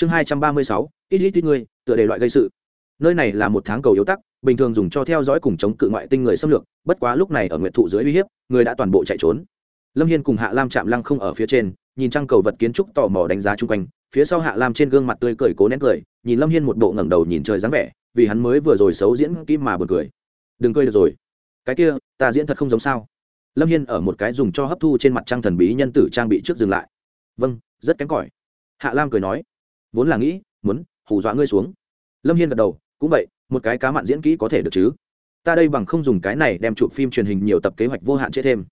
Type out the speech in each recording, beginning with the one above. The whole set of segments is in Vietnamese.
chương hai trăm ba mươi sáu, ít ít ít người tựa đề loại gây sự. Nơi này là một tháng cầu yếu tắc, bình thường dùng cho theo dõi cùng chống cự ngoại tinh người xâm lược, bất quá lúc này ở nguyện thụ dưới uy hiếp, người đã toàn bộ chạy trốn. Lâm hiên cùng hạ lam chạm lăng không ở phía trên, nhìn trăng cầu vật kiến trúc tò mò đánh giá chung quanh, phía sau hạ lam trên gương mặt tươi cười cố nén cười, nhìn lâm hiên một bộ ngẩng đầu nhìn trời dáng vẻ, vì hắn mới vừa rồi xấu diễn kim mà buồn cười. Đừng cười được rồi. Cái kia, ta diễn thật không giống sao? Lâm hiên ở một cái dùng cho hấp thu trên mặt trăng thần bí nhân tử trang bị trước dừng lại. Vâng rất kém cỏi. Hạ lam cười nói vốn là nghĩ, muốn hù dọa ngươi xuống. Lâm hiên gật đầu, cũng vậy, một cái cá mặn diễn kỹ có thể được chứ. Ta đây bằng không dùng cái này đem chụp phim truyền hình nhiều tập kế hoạch vô hạn chế thêm.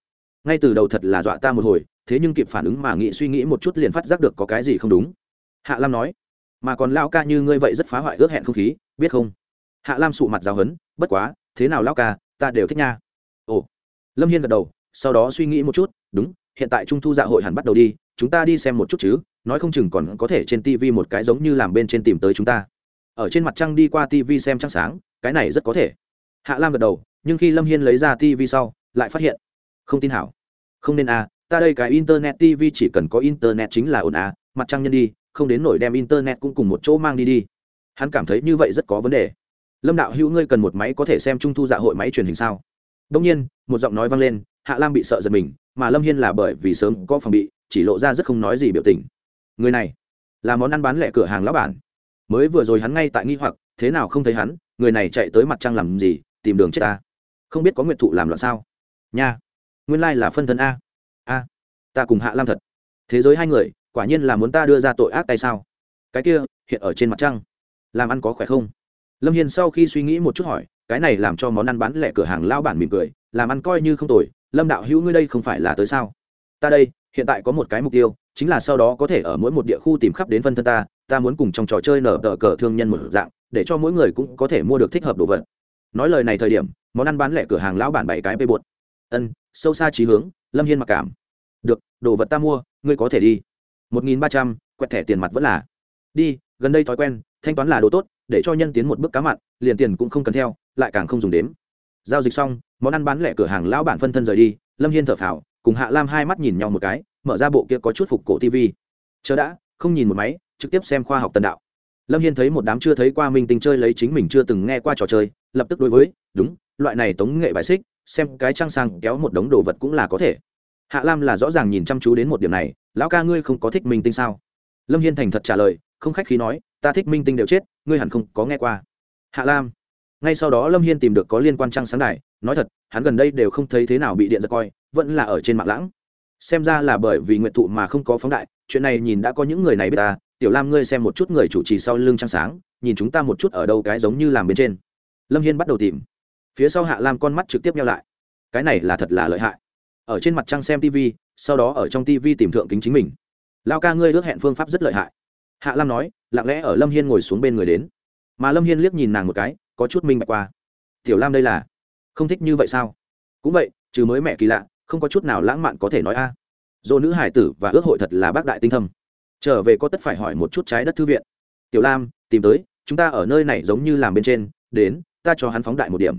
Ngay từ đầu thật là dọa ta một hồi, thế nhưng kịp phản ứng mà nghĩ suy nghĩ một chút liền phát giác được có cái gì không đúng. Hạ lam nói, mà còn lao ca như ngươi vậy rất phá hoại ước hẹn không khí, biết không? Hạ lam sụ mặt giáo hấn, bất quá, thế nào lao ca, ta đều thích nha. Ồ. Lâm hiên gật đầu, sau đó suy nghĩ một chút, đúng, hiện tại trung thu dạ hội hẳn bắt đầu đi, chúng ta đi xem một chút chứ nói không chừng còn có thể trên tv một cái giống như làm bên trên tìm tới chúng ta. Ở trên mặt trăng đi qua tv xem trăng sáng, cái này rất có thể. Hạ lam gật đầu, nhưng khi lâm hiên lấy ra tv sau, lại phát hiện, không tin hảo. Không nên à ta đây cái internet tv chỉ cần có internet chính là ổn à mặt trăng nhân đi, không đến nổi đem internet cũng cùng một chỗ mang đi đi. Hắn cảm thấy như vậy rất có vấn đề. Lâm đạo hữu ngươi cần một máy có thể xem trung thu dạ hội máy truyền hình sao? Đông nhiên, một giọng nói vang lên, hạ lam bị sợ giật mình, mà lâm hiên là bởi vì sớm có phòng bị, chỉ lộ ra rất không nói gì biểu tình người này là món ăn bán lẻ cửa hàng lão bản. Mới vừa rồi hắn ngay tại nghi hoặc, thế nào không thấy hắn, người này chạy tới mặt trăng làm gì, tìm đường chết ta. Không biết có nguyện thụ làm loạn sao. Nha, nguyên lai là phân thân a. A, ta cùng hạ lam thật. Thế giới hai người, quả nhiên là muốn ta đưa ra tội ác tay sao? Cái kia, hiện ở trên mặt trăng, làm ăn có khỏe không? Lâm hiền sau khi suy nghĩ một chút hỏi, cái này làm cho món ăn bán lẻ cửa hàng lao bản mỉm cười, làm ăn coi như không tồi, lâm đạo hữu ngươi đây không phải là tới sao? Ta đây hiện tại có một cái mục tiêu, chính là sau đó có thể ở mỗi một địa khu tìm khắp đến phân thân ta ta muốn cùng trong trò chơi nở tờ cờ thương nhân một dạng, để cho mỗi người cũng có thể mua được thích hợp đồ vật. Nói lời này thời điểm, món ăn bán lẻ cửa hàng lão bản bảy cái bê bột. Ân, sâu xa trí hướng, lâm hiên mặc cảm. Được, đồ vật ta mua, ngươi có thể đi. Một nghìn ba trăm, quẹt thẻ tiền mặt vẫn là. Đi, gần đây thói quen, thanh toán là đồ tốt, để cho nhân tiến một bước cá mặn, liền tiền cũng không cần theo, lại càng không dùng đếm. Giao dịch xong, món ăn bán lẻ cửa hàng lão bản phân thân rời đi, lâm hiên thở phào cùng hạ lam hai mắt nhìn nhau một cái, mở ra bộ kia có chút phục cổ tv chờ đã, không nhìn một máy, trực tiếp xem khoa học tần đạo. Lâm hiên thấy một đám chưa thấy qua minh tinh chơi lấy chính mình chưa từng nghe qua trò chơi, lập tức đối với, đúng, loại này tống nghệ bài xích, xem cái trang sang kéo một đống đồ vật cũng là có thể. Hạ lam là rõ ràng nhìn chăm chú đến một điểm này, lão ca ngươi không có thích minh tinh sao? Lâm hiên thành thật trả lời, không khách khí nói, ta thích minh tinh đều chết, ngươi hẳn không có nghe qua. Hạ lam. Ngay sau đó lâm hiên tìm được có liên quan trang sáng đài nói thật, hắn gần đây đều không thấy thế nào bị điện giật coi, vẫn là ở trên mạng lãng. Xem ra là bởi vì nguyện thụ mà không có phóng đại, chuyện này nhìn đã có những người này biết ta, tiểu lam ngươi xem một chút người chủ trì sau lưng trăng sáng, nhìn chúng ta một chút ở đâu cái giống như làm bên trên. Lâm hiên bắt đầu tìm. Phía sau hạ lam con mắt trực tiếp nhau lại. Cái này là thật là lợi hại. Ở trên mặt trăng xem tv sau đó ở trong tv tìm thượng kính chính mình. Lao ca ngươi ước hẹn phương pháp rất lợi hại. Hạ lam nói, lặng lẽ ở lâm hiên ngồi xuống bên người đến. Mà lâm hiên liếc nhìn nàng một cái, có chút minh bạch qua. Tiểu lam đây là không thích như vậy sao? Cũng vậy, trừ mới mẹ kỳ lạ, không có chút nào lãng mạn có thể nói a. À. dỗ nữ hải tử và ước hội thật là bác đại tinh thâm. Trở về có tất phải hỏi một chút trái đất thư viện. Tiểu lam, tìm tới, chúng ta ở nơi này giống như làm bên trên, đến, ta cho hắn phóng đại một điểm.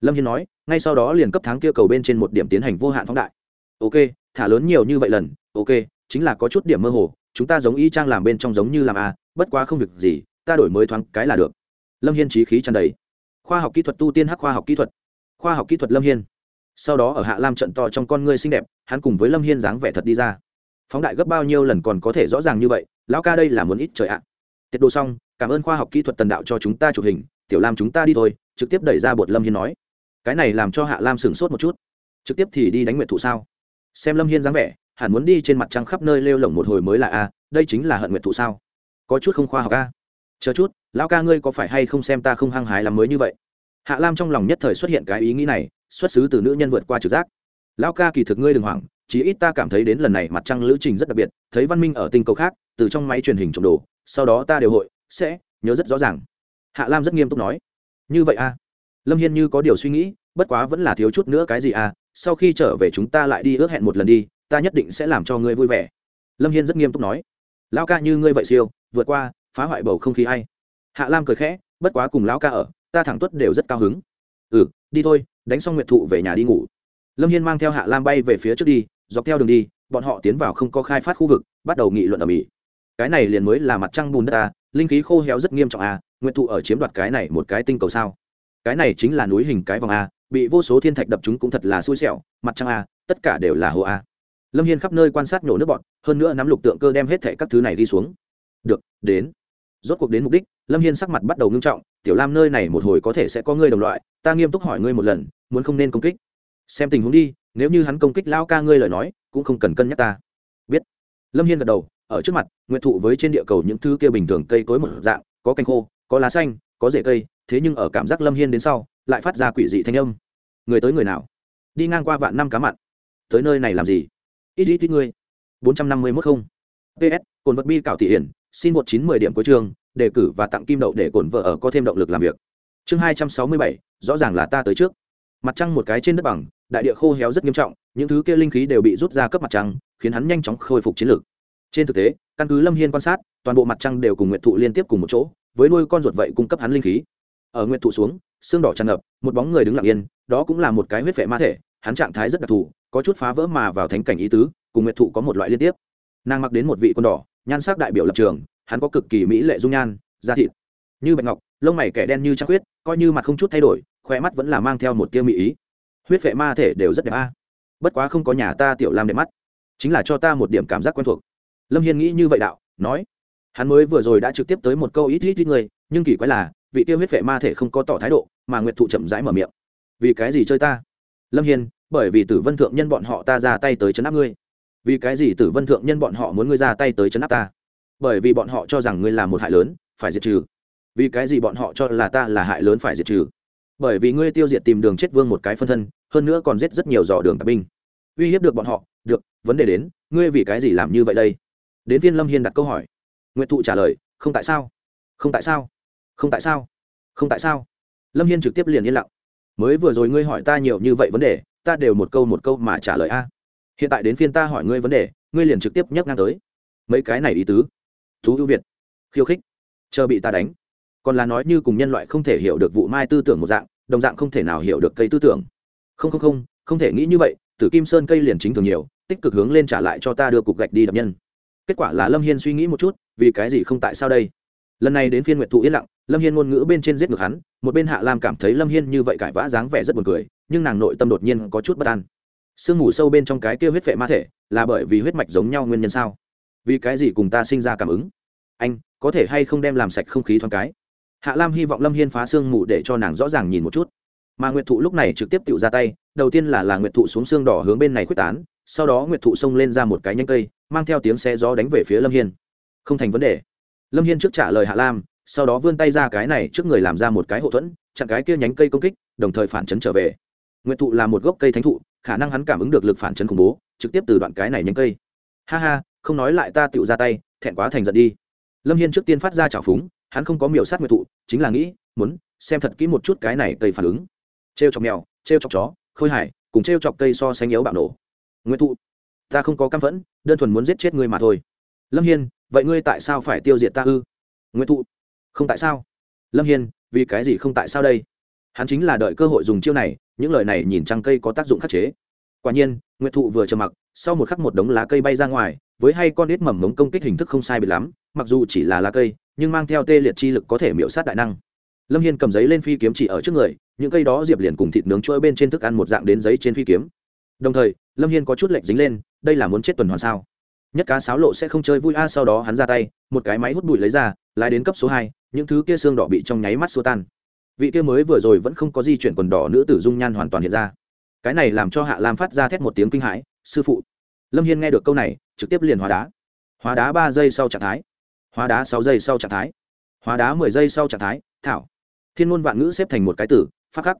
Lâm hiên nói, ngay sau đó liền cấp tháng kia cầu bên trên một điểm tiến hành vô hạn phóng đại. Ok, thả lớn nhiều như vậy lần, ok, chính là có chút điểm mơ hồ, chúng ta giống y trang làm bên trong giống như làm a, bất quá không việc gì, ta đổi mới thoáng cái là được. Lâm hiên trí khí tràn đầy. Khoa học kỹ thuật tu tiên hắc khoa học kỹ thuật khoa học kỹ thuật lâm hiên. Sau đó ở hạ lam trận to trong con ngươi xinh đẹp, hắn cùng với lâm hiên dáng vẻ thật đi ra. Phóng đại gấp bao nhiêu lần còn có thể rõ ràng như vậy, lão ca đây là muốn ít trời ạ. À. tiết đồ xong, cảm ơn khoa học kỹ thuật tần đạo cho chúng ta chụp hình, tiểu lam chúng ta đi thôi, trực tiếp đẩy ra bột lâm hiên nói. Cái này làm cho hạ lam sửng sốt một chút. Trực tiếp thì đi đánh nguyện thụ sao? Xem lâm hiên dáng vẻ, hẳn muốn đi trên mặt trăng khắp nơi lêu lỏng một hồi mới là a, đây chính là hận nguyện thụ sao? Có chút không khoa học a. Chờ chút, lão ca ngươi có phải hay không xem ta không hăng hái làm mới như vậy? Hạ lam trong lòng nhất thời xuất hiện cái ý nghĩ này, xuất xứ từ nữ nhân vượt qua trực giác. Lão ca kỳ thực ngươi đừng hoảng, chí ít ta cảm thấy đến lần này mặt trăng lữ trình rất đặc biệt, thấy văn minh ở tinh cầu khác, từ trong máy truyền hình trộm đồ, sau đó ta đều hội, sẽ nhớ rất rõ ràng. Hạ lam rất nghiêm túc nói. Như vậy a lâm hiên như có điều suy nghĩ, bất quá vẫn là thiếu chút nữa cái gì à? sau khi trở về chúng ta lại đi ước hẹn một lần đi, ta nhất định sẽ làm cho ngươi vui vẻ. Lâm hiên rất nghiêm túc nói. Lão ca như ngươi vậy siêu, vượt qua, phá hoại bầu không khí hay hạ lam cười khẽ, bất quá cùng lão ca ở ta thẳng tuất đều rất cao hứng. Ừ đi thôi, đánh xong nguyệt thụ về nhà đi ngủ. Lâm hiên mang theo hạ lam bay về phía trước đi, dọc theo đường đi, bọn họ tiến vào không có khai phát khu vực, bắt đầu nghị luận ở mỹ. Cái này liền mới là mặt trăng bùn đất ta linh khí khô héo rất nghiêm trọng à, a nguyện thụ ở chiếm đoạt cái này một cái tinh cầu sao? Cái này chính là núi hình cái vòng a bị vô số thiên thạch đập chúng cũng thật là xui xẻo, mặt trăng a tất cả đều là hồ a lâm hiên khắp nơi quan sát nhổ nước bọn, hơn nữa nắm lục tượng cơ đem hết thệ các thứ này đi xuống. Được, đến. Rốt cuộc đến mục đích, lâm hiên sắc mặt bắt đầu ngưng trọng tiểu lam nơi này một hồi có thể sẽ có ngươi đồng loại, ta nghiêm túc hỏi ngươi một lần, muốn không nên công kích? Xem tình huống đi, nếu như hắn công kích lao ca ngươi lời nói, cũng không cần cân nhắc ta. Biết. Lâm hiên gật đầu, ở trước mặt, nguyện thụ với trên địa cầu những thứ kia bình thường cây cối một dạng, có canh khô, có lá xanh, có rễ cây, thế nhưng ở cảm giác lâm hiên đến sau, lại phát ra quỷ dị thanh âm. Người tới người nào? Đi ngang qua vạn năm cá mặn. Tới nơi này làm gì? Ít ít ít ngươi. Bốn trăm năm mươi mốt không. Ps cồn vật bi cảo thị hiển, xin một chín mười điểm cuối trường đề cử và tặng kim đậu để cổn vợ ở có thêm động lực làm việc. Chương hai trăm sáu mươi bảy, rõ ràng là ta tới trước. Mặt trăng một cái trên đất bằng, đại địa khô héo rất nghiêm trọng, những thứ kia linh khí đều bị rút ra cấp mặt trăng, khiến hắn nhanh chóng khôi phục chiến lược. Trên thực tế, căn cứ lâm hiên quan sát, toàn bộ mặt trăng đều cùng nguyện thụ liên tiếp cùng một chỗ, với nuôi con ruột vậy cung cấp hắn linh khí. Ở nguyện thụ xuống, xương đỏ tràn ngập, một bóng người đứng lặng yên, đó cũng là một cái huyết vệ ma thể, hắn trạng thái rất đặc thù, có chút phá vỡ mà vào thánh cảnh ý tứ, cùng nguyện thụ có một loại liên tiếp. Nàng mặc đến một vị quân đỏ, nhan sắc đại biểu lập trường hắn có cực kỳ mỹ lệ dung nhan, da thịt như bạch ngọc, lông mày kẻ đen như trăng huyết coi như mặt không chút thay đổi khoe mắt vẫn là mang theo một tiêu mỹ ý. Huyết vệ ma thể đều rất đẹp a. À. Bất quá không có nhà ta tiểu lam đẹp mắt, chính là cho ta một điểm cảm giác quen thuộc. Lâm hiên nghĩ như vậy đạo, nói, hắn mới vừa rồi đã trực tiếp tới một câu ít ít ít người, nhưng kỳ quái là, vị tiêu huyết vệ ma thể không có tỏ thái độ, mà nguyệt thụ chậm rãi mở miệng, vì cái gì chơi ta? Lâm hiên, bởi vì tử vân thượng nhân bọn họ ta ra tay tới chấn áp ngươi. Vì cái gì tử vân thượng nhân bọn họ muốn ngươi ra tay tới chấn áp ta? Bởi vì bọn họ cho rằng ngươi là một hại lớn, phải diệt trừ. Vì cái gì bọn họ cho là ta là hại lớn phải diệt trừ? Bởi vì ngươi tiêu diệt tìm đường chết vương một cái phân thân, hơn nữa còn giết rất nhiều dò đường tạp binh. Uy hiếp được bọn họ, được, vấn đề đến, ngươi vì cái gì làm như vậy đây? Đến viên lâm hiên đặt câu hỏi. Nguyện thụ trả lời, không tại sao? Không tại sao? Không tại sao? Không tại sao? Lâm hiên trực tiếp liền yên lặng. Mới vừa rồi ngươi hỏi ta nhiều như vậy vấn đề, ta đều một câu một câu mà trả lời a. Hiện tại đến phiên ta hỏi ngươi vấn đề, ngươi liền trực tiếp nhắc ngang tới. Mấy cái này ý tứ thú ưu việt, khiêu khích, chờ bị ta đánh. Còn là nói như cùng nhân loại không thể hiểu được vụ mai tư tưởng một dạng, đồng dạng không thể nào hiểu được cây tư tưởng. Không không không không thể nghĩ như vậy, tử kim sơn cây liền chính thường nhiều, tích cực hướng lên trả lại cho ta đưa cục gạch đi đập nhân. Kết quả là lâm hiên suy nghĩ một chút, vì cái gì không tại sao đây? Lần này đến phiên nguyệt thụ yên lặng, lâm hiên ngôn ngữ bên trên giết ngược hắn, một bên hạ lam cảm thấy lâm hiên như vậy cãi vã dáng vẻ rất buồn cười, nhưng nàng nội tâm đột nhiên có chút bất an. Sương mù sâu bên trong cái kia huyết vệ ma thể, là bởi vì huyết mạch giống nhau nguyên nhân sao? Vì cái gì cùng ta sinh ra cảm ứng? Anh, có thể hay không đem làm sạch không khí thoáng cái? Hạ lam hy vọng lâm hiên phá xương mù để cho nàng rõ ràng nhìn một chút. Mà nguyệt thụ lúc này trực tiếp tự ra tay, đầu tiên là là nguyệt thụ xuống xương đỏ hướng bên này quyết tán, sau đó nguyệt thụ xông lên ra một cái nhanh cây, mang theo tiếng xe gió đánh về phía lâm hiên. Không thành vấn đề. Lâm hiên trước trả lời hạ lam, sau đó vươn tay ra cái này trước người làm ra một cái hậu thuẫn, chặn cái kia nhánh cây công kích, đồng thời phản chấn trở về. Nguyệt thụ là một gốc cây thánh thụ, khả năng hắn cảm ứng được lực phản chấn khủng bố, trực tiếp từ đoạn cái này nhánh cây. Ha ha không nói lại ta tựu ra tay, thẹn quá thành giận đi. Lâm hiên trước tiên phát ra trào phúng, hắn không có miểu sát nguyệt thụ, chính là nghĩ, muốn xem thật kỹ một chút cái này cây phản ứng. T r e o chọc mèo t r e o chọc chó, khôi hải cùng t r e o chọc cây so sánh yếu bạo nổ. Nguyệt thụ, ta không có căm phẫn, đơn thuần muốn giết chết ngươi mà thôi. Lâm hiên, vậy ngươi tại sao phải tiêu diệt ta ư? Nguyệt thụ, không tại sao? Lâm hiên, vì cái gì không tại sao đây? Hắn chính là đợi cơ hội dùng chiêu này, những lời này nhìn trăng cây có tác dụng khắc chế quả nhiên, nguyệt thụ vừa trầm mặc, sau một khắc một đống lá cây bay ra ngoài, với hay con nít mầm mống công kích hình thức không sai biệt lắm, mặc dù chỉ là lá cây, nhưng mang theo tê liệt chi lực có thể miễu sát đại năng. Lâm hiên cầm giấy lên phi kiếm chỉ ở trước người, những cây đó diệp liền cùng thịt nướng chuỗi bên trên thức ăn một dạng đến giấy trên phi kiếm. Đồng thời, lâm hiên có chút lệnh dính lên, đây là muốn chết tuần hoàn sao? Nhất cá sáo lộ sẽ không chơi vui a, sau đó hắn ra tay, một cái máy hút bụi lấy ra, lái đến cấp số hai, những thứ kia xương đỏ bị trong nháy mắt xua tan. Vị kia mới vừa rồi vẫn không có di chuyển quần đỏ nữ tử dung nhan hoàn toàn hiện ra cái này làm cho hạ lam phát ra thét một tiếng kinh hãi, sư phụ. Lâm hiên nghe được câu này, trực tiếp liền hóa đá. Hóa đá ba giây sau trạng thái. Hóa đá sáu giây sau trạng thái. Hóa đá mười giây sau trạng thái, thảo. Thiên ngôn vạn ngữ xếp thành một cái tử, phát khắc.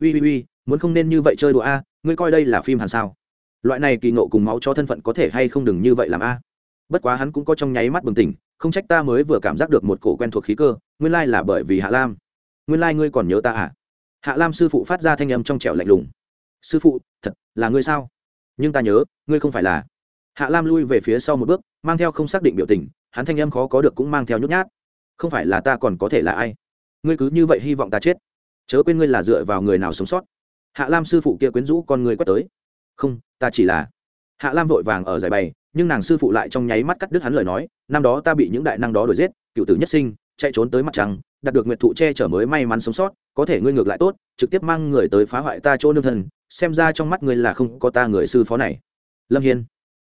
Ui ui ui muốn không nên như vậy chơi đùa a, ngươi coi đây là phim hàn sao? Loại này kỳ nộ cùng máu cho thân phận có thể hay không đừng như vậy làm a? Bất quá hắn cũng có trong nháy mắt bừng tỉnh, không trách ta mới vừa cảm giác được một cổ quen thuộc khí cơ, nguyên lai là bởi vì hạ lam. Nguyên lai ngươi còn nhớ ta à? Hạ lam sư phụ phát ra thanh âm trong trẻo lạnh lùng sư phụ, thật là ngươi sao? Nhưng ta nhớ, ngươi không phải là. Hạ lam lui về phía sau một bước, mang theo không xác định biểu tình, hắn thanh âm khó có được cũng mang theo nhút nhát. Không phải là ta còn có thể là ai? Ngươi cứ như vậy hy vọng ta chết. Chớ quên ngươi là dựa vào người nào sống sót. Hạ lam sư phụ kia quyến rũ con người quét tới. Không, ta chỉ là. Hạ lam vội vàng ở giải bày, nhưng nàng sư phụ lại trong nháy mắt cắt đứt hắn lời nói, năm đó ta bị những đại năng đó đuổi giết, cựu tử nhất sinh, chạy trốn tới mặt trăng, đạt được nguyện thụ che chở mới may mắn sống sót, có thể ngươi ngược lại tốt, trực tiếp mang người tới phá hoại ta chỗ nương thần xem ra trong mắt ngươi là không có ta người sư phó này. Lâm hiên,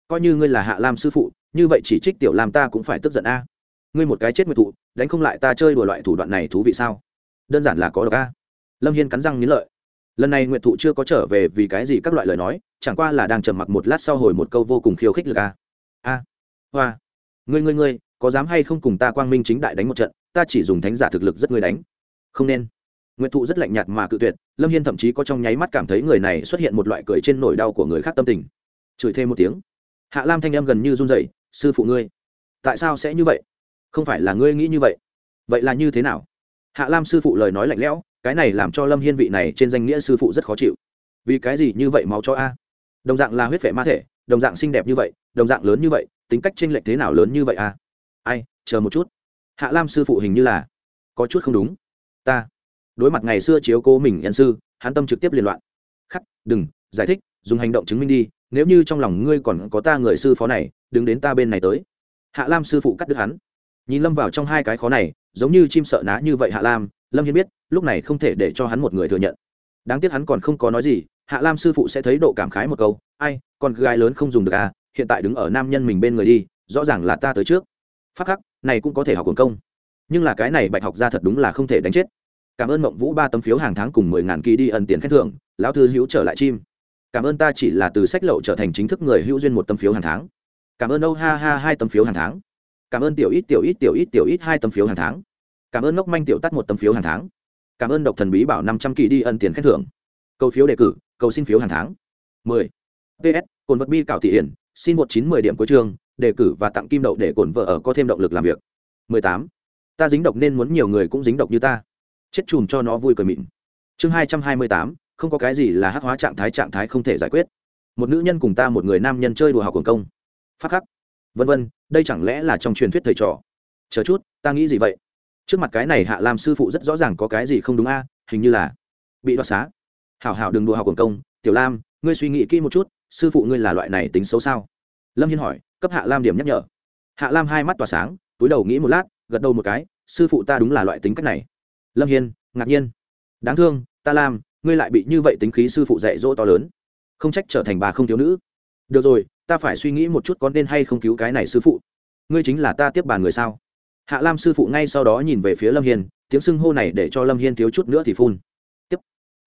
coi như ngươi là hạ lam sư phụ, như vậy chỉ trích tiểu lam ta cũng phải tức giận a. Ngươi một cái chết nguyệt thụ, đánh không lại ta chơi đùa loại thủ đoạn này thú vị sao? Đơn giản là có độc a. Lâm hiên cắn răng nghĩ lợi. Lần này nguyệt thụ chưa có trở về vì cái gì các loại lời nói, chẳng qua là đang trầm mặc một lát sau hồi một câu vô cùng khiêu khích lực a. A, hoa. Ngươi ngươi ngươi, có dám hay không cùng ta quang minh chính đại đánh một trận, ta chỉ dùng thánh giả thực lực rất ngươi đánh. Không nên. Nguyệt thụ rất lạnh nhạt mà cự tuyệt, lâm hiên thậm chí có trong nháy mắt cảm thấy người này xuất hiện một loại cười trên nỗi đau của người khác tâm tình. Chửi thêm một tiếng. Hạ lam thanh âm gần như run rẩy, sư phụ ngươi, tại sao sẽ như vậy? Không phải là ngươi nghĩ như vậy. Vậy là như thế nào? Hạ lam sư phụ lời nói lạnh lẽo, cái này làm cho lâm hiên vị này trên danh nghĩa sư phụ rất khó chịu. Vì cái gì như vậy máu cho a? Đồng dạng là huyết vệ ma thể, đồng dạng xinh đẹp như vậy, đồng dạng lớn như vậy, tính cách chênh lệch thế nào lớn như vậy a? Ai, chờ một chút. Hạ lam sư phụ hình như là, có chút không đúng. Ta đối mặt ngày xưa chiếu cố mình nhân sư, hắn tâm trực tiếp liên loạn. Khắc, đừng, giải thích, dùng hành động chứng minh đi, nếu như trong lòng ngươi còn có ta người sư phó này, đứng đến ta bên này tới. Hạ lam sư phụ cắt đứt hắn. Nhìn lâm vào trong hai cái khó này, giống như chim sợ ná như vậy hạ lam, lâm hiên biết, lúc này không thể để cho hắn một người thừa nhận. Đáng tiếc hắn còn không có nói gì, hạ lam sư phụ sẽ thấy độ cảm khái một câu, ai, con gái lớn không dùng được à hiện tại đứng ở nam nhân mình bên người đi, rõ ràng là ta tới trước. Phát khắc, này cũng có thể học quần công. Nhưng là cái này bạch học ra thật đúng là không thể đánh chết cảm ơn mộng vũ ba tấm phiếu hàng tháng cùng mười ngàn kỳ đi ẩn tiền khen thưởng, lão thư hữu trở lại chim. Cảm ơn ta chỉ là từ sách lậu trở thành chính thức người hữu duyên một tấm phiếu hàng tháng. Cảm ơn âu ha ha hai tấm phiếu hàng tháng. Cảm ơn tiểu ít tiểu ít tiểu ít tiểu ít hai tấm phiếu hàng tháng. Cảm ơn ngốc manh tiểu tắt một tấm phiếu hàng tháng. Cảm ơn độc thần bí bảo năm trăm kỳ đi ân tiền khen thưởng. Cầu phiếu đề cử, cầu xin phiếu hàng tháng. Mười. Ps cồn vật bi cảo thị hiển, xin một chín mười điểm cuối trường đề cử và tặng kim đậu để cồn vợ ở có thêm động lực làm việc. Mười tám. Ta dính độc nên muốn nhiều người cũng dính độc như ta chết chùm cho nó vui cười mịn. Chương hai trăm hai mươi tám, không có cái gì là hắc hóa trạng thái trạng thái không thể giải quyết. Một nữ nhân cùng ta một người nam nhân chơi đùa học quần công. Phát khắc. Vân vân, đây chẳng lẽ là trong truyền thuyết thầy trò? Chờ chút, ta nghĩ gì vậy? Trước mặt cái này hạ lam sư phụ rất rõ ràng có cái gì không đúng a, hình như là bị đoạt xá. Hảo hảo đừng đùa học quần công, tiểu lam, ngươi suy nghĩ kỹ một chút, sư phụ ngươi là loại này tính xấu sao? Lâm hiên hỏi, cấp hạ lam điểm nhắc nhở. Hạ lam hai mắt tỏa sáng, túi đầu nghĩ một lát, gật đầu một cái, sư phụ ta đúng là loại tính cách này lâm hiên ngạc nhiên. Đáng thương ta làm, ngươi lại bị như vậy tính khí sư phụ dạy dỗ to lớn. Không trách trở thành bà không thiếu nữ. Được rồi ta phải suy nghĩ một chút có nên hay không cứu cái này sư phụ. Ngươi chính là ta tiếp bàn người sao? Hạ lam sư phụ ngay sau đó nhìn về phía lâm hiên tiếng sưng hô này để cho lâm hiên thiếu chút nữa thì phun. Tiếp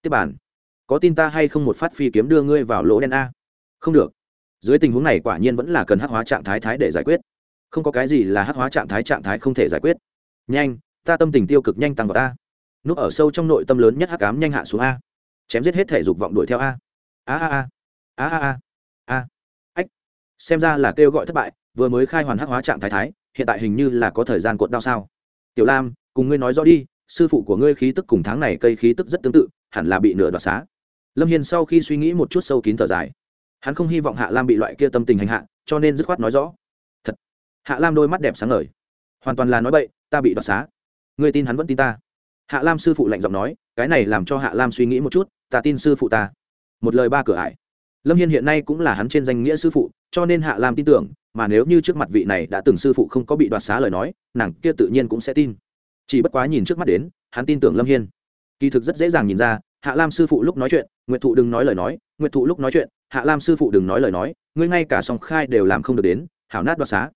tiếp bàn. Có tin ta hay không một phát phi kiếm đưa ngươi vào lỗ đen a? Không được. Dưới tình huống này quả nhiên vẫn là cần hắc hóa trạng thái thái để giải quyết. Không có cái gì là hắc hóa trạng thái trạng thái không thể giải quyết. Nhanh ta tâm tình tiêu cực nhanh tăng vào ta núp ở sâu trong nội tâm lớn nhất hắc ám nhanh hạ xuống a. Chém giết hết thể dục vọng đuổi theo a. A a a. A a a. A. Ách. Xem ra là kêu gọi thất bại, vừa mới khai hoàn hắc hóa trạng thái thái, hiện tại hình như là có thời gian cuộn đau sao. Tiểu lam, cùng ngươi nói rõ đi, sư phụ của ngươi khí tức cùng tháng này cây khí tức rất tương tự, hẳn là bị nửa đoạt xá. Lâm hiền sau khi suy nghĩ một chút sâu kín thở dài. Hắn không hy vọng hạ lam bị loại kia tâm tình hành hạ, cho nên dứt khoát nói rõ. Thật. Hạ lam đôi mắt đẹp sáng ngời. Hoàn toàn là nói bậy, ta bị đoạt xá. Ngươi tin hắn vẫn tin ta hạ lam sư phụ lạnh giọng nói, cái này làm cho hạ lam suy nghĩ một chút, ta tin sư phụ ta. Một lời ba cửa ải. Lâm hiên hiện nay cũng là hắn trên danh nghĩa sư phụ, cho nên hạ lam tin tưởng, mà nếu như trước mặt vị này đã từng sư phụ không có bị đoạt xá lời nói, nàng kia tự nhiên cũng sẽ tin. Chỉ bất quá nhìn trước mắt đến, hắn tin tưởng lâm hiên. Kỳ thực rất dễ dàng nhìn ra, hạ lam sư phụ lúc nói chuyện, nguyệt thụ đừng nói lời nói, nguyệt thụ lúc nói chuyện, hạ lam sư phụ đừng nói lời nói, ngươi ngay cả song khai đều làm không được đến, hảo nát đoạt xá.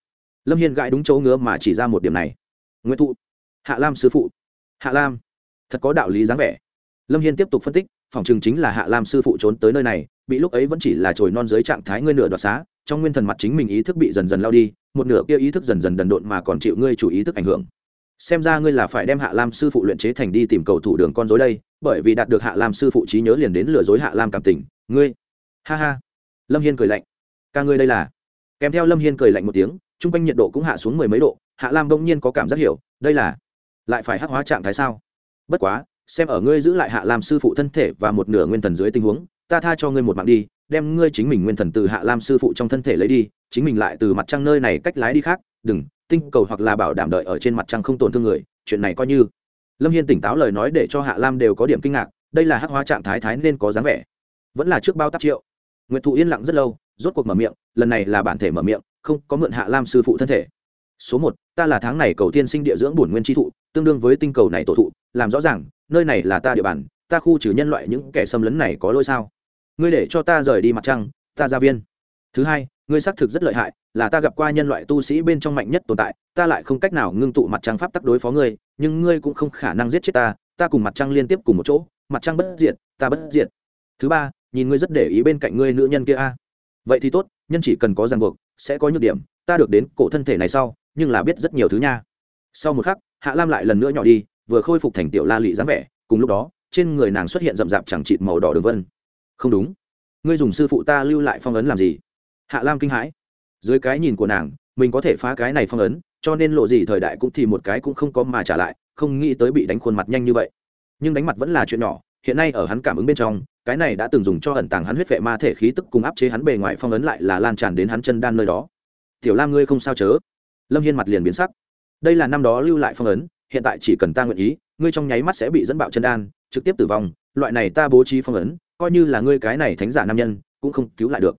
Lâm hiên gãi đúng chỗ ngứa mà chỉ ra một điểm này. Nguyệt thụ, hạ lam sư phụ. Hạ lam thật có đạo lý dáng vẻ. Lâm hiên tiếp tục phân tích, phòng chừng chính là hạ lam sư phụ trốn tới nơi này, bị lúc ấy vẫn chỉ là trồi non dưới trạng thái ngươi nửa đoạt xá, trong nguyên thần mặt chính mình ý thức bị dần dần lao đi, một nửa kia ý thức dần dần đần độn mà còn chịu ngươi chủ ý thức ảnh hưởng. Xem ra ngươi là phải đem hạ lam sư phụ luyện chế thành đi tìm cầu thủ đường con dối đây, bởi vì đạt được hạ lam sư phụ trí nhớ liền đến lừa dối hạ lam cảm tình, ngươi. Ha ha. Lâm hiên cười lạnh. Ca ngươi đây là. Kèm theo lâm hiên cười lạnh một tiếng, chung quanh nhiệt độ cũng hạ xuống mười mấy độ, hạ lam bỗng nhiên có cảm giác hiểu, đây là. Lại phải hắc hóa trạng thái sao? Bất quá, xem ở ngươi giữ lại hạ lam sư phụ thân thể và một nửa nguyên thần dưới tình huống, ta tha cho ngươi một mạng đi, đem ngươi chính mình nguyên thần từ hạ lam sư phụ trong thân thể lấy đi, chính mình lại từ mặt trăng nơi này cách lái đi khác, đừng, tinh cầu hoặc là bảo đảm đợi ở trên mặt trăng không tổn thương người, chuyện này coi như. Lâm hiên tỉnh táo lời nói để cho hạ lam đều có điểm kinh ngạc, đây là hắc hóa trạng thái thái nên có dáng vẻ. Vẫn là trước bao tác triệu. Nguyện thụ yên lặng rất lâu, rốt cuộc mở miệng, lần này là bản thể mở miệng, không có mượn hạ lam sư phụ thân thể. Số một, ta là tháng này cầu tiên sinh địa dưỡng bổn nguyên tri thụ tương đương với tinh cầu này tổ thụ, làm rõ ràng, nơi này là ta địa bàn, ta khu trừ nhân loại những kẻ xâm lấn này có lỗi sao? Ngươi để cho ta rời đi mặt trăng, ta ra viên. Thứ hai, ngươi xác thực rất lợi hại, là ta gặp qua nhân loại tu sĩ bên trong mạnh nhất tồn tại, ta lại không cách nào ngưng tụ mặt trăng pháp tắc đối phó ngươi, nhưng ngươi cũng không khả năng giết chết ta ta cùng mặt trăng liên tiếp cùng một chỗ, mặt trăng bất diệt, ta bất diệt. Thứ ba, nhìn ngươi rất để ý bên cạnh ngươi nữ nhân kia a. Vậy thì tốt, nhân chỉ cần có ràng buộc, sẽ có nhược điểm, ta được đến cổ thân thể này sau, nhưng là biết rất nhiều thứ nha. Sau một khắc hạ lam lại lần nữa nhỏ đi, vừa khôi phục thành tiểu la lị dáng vẻ, cùng lúc đó, trên người nàng xuất hiện rậm rạp chẳng chịt màu đỏ đường vân. Không đúng. Ngươi dùng sư phụ ta lưu lại phong ấn làm gì? Hạ lam kinh hãi. Dưới cái nhìn của nàng, mình có thể phá cái này phong ấn, cho nên lộ gì thời đại cũng thì một cái cũng không có mà trả lại, không nghĩ tới bị đánh khuôn mặt nhanh như vậy. Nhưng đánh mặt vẫn là chuyện nhỏ, hiện nay ở hắn cảm ứng bên trong, cái này đã từng dùng cho ẩn tàng hắn huyết vệ ma thể khí tức cùng áp chế hắn bề ngoài phong ấn lại là lan tràn đến hắn chân đan nơi đó. Tiểu lam ngươi không sao chớ. Lâm hiên mặt liền biến sắc đây là năm đó lưu lại phong ấn, hiện tại chỉ cần ta nguyện ý, ngươi trong nháy mắt sẽ bị dẫn bạo chân đan, trực tiếp tử vong, loại này ta bố trí phong ấn, coi như là ngươi cái này thánh giả nam nhân, cũng không cứu lại được.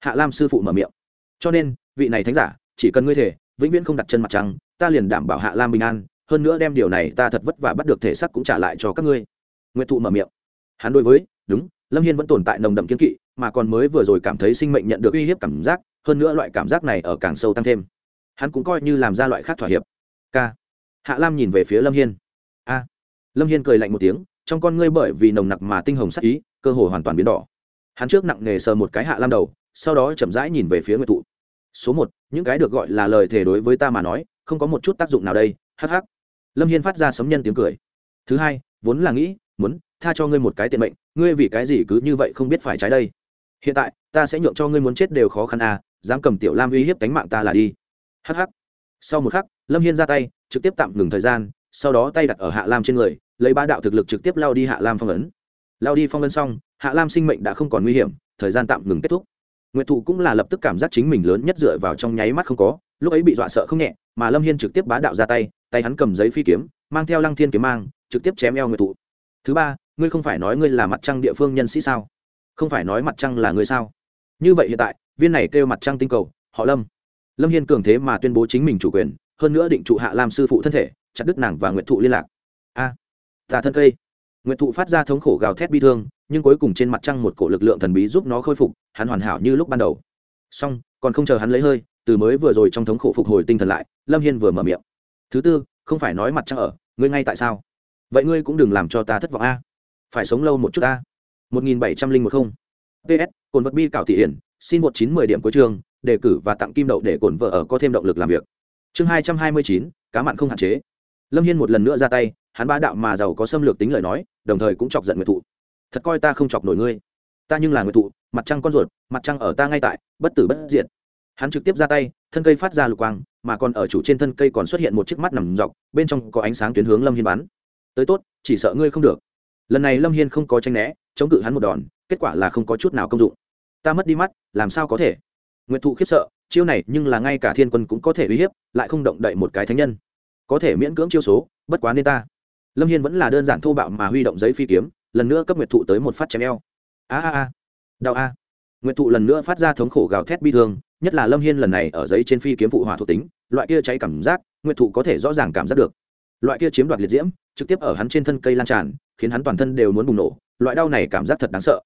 Hạ lam sư phụ mở miệng. Cho nên, vị này thánh giả, chỉ cần ngươi thể, vĩnh viễn không đặt chân mặt trăng, ta liền đảm bảo hạ lam bình an, hơn nữa đem điều này ta thật vất vả bắt được thể xác cũng trả lại cho các ngươi. Nguyệt thụ mở miệng. Hắn đối với, đúng, lâm hiên vẫn tồn tại nồng đậm kiên kỵ, mà còn mới vừa rồi cảm thấy sinh mệnh nhận được uy hiếp cảm giác, hơn nữa loại cảm giác này ở càng sâu tăng thêm. Hắn cũng coi như làm ra loại khác thỏa hiệp k. Hạ lam nhìn về phía lâm hiên. A. Lâm hiên cười lạnh một tiếng, trong con ngươi bởi vì nồng nặc mà tinh hồng sắc ý, cơ hồ hoàn toàn biến đỏ. Hắn trước nặng nề sờ một cái hạ lam đầu, sau đó chậm rãi nhìn về phía nguyệt thụ. Số một, những cái được gọi là lời thề đối với ta mà nói, không có một chút tác dụng nào đây hh lâm hiên phát ra sấm nhân tiếng cười. Thứ hai, vốn là nghĩ, muốn tha cho ngươi một cái tiền mệnh, ngươi vì cái gì cứ như vậy không biết phải trái đây? Hiện tại, ta sẽ nhượng cho ngươi muốn chết đều khó khăn à dám cầm tiểu lam uy hiếp cánh mạng ta là đi. Hh sau một khắc lâm hiên ra tay, trực tiếp tạm ngừng thời gian, sau đó tay đặt ở hạ lam trên người, lấy ba đạo thực lực trực tiếp lao đi hạ lam phong ấn. Lao đi phong ấn xong, hạ lam sinh mệnh đã không còn nguy hiểm, thời gian tạm ngừng kết thúc. Nguyệt thụ cũng là lập tức cảm giác chính mình lớn nhất dựa vào trong nháy mắt không có, lúc ấy bị dọa sợ không nhẹ, mà lâm hiên trực tiếp bá đạo ra tay tay hắn cầm giấy phi kiếm, mang theo lăng thiên kiếm mang, trực tiếp chém eo nguyệt thụ. Thứ ba, ngươi không phải nói ngươi là mặt trăng địa phương nhân sĩ sao? Không phải nói mặt trăng là ngươi sao? Như vậy hiện tại, viên này kêu mặt trăng tinh cầu, họ lâm. Lâm hiên cường thế mà tuyên bố chính mình chủ quyền hơn nữa định trụ hạ làm sư phụ thân thể chặt đứt nàng và nguyệt thụ liên lạc. A à, tà thân cây. Nguyệt thụ phát ra thống khổ gào thét bi thương nhưng cuối cùng trên mặt trăng một cổ lực lượng thần bí giúp nó khôi phục hắn hoàn hảo như lúc ban đầu. Song còn không chờ hắn lấy hơi từ mới vừa rồi trong thống khổ phục hồi tinh thần lại lâm hiên vừa mở miệng. Thứ tư không phải nói mặt trăng ở ngươi ngay tại sao? Vậy ngươi cũng đừng làm cho ta thất vọng a. Phải sống lâu một chút a một nghìn bảy trăm linh một không. Ps cồn vật bi cảo thị hiển xin một chín mười điểm cuối trường đề cử và tặng kim đậu để cồn vợ ở có thêm động lực làm việc chương hai trăm hai mươi chín, cá mặn không hạn chế. Lâm hiên một lần nữa ra tay, hắn ba đạo mà giàu có xâm lược tính lời nói, đồng thời cũng chọc giận nguyệt thụ. Thật coi ta không chọc nổi ngươi. Ta nhưng là nguyệt thụ, mặt trăng con ruột, mặt trăng ở ta ngay tại, bất tử bất diệt. Hắn trực tiếp ra tay, thân cây phát ra lục quang, mà còn ở chủ trên thân cây còn xuất hiện một chiếc mắt nằm dọc, bên trong có ánh sáng tuyến hướng lâm hiên bắn. Tới tốt, chỉ sợ ngươi không được. Lần này lâm hiên không có tranh né, chống cự hắn một đòn, kết quả là không có chút nào công dụng. Ta mất đi mắt, làm sao có thể? Nguyệt thụ khiếp sợ chiêu này nhưng là ngay cả thiên quân cũng có thể uy hiếp, lại không động đậy một cái thánh nhân. Có thể miễn cưỡng chiêu số, bất quá nên ta. Lâm hiên vẫn là đơn giản thô bạo mà huy động giấy phi kiếm, lần nữa cấp nguyệt thụ tới một phát chém eo. A a a. Đau a. Nguyệt thụ lần nữa phát ra thống khổ gào thét bi thương, nhất là lâm hiên lần này ở giấy trên phi kiếm phụ hỏa thuộc tính, loại kia cháy cảm giác, nguyệt thụ có thể rõ ràng cảm giác được. Loại kia chiếm đoạt liệt diễm, trực tiếp ở hắn trên thân cây lan tràn, khiến hắn toàn thân đều muốn bùng nổ, loại đau này cảm giác thật đáng sợ.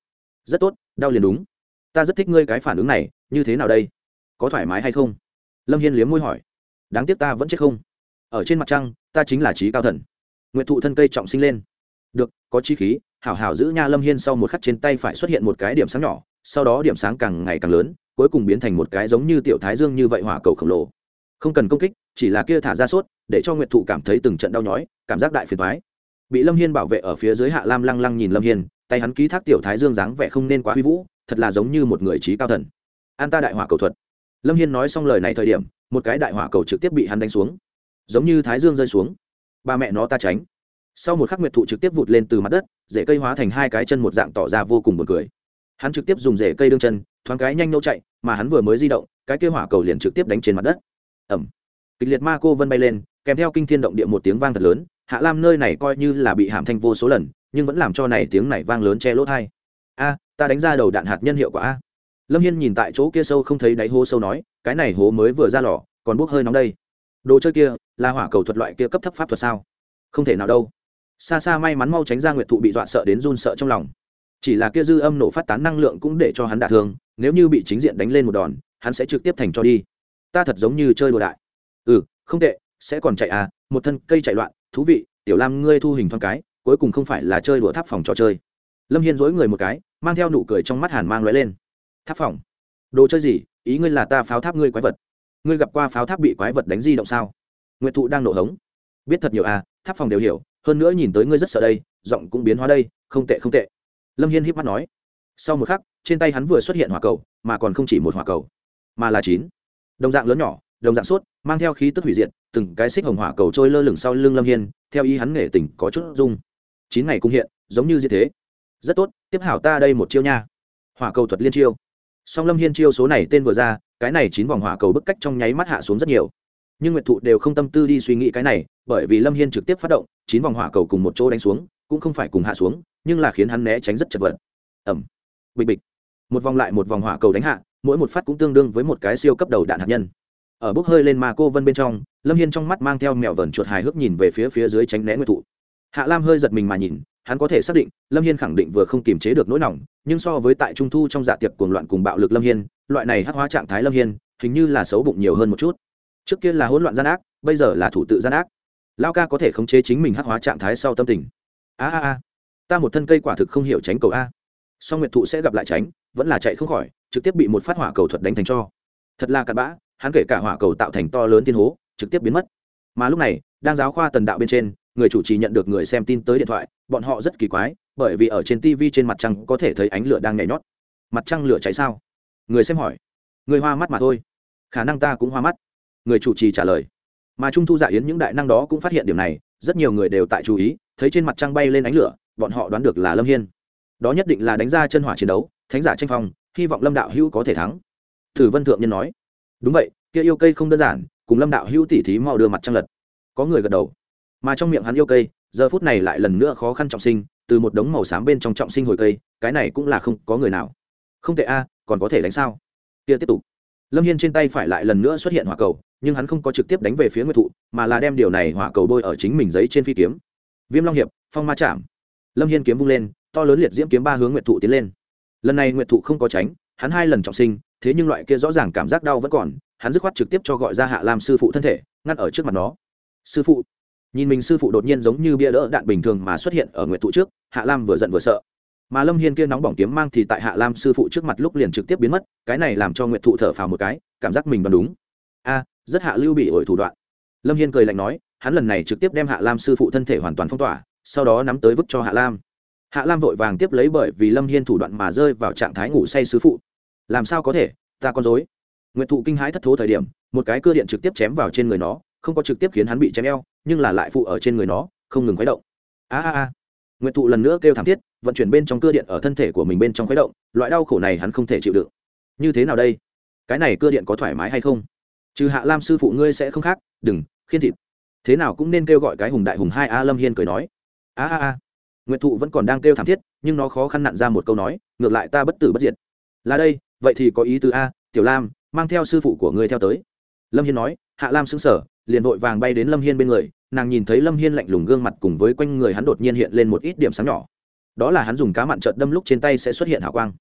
Rất tốt, đau liền đúng. Ta rất thích ngươi cái phản ứng này, như thế nào đây? Có thoải mái hay không? Lâm hiên liếm môi hỏi. Đáng tiếc ta vẫn chết không? Ở trên mặt trăng, ta chính là trí cao thần. Nguyện thụ thân cây trọng sinh lên. Được, có chi khí, hảo hảo giữ nha lâm hiên sau một khắc trên tay phải xuất hiện một cái điểm sáng nhỏ, sau đó điểm sáng càng ngày càng lớn, cuối cùng biến thành một cái giống như tiểu thái dương như vậy hỏa cầu khổng lồ. Không cần công kích, chỉ là kia thả ra sốt, để cho nguyệt thụ cảm thấy từng trận đau nhói, cảm giác đại phiền thoái bị lâm hiên bảo vệ ở phía dưới hạ lam lăng lăng nhìn lâm hiên, tay hắn ký thác tiểu thái dương dáng vẻ không nên quá huy vũ, thật là giống như một người trí cao thần. An ta đại hỏa cầu thuật lâm hiên nói xong lời này thời điểm, một cái đại hỏa cầu trực tiếp bị hắn đánh xuống. Giống như thái dương rơi xuống. Ba mẹ nó ta tránh. Sau một khắc nguyệt thụ trực tiếp vụt lên từ mặt đất, rễ cây hóa thành hai cái chân một dạng tỏ ra vô cùng buồn cười. Hắn trực tiếp dùng rễ cây đương chân, thoáng cái nhanh nâu chạy, mà hắn vừa mới di động, cái kêu hỏa cầu liền trực tiếp đánh trên mặt đất. Ẩm kịch liệt ma cô vân bay lên, kèm theo kinh thiên động địa một tiếng vang thật lớn, hạ lam nơi này coi như là bị hàm thanh vô số lần, nhưng vẫn làm cho này tiếng này vang lớn che lỗ thai a, ta đánh ra đầu đạn hạt nhân hiệu quả a lâm hiên nhìn tại chỗ kia sâu không thấy đáy hố sâu nói, cái này hố mới vừa ra lò, còn bốc hơi nóng đây. Đồ chơi kia, là hỏa cầu thuật loại kia cấp thấp pháp thuật sao? Không thể nào đâu. Xa xa may mắn mau tránh ra nguyệt thụ bị dọa sợ đến run sợ trong lòng. Chỉ là kia dư âm nổ phát tán năng lượng cũng để cho hắn đả thương, nếu như bị chính diện đánh lên một đòn, hắn sẽ trực tiếp thành cho đi. Ta thật giống như chơi đồ đại. Ừ không tệ, sẽ còn chạy à một thân cây chạy loạn, thú vị, tiểu lam ngươi thu hình thoáng cái, cuối cùng không phải là chơi đùa tháp phòng trò chơi. Lâm hiên dối người một cái, mang theo nụ cười trong mắt hàn mang lóe lên tháp phòng. Đồ chơi gì? Ý ngươi là ta pháo tháp ngươi quái vật. Ngươi gặp qua pháo tháp bị quái vật đánh di động sao? Nguyệt thụ đang nổ hống. Biết thật nhiều à tháp phòng đều hiểu, hơn nữa nhìn tới ngươi rất sợ đây, giọng cũng biến hóa đây, không tệ không tệ. Lâm hiên híp mắt nói. Sau một khắc, trên tay hắn vừa xuất hiện hỏa cầu, mà còn không chỉ một hỏa cầu, mà là chín. Đồng dạng lớn nhỏ, đồng dạng suốt, mang theo khí tức hủy diệt, từng cái xích hồng hỏa cầu trôi lơ lửng sau lưng lâm hiên, theo ý hắn nghệ tỉnh có chút dung chín ngày cung hiện, giống như như thế. Rất tốt, tiếp hảo ta đây một chiêu nha. Hỏa cầu thuật liên chiêu song lâm hiên chiêu số này tên vừa ra, cái này chín vòng hỏa cầu bức cách trong nháy mắt hạ xuống rất nhiều. Nhưng nguyệt thụ đều không tâm tư đi suy nghĩ cái này, bởi vì lâm hiên trực tiếp phát động, chín vòng hỏa cầu cùng một chỗ đánh xuống, cũng không phải cùng hạ xuống, nhưng là khiến hắn né tránh rất chật vật. Ẩm bịch bịch. Một vòng lại một vòng hỏa cầu đánh hạ, mỗi một phát cũng tương đương với một cái siêu cấp đầu đạn hạt nhân. Ở bốc hơi lên mà cô vân bên trong, lâm hiên trong mắt mang theo mèo vờn chuột hài hước nhìn về phía phía dưới tránh né nguyệt thụ. Hạ lam hơi giật mình mà nhìn hắn có thể xác định, lâm hiên khẳng định vừa không kiềm chế được nỗi lòng nhưng so với tại trung thu trong dạ tiệc cuồng loạn cùng bạo lực lâm hiên, loại này hắc hóa trạng thái lâm hiên, hình như là xấu bụng nhiều hơn một chút. Trước kia là hỗn loạn gian ác, bây giờ là thủ tự gian ác. Lao ca có thể khống chế chính mình hắc hóa trạng thái sau tâm tình. A a a, ta một thân cây quả thực không hiểu tránh cầu a. Song nguyệt thụ sẽ gặp lại tránh, vẫn là chạy không khỏi, trực tiếp bị một phát hỏa cầu thuật đánh thành cho. Thật là cặn bã, hắn kể cả hỏa cầu tạo thành to lớn tiên hố, trực tiếp biến mất. Mà lúc này, đang giáo khoa tần đạo bên trên người chủ trì nhận được người xem tin tới điện thoại, bọn họ rất kỳ quái, bởi vì ở trên tv trên mặt trăng có thể thấy ánh lửa đang nhảy nhót. Mặt trăng lửa cháy sao? Người xem hỏi. Người hoa mắt mà thôi. Khả năng ta cũng hoa mắt. Người chủ trì trả lời. Mà trung thu dạ yến những đại năng đó cũng phát hiện điểm này, rất nhiều người đều tại chú ý, thấy trên mặt trăng bay lên ánh lửa, bọn họ đoán được là lâm hiên. Đó nhất định là đánh ra chân hỏa chiến đấu, thánh giả tranh phong, hy vọng lâm đạo hữu có thể thắng. Thử vân thượng nhân nói. Đúng vậy, kia yêu cây không đơn giản, cùng lâm đạo hữu tỉ thí mau đưa mặt trăng lật. Có người gật đầu mà trong miệng hắn yêu cây, giờ phút này lại lần nữa khó khăn trọng sinh, từ một đống màu xám bên trong trọng sinh hồi cây, cái này cũng là không có người nào. Không thể a, còn có thể đánh sao? Kia tiếp tục. Lâm hiên trên tay phải lại lần nữa xuất hiện hỏa cầu, nhưng hắn không có trực tiếp đánh về phía nguyệt thụ, mà là đem điều này hỏa cầu bôi ở chính mình giấy trên phi kiếm. Viêm long hiệp, phong ma chạm. Lâm hiên kiếm vung lên, to lớn liệt diễm kiếm ba hướng nguyệt thụ tiến lên. Lần này nguyệt thụ không có tránh, hắn hai lần trọng sinh, thế nhưng loại kia rõ ràng cảm giác đau vẫn còn, hắn dứt khoát trực tiếp cho gọi ra hạ làm sư phụ thân thể, ngăn ở trước mặt nó. Sư phụ! Nhìn mình sư phụ đột nhiên giống như bia đỡ đạn bình thường mà xuất hiện ở nguyệt thụ trước, hạ lam vừa giận vừa sợ. Mà lâm hiên kia nóng bỏng kiếm mang thì tại hạ lam sư phụ trước mặt lúc liền trực tiếp biến mất, cái này làm cho nguyệt thụ thở phào một cái, cảm giác mình đoán đúng. A, rất hạ lưu bị ổi thủ đoạn. Lâm hiên cười lạnh nói, hắn lần này trực tiếp đem hạ lam sư phụ thân thể hoàn toàn phong tỏa, sau đó nắm tới vứt cho hạ lam. Hạ lam vội vàng tiếp lấy bởi vì lâm hiên thủ đoạn mà rơi vào trạng thái ngủ say sư phụ. Làm sao có thể, ta con dối nguyệt thụ kinh hãi thất thố thời điểm, một cái cơ điện trực tiếp chém vào trên người nó không có trực tiếp khiến hắn bị chém eo, nhưng là lại phụ ở trên người nó, không ngừng khuấy động. A a a. Nguyệt thụ lần nữa kêu thảm thiết, vận chuyển bên trong cơ điện ở thân thể của mình bên trong khuấy động, loại đau khổ này hắn không thể chịu đựng. Như thế nào đây? Cái này cơ điện có thoải mái hay không? Trừ hạ lam sư phụ ngươi sẽ không khác, đừng, khiên thịt. Thế nào cũng nên kêu gọi cái hùng đại hùng hai a lâm hiên cười nói. A a a. Nguyệt thụ vẫn còn đang kêu thảm thiết, nhưng nó khó khăn nặn ra một câu nói, ngược lại ta bất tử bất diệt. Là đây, vậy thì có ý tứ a, tiểu lam, mang theo sư phụ của ngươi theo tới. Lâm hiên nói, hạ lam xứng sở liền vội vàng bay đến lâm hiên bên người, nàng nhìn thấy lâm hiên lạnh lùng gương mặt cùng với quanh người hắn đột nhiên hiện lên một ít điểm sáng nhỏ. Đó là hắn dùng cá mặn trợt đâm lúc trên tay sẽ xuất hiện hào quang.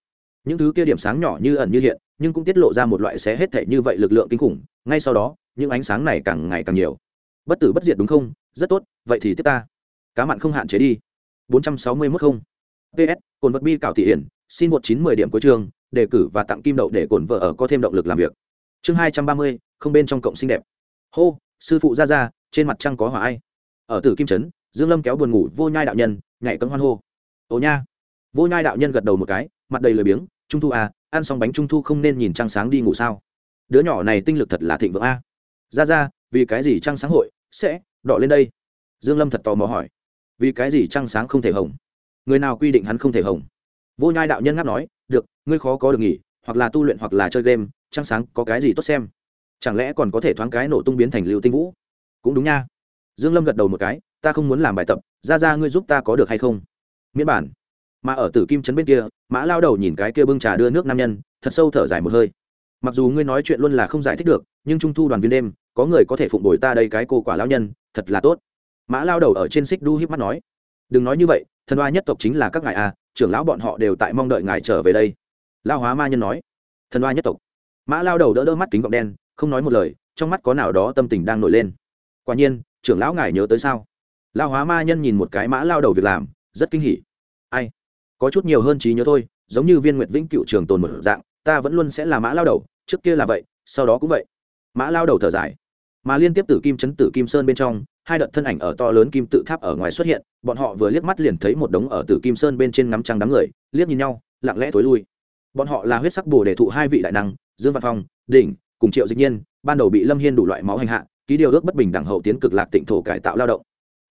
Những thứ kia điểm sáng nhỏ như ẩn như hiện, nhưng cũng tiết lộ ra một loại xé hết thể như vậy lực lượng kinh khủng, ngay sau đó, những ánh sáng này càng ngày càng nhiều. Bất tử bất diệt đúng không? Rất tốt, vậy thì tiếp ta. Cá mặn không hạn chế đi. 461 không. Ps cồn vật bi cảo thị hiển, xin một chín mười điểm cuối chương, đề cử và tặng kim đậu để cồn vợ ở có thêm động lực làm việc. Chương hai trăm ba mươi, không bên trong cộng xinh đẹp. Hô sư phụ ra ra, trên mặt trăng có hỏa ai. Ở tử kim trấn, dương lâm kéo buồn ngủ vô nhai đạo nhân, nhảy cấm hoan hô. Ồ nha. Vô nhai đạo nhân gật đầu một cái, mặt đầy lười biếng, trung thu à ăn xong bánh trung thu không nên nhìn trăng sáng đi ngủ sao? Đứa nhỏ này tinh lực thật là thịnh vượng a. Ra ra, vì cái gì trăng sáng hội sẽ đọ lên đây? Dương lâm thật tò mò hỏi. Vì cái gì trăng sáng không thể hồng? Người nào quy định hắn không thể hồng? Vô nhai đạo nhân ngáp nói, được, ngươi khó có được nghỉ, hoặc là tu luyện hoặc là chơi game, trăng sáng có cái gì tốt xem? Chẳng lẽ còn có thể thoáng cái nổ tung biến thành lưu tinh vũ? Cũng đúng nha. Dương lâm gật đầu một cái, ta không muốn làm bài tập, ra ra ngươi giúp ta có được hay không? Miễn bản. Mà ở tử kim trấn bên kia, mã lao đầu nhìn cái kia bưng trà đưa nước nam nhân, thật sâu thở dài một hơi. Mặc dù ngươi nói chuyện luôn là không giải thích được, nhưng trung thu đoàn viên đêm, có người có thể phụng đổi ta đây cái cô quả lao nhân, thật là tốt. Mã lao đầu ở trên xích đu híp mắt nói. Đừng nói như vậy, thần oa nhất tộc chính là các ngài a trưởng lão bọn họ đều tại mong đợi ngài trở về đây. Lao hóa ma nhân nói. Thần oa nhất tộc. Mã lao đầu đỡ đỡ mắt kính gọng đen không nói một lời, trong mắt có nào đó tâm tình đang nổi lên. Quả nhiên, trưởng lão ngài nhớ tới sao? Lao hóa ma nhân nhìn một cái mã lao đầu việc làm, rất kinh hỉ. Ai? Có chút nhiều hơn trí nhớ thôi, giống như viên nguyệt vĩnh cựu trường tồn một dạng, ta vẫn luôn sẽ là mã lao đầu, trước kia là vậy, sau đó cũng vậy. Mã lao đầu thở dài. Mà liên tiếp tử kim chấn tử kim sơn bên trong, hai đợt thân ảnh ở to lớn kim tự tháp ở ngoài xuất hiện, bọn họ vừa liếc mắt liền thấy một đống ở tử kim sơn bên trên ngắm trăng đám người, liếc nhìn nhau, lặng lẽ thối lui. Bọn họ là huyết sắc bồ đề thụ hai vị đại năng, dương văn phong, đỉnh cùng triệu dịch nhiên, ban đầu bị lâm hiên đủ loại máu hành hạ, ký điều ước bất bình đẳng hậu tiến cực lạc tịnh thổ cải tạo lao động.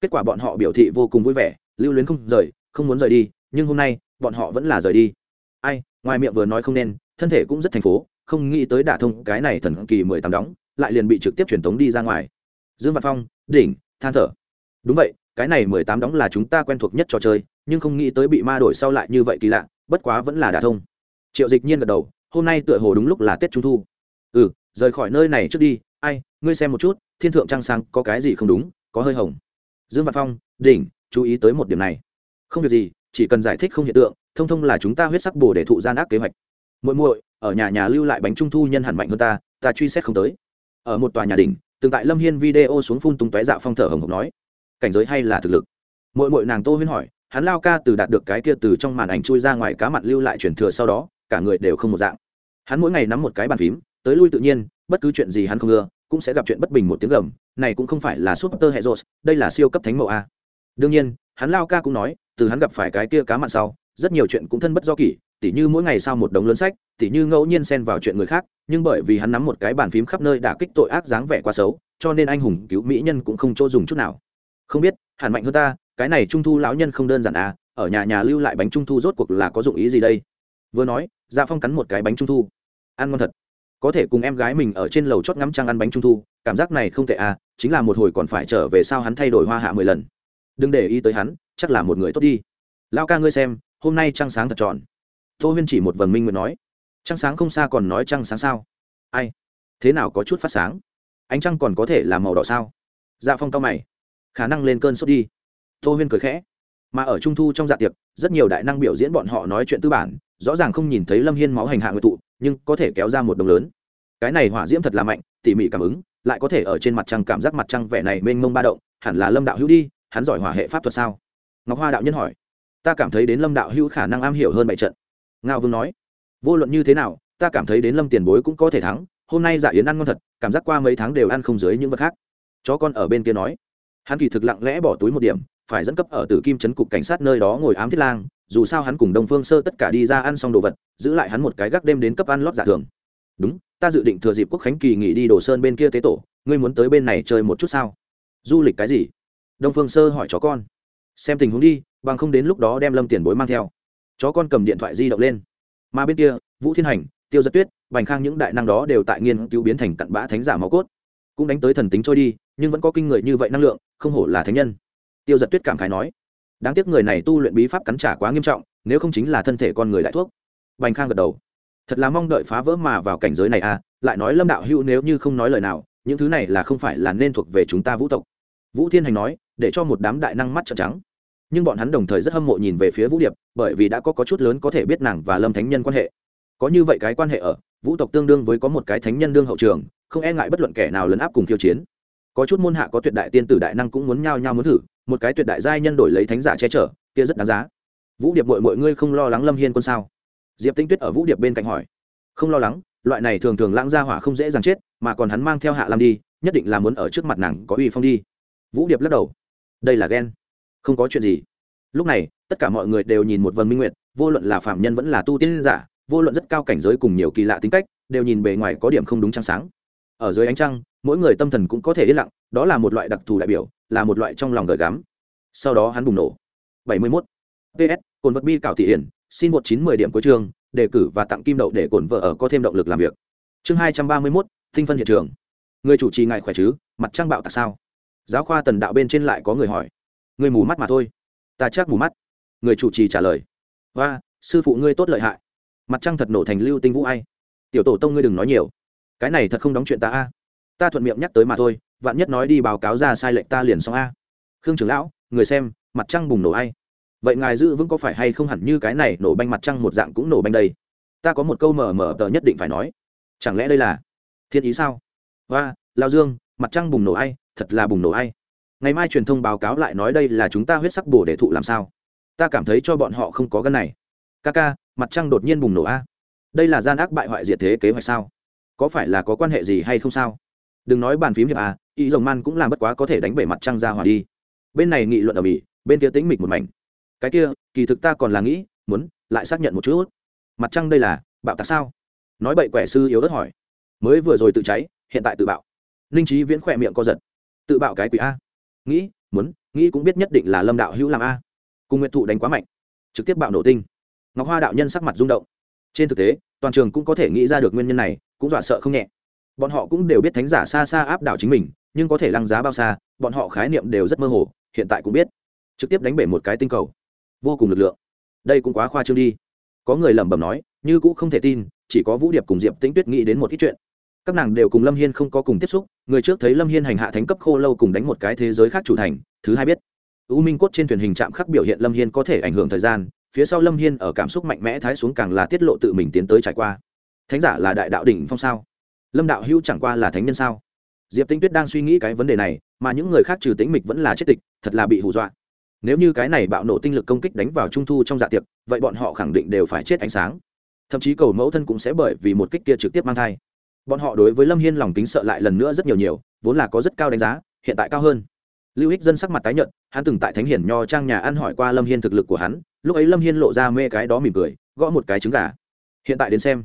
Kết quả bọn họ biểu thị vô cùng vui vẻ, lưu luyến không rời, không muốn rời đi, nhưng hôm nay, bọn họ vẫn là rời đi. Ai, ngoài miệng vừa nói không nên, thân thể cũng rất thành phố, không nghĩ tới đả thông cái này thần kỳ mười tám đóng, lại liền bị trực tiếp truyền tống đi ra ngoài. Dương văn phong, đỉnh, than thở. Đúng vậy, cái này mười tám đóng là chúng ta quen thuộc nhất trò chơi, nhưng không nghĩ tới bị ma đổi sau lại như vậy kỳ lạ, bất quá vẫn là đả thông. Triệu dịch nhiên gật đầu, hôm nay tựa hồ đúng lúc là tết trung thu. Ừ rời khỏi nơi này trước đi, ai, ngươi xem một chút, thiên thượng trăng sáng có cái gì không đúng, có hơi hồng. Dương văn phong, đỉnh, chú ý tới một điểm này. Không việc gì, chỉ cần giải thích không hiện tượng, thông thông là chúng ta huyết sắc bồ để thụ gian ác kế hoạch. Muội muội, ở nhà nhà lưu lại bánh trung thu nhân hẳn mạnh hơn ta ta truy xét không tới. Ở một tòa nhà đỉnh từng tại lâm hiên video xuống phun tung tóe dạo phong thở hồng hộc nói. Cảnh giới hay là thực lực? Muội muội nàng tô huyên hỏi, hắn lao ca từ đạt được cái kia từ trong màn ảnh chui ra ngoài cá mặt lưu lại truyền thừa sau đó, cả người đều không một dạng. Hắn mỗi ngày nắm một cái bàn phím tới lui tự nhiên, bất cứ chuyện gì hắn không ưa, cũng sẽ gặp chuyện bất bình một tiếng gầm, này cũng không phải là super hệ rột đây là siêu cấp thánh mẫu a. Đương nhiên, hắn lao ca cũng nói, từ hắn gặp phải cái kia cá mặn sau, rất nhiều chuyện cũng thân bất do kỷ, tỉ như mỗi ngày sau một đống lớn sách, tỉ như ngẫu nhiên xen vào chuyện người khác, nhưng bởi vì hắn nắm một cái bàn phím khắp nơi đã kích tội ác dáng vẻ quá xấu, cho nên anh hùng cứu mỹ nhân cũng không chỗ dùng chút nào. Không biết, hẳn mạnh hơn ta, cái này trung thu lão nhân không đơn giản à ở nhà nhà lưu lại bánh trung thu rốt cuộc là có dụng ý gì đây? Vừa nói gia phong cắn một cái bánh trung thu. Ăn ngon thật có thể cùng em gái mình ở trên lầu chót ngắm trăng ăn bánh trung thu, cảm giác này không tệ à chính là một hồi còn phải trở về sao hắn thay đổi hoa hạ mười lần. Đừng để ý tới hắn, chắc là một người tốt đi. Lao ca ngươi xem, hôm nay trăng sáng thật tròn. Tô huyên chỉ một vần minh nguyện nói. Trăng sáng không xa còn nói trăng sáng sao? Ai? Thế nào có chút phát sáng? Ánh trăng còn có thể là màu đỏ sao? Dạ phong cao mày. Khả năng lên cơn sốt đi. Tô huyên cười khẽ. Mà ở trung thu trong dạ tiệc, rất nhiều đại năng biểu diễn bọn họ nói chuyện tư bản, rõ ràng không nhìn thấy lâm hiên máu hành hạ người tụ nhưng có thể kéo ra một đồng lớn. Cái này hỏa diễm thật là mạnh, tỉ mỉ cảm ứng, lại có thể ở trên mặt trăng cảm giác mặt trăng vẻ này mênh mông ba động, hẳn là lâm đạo hữu đi, hắn giỏi hỏa hệ pháp thuật sao? Ngọc hoa đạo nhân hỏi. Ta cảm thấy đến lâm đạo hữu khả năng am hiểu hơn bảy trận. Ngao vương nói. Vô luận như thế nào, ta cảm thấy đến lâm tiền bối cũng có thể thắng, hôm nay dạ yến ăn ngon thật, cảm giác qua mấy tháng đều ăn không dưới những vật khác. Chó con ở bên kia nói. Hắn kỳ thực lặng lẽ bỏ túi một điểm, phải dẫn cấp ở tử kim trấn cục cảnh sát nơi đó ngồi ám thiết lang dù sao hắn cùng đông phương sơ tất cả đi ra ăn xong đồ vật, giữ lại hắn một cái gác đêm đến cấp ăn lót giả thường. Đúng, ta dự định thừa dịp quốc khánh kỳ nghỉ đi đồ sơn bên kia tế tổ, ngươi muốn tới bên này chơi một chút sao? Du lịch cái gì? Đông phương sơ hỏi chó con. Xem tình huống đi, bằng không đến lúc đó đem lâm tiền bối mang theo. Chó con cầm điện thoại di động lên. Mà bên kia, vũ thiên hành, tiêu giật tuyết, bành khang những đại năng đó đều tại nghiên cứu biến thành cặn bã thánh giả máu cốt. Cũng đánh tới thần tính trôi đi, nhưng vẫn có kinh người như vậy năng lượng, không hổ là thánh nhân. Tiêu giật tuyết cảm khái nói đáng tiếc người này tu luyện bí pháp cắn trả quá nghiêm trọng nếu không chính là thân thể con người đại thuốc. Bành khang gật đầu. Thật là mong đợi phá vỡ mà vào cảnh giới này à lại nói lâm đạo hữu nếu như không nói lời nào những thứ này là không phải là nên thuộc về chúng ta vũ tộc. Vũ thiên hành nói để cho một đám đại năng mắt trợn trắng. Nhưng bọn hắn đồng thời rất hâm mộ nhìn về phía vũ điệp bởi vì đã có, có chút lớn có thể biết nàng và lâm thánh nhân quan hệ. Có như vậy cái quan hệ ở vũ tộc tương đương với có một cái thánh nhân đương hậu trường không e ngại bất luận kẻ nào lấn áp cùng khiêu chiến. Có chút môn hạ có tuyệt đại tiên tử đại năng cũng muốn nhao nhao muốn thử một cái tuyệt đại giai nhân đổi lấy thánh giả che chở, kia rất đáng giá. Vũ điệp muội mọi ngươi không lo lắng lâm hiên quân sao? Diệp tinh tuyết ở vũ điệp bên cạnh hỏi. Không lo lắng, loại này thường thường lãng ra hỏa không dễ dàng chết, mà còn hắn mang theo hạ lam đi, nhất định là muốn ở trước mặt nàng có uy phong đi. Vũ điệp lắc đầu. Đây là ghen. Không có chuyện gì. Lúc này, tất cả mọi người đều nhìn một vần minh nguyệt, vô luận là phạm nhân vẫn là tu tiên giả, vô luận rất cao cảnh giới cùng nhiều kỳ lạ tính cách, đều nhìn bề ngoài có điểm không đúng trăng sáng. Ở dưới ánh trăng, mỗi người tâm thần cũng có thể yên lặng, đó là một loại đặc thù đại biểu là một loại trong lòng gợi gắm. Sau đó hắn bùng nổ. 71. ps cồn vật bi cảo thị hiển xin một chín mười điểm cuối trường đề cử và tặng kim đậu để cồn vợ ở có thêm động lực làm việc. Chương hai trăm ba mươi 231, tinh phân hiện trường. Người chủ trì ngài khỏe chứ? Mặt trăng bạo tạc sao? Giáo khoa tần đạo bên trên lại có người hỏi. Người mù mắt mà thôi. Ta chắc mù mắt. Người chủ trì trả lời. Và sư phụ ngươi tốt lợi hại. Mặt trăng thật nổ thành lưu tinh vũ ai. Tiểu tổ tông ngươi đừng nói nhiều. Cái này thật không đóng chuyện ta a. Ta thuận miệng nhắc tới mà thôi vạn nhất nói đi báo cáo ra sai lệnh ta liền xong a. Khương trưởng lão, người xem, mặt trăng bùng nổ ai? Vậy ngài giữ vững có phải hay không hẳn như cái này nổ banh mặt trăng một dạng cũng nổ banh đây? Ta có một câu mờ mờ tờ nhất định phải nói. Chẳng lẽ đây là thiên ý sao? Và lao dương, mặt trăng bùng nổ ai? Thật là bùng nổ ai? Ngày mai truyền thông báo cáo lại nói đây là chúng ta huyết sắc bổ để thụ làm sao? Ta cảm thấy cho bọn họ không có gân này. Ca ca, mặt trăng đột nhiên bùng nổ a. Đây là gian ác bại hoại diệt thế kế hoạch sao? Có phải là có quan hệ gì hay không sao? Đừng nói bàn phím hiệp à ý rồng man cũng làm bất quá có thể đánh bể mặt trăng ra hòa đi. Bên này nghị luận ở mỹ, bên kia tính mịch một mảnh. Cái kia, kỳ thực ta còn là nghĩ, muốn lại xác nhận một chút. Mặt trăng đây là bạo tạc sao? Nói bậy quẻ sư yếu ớt hỏi. Mới vừa rồi tự cháy, hiện tại tự bạo. Ninh trí viễn khỏe miệng co giật. Tự bạo cái quỷ a. Nghĩ, muốn, nghĩ cũng biết nhất định là lâm đạo hữu làm a. Cùng nguyện thụ đánh quá mạnh, trực tiếp bạo nổ tinh. Ngọc hoa đạo nhân sắc mặt rung động. Trên thực tế, toàn trường cũng có thể nghĩ ra được nguyên nhân này, cũng dọa sợ không nhẹ bọn họ cũng đều biết thánh giả xa xa áp đảo chính mình, nhưng có thể lăng giá bao xa, bọn họ khái niệm đều rất mơ hồ, hiện tại cũng biết. Trực tiếp đánh bể một cái tinh cầu. Vô cùng lực lượng. Đây cũng quá khoa trương đi. Có người lẩm bẩm nói, như cũng không thể tin, chỉ có vũ điệp cùng diệp tĩnh tuyết nghĩ đến một ít chuyện. Các nàng đều cùng lâm hiên không có cùng tiếp xúc, người trước thấy lâm hiên hành hạ thánh cấp khô lâu cùng đánh một cái thế giới khác chủ thành, thứ hai biết. U minh cốt trên thuyền hình trạm khắc biểu hiện lâm hiên có thể ảnh hưởng thời gian, phía sau lâm hiên ở cảm xúc mạnh mẽ thái xuống càng là tiết lộ tự mình tiến tới trải qua. Thánh giả là đại đạo đỉnh phong sao? Lâm đạo hữu chẳng qua là thánh nhân sao? Diệp tinh tuyết đang suy nghĩ cái vấn đề này, mà những người khác trừ tĩnh mịch vẫn là chết tịch, thật là bị hù dọa. Nếu như cái này bạo nổ tinh lực công kích đánh vào trung thu trong dạ tiệc, vậy bọn họ khẳng định đều phải chết ánh sáng. Thậm chí cầu mẫu thân cũng sẽ bởi vì một kích kia trực tiếp mang thai. Bọn họ đối với lâm hiên lòng kính sợ lại lần nữa rất nhiều nhiều, vốn là có rất cao đánh giá, hiện tại cao hơn. Lưu ích dân sắc mặt tái nhận hắn từng tại thánh hiển nho trang nhà ăn hỏi qua lâm hiên thực lực của hắn, lúc ấy lâm hiên lộ ra mê cái đó mỉm cười, gõ một cái trứng gà. Hiện tại đến xem,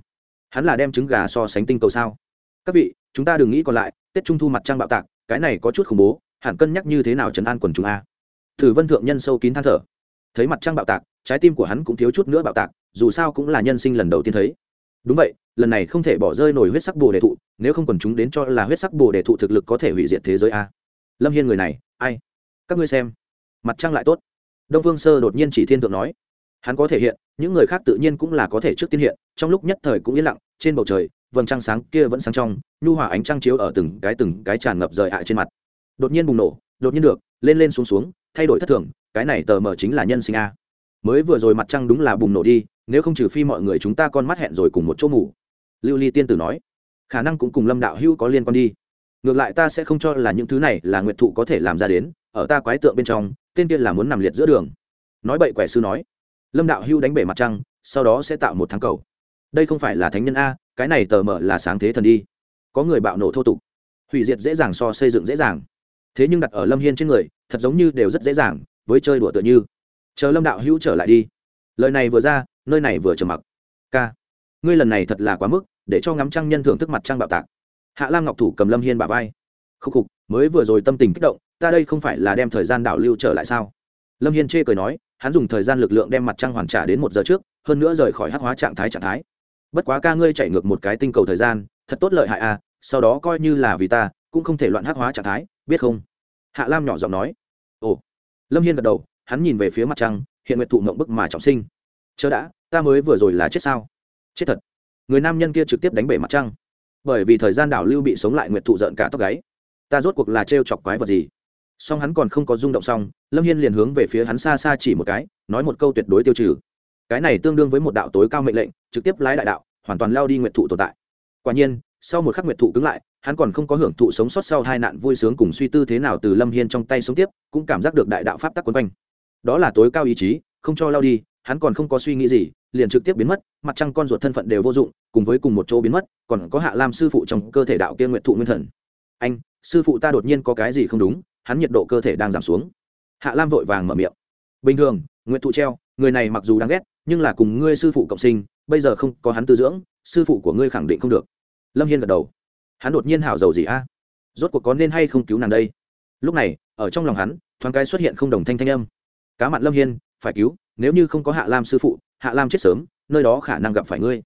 hắn là đem trứng gà so sánh tinh cầu sao? Các vị, chúng ta đừng nghĩ còn lại, tết trung thu mặt trăng bạo tạc, cái này có chút khủng bố, hẳn cân nhắc như thế nào trấn an quần chúng a? Thử vân thượng nhân sâu kín than thở. Thấy mặt trăng bạo tạc, trái tim của hắn cũng thiếu chút nữa bạo tạc, dù sao cũng là nhân sinh lần đầu tiên thấy. Đúng vậy, lần này không thể bỏ rơi nổi huyết sắc bồ đề thụ, nếu không quần chúng đến cho là huyết sắc bồ đề thụ thực lực có thể hủy diệt thế giới a. Lâm hiên người này, ai? Các ngươi xem. Mặt trăng lại tốt. Đông phương sơ đột nhiên chỉ thiên thượng nói hắn có thể hiện, những người khác tự nhiên cũng là có thể trước tiên hiện, trong lúc nhất thời cũng yên lặng, trên bầu trời, vầng trăng sáng kia vẫn sáng trong, nhu hòa ánh trăng chiếu ở từng cái từng cái tràn ngập rời ạ trên mặt. Đột nhiên bùng nổ, đột nhiên được, lên lên xuống xuống, thay đổi thất thường, cái này tờ mờ chính là nhân sinh a. Mới vừa rồi mặt trăng đúng là bùng nổ đi, nếu không trừ phi mọi người chúng ta con mắt hẹn rồi cùng một chỗ ngủ. Lưu ly tiên tử nói, khả năng cũng cùng lâm đạo hữu có liên quan đi. Ngược lại ta sẽ không cho là những thứ này là nguyện thụ có thể làm ra đến, ở ta quái tượng bên trong, tên tiên là muốn nằm liệt giữa đường. Nói bậy quẻ sư nói lâm đạo hưu đánh bể mặt trăng, sau đó sẽ tạo một tháng cầu. Đây không phải là thánh nhân a, cái này tờ mờ là sáng thế thần đi. Có người bạo nổ thô tục. Hủy diệt dễ dàng so xây dựng dễ dàng. Thế nhưng đặt ở lâm hiên trên người, thật giống như đều rất dễ dàng, với chơi đùa tựa như. Chờ lâm đạo hữu trở lại đi. Lời này vừa ra, nơi này vừa trầm mặc. K, ngươi lần này thật là quá mức, để cho ngắm trăng nhân thưởng thức mặt trăng bạo tạc. Hạ lam ngọc thủ cầm lâm hiên bà vai. Khúc khục, mới vừa rồi tâm tình kích động, ta đây không phải là đem thời gian đảo lưu trở lại sao? Lâm hiên chê cười nói hắn dùng thời gian lực lượng đem mặt trăng hoàn trả đến một giờ trước, hơn nữa rời khỏi hắc hóa trạng thái trạng thái. Bất quá ca ngươi chạy ngược một cái tinh cầu thời gian, thật tốt lợi hại à sau đó coi như là vì ta, cũng không thể loạn hắc hóa trạng thái, biết không? Hạ lam nhỏ giọng nói. Ồ. Lâm hiên gật đầu, hắn nhìn về phía mặt trăng, hiện nguyệt thụ mộng bức mà trọng sinh. Chớ đã, ta mới vừa rồi là chết sao? Chết thật. Người nam nhân kia trực tiếp đánh bể mặt trăng. Bởi vì thời gian đảo lưu bị sống lại nguyệt thụ giận cả tóc gáy. Ta rốt cuộc là trêu chọc quái vật gì? Song hắn còn không có rung động xong, lâm hiên liền hướng về phía hắn xa xa chỉ một cái, nói một câu tuyệt đối tiêu trừ. Cái này tương đương với một đạo tối cao mệnh lệnh, trực tiếp lái đại đạo, hoàn toàn lao đi nguyện thụ tồn tại. Quả nhiên, sau một khắc nguyện thụ cứng lại, hắn còn không có hưởng thụ sống sót sau hai nạn vui sướng cùng suy tư thế nào từ lâm hiên trong tay sống tiếp, cũng cảm giác được đại đạo pháp tắc quấn quanh. Đó là tối cao ý chí, không cho lao đi, hắn còn không có suy nghĩ gì, liền trực tiếp biến mất, mặt trăng con ruột thân phận đều vô dụng, cùng với cùng một chỗ biến mất, còn có hạ lam sư phụ trong cơ thể đạo kia nguyện thụ nguyên thần. Anh, sư phụ ta đột nhiên có cái gì không đúng? Hắn nhiệt độ cơ thể đang giảm xuống. Hạ lam vội vàng mở miệng. Bình thường nguyện thụ treo, người này mặc dù đáng ghét, nhưng là cùng ngươi sư phụ cộng sinh, bây giờ không có hắn tư dưỡng, sư phụ của ngươi khẳng định không được. Lâm hiên gật đầu. Hắn đột nhiên hảo giàu gì a? Rốt cuộc có nên hay không cứu nàng đây? Lúc này, ở trong lòng hắn, thoáng cái xuất hiện không đồng thanh thanh âm. Cá mặn lâm hiên, phải cứu, nếu như không có hạ lam sư phụ, hạ lam chết sớm, nơi đó khả năng gặp phải ngươi.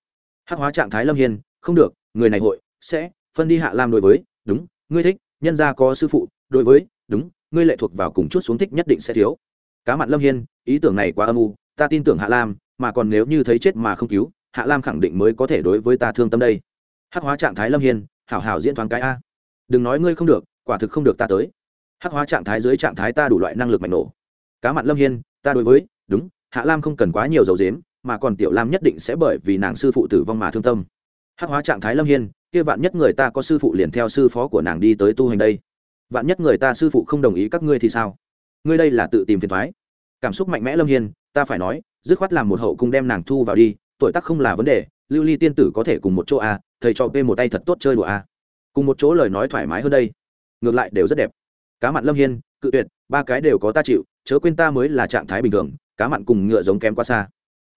Hắc hóa trạng thái lâm hiên, không được, người này hội, sẽ phân đi hạ lam đối với, đúng, ngươi thích, nhân gia có sư phụ, đối với đúng, ngươi lệ thuộc vào cùng chút xuống thích nhất định sẽ thiếu. Cá mặn lâm hiên, ý tưởng này quá âm u, ta tin tưởng hạ lam, mà còn nếu như thấy chết mà không cứu, hạ lam khẳng định mới có thể đối với ta thương tâm đây. Hắc hóa trạng thái lâm hiên, hảo hảo diễn thoáng cái a. Đừng nói ngươi không được, quả thực không được ta tới. Hắc hóa trạng thái dưới trạng thái ta đủ loại năng lực mạnh nổ. Cá mặn lâm hiên, ta đối với, đúng, hạ lam không cần quá nhiều dầu dếm, mà còn tiểu lam nhất định sẽ bởi vì nàng sư phụ tử vong mà thương tâm. Hắc hóa trạng thái lâm hiên, kia vạn nhất người ta có sư phụ liền theo sư phó của nàng đi tới tu hành đây vạn nhất người ta sư phụ không đồng ý các ngươi thì sao? Ngươi đây là tự tìm phiền thoái. Cảm xúc mạnh mẽ lâm hiên, ta phải nói, dứt khoát làm một hậu cung đem nàng thu vào đi, tuổi tác không là vấn đề, lưu ly tiên tử có thể cùng một chỗ a thầy cho p một tay thật tốt chơi đùa a cùng một chỗ lời nói thoải mái hơn đây. Ngược lại đều rất đẹp. Cá mặn lâm hiên, cự tuyệt, ba cái đều có ta chịu, chớ quên ta mới là trạng thái bình thường, cá mặn cùng ngựa giống kém quá xa.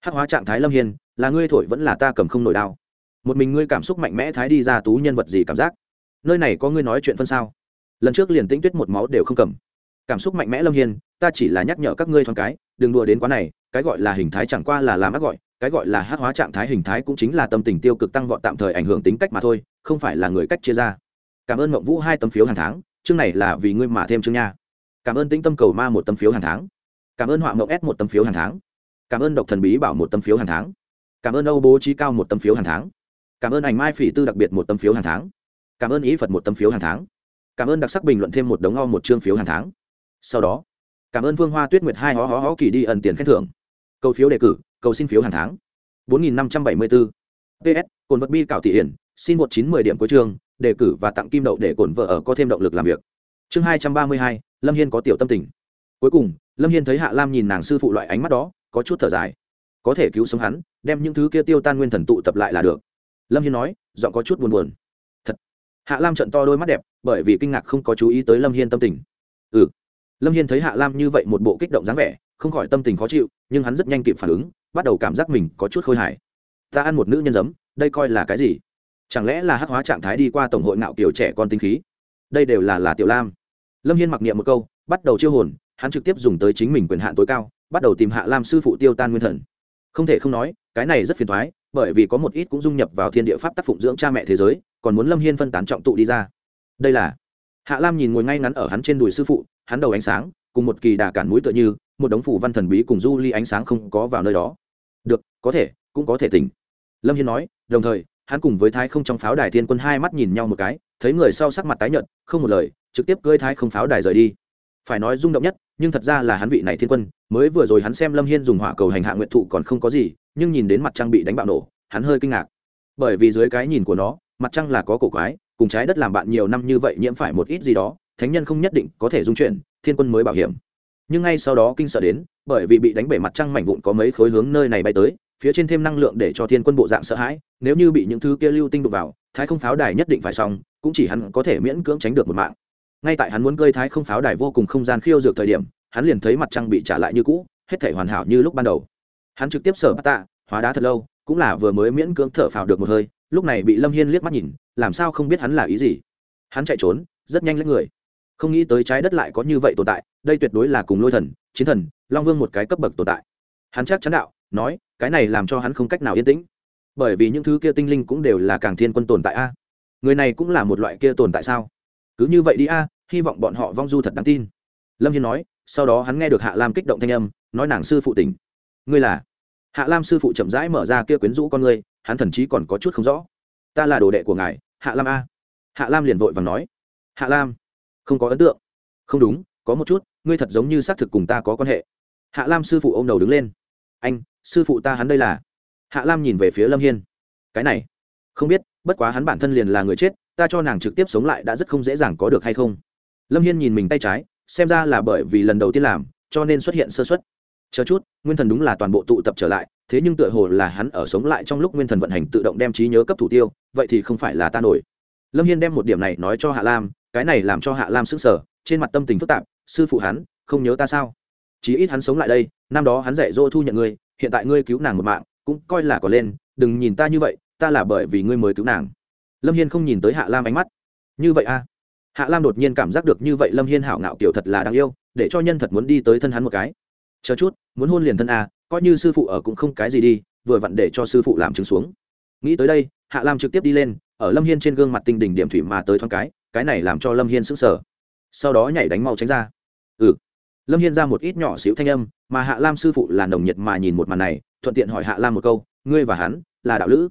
Hát hóa trạng thái lâm hiên, là ngươi thổi vẫn là ta cầm không nổi đao một mình ngươi cảm xúc mạnh mẽ thái đi ra tú nhân vật gì cảm giác? Nơi này có ngươi nói chuyện phân sao? Lần trước liền tĩnh tuyết một máu đều không cầm. Cảm xúc mạnh mẽ lâm hiên, ta chỉ là nhắc nhở các ngươi thoáng cái, đừng đùa đến quá này, cái gọi là hình thái chẳng qua là làm ác gọi, cái gọi là hát hóa trạng thái hình thái cũng chính là tâm tình tiêu cực tăng vọt tạm thời ảnh hưởng tính cách mà thôi, không phải là người cách chia ra. Cảm ơn mộng vũ hai tấm phiếu hàng tháng, chương này là vì ngươi mà thêm chương nha. Cảm ơn tĩnh tâm cầu ma một tấm phiếu hàng tháng. Cảm ơn họa mộng s một tấm phiếu hàng tháng. Cảm ơn độc thần bí bảo một tấm phiếu hàng tháng. Cảm ơn âu bố trí cao một tấm phiếu hàng tháng. Cảm ơn ảnh mai phỉ tư đặc biệt một tấm phiếu hàng tháng. Cảm ơn ý phật một tấm phiếu hàng tháng cảm ơn đặc sắc bình luận thêm một đống ho một chương phiếu hàng tháng. Sau đó, cảm ơn vương hoa tuyết nguyệt hai hó hó hó kỳ đi ẩn tiền khen thưởng. Cầu phiếu đề cử, cầu xin phiếu hàng tháng. bốn nghìn năm trăm bảy mươi bốn ps cồn vật bi cảo thị hiển, xin một chín mười điểm cuối chương, đề cử và tặng kim đậu để cổn vợ ở có thêm động lực làm việc. Chương hai trăm ba mươi hai, lâm hiên có tiểu tâm tình. Cuối cùng, lâm hiên thấy hạ lam nhìn nàng sư phụ loại ánh mắt đó, có chút thở dài. Có thể cứu sống hắn, đem những thứ kia tiêu tan nguyên thần tụ tập lại là được. Lâm hiên nói, giọng có chút buồn buồn hạ lam trận to đôi mắt đẹp, bởi vì kinh ngạc không có chú ý tới lâm hiên tâm tình. Ừ. Lâm hiên thấy hạ lam như vậy một bộ kích động dáng vẻ, không khỏi tâm tình khó chịu, nhưng hắn rất nhanh kịp phản ứng, bắt đầu cảm giác mình có chút khôi hài. Ta ăn một nữ nhân giấm, đây coi là cái gì? Chẳng lẽ là hắc hóa trạng thái đi qua tổng hội ngạo kiểu trẻ con tinh khí? Đây đều là là tiểu lam. Lâm hiên mặc niệm một câu, bắt đầu chiêu hồn, hắn trực tiếp dùng tới chính mình quyền hạn tối cao, bắt đầu tìm hạ lam sư phụ tiêu tan nguyên thần. Không thể không nói, cái này rất phiền thoái bởi vì có một ít cũng dung nhập vào thiên địa pháp tác phụng dưỡng cha mẹ thế giới còn muốn lâm hiên phân tán trọng tụ đi ra. Đây là, hạ lam nhìn ngồi ngay ngắn ở hắn trên đùi sư phụ, hắn đầu ánh sáng, cùng một kỳ đà cản mũi tựa như, một đống phủ văn thần bí cùng du ly ánh sáng không có vào nơi đó. Được, có thể, cũng có thể tỉnh. Lâm hiên nói, đồng thời, hắn cùng với thái không trong pháo đài thiên quân hai mắt nhìn nhau một cái, thấy người sau sắc mặt tái nhợt, không một lời, trực tiếp cưỡi thái không pháo đài rời đi. Phải nói rung động nhất, nhưng thật ra là hắn vị này thiên quân, mới vừa rồi hắn xem lâm hiên dùng hỏa cầu hành hạ nguyện thụ còn không có gì, nhưng nhìn đến mặt trăng bị đánh bạo nổ, hắn hơi kinh ngạc. Bởi vì dưới cái nhìn của nó mặt trăng là có cổ quái, cùng trái đất làm bạn nhiều năm như vậy nhiễm phải một ít gì đó, thánh nhân không nhất định có thể dung chuyển, thiên quân mới bảo hiểm. Nhưng ngay sau đó kinh sợ đến, bởi vì bị đánh bể mặt trăng mảnh vụn có mấy khối hướng nơi này bay tới, phía trên thêm năng lượng để cho thiên quân bộ dạng sợ hãi, nếu như bị những thứ kia lưu tinh đục vào, thái không pháo đài nhất định phải xong, cũng chỉ hắn có thể miễn cưỡng tránh được một mạng. Ngay tại hắn muốn cơi thái không pháo đài vô cùng không gian khiêu dược thời điểm, hắn liền thấy mặt trăng bị trả lại như cũ, hết thể hoàn hảo như lúc ban đầu. Hắn trực tiếp sở bắt tạ, hóa đá thật lâu, cũng là vừa mới miễn cưỡng thở phào được một hơi lúc này bị lâm hiên liếc mắt nhìn, làm sao không biết hắn là ý gì? Hắn chạy trốn, rất nhanh lấy người. Không nghĩ tới trái đất lại có như vậy tồn tại, đây tuyệt đối là cùng lôi thần, chiến thần, long vương một cái cấp bậc tồn tại. Hắn chắc chắn đạo, nói, cái này làm cho hắn không cách nào yên tĩnh. Bởi vì những thứ kia tinh linh cũng đều là càng thiên quân tồn tại a. Người này cũng là một loại kia tồn tại sao? Cứ như vậy đi a, hy vọng bọn họ vong du thật đáng tin. Lâm hiên nói, sau đó hắn nghe được hạ lam kích động thanh âm, nói nàng sư phụ tỉnh. Ngươi là? Hạ lam sư phụ chậm rãi mở ra kia quyến rũ con ngươi hắn thần chí còn có chút không rõ. Ta là đồ đệ của ngài, hạ lam a. Hạ lam liền vội và nói. Hạ lam, không có ấn tượng. Không đúng, có một chút, ngươi thật giống như xác thực cùng ta có quan hệ. Hạ lam sư phụ ô m đầu đứng lên. Anh, sư phụ ta hắn đây là. Hạ lam nhìn về phía lâm hiên. Cái này, không biết, bất quá hắn bản thân liền là người chết, ta cho nàng trực tiếp sống lại đã rất không dễ dàng có được hay không. Lâm hiên nhìn mình tay trái, xem ra là bởi vì lần đầu tiên làm, cho nên xuất hiện sơ xuất chờ chút, nguyên thần đúng là toàn bộ tụ tập trở lại, thế nhưng tựa hồ là hắn ở sống lại trong lúc nguyên thần vận hành tự động đem trí nhớ cấp thủ tiêu, vậy thì không phải là ta nổi. Lâm hiên đem một điểm này nói cho hạ lam, cái này làm cho hạ lam sững sở trên mặt tâm tình phức tạp, sư phụ hắn, không nhớ ta sao? Chí ít hắn sống lại đây, năm đó hắn dạy dỗ thu nhận ngươi, hiện tại ngươi cứu nàng một mạng, cũng coi là có lên, đừng nhìn ta như vậy, ta là bởi vì ngươi mới cứu nàng. Lâm hiên không nhìn tới hạ lam ánh mắt. Như vậy a à? hạ lam đột nhiên cảm giác được như vậy lâm hiên hảo ngạo kiểu thật là đáng yêu, để cho nhân thật muốn đi tới thân hắn một cái chờ chút muốn hôn liền thân à, coi như sư phụ ở cũng không cái gì đi vừa vặn để cho sư phụ làm chứng xuống. Nghĩ tới đây hạ lam trực tiếp đi lên ở lâm hiên trên gương mặt tinh đỉnh điểm thủy mà tới thoáng cái cái này làm cho lâm hiên sững sờ. Sau đó nhảy đánh mau tránh ra. Ừ. Lâm hiên ra một ít nhỏ xíu thanh âm mà hạ lam sư phụ là nồng nhiệt mà nhìn một màn này thuận tiện hỏi hạ lam một câu ngươi và hắn là đạo lữ?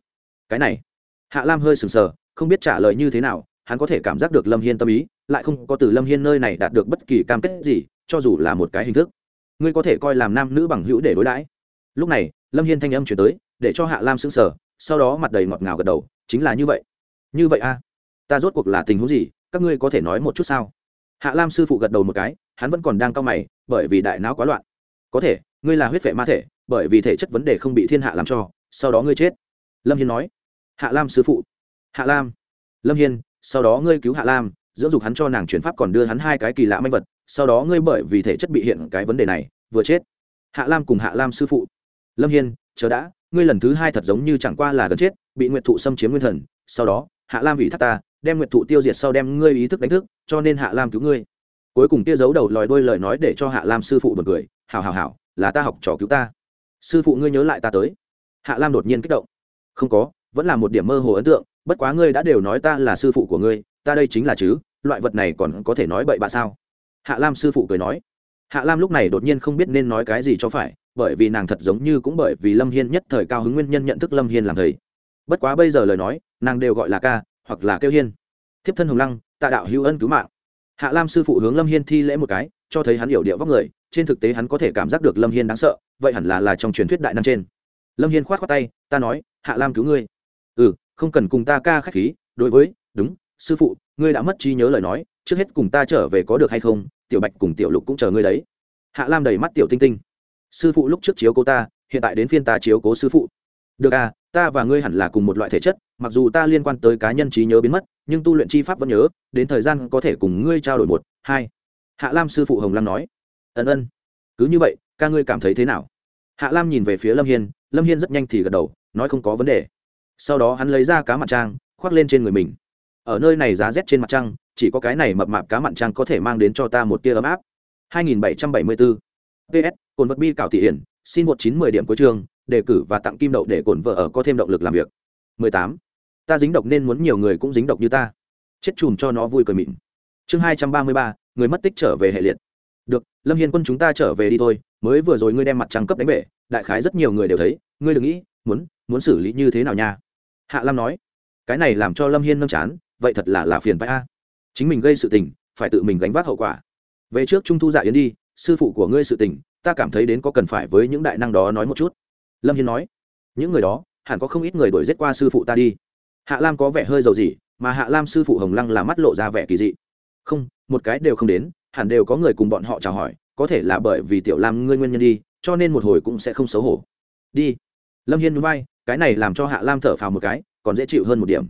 Cái này hạ lam hơi sừng sờ không biết trả lời như thế nào hắn có thể cảm giác được lâm hiên tâm ý lại không có từ lâm hiên nơi này đạt được bất kỳ cam kết gì cho dù là một cái hình thức ngươi có thể coi làm nam nữ bằng hữu để đối đãi. Lúc này, lâm hiên thanh âm chuyển tới, để cho hạ lam sững sờ, sau đó mặt đầy ngọt ngào gật đầu, chính là như vậy. Như vậy a ta rốt cuộc là tình huống gì? Các ngươi có thể nói một chút sao? Hạ lam sư phụ gật đầu một cái, hắn vẫn còn đang cau mày, bởi vì đại não quá loạn. Có thể, ngươi là huyết vệ ma thể, bởi vì thể chất vấn đề không bị thiên hạ làm cho, sau đó ngươi chết. Lâm hiên nói. Hạ lam sư phụ. Hạ lam. Lâm hiên, sau đó ngươi cứu hạ lam dưỡng dục hắn cho nàng chuyển pháp còn đưa hắn hai cái kỳ lạ manh vật, sau đó ngươi bởi vì thể chất bị hiện cái vấn đề này, vừa chết. Hạ lam cùng hạ lam sư phụ. Lâm hiên, chờ đã, ngươi lần thứ hai thật giống như chẳng qua là gần chết, bị nguyệt thụ xâm chiếm nguyên thần, sau đó, hạ lam ủy thác ta, đem nguyệt thụ tiêu diệt sau đem ngươi ý thức đánh thức, cho nên hạ lam cứu ngươi. Cuối cùng kia giấu đầu lòi đôi lời nói để cho hạ lam sư phụ bật cười hào hào hào là ta học trò cứu ta. Sư phụ ngươi nhớ lại ta tới. Hạ lam đột nhiên kích động. Không có, vẫn là một điểm mơ hồ ấn tượng, bất quá ngươi đã đều nói ta là sư phụ của ngươi ta đây chính là chứ, loại vật này còn có thể nói bậy bạ sao? Hạ lam sư phụ cười nói. Hạ lam lúc này đột nhiên không biết nên nói cái gì cho phải, bởi vì nàng thật giống như cũng bởi vì lâm hiên nhất thời cao hứng nguyên nhân nhận thức lâm hiên làm thầy. Bất quá bây giờ lời nói, nàng đều gọi là ca, hoặc là kêu hiên. Thiếp thân hồng lăng, tạ đạo hữu ân cứu mạng. Hạ lam sư phụ hướng lâm hiên thi lễ một cái, cho thấy hắn hiểu điệu vóc người, trên thực tế hắn có thể cảm giác được lâm hiên đáng sợ, vậy hẳn là là trong truyền thuyết đại năm trên. Lâm hiên k h o á t khoác tay, ta nói, hạ lam cứu ngươi. Ừ không cần cùng ta ca k h á c h khí, đối với, đúng sư phụ, ngươi đã mất trí nhớ lời nói, trước hết cùng ta trở về có được hay không, tiểu bạch cùng tiểu lục cũng chờ ngươi đấy. Hạ lam đầy mắt tiểu tinh tinh. Sư phụ lúc trước chiếu cố ta, hiện tại đến phiên ta chiếu cố sư phụ. Được à ta và ngươi hẳn là cùng một loại thể chất, mặc dù ta liên quan tới cá nhân trí nhớ biến mất, nhưng tu luyện chi pháp vẫn nhớ, đến thời gian có thể cùng ngươi trao đổi một, hai. Hạ lam sư phụ hồng lam nói. Ân ân, cứ như vậy, ca ngươi cảm thấy thế nào? Hạ lam nhìn về phía lâm hiên lâm hiên rất nhanh thì gật đầu, nói không có vấn đề. Sau đó hắn lấy ra cá mặt trang, khoác lên trên người mình ở nơi này giá rét trên mặt trăng, chỉ có cái này mập mạp cá mặn trăng có thể mang đến cho ta một tia ấm áp. 2774 ps cồn vật bi cảo thị hiển, xin một chín mười điểm cuối trường đề cử và tặng kim đậu để cồn vợ ở có thêm động lực làm việc. 18 ta dính độc nên muốn nhiều người cũng dính độc như ta. Chết chùm cho nó vui cười mịn. Chương hai trăm ba mươi ba, người mất tích trở về hệ liệt. Được, lâm hiên quân chúng ta trở về đi thôi, mới vừa rồi ngươi đem mặt trăng cấp đánh bể, đại khái rất nhiều người đều thấy, ngươi đừng nghĩ, muốn muốn xử lý như thế nào nha? Hạ lam nói. Cái này làm cho lâm hiên nâm chán vậy thật là là phiền bãi a. Chính mình gây sự tình, phải tự mình gánh vác hậu quả. Về trước trung thu dạ yến đi, sư phụ của ngươi sự tình, ta cảm thấy đến có cần phải với những đại năng đó nói một chút. Lâm hiên nói, những người đó, hẳn có không ít người đuổi giết qua sư phụ ta đi. Hạ lam có vẻ hơi giàu gì mà hạ lam sư phụ hồng lăng là mắt lộ ra vẻ kỳ dị. Không, một cái đều không đến, hẳn đều có người cùng bọn họ chào hỏi, có thể là bởi vì tiểu lam ngươi nguyên nhân đi, cho nên một hồi cũng sẽ không xấu hổ. Đi. Lâm hiên núi bay cái này làm cho hạ lam thở phào một cái, còn dễ chịu hơn một điểm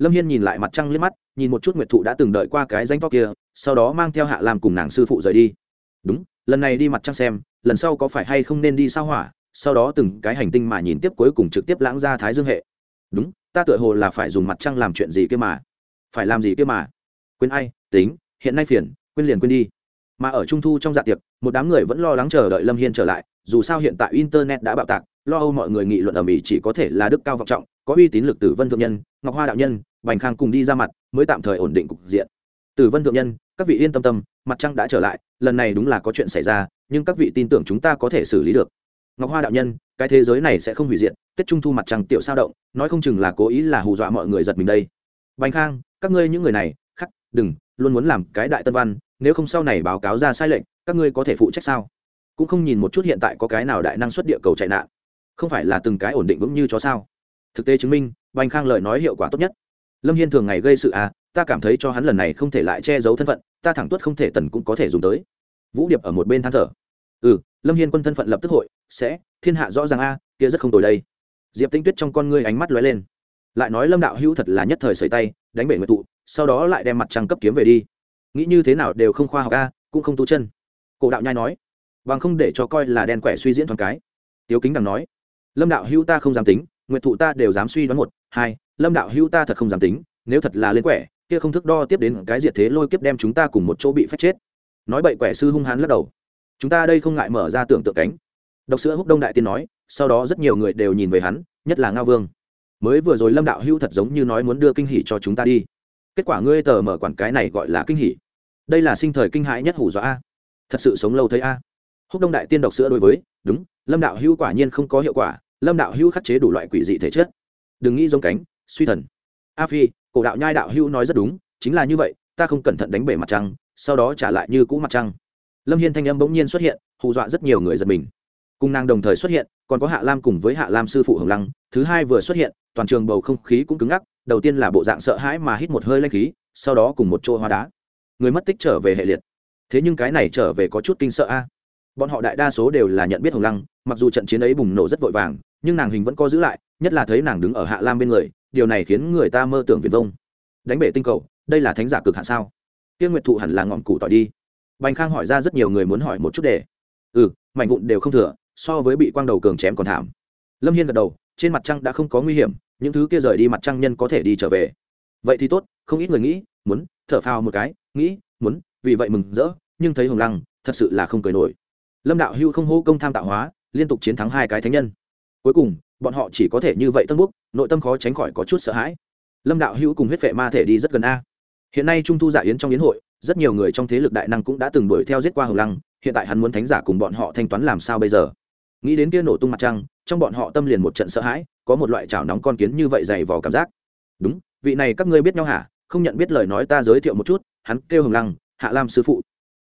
lâm hiên nhìn lại mặt trăng liếc mắt, nhìn một chút nguyệt thụ đã từng đợi qua cái danh to kia, sau đó mang theo hạ làm cùng nàng sư phụ rời đi. Đúng, lần này đi mặt trăng xem, lần sau có phải hay không nên đi sao hỏa, sau đó từng cái hành tinh mà nhìn tiếp cuối cùng trực tiếp lãng ra thái dương hệ. Đúng, ta tựa hồ là phải dùng mặt trăng làm chuyện gì kia mà? Phải làm gì kia mà? Quên ai, tính, hiện nay phiền, quên liền quên đi. Mà ở trung thu trong dạ tiệc, một đám người vẫn lo lắng chờ đợi lâm hiên trở lại, dù sao hiện tại internet đã bạo tạc, lo âu mọi người nghị luận ở mỹ chỉ có thể là đức cao vọng trọng, có uy tín lực tử vân thượng nhân, ngọc hoa đạo nhân bành khang cùng đi ra mặt, mới tạm thời ổn định cục diện. Từ vân thượng nhân, các vị yên tâm tâm, mặt trăng đã trở lại, lần này đúng là có chuyện xảy ra, nhưng các vị tin tưởng chúng ta có thể xử lý được. Ngọc hoa đạo nhân, cái thế giới này sẽ không hủy diệt, tết trung thu mặt trăng tiểu sao động, nói không chừng là cố ý là hù dọa mọi người giật mình đây. Bành khang, các ngươi những người này, khắc, đừng, luôn muốn làm cái đại tân văn, nếu không sau này báo cáo ra sai lệnh, các ngươi có thể phụ trách sao? Cũng không nhìn một chút hiện tại có cái nào đại năng suất địa cầu chạy nạn. Không phải là từng cái ổn định vững như chó sao? Thực tế chứng minh, bành khang lời nói hiệu quả tốt nhất lâm hiên thường ngày gây sự à ta cảm thấy cho hắn lần này không thể lại che giấu thân phận, ta thẳng tuất không thể tần cũng có thể dùng tới. Vũ điệp ở một bên than thở. Ừ lâm hiên quân thân phận lập tức hội, sẽ, thiên hạ rõ ràng a, kia rất không tồi đây. Diệp tinh tuyết trong con ngươi ánh mắt lóe lên. Lại nói lâm đạo hữu thật là nhất thời sởi tay, đánh bể nguyệt tụ, sau đó lại đem mặt trăng cấp kiếm về đi. Nghĩ như thế nào đều không khoa học a, cũng không tu chân. Cổ đạo nhai nói, bằng không để cho coi là đen quẻ suy diễn thoáng cái. Tiếu kính đằng nói, lâm đạo hữu ta không dám tính nguyện thụ ta đều dám suy đoán một, hai lâm đạo hữu ta thật không dám tính, nếu thật là lên quẻ, kia không thức đo tiếp đến cái diệt thế lôi kiếp đem chúng ta cùng một chỗ bị phép chết. Nói bậy quẻ sư hung hãn lắc đầu. Chúng ta đây không ngại mở ra tưởng tượng cánh. Độc sữa húc đông đại tiên nói, sau đó rất nhiều người đều nhìn về hắn, nhất là ngao vương. Mới vừa rồi lâm đạo hữu thật giống như nói muốn đưa kinh hỷ cho chúng ta đi. Kết quả ngươi tờ mở quản cái này gọi là kinh hỷ đây là sinh thời kinh hãi nhất hủ do a. Thật sự sống lâu thấy a. Húc đông đại tiên độc sữa đối với, đúng, lâm đạo hữu quả nhiên không có hiệu quả, lâm đạo hữu khắc chế đủ loại quỷ dị thể chất. Đừng nghĩ giống cánh suy thần. A phi, cổ đạo nhai đạo hữu nói rất đúng, chính là như vậy, ta không cẩn thận đánh bể mặt trăng, sau đó trả lại như cũ mặt trăng. Lâm hiên thanh âm bỗng nhiên xuất hiện, hù dọa rất nhiều người giật mình. Cùng nàng đồng thời xuất hiện, còn có hạ lam cùng với hạ lam sư phụ hồng lăng, thứ hai vừa xuất hiện, toàn trường bầu không khí cũng cứng ngắc, đầu tiên là bộ dạng sợ hãi mà hít một hơi lanh khí, sau đó cùng một chỗ hoa đá. Người mất tích trở về hệ liệt. Thế nhưng cái này trở về có chút kinh sợ a. Bọn họ đại đa số đều là nhận biết hồng lăng, mặc dù trận chiến ấy bùng nổ rất vội vàng, nhưng nàng hình vẫn có giữ lại, nhất là thấy nàng đứng ở hạ lam bên người điều này khiến người ta mơ tưởng viền vông. Đánh bể tinh cầu, đây là thánh giả cực hạ sao? Tiên nguyệt thụ hẳn là ngọn củ tỏi đi. Bành khang hỏi ra rất nhiều người muốn hỏi một chút để ừ mảnh vụn đều không thừa, so với bị quang đầu cường chém còn thảm. Lâm hiên gật đầu, trên mặt trăng đã không có nguy hiểm, những thứ kia rời đi mặt trăng nhân có thể đi trở về. Vậy thì tốt, không ít người nghĩ, muốn, thở phào một cái, nghĩ, muốn, vì vậy mừng rỡ, nhưng thấy hồng lăng, thật sự là không cười nổi. Lâm đạo hưu không hô công tham tạo hóa, liên tục chiến thắng hai cái thánh nhân. Cuối cùng bọn họ chỉ có thể như vậy tân búc, nội tâm khó tránh khỏi có chút sợ hãi. Lâm đạo hữu cùng huyết vệ ma thể đi rất gần a. Hiện nay trung thu giả yến trong yến hội, rất nhiều người trong thế lực đại năng cũng đã từng đuổi theo giết qua hồng lăng, hiện tại hắn muốn thánh giả cùng bọn họ thanh toán làm sao bây giờ? Nghĩ đến kia nổ tung mặt trăng, trong bọn họ tâm liền một trận sợ hãi, có một loại chảo nóng con kiến như vậy dày vò cảm giác. Đúng, vị này các ngươi biết nhau hả? Không nhận biết lời nói ta giới thiệu một chút, hắn kêu hồng lăng, hạ lam sư phụ.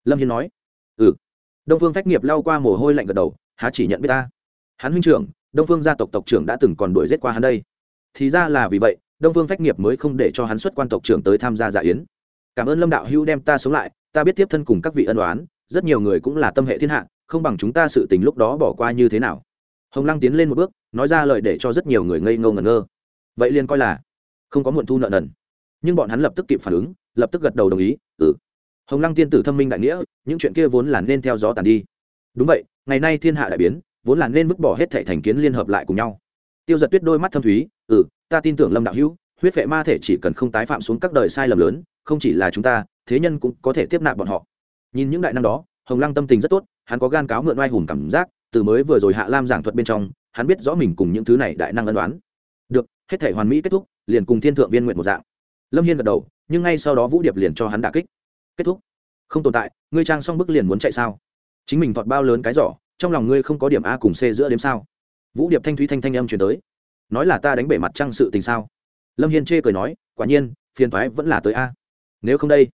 Lâm hiên nói. Ừ. Đông phương phách nghiệp lao qua mồ hôi lạnh gật đầu, há chỉ nhận biết ta. Hắn huynh trưởng đông phương gia tộc tộc trưởng đã từng còn đuổi giết qua hắn đây. Thì ra là vì vậy, đông phương phách nghiệp mới không để cho hắn xuất quan tộc trưởng tới tham gia dạ yến. Cảm ơn lâm đạo hữu đem ta sống lại, ta biết tiếp thân cùng các vị ân đoán rất nhiều người cũng là tâm hệ thiên hạ, không bằng chúng ta sự tình lúc đó bỏ qua như thế nào. Hồng lăng tiến lên một bước, nói ra lời để cho rất nhiều người ngây ngô ngẩn ngơ. Vậy liền coi là không có muộn thu nợ nần. Nhưng bọn hắn lập tức kịp phản ứng, lập tức gật đầu đồng ý ừ. Hồng lăng tiên tử thâm minh đại nghĩa, những chuyện kia vốn là nên theo gió tàn đi. Đúng vậy, ngày nay thiên hạ đại biến vốn là nên vứt bỏ hết thể thành kiến liên hợp lại cùng nhau. Tiêu giật tuyết đôi mắt thâm thúy ừ ta tin tưởng lâm đạo hữu, huyết vệ ma thể chỉ cần không tái phạm xuống các đời sai lầm lớn, không chỉ là chúng ta, thế nhân cũng có thể tiếp nạp bọn họ. Nhìn những đại năng đó, hồng lăng tâm tình rất tốt, hắn có gan cáo mượn oai hùng cảm giác, từ mới vừa rồi hạ lam giảng thuật bên trong, hắn biết rõ mình cùng những thứ này đại năng ân đoán được, hết thể hoàn mỹ kết thúc, liền cùng thiên thượng viên nguyện một dạng. Lâm hiên gật đầu, nhưng ngay sau đó vũ điệp liền cho hắn đả kích. Kết thúc? Không tồn tại, ngươi trang xong bức liền muốn chạy sao? Chính mình thọt bao lớn cái giỏ trong lòng ngươi không có điểm a cùng c giữa đêm sao? Vũ điệp thanh thúy thanh thanh âm chuyển tới. Nói là ta đánh bể mặt trăng sự tình sao? Lâm hiên chê cười nói, quả nhiên, phiền thoái vẫn là tới a. Nếu không đây,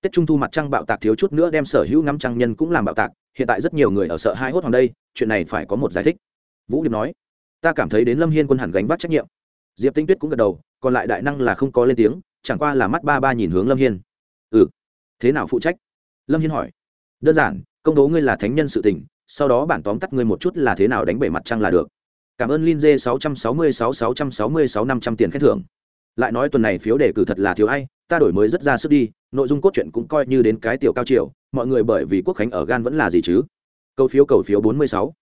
tết trung thu mặt trăng bạo tạc thiếu chút nữa đem sở hữu ngắm trăng nhân cũng làm bạo tạc, hiện tại rất nhiều người ở sợ hai hốt hoàng đây, chuyện này phải có một giải thích. Vũ điệp nói, ta cảm thấy đến lâm hiên quân hẳn gánh vác trách nhiệm. Diệp tinh tuyết cũng gật đầu, còn lại đại năng là không có lên tiếng, chẳng qua là mắt ba ba nhìn hướng lâm hiên. Ừ thế nào phụ trách? Lâm hiên hỏi, đơn giản, công đố ngươi là thánh nhân sự tình sau đó bản tóm tắt ngươi một chút là thế nào đánh bể mặt trăng là được. Cảm ơn linh dê sáu trăm sáu mươi sáu sáu trăm sáu mươi sáu, năm trăm tiền khen thưởng. Lại nói tuần này phiếu đề cử thật là thiếu ai, ta đổi mới rất ra sức đi, nội dung cốt truyện cũng coi như đến cái tiểu cao triều, mọi người bởi vì quốc khánh ở gan vẫn là gì chứ? Câu phiếu, cầu phiếu bốn mươi sáu.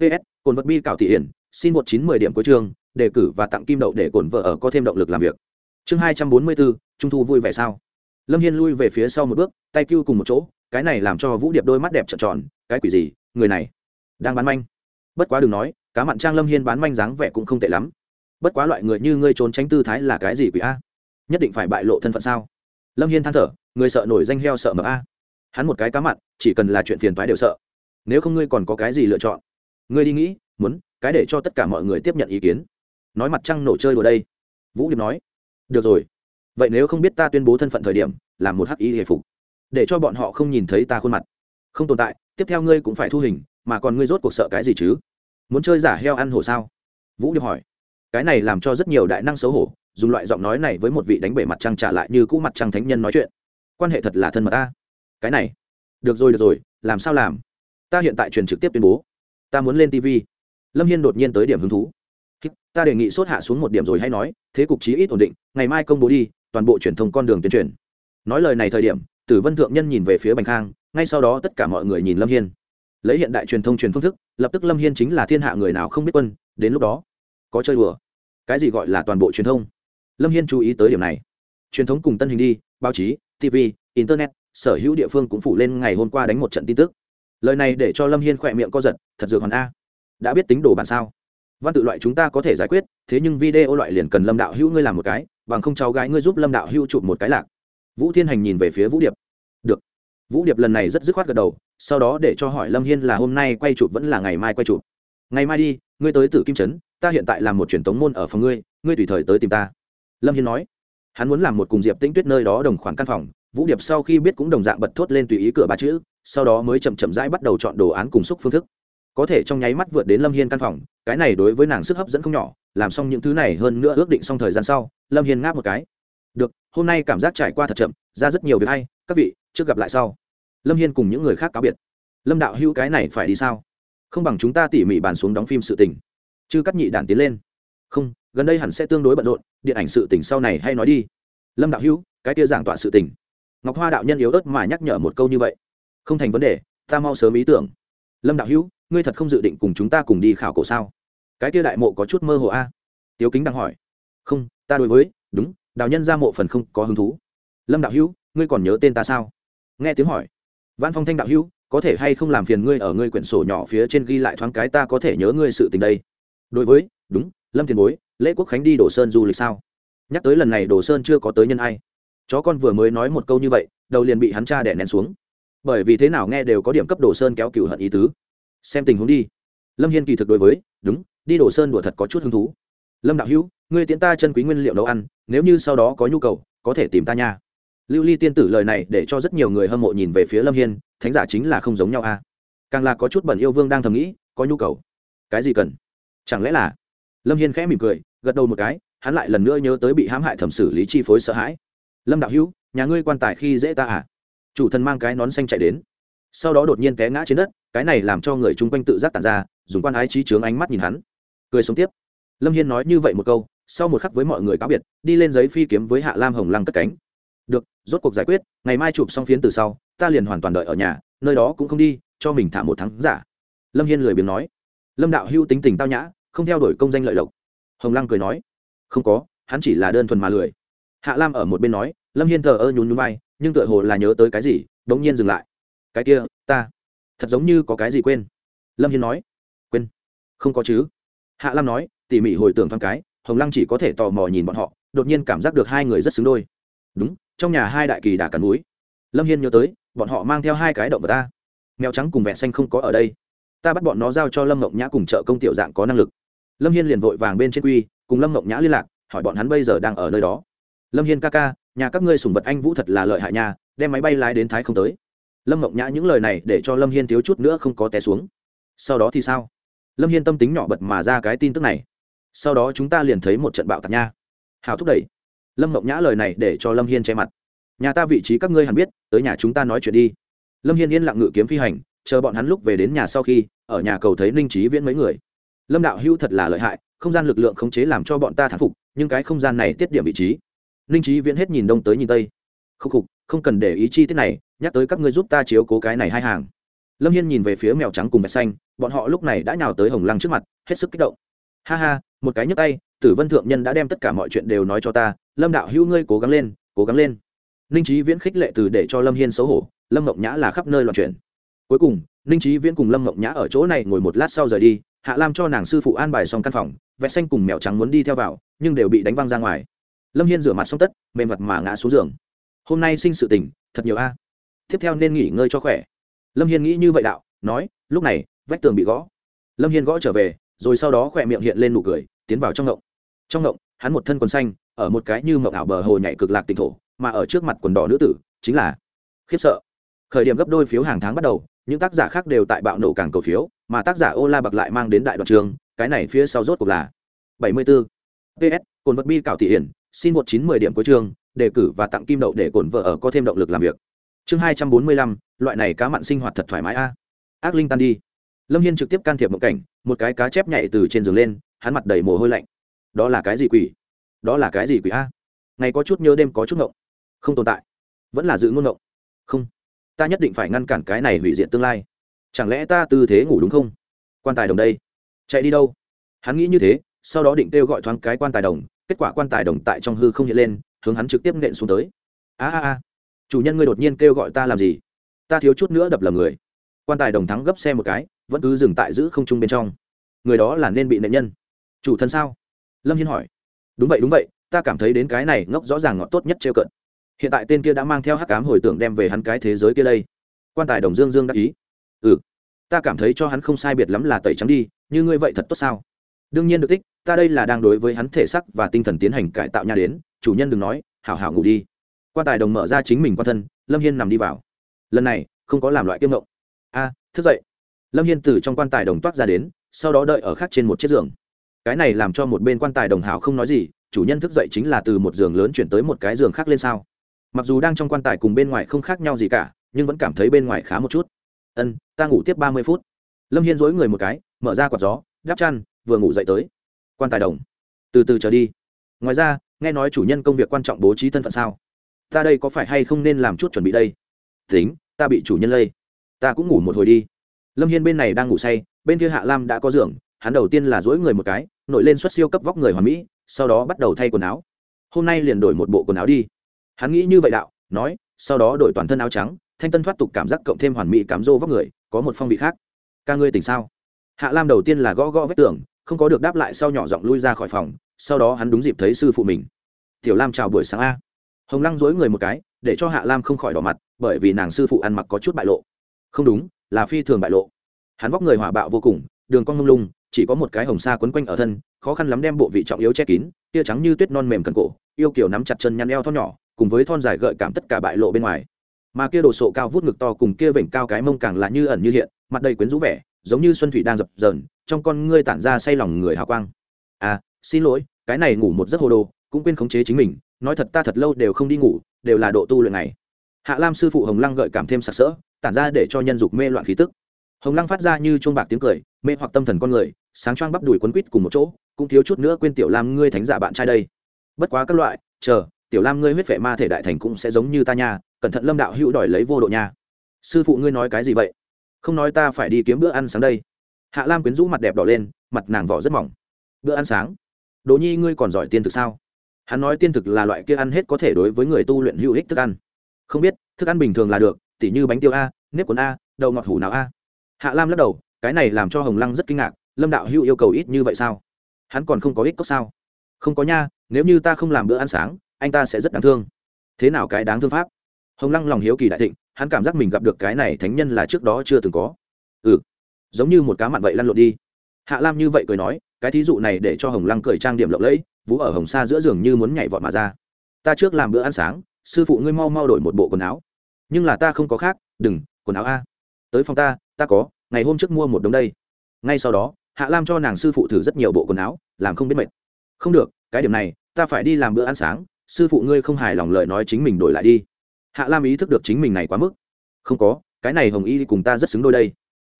Ps cồn vật bi cảo thị hiển, xin một chín mười điểm cuối chương, đề cử và tặng kim đậu để cồn vợ ở có thêm động lực làm việc. Chương hai trăm bốn mươi bốn trung thu vui vẻ sao? Lâm hiên lui về phía sau một bước, tay cưu cùng một chỗ, cái này làm cho vũ điệp đôi mắt đẹp trợn tròn, cái quỷ gì? Người này đang bán manh. Bất quá đừng nói, cá mặn trang lâm hiên bán manh dáng vẻ cũng không tệ lắm. Bất quá loại người như ngươi trốn tránh tư thái là cái gì quỷ a? Nhất định phải bại lộ thân phận sao? Lâm hiên than thở, người sợ nổi danh heo sợ mập a. Hắn một cái cá mặn, chỉ cần là chuyện phiền toái đều sợ. Nếu không ngươi còn có cái gì lựa chọn? Ngươi đi nghĩ, muốn, cái để cho tất cả mọi người tiếp nhận ý kiến. Nói mặt trăng nổ chơi đùa đây. Vũ điệp nói, được rồi. Vậy nếu không biết ta tuyên bố thân phận thời điểm, làm một hắc y hề phục. Để cho bọn họ không nhìn thấy ta khuôn mặt không tồn tại, tiếp theo ngươi cũng phải thu hình, mà còn ngươi rốt cuộc sợ cái gì chứ? Muốn chơi giả heo ăn hổ sao? Vũ điệp hỏi. Cái này làm cho rất nhiều đại năng xấu hổ, dùng loại giọng nói này với một vị đánh bể mặt trăng trả lại như cũ mặt trăng thánh nhân nói chuyện. Quan hệ thật là thân mật ta. Cái này. Được rồi được rồi, làm sao làm? Ta hiện tại truyền trực tiếp tuyên bố. Ta muốn lên tv lâm hiên đột nhiên tới điểm hứng thú. Ta đề nghị sốt hạ xuống một điểm rồi hay nói, thế cục chí ít ổn định, ngày mai công bố đi, toàn bộ truyền thông con đường tuyên truyền. Nói lời này thời điểm, tử vân thượng nhân nhìn về phía bành khang ngay sau đó tất cả mọi người nhìn lâm hiên lấy hiện đại truyền thông truyền phương thức lập tức lâm hiên chính là thiên hạ người nào không biết quân đến lúc đó có chơi đùa. cái gì gọi là toàn bộ truyền thông lâm hiên chú ý tới điểm này truyền thống cùng tân hình đi báo chí tv internet sở hữu địa phương cũng phủ lên ngày hôm qua đánh một trận tin tức lời này để cho lâm hiên khỏe miệng co giật thật dược hòn a đã biết tính đồ bản sao văn tự loại chúng ta có thể giải quyết thế nhưng video loại liền cần lâm đạo hữu ngươi làm một cái bằng không cháu gái ngươi giúp lâm đạo hữu chụp một cái lạc vũ thiên hành nhìn về phía vũ điệp vũ điệp lần này rất dứt khoát gật đầu, sau đó để cho hỏi lâm hiên là hôm nay quay chụp vẫn là ngày mai quay chụp. Ngày mai đi, ngươi tới tử kim trấn, ta hiện tại làm một truyền tống môn ở phòng ngươi ngươi tùy thời tới tìm ta. Lâm hiên nói. Hắn muốn làm một cùng diệp tĩnh tuyết nơi đó đồng khoản căn phòng, vũ điệp sau khi biết cũng đồng dạng bật thốt lên tùy ý cửa ba chữ, sau đó mới chậm chậm rãi bắt đầu chọn đồ án cùng xúc phương thức. Có thể trong nháy mắt vượt đến lâm hiên căn phòng, cái này đối với nàng sức hấp dẫn không nhỏ, làm xong những thứ này hơn nữa ước định xong thời gian sau, lâm hiên ngáp một cái. Được, hôm nay cảm giác trải qua thật chậm, ra rất nhiều việc hay các vị, trước gặp lại sau. Lâm hiên cùng những người khác cáo biệt. Lâm đạo hữu cái này phải đi sao? Không bằng chúng ta tỉ mỉ bàn xuống đóng phim sự tình. Chứ cắt nhị đản tiến lên. Không, gần đây hẳn sẽ tương đối bận rộn, điện ảnh sự tình sau này hay nói đi. Lâm đạo hữu, cái kia giảng tọa sự tình. Ngọc hoa đạo nhân yếu ớt mà nhắc nhở một câu như vậy. Không thành vấn đề, ta mau sớm ý tưởng. Lâm đạo hữu, ngươi thật không dự định cùng chúng ta cùng đi khảo cổ sao? Cái kia đại mộ có chút mơ hồ a. À? tiếu kính đang hỏi. Không, ta đối với, đúng, đạo nhân ra mộ phần không có hứng thú. Lâm đạo hữu ngươi còn nhớ tên ta sao? Nghe tiếng hỏi. Văn phong thanh đạo hữu, có thể hay không làm phiền ngươi ở ngươi quyển sổ nhỏ phía trên ghi lại thoáng cái ta có thể nhớ ngươi sự tình đây? Đối với, đúng, lâm tiền bối, lễ quốc khánh đi đồ sơn du lịch sao? Nhắc tới lần này đồ sơn chưa có tới nhân ai. Chó con vừa mới nói một câu như vậy, đầu liền bị hắn cha đẻ nén xuống. Bởi vì thế nào nghe đều có điểm cấp đồ sơn kéo cựu hận ý tứ. Xem tình huống đi. Lâm hiên kỳ thực đối với, đúng, đi đồ sơn đùa thật có chút hứng thú. Lâm đạo hữu, ngươi tiễn ta chân quý nguyên liệu nấu ăn, nếu như sau đó có nhu cầu, có thể tìm ta nha lưu ly tiên tử lời này để cho rất nhiều người hâm mộ nhìn về phía lâm hiên, thánh giả chính là không giống nhau a. Càng là có chút bẩn yêu vương đang thầm nghĩ, có nhu cầu. Cái gì cần? Chẳng lẽ là? Lâm hiên khẽ mỉm cười, gật đầu một cái, hắn lại lần nữa nhớ tới bị hãm hại thẩm xử lý chi phối sợ hãi. Lâm đạo hữu, nhà ngươi quan tài khi dễ ta à? Chủ thần mang cái nón xanh chạy đến. Sau đó đột nhiên té ngã trên đất, cái này làm cho người chung quanh tự giác tàn ra, dùng quan ái trí trướng ánh mắt nhìn hắn. Cười sống tiếp. Lâm hiên nói như vậy một câu, sau một khắc với mọi người cáo biệt, đi lên giấy phi kiếm với hạ lam hồng lăng cất cánh được, rốt cuộc giải quyết, ngày mai chụp xong phiến từ sau, ta liền hoàn toàn đợi ở nhà, nơi đó cũng không đi, cho mình thả một tháng giả. Lâm hiên lười biếng nói. Lâm đạo hưu tính tình tao nhã, không theo đuổi công danh lợi lộc. Hồng lăng cười nói. Không có, hắn chỉ là đơn thuần mà lười. Hạ lam ở một bên nói, lâm hiên thờ ơ nhún nhún vai, nhưng tựa hồ là nhớ tới cái gì đ ỗ n g nhiên dừng lại. Cái kia, ta. Thật giống như có cái gì quên. Lâm hiên nói. Quên. Không có chứ. Hạ lam nói, tỉ mỉ hồi tưởng thoáng cái, hồng lăng chỉ có thể tò mò nhìn bọn họ, đột nhiên cảm giác được hai người rất xứng đôi. Đúng trong nhà hai đại kỳ đà cắn núi. Lâm hiên nhớ tới, bọn họ mang theo hai cái động vật ta. Mèo trắng cùng vẹn xanh không có ở đây. Ta bắt bọn nó giao cho lâm mộng nhã cùng chợ công tiểu dạng có năng lực. Lâm hiên liền vội vàng bên trên quy, cùng lâm mộng nhã liên lạc, hỏi bọn hắn bây giờ đang ở nơi đó. Lâm hiên ca ca, nhà các ngươi sùng vật anh vũ thật là lợi hại nhà đem máy bay lái đến thái không tới. Lâm mộng nhã những lời này để cho lâm hiên thiếu chút nữa không có té xuống. Sau đó thì sao? Lâm hiên tâm tính nhỏ bật mà ra cái tin tức này. Sau đó chúng ta liền thấy một trận bạo tạc nha. Hào thúc đẩy lâm mộng nhã lời này để cho lâm hiên che mặt. Nhà ta vị trí các ngươi hẳn biết, tới nhà chúng ta nói chuyện đi. Lâm hiên yên lặng ngự kiếm phi hành, chờ bọn hắn lúc về đến nhà sau khi, ở nhà cầu thấy ninh trí viễn mấy người. Lâm đạo hữu thật là lợi hại, không gian lực lượng khống chế làm cho bọn ta thán phục, nhưng cái không gian này tiết điểm vị trí. Ninh trí viễn hết nhìn đông tới nhìn tây. Khúc khục, không cần để ý chi tiết này, nhắc tới các ngươi giúp ta chiếu cố cái này hai hàng. Lâm hiên nhìn về phía mèo trắng cùng vẹt xanh, bọn họ lúc này đã nhào tới hồng lăng trước mặt, hết sức kích động. Ha ha, một cái nhấc tay, tử vân thượng nhân đã đem tất cả mọi chuyện đều nói cho ta lâm đạo hữu ngươi cố gắng lên, cố gắng lên. Ninh trí viễn khích lệ từ để cho lâm hiên xấu hổ, lâm mộng nhã là khắp nơi loạn chuyển. Cuối cùng, ninh trí viễn cùng lâm mộng nhã ở chỗ này ngồi một lát sau rời đi, hạ lam cho nàng sư phụ an bài xong căn phòng vẹt xanh cùng mèo trắng muốn đi theo vào, nhưng đều bị đánh văng ra ngoài. Lâm hiên rửa mặt xong tất, mềm mặt mà ngã xuống giường. Hôm nay sinh sự tình, thật nhiều a. Tiếp theo nên nghỉ ngơi cho khỏe. Lâm hiên nghĩ như vậy đạo, nói, lúc này, vách tường bị gõ. Lâm hiên gõ trở về, rồi sau đó khỏe miệng hiện lên nụ cười, tiến vào trong ngộng. Trong ngộng, hắn một thân quần xanh ở một cái như mộng ảo bờ hồ nhảy cực lạc tỉnh thổ, mà ở trước mặt quần đỏ nữ tử, chính là khiếp sợ. Khởi điểm gấp đôi phiếu hàng tháng bắt đầu, những tác giả khác đều tại bạo nổ càng cầu phiếu, mà tác giả ô la bạc lại mang đến đại đoạn trường, cái này phía sau rốt cuộc là 74. ps cồn vật bi cảo thị hiển, xin một chín mười điểm cuối chương, đề cử và tặng kim đậu để cổn vợ ở có thêm động lực làm việc. Chương hai trăm bốn mươi lăm, loại này cá mặn sinh hoạt thật thoải mái a. Ác linh tan đi. Lâm hiên trực tiếp can thiệp một cảnh, một cái cá chép nhảy từ trên giường lên, hắn mặt đầy mồ hôi lạnh. Đó là cái gì quỷ? Đó là cái gì quỷ a? Ngày có chút nhớ, đêm có chút ngộng. Không tồn tại. Vẫn là giữ ngôn ngộng. Không. Ta nhất định phải ngăn cản cái này hủy diện tương lai. Chẳng lẽ ta tư thế ngủ đúng không? Quan tài đồng đây. Chạy đi đâu? Hắn nghĩ như thế, sau đó định kêu gọi thoáng cái quan tài đồng. Kết quả quan tài đồng tại trong hư không hiện lên, hướng hắn trực tiếp nện xuống tới. A a a. Chủ nhân ngươi đột nhiên kêu gọi ta làm gì? Ta thiếu chút nữa đập lầm người. Quan tài đồng thắng gấp xe một cái, vẫn cứ dừng tại giữ không trung bên trong. Người đó là nên bị nện nhân. Chủ thân sao? Lâm hiên hỏi đúng vậy đúng vậy, ta cảm thấy đến cái này ngốc rõ ràng ngọt tốt nhất trêu cận hiện tại tên kia đã mang theo hắc cám hồi tưởng đem về hắn cái thế giới kia đây. Quan tài đồng dương dương đắc ý. Ừ ta cảm thấy cho hắn không sai biệt lắm là tẩy trắng đi, như ngươi vậy thật tốt sao? Đương nhiên được tích, ta đây là đang đối với hắn thể sắc và tinh thần tiến hành cải tạo nha đến, chủ nhân đừng nói, hảo hảo ngủ đi. Quan tài đồng mở ra chính mình quan thân, lâm hiên nằm đi vào. Lần này, không có làm loại kiêm ngộng a à, thức dậy. Lâm hiên từ trong quan tài đồng toát ra đến, sau đó đợi ở khác trên một chiếc giường cái này làm cho một bên quan tài đồng hảo không nói gì, chủ nhân thức dậy chính là từ một giường lớn chuyển tới một cái giường khác lên sao. Mặc dù đang trong quan tài cùng bên ngoài không khác nhau gì cả, nhưng vẫn cảm thấy bên ngoài khá một chút. Ân, ta ngủ tiếp ba mươi phút. Lâm hiên dối người một cái, mở ra quạt gió, đắp chăn, vừa ngủ dậy tới. Quan tài đồng. Từ từ trở đi. Ngoài ra, nghe nói chủ nhân công việc quan trọng bố trí thân phận sao? Ta đây có phải hay không nên làm chút chuẩn bị đây? Tính, ta bị chủ nhân lây. Ta cũng ngủ một hồi đi. Lâm hiên bên này đang ngủ say, bên kia hạ lam đã có giường hắn đầu tiên là dỗi người một cái, nổi lên xuất siêu cấp vóc người hoàn mỹ, sau đó bắt đầu thay quần áo. Hôm nay liền đổi một bộ quần áo đi. Hắn nghĩ như vậy đạo, nói, sau đó đổi toàn thân áo trắng, thanh tân thoát tục cảm giác cộng thêm hoàn mỹ cám rô vóc người, có một phong vị khác. Ca ngươi tỉnh sao? Hạ lam đầu tiên là gõ gõ vết tường, không có được đáp lại sau nhỏ giọng lui ra khỏi phòng, sau đó hắn đúng dịp thấy sư phụ mình. Tiểu lam chào buổi sáng a. Hồng lăng dối người một cái, để cho hạ lam không khỏi đỏ mặt, bởi vì nàng sư phụ ăn mặc có chút bại lộ. Không đúng, là phi thường bại lộ. Hắn vóc người hỏa bạo vô cùng, đường cong mông lung chỉ có một cái hồng sa quấn quanh ở thân, khó khăn lắm đem bộ vị trọng yếu che kín, tia trắng như tuyết non mềm cần cổ, yêu kiểu nắm chặt chân nhăn eo thon nhỏ, cùng với thon dài gợi cảm tất cả bại lộ bên ngoài. Mà kia đồ sộ cao vút ngực to cùng kia vểnh cao cái mông càng là như ẩn như hiện, mặt đầy quyến rũ vẻ, giống như xuân thủy đang dập dờn, trong con ngươi tản ra say lòng người hào quang. À xin lỗi, cái này ngủ một giấc hồ đồ, cũng quên khống chế chính mình, nói thật ta thật lâu đều không đi ngủ, đều là độ tu luyện này. Hạ lam sư phụ hồng lăng gợi cảm thêm sặc sỡ, tản ra để cho nhân dục mê loạn khí tức hồng lăng phát ra như chuông bạc tiếng cười, mê hoặc tâm thần con người, sáng choang bắp đùi quấn quýt cùng một chỗ, cũng thiếu chút nữa quên tiểu lam ngươi thánh giả bạn trai đây. Bất quá các loại, chờ, tiểu lam ngươi huyết vệ ma thể đại thành cũng sẽ giống như ta nha, cẩn thận lâm đạo hữu đòi lấy vô độ nha. Sư phụ ngươi nói cái gì vậy? Không nói ta phải đi kiếm bữa ăn sáng đây. Hạ lam quyến rũ mặt đẹp đỏ lên, mặt nàng vỏ rất mỏng. Bữa ăn sáng? Đỗ nhi ngươi còn giỏi tiên thực sao? Hắn nói tiên thực là loại kia ăn hết có thể đối với người tu luyện hữu ích thức ăn. Không biết, thức ăn bình thường là được, tỉ như bánh tiêu a, nếp cuốn a, đậu ngọt hủ nào a hạ lam lắc đầu, cái này làm cho hồng lăng rất kinh ngạc, lâm đạo hữu yêu cầu ít như vậy sao? Hắn còn không có ích cốc sao? Không có nha, nếu như ta không làm bữa ăn sáng, anh ta sẽ rất đáng thương. Thế nào cái đáng thương pháp? Hồng lăng lòng hiếu kỳ đại thịnh, hắn cảm giác mình gặp được cái này thánh nhân là trước đó chưa từng có. Ừ giống như một cá mặn vậy lăn lộn đi. Hạ lam như vậy cười nói, cái thí dụ này để cho hồng lăng cười trang điểm lộng lẫy vũ ở hồng sa giữa giường như muốn nhảy vọt mà ra. Ta trước làm bữa ăn sáng, sư phụ ngươi mau mau đổi một bộ quần áo. Nhưng là ta không có khác, đừng, quần áo a. Tới phòng ta ta có, ngày hôm trước mua một đống đây. Ngay sau đó, hạ lam cho nàng sư phụ thử rất nhiều bộ quần áo, làm không biết mệt. Không được, cái điểm này, ta phải đi làm bữa ăn sáng, sư phụ ngươi không hài lòng lời nói chính mình đổi lại đi. Hạ lam ý thức được chính mình này quá mức. Không có, cái này hồng y cùng ta rất xứng đôi đây.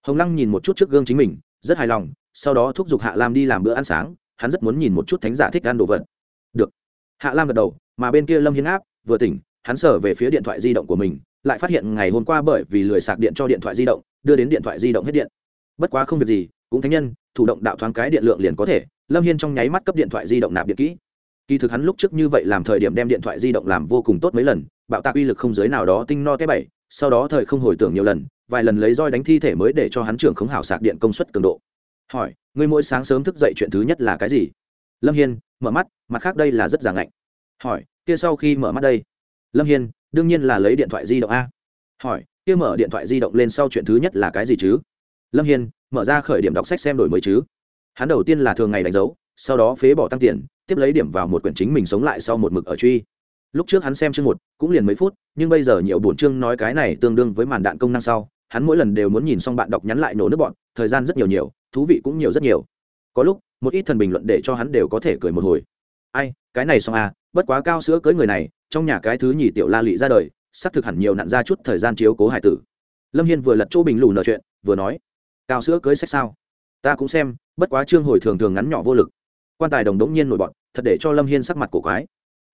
Hồng lăng nhìn một chút trước gương chính mình, rất hài lòng, sau đó thúc giục hạ lam đi làm bữa ăn sáng, hắn rất muốn nhìn một chút thánh giả thích ăn đồ vật. Được. Hạ lam gật đầu, mà bên kia lâm hiến áp, vừa tỉnh, hắn sở về phía điện thoại di động của mình lại phát hiện ngày hôm qua bởi vì lười sạc điện cho điện thoại di động, đưa đến điện thoại di động hết điện. Bất quá không việc gì, cũng thánh nhân, thủ động đạo thoáng cái điện lượng liền có thể. Lâm hiên trong nháy mắt cấp điện thoại di động nạp điện kỹ. Kỳ thực hắn lúc trước như vậy làm thời điểm đem điện thoại di động làm vô cùng tốt mấy lần, bạo tạc uy lực không giới nào đó tinh no cái bảy sau đó thời không hồi tưởng nhiều lần, vài lần lấy roi đánh thi thể mới để cho hắn trưởng khống hảo sạc điện công suất cường độ. Hỏi, ngươi mỗi sáng sớm thức dậy chuyện thứ nhất là cái gì? Lâm hiên, mở mắt, mặt khác đây là rất giả ngạnh hỏi, kia sau khi mở mắt đây? Lâm hiên đương nhiên là lấy điện thoại di động a. Hỏi, kia mở điện thoại di động lên sau chuyện thứ nhất là cái gì chứ? Lâm hiên, mở ra khởi điểm đọc sách xem đổi mới chứ. Hắn đầu tiên là thường ngày đánh dấu, sau đó phế bỏ tăng tiền, tiếp lấy điểm vào một quyển chính mình sống lại sau một mực ở truy. Lúc trước hắn xem chương một, cũng liền mấy phút, nhưng bây giờ nhiều bổn chương nói cái này tương đương với màn đạn công năng sau, hắn mỗi lần đều muốn nhìn xong bạn đọc nhắn lại nổ nước bọn, thời gian rất nhiều nhiều, thú vị cũng nhiều rất nhiều. Có lúc, một ít thần bình luận để cho hắn đều có thể cười một hồi ai, cái này xong à bất quá cao sữa cưới người này, trong nhà cái thứ nhì tiểu la lị ra đời sắp thực hẳn nhiều nặn ra chút thời gian chiếu cố hải tử. Lâm hiên vừa lật chỗ bình lù nợ chuyện, vừa nói, cao sữa cưới sách sao? Ta cũng xem, bất quá trương hồi thường thường ngắn nhỏ vô lực. Quan tài đồng đống nhiên nổi bọn thật để cho lâm hiên sắc mặt cổ quái.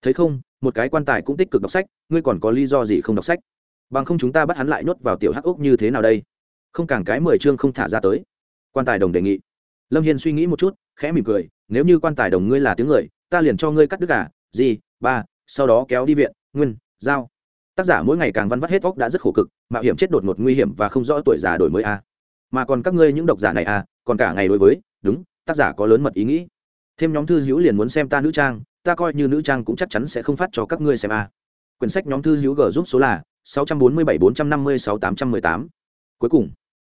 Thấy không, một cái quan tài cũng tích cực đọc sách, ngươi còn có lý do gì không đọc sách? Bằng không chúng ta bắt hắn lại nhốt vào tiểu hắc ốc như thế nào đây? Không càng cái mười chương không thả ra tới. Quan tài đồng đề nghị. Lâm hiên suy nghĩ một chút, khẽ mỉm cười, nếu như quan tài đồng ngươi là tiếng người ta liền cho ngươi cắt đứt gà, gì, ba, sau đó kéo đi viện, nguyên, giao. Tác giả mỗi ngày càng văn vắt hết vóc đã rất khổ cực, mạo hiểm chết đột ngột nguy hiểm và không rõ tuổi già đổi mới a. Mà còn các ngươi những độc giả này a, còn cả ngày đối với, đúng, tác giả có lớn mật ý nghĩ. Thêm nhóm thư hữu liền muốn xem ta nữ trang, ta coi như nữ trang cũng chắc chắn sẽ không phát cho các ngươi xem a. Quyển sách nhóm thư hữu g giúp số là sáu trăm bốn mươi bảy bốn trăm năm mươi sáu tám trăm mười tám. Cuối cùng,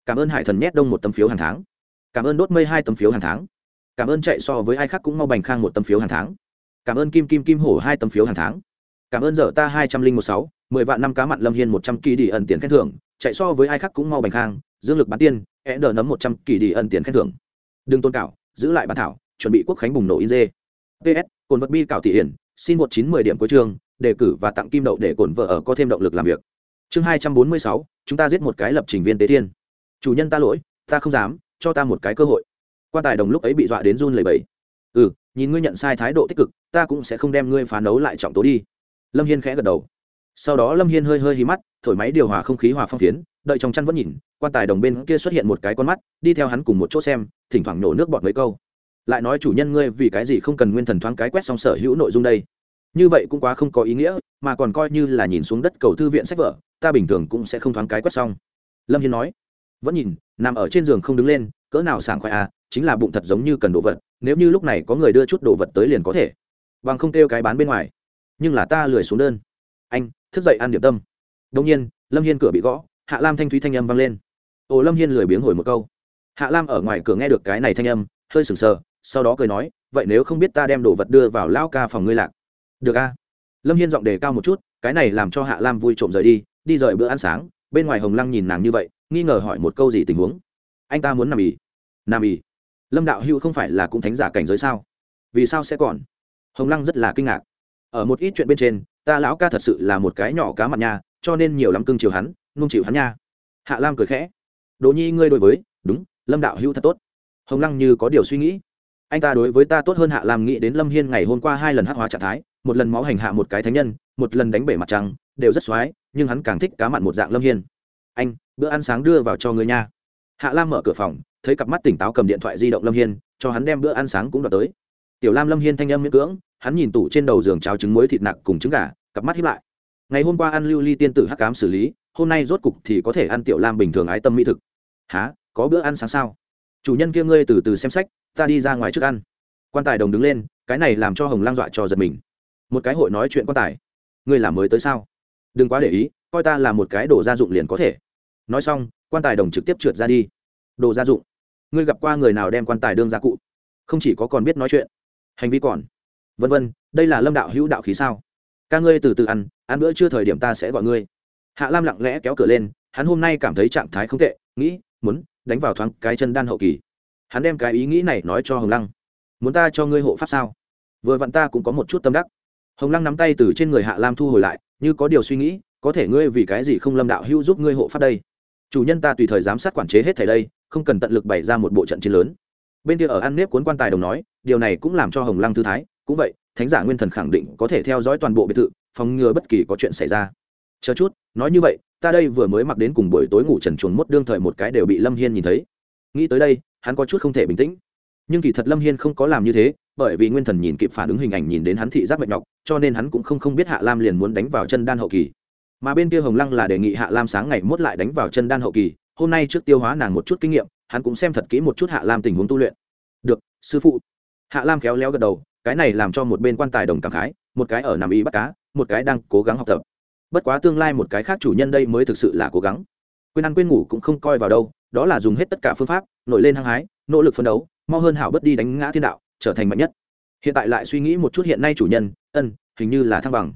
cảm ơn hải thần nhét đông một tấm phiếu hàng tháng. Cảm ơn đốt mây hai tấm phiếu hàng tháng cảm ơn chạy so với ai khác cũng mau bành khang một tấm phiếu hàng tháng. Cảm ơn kim kim kim hổ hai tấm phiếu hàng tháng. Cảm ơn dở ta hai trăm linh một sáu, mười vạn năm cá mặn lâm hiên một trăm kỳ đi ẩn tiền khen thưởng. Chạy so với ai khác cũng mau bành khang. Dương lực bán tiên e đờ nấm một trăm kỳ đi ẩn tiền khen thưởng. Đừng tôn cảo, giữ lại bản thảo, chuẩn bị quốc khánh bùng nổ in dê. Ps cồn vật bi cảo thị hiển, xin một chín mười điểm cuối trường đề cử và tặng kim đậu để cồn vợ ở có thêm động lực làm việc. Chương hai trăm bốn mươi sáu, chúng ta giết một cái lập trình viên tế thiên chủ nhân ta lỗi, ta không dám, cho ta một cái cơ hội quan tài đồng lúc ấy bị dọa đến run lẩy bẩy. ừ nhìn ngươi nhận sai thái độ tích cực, ta cũng sẽ không đem ngươi phá nấu lại trọng tố đi. Lâm hiên khẽ gật đầu. Sau đó lâm hiên hơi hơi hí mắt, thổi máy điều hòa không khí hòa phong phiến, đợi trong chăn vẫn nhìn, quan tài đồng bên kia xuất hiện một cái con mắt, đi theo hắn cùng một chỗ xem, thỉnh thoảng nổ nước bọt mấy câu. Lại nói chủ nhân ngươi vì cái gì không cần nguyên thần thoáng cái quét xong sở hữu nội dung đây? Như vậy cũng quá không có ý nghĩa, mà còn coi như là nhìn xuống đất cầu thư viện sách vở, ta bình thường cũng sẽ không thoáng cái quét xong. Lâm hiên nói. Vẫn nhìn, nằm ở trên giường không đứng lên, cỡ nào sảng khoai à chính là bụng thật giống như cần đồ vật, nếu như lúc này có người đưa chút đồ vật tới liền có thể. Bằng không kêu cái bán bên ngoài. Nhưng là ta lười xuống đơn. Anh, thức dậy ăn điểm tâm. Đông nhiên, lâm hiên cửa bị gõ, hạ lam thanh thúy thanh âm vang lên. Ồ lâm hiên lười biếng hồi một câu. Hạ lam ở ngoài cửa nghe được cái này thanh âm, hơi sừng sờ, sau đó cười nói, vậy nếu không biết ta đem đồ vật đưa vào lao ca phòng ngươi lạc. Được a. Lâm hiên giọng đề cao một chút, cái này làm cho hạ lam vui trộm rời đi đi rời bữa ăn sáng. Bên ngoài hồng lăng nhìn nàng như vậy, nghi ngờ hỏi một câu gì tình huống. Anh ta muốn nằm ỉ nằm ỉ lâm đạo hữu không phải là cũng thánh giả cảnh giới sao? Vì sao sẽ còn? Hồng lăng rất là kinh ngạc. Ở một ít chuyện bên trên, ta lão ca thật sự là một cái nhỏ cá mặt nha, cho nên nhiều lắm cưng chiều hắn nung chịu hắn nha. Hạ lam cười khẽ. Đỗ nhi ngươi đối với, đúng, lâm đạo hữu thật tốt. Hồng lăng như có điều suy nghĩ. Anh ta đối với ta tốt hơn hạ lam nghĩ đến lâm hiên ngày hôm qua hai lần hắc hóa trạng thái, một lần máu hành hạ một cái thánh nhân, một lần đánh bể mặt trăng, đều rất x nhưng hắn càng thích cá mặn một dạng lâm hiên. Anh, bữa ăn sáng đưa vào cho người nha. Hạ lam mở cửa phòng thấy cặp mắt tỉnh táo cầm điện thoại di động lâm hiên, cho hắn đem bữa ăn sáng cũng đoạt tới. Tiểu lam lâm hiên thanh âm miễn cưỡng, hắn nhìn tủ trên đầu giường cháo trứng muối thịt nạc cùng trứng gà, cặp mắt hiếp lại. Ngày hôm qua ăn lưu ly tiên tử hắc cám xử lý, hôm nay rốt cục thì có thể ăn tiểu lam bình thường ái tâm mỹ thực. Há có bữa ăn sáng sao? Chủ nhân kia ngươi từ từ xem sách, ta đi ra ngoài trước ăn. Quan tài đồng đứng lên, cái này làm cho hồng lang dọa cho giật mình. Một cái hội nói chuyện quan tài. Ngươi làm mới tới sao? Đừng quá để ý, coi ta là một cái đồ gia dụng liền có thể. Nói xong, quan tài đồng trực tiếp trượt ra đi đồ gia dụng. Ngươi gặp qua người nào đem quan tài đương gia cụ? Không chỉ có còn biết nói chuyện. Hành vi còn. Vân vân, đây là lâm đạo hữu đạo khí sao? Ca ngươi từ từ ăn ăn bữa chưa thời điểm ta sẽ gọi ngươi. Hạ lam lặng lẽ kéo cửa lên, hắn hôm nay cảm thấy trạng thái không tệ, nghĩ, muốn đánh vào thoáng cái chân đan hậu kỳ. Hắn đem cái ý nghĩ này nói cho hồng lăng. Muốn ta cho ngươi hộ pháp sao? Vừa vặn ta cũng có một chút tâm đắc. Hồng lăng nắm tay từ trên người hạ lam thu hồi lại, như có điều suy nghĩ, có thể ngươi vì cái gì không lâm đạo hữu giúp ngươi hộ pháp đây? Chủ nhân ta tùy thời giám sát quản chế hết thảy đây, không cần tận lực bày ra một bộ trận chiến lớn. Bên kia ở ăn nếp cuốn quan tài đồng nói, điều này cũng làm cho hồng lăng thư thái. Cũng vậy, thánh giả nguyên thần khẳng định có thể theo dõi toàn bộ biệt thự, phòng ngừa bất kỳ có chuyện xảy ra. Chờ chút, nói như vậy, ta đây vừa mới mặc đến cùng buổi tối ngủ trần chuồn mốt đương thời một cái đều bị lâm hiên nhìn thấy. Nghĩ tới đây, hắn có chút không thể bình tĩnh. Nhưng kỳ thật lâm hiên không có làm như thế, bởi vì nguyên thần nhìn kịp phản ứng hình ảnh nhìn đến hắn thị giác mệt nhọc, cho nên hắn cũng không không biết hạ lam liền muốn đánh vào chân đan hậu kỳ mà bên kia hồng lăng là đề nghị hạ lam sáng ngày mốt lại đánh vào chân đan hậu kỳ, hôm nay trước tiêu hóa nàng một chút kinh nghiệm, hắn cũng xem thật kỹ một chút hạ lam tình huống tu luyện. Được, sư phụ. Hạ lam khéo léo gật đầu, cái này làm cho một bên quan tài đồng cảm khái, một cái ở nằm y bắt cá, một cái đang cố gắng học tập. Bất quá tương lai một cái khác chủ nhân đây mới thực sự là cố gắng. Quên ăn quên ngủ cũng không coi vào đâu, đó là dùng hết tất cả phương pháp, nổi lên hăng hái, nỗ lực phấn đấu, mau hơn hảo bất đi đánh ngã thiên đạo, trở thành mạnh nhất. Hiện tại lại suy nghĩ một chút hiện nay chủ nhân, ân, hình như là thăng bằng.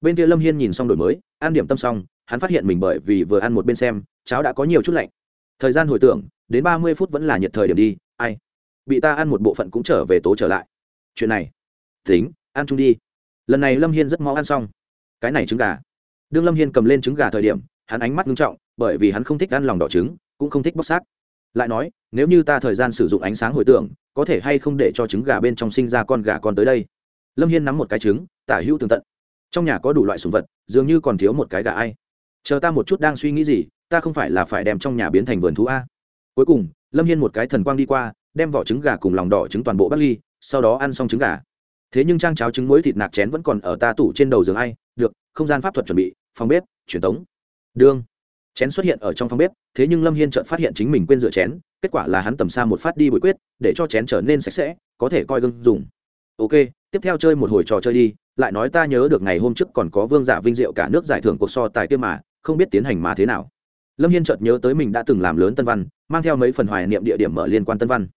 Bên kia lâm hiên nhìn xong đổi mới ăn điểm tâm xong, hắn phát hiện mình bởi vì vừa ăn một bên xem, cháo đã có nhiều chút lạnh. Thời gian hồi tưởng, đến ba mươi phút vẫn là nhiệt thời điểm đi, ai? Bị ta ăn một bộ phận cũng trở về tố trở lại. Chuyện này. Tính, ăn chung đi. Lần này lâm hiên rất mau ăn xong. Cái này trứng gà. Đương lâm hiên cầm lên trứng gà thời điểm, hắn ánh mắt nghiêm trọng, bởi vì hắn không thích ăn lòng đỏ trứng, cũng không thích bóc xác. Lại nói, nếu như ta thời gian sử dụng ánh sáng hồi tưởng, có thể hay không để cho trứng gà bên trong sinh ra con gà con tới đây? Lâm hiên nắm một cái trứng, tả hữu tường tận trong nhà có đủ loại sùng vật, dường như còn thiếu một cái gà ai. Chờ ta một chút đang suy nghĩ gì, ta không phải là phải đem trong nhà biến thành vườn thú a. Cuối cùng, lâm hiên một cái thần quang đi qua, đem vỏ trứng gà cùng lòng đỏ trứng toàn bộ bắt ly, sau đó ăn xong trứng gà. Thế nhưng trang cháo trứng muối thịt nạc chén vẫn còn ở ta tủ trên đầu giường ai. Được, không gian pháp thuật chuẩn bị, phòng bếp, truyền tống. Đương. Chén xuất hiện ở trong phòng bếp, thế nhưng lâm hiên chợt phát hiện chính mình quên rửa chén, kết quả là hắn tầm xa một phát đi bụi quyết, để cho chén trở nên sạch sẽ, có thể coi gương dùng. Ok tiếp theo chơi một hồi trò chơi đi, lại nói ta nhớ được ngày hôm trước còn có vương giả vinh diệu cả nước giải thưởng cuộc so tài kia mà, không biết tiến hành mà thế nào. Lâm hiên chợt nhớ tới mình đã từng làm lớn tân văn, mang theo mấy phần hoài niệm địa điểm mở liên quan tân văn.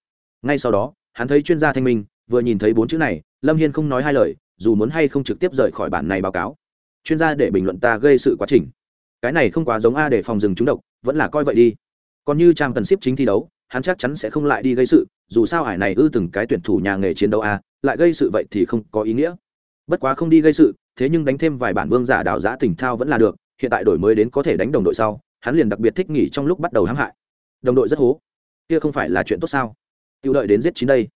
Ngay sau đó, hắn thấy chuyên gia thanh minh, vừa nhìn thấy bốn chữ này, lâm hiên không nói hai lời, dù muốn hay không trực tiếp rời khỏi bản này báo cáo. Chuyên gia để bình luận ta gây sự quá trình. Cái này không quá giống a để phòng rừng trúng độc, vẫn là coi vậy đi. Còn như trang cần ship chính thi đấu hắn chắc chắn sẽ không lại đi gây sự, dù sao hải này ư từng cái tuyển thủ nhà nghề chiến đấu a, lại gây sự vậy thì không có ý nghĩa. Bất quá không đi gây sự, thế nhưng đánh thêm vài bản vương giả đạo giã tỉnh thao vẫn là được, hiện tại đổi mới đến có thể đánh đồng đội sau, hắn liền đặc biệt thích nghỉ trong lúc bắt đầu hãm hại. Đồng đội rất hố. Kia không phải là chuyện tốt sao? Tiêu đợi đến giết chín đây.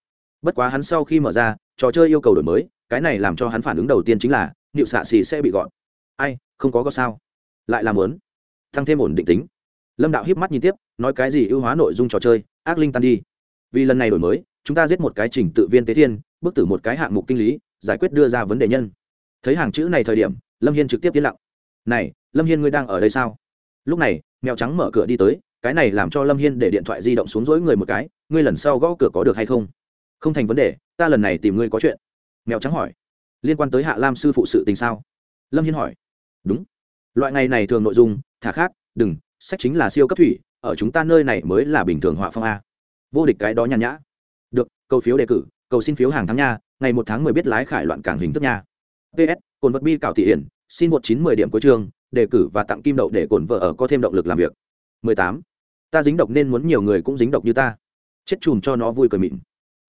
Bất quá hắn sau khi mở ra, trò chơi yêu cầu đổi mới, cái này làm cho hắn phản ứng đầu tiên chính là nịu xạ xì sẽ bị gọn ai, không có có sao? Lại làm lớn tăng thêm ổn định tính lâm đạo hiếp mắt nhìn tiếp, nói cái gì ưu hóa nội dung trò chơi, ác linh tan đi. Vì lần này đổi mới, chúng ta giết một cái trình tự viên tế thiên bức tử một cái hạng mục kinh lý, giải quyết đưa ra vấn đề nhân. Thấy hàng chữ này thời điểm, lâm hiên trực tiếp yên lặng. Này, lâm hiên ngươi đang ở đây sao? Lúc này, mèo trắng mở cửa đi tới, cái này làm cho lâm hiên để điện thoại di động xuống dối người một cái, ngươi lần sau gõ cửa có được hay không? Không thành vấn đề, ta lần này tìm ngươi có chuyện. Mèo trắng hỏi. Liên quan tới hạ lam sư phụ sự tình sao? Lâm hiên hỏi. Đúng. Loại ngày này thường nội dung, thả khác, đừng sách chính là siêu cấp thủy, ở chúng ta nơi này mới là bình thường họa phong a. Vô địch cái đó nhàn nhã. Được, cầu phiếu đề cử, cầu xin phiếu hàng tháng nha, ngày một tháng mười biết lái khải loạn cảng hình thức nha. Ps cồn vật bi cảo thị hiển, xin một chín mười điểm cuối trường đề cử và tặng kim đậu để cồn vợ ở có thêm động lực làm việc. Mười tám, ta dính độc nên muốn nhiều người cũng dính độc như ta. Chết chùm cho nó vui cười mịn.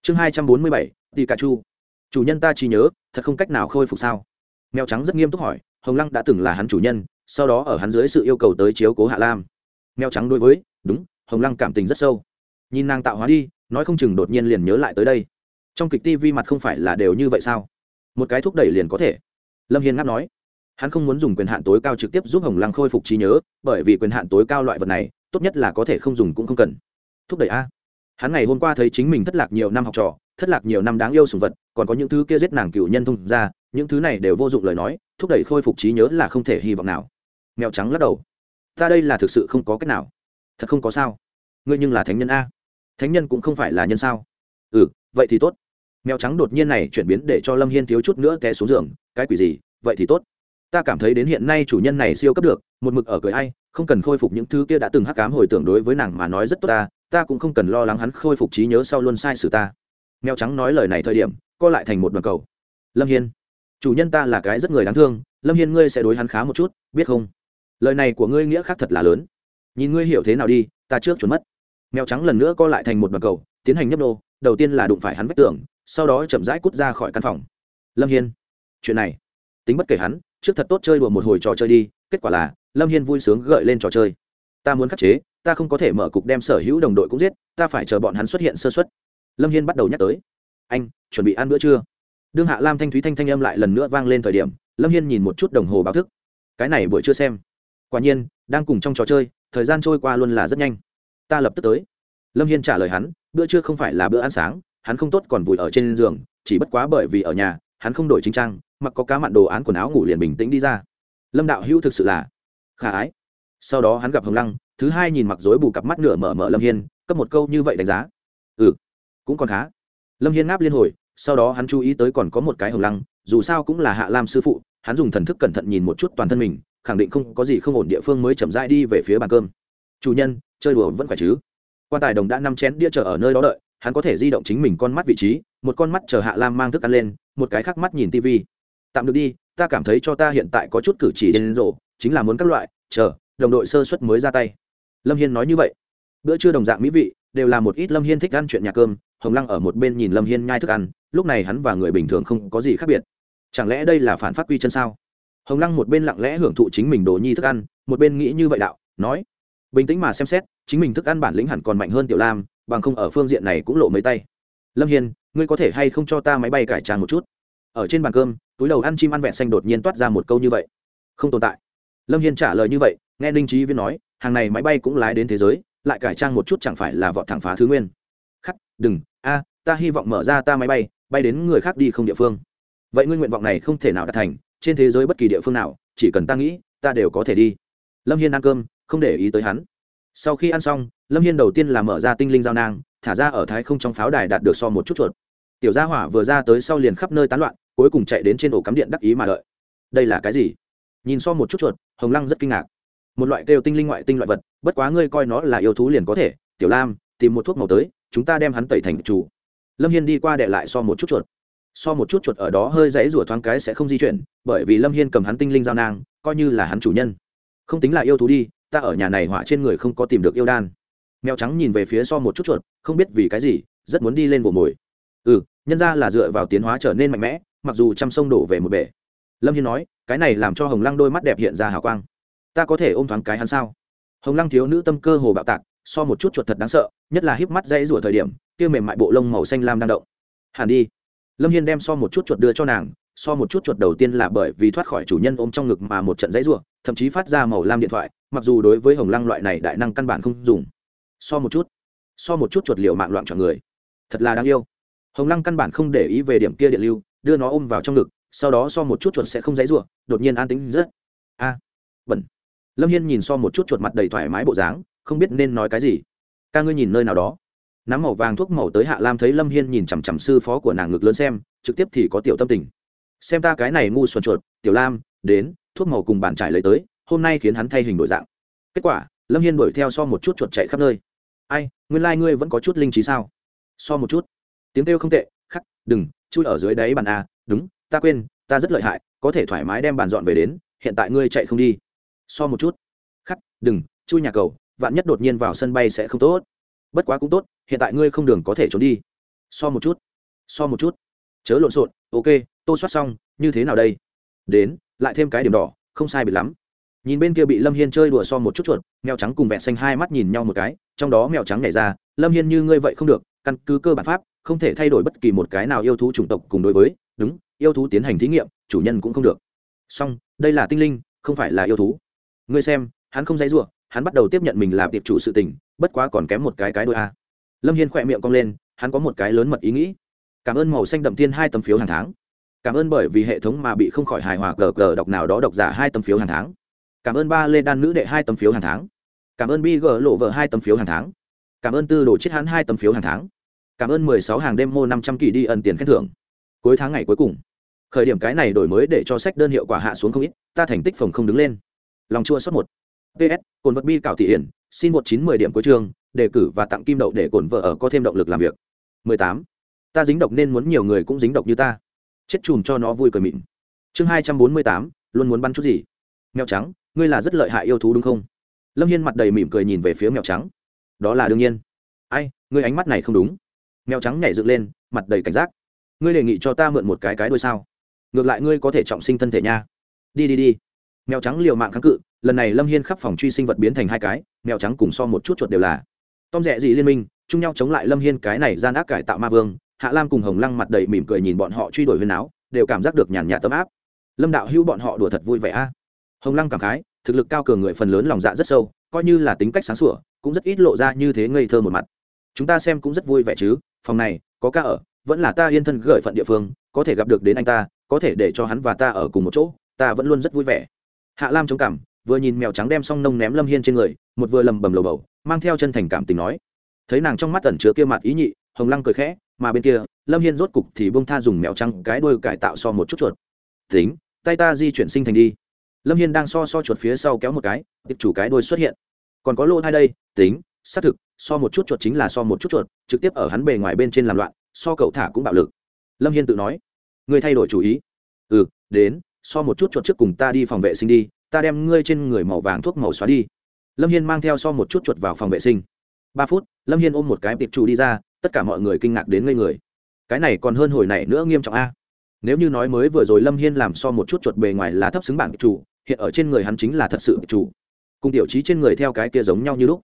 Chương hai trăm bốn mươi bảy đi cà chu chủ nhân ta chỉ nhớ, thật không cách nào khôi phục sao? Mèo trắng rất nghiêm túc hỏi, hồng lăng đã từng là hắn chủ nhân sau đó ở hắn dưới sự yêu cầu tới chiếu cố hạ lam. Mèo trắng đối với, đúng, hồng lăng cảm tình rất sâu. Nhìn nàng tạo hóa đi, nói không chừng đột nhiên liền nhớ lại tới đây. Trong kịch ti mặt không phải là đều như vậy sao? Một cái thúc đẩy liền có thể. Lâm hiên ngáp nói, hắn không muốn dùng quyền hạn tối cao trực tiếp giúp hồng lăng khôi phục trí nhớ, bởi vì quyền hạn tối cao loại vật này, tốt nhất là có thể không dùng cũng không cần. Thúc đẩy a. Hắn ngày hôm qua thấy chính mình thất lạc nhiều năm học trò, thất lạc nhiều năm đáng yêu sùng vật, còn có những thứ kia giết nàng cựu nhân thông ra, những thứ này đều vô dụng lời nói, thúc đẩy khôi phục trí nhớ là không thể hy vọng nào mèo trắng lắc đầu. Ta đây là thực sự không có cách nào. Thật không có sao. Ngươi nhưng là thánh nhân a. Thánh nhân cũng không phải là nhân sao? Ừ vậy thì tốt. Mèo trắng đột nhiên này chuyển biến để cho lâm hiên thiếu chút nữa té xuống giường. Cái quỷ gì? Vậy thì tốt. Ta cảm thấy đến hiện nay chủ nhân này siêu cấp được, một mực ở cười ai, không cần khôi phục những thứ kia đã từng hắc cám hồi tưởng đối với nàng mà nói rất tốt ta ta cũng không cần lo lắng hắn khôi phục trí nhớ sau luôn sai sự ta. Mèo trắng nói lời này thời điểm, co lại thành một đoàn cầu. Lâm hiên, chủ nhân ta là cái rất người đáng thương, lâm hiên ngươi sẽ đối hắn khá một chút, biết không? Lời này của ngươi nghĩa khác thật là lớn. Nhìn ngươi hiểu thế nào đi, ta trước trốn mất. Mèo trắng lần nữa co lại thành một đoàn cầu, tiến hành nhấp nô, đầu tiên là đụng phải hắn vách tường, sau đó chậm rãi cút ra khỏi căn phòng. Lâm hiên, chuyện này, tính bất kể hắn, trước thật tốt chơi đùa một hồi trò chơi đi, kết quả là, lâm hiên vui sướng gợi lên trò chơi. Ta muốn khắc chế, ta không có thể mở cục đem sở hữu đồng đội cũng giết, ta phải chờ bọn hắn xuất hiện sơ xuất lâm hiên bắt đầu nhắc tới. Anh, chuẩn bị ăn bữa trưa. Đương hạ lam thanh thúy thanh thanh âm lại lần nữa vang lên thời điểm, lâm hiên nhìn một chút đồng hồ báo thức. Cái này buổi chưa xem quả nhiên, đang cùng trong trò chơi, thời gian trôi qua luôn là rất nhanh. Ta lập tức tới. Lâm hiên trả lời hắn, bữa trưa không phải là bữa ăn sáng, hắn không tốt còn vùi ở trên giường, chỉ bất quá bởi vì ở nhà, hắn không đổi chính trang, mặc có cá mặn đồ án quần áo ngủ liền bình tĩnh đi ra. Lâm đạo hữu thực sự là khả ái. Sau đó hắn gặp hồng lăng, thứ hai nhìn mặc dối bù cặp mắt nửa mở mở lâm hiên, cấp một câu như vậy đánh giá. Ừ cũng còn khá. Lâm hiên ngáp liên hồi, sau đó hắn chú ý tới còn có một cái hồng lăng, dù sao cũng là hạ lam sư phụ, hắn dùng thần thức cẩn thận nhìn một chút toàn thân mình khẳng định không có gì không ổn địa phương mới chậm rãi đi về phía bàn cơm. Chủ nhân, chơi đùa vẫn phải chứ? Quan tài đồng đã năm chén đĩa chờ ở nơi đó đợi, hắn có thể di động chính mình con mắt vị trí, một con mắt chờ hạ lam mang thức ăn lên, một cái khác mắt nhìn tv tạm được đi, ta cảm thấy cho ta hiện tại có chút cử chỉ đến rộ chính là muốn các loại, chờ, đồng đội sơ suất mới ra tay. Lâm hiên nói như vậy. Bữa trưa đồng dạng mỹ vị, đều là một ít lâm hiên thích ăn chuyện nhà cơm, hồng lăng ở một bên nhìn lâm hiên nhai thức ăn, lúc này hắn và người bình thường không có gì khác biệt. Chẳng lẽ đây là phản phát quy chân sao? Hồng lăng một bên lặng lẽ hưởng thụ chính mình đồ nhi thức ăn, một bên nghĩ như vậy đạo, nói, bình tĩnh mà xem xét, chính mình thức ăn bản lĩnh hẳn còn mạnh hơn tiểu lam, bằng không ở phương diện này cũng lộ mấy tay. Lâm hiên, ngươi có thể hay không cho ta máy bay cải tràn một chút? Ở trên bàn cơm, túi đầu ăn chim ăn vẹn xanh đột nhiên toát ra một câu như vậy. Không tồn tại. Lâm hiên trả lời như vậy, nghe ninh trí viên nói, hàng này máy bay cũng lái đến thế giới, lại cải trang một chút chẳng phải là vọt thẳng phá thứ nguyên. Khắc, đừng, a, ta hy vọng mở ra ta máy bay bay đến người khác đi không địa phương. Vậy ngươi nguyện vọng này không thể nào đạt thành trên thế giới bất kỳ địa phương nào, chỉ cần ta nghĩ, ta đều có thể đi. Lâm hiên ăn cơm, không để ý tới hắn. Sau khi ăn xong, lâm hiên đầu tiên là mở ra tinh linh giao nang, thả ra ở thái không trong pháo đài đạt được so một chút chuột. Tiểu gia hỏa vừa ra tới sau liền khắp nơi tán loạn, cuối cùng chạy đến trên ổ cắm điện đắc ý mà đợi. Đây là cái gì? Nhìn so một chút chuột, hồng lăng rất kinh ngạc. Một loại kêu tinh linh ngoại tinh loại vật, bất quá ngươi coi nó là yêu thú liền có thể. Tiểu lam, tìm một thuốc màu tới, chúng ta đem hắn tẩy thành chủ. Lâm hiên đi qua để lại so một chút chuột so một chút chuột ở đó hơi dãy rủa thoáng cái sẽ không di chuyển, bởi vì lâm hiên cầm hắn tinh linh giao nang, coi như là hắn chủ nhân. Không tính là yêu thú đi, ta ở nhà này họa trên người không có tìm được yêu đan. Mèo trắng nhìn về phía so một chút chuột, không biết vì cái gì, rất muốn đi lên vồ mồi. Ừ nhân ra là dựa vào tiến hóa trở nên mạnh mẽ, mặc dù chăm sông đổ về một bể. Lâm hiên nói, cái này làm cho hồng lăng đôi mắt đẹp hiện ra hào quang. Ta có thể ôm thoáng cái hắn sao? Hồng lăng thiếu nữ tâm cơ hồ bạo tạc, so một chút chuột thật đáng sợ, nhất là híp mắt dãy rủa thời điểm, kia mềm mại bộ lông màu xanh lam đang động. Hẳn đi lâm hiên đem so một chút chuột đưa cho nàng so một chút chuột đầu tiên là bởi vì thoát khỏi chủ nhân ôm trong ngực mà một trận dãy rủa thậm chí phát ra màu lam điện thoại mặc dù đối với hồng lăng loại này đại năng căn bản không dùng. So một chút so một chút chuột liều mạng loạn chọn người. Thật là đáng yêu. Hồng lăng căn bản không để ý về điểm kia điện lưu đưa nó ôm vào trong ngực sau đó so một chút chuột sẽ không dãy rủa đột nhiên an tính rất. A à, bẩn. Lâm hiên nhìn so một chút chuột mặt đầy thoải mái bộ dáng không biết nên nói cái gì. Ca ngươi nhìn nơi nào đó nắm màu vàng thuốc màu tới hạ lam thấy lâm hiên nhìn chằm chằm sư phó của nàng ngực lớn xem, trực tiếp thì có tiểu tâm tình. Xem ta cái này ngu xuẩn chuột, tiểu lam, đến, thuốc màu cùng bàn trải lấy tới, hôm nay khiến hắn thay hình đổi dạng. Kết quả, lâm hiên đuổi theo so một chút chuột chạy khắp nơi. Ai, nguyên lai、like、ngươi vẫn có chút linh trí sao? So một chút. Tiếng kêu không tệ, khắc, đừng, chui ở dưới đáy bàn a đúng, ta quên, ta rất lợi hại, có thể thoải mái đem bàn dọn về đến, hiện tại ngươi chạy không đi. So một chút. Khắc, đừng, chui nhà cầu, vạn nhất đột nhiên vào sân bay sẽ không tốt. Bất quá cũng tốt hiện tại ngươi không đường có thể trốn đi. So một chút, so một chút. Chớ lộn xộn, ok, tô soát xong, như thế nào đây? Đến, lại thêm cái điểm đỏ, không sai biệt lắm. Nhìn bên kia bị lâm hiên chơi đùa so một chút chuột, mèo trắng cùng vẹn xanh hai mắt nhìn nhau một cái, trong đó mèo trắng nhảy ra, lâm hiên, như ngươi vậy không được, căn cứ cơ bản pháp, không thể thay đổi bất kỳ một cái nào yêu thú chủng tộc cùng đối với, đúng, yêu thú tiến hành thí nghiệm, chủ nhân cũng không được. Song đây là tinh linh, không phải là yêu thú. Ngươi xem, hắn không dãy r hắn bắt đầu tiếp nhận mình là tiệp chủ sự tình, bất quá còn kém một cái cái đôi a lâm hiên khỏe miệng cong lên, hắn có một cái lớn mật ý nghĩ. Cảm ơn màu xanh đậm tiên hai tấm phiếu hàng tháng. Cảm ơn bởi vì hệ thống mà bị không khỏi hài hòa cờ cờ đọc nào đó độc giả hai tấm phiếu hàng tháng. Cảm ơn ba lê đan nữ đệ hai tấm phiếu hàng tháng. Cảm ơn bi gờ lộ vợ hai tấm phiếu hàng tháng. Cảm ơn tư đồ chết hắn hai tấm phiếu hàng tháng. Cảm ơn mười sáu hàng đêm mô năm trăm kỳ đi ẩn tiền khen thưởng. Cuối tháng ngày cuối cùng, khởi điểm cái này đổi mới để cho sách đơn hiệu quả hạ xuống không ít, ta thành tích phòng không đứng lên. Lòng chua sót một. Ps cồn vật bi cảo thị hiển, xin một chín mười điểm cuối trường đề cử và tặng kim đậu để cổn vợ ở có thêm động lực làm việc. mười tám. Ta dính độc nên muốn nhiều người cũng dính độc như ta. Chết chùm cho nó vui cười mịn. Chương hai trăm bốn mươi tám, luôn muốn bắn chút gì? Mèo trắng, ngươi là rất lợi hại yêu thú đúng không? Lâm hiên mặt đầy mỉm cười nhìn về phía mèo trắng. Đó là đương nhiên. Ai, ngươi ánh mắt này không đúng. Mèo trắng nhảy dựng lên, mặt đầy cảnh giác. Ngươi đề nghị cho ta mượn một cái cái đôi sao? Ngược lại ngươi có thể trọng sinh thân thể nha. Đi đi đi. Mèo trắng liều mạng kháng cự, lần này lâm hiên khắp phòng truy sinh vật biến thành hai cái, mèo trắng cùng so một chút chuột đều là tom rẽ gì liên minh, chung nhau chống lại lâm hiên cái này gian ác cải tạo ma vương, hạ lam cùng hồng lăng mặt đầy mỉm cười nhìn bọn họ truy đuổi huyền áo, đều cảm giác được nhàn nhạt tấm áp. Lâm đạo hữu bọn họ đùa thật vui vẻ a. Hồng lăng cảm khái, thực lực cao cường người phần lớn lòng dạ rất sâu, coi như là tính cách sáng sủa, cũng rất ít lộ ra như thế ngây thơ một mặt. Chúng ta xem cũng rất vui vẻ chứ, phòng này, có ca ở, vẫn là ta yên thân gửi phận địa phương, có thể gặp được đến anh ta, có thể để cho hắn và ta ở cùng một chỗ, ta vẫn luôn rất vui vẻ. Hạ lam chống cảm vừa nhìn mèo trắng đem xong nông ném lâm hiên trên người, một vừa lầm bầm lầu bầu mang theo chân thành cảm tình nói. Thấy nàng trong mắt tẩn chứa kia mặt ý nhị, hồng lăng cười khẽ, mà bên kia, lâm hiên rốt cục thì bông tha dùng mèo trăng cái đuôi cải tạo so một chút chuột. Tính, tay ta di chuyển sinh thành đi. Lâm hiên đang so so chuột phía sau kéo một cái tiệp chủ cái đuôi xuất hiện. Còn có lô thai đây, tính, xác thực, so một chút chuột chính là so một chút chuột, trực tiếp ở hắn bề ngoài bên trên làm loạn, so cậu thả cũng bạo lực. Lâm hiên tự nói. Ngươi thay đổi chủ ý. Ừ đến, so một chút chuột trước cùng ta đi phòng vệ sinh đi, ta đem ngươi trên người màu vàng thuốc màu xóa đi lâm hiên mang theo so một chút chuột vào phòng vệ sinh. Ba phút, lâm hiên ôm một cái tiệp trụ đi ra, tất cả mọi người kinh ngạc đến ngây người. Cái này còn hơn hồi này nữa nghiêm trọng a. Nếu như nói mới vừa rồi lâm hiên làm so một chút chuột bề ngoài là thấp xứng bản chủ, hiện ở trên người hắn chính là thật sự chủ. Cùng tiểu trí trên người theo cái kia giống nhau như lúc.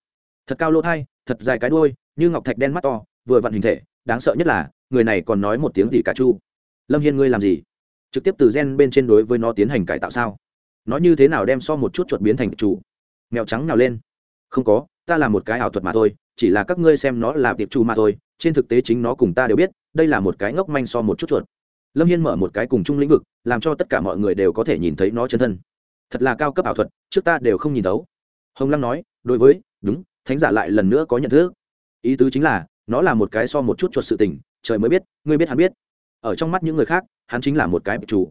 Thật cao lỗ thai, thật dài cái đuôi, như ngọc thạch đen mắt to, vừa vặn hình thể, đáng sợ nhất là, người này còn nói một tiếng tỉ cả chu. Lâm hiên ngươi làm gì? Trực tiếp từ gen bên trên đối với nó tiến hành cải tạo sao? Nó như thế nào đem so một chút chuột biến thành chủ? Mèo trắng nào lên. Không có, ta là một cái ảo thuật mà thôi, chỉ là các ngươi xem nó là tiệp chủ mà thôi, trên thực tế chính nó cùng ta đều biết, đây là một cái ngốc manh so một chút chuột. Lâm hiên mở một cái cùng chung lĩnh vực, làm cho tất cả mọi người đều có thể nhìn thấy nó chân thân. Thật là cao cấp ảo thuật, trước ta đều không nhìn thấu. Hồng lăng nói, đối với, đúng, thánh giả lại lần nữa có nhận thức. Ý tứ chính là, nó là một cái so một chút chuột sự tình, trời mới biết, ngươi biết hắn biết. Ở trong mắt những người khác, hắn chính là một cái chủ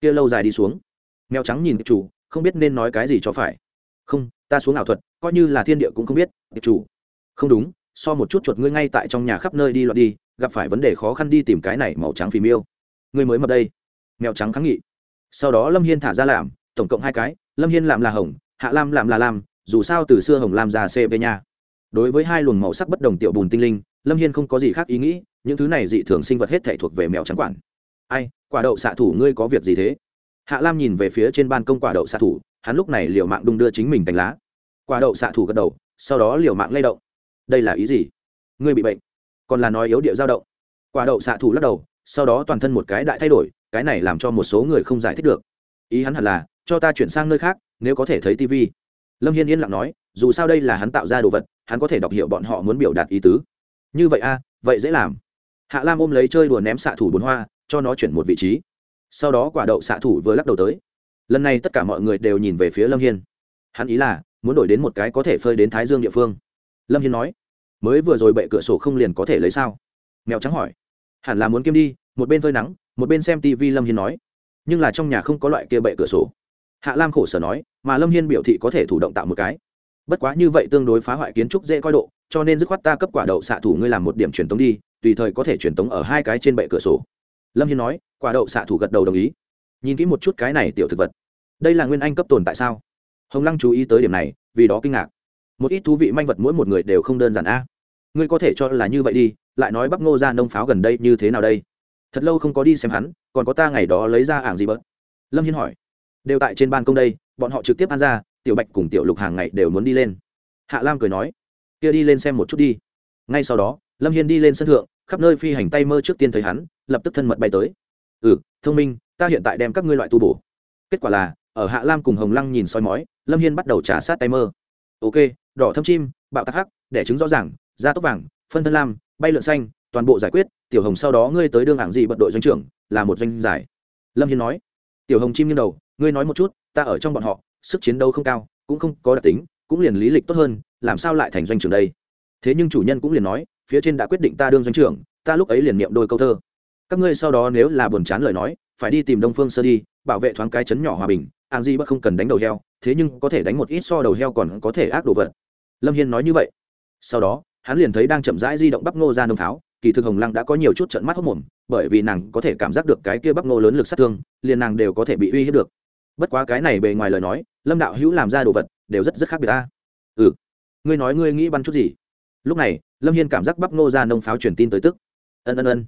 kia lâu dài đi xuống. Mèo trắng nhìn chủ không biết nên nói cái gì cho phải. Không ta xuống ảo thuật, coi như là thiên địa cũng không biết tiệp chủ. Không đúng, so một chút chuột ngươi ngay tại trong nhà khắp nơi đi loạn đi, gặp phải vấn đề khó khăn đi tìm cái này màu trắng phì miêu. Ngươi mới mập đây. Mèo trắng kháng nghị. Sau đó lâm hiên thả ra làm, tổng cộng hai cái, lâm hiên làm là hồng, hạ lam làm là lam, dù sao từ xưa hồng lam ra cv nha. Đối với hai luồng màu sắc bất đồng tiểu bùn tinh linh, lâm hiên không có gì khác ý nghĩ, những thứ này dị thường sinh vật hết thể thuộc về mèo trắng quản. Ai, quả đậu xạ thủ ngươi có việc gì thế? Hạ lam nhìn về phía trên ban công quả đậu xạ thủ hắn lúc này liều mạng đung đưa chính mình cánh lá. Quả đậu xạ thủ gật đầu, sau đó liều mạng lay động. Đây là ý gì? Ngươi bị bệnh. Còn là nói yếu điệu dao động. Quả đậu xạ thủ lắc đầu, sau đó toàn thân một cái đại thay đổi, cái này làm cho một số người không giải thích được. Ý hắn hẳn là, cho ta chuyển sang nơi khác, nếu có thể thấy tv lâm hiên yên lặng nói, dù sao đây là hắn tạo ra đồ vật, hắn có thể đọc hiểu bọn họ muốn biểu đạt ý tứ. Như vậy a, vậy dễ làm. Hạ lam ôm lấy chơi đùa ném xạ thủ bồn hoa, cho nó chuyển một vị trí. Sau đó quả đậu xạ thủ vừa lắc đầu tới lần này tất cả mọi người đều nhìn về phía lâm hiên. Hắn ý là, muốn đổi đến một cái có thể phơi đến thái dương địa phương. Lâm hiên nói, mới vừa rồi bệ cửa sổ không liền có thể lấy sao? Mèo trắng hỏi, hẳn là muốn kiêm đi, một bên phơi nắng, một bên xem tv lâm hiên nói. Nhưng là trong nhà không có loại kia bệ cửa sổ. Hạ lam khổ sở nói, mà lâm hiên biểu thị có thể thủ động tạo một cái. Bất quá như vậy tương đối phá hoại kiến trúc dễ coi độ, cho nên dứt khoát ta cấp quả đậu xạ thủ ngươi làm một điểm truyền tống đi, tùy thời có thể truyền tống ở hai cái trên bệ cửa sổ. Lâm hiên nói, quả đậu xạ thủ gật đầu đồng ý nhìn kỹ một chút cái này tiểu thực vật. Đây là nguyên anh cấp tồn tại sao? Hồng lăng chú ý tới điểm này, vì đó kinh ngạc. Một ít thú vị manh vật mỗi một người đều không đơn giản a. Ngươi có thể cho là như vậy đi, lại nói bắp ngô ra nông pháo gần đây như thế nào đây? Thật lâu không có đi xem hắn, còn có ta ngày đó lấy ra ảng gì bớt? Lâm hiên hỏi. Đều tại trên ban công đây, bọn họ trực tiếp ăn ra, tiểu bạch cùng tiểu lục hàng ngày đều muốn đi lên. Hạ lam cười nói. Kia đi lên xem một chút đi. Ngay sau đó, lâm hiên đi lên sân thượng, khắp nơi phi hành tay mơ trước tiên thấy hắn, lập tức thân mật bay tới. Ừ thông minh, ta hiện tại đem các ngươi loại tu bổ. Kết quả là, ở hạ lam cùng hồng lăng nhìn soi mói, lâm hiên bắt đầu trả sát tay mơ. Ok, đỏ thâm chim, bạo tắc hắc, đẻ trứng rõ ràng, da tóc vàng, phân thân lam, bay lượn xanh, toàn bộ giải quyết, tiểu hồng sau đó ngươi tới đương hạng gì bận đội doanh trưởng, là một doanh giải. Lâm hiên nói. Tiểu hồng chim nghiêng đầu, ngươi nói một chút, ta ở trong bọn họ, sức chiến đấu không cao, cũng không có đặc tính, cũng liền lý lịch tốt hơn, làm sao lại thành doanh trưởng đây? Thế nhưng chủ nhân cũng liền nói, phía trên đã quyết định ta đương doanh trưởng, ta lúc ấy liền niệm đôi câu thơ các ngươi sau đó nếu là buồn chán lời nói, phải đi tìm đông phương sơ đi, bảo vệ thoáng cái chấn nhỏ hòa bình. An di bất không cần đánh đầu heo, thế nhưng có thể đánh một ít so đầu heo còn có thể ác đồ vật. Lâm hiên nói như vậy. Sau đó, hắn liền thấy đang chậm rãi di động bắp ngô ra nông pháo kỳ thực hồng lăng đã có nhiều chút trận mắt hốc mồm, bởi vì nàng có thể cảm giác được cái kia bắp ngô lớn lực sát thương, liền nàng đều có thể bị uy hiếp được. Bất quá cái này bề ngoài lời nói, lâm đạo hữu làm ra đồ vật, đều rất rất khác biệt ta ừ. Ngươi nói ngươi nghĩ bắn chút gì? Lúc này, lâm hiên cảm giác bắp ngô ra nông pháo truyền tin tới tức. Ân ân ân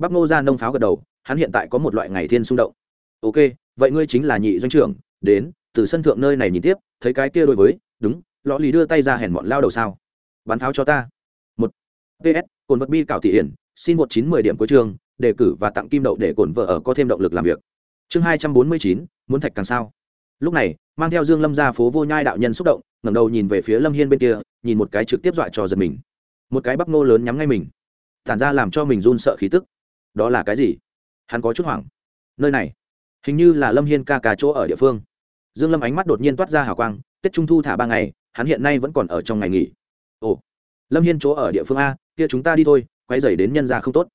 bắp ngô ra nông pháo gật đầu hắn hiện tại có một loại ngày thiên xung động. Ok vậy ngươi chính là nhị doanh trưởng đến từ sân thượng nơi này nhìn tiếp thấy cái kia đối với đúng lõ lì đưa tay ra hèn bọn lao đầu sao? Bắn pháo cho ta. Một. Ps cồn vật bi cảo thị hiển xin một chín mười điểm cuối trường, đề cử và tặng kim đậu để cồn vợ ở có thêm động lực làm việc. Chương hai trăm bốn mươi chín muốn thạch càng sao? Lúc này mang theo dương lâm ra phố vô nhai đạo nhân xúc động ngẩng đầu nhìn về phía lâm hiên bên kia nhìn một cái trực tiếp dọa cho giật mình. Một cái bắp nô lớn nhắm ngay mình. Tản ra làm cho mình run sợ khí tức đó là cái gì? Hắn có chút hoảng. Nơi này, hình như là lâm hiên ca ca chỗ ở địa phương. Dương lâm ánh mắt đột nhiên toát ra hào quang, tết trung thu thả ba ngày, hắn hiện nay vẫn còn ở trong ngày nghỉ. Ồ, lâm hiên chỗ ở địa phương a, kia chúng ta đi thôi quay dày đến nhân ra không tốt.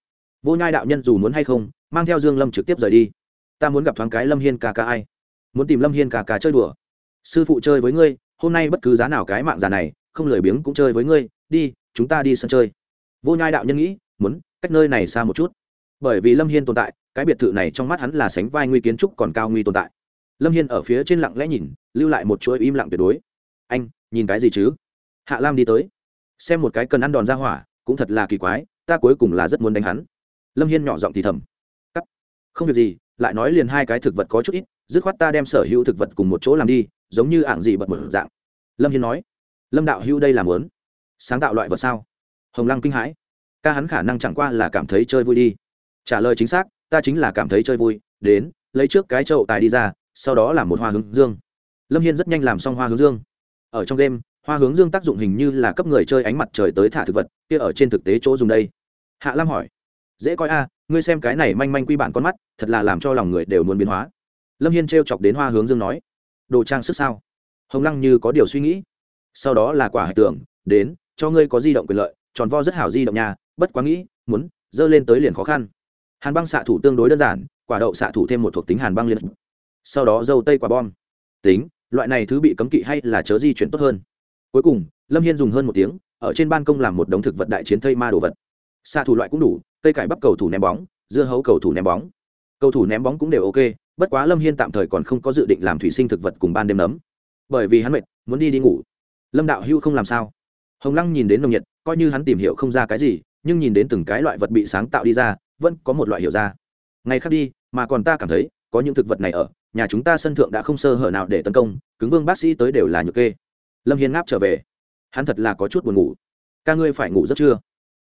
Vô nhai đạo nhân dù muốn hay không, mang theo dương lâm trực tiếp rời đi. Ta muốn gặp thoáng cái lâm hiên ca ca ai? Muốn tìm lâm hiên ca ca chơi đùa. Sư phụ chơi với ngươi, hôm nay bất cứ giá nào cái mạng già này, không lười biếng cũng chơi với ngươi, đi, chúng ta đi sân chơi. Vô nhai đạo nhân nghĩ, muốn, cách nơi này xa một chút bởi vì lâm hiên tồn tại, cái biệt thự này trong mắt hắn là sánh vai nguy kiến trúc còn cao nguy tồn tại. Lâm hiên ở phía trên lặng lẽ nhìn, lưu lại một chuỗi im lặng tuyệt đối. Anh, nhìn cái gì chứ? Hạ lam đi tới. Xem một cái cần ăn đòn ra hỏa, cũng thật là kỳ quái, ta cuối cùng là rất muốn đánh hắn. Lâm hiên nhỏ giọng thì thầm. Cắt, không việc gì, lại nói liền hai cái thực vật có chút ít, dứt khoát ta đem sở hữu thực vật cùng một chỗ làm đi, giống như ảng gì bật một dạng. Lâm hiên nói. Lâm đạo hữu đây làm lớn sáng tạo loại vật sao? Hồng lăng kinh hãi. Ca hắn khả năng chẳng qua là cảm thấy chơi vui đi trả lời chính xác, ta chính là cảm thấy chơi vui, đến, lấy trước cái chậu tài đi ra, sau đó làm một hoa hướng dương. Lâm hiên rất nhanh làm xong hoa hướng dương. Ở trong đêm, hoa hướng dương tác dụng hình như là cấp người chơi ánh mặt trời tới thả thực vật, kia ở trên thực tế chỗ dùng đây. Hạ lam hỏi, dễ coi a, ngươi xem cái này manh manh quy bản con mắt, thật là làm cho lòng người đều muốn biến hóa. Lâm hiên t chọc đến hoa hướng dương nói, đồ trang sức sao? Hồng lăng như có điều suy nghĩ. Sau đó là quả hải tưởng, đến, cho ngươi có di động quyền lợi, tròn vo rất hảo di động nhà bất quá nghĩ, muốn, dơ lên tới liền khó khăn hàn băng xạ thủ tương đối đơn giản, quả đậu xạ thủ thêm một thuộc tính hàn băng liên sau đó dâu tây quả bom. Tính, loại này thứ bị cấm kỵ hay là chớ di chuyển tốt hơn. Cuối cùng, lâm hiên dùng hơn một tiếng, ở trên ban công làm một đống thực vật đại chiến thây ma đồ vật. Xạ thủ loại cũng đủ, cây cải bắp cầu thủ ném bóng, dưa hấu cầu thủ ném bóng. Cầu thủ ném bóng cũng đều ok, bất quá lâm hiên tạm thời còn không có dự định làm thủy sinh thực vật cùng ban đêm nấm. Bởi vì hắn mệt, muốn đi đi ngủ. Lâm đạo hưu không làm sao. Hồng lăng nhìn đến nồng nhiệt, coi như hắn tìm hiểu không ra cái gì, nhưng nhìn đến từng cái loại vật bị sáng tạo đi ra vẫn có một loại hiểu ra. Ngày khác đi, mà còn ta cảm thấy, có những thực vật này ở, nhà chúng ta sân thượng đã không sơ hở nào để tấn công, cứng vương bác sĩ tới đều là nhược kê. Lâm hiên ngáp trở về. Hắn thật là có chút buồn ngủ. Ca ngươi phải ngủ rất chưa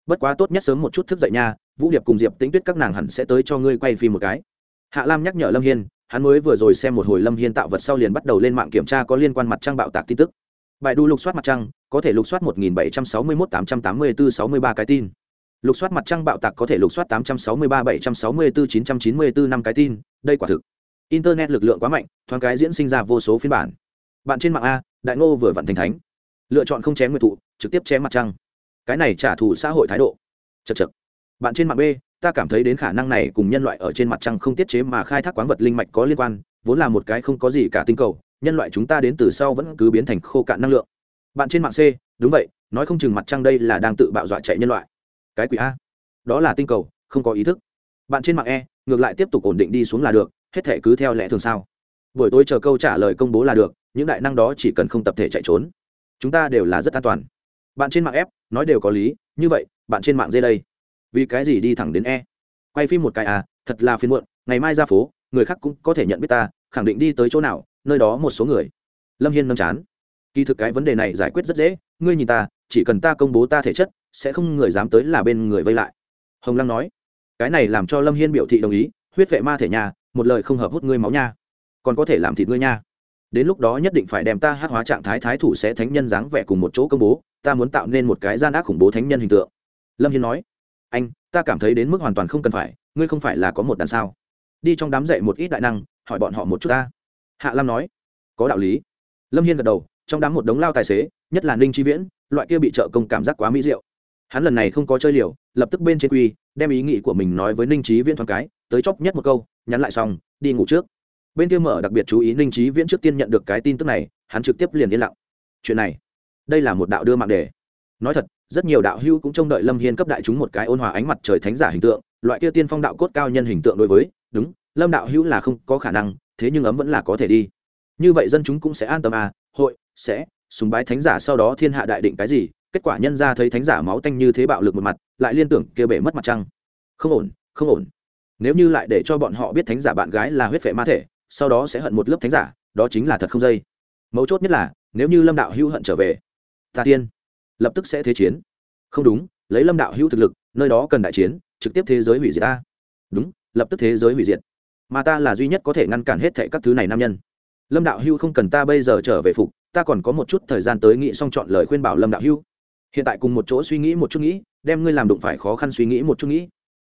bất quá tốt nhất sớm một chút thức dậy nha, vũ điệp cùng diệp tính tuyết các nàng hẳn sẽ tới cho ngươi quay phim một cái. Hạ lam nhắc nhở lâm hiên, hắn mới vừa rồi xem một hồi lâm hiên tạo vật sau liền bắt đầu lên mạng kiểm tra có liên quan mặt trăng bạo tạc tin tức. Bài đu lục soát mặt trăng, có thể lục soát một nghìn bảy trăm sáu mươi mốt tám trăm tám mươi bốn sáu mươi ba cái tin lục soát mặt trăng bạo tạc có thể lục soát tám trăm sáu mươi ba, bảy trăm sáu mươi bốn chín trăm chín mươi bốn năm cái tin, đây quả thực. Internet lực lượng quá mạnh, thoáng cái diễn sinh ra vô số phiên bản. Bạn trên mạng a, đại ngô vừa vặn thành thánh. Lựa chọn không chém nguyệt thụ, trực tiếp chém mặt trăng. Cái này trả thù xã hội thái độ. Chật chật. Bạn trên mạng b, ta cảm thấy đến khả năng này cùng nhân loại ở trên mặt trăng không tiết chế mà khai thác quán vật linh mạch có liên quan, vốn là một cái không có gì cả tinh cầu, nhân loại chúng ta đến từ sau vẫn cứ biến thành khô cạn năng lượng. Bạn trên mạng c, đúng vậy, nói không chừng mặt trăng đây là đang tự bạo dọa chạy nhân loại cái quỷ a. Đó là tinh cầu, không có ý thức. Bạn trên mạng e ngược lại tiếp tục ổn định đi xuống là được, hết thể cứ theo lẽ thường sao? Buổi tối chờ câu trả lời công bố là được, những đại năng đó chỉ cần không tập thể chạy trốn. Chúng ta đều là rất an toàn. Bạn trên mạng f, nói đều có lý, như vậy, bạn trên mạng d đây. Vì cái gì đi thẳng đến e? Quay phim một cái à thật là phiền muộn, ngày mai ra phố, người khác cũng có thể nhận biết ta, khẳng định đi tới chỗ nào, nơi đó một số người. Lâm hiên nâm chán. Kỳ thực cái vấn đề này giải quyết rất dễ, ngươi nhìn ta, chỉ cần ta công bố ta thể chất sẽ không người dám tới là bên người vây lại. Hồng lăng nói, cái này làm cho lâm hiên biểu thị đồng ý, huyết vệ ma thể nhà, một lời không hợp hút ngươi máu nha. Còn có thể làm thịt ngươi nha. Đến lúc đó nhất định phải đem ta hát hóa trạng thái thái thủ sẽ thánh nhân dáng vẻ cùng một chỗ công bố, ta muốn tạo nên một cái gian ác khủng bố thánh nhân hình tượng. Lâm hiên nói, anh, ta cảm thấy đến mức hoàn toàn không cần phải, ngươi không phải là có một đàn sao. Đi trong đám dạy một ít đại năng, hỏi bọn họ một chút ta. Hạ lam nói, có đạo lý. Lâm hiên gật đầu, trong đám một đống lao tài xế, nhất là ninh chi viễn, loại kia bị trợ công cảm giác quá mỹ diệu hắn lần này không có chơi liều, lập tức bên trên quy, đem ý nghĩ của mình nói với ninh trí viễn thoáng cái, tới chốc nhất một câu, nhắn lại xong, đi ngủ trước. Bên kia mở đặc biệt chú ý ninh trí viễn trước tiên nhận được cái tin tức này, hắn trực tiếp liền yên lặng. Chuyện này, đây là một đạo đưa mạng đề. Nói thật, rất nhiều đạo hưu cũng trông đợi lâm hiên cấp đại chúng một cái ôn hòa ánh mặt trời thánh giả hình tượng, loại kia tiên phong đạo cốt cao nhân hình tượng đối với, đúng, lâm đạo hữu là không có khả năng, thế nhưng ấm vẫn là có thể đi. Như vậy dân chúng cũng sẽ an tâm à hội, sẽ, sùng bái thánh giả sau đó thiên hạ đại định cái gì kết quả nhân ra thấy thánh giả máu tanh như thế bạo lực một mặt, lại liên tưởng kêu bể mất mặt trăng. Không ổn không ổn. Nếu như lại để cho bọn họ biết thánh giả bạn gái là huyết vệ ma thể, sau đó sẽ hận một lớp thánh giả, đó chính là thật không dây. Mấu chốt nhất là, nếu như lâm đạo hữu hận trở về, ta tiên lập tức sẽ thế chiến. Không đúng, lấy lâm đạo hữu thực lực, nơi đó cần đại chiến, trực tiếp thế giới hủy diệt ta. Đúng, lập tức thế giới hủy diệt. Mà ta là duy nhất có thể ngăn cản hết thệ các thứ này nam nhân. Lâm đạo hữu không cần ta bây giờ trở về phục, ta còn có một chút thời gian tới nghĩ xong chọn lời khuyên bảo lâm đạo hữu hiện tại cùng một chỗ suy nghĩ một chút nghĩ, đem ngươi làm đụng phải khó khăn suy nghĩ một chút nghĩ.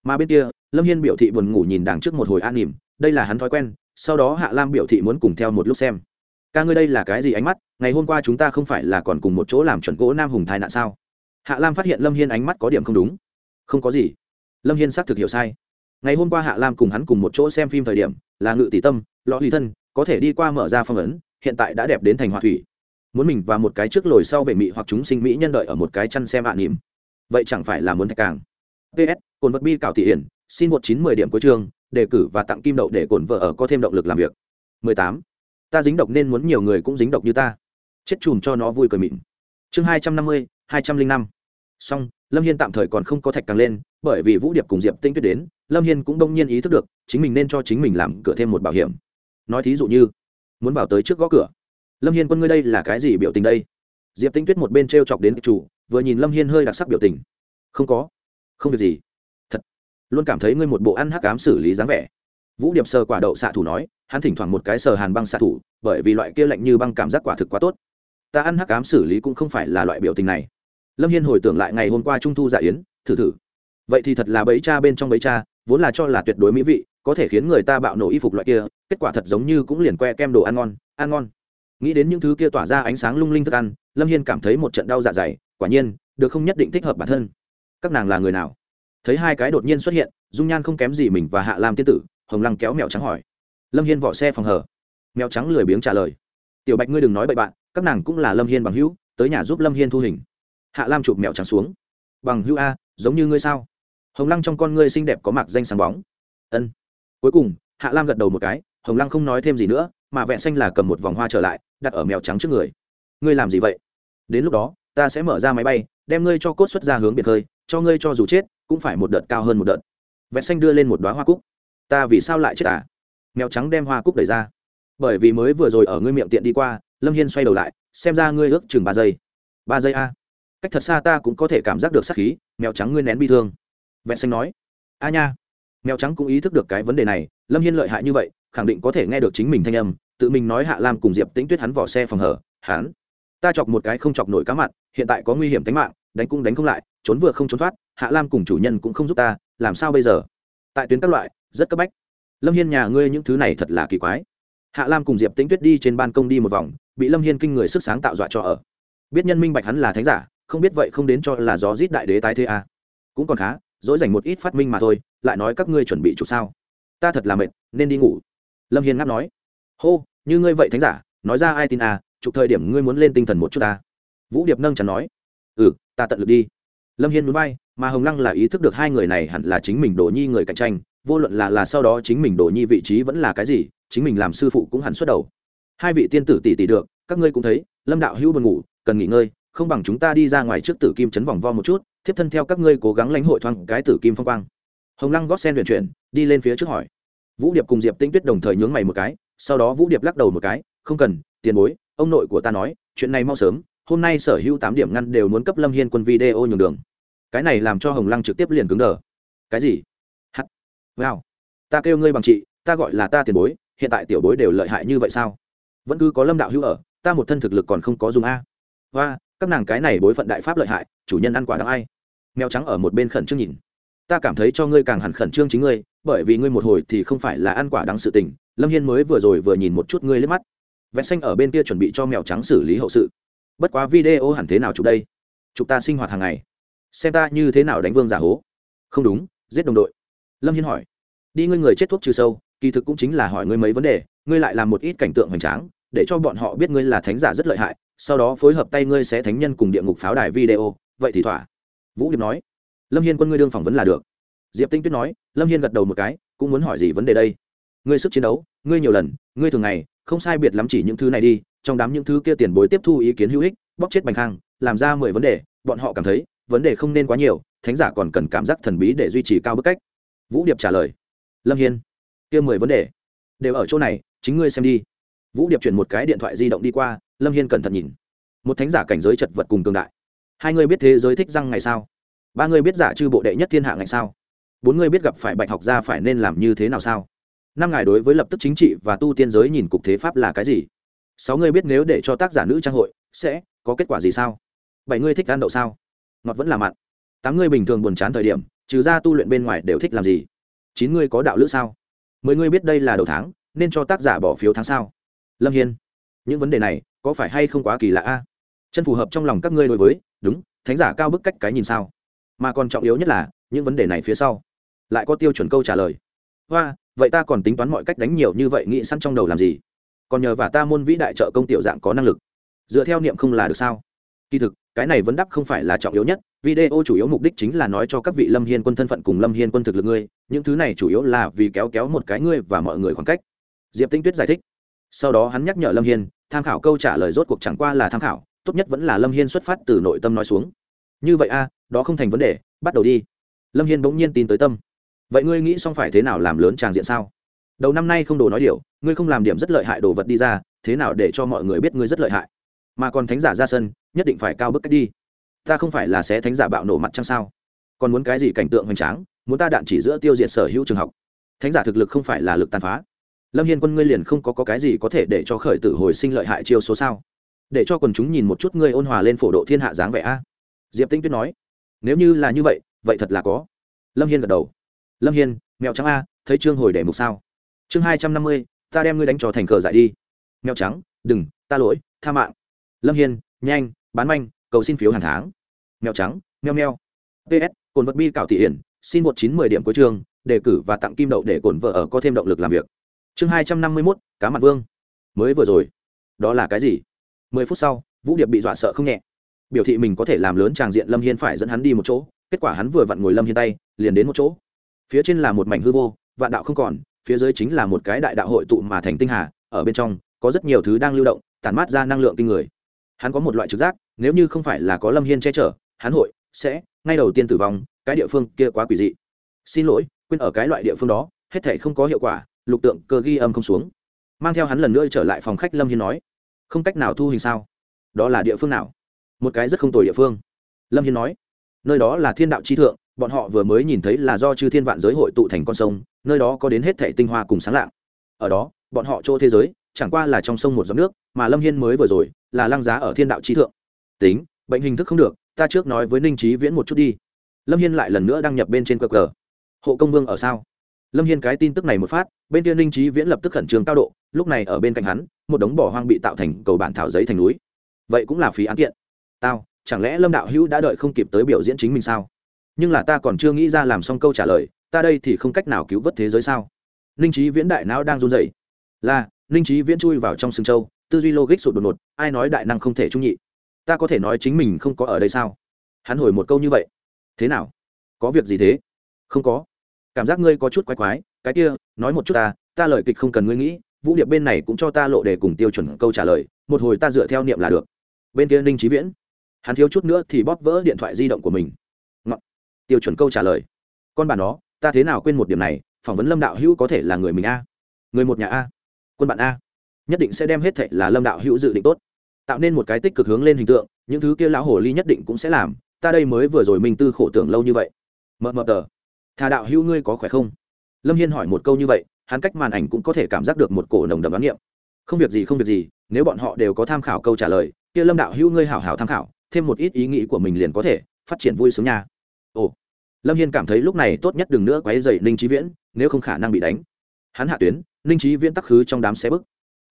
Mà bên kia, lâm hiên biểu thị buồn ngủ nhìn đằng trước một hồi an nỉm, đây là hắn thói quen, sau đó hạ lam biểu thị muốn cùng theo một lúc xem. Ca ngươi đây là cái gì ánh mắt, ngày hôm qua chúng ta không phải là còn cùng một chỗ làm chuẩn gỗ nam hùng thai nạn sao? Hạ lam phát hiện lâm hiên ánh mắt có điểm không đúng. Không có gì. Lâm hiên xác thực hiểu sai. Ngày hôm qua hạ lam cùng hắn cùng một chỗ xem phim thời điểm, là ngự tỷ tâm lõ ly thân, có thể đi qua mở ra phong ấn, hiện tại đã đẹp đến thành hòa thủy muốn mình và một cái trước lồi sau về mỹ hoặc chúng sinh mỹ nhân đợi ở một cái chăn xem ạ à nỉm. Vậy chẳng phải là muốn thạch càng. Ps cồn vật bi cảo tỷ hiển, xin một chín mười điểm cuối chương, đề cử và tặng kim đậu để cồn vợ ở có thêm động lực làm việc. 18. ta dính độc nên muốn nhiều người cũng dính độc như ta. Chết chùm cho nó vui cười mịn. Chương hai trăm năm mươi, hai trăm linh năm. Song lâm hiên tạm thời còn không có thạch càng lên, bởi vì vũ điệp cùng diệp tinh tuyết đến, lâm hiên cũng đông nhiên ý thức được, chính mình nên cho chính mình làm cửa thêm một bảo hiểm. Nói thí dụ như, muốn vào tới trước gõ cửa lâm hiên quân ngươi đây là cái gì biểu tình đây? Diệp tinh tuyết một bên t r e o chọc đến chủ, vừa nhìn lâm hiên hơi đặc sắc biểu tình. Không có. Không việc gì. Thật. Luôn cảm thấy ngươi một bộ ăn hắc cám xử lý dáng vẻ. Vũ điệp sờ quả đậu xạ thủ nói, hắn thỉnh thoảng một cái sờ hàn băng xạ thủ, bởi vì loại kia lạnh như băng cảm giác quả thực quá tốt. Ta ăn hắc cám xử lý cũng không phải là loại biểu tình này. Lâm hiên hồi tưởng lại ngày hôm qua trung thu dạ yến, thử thử. Vậy thì thật là bấy cha bên trong bấy cha, vốn là cho là tuyệt đối mỹ vị, có thể khiến người ta bạo nổ y phục loại kia, kết quả thật giống như cũng liền que kem đồ ăn ngon ăn ngon nghĩ đến những thứ kia tỏa ra ánh sáng lung linh thức ăn, lâm hiên cảm thấy một trận đau dạ dày, quả nhiên, được không nhất định thích hợp bản thân. Các nàng là người nào? Thấy hai cái đột nhiên xuất hiện, dung nhan không kém gì mình và hạ lam tiên tử, hồng lăng kéo mèo trắng hỏi. Lâm hiên vỏ xe phòng hở. Mèo trắng lười biếng trả lời. Tiểu bạch ngươi đừng nói bậy bạn, các nàng cũng là lâm hiên bằng hữu, tới nhà giúp lâm hiên thu hình. Hạ lam chụp mèo trắng xuống. Bằng hữu a, giống như ngươi sao? Hồng lăng trong con ngươi xinh đẹp có mặc danh sáng bóng. Ân. Cuối cùng, hạ lam gật đầu một cái, hồng lăng không nói thêm gì nữa mà vẹn xanh là cầm một vòng hoa trở lại, đặt ở mèo trắng trước người. Ngươi làm gì vậy? Đến lúc đó, ta sẽ mở ra máy bay, đem ngươi cho cốt xuất ra hướng biệt hơi, cho ngươi cho dù chết, cũng phải một đợt cao hơn một đợt. Vẹn xanh đưa lên một đoá hoa cúc. Ta vì sao lại chết à? Mèo trắng đem hoa cúc đẩy ra. Bởi vì mới vừa rồi ở ngươi miệng tiện đi qua, lâm hiên xoay đầu lại, xem ra ngươi ước chừng ba giây. Ba giây a? Cách thật xa ta cũng có thể cảm giác được sắc khí, mèo trắng ngươi nén bi thương. Vẹn xanh nói. A nha. Mèo trắng cũng ý thức được cái vấn đề này, lâm hiên lợi hại như vậy khẳng định có thể nghe được chính mình thanh âm, tự mình nói hạ lam cùng diệp tĩnh tuyết hắn vỏ xe phòng hở, hắn, ta chọc một cái không chọc nổi cá mặn, hiện tại có nguy hiểm tính mạng, đánh cũng đánh không lại, trốn vừa không trốn thoát, hạ lam cùng chủ nhân cũng không giúp ta, làm sao bây giờ? Tại tuyến các loại, rất cấp bách. Lâm hiên nhà ngươi những thứ này thật là kỳ quái. Hạ lam cùng diệp tĩnh tuyết đi trên ban công đi một vòng, bị lâm hiên kinh người sức sáng tạo dọa cho ở. Biết nhân minh bạch hắn là thánh giả, không biết vậy không đến cho là gió rít đại đế tái thế à. cũng còn khá, dỗi dành một ít phát minh mà thôi, lại nói các ngươi chuẩn bị chụp sao. Ta thật là mệt, nên đi ngủ lâm hiên ngáp nói, hô, như ngươi vậy thánh giả, nói ra ai tin à chụp thời điểm ngươi muốn lên tinh thần một chút ta. Vũ điệp nâng chẳng nói ừ ta tận lực đi. Lâm hiên muốn bay mà hồng lăng là ý thức được hai người này hẳn là chính mình đồ nhi người cạnh tranh, vô luận là là sau đó chính mình đồ nhi vị trí vẫn là cái gì, chính mình làm sư phụ cũng hẳn xuất đầu. Hai vị tiên tử tỷ tỷ được, các ngươi cũng thấy, lâm đạo hữu buồn ngủ, cần nghỉ ngơi, không bằng chúng ta đi ra ngoài trước tử kim chấn vòng vo một chút, thiếp thân theo các ngươi cố gắng lãnh hội thoáng cái tử kim phong quang. Hồng lăng gót sen luyện chuyển, đi lên phía trước hỏi vũ điệp cùng diệp tinh tuyết đồng thời nhướng mày một cái, sau đó vũ điệp lắc đầu một cái, không cần, tiền bối, ông nội của ta nói, chuyện này mau sớm, hôm nay sở hữu tám điểm ngăn đều muốn cấp lâm hiên quân video nhường đường. Cái này làm cho hồng lăng trực tiếp liền cứng đờ. Cái gì? Hắt, wow, ta kêu ngươi bằng chị, ta gọi là ta tiền bối, hiện tại tiểu bối đều lợi hại như vậy sao? Vẫn cứ có lâm đạo hữu ở, ta một thân thực lực còn không có dùng a. Hoa, các nàng cái này bối phận đại pháp lợi hại, chủ nhân ăn quả đáng ai? Mèo trắng ở một bên khẩn trương nhìn. Ta cảm thấy cho ngươi càng hẳn khẩn trương chính ngươi bởi vì ngươi một hồi thì không phải là ăn quả đáng sự tình, lâm hiên mới vừa rồi vừa nhìn một chút ngươi lên mắt. Vẽ xanh ở bên kia chuẩn bị cho mèo trắng xử lý hậu sự. Bất quá video hẳn thế nào chụp đây? Chụp ta sinh hoạt hàng ngày. Xem ta như thế nào đánh vương giả hố. Không đúng, giết đồng đội. Lâm hiên hỏi. Đi ngươi người chết thuốc trừ sâu, kỳ thực cũng chính là hỏi ngươi mấy vấn đề, ngươi lại làm một ít cảnh tượng hoành tráng, để cho bọn họ biết ngươi là thánh giả rất lợi hại, sau đó phối hợp tay ngươi sẽ thánh nhân cùng địa ngục pháo đài video, vậy thì thỏa. Vũ điệp nói. Lâm hiên quân ngươi đương phỏng vấn là được. Diệp tinh tuyết nói lâm hiên gật đầu một cái, cũng muốn hỏi gì vấn đề đây? Ngươi sức chiến đấu, ngươi nhiều lần, ngươi thường ngày, không sai biệt lắm chỉ những thứ này đi, trong đám những thứ kia tiền bối tiếp thu ý kiến hữu ích bóc chết bành khang, làm ra mười vấn đề, bọn họ cảm thấy, vấn đề không nên quá nhiều, thánh giả còn cần cảm giác thần bí để duy trì cao bức cách. Vũ điệp trả lời. Lâm hiên, kia mười vấn đề, đều ở chỗ này, chính ngươi xem đi. Vũ điệp chuyển một cái điện thoại di động đi qua, lâm hiên cẩn thận nhìn. Một thánh giả cảnh giới chật vật cùng tương đại. Hai người biết thế giới thích răng ngày sao? Ba người biết giả chư bộ đệ nhất thiên hạ ngày sao? Bốn người biết gặp phải bạch học gia phải nên làm như thế nào sao? Năm ngài đối với lập tức chính trị và tu tiên giới nhìn cục thế pháp là cái gì? Sáu người biết nếu để cho tác giả nữ trang hội, sẽ có kết quả gì sao? Bảy người thích ăn đậu sao? Ngọt vẫn là mặn. Tám người bình thường buồn chán thời điểm, trừ ra tu luyện bên ngoài đều thích làm gì? Chín người có đạo lữ sao? Mười người biết đây là đầu tháng, nên cho tác giả bỏ phiếu tháng sao lâm hiên, những vấn đề này có phải hay không quá kỳ lạ a? Chân phù hợp trong lòng các ngươi đối với, đúng, thánh giả cao bức cách cái nhìn sao? Mà còn trọng yếu nhất là, những vấn đề này phía sau lại có tiêu chuẩn câu trả lời. Hoa, vậy ta còn tính toán mọi cách đánh nhiều như vậy nghĩ sẵn trong đầu làm gì? Còn nhờ và ta môn vĩ đại trợ công tiểu dạng có năng lực. Dựa theo niệm không là được sao? Kỳ thực, cái này vấn đáp không phải là trọng yếu nhất, video chủ yếu mục đích chính là nói cho các vị lâm hiên quân thân phận cùng lâm hiên quân thực lực ngươi, những thứ này chủ yếu là vì kéo kéo một cái ngươi và mọi người khoảng cách. Diệp tinh tuyết giải thích. Sau đó hắn nhắc nhở lâm hiên, tham khảo câu trả lời rốt cuộc chẳng qua là tham khảo, tốt nhất vẫn là lâm hiên xuất phát từ nội tâm nói xuống. Như vậy a, đó không thành vấn đề, bắt đầu đi. Lâm hiên bỗng nhiên tin tới tâm vậy ngươi nghĩ xong phải thế nào làm lớn tràng diện sao? Đầu năm nay không đồ nói điều ngươi không làm điểm rất lợi hại đồ vật đi ra thế nào để cho mọi người biết ngươi rất lợi hại? Mà còn thánh giả ra sân nhất định phải cao bức cách đi. Ta không phải là sẽ thánh giả bạo nổ mặt chăng sao? Còn muốn cái gì cảnh tượng hoành tráng muốn ta đạn chỉ giữa tiêu diệt sở hữu trường học? Thánh giả thực lực không phải là lực tàn phá. Lâm hiên quân ngươi liền không có, có cái gì có thể để cho khởi tử hồi sinh lợi hại chiêu số sao? Để cho quần chúng nhìn một chút ngươi ôn hòa lên phổ độ thiên hạ dáng vẻ a. Diệp tinh tuyết nói nếu như là như vậy vậy thật là có. Lâm hiên gật đầu lâm hiên mèo trắng a thấy trương hồi để mục sao? Chương hai trăm năm mươi ta đem ngươi đánh trò thành cờ giải đi. Mèo trắng đừng ta lỗi tha mạng. Lâm hiên nhanh bán manh cầu xin phiếu hàng tháng. Mèo trắng meo meo. Ps cồn vật bi cảo thị hiển xin một chín mười điểm cuối trường, đề cử và tặng kim đậu để Cổn vợ ở có thêm động lực làm việc. Chương hai trăm năm mươi mốt cá mặt vương. Mới vừa rồi. Đó là cái gì? Mười phút sau vũ điệp bị dọa sợ không nhẹ. Biểu thị mình có thể làm lớn tràng diện lâm hiên phải dẫn hắn đi một chỗ kết quả hắn vừa vặn ngồi lâm hiên tay liền đến một chỗ phía trên là một mảnh hư vô, vạn đạo không còn, phía dưới chính là một cái đại đạo hội tụ mà thành tinh hà, ở bên trong, có rất nhiều thứ đang lưu động, tản mát ra năng lượng kinh người. Hắn có một loại trực giác, nếu như không phải là có lâm hiên che chở, hắn hội sẽ ngay đầu tiên tử vong, cái địa phương kia quá quỷ dị. Xin lỗi, quên ở cái loại địa phương đó, hết thể không có hiệu quả, lục tượng cơ ghi âm không xuống. Mang theo hắn lần nữa trở lại phòng khách, lâm hiên nói, không cách nào thu hình sao? Đó là địa phương nào? Một cái rất không tồi địa phương. Lâm hiên nói, nơi đó là thiên đạo chi thượng bọn họ vừa mới nhìn thấy là do chư thiên vạn giới hội tụ thành con sông, nơi đó có đến hết thảy tinh hoa cùng sáng lạng. Ở đó, bọn họ chỗ thế giới, chẳng qua là trong sông một giọt nước, mà lâm hiên mới vừa rồi, là lăng giá ở thiên đạo trí thượng. Tính, bệnh hình thức không được, ta trước nói với ninh trí viễn một chút đi. Lâm hiên lại lần nữa đăng nhập bên trên cờ cờ hộ công vương ở sao? Lâm hiên cái tin tức này một phát, bên kia ninh trí viễn lập tức khẩn trương cao độ, lúc này ở bên cạnh hắn, một đống bỏ hoang bị tạo thành cầu bản thảo giấy thành núi. Vậy cũng là phí án kiện. Tao, chẳng lẽ lâm đạo hữu đã đợi không kịp tới biểu diễn chính mình sao? Nhưng là ta còn chưa nghĩ ra làm xong câu trả lời, ta đây thì không cách nào cứu vớt thế giới sao? Ninh trí viễn đại não đang run dậy là, ninh trí viễn chui vào trong sừng châu, tư duy logic sụt đột ngột, ai nói đại năng không thể trung nhị? Ta có thể nói chính mình không có ở đây sao? Hắn hồi một câu như vậy. Thế nào? Có việc gì thế? Không có. Cảm giác ngươi có chút quái quái, cái kia, nói một chút ta ta lời kịch không cần ngươi nghĩ, vũ điệp bên này cũng cho ta lộ đề cùng tiêu chuẩn câu trả lời, một hồi ta dựa theo niệm là được. Bên kia ninh trí viễn, hắn thiếu chút nữa thì bóp vỡ điện thoại di động của mình tiêu chuẩn câu trả lời. Con bạn nó, ta thế nào quên một điểm này, phỏng vấn lâm đạo hữu có thể là người mình a. Người một nhà a. Quân bạn a. Nhất định sẽ đem hết thệ là lâm đạo hữu dự định tốt. Tạo nên một cái tích cực hướng lên hình tượng, những thứ kia lão hồ ly nhất định cũng sẽ làm, ta đây mới vừa rồi mình tư khổ tưởng lâu như vậy. Mờ mờ tờ. Thà đạo hữu ngươi có khỏe không? Lâm hiên hỏi một câu như vậy, hắn cách màn ảnh cũng có thể cảm giác được một cổ nồng đậm đoán niệm. Không việc gì, không việc gì, nếu bọn họ đều có tham khảo câu trả lời, kia lâm đạo hữu ngươi hảo hảo tham khảo, thêm một ít ý nghĩ của mình liền có thể phát triển vui sướng nha lâm hiên cảm thấy lúc này tốt nhất đừng nữa quấy dậy ninh trí viễn, nếu không khả năng bị đánh. Hắn hạ tuyến, ninh trí viễn tắc khứ trong đám xe bức.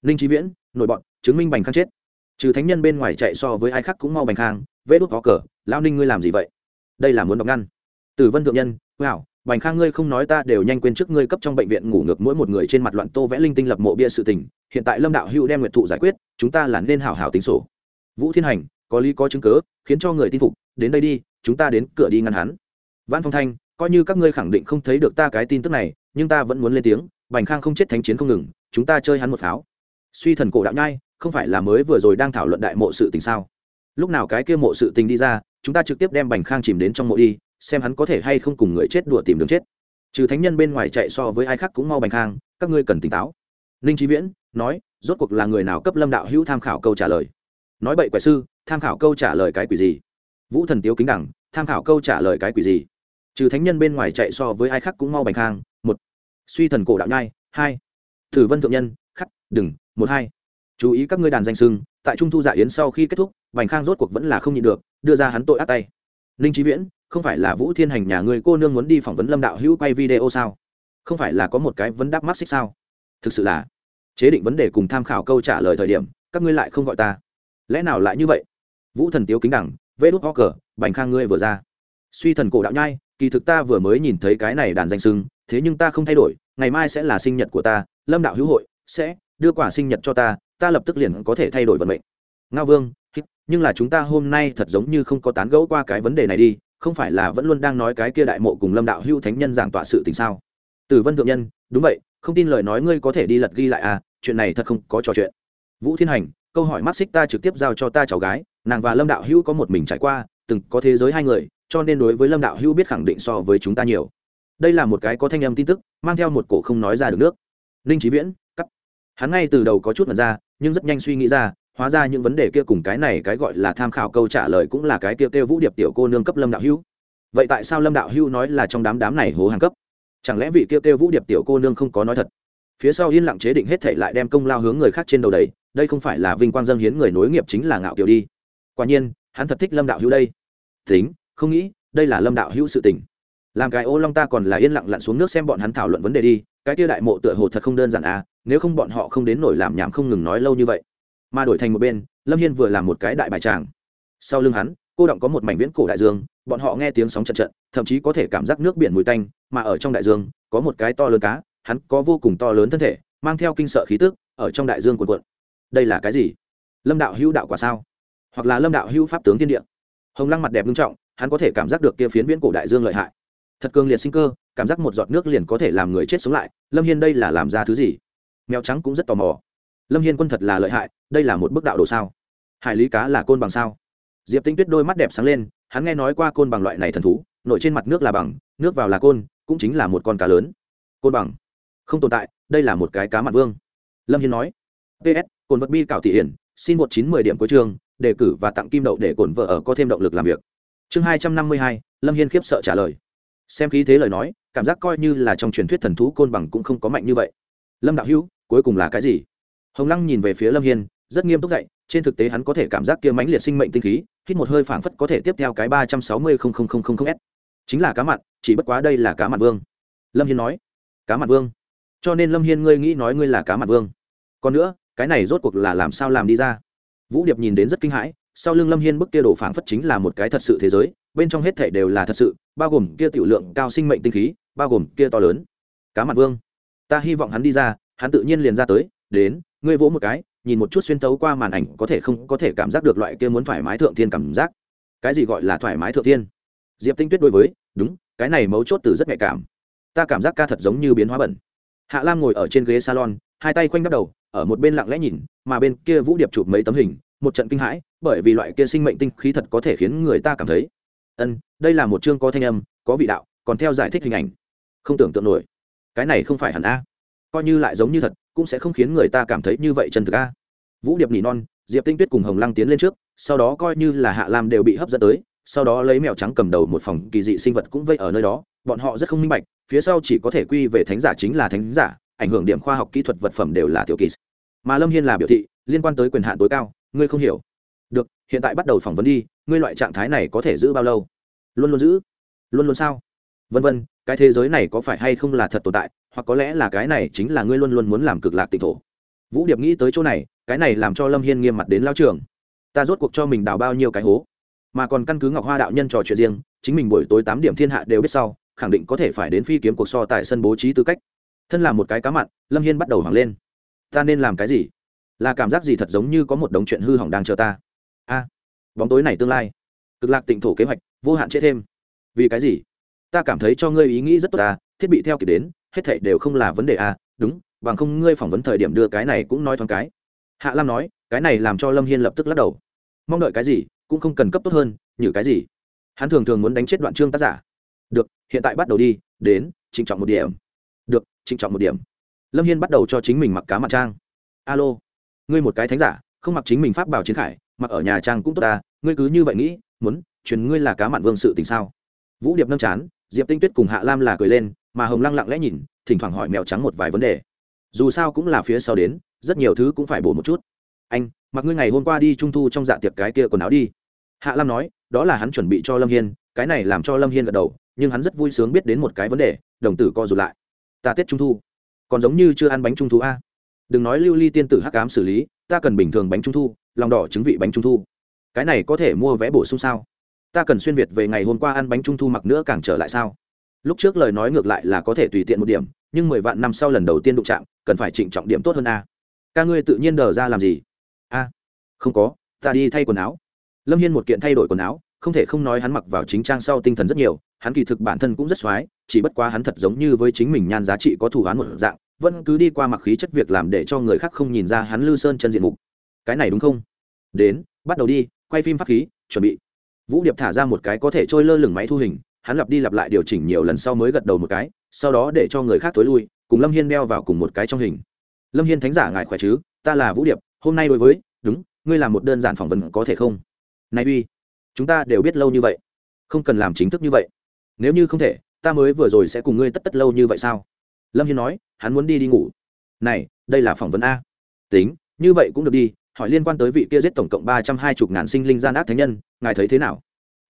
Ninh trí viễn, nội bọn, chứng minh bành khang chết. Trừ thánh nhân bên ngoài chạy so với ai khác cũng mau bành khang vê đốt có cờ lao ninh ngươi làm gì vậy? Đây là muốn đọc ngăn. Tử vân thượng nhân wow bành khang ngươi không nói ta đều nhanh quên trước ngươi cấp trong bệnh viện ngủ ngược mỗi một người trên mặt loạn tô vẽ linh tinh lập mộ bia sự tình, hiện tại lâm đạo hữu đem nguyệt thụ giải quyết, chúng ta là nên hảo hảo tính sổ. Vũ thiên hành, có lý có chứng cớ khiến cho người tin phục, đến đây đi, chúng ta đến cửa đi ngăn hắn văn phong thanh, coi như các ngươi khẳng định không thấy được ta cái tin tức này, nhưng ta vẫn muốn lên tiếng, bành khang không chết thánh chiến không ngừng, chúng ta chơi hắn một pháo. Suy thần cổ đạo nhai, không phải là mới vừa rồi đang thảo luận đại mộ sự tình sao? Lúc nào cái kia mộ sự tình đi ra, chúng ta trực tiếp đem bành khang chìm đến trong mộ đi, xem hắn có thể hay không cùng người chết đùa tìm đường chết. Trừ thánh nhân bên ngoài chạy so với ai khác cũng mau bành khang, các ngươi cần tỉnh táo. Ninh trí viễn nói, rốt cuộc là người nào cấp lâm đạo hữu tham khảo câu trả lời? Nói bậy quẻ sư, tham khảo câu trả lời cái quỷ gì? Vũ thần tiếu kính đẳng, tham khảo câu trả lời cái quỷ gì? Trừ thánh nhân bên ngoài chạy so với ai khác cũng mau bành khang. Một, suy thần cổ đạo nhai. Hai, thử vân thượng nhân. Khắc, đừng. Một, hai, chú ý các ngươi đàn danh sưng tại trung thu dạ yến sau khi kết thúc, bành khang rốt cuộc vẫn là không nhịn được, đưa ra hắn tội ác tay. Ninh trí viễn, không phải là vũ thiên hành nhà người cô nương muốn đi phỏng vấn lâm đạo hữu quay video sao? Không phải là có một cái vấn đáp mắt xích sao? Thực sự là, chế định vấn đề cùng tham khảo câu trả lời thời điểm, các ngươi lại không gọi ta. Lẽ nào lại như vậy? Vũ thần tiếu kính đẳng, vê đút ho cờ, bành khang ngươi vừa ra. Suy thần cổ đạo nhai kỳ thực ta vừa mới nhìn thấy cái này đàn danh sưng, thế nhưng ta không thay đổi, ngày mai sẽ là sinh nhật của ta, lâm đạo hữu hội sẽ đưa quả sinh nhật cho ta ta lập tức liền có thể thay đổi vận mệnh. Ngao vương nhưng là chúng ta hôm nay thật giống như không có tán gẫu qua cái vấn đề này đi, không phải là vẫn luôn đang nói cái kia đại mộ cùng lâm đạo hữu thánh nhân giảng tọa sự tình sao? Tử vân thượng nhân, đúng vậy, không tin lời nói ngươi có thể đi lật ghi lại à chuyện này thật không có trò chuyện. Vũ thiên hành, câu hỏi mắt xích ta trực tiếp giao cho ta cháu gái, nàng và lâm đạo hữu có một mình trải qua, từng có thế giới hai người cho nên đối với lâm đạo hữu biết khẳng định so với chúng ta nhiều. Đây là một cái có thanh âm tin tức, mang theo một cổ không nói ra được nước. Ninh trí viễn, cắt. Hắn ngay từ đầu có chút mật ra, nhưng rất nhanh suy nghĩ ra, hóa ra những vấn đề kia cùng cái này cái gọi là tham khảo câu trả lời cũng là cái kia kêu vũ điệp tiểu cô nương cấp lâm đạo hữu. Vậy tại sao lâm đạo hữu nói là trong đám đám này hố hàng cấp? Chẳng lẽ vị kia kêu vũ điệp tiểu cô nương không có nói thật? Phía sau yên lặng chế định hết thể lại đem công lao hướng người khác trên đầu đầy, đây không phải là vinh quang dân hiến người nối nghiệp chính là ngạo kiều đi. Quả nhiên, hắn thật thích lâm đạo hữu đây. Tính không nghĩ, đây là lâm đạo hữu sự tình. Làm cái ô long ta còn là yên lặng lặn xuống nước xem bọn hắn thảo luận vấn đề đi, cái kia đại mộ tựa hồ thật không đơn giản à nếu không bọn họ không đến nổi làm nhảm không ngừng nói lâu như vậy. Mà đổi thành một bên, lâm hiên vừa làm một cái đại bài tràng. Sau lưng hắn, cô động có một mảnh viễn cổ đại dương, bọn họ nghe tiếng sóng trận trận, thậm chí có thể cảm giác nước biển mùi tanh, mà ở trong đại dương, có một cái to lớn cá, hắn có vô cùng to lớn thân thể, mang theo kinh sợ khí tức, ở trong đại dương cuộn cuộn. Đây là cái gì? Lâm đạo hữu đạo quả sao? Hoặc là lâm đạo hữu pháp tướng tiên địa? Hồng lăng mặt đẹp nghiêm trọng hắn có thể cảm giác được kia phiến viễn cổ đại dương lợi hại. Thật cường liệt sinh cơ, cảm giác một giọt nước liền có thể làm người chết sống lại, lâm hiên đây là làm ra thứ gì? Mèo trắng cũng rất tò mò. Lâm hiên quân thật là lợi hại, đây là một bức đạo đồ sao? Hải lý cá là côn bằng sao? Diệp tinh tuyết đôi mắt đẹp sáng lên, hắn nghe nói qua côn bằng loại này thần thú nổi trên mặt nước là bằng, nước vào là côn, cũng chính là một con cá lớn. Côn bằng. Không tồn tại, đây là một cái cá mặt vương. Lâm hiên nói. Ps cồn vật bi cảo thị hiển, xin một chín mười điểm cuối trường đề cử và tặng kim đậu để cổn vợ ở có thêm động lực làm việc chương hai trăm năm mươi hai, lâm hiên khiếp sợ trả lời. Xem khí thế lời nói, cảm giác coi như là trong truyền thuyết thần thú côn bằng cũng không có mạnh như vậy. Lâm đạo hữu, cuối cùng là cái gì? Hồng lăng nhìn về phía lâm hiên, rất nghiêm túc dậy trên thực tế hắn có thể cảm giác kia mãnh liệt sinh mệnh tinh khí, hít một hơi phảng phất có thể tiếp theo cái ba trăm sáu mươi s. Chính là cá mặn, chỉ bất quá đây là cá mặn vương. Lâm hiên nói, cá mặn vương? Cho nên lâm hiên ngươi nghĩ nói ngươi là cá mặn vương. Còn nữa, cái này rốt cuộc là làm sao làm đi ra? Vũ điệp nhìn đến rất kinh hãi sau lưng lâm hiên bức kia đổ phảng phất chính là một cái thật sự thế giới, bên trong hết thể đều là thật sự, bao gồm kia tiểu lượng cao sinh mệnh tinh khí, bao gồm kia to lớn. Cá mặt vương, ta hy vọng hắn đi ra, hắn tự nhiên liền ra tới, đến, ngươi vỗ một cái, nhìn một chút xuyên tấu qua màn ảnh, có thể không, có thể cảm giác được loại kia muốn thoải mái thượng thiên cảm giác. Cái gì gọi là thoải mái thượng thiên? Diệp tinh tuyết đối với, đúng, cái này mấu chốt từ rất nhạy cảm. Ta cảm giác ca thật giống như biến hóa bẩn. Hạ lam ngồi ở trên ghế salon, hai tay khoanh đắp đầu, ở một bên lặng lẽ nhìn, mà bên kia vũ điệp chụp mấy tấm hình một trận kinh hãi, bởi vì loại kia sinh mệnh tinh khí thật có thể khiến người ta cảm thấy. Ân, đây là một chương có thanh âm, có vị đạo, còn theo giải thích hình ảnh. Không tưởng tượng nổi. Cái này không phải hẳn a. Coi như lại giống như thật, cũng sẽ không khiến người ta cảm thấy như vậy chân thực a. Vũ điệp nỉ non, diệp tinh tuyết cùng hồng lăng tiến lên trước, sau đó coi như là hạ lam đều bị hấp dẫn tới, sau đó lấy mèo trắng cầm đầu một phòng kỳ dị sinh vật cũng vây ở nơi đó, bọn họ rất không minh bạch, phía sau chỉ có thể quy về thánh giả chính là thánh giả, ảnh hưởng điểm khoa học kỹ thuật vật phẩm đều là tiểu kỳ. Mà lâm hiên là biểu thị, liên quan tới quyền hạn tối cao ngươi không hiểu. Được, hiện tại bắt đầu phỏng vấn đi, ngươi loại trạng thái này có thể giữ bao lâu? Luôn luôn giữ? Luôn luôn sao? Vân vân, cái thế giới này có phải hay không là thật tồn tại, hoặc có lẽ là cái này chính là ngươi luôn luôn muốn làm cực lạc tịnh thổ? Vũ điệp nghĩ tới chỗ này, cái này làm cho lâm hiên nghiêm mặt đến lao trường. Ta rốt cuộc cho mình đào bao nhiêu cái hố? Mà còn căn cứ ngọc hoa đạo nhân trò chuyện riêng, chính mình buổi tối tám điểm thiên hạ đều biết sau, khẳng định có thể phải đến phi kiếm cuộc so tại sân bố trí tư cách. Thân là một cái cá mặn, lâm hiên bắt đầu hoảng lên. Ta nên làm cái gì? Là cảm giác gì thật giống như có một đống chuyện hư hỏng đang chờ ta? A, bóng tối này tương lai. Cực lạc tịnh thổ kế hoạch, vô hạn chế thêm. Vì cái gì? Ta cảm thấy cho ngươi ý nghĩ rất tốt ta, thiết bị theo kịp đến, hết thảy đều không là vấn đề a. Đúng, bằng không ngươi phỏng vấn thời điểm đưa cái này cũng nói thoáng cái. Hạ lam nói, cái này làm cho lâm hiên lập tức lắc đầu. Mong đợi cái gì, cũng không cần cấp tốt hơn như cái gì. Hắn thường thường muốn đánh chết đoạn chương tác giả. Được, hiện tại bắt đầu đi, đến trịnh trọng một điểm. Được trịnh trọng một điểm. Lâm hiên bắt đầu cho chính mình mặc cá mặt trang. Alo ngươi một cái thánh giả, không mặc chính mình pháp bảo chiến khải, mặc ở nhà trang cũng tốt ta, ngươi cứ như vậy nghĩ, muốn truyền ngươi là cá mặn vương sự tình sao? Vũ điệp nâng chán, diệp tinh tuyết cùng hạ lam là cười lên, mà hồng lăng lặng lẽ nhìn, thỉnh thoảng hỏi mèo trắng một vài vấn đề. Dù sao cũng là phía sau đến, rất nhiều thứ cũng phải bổ một chút. Anh, mặc ngươi ngày hôm qua đi trung thu trong dạ tiệc cái kia quần áo đi. Hạ lam nói, đó là hắn chuẩn bị cho lâm hiên, cái này làm cho lâm hiên gật đầu, nhưng hắn rất vui sướng biết đến một cái vấn đề, đồng tử co rụt lại. Ta tết trung thu, còn giống như chưa ăn bánh trung thu a đừng nói lưu ly tiên tử hắc ám xử lý, ta cần bình thường bánh trung thu, lòng đỏ trứng vị bánh trung thu. Cái này có thể mua vé bổ sung sao? Ta cần xuyên việt về ngày hôm qua ăn bánh trung thu mặc nữa càng trở lại sao? Lúc trước lời nói ngược lại là có thể tùy tiện một điểm, nhưng mười vạn năm sau lần đầu tiên đụng chạm, cần phải trịnh trọng điểm tốt hơn a. Ca ngươi tự nhiên đờ ra làm gì? A, không có, ta đi thay quần áo. Lâm hiên một kiện thay đổi quần áo, không thể không nói hắn mặc vào chính trang sau tinh thần rất nhiều, hắn kỳ thực bản thân cũng rất x o á i chỉ bất quá hắn thật giống như với chính mình nhan giá trị có thủ hắn một dạng vẫn cứ đi qua mặc khí chất việc làm để cho người khác không nhìn ra hắn lư sơn chân diện mục. Cái này đúng không? Đến, bắt đầu đi, quay phim pháp khí, chuẩn bị. Vũ điệp thả ra một cái có thể trôi lơ lửng máy thu hình, hắn lặp đi lặp lại điều chỉnh nhiều lần sau mới gật đầu một cái, sau đó để cho người khác t ố i lui, cùng lâm hiên đeo vào cùng một cái trong hình. Lâm hiên thánh giả ngài khỏe chứ? Ta là vũ điệp, hôm nay đối với, đúng, ngươi làm một đơn giản phỏng vấn có thể không? Này uy, chúng ta đều biết lâu như vậy, không cần làm chính thức như vậy. Nếu như không thể, ta mới vừa rồi sẽ cùng ngươi tất tất lâu như vậy sao? Lâm hiên nói, hắn muốn đi đi ngủ. Này, đây là phỏng vấn a. Tính, như vậy cũng được đi, hỏi liên quan tới vị kia giết tổng cộng ba trăm hai mươi ngàn sinh linh gian ác thánh nhân, ngài thấy thế nào?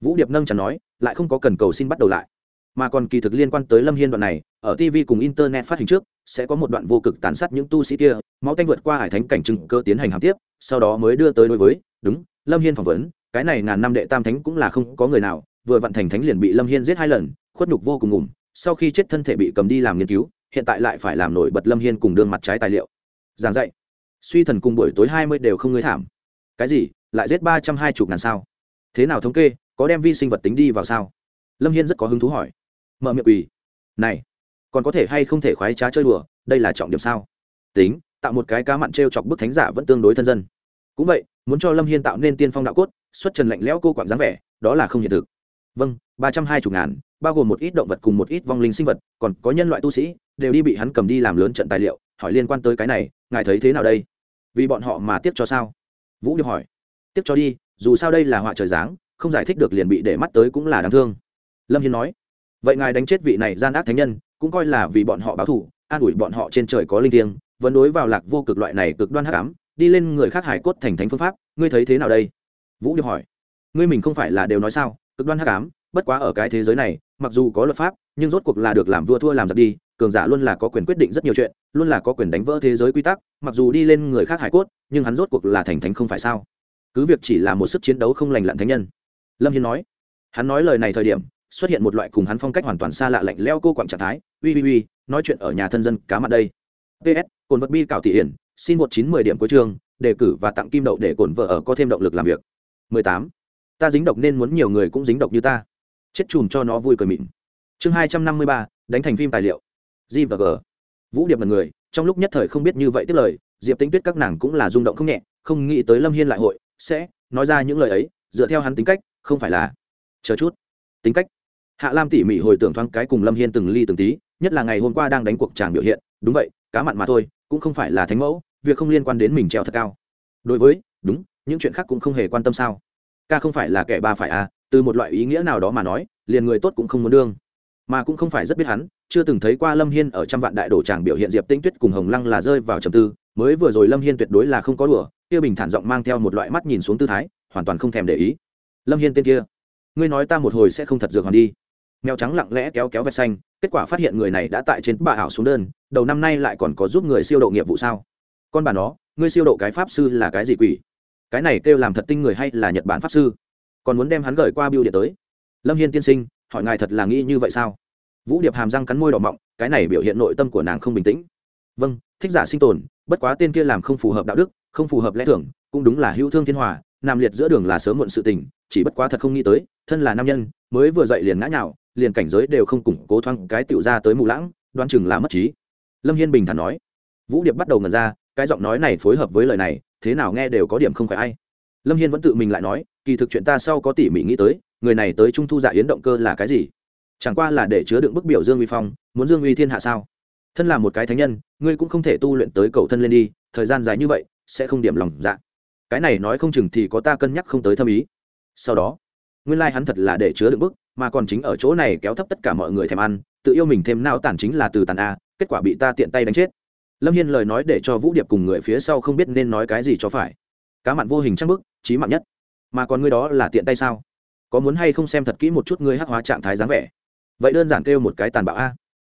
Vũ điệp nâng chẳng nói, lại không có cần cầu xin bắt đầu lại. Mà còn kỳ thực liên quan tới lâm hiên đoạn này, ở tv cùng internet phát hình trước, sẽ có một đoạn vô cực tàn sát những tu sĩ kia, máu tanh vượt qua hải thánh cảnh trừng cơ tiến hành hàm tiếp, sau đó mới đưa tới đối với, đúng, lâm hiên phỏng vấn, cái này ngàn năm đệ tam thánh cũng là không có người nào, vừa vận thành thánh liền bị lâm hiên giết hai lần, khuất nhục vô cùng ngủm, sau khi chết thân thể bị cầm đi làm nghiên cứu hiện tại lại phải làm nổi bật lâm hiên cùng đương mặt trái tài liệu. Giảng dạy, suy thần cùng buổi tối hai mươi đều không ngơi thảm. Cái gì, lại giết ba trăm hai chục ngàn sao? Thế nào thống kê, có đem vi sinh vật tính đi vào sao? Lâm hiên rất có hứng thú hỏi. Mở miệng ủy này, còn có thể hay không thể khoái trá chơi đùa, đây là trọng điểm sao? Tính, tạo một cái cá mặn t r e o chọc bức thánh giả vẫn tương đối thân dân. Cũng vậy, muốn cho lâm hiên tạo nên tiên phong đạo cốt, xuất trần lạnh lẽo cô quản dáng vẻ, đó là không hiện thực vâng ba trăm hai mươi ngàn, bao gồm một ít động vật cùng một ít vong linh sinh vật, còn có nhân loại tu sĩ, đều đi bị hắn cầm đi làm lớn trận tài liệu, hỏi liên quan tới cái này, ngài thấy thế nào đây? Vì bọn họ mà tiếp cho sao? Vũ điệp hỏi. Tiếp cho đi, dù sao đây là họa trời dáng không giải thích được liền bị để mắt tới cũng là đáng thương. Lâm hiên nói. Vậy ngài đánh chết vị này gian ác thánh nhân, cũng coi là vì bọn họ báo thù, an ủi bọn họ trên trời có linh thiêng, vẫn đối vào lạc vô cực loại này cực đoan hắc ám, đi lên người khác hải cốt thành thánh phương pháp, ngươi thấy thế nào đây? Vũ điệp hỏi. Ngươi mình không phải là đều nói sao? Cực đoan hắc ám, bất quá ở cái thế giới này, mặc dù có luật pháp, nhưng rốt cuộc là được làm vua thua làm giặc đi, cường giả luôn là có quyền quyết định rất nhiều chuyện, luôn là có quyền đánh vỡ thế giới quy tắc, mặc dù đi lên người khác hải cốt, nhưng hắn rốt cuộc là thành thánh không phải sao? Cứ việc chỉ là một sức chiến đấu không lành lặn thánh nhân. Lâm hiên nói, hắn nói lời này thời điểm, xuất hiện một loại cùng hắn phong cách hoàn toàn xa lạ lạnh leo cô quặng trạng thái uy uy uy nói chuyện ở nhà thân dân cá mặt đây. Ps cồn vật bi cảo thị hiển, xin một chín mười điểm cuối trường đề cử và tặng kim đậu để cổn vợ ở có thêm động lực làm việc. mười tám ta dính độc nên muốn nhiều người cũng dính độc như ta. Chết chùm cho nó vui cười mịn. Chương hai trăm năm mươi ba, đánh thành phim tài liệu. G và g. Vũ điệp là người, trong lúc nhất thời không biết như vậy tiếp lời, diệp tính tuyết các nàng cũng là rung động không nhẹ, không nghĩ tới lâm hiên lại hội, sẽ nói ra những lời ấy, dựa theo hắn tính cách, không phải là chờ chút. Tính cách. Hạ lam tỉ mỉ hồi tưởng thoáng cái cùng lâm hiên từng ly từng tí, nhất là ngày hôm qua đang đánh cuộc tràng biểu hiện, đúng vậy, cá mặn mà thôi, cũng không phải là thánh mẫu, việc không liên quan đến mình treo thật cao. Đối với, đúng, những chuyện khác cũng không hề quan tâm sao ca không phải là kẻ ba phải à từ một loại ý nghĩa nào đó mà nói, liền người tốt cũng không muốn đương. Mà cũng không phải rất biết hắn, chưa từng thấy qua lâm hiên ở trăm vạn đại đổ tràng biểu hiện diệp tinh tuyết cùng hồng lăng là rơi vào trầm tư, mới vừa rồi lâm hiên tuyệt đối là không có đùa, kia bình thản giọng mang theo một loại mắt nhìn xuống tư thái, hoàn toàn không thèm để ý. Lâm hiên tên kia, ngươi nói ta một hồi sẽ không thật dược hoàn đi. Mèo trắng lặng lẽ kéo kéo vẹt xanh, kết quả phát hiện người này đã tại trên bà ảo xuống đơn, đầu năm nay lại còn có giúp người siêu độ nghiệp vụ sao? Con bà nó, ngươi siêu độ cái pháp sư là cái gì quỷ? Cái này kêu làm thật tinh người hay là nhật bản pháp sư? Còn muốn đem hắn gửi qua biêu điện tới. Lâm hiên tiên sinh, hỏi ngài thật là nghĩ như vậy sao? Vũ điệp hàm răng cắn môi đỏ mọng, cái này biểu hiện nội tâm của nàng không bình tĩnh. Vâng thích giả sinh tồn, bất quá tên kia làm không phù hợp đạo đức, không phù hợp lẽ thường, cũng đúng là hữu thương thiên hòa, nam liệt giữa đường là sớm muộn sự tình, chỉ bất quá thật không nghĩ tới, thân là nam nhân, mới vừa dậy liền ngã nhào, liền cảnh giới đều không củng cố thoáng cái tựu ra tới mù lãng đoan chừng là mất trí. Lâm hiên bình thản nói. Vũ điệp bắt đầu ngần ra, cái giọng nói này phối hợp với lời này thế nào nghe đều có điểm không phải ai. Lâm hiên vẫn tự mình lại nói, kỳ thực chuyện ta sau có tỉ mỉ nghĩ tới, người này tới trung thu dạ yến động cơ là cái gì? Chẳng qua là để chứa đựng bức biểu dương uy phong, muốn dương uy thiên hạ sao? Thân là một cái thánh nhân, ngươi cũng không thể tu luyện tới cầu thân lên đi, thời gian dài như vậy, sẽ không điểm lòng dạ. Cái này nói không chừng thì có ta cân nhắc không tới thâm ý. Sau đó, nguyên lai hắn thật là để chứa đựng bức, mà còn chính ở chỗ này kéo thấp tất cả mọi người thèm ăn, tự yêu mình thêm nao tản chính là từ tàn a, kết quả bị ta tiện tay đánh chết lâm hiên lời nói để cho vũ điệp cùng người phía sau không biết nên nói cái gì cho phải. Cá mặn vô hình chắc bức trí mạng nhất. Mà còn ngươi đó là tiện tay sao? Có muốn hay không xem thật kỹ một chút ngươi hắc hóa trạng thái dáng vẻ? Vậy đơn giản kêu một cái tàn bạo a.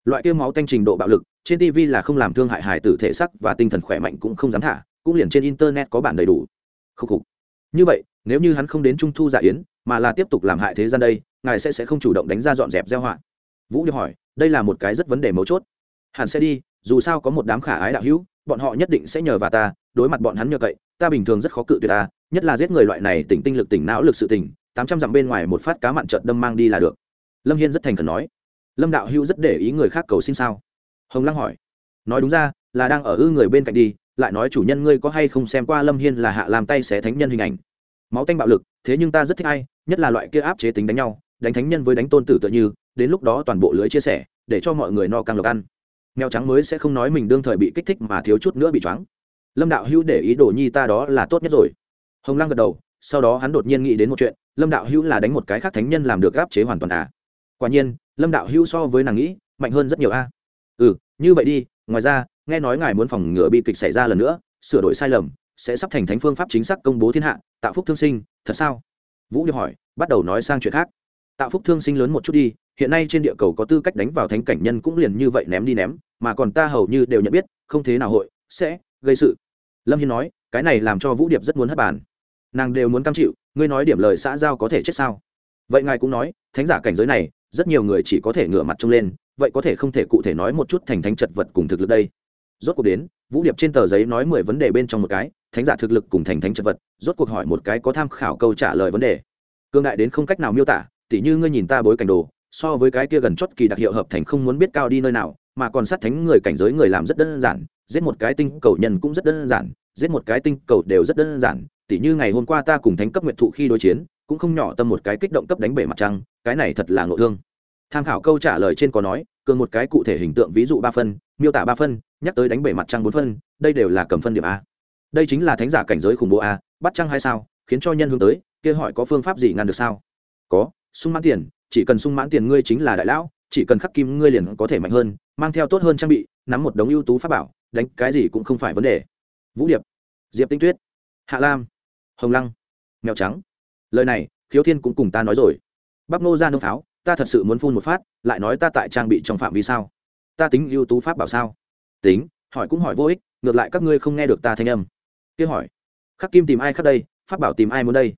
Loại kêu máu tanh trình độ bạo lực, trên tv là không làm thương hại hài tử thể sắc và tinh thần khỏe mạnh cũng không dám thả, cũng liền trên internet có bản đầy đủ. Khúc khục. Như vậy, nếu như hắn không đến trung thu dạ yến, mà là tiếp tục làm hại thế gian đây, ngài sẽ sẽ không chủ động đánh ra dọn dẹp gieo họa. Vũ điệp hỏi, đây là một cái rất vấn đề mấu chốt. Hẳn sẽ đi dù sao có một đám khả ái đạo hữu, bọn họ nhất định sẽ nhờ vào ta, đối mặt bọn hắn nhờ cậy, ta bình thường rất khó cự tuyệt ta, nhất là giết người loại này tỉnh tinh lực tỉnh não lực sự tỉnh tám trăm dặm bên ngoài một phát cá mặn trợt đâm mang đi là được. Lâm hiên rất thành khẩn nói. Lâm đạo hữu rất để ý người khác cầu xin sao? Hồng lăng hỏi. Nói đúng ra, là đang ở ư người bên cạnh đi, lại nói chủ nhân ngươi có hay không xem qua lâm hiên là hạ làm tay xé thánh nhân hình ảnh. Máu tanh bạo lực, thế nhưng ta rất thích ai, nhất là loại kia áp chế tính đánh nhau, đánh thánh nhân với đánh tôn tử tựa như, đến lúc đó toàn bộ lưới chia sẻ, để cho mọi người no càng lộc ăn mèo trắng mới sẽ không nói mình đương thời bị kích thích mà thiếu chút nữa bị choáng. Lâm đạo hữu để ý đồ nhi ta đó là tốt nhất rồi. Hồng lăng gật đầu, sau đó hắn đột nhiên nghĩ đến một chuyện, lâm đạo hữu là đánh một cái khác thánh nhân làm được áp chế hoàn toàn à? Quả nhiên, lâm đạo hữu so với nàng nghĩ, mạnh hơn rất nhiều a. Ừ như vậy đi, ngoài ra, nghe nói ngài muốn phòng ngừa bi kịch xảy ra lần nữa, sửa đổi sai lầm, sẽ sắp thành thánh phương pháp chính xác công bố thiên hạ, tạo phúc thương sinh, thật sao? Vũ điệp hỏi, bắt đầu nói sang chuyện khác. Tạo phúc thương sinh lớn một chút đi hiện nay trên địa cầu có tư cách đánh vào thánh cảnh nhân cũng liền như vậy ném đi ném, mà còn ta hầu như đều nhận biết, không thế nào hội, sẽ gây sự. Lâm hiên nói, cái này làm cho vũ điệp rất muốn hất bàn. Nàng đều muốn cam chịu, ngươi nói điểm lời xã giao có thể chết sao? Vậy ngài cũng nói, thánh giả cảnh giới này, rất nhiều người chỉ có thể ngửa mặt trông lên, vậy có thể không thể cụ thể nói một chút thành thánh chật vật cùng thực lực đây? Rốt cuộc đến, vũ điệp trên tờ giấy nói mười vấn đề bên trong một cái, thánh giả thực lực cùng thành thánh chật vật, rốt cuộc hỏi một cái có tham khảo câu trả lời vấn đề. Cương đại đến không cách nào miêu tả, tỉ như ngươi nhìn ta bối cảnh đồ so với cái kia gần chót kỳ đặc hiệu hợp thành không muốn biết cao đi nơi nào, mà còn sát thánh người cảnh giới người làm rất đơn giản, giết một cái tinh cầu nhân cũng rất đơn giản, giết một cái tinh cầu đều rất đơn giản, tỉ như ngày hôm qua ta cùng thánh cấp nguyện thụ khi đối chiến, cũng không nhỏ tâm một cái kích động cấp đánh bể mặt trăng, cái này thật là ngộ thương. Tham khảo câu trả lời trên có nói, cường một cái cụ thể hình tượng ví dụ ba phân, miêu tả ba phân, nhắc tới đánh bể mặt trăng bốn phân, đây đều là cầm phân điểm a. Đây chính là thánh giả cảnh giới khủng bố a, bắt trăng hay sao, khiến cho nhân hướng tới, kia hỏi có phương pháp gì ngăn được sao? Có, sung mãn tiền chỉ cần sung mãn tiền ngươi chính là đại lão, chỉ cần khắc kim ngươi liền có thể mạnh hơn, mang theo tốt hơn trang bị, nắm một đống ưu tú pháp bảo, đánh cái gì cũng không phải vấn đề. Vũ điệp, diệp tinh tuyết, hạ lam, hồng lăng, mèo trắng. Lời này, khiếu thiên cũng cùng ta nói rồi. Bắp nô ra nông pháo, ta thật sự muốn phun một phát, lại nói ta tại trang bị trong phạm vi sao? Ta tính ưu tú pháp bảo sao? Tính, hỏi cũng hỏi vô ích, ngược lại các ngươi không nghe được ta thanh âm. Kia hỏi, khắc kim tìm ai khắc đây, pháp bảo tìm ai muốn đây?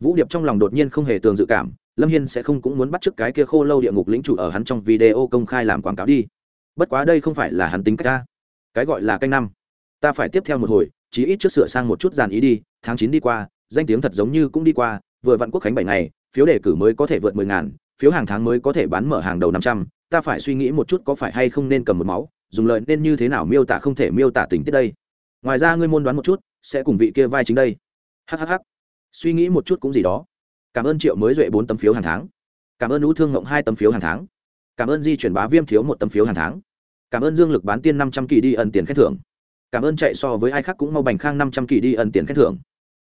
Vũ điệp trong lòng đột nhiên không hề tường dự cảm lâm hiên sẽ không cũng muốn bắt t r ư ớ c cái kia khô lâu địa ngục lĩnh chủ ở hắn trong video công khai làm quảng cáo đi. Bất quá đây không phải là hắn tính cách ta. Cái gọi là canh năm. Ta phải tiếp theo một hồi, chí ít trước sửa sang một chút dàn ý đi, tháng chín đi qua, danh tiếng thật giống như cũng đi qua, vừa Vạn quốc khánh bảy ngày, phiếu đề cử mới có thể vượt mười ngàn, phiếu hàng tháng mới có thể bán mở hàng đầu năm trăm. Ta phải suy nghĩ một chút có phải hay không nên cầm một máu, dùng lợi nên như thế nào miêu tả không thể miêu tả tình tiết đây. Ngoài ra ngươi môn đoán một chút, sẽ cùng vị kia vai chính đây. Hhh suy nghĩ một chút cũng gì đó cảm ơn triệu mới duệ bốn tấm phiếu hàng tháng. Cảm ơn lũ thương ngộng hai tấm phiếu hàng tháng. Cảm ơn di chuyển bá viêm thiếu một tấm phiếu hàng tháng. Cảm ơn dương lực bán tiên năm trăm kỳ đi ẩn tiền khen thưởng. Cảm ơn chạy so với ai khác cũng mau bành khang năm trăm kỳ đi ẩn tiền khen thưởng.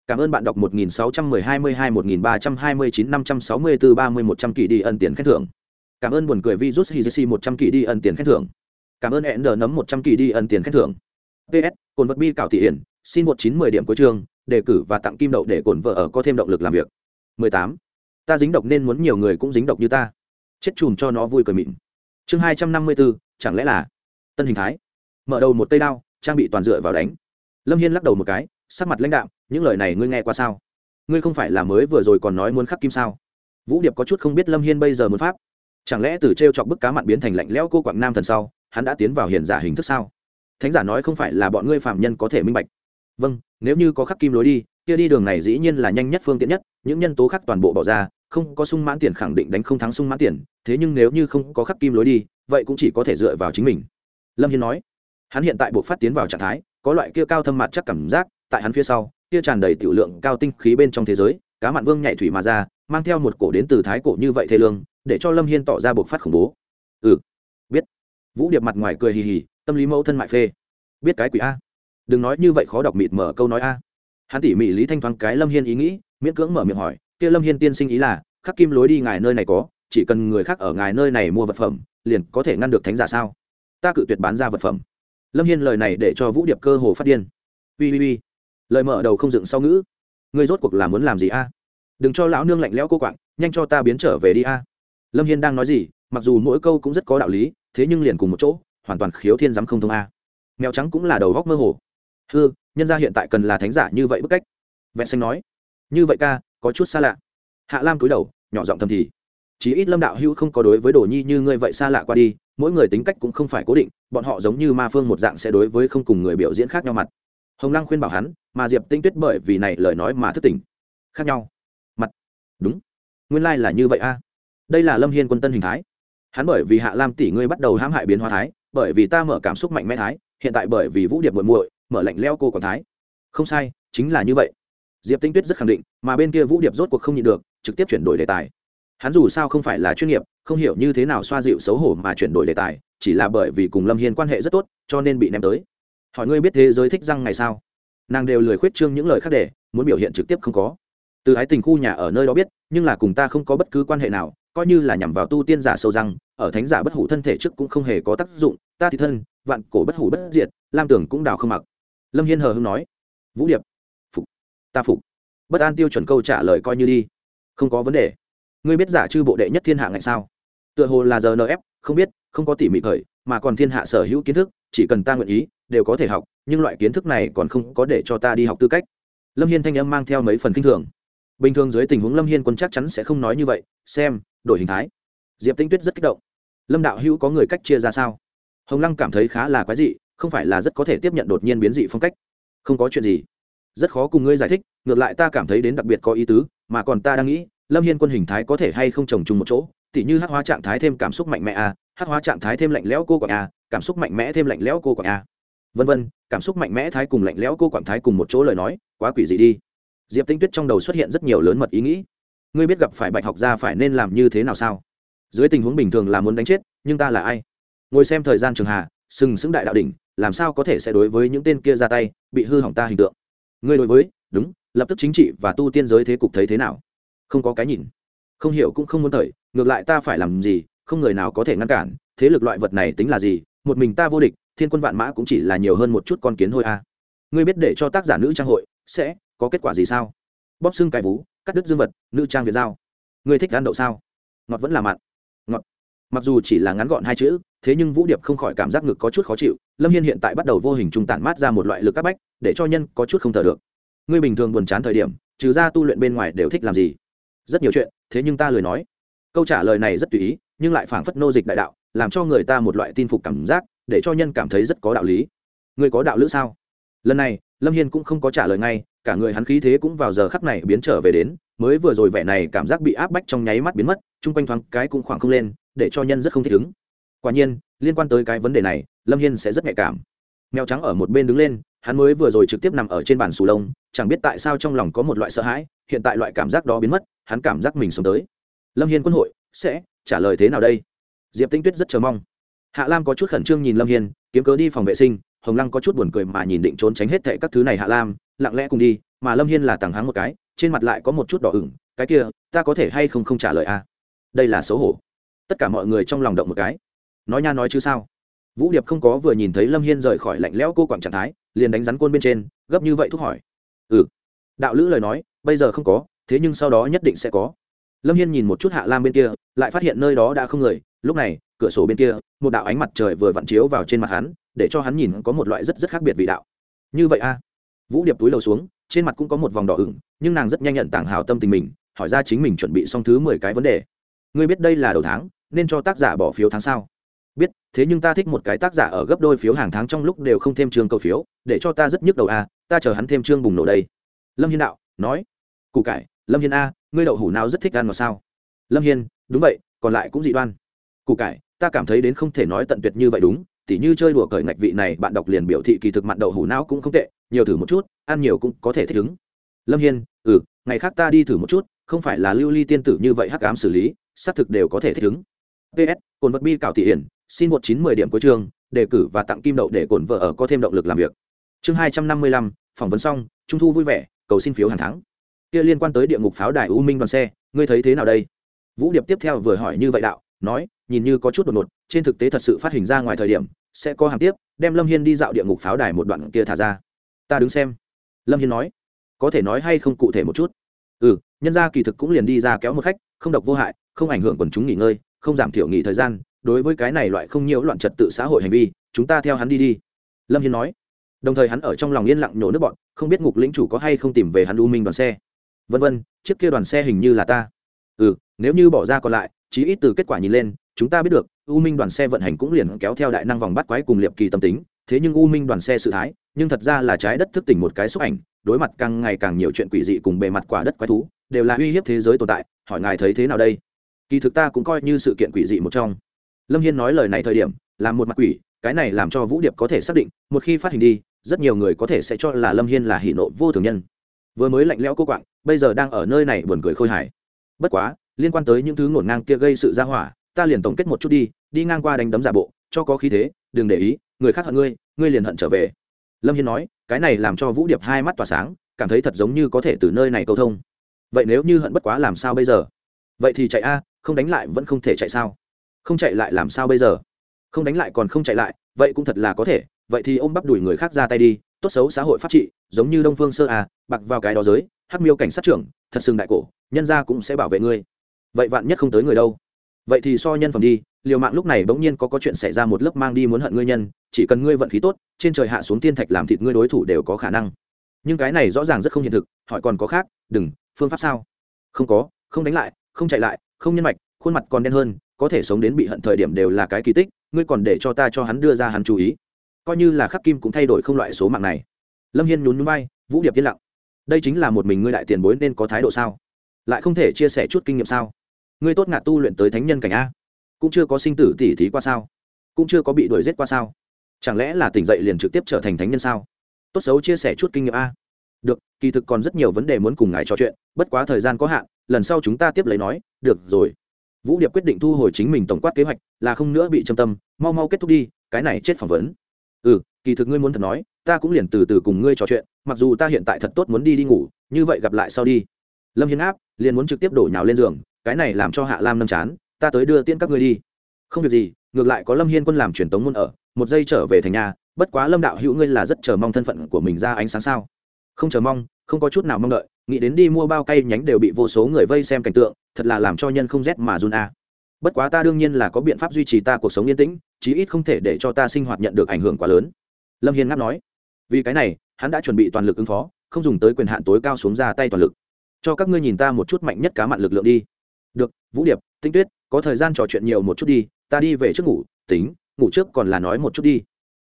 Cảm ơn bạn đọc một nghìn sáu trăm mười hai mươi hai, một nghìn ba trăm hai mươi chín, năm trăm sáu mươi bốn ba mươi một trăm kỳ đi ẩn tiền khen thưởng. Cảm ơn buồn cười virus hizc một trăm kỳ đi ẩn tiền khen thưởng. Cảm ơn hẹn đờ nấm một trăm kỳ đi ẩn tiền khen thưởng. Ps cồn vật bi cảo thị hiển, xin một chín mười điểm cuối chương, đề cử và tặng kim đậu để cồn vợ ở có thêm động lực làm việc. 18. ta dính độc nên muốn nhiều người cũng dính độc như ta. Chết chùm cho nó vui cười mịn. Chương 254, chẳng lẽ là tân hình thái? Mở đầu một tay đao trang bị toàn dựa vào đánh. Lâm hiên lắc đầu một cái sắc mặt lãnh đạm những lời này ngươi nghe qua sao? Ngươi không phải là mới vừa rồi còn nói muốn khắc kim sao? Vũ điệp có chút không biết lâm hiên bây giờ muốn pháp. Chẳng lẽ từ t r e o chọc bức cá mặn biến thành lạnh lẽo cô quảng nam thần sau hắn đã tiến vào hiện giả hình thức sao? Thánh giả nói không phải là bọn ngươi phạm nhân có thể minh bạch. Vâng nếu như có khắc kim lối đi kia đi đường này dĩ nhiên là nhanh nhất phương tiện nhất, những nhân tố khác toàn bộ bỏ ra, không có sung mãn tiền khẳng định đánh không thắng sung mãn tiền, thế nhưng nếu như không có khắc kim lối đi, vậy cũng chỉ có thể dựa vào chính mình. Lâm hiên nói. Hắn hiện tại buộc phát tiến vào trạng thái, có loại kia cao thâm mặt chắc cảm giác, tại hắn phía sau, kia tràn đầy tiểu lượng cao tinh khí bên trong thế giới, cá mặn vương nhảy thủy mà ra, mang theo một cổ đến từ thái cổ như vậy thế lương, để cho lâm hiên tỏ ra buộc phát khủng bố. Ừ biết. Vũ điệp mặt ngoài cười hì hì, tâm lý mẫu thân mại phê. Biết cái quỷ a. Đừng nói như vậy khó đọc mịt mở câu nói a hắn tỉ mỉ lý thanh thoáng cái lâm hiên ý nghĩ, miễn cưỡng mở miệng hỏi, kia lâm hiên tiên sinh ý là, khắc kim lối đi ngài nơi này có, chỉ cần người khác ở ngài nơi này mua vật phẩm, liền có thể ngăn được thánh giả sao? Ta cự tuyệt bán ra vật phẩm. Lâm hiên lời này để cho vũ điệp cơ hồ phát điên. Ui ui ui lời mở đầu không dựng sau ngữ. Người rốt cuộc là muốn làm gì a? Đừng cho lão nương lạnh lẽo cô quạng, nhanh cho ta biến trở về đi a. Lâm hiên đang nói gì, mặc dù mỗi câu cũng rất có đạo lý, thế nhưng liền cùng một chỗ, hoàn toàn khiếu thiên giám không thông a. Mèo trắng cũng là đầu góc mơ hồ. Hư nhân gia hiện tại cần là thánh giả như vậy bức cách. Vẹn xanh nói, như vậy ca, có chút xa lạ. Hạ lam cúi đầu, nhỏ giọng thầm thì, chí ít lâm đạo hữu không có đối với đồ nhi như ngươi vậy xa lạ qua đi, mỗi người tính cách cũng không phải cố định, bọn họ giống như ma phương một dạng sẽ đối với không cùng người biểu diễn khác nhau mặt. Hồng lăng khuyên bảo hắn mà diệp tinh tuyết bởi vì này lời nói mà thức tỉnh. Khác nhau. Mặt. Đúng. Nguyên lai、like、là như vậy a. Đây là lâm hiên quân tân hình thái. Hắn bởi vì hạ lam tỷ ngươi bắt đầu hãm hại biến hóa thái, bởi vì ta mở cảm xúc mạnh mẽ thái, hiện tại bởi vì vũ điệp muội muội mở lạnh leo cô còn thái. Không sai, chính là như vậy. Diệp tinh tuyết rất khẳng định, mà bên kia vũ điệp rốt cuộc không nhịn được, trực tiếp chuyển đổi đề tài. Hắn dù sao không phải là chuyên nghiệp, không hiểu như thế nào xoa dịu xấu hổ mà chuyển đổi đề tài, chỉ là bởi vì cùng lâm hiên quan hệ rất tốt, cho nên bị ném tới. Hỏi ngươi biết thế giới thích răng ngày sao? Nàng đều lười khuyết trương những lời khác để, muốn biểu hiện trực tiếp không có. Từ ái tình khu nhà ở nơi đó biết, nhưng là cùng ta không có bất cứ quan hệ nào, coi như là nhằm vào tu tiên giả sâu răng, ở thánh giả bất hủ thân thể trước cũng không hề có tác dụng, ta thì thân, vạn cổ bất hủ bất diệt, lam tưởng cũng đào không mặc lâm hiên hờ hưng nói, vũ điệp, phục, ta phục. Bất an tiêu chuẩn câu trả lời coi như đi. Không có vấn đề. Ngươi biết giả chư bộ đệ nhất thiên hạ ngày sao? Tựa hồ là giờ nf không biết, không có tỉ mỉ khởi mà còn thiên hạ sở hữu kiến thức, chỉ cần ta nguyện ý, đều có thể học, nhưng loại kiến thức này còn không có để cho ta đi học tư cách. Lâm hiên thanh âm mang theo mấy phần kinh thường. Bình thường dưới tình huống lâm hiên quân chắc chắn sẽ không nói như vậy, xem, đổi hình thái. Diệp tinh tuyết rất kích động. Lâm đạo hữu có người cách chia ra sao? Hồng lăng cảm thấy khá là quái dị không phải là rất có thể tiếp nhận đột nhiên biến dị phong cách. Không có chuyện gì. Rất khó cùng ngươi giải thích, ngược lại ta cảm thấy đến đặc biệt có ý tứ, mà còn ta đang nghĩ, lâm hiên quân hình thái có thể hay không trồng chung một chỗ, tỉ như hát hóa trạng thái thêm cảm xúc mạnh mẽ à, a hát hóa trạng thái thêm lạnh lẽo cô quạng a cảm xúc mạnh mẽ thêm lạnh lẽo cô quạng a vân vân, cảm xúc mạnh mẽ thái cùng lạnh lẽo cô quạng thái cùng một chỗ lời nói, quá quỷ dị đi. Diệp tinh tuyết trong đầu xuất hiện rất nhiều lớn mật ý nghĩ. Ngươi biết gặp phải bạch học gia phải nên làm như thế nào sao? Dưới tình huống bình thường là muốn đánh chết, nhưng ta là ai? Ngồi xem thời gian trường hà, sừng sững đại đạo đỉnh làm sao có thể sẽ đối với những tên kia ra tay, bị hư hỏng ta hình tượng? Ngươi đối với, đúng, lập tức chính trị và tu tiên giới thế cục thấy thế nào? Không có cái nhìn. Không hiểu cũng không muốn thời ngược lại ta phải làm gì, không người nào có thể ngăn cản, thế lực loại vật này tính là gì? Một mình ta vô địch, thiên quân vạn mã cũng chỉ là nhiều hơn một chút con kiến thôi a ngươi biết để cho tác giả nữ trang hội, sẽ có kết quả gì sao? Bóp xương cài vú, cắt đứt dương vật, nữ trang việt giao. Ngươi thích ăn đậu sao? Ngọt vẫn là mặn mặc dù chỉ là ngắn gọn hai chữ, thế nhưng vũ điệp không khỏi cảm giác ngực có chút khó chịu, lâm hiên hiện tại bắt đầu vô hình trung tản mát ra một loại lực áp bách, để cho nhân có chút không thở được. Ngươi bình thường buồn chán thời điểm, trừ ra tu luyện bên ngoài đều thích làm gì? Rất nhiều chuyện, thế nhưng ta lười nói. Câu trả lời này rất tùy ý, nhưng lại phảng phất nô dịch đại đạo, làm cho người ta một loại tin phục cảm giác, để cho nhân cảm thấy rất có đạo lý. Ngươi có đạo lữ sao? Lần này, lâm hiên cũng không có trả lời ngay, cả người hắn khí thế cũng vào giờ khắc này biến trở về đến mới vừa rồi vẻ này cảm giác bị áp bách trong nháy mắt biến mất, chung quanh thoáng cái cũng khoảng không lên, để cho nhân rất không thích ứng. Quả nhiên, liên quan tới cái vấn đề này, lâm hiên sẽ rất nhạy cảm. Mèo trắng ở một bên đứng lên, hắn mới vừa rồi trực tiếp nằm ở trên bàn sù lông, chẳng biết tại sao trong lòng có một loại sợ hãi, hiện tại loại cảm giác đó biến mất, hắn cảm giác mình sống tới. Lâm hiên quân hội, sẽ trả lời thế nào đây? Diệp tinh tuyết rất chờ mong. Hạ lam có chút khẩn trương nhìn lâm hiên, kiếm cớ đi phòng vệ sinh, hồng lăng có chút buồn cười mà nhìn định trốn tránh hết thệ các thứ này hạ lam, lặng lẽ cùng đi, mà lâm hiên là tàng hắng một cái trên mặt lại có một chút đỏ ửng, cái kia, ta có thể hay không không trả lời a à? đây là xấu hổ. Tất cả mọi người trong lòng động một cái. Nói nha nói chứ sao? Vũ điệp không có vừa nhìn thấy lâm hiên rời khỏi lạnh lẽo cô quảng trạng thái, liền đánh rắn côn bên trên, gấp như vậy thúc hỏi. Ừ. Đạo lữ lời nói, bây giờ không có, thế nhưng sau đó nhất định sẽ có. Lâm hiên nhìn một chút hạ lam bên kia, lại phát hiện nơi đó đã không người. Lúc này, cửa sổ bên kia, một đạo ánh mặt trời vừa vặn chiếu vào trên mặt hắn, để cho hắn nhìn có một loại rất rất khác biệt vị đạo. Như vậy a vũ điệp túi lầu xuống trên mặt cũng có một vòng đỏ ửng, nhưng nàng rất nhanh nhận tảng hào tâm tình mình, hỏi ra chính mình chuẩn bị xong thứ mười cái vấn đề. Ngươi biết đây là đầu tháng, nên cho tác giả bỏ phiếu tháng sau. Biết, thế nhưng ta thích một cái tác giả ở gấp đôi phiếu hàng tháng trong lúc đều không thêm chương cầu phiếu, để cho ta rất nhức đầu a ta chờ hắn thêm chương bùng nổ đây. Lâm hiên đạo, nói cụ cải, lâm hiên a, ngươi đậu hủ nào rất thích ăn mà sao? Lâm hiên, đúng vậy, còn lại cũng dị đoan. Cụ cải, ta cảm thấy đến không thể nói tận tuyệt như vậy đúng, tỉ như chơi đùa cởi ngạch vị này, bạn đọc liền biểu thị kỳ thực mặn đậu hủ não cũng không tệ nhiều thử một chút, ăn nhiều cũng có thể thích ứng. Lâm hiên ừ ngày khác ta đi thử một chút, không phải là lưu ly tiên tử như vậy hắc ám xử lý, xác thực đều có thể thích ứng. Ps cồn vật bi cảo thị hiển, xin một chín mười điểm cuối trường đề cử và tặng kim đậu để Cổn vợ ở có thêm động lực làm việc. Chương hai trăm năm mươi lăm, phỏng vấn xong, trung thu vui vẻ, cầu xin phiếu hàng tháng. Kia liên quan tới địa ngục pháo đài u minh đoàn xe, ngươi thấy thế nào đây? Vũ điệp tiếp theo vừa hỏi như vậy đạo, nói, nhìn như có chút đột ngột, trên thực tế thật sự phát hình ra ngoài thời điểm, sẽ có hàng tiếp, đem lâm hiên đi dạo địa ngục pháo đài một đoạn kia thả ra ta đứng xem. Lâm hiên nói, có thể nói hay không cụ thể một chút? Ừ nhân gia kỳ thực cũng liền đi ra kéo một khách, không độc vô hại, không ảnh hưởng quần chúng nghỉ ngơi, không giảm thiểu nghỉ thời gian. Đối với cái này loại không nhiễu loạn trật tự xã hội hành vi, chúng ta theo hắn đi đi. Lâm hiên nói, đồng thời hắn ở trong lòng yên lặng nhổ nước bọn không biết ngục lĩnh chủ có hay không tìm về hắn u minh đoàn xe. Vân vân, chiếc kia đoàn xe hình như là ta. Ừ nếu như bỏ ra còn lại, chí ít từ kết quả nhìn lên, chúng ta biết được, u minh đoàn xe vận hành cũng liền kéo theo đại năng vòng bắt quái cùng liệp kỳ tâm tính, thế nhưng u minh đoàn xe sự thái nhưng thật ra là trái đất thức tỉnh một cái xúc ảnh, đối mặt càng ngày càng nhiều chuyện quỷ dị cùng bề mặt quả đất quái thú, đều là uy hiếp thế giới tồn tại, hỏi ngài thấy thế nào đây? Kỳ thực ta cũng coi như sự kiện quỷ dị một trong. Lâm hiên nói lời này thời điểm, là một mặt quỷ, cái này làm cho vũ điệp có thể xác định, một khi phát hình đi, rất nhiều người có thể sẽ cho là lâm hiên là hỷ nộ vô thường nhân. Vừa mới lạnh lẽo cô quạng, bây giờ đang ở nơi này buồn cười khôi hài. Bất quá, liên quan tới những thứ ngổn ngang kia gây sự ra hỏa, ta liền tổng kết một chút đi đi ngang qua đánh đấm giả bộ, cho có khí thế, đừng để ý, người khác hận ngươi ngươi liền hận trở về lâm hiên nói, cái này làm cho vũ điệp hai mắt tỏa sáng, cảm thấy thật giống như có thể từ nơi này câu thông. Vậy nếu như hận bất quá làm sao bây giờ? Vậy thì chạy a, không đánh lại vẫn không thể chạy sao? Không chạy lại làm sao bây giờ? Không đánh lại còn không chạy lại, vậy cũng thật là có thể, vậy thì ôm bắp đuổi người khác ra tay đi, tốt xấu xã hội pháp trị, giống như đông phương sơ à bạc vào cái đó giới, hắc miêu cảnh sát trưởng, thật sừng đại cổ, nhân gia cũng sẽ bảo vệ ngươi. Vậy vạn nhất không tới người đâu? Vậy thì so nhân phẩm đi liều mạng lúc này bỗng nhiên có có chuyện xảy ra một lớp mang đi muốn hận ngươi nhân, chỉ cần ngươi vận khí tốt, trên trời hạ xuống tiên thạch làm thịt ngươi đối thủ đều có khả năng. Nhưng cái này rõ ràng rất không hiện thực, hỏi còn có khác, đừng, phương pháp sao? Không có, không đánh lại, không chạy lại, không nhân mạch, khuôn mặt còn đen hơn, có thể sống đến bị hận thời điểm đều là cái kỳ tích, ngươi còn để cho ta cho hắn đưa ra hắn chú ý. Coi như là khắc kim cũng thay đổi không loại số mạng này. Lâm hiên nhún núi bay vũ điệp yên lặng. Đây chính là một mình ngươi đại tiền bối nên có thái độ sao? Lại không thể chia sẻ chút kinh nghiệm sao? Ngươi tốt ngạt tu luyện tới thánh nhân cảnh a cũng chưa có sinh tử tỉ thí qua sao? Cũng chưa có bị đuổi giết qua sao? Chẳng lẽ là tỉnh dậy liền trực tiếp trở thành thánh nhân sao? Tốt xấu chia sẻ chút kinh nghiệm a. Được, kỳ thực còn rất nhiều vấn đề muốn cùng ngài trò chuyện, bất quá thời gian có hạn, lần sau chúng ta tiếp lấy nói. Được rồi. Vũ điệp quyết định thu hồi chính mình tổng quát kế hoạch, là không nữa bị châm tâm, mau mau kết thúc đi, cái này chết phỏng vấn. Ừ kỳ thực ngươi muốn thật nói, ta cũng liền từ từ cùng ngươi trò chuyện, mặc dù ta hiện tại thật tốt muốn đi đi ngủ, như vậy gặp lại sau đi. Lâm hiến áp, liền muốn trực tiếp đổ nhào lên giường, cái này làm cho hạ lam nâm chán ta tới đưa tiễn các ngươi đi. Không việc gì, ngược lại có lâm hiên quân làm truyền tống môn ở, một giây trở về thành nhà, bất quá lâm đạo hữu ngươi là rất chờ mong thân phận của mình ra ánh sáng sao? Không chờ mong, không có chút nào mong đợi, nghĩ đến đi mua bao cay nhánh đều bị vô số người vây xem cảnh tượng, thật là làm cho nhân không rét mà run a. Bất quá ta đương nhiên là có biện pháp duy trì ta cuộc sống yên tĩnh, chí ít không thể để cho ta sinh hoạt nhận được ảnh hưởng quá lớn. Lâm hiên ngáp nói. Vì cái này, hắn đã chuẩn bị toàn lực ứng phó, không dùng tới quyền hạn tối cao xuống ra tay toàn lực. Cho các ngươi nhìn ta một chút mạnh nhất cá mặn lực lượng đi. Được, vũ điệp, tinh tuyết có thời gian trò chuyện nhiều một chút đi, ta đi về trước ngủ, tính, ngủ trước còn là nói một chút đi.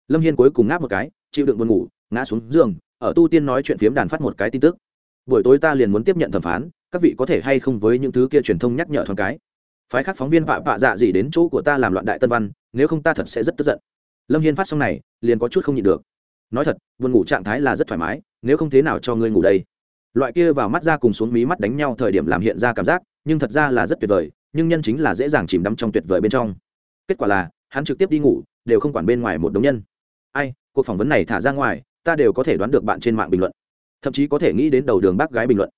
Lâm hiên cuối cùng ngáp một cái, chịu đựng buồn ngủ, ngã xuống giường, ở tu tiên nói chuyện phiếm đàn phát một cái tin tức. Buổi tối ta liền muốn tiếp nhận thẩm phán, các vị có thể hay không với những thứ kia truyền thông nhắc nhở thoáng cái. Phái khác phóng viên vạ vạ dạ gì đến chỗ của ta làm loạn đại tân văn, nếu không ta thật sẽ rất tức giận. Lâm hiên phát xong này, liền có chút không nhịn được. Nói thật, buồn ngủ trạng thái là rất thoải mái, nếu không thế nào cho ngươi ngủ đây. Loại kia vào mắt ra cùng xuống mí mắt đánh nhau thời điểm làm hiện ra cảm giác, nhưng thật ra là rất tuyệt vời nhưng nhân chính là dễ dàng chìm đắm trong tuyệt vời bên trong. Kết quả là, hắn trực tiếp đi ngủ, đều không quản bên ngoài một đống nhân. Ai, cuộc phỏng vấn này thả ra ngoài, ta đều có thể đoán được bạn trên mạng bình luận. Thậm chí có thể nghĩ đến đầu đường bác gái bình luận.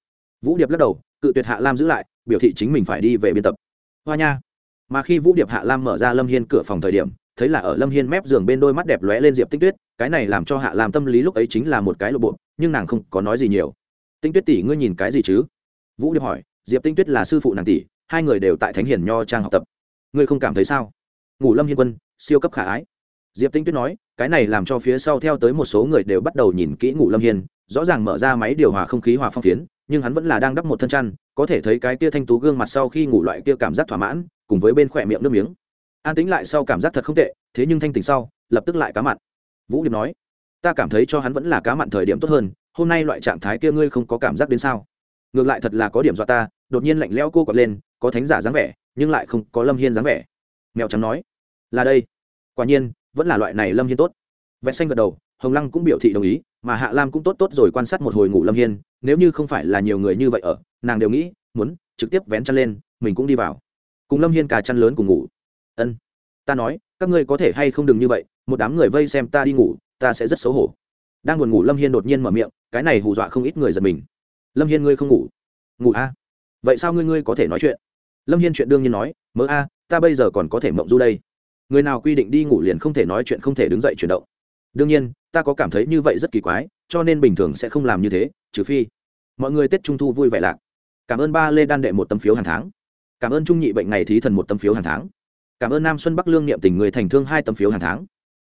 Vũ điệp lắc đầu, cự tuyệt hạ lam giữ lại, biểu thị chính mình phải đi về biên tập. Hoa nha. Mà khi vũ điệp hạ lam mở ra lâm hiên cửa phòng thời điểm, thấy là ở lâm hiên mép giường bên đôi mắt đẹp lóe lên diệp tinh tuyết, cái này làm cho hạ lam tâm lý lúc ấy chính là một cái lộ bộ, nhưng nàng không có nói gì nhiều. Tinh tuyết tỷ, ngươi nhìn cái gì chứ? Vũ điệp hỏi. Diệp tinh tuyết là sư phụ nàng tỷ hai người đều tại thánh hiển nho trang học tập. Ngươi không cảm thấy sao? Ngủ lâm hiên quân, siêu cấp khả ái. Diệp tinh tuyết nói, cái này làm cho phía sau theo tới một số người đều bắt đầu nhìn kỹ ngủ lâm hiên, rõ ràng mở ra máy điều hòa không khí hòa phong phiến, nhưng hắn vẫn là đang đắp một thân chăn, có thể thấy cái kia thanh tú gương mặt sau khi ngủ loại kia cảm giác thỏa mãn, cùng với bên khỏe miệng nước miếng. An tính lại sau cảm giác thật không tệ, thế nhưng thanh tình sau, lập tức lại cá mặn. Vũ điệp nói, ta cảm thấy cho hắn vẫn là cá mặn thời điểm tốt hơn, hôm nay loại trạng thái kia ngươi không có cảm giác đến sao? Ngược lại thật là có điểm dọa ta đột nhiên lạnh lẽo cô quật lên, có thánh giả dáng vẻ, nhưng lại không có lâm hiên dáng vẻ. Mèo trắng nói, là đây. Quả nhiên, vẫn là loại này lâm hiên tốt. Vẹn xanh gật đầu, hồng lăng cũng biểu thị đồng ý, mà hạ lam cũng tốt tốt rồi quan sát một hồi ngủ lâm hiên, nếu như không phải là nhiều người như vậy ở, nàng đều nghĩ, muốn trực tiếp vén chăn lên, mình cũng đi vào. Cùng lâm hiên cà chăn lớn cùng ngủ. Ân, ta nói, các ngươi có thể hay không đừng như vậy, một đám người vây xem ta đi ngủ, ta sẽ rất xấu hổ. Đang buồn ngủ lâm hiên đột nhiên mở miệng, cái này hù dọa không ít người giật mình. Lâm hiên ngươi không ngủ? Ngủ a vậy sao ngươi ngươi có thể nói chuyện? Lâm hiên chuyện đương nhiên nói, mớ a, ta bây giờ còn có thể mộng du đây. Người nào quy định đi ngủ liền không thể nói chuyện, không thể đứng dậy chuyển động. Đương nhiên, ta có cảm thấy như vậy rất kỳ quái, cho nên bình thường sẽ không làm như thế, trừ phi mọi người tết trung thu vui vẻ lạc. Cảm ơn ba lê đan đệ một tấm phiếu hàng tháng. Cảm ơn trung nhị bệnh ngày thí thần một tấm phiếu hàng tháng. Cảm ơn nam xuân bắc lương niệm tình người thành thương hai tấm phiếu hàng tháng.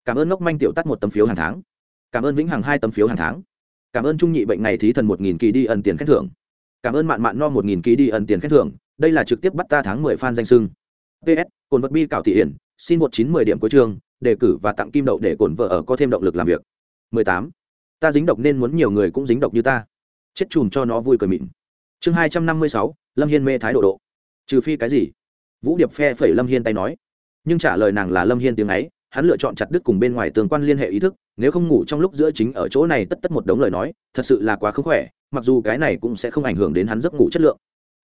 Cảm ơn ngốc manh tiểu tắt một tấm phiếu hàng tháng. Cảm ơn vĩnh hằng hai tấm phiếu hàng tháng. Cảm ơn trung nhị bệnh ngày thí thần một nghìn kỳ đi ẩn tiền khen thưởng cảm ơn mạn mạn no một nghìn ký đi ẩn tiền khen thưởng đây là trực tiếp bắt ta tháng mười fan danh sưng. Ps cồn vật bi cảo thị hiển xin một chín mười điểm cuối trường, đề cử và tặng kim đậu để cồn vợ ở có thêm động lực làm việc. 18. ta dính độc nên muốn nhiều người cũng dính độc như ta. Chết chùm cho nó vui cười mịn. Chương 256, lâm hiên mê thái độ độ. Trừ phi cái gì? Vũ điệp phe phẩy lâm hiên tay nói. Nhưng trả lời nàng là lâm hiên tiếng ấy hắn lựa chọn chặt đứt cùng bên ngoài tương quan liên hệ ý thức nếu không ngủ trong lúc giữa chính ở chỗ này tất tất một đống lời nói thật sự là quá không khỏe mặc dù cái này cũng sẽ không ảnh hưởng đến hắn giấc ngủ chất lượng.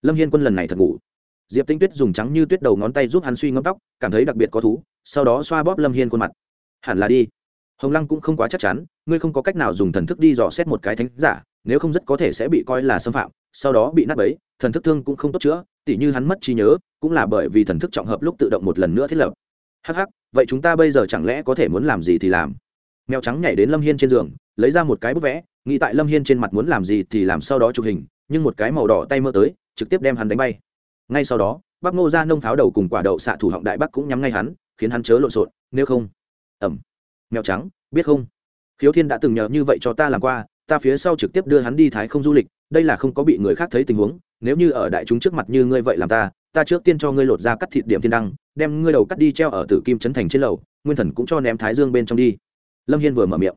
Lâm hiên quân lần này thật ngủ. Diệp tinh tuyết dùng trắng như tuyết đầu ngón tay giúp hắn suy ngẫm tóc, cảm thấy đặc biệt có thú, sau đó xoa bóp lâm hiên khuôn mặt. Hẳn là đi. Hồng lăng cũng không quá chắc chắn, ngươi không có cách nào dùng thần thức đi dò xét một cái thánh giả, nếu không rất có thể sẽ bị coi là xâm phạm, sau đó bị nát bấy, thần thức thương cũng không tốt chữa, tỉ như hắn mất trí nhớ, cũng là bởi vì thần thức trọng hợp lúc tự động một lần nữa thiết lập. Hắc hắc, vậy chúng ta bây giờ chẳng lẽ có thể muốn làm gì thì làm? Mèo trắng nhảy đến lâm hiên trên giường lấy ra một cái bút vẽ, nghĩ tại lâm hiên trên mặt muốn làm gì thì làm sau đó chụp hình, nhưng một cái màu đỏ tay mơ tới, trực tiếp đem hắn đánh bay. Ngay sau đó, bác ngô ra nông pháo đầu cùng quả đậu xạ thủ họng đại bắc cũng nhắm ngay hắn, khiến hắn chớ lộn xộn, nếu không. Ẩm. Mèo trắng, biết không? Khiếu thiên đã từng nhờ như vậy cho ta làm qua, ta phía sau trực tiếp đưa hắn đi thái không du lịch, đây là không có bị người khác thấy tình huống, nếu như ở đại chúng trước mặt như ngươi vậy làm ta ta trước tiên cho ngươi lột ra cắt thịt điểm thiên đăng, đem ngươi đầu cắt đi treo ở tử kim trấn thành trên lầu, nguyên thần cũng cho ném thái dương bên trong đi. Lâm hiên vừa mở miệng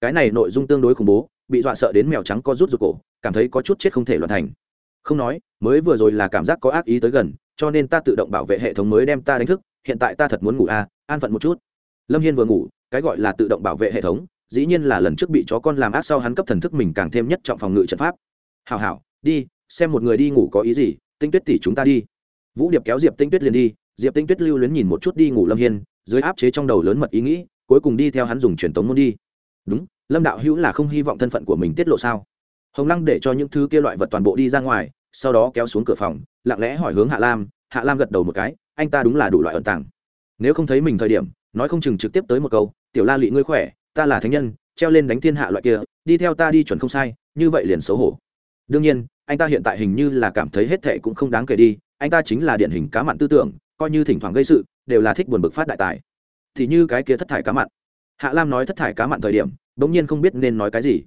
cái này nội dung tương đối khủng bố, bị dọa sợ đến mèo trắng co rút ruột cổ, cảm thấy có chút chết không thể loạn thành. Không nói, mới vừa rồi là cảm giác có ác ý tới gần, cho nên ta tự động bảo vệ hệ thống mới đem ta đánh thức, hiện tại ta thật muốn ngủ à an phận một chút. Lâm hiên vừa ngủ, cái gọi là tự động bảo vệ hệ thống, dĩ nhiên là lần trước bị chó con làm ác sau hắn cấp thần thức mình càng thêm nhất trọng phòng ngự trận pháp. Hào hảo, đi, xem một người đi ngủ có ý gì, tinh tuyết tỷ chúng ta đi. Vũ điệp kéo diệp tinh tuyết liền đi, diệp tinh tuyết lưu luyến nhìn một chút đi ngủ lâm hiên, dưới áp chế trong đầu lớn mật ý nghĩ, cuối cùng đi theo hắn dùng truyền tống môn đi đúng, lâm đạo hữu là không hy vọng thân phận của mình tiết lộ sao? Hồng lăng để cho những thứ kia loại vật toàn bộ đi ra ngoài, sau đó kéo xuống cửa phòng, lặng lẽ hỏi hướng hạ lam. Hạ lam gật đầu một cái, anh ta đúng là đủ loại ẩn tàng. Nếu không thấy mình thời điểm, nói không chừng trực tiếp tới một câu, tiểu la lị ngươi khỏe, ta là thánh nhân, treo lên đánh thiên hạ loại kia, đi theo ta đi chuẩn không sai, như vậy liền xấu hổ. Đương nhiên, anh ta hiện tại hình như là cảm thấy hết thệ cũng không đáng kể đi, anh ta chính là điển hình cá mặn tư tưởng, coi như thỉnh thoảng gây sự, đều là thích buồn bực phát đại tài. Thì như cái kia thất thải cá mặn hạ lam nói thất thải cá mặn thời điểm, bỗng nhiên không biết nên nói cái gì.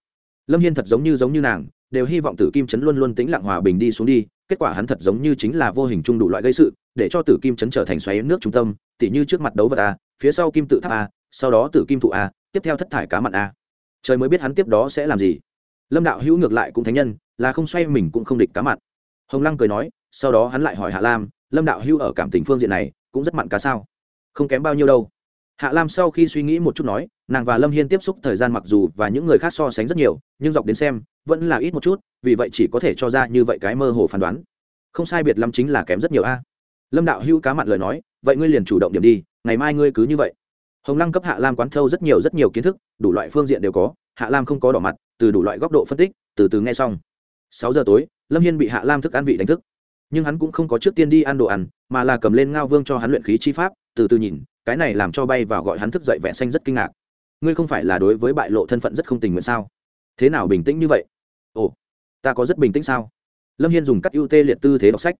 Lâm hiên thật giống như giống như nàng, đều hy vọng tử kim chấn luôn luôn tĩnh lặng hòa bình đi xuống đi, kết quả hắn thật giống như chính là vô hình trung đủ loại gây sự, để cho tử kim chấn trở thành xoáy nước trung tâm, tỉ như trước mặt đấu vật a, phía sau kim tự tháp a, sau đó tử kim thụ a, tiếp theo thất thải cá mặn a. Trời mới biết hắn tiếp đó sẽ làm gì. Lâm đạo hữu ngược lại cũng thánh nhân, là không xoay mình cũng không địch cá mặn. Hồng lăng cười nói, sau đó hắn lại hỏi hạ lam, lâm đạo hữu ở cảm tình phương diện này, cũng rất mặn cá sao? Không kém bao nhiêu đâu hạ lam sau khi suy nghĩ một chút nói, nàng và lâm hiên tiếp xúc thời gian mặc dù và những người khác so sánh rất nhiều, nhưng dọc đến xem, vẫn là ít một chút, vì vậy chỉ có thể cho ra như vậy cái mơ hồ phán đoán. Không sai biệt lâm chính là kém rất nhiều a. Lâm đạo hữu cá mặn lời nói, vậy ngươi liền chủ động điểm đi, ngày mai ngươi cứ như vậy. Hồng lăng cấp hạ lam quán thâu rất nhiều rất nhiều kiến thức, đủ loại phương diện đều có, hạ lam không có đỏ mặt, từ đủ loại góc độ phân tích, từ từ nghe xong. Sáu giờ tối, lâm hiên bị hạ lam thức ăn vị đánh thức. Nhưng hắn cũng không có trước tiên đi ăn đồ ăn, mà là cầm lên ngao vương cho hắn luyện khí chi pháp, từ từ nhìn cái này làm cho bay vào gọi hắn thức dậy vẻ xanh rất kinh ngạc. Ngươi không phải là đối với bại lộ thân phận rất không tình nguyện sao? Thế nào bình tĩnh như vậy? Ồ, ta có rất bình tĩnh sao? Lâm hiên dùng cắt ưu tê liệt tư thế đọc sách.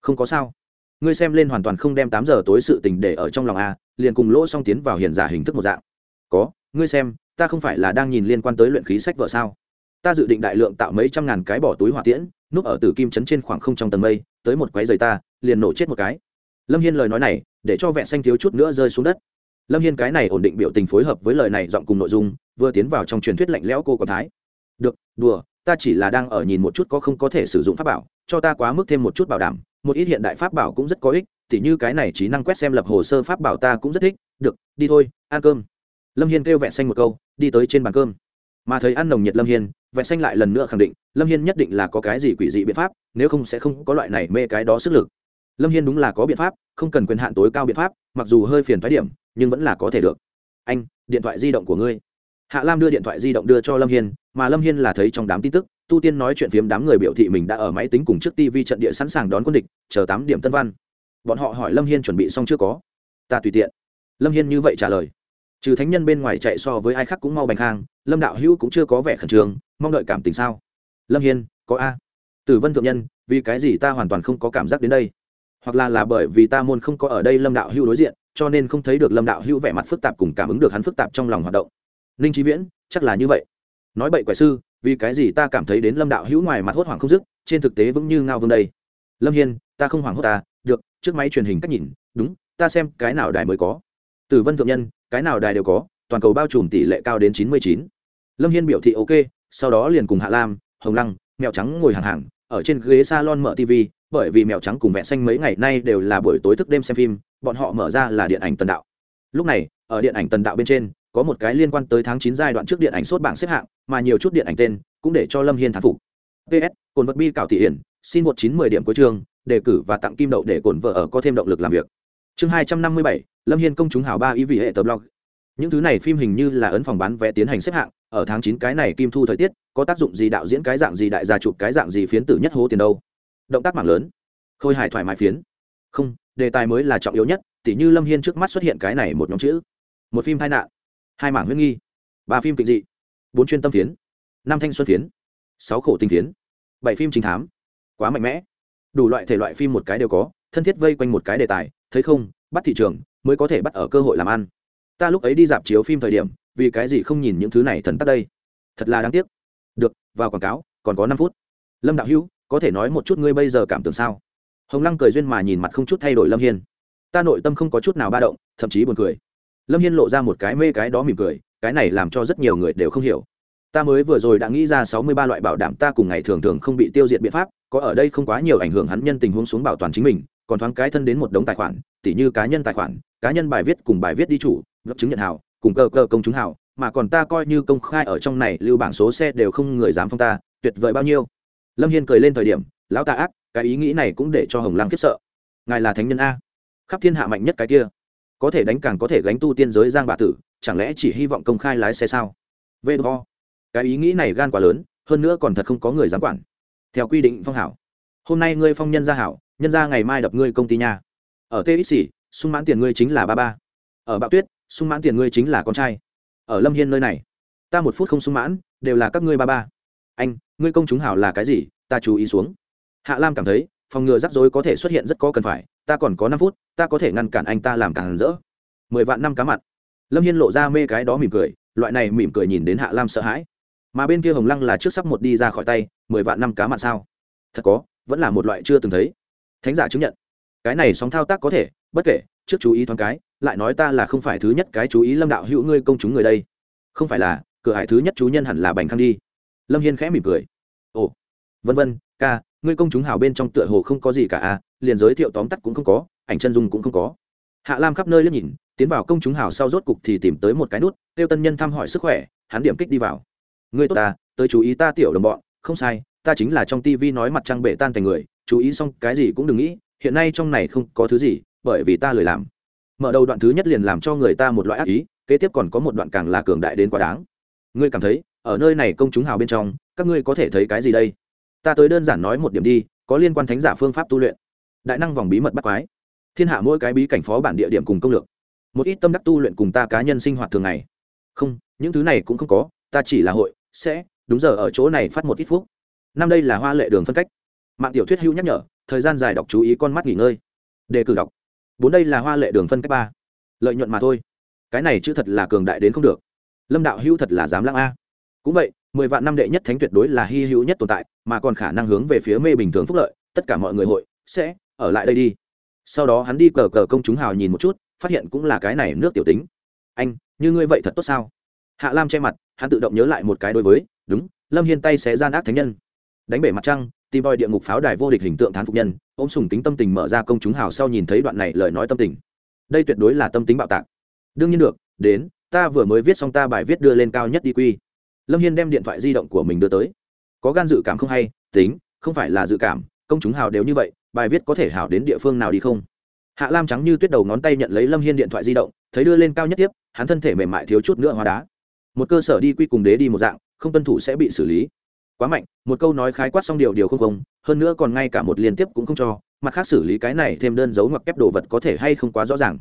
Không có sao. Ngươi xem lên hoàn toàn không đem tám giờ tối sự tình để ở trong lòng a, liền cùng lỗ xong tiến vào hiền giả hình thức một dạng. Có, ngươi xem, ta không phải là đang nhìn liên quan tới luyện khí sách vợ sao? Ta dự định đại lượng tạo mấy trăm ngàn cái bỏ túi hỏa tiễn, núp ở tử kim chấn trên khoảng không trong tầng mây, tới một quái giày ta, liền nổ chết một cái. Lâm hiên lời nói này để cho vẹn xanh thiếu chút nữa rơi xuống đất. Lâm hiên cái này ổn định biểu tình phối hợp với lời này dọn cùng nội dung, vừa tiến vào trong truyền thuyết lạnh lẽo cô còn thái. Được, đùa, ta chỉ là đang ở nhìn một chút có không có thể sử dụng pháp bảo, cho ta quá mức thêm một chút bảo đảm, một ít hiện đại pháp bảo cũng rất có ích, tỉ như cái này trí năng quét xem lập hồ sơ pháp bảo ta cũng rất thích, được, đi thôi, ăn cơm. Lâm hiên kêu vẹn xanh một câu, đi tới trên bàn cơm. Mà thấy ăn nồng nhiệt lâm hiên, vẹn xanh lại lần nữa khẳng định, lâm hiên nhất định là có cái gì quỷ dị biện pháp, nếu không sẽ không có loại này mê cái đó sức lực lâm hiên đúng là có biện pháp, không cần quyền hạn tối cao biện pháp, mặc dù hơi phiền thoái điểm, nhưng vẫn là có thể được. Anh, điện thoại di động của ngươi. Hạ lam đưa điện thoại di động đưa cho lâm hiên, mà lâm hiên là thấy trong đám tin tức, tu tiên nói chuyện phiếm đám người biểu thị mình đã ở máy tính cùng trước tv trận địa sẵn sàng đón quân địch, chờ tám điểm tân văn. Bọn họ hỏi lâm hiên chuẩn bị xong chưa có? Ta tùy tiện. Lâm hiên như vậy trả lời. Trừ thánh nhân bên ngoài chạy so với ai khác cũng mau bành khang, lâm đạo hữu cũng chưa có vẻ khẩn trương, mong đợi cảm tình sao? Lâm hiên, có a. Tử vân thượng nhân, vì cái gì ta hoàn toàn không có cảm giác đến đây? Hoặc là là bởi vì ta môn không có ở đây lâm đạo hữu đối diện, cho nên không thấy được lâm đạo hữu vẻ mặt phức tạp cùng cảm ứng được hắn phức tạp trong lòng hoạt động. Ninh trí viễn, chắc là như vậy. Nói bậy quẻ sư, vì cái gì ta cảm thấy đến lâm đạo hữu ngoài mặt hốt hoảng không dứt, trên thực tế vững như ngao vương đây. Lâm hiên, ta không hoảng hốt ta, được, trước máy truyền hình cách nhìn, đúng, ta xem cái nào đài mới có. Từ vân thượng nhân, cái nào đài đều có, toàn cầu bao trùm tỷ lệ cao đến chín mươi chín. Lâm hiên biểu thị ok, sau đó liền cùng hạ lam, hồng lăng mèo trắng ngồi hàng hàng ở trên ghế salon mở tv bởi vì mèo trắng cùng vẹn xanh mấy ngày nay đều là buổi tối thức đêm xem phim, bọn họ mở ra là điện ảnh tần đạo. Lúc này, ở điện ảnh tần đạo bên trên, có một cái liên quan tới tháng chín giai đoạn trước điện ảnh sốt bảng xếp hạng, mà nhiều chút điện ảnh tên cũng để cho lâm hiên thán phục. Ps cồn vật bi cảo thị hiển, xin một chín mười điểm cuối trường đề cử và tặng kim đậu để cồn vợ ở có thêm động lực làm việc. Chương hai trăm năm mươi bảy, lâm hiên công chúng hào ba ý vị hệ tờ blog. Những thứ này phim hình như là ấn phòng bán vé tiến hành xếp hạng, ở tháng chín cái này kim thu thời tiết có tác dụng gì đạo diễn cái dạng gì đại gia chụp cái dạng gì phiến tử nhất hố tiền đâu? Động tác mạng lớn. Khôi hài thoải mái phiến. Không, đề tài mới là trọng yếu nhất, tỉ như lâm hiên trước mắt xuất hiện cái này một nhóm chữ. Một phim tai nạn, hai mảng huyết nghi, ba phim kịch dị, bốn chuyên tâm phiến, năm thanh xuân phiến, sáu khổ tinh phiến, bảy phim trinh thám. Quá mạnh mẽ. Đủ loại thể loại phim một cái đều có, thân thiết vây quanh một cái đề tài, thấy không, bắt thị trường, mới có thể bắt ở cơ hội làm ăn. Ta lúc ấy đi dạp chiếu phim thời điểm, vì cái gì không nhìn những thứ này thần tắt đây? Thật là đáng tiếc được, vào quảng cáo, còn có năm phút. Lâm đạo hữu, có thể nói một chút ngươi bây giờ cảm tưởng sao? Hồng lăng cười duyên mà nhìn mặt không chút thay đổi lâm hiên. Ta nội tâm không có chút nào ba động, thậm chí buồn cười. Lâm hiên lộ ra một cái mê cái đó mỉm cười, cái này làm cho rất nhiều người đều không hiểu. Ta mới vừa rồi đã nghĩ ra sáu mươi ba loại bảo đảm ta cùng ngày thường thường không bị tiêu diệt biện pháp, có ở đây không quá nhiều ảnh hưởng hắn nhân tình huống xuống bảo toàn chính mình, còn thoáng cái thân đến một đống tài khoản, tỉ như cá nhân tài khoản, cá nhân bài viết cùng bài viết đi chủ gấp chứng nhận hào cùng cơ cơ công chúng hào mà còn ta coi như công khai ở trong này, lưu bảng số xe đều không người dám phong ta, tuyệt vời bao nhiêu. Lâm hiên cười lên thời điểm, lão ta ác, cái ý nghĩ này cũng để cho hồng lăng khiếp sợ. Ngài là thánh nhân a. Khắp thiên hạ mạnh nhất cái kia. Có thể đánh càng có thể gánh tu tiên giới giang bà tử, chẳng lẽ chỉ hy vọng công khai lái xe sao? Vê đo cái ý nghĩ này gan quá lớn, hơn nữa còn thật không có người dám quản. Theo quy định phong hảo. Hôm nay ngươi phong nhân gia hảo, nhân gia ngày mai đập ngươi công ty nhà ở txc sung mãn tiền ngươi chính là ba ba. Ở bạo tuyết, sung mãn tiền ngươi chính là con trai ở lâm hiên nơi này. Ta một phút không sung mãn, đều là các ngươi ba ba. Anh, ngươi công chúng hảo là cái gì? Ta chú ý xuống. Hạ lam cảm thấy, phòng ngừa rắc rối có thể xuất hiện rất có cần phải, ta còn có năm phút, ta có thể ngăn cản anh ta làm càng rỡ. Mười vạn năm cá mặt lâm hiên lộ ra mê cái đó mỉm cười, loại này mỉm cười nhìn đến hạ lam sợ hãi. Mà bên kia hồng lăng là trước sắp một đi ra khỏi tay, mười vạn năm cá mặn sao? Thật có, vẫn là một loại chưa từng thấy. Thánh giả chứng nhận. Cái này sóng thao tác có thể, bất kể trước chú ý thoáng cái, lại nói ta là không phải thứ nhất cái chú ý lâm đạo hữu ngươi công chúng người đây. Không phải là, cửa hải thứ nhất chú nhân hẳn là bành khang đi. Lâm hiên khẽ mỉm cười. Ồ, vân vân, ca, ngươi công chúng hào bên trong tựa hồ không có gì cả à liền giới thiệu tóm tắt cũng không có, ảnh chân dung cũng không có. Hạ lam khắp nơi liếc nhìn, tiến vào công chúng hào sau rốt cục thì tìm tới một cái nút tiêu tân nhân thăm hỏi sức khỏe, hắn điểm kích đi vào. Ngươi tốt ta, tới chú ý ta tiểu đồng bọn, không sai, ta chính là trong tivi nói mặt trăng bể tan thành người, chú ý xong cái gì cũng đừng nghĩ, hiện nay trong này không có thứ gì bởi vì ta lười làm. Mở đầu đoạn thứ nhất liền làm cho người ta một loại ác ý, kế tiếp còn có một đoạn càng là cường đại đến quá đáng. Ngươi cảm thấy, ở nơi này công chúng hào bên trong, các ngươi có thể thấy cái gì đây? Ta tới đơn giản nói một điểm đi, có liên quan thánh giả phương pháp tu luyện. Đại năng vòng bí mật bắt quái. Thiên hạ mỗi cái bí cảnh phó bản địa điểm cùng công lược. Một ít tâm đắc tu luyện cùng ta cá nhân sinh hoạt thường ngày. Không, những thứ này cũng không có, ta chỉ là hội, sẽ, đúng giờ ở chỗ này phát một ít phút năm đây là hoa lệ đường phân cách. Mạng tiểu thuyết hữu nhắc nhở, thời gian dài đọc chú ý con mắt nghỉ ngơi. Đề cử đọc bốn đây là hoa lệ đường phân cách ba. Lợi nhuận mà thôi. Cái này chứ thật là cường đại đến không được. Lâm đạo hữu thật là dám lãng a. Cũng vậy, mười vạn năm đệ nhất thánh tuyệt đối là hy hữu nhất tồn tại, mà còn khả năng hướng về phía mê bình thường phúc lợi, tất cả mọi người hội sẽ ở lại đây đi. Sau đó hắn đi cờ cờ công chúng hào nhìn một chút, phát hiện cũng là cái này nước tiểu tính. Anh, như ngươi vậy thật tốt sao? Hạ lam che mặt, hắn tự động nhớ lại một cái đối với, đúng, lâm hiên tay sẽ gian ác thánh nhân. Đánh bể mặt trăng tìm voi địa ngục pháo đài vô địch hình tượng thán phục nhân ông sùng tính tâm tình mở ra công chúng hào sau nhìn thấy đoạn này lời nói tâm tình. Đây tuyệt đối là tâm tính bạo tạc. Đương nhiên được, đến, ta vừa mới viết xong ta bài viết đưa lên cao nhất đi quy. Lâm hiên đem điện thoại di động của mình đưa tới. Có gan dự cảm không hay, tính, không phải là dự cảm, công chúng hào đều như vậy, bài viết có thể hào đến địa phương nào đi không? Hạ lam trắng như tuyết đầu ngón tay nhận lấy lâm hiên điện thoại di động, thấy đưa lên cao nhất tiếp, hắn thân thể mềm mại thiếu chút nữa hóa đá. Một cơ sở đi quy cùng đế đi một dạng, không tuân thủ sẽ bị xử lý quá mạnh, một câu nói khái quát xong điều điều không không, hơn nữa còn ngay cả một liên tiếp cũng không cho, mặt khác xử lý cái này thêm đơn dấu ngoặc kép đồ vật có thể hay không quá rõ ràng.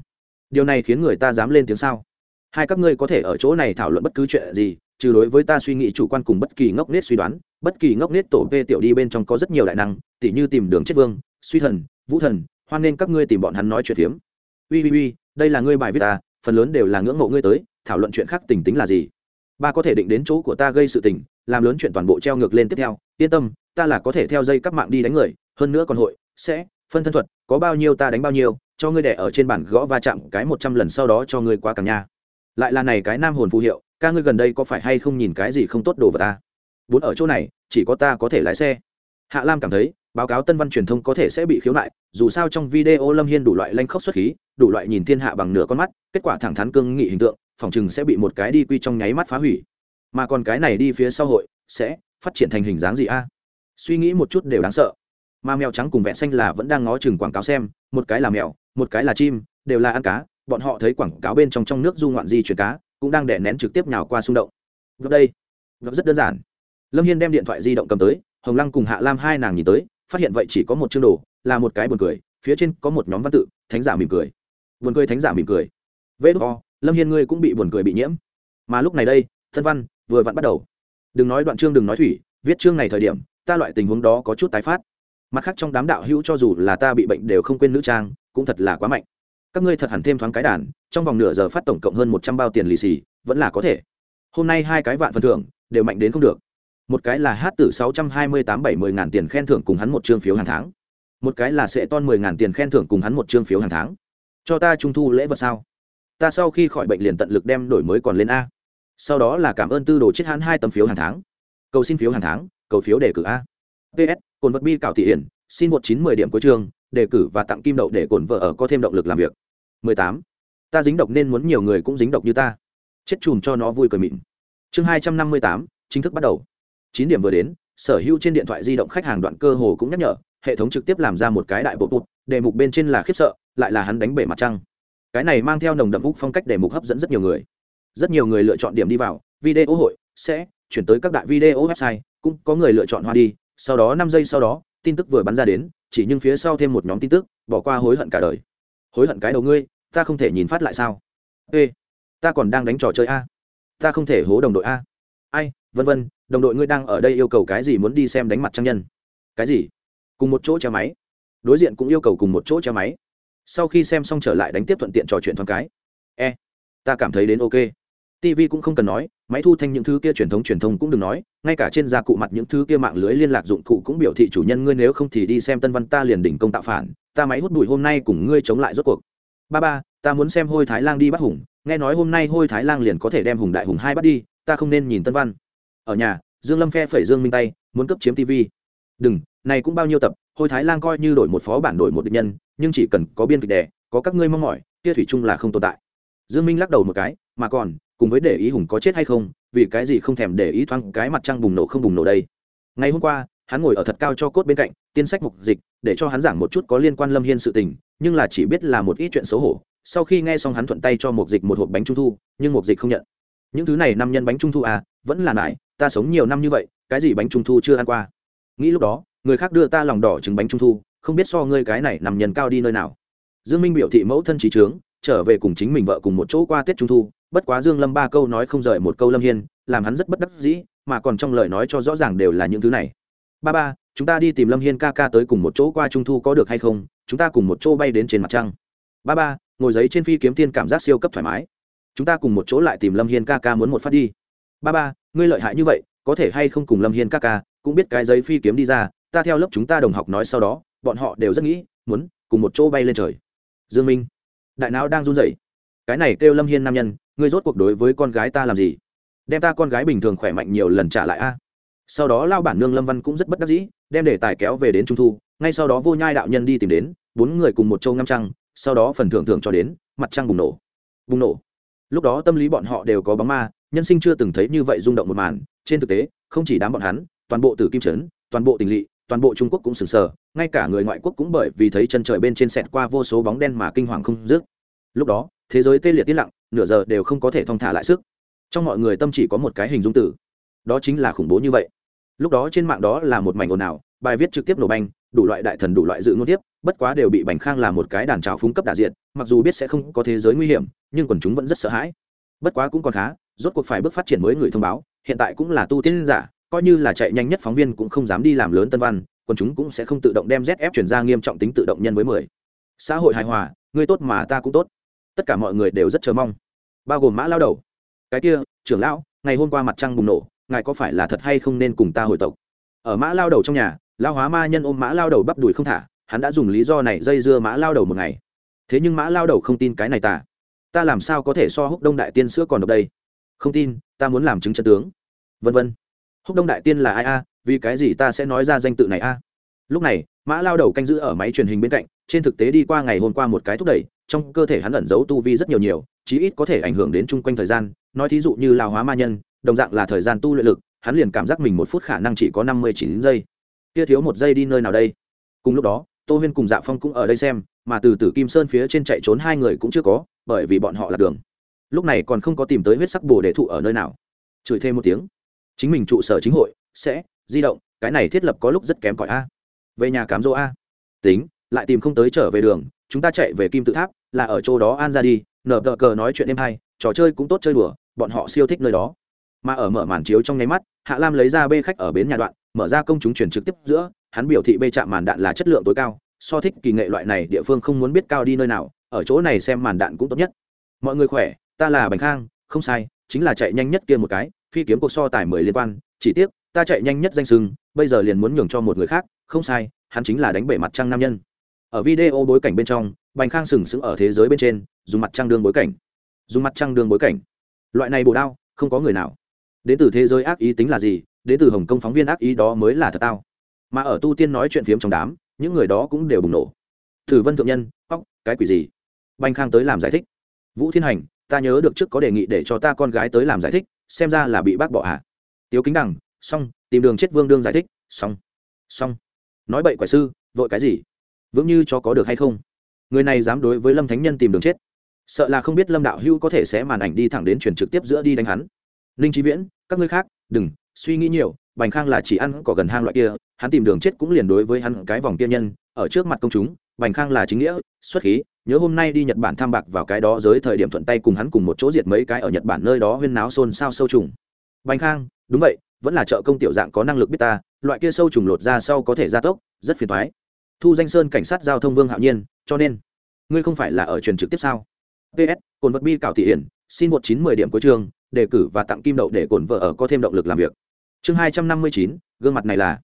Điều này khiến người ta dám lên tiếng sao? Hai các ngươi có thể ở chỗ này thảo luận bất cứ chuyện gì, trừ đối với ta suy nghĩ chủ quan cùng bất kỳ ngốc nết suy đoán, bất kỳ ngốc nết tổ vê tiểu đi bên trong có rất nhiều đại năng, tỉ như tìm đường chết vương, suy thần, vũ thần, hoan nên các ngươi tìm bọn hắn nói chuyện phiếm. Ui ui ui, đây là ngươi bài viết ta, phần lớn đều là ngưỡng mộ ngươi tới, thảo luận chuyện khác tình tính là gì? Ba có thể định đến chỗ của ta gây sự tình làm lớn chuyện toàn bộ treo ngược lên tiếp theo, yên tâm, ta là có thể theo dây các mạng đi đánh người, hơn nữa còn hội, sẽ, phân thân thuật, có bao nhiêu ta đánh bao nhiêu, cho ngươi đẻ ở trên bản gõ va chạm cái một trăm lần sau đó cho ngươi qua càng nha. Lại là này cái nam hồn phù hiệu, ca ngươi gần đây có phải hay không nhìn cái gì không tốt đồ vào ta? Vốn ở chỗ này, chỉ có ta có thể lái xe. Hạ lam cảm thấy, báo cáo tân văn truyền thông có thể sẽ bị khiếu nại, dù sao trong video lâm hiên đủ loại lanh khóc xuất khí, đủ loại nhìn thiên hạ bằng nửa con mắt, kết quả thẳng thắn cương nghị hình tượng, phòng chừng sẽ bị một cái đi quy trong nháy mắt phá hủy mà còn cái này đi phía sau hội, sẽ phát triển thành hình dáng gì a? Suy nghĩ một chút đều đáng sợ. Mà mèo trắng cùng vẹn xanh là vẫn đang ngó chừng quảng cáo xem, một cái là mèo, một cái là chim, đều là ăn cá, bọn họ thấy quảng cáo bên trong trong nước du ngoạn di chuyển cá, cũng đang đè nén trực tiếp nhào qua xung động. Gặp đây gặp rất đơn giản. Lâm hiên đem điện thoại di động cầm tới, hồng lăng cùng hạ lam hai nàng nhìn tới, phát hiện vậy chỉ có một chương đồ, là một cái buồn cười, phía trên có một nhóm văn tự, thánh giả mỉm cười. Buồn cười thánh giả mỉm cười. Vê đô lâm hiên ngươi cũng bị buồn cười bị nhiễm. Mà lúc này đây, thân văn vừa vặn bắt đầu. Đừng nói đoạn chương, đừng nói thủy, viết chương này thời điểm, ta loại tình huống đó có chút tái phát. Mặt khác trong đám đạo hữu cho dù là ta bị bệnh đều không quên nữ trang, cũng thật là quá mạnh. Các ngươi thật hẳn thêm thoáng cái đàn, trong vòng nửa giờ phát tổng cộng hơn một trăm bao tiền lì xì, vẫn là có thể. Hôm nay hai cái vạn phần thưởng, đều mạnh đến không được. Một cái là hát tử sáu trăm hai mươi tám bảy mươi ngàn tiền khen thưởng cùng hắn một chương phiếu hàng tháng. Một cái là sẽ ton mười ngàn tiền khen thưởng cùng hắn một chương phiếu hàng tháng. Cho ta trung thu lễ vật sao? Ta sau khi khỏi bệnh liền tận lực đem đổi mới còn lên a sau đó là cảm ơn tư đồ chết hãn hai tấm phiếu hàng tháng. Cầu xin phiếu hàng tháng cầu phiếu đề cử a. Ps cồn vật bi cạo thị hiển xin một chín mười điểm cuối chương đề cử và tặng kim đậu để cồn vợ ở có thêm động lực làm việc. 18. ta dính độc nên muốn nhiều người cũng dính độc như ta. Chết chùm cho nó vui cười mịn. Chương 258, chính thức bắt đầu. Chín điểm vừa đến sở hữu trên điện thoại di động khách hàng đoạn cơ hồ cũng nhắc nhở hệ thống trực tiếp làm ra một cái đại bộ bụt đề mục bên trên là khiếp sợ lại là hắn đánh bể mặt trăng. Cái này mang theo nồng đậm úc phong cách đề mục hấp dẫn rất nhiều người rất nhiều người lựa chọn điểm đi vào, video hội sẽ chuyển tới các đại video website, cũng có người lựa chọn hoa đi, sau đó năm giây sau đó, tin tức vừa bắn ra đến, chỉ nhưng phía sau thêm một nhóm tin tức, bỏ qua hối hận cả đời. Hối hận cái đầu ngươi, ta không thể nhìn phát lại sao? Ê, ta còn đang đánh trò chơi a. Ta không thể hố đồng đội a. Ai, vân vân, đồng đội ngươi đang ở đây yêu cầu cái gì muốn đi xem đánh mặt trang nhân? Cái gì? Cùng một chỗ che máy. Đối diện cũng yêu cầu cùng một chỗ che máy. Sau khi xem xong trở lại đánh tiếp thuận tiện trò chuyện thoáng cái. E ta cảm thấy đến ok tv cũng không cần nói, máy thu thanh những thứ kia truyền thống truyền thông cũng đừng nói, ngay cả trên gia cụ mặt những thứ kia mạng lưới liên lạc dụng cụ cũng biểu thị chủ nhân ngươi nếu không thì đi xem tân văn ta liền đỉnh công tạo phản, ta máy hút bụi hôm nay cùng ngươi chống lại rốt cuộc. Ba ba, ta muốn xem hôi thái lang đi bắt hùng, nghe nói hôm nay hôi thái lang liền có thể đem hùng đại hùng hai bắt đi, ta không nên nhìn tân văn. Ở nhà, dương lâm phe phẩy dương minh tay, muốn cấp chiếm tv đừng, này cũng bao nhiêu tập, hôi thái lang coi như đổi một phó bản đổi một địch nhân, nhưng chỉ cần có biên kịch đẻ có các ngươi mong mỏi, kia thủy chung là không tồn tại. Dương minh lắc đầu một cái, mà còn cùng với để ý hùng có chết hay không, vì cái gì không thèm để ý thoáng cái mặt trăng bùng nổ không bùng nổ đây. Ngày hôm qua, hắn ngồi ở thật cao cho cốt bên cạnh, tiên sách mục dịch, để cho hắn giảng một chút có liên quan lâm hiên sự tình, nhưng là chỉ biết là một ít chuyện xấu hổ. Sau khi nghe xong hắn thuận tay cho mục dịch một hộp bánh trung thu, nhưng mục dịch không nhận. Những thứ này năm nhân bánh trung thu à vẫn là nại, ta sống nhiều năm như vậy, cái gì bánh trung thu chưa ăn qua? Nghĩ lúc đó, người khác đưa ta lòng đỏ trứng bánh trung thu, không biết so ngươi cái này nằm nhân cao đi nơi nào. Dương minh biểu thị mẫu thân trí trướng, trở về cùng chính mình vợ cùng một chỗ qua tết trung thu bất quá dương lâm ba câu nói không rời một câu lâm hiên, làm hắn rất bất đắc dĩ, mà còn trong lời nói cho rõ ràng đều là những thứ này. Ba ba, chúng ta đi tìm lâm hiên ca ca tới cùng một chỗ qua trung thu có được hay không? Chúng ta cùng một chỗ bay đến trên mặt trăng. Ba ba, ngồi giấy trên phi kiếm tiên cảm giác siêu cấp thoải mái. Chúng ta cùng một chỗ lại tìm lâm hiên ca ca muốn một phát đi. Ba ba, ngươi lợi hại như vậy, có thể hay không cùng lâm hiên ca ca, cũng biết cái giấy phi kiếm đi ra, ta theo lớp chúng ta đồng học nói sau đó, bọn họ đều rất nghĩ, muốn cùng một chỗ bay lên trời. Dương minh, đại não đang run rẩy. Cái này kêu lâm hiên nam nhân ngươi rốt cuộc đối với con gái ta làm gì? Đem ta con gái bình thường khỏe mạnh nhiều lần trả lại a. Sau đó lao bản nương lâm văn cũng rất bất đắc dĩ, đem để tài kéo về đến trung thu, ngay sau đó vô nhai đạo nhân đi tìm đến, bốn người cùng một châu ngâm trăng, sau đó phần thưởng thưởng cho đến, mặt trăng bùng nổ. Bùng nổ. Lúc đó tâm lý bọn họ đều có bóng ma, nhân sinh chưa từng thấy như vậy rung động một màn. Trên thực tế, không chỉ đám bọn hắn, toàn bộ tử kim trấn, toàn bộ tình lỵ, toàn bộ trung quốc cũng sừng sờ, ngay cả người ngoại quốc cũng bởi vì thấy chân trời bên trên sẹt qua vô số bóng đen mà kinh hoàng không dứt. Lúc đó, thế giới tê liệt tiết lặng nửa giờ đều không có thể thong thả lại sức. Trong mọi người tâm chỉ có một cái hình dung tử. Đó chính là khủng bố như vậy. Lúc đó trên mạng đó là một mảnh ồn ào, bài viết trực tiếp nổ banh, đủ loại đại thần đủ loại dự ngôn tiếp, bất quá đều bị bành khang là một cái đàn trào phúng cấp đại diện, mặc dù biết sẽ không có thế giới nguy hiểm, nhưng quần chúng vẫn rất sợ hãi. Bất quá cũng còn khá, rốt cuộc phải bước phát triển mới người thông báo, hiện tại cũng là tu tiên giả, coi như là chạy nhanh nhất phóng viên cũng không dám đi làm lớn tân văn, quần chúng cũng sẽ không tự động đem zf chuyển ra nghiêm trọng tính tự động nhân với mười. Xã hội hài hòa ngươi tốt mà ta cũng tốt. Tất cả mọi người đều rất chờ mong bao gồm mã lao đầu. Cái kia, trưởng lão, ngày hôm qua mặt trăng bùng nổ, ngài có phải là thật hay không nên cùng ta hồi tộc? Ở mã lao đầu trong nhà lao hóa ma nhân ôm mã lao đầu bắp đùi không thả, hắn đã dùng lý do này dây dưa mã lao đầu một ngày. Thế nhưng mã lao đầu không tin cái này ta. Ta làm sao có thể so húc đông đại tiên sữa còn độc đây? Không tin, ta muốn làm chứng chân tướng. Vân vân. Húc đông đại tiên là ai a? Vì cái gì ta sẽ nói ra danh tự này a? Lúc này, mã lao đầu canh giữ ở máy truyền hình bên cạnh, trên thực tế đi qua ngày hôm qua một cái thúc đẩy, trong cơ thể hắn ẩn giấu tu vi rất nhiều nhiều chí ít có thể ảnh hưởng đến chung quanh thời gian. Nói thí dụ như lao hóa ma nhân, đồng dạng là thời gian tu luyện lực, hắn liền cảm giác mình một phút khả năng chỉ có năm mươi chín giây. Kia thiếu một giây đi nơi nào đây? Cùng lúc đó, tô huyên cùng dạ phong cũng ở đây xem, mà từ từ kim sơn phía trên chạy trốn hai người cũng chưa có, bởi vì bọn họ là đường. Lúc này còn không có tìm tới huyết sắc bồ để thụ ở nơi nào. Chửi thêm một tiếng. Chính mình trụ sở chính hội, sẽ di động, cái này thiết lập có lúc rất kém cỏi a. Về nhà cám dỗ a. Tính, lại tìm không tới trở về đường, chúng ta chạy về kim tự tháp, là ở chỗ đó an ra đi nở tờ cờ nói chuyện đêm hay trò chơi cũng tốt chơi đùa, bọn họ siêu thích nơi đó. Mà ở mở màn chiếu trong nháy mắt, hạ lam lấy ra bê khách ở bến nhà đoạn, mở ra công chúng truyền trực tiếp giữa, hắn biểu thị bê chạm màn đạn là chất lượng tối cao, so thích kỳ nghệ loại này địa phương không muốn biết cao đi nơi nào, ở chỗ này xem màn đạn cũng tốt nhất. Mọi người khỏe, ta là bành khang, không sai, chính là chạy nhanh nhất kia một cái, phi kiếm cuộc so tài mười liên quan, chỉ tiếc, ta chạy nhanh nhất danh sưng, bây giờ liền muốn nhường cho một người khác, không sai, hắn chính là đánh bể mặt trăng nam nhân. Ở video bối cảnh bên trong bành khang sừng sững ở thế giới bên trên, dùng mặt trăng đương bối cảnh. Dùng mặt trăng đương bối cảnh. Loại này bồ đao, không có người nào. Đến từ thế giới ác ý tính là gì, đến từ hồng kông phóng viên ác ý đó mới là thật tao. Mà ở tu tiên nói chuyện phiếm trong đám, những người đó cũng đều bùng nổ. Thử vân thượng nhân, óc, cái quỷ gì? Bành khang tới làm giải thích. Vũ thiên hành, ta nhớ được trước có đề nghị để cho ta con gái tới làm giải thích, xem ra là bị bác bỏ hạ tiếu kính đằng, xong, tìm đường chết vương đương giải thích. Xong xong. Nói bậy quả sư, vội cái gì? Vững như cho có được hay không? Người này dám đối với lâm thánh nhân tìm đường chết. Sợ là không biết lâm đạo hưu có thể sẽ màn ảnh đi thẳng đến truyền trực tiếp giữa đi đánh hắn. Ninh trí viễn, các ngươi khác, đừng, suy nghĩ nhiều, bành khang là chỉ ăn cỏ gần hang loại kia, hắn tìm đường chết cũng liền đối với hắn cái vòng tiên nhân, ở trước mặt công chúng, bành khang là chính nghĩa, xuất khí, nhớ hôm nay đi nhật bản tham bạc vào cái đó dưới thời điểm thuận tay cùng hắn cùng một chỗ diệt mấy cái ở nhật bản nơi đó huyên náo xôn xao sâu trùng. Bành khang, đúng vậy, vẫn là trợ công tiểu dạng có năng lực biết ta, loại kia sâu trùng lột ra sau có thể gia tốc, rất phiền thoái thu danh sơn cảnh sát giao thông vương hạo nhiên cho nên ngươi không phải là ở truyền trực tiếp sao? Ps cồn vật bi cảo thị hiển xin một chín mười điểm cuối trường, đề cử và tặng kim đậu để cồn vợ ở có thêm động lực làm việc. Chương hai trăm năm mươi chín gương mặt này là.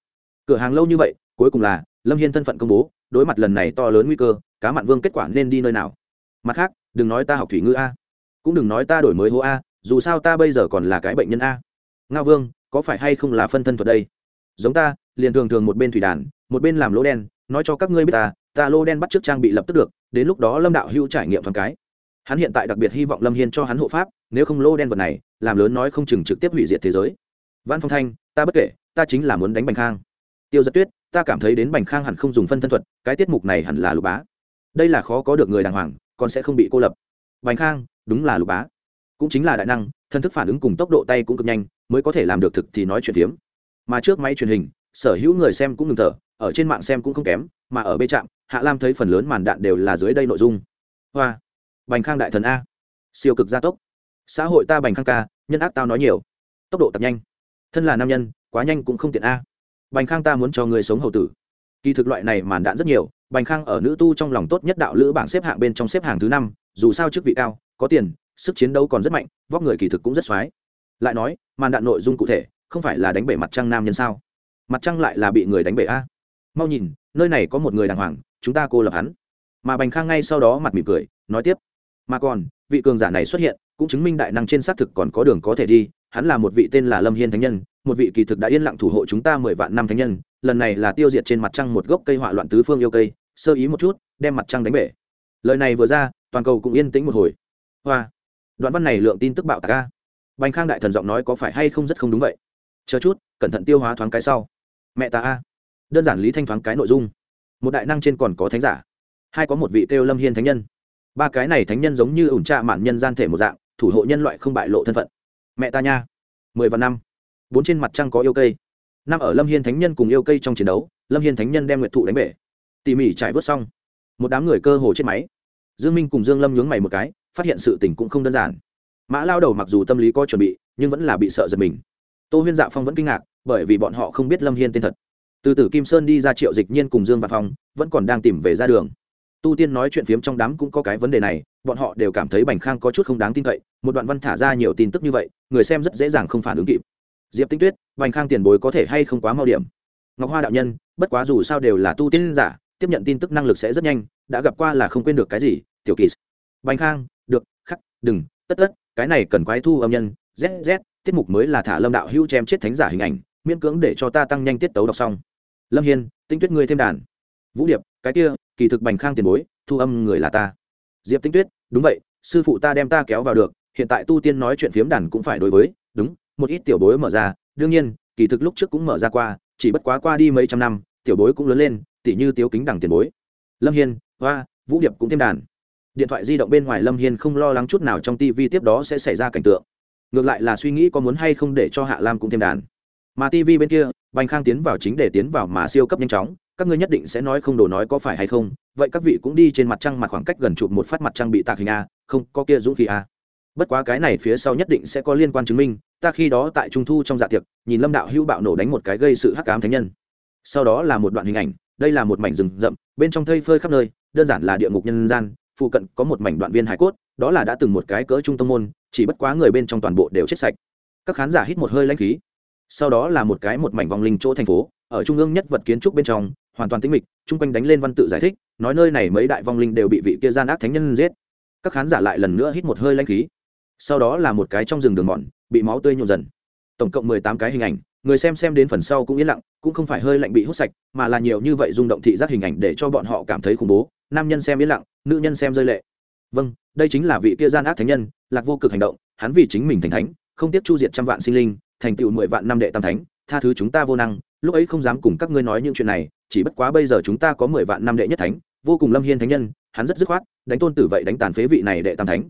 Cửa hàng lâu như vậy cuối cùng là lâm hiên thân phận công bố đối mặt lần này to lớn nguy cơ cá mặn vương kết quả nên đi nơi nào? Mặt khác đừng nói ta học thủy ngữ a. Cũng đừng nói ta đổi mới hô a dù sao ta bây giờ còn là cái bệnh nhân a. Ngao vương có phải hay không là phân thân thuật đây? Giống ta liền thường thường một bên thủy đàn một bên làm lỗ đen nói cho các ngươi biết ta ta lô đen bắt t r ư ớ c trang bị lập tức được, đến lúc đó lâm đạo hữu trải nghiệm thoáng cái. Hắn hiện tại đặc biệt hy vọng lâm hiên cho hắn hộ pháp, nếu không lô đen vật này, làm lớn nói không chừng trực tiếp hủy diệt thế giới. Văn phong thanh, ta bất kể, ta chính là muốn đánh bành khang. Tiêu giật tuyết, ta cảm thấy đến bành khang hẳn không dùng phân thân thuật, cái tiết mục này hẳn là lục bá. Đây là khó có được người đàng hoàng, còn sẽ không bị cô lập. Bành khang, đúng là lục bá. Cũng chính là đại năng, thân thức phản ứng cùng tốc độ tay cũng cực nhanh, mới có thể làm được thực thì nói chuyện phiếm. Mà trước máy truyền hình, sở hữu người xem cũng ngừng thở ở trên mạng xem cũng không kém, mà ở bê trạm, hạ lam thấy phần lớn màn đạn đều là dưới đây nội dung. Hoa, bành khang đại thần a. Siêu cực gia tốc. Xã hội ta bành khang ca, nhân ác tao nói nhiều. Tốc độ tập nhanh. Thân là nam nhân, quá nhanh cũng không tiện a. Bành khang ta muốn cho người sống hầu tử. Kỳ thực loại này màn đạn rất nhiều, bành khang ở nữ tu trong lòng tốt nhất đạo lữ bảng xếp hạng bên trong xếp hàng thứ năm, dù sao chức vị cao, có tiền, sức chiến đấu còn rất mạnh, vóc người kỳ thực cũng rất x o á i lại nói, màn đạn nội dung cụ thể, không phải là đánh bể mặt trăng nam nhân sao? Mặt trăng lại là bị người đánh bể a mau nhìn, nơi này có một người đàng hoàng, chúng ta cô lập hắn. Mà bành khang ngay sau đó mặt mỉm cười, nói tiếp. Mà còn, vị cường giả này xuất hiện, cũng chứng minh đại năng trên xác thực còn có đường có thể đi. Hắn là một vị tên là lâm hiên thánh nhân, một vị kỳ thực đã yên lặng thủ hộ chúng ta mười vạn năm thánh nhân. Lần này là tiêu diệt trên mặt trăng một gốc cây hỏa loạn tứ phương yêu cây, sơ ý một chút, đem mặt trăng đánh bể. Lời này vừa ra, toàn cầu cũng yên tĩnh một hồi. Hoa. Đoạn văn này lượng tin tức bạo tạc ca bành khang đại thần giọng nói có phải hay không rất không đúng vậy? Chờ chút, cẩn thận tiêu hóa thoáng cái sau. Mẹ ta a đơn giản lý thanh thoáng cái nội dung. Một đại năng trên còn có thánh giả, hai có một vị kêu lâm hiên thánh nhân. Ba cái này thánh nhân giống như ủn trạ mạn nhân gian thể một dạng, thủ hộ nhân loại không bại lộ thân phận. Mẹ ta nha. Mười và năm. Bốn trên mặt trăng có yêu cây. Năm ở lâm hiên thánh nhân cùng yêu cây trong chiến đấu, lâm hiên thánh nhân đem nguyệt thụ đánh bể. Tỉ mỉ trải vớt xong. Một đám người cơ hồ chết máy. Dương minh cùng dương lâm nhướng mày một cái, phát hiện sự tình cũng không đơn giản. Mã lao đầu mặc dù tâm lý có chuẩn bị, nhưng vẫn là bị sợ giật mình. Tô huyên dạ phong vẫn kinh ngạc, bởi vì bọn họ không biết lâm hiên tên thật từ từ kim sơn đi ra triệu dịch nhiên cùng dương và phong, vẫn còn đang tìm về ra đường. Tu tiên nói chuyện phiếm trong đám cũng có cái vấn đề này, bọn họ đều cảm thấy bành khang có chút không đáng tin cậy, một đoạn văn thả ra nhiều tin tức như vậy, người xem rất dễ dàng không phản ứng kịp. Diệp tinh tuyết, bành khang tiền bối có thể hay không quá mau điểm? Ngọc hoa đạo nhân, bất quá dù sao đều là tu tiên giả, tiếp nhận tin tức năng lực sẽ rất nhanh, đã gặp qua là không quên được cái gì, tiểu kỳ. Bành khang, được, khắc, đừng, tất tất, cái này cần quái thu âm nhân zz tiết mục mới là thả lâm đạo hữu chém chết thánh giả hình ảnh, miễn cưỡng để cho ta tăng nhanh tiết tấu đọc xong lâm hiên, tinh tuyết ngươi thêm đàn. Vũ điệp, cái kia, kỳ thực bành khang tiền bối, thu âm người là ta. Diệp tinh tuyết, đúng vậy, sư phụ ta đem ta kéo vào được, hiện tại tu tiên nói chuyện phiếm đàn cũng phải đối với, đúng, một ít tiểu bối mở ra, đương nhiên, kỳ thực lúc trước cũng mở ra qua, chỉ bất quá qua đi mấy trăm năm, tiểu bối cũng lớn lên, tỉ như tiếu kính đằng tiền bối. Lâm hiên, hoa, vũ điệp cũng thêm đàn. Điện thoại di động bên ngoài lâm hiên không lo lắng chút nào trong tv tiếp đó sẽ xảy ra cảnh tượng. Ngược lại là suy nghĩ có muốn hay không để cho hạ lam cũng thêm đàn. Mà tv bên kia bành khang tiến vào chính để tiến vào mà siêu cấp nhanh chóng, các ngươi nhất định sẽ nói không đồ nói có phải hay không? Vậy các vị cũng đi trên mặt trăng mặt khoảng cách gần chụp một phát mặt trăng bị tạc hình a, không, có kia dũng khí a. Bất quá cái này phía sau nhất định sẽ có liên quan chứng minh, ta khi đó tại trung thu trong dạ tiệc, nhìn lâm đạo hữu bạo nổ đánh một cái gây sự hắc cám thánh nhân. Sau đó là một đoạn hình ảnh, đây là một mảnh rừng rậm, bên trong thây phơi khắp nơi, đơn giản là địa ngục nhân gian, phụ cận có một mảnh đoạn viên hải cốt, đó là đã từng một cái cỡ trung tâm môn, chỉ bất quá người bên trong toàn bộ đều chết sạch. Các khán giả hít một hơi lãnh khí sau đó là một cái một mảnh vòng linh chỗ thành phố, ở trung ương nhất vật kiến trúc bên trong, hoàn toàn tĩnh mịch, chung quanh đánh lên văn tự giải thích, nói nơi này mấy đại vong linh đều bị vị kia gian ác thánh nhân giết. Các khán giả lại lần nữa hít một hơi lãnh khí. Sau đó là một cái trong rừng đường mòn, bị máu tươi nhộn dần. Tổng cộng mười tám cái hình ảnh, người xem xem đến phần sau cũng yên lặng, cũng không phải hơi lạnh bị hút sạch, mà là nhiều như vậy rung động thị giác hình ảnh để cho bọn họ cảm thấy khủng bố, nam nhân xem yên lặng, nữ nhân xem rơi lệ. Vâng đây chính là vị kia gian ác thánh nhân, lạc vô cực hành động, hắn vì chính mình thành thánh, không tiếp chu diệt trăm vạn sinh linh thành tựu mười vạn năm đệ tam thánh, tha thứ chúng ta vô năng, lúc ấy không dám cùng các ngươi nói những chuyện này, chỉ bất quá bây giờ chúng ta có mười vạn năm đệ nhất thánh, vô cùng lâm hiên thánh nhân, hắn rất dứt khoát, đánh tôn tử vậy đánh tàn phế vị này đệ tam thánh.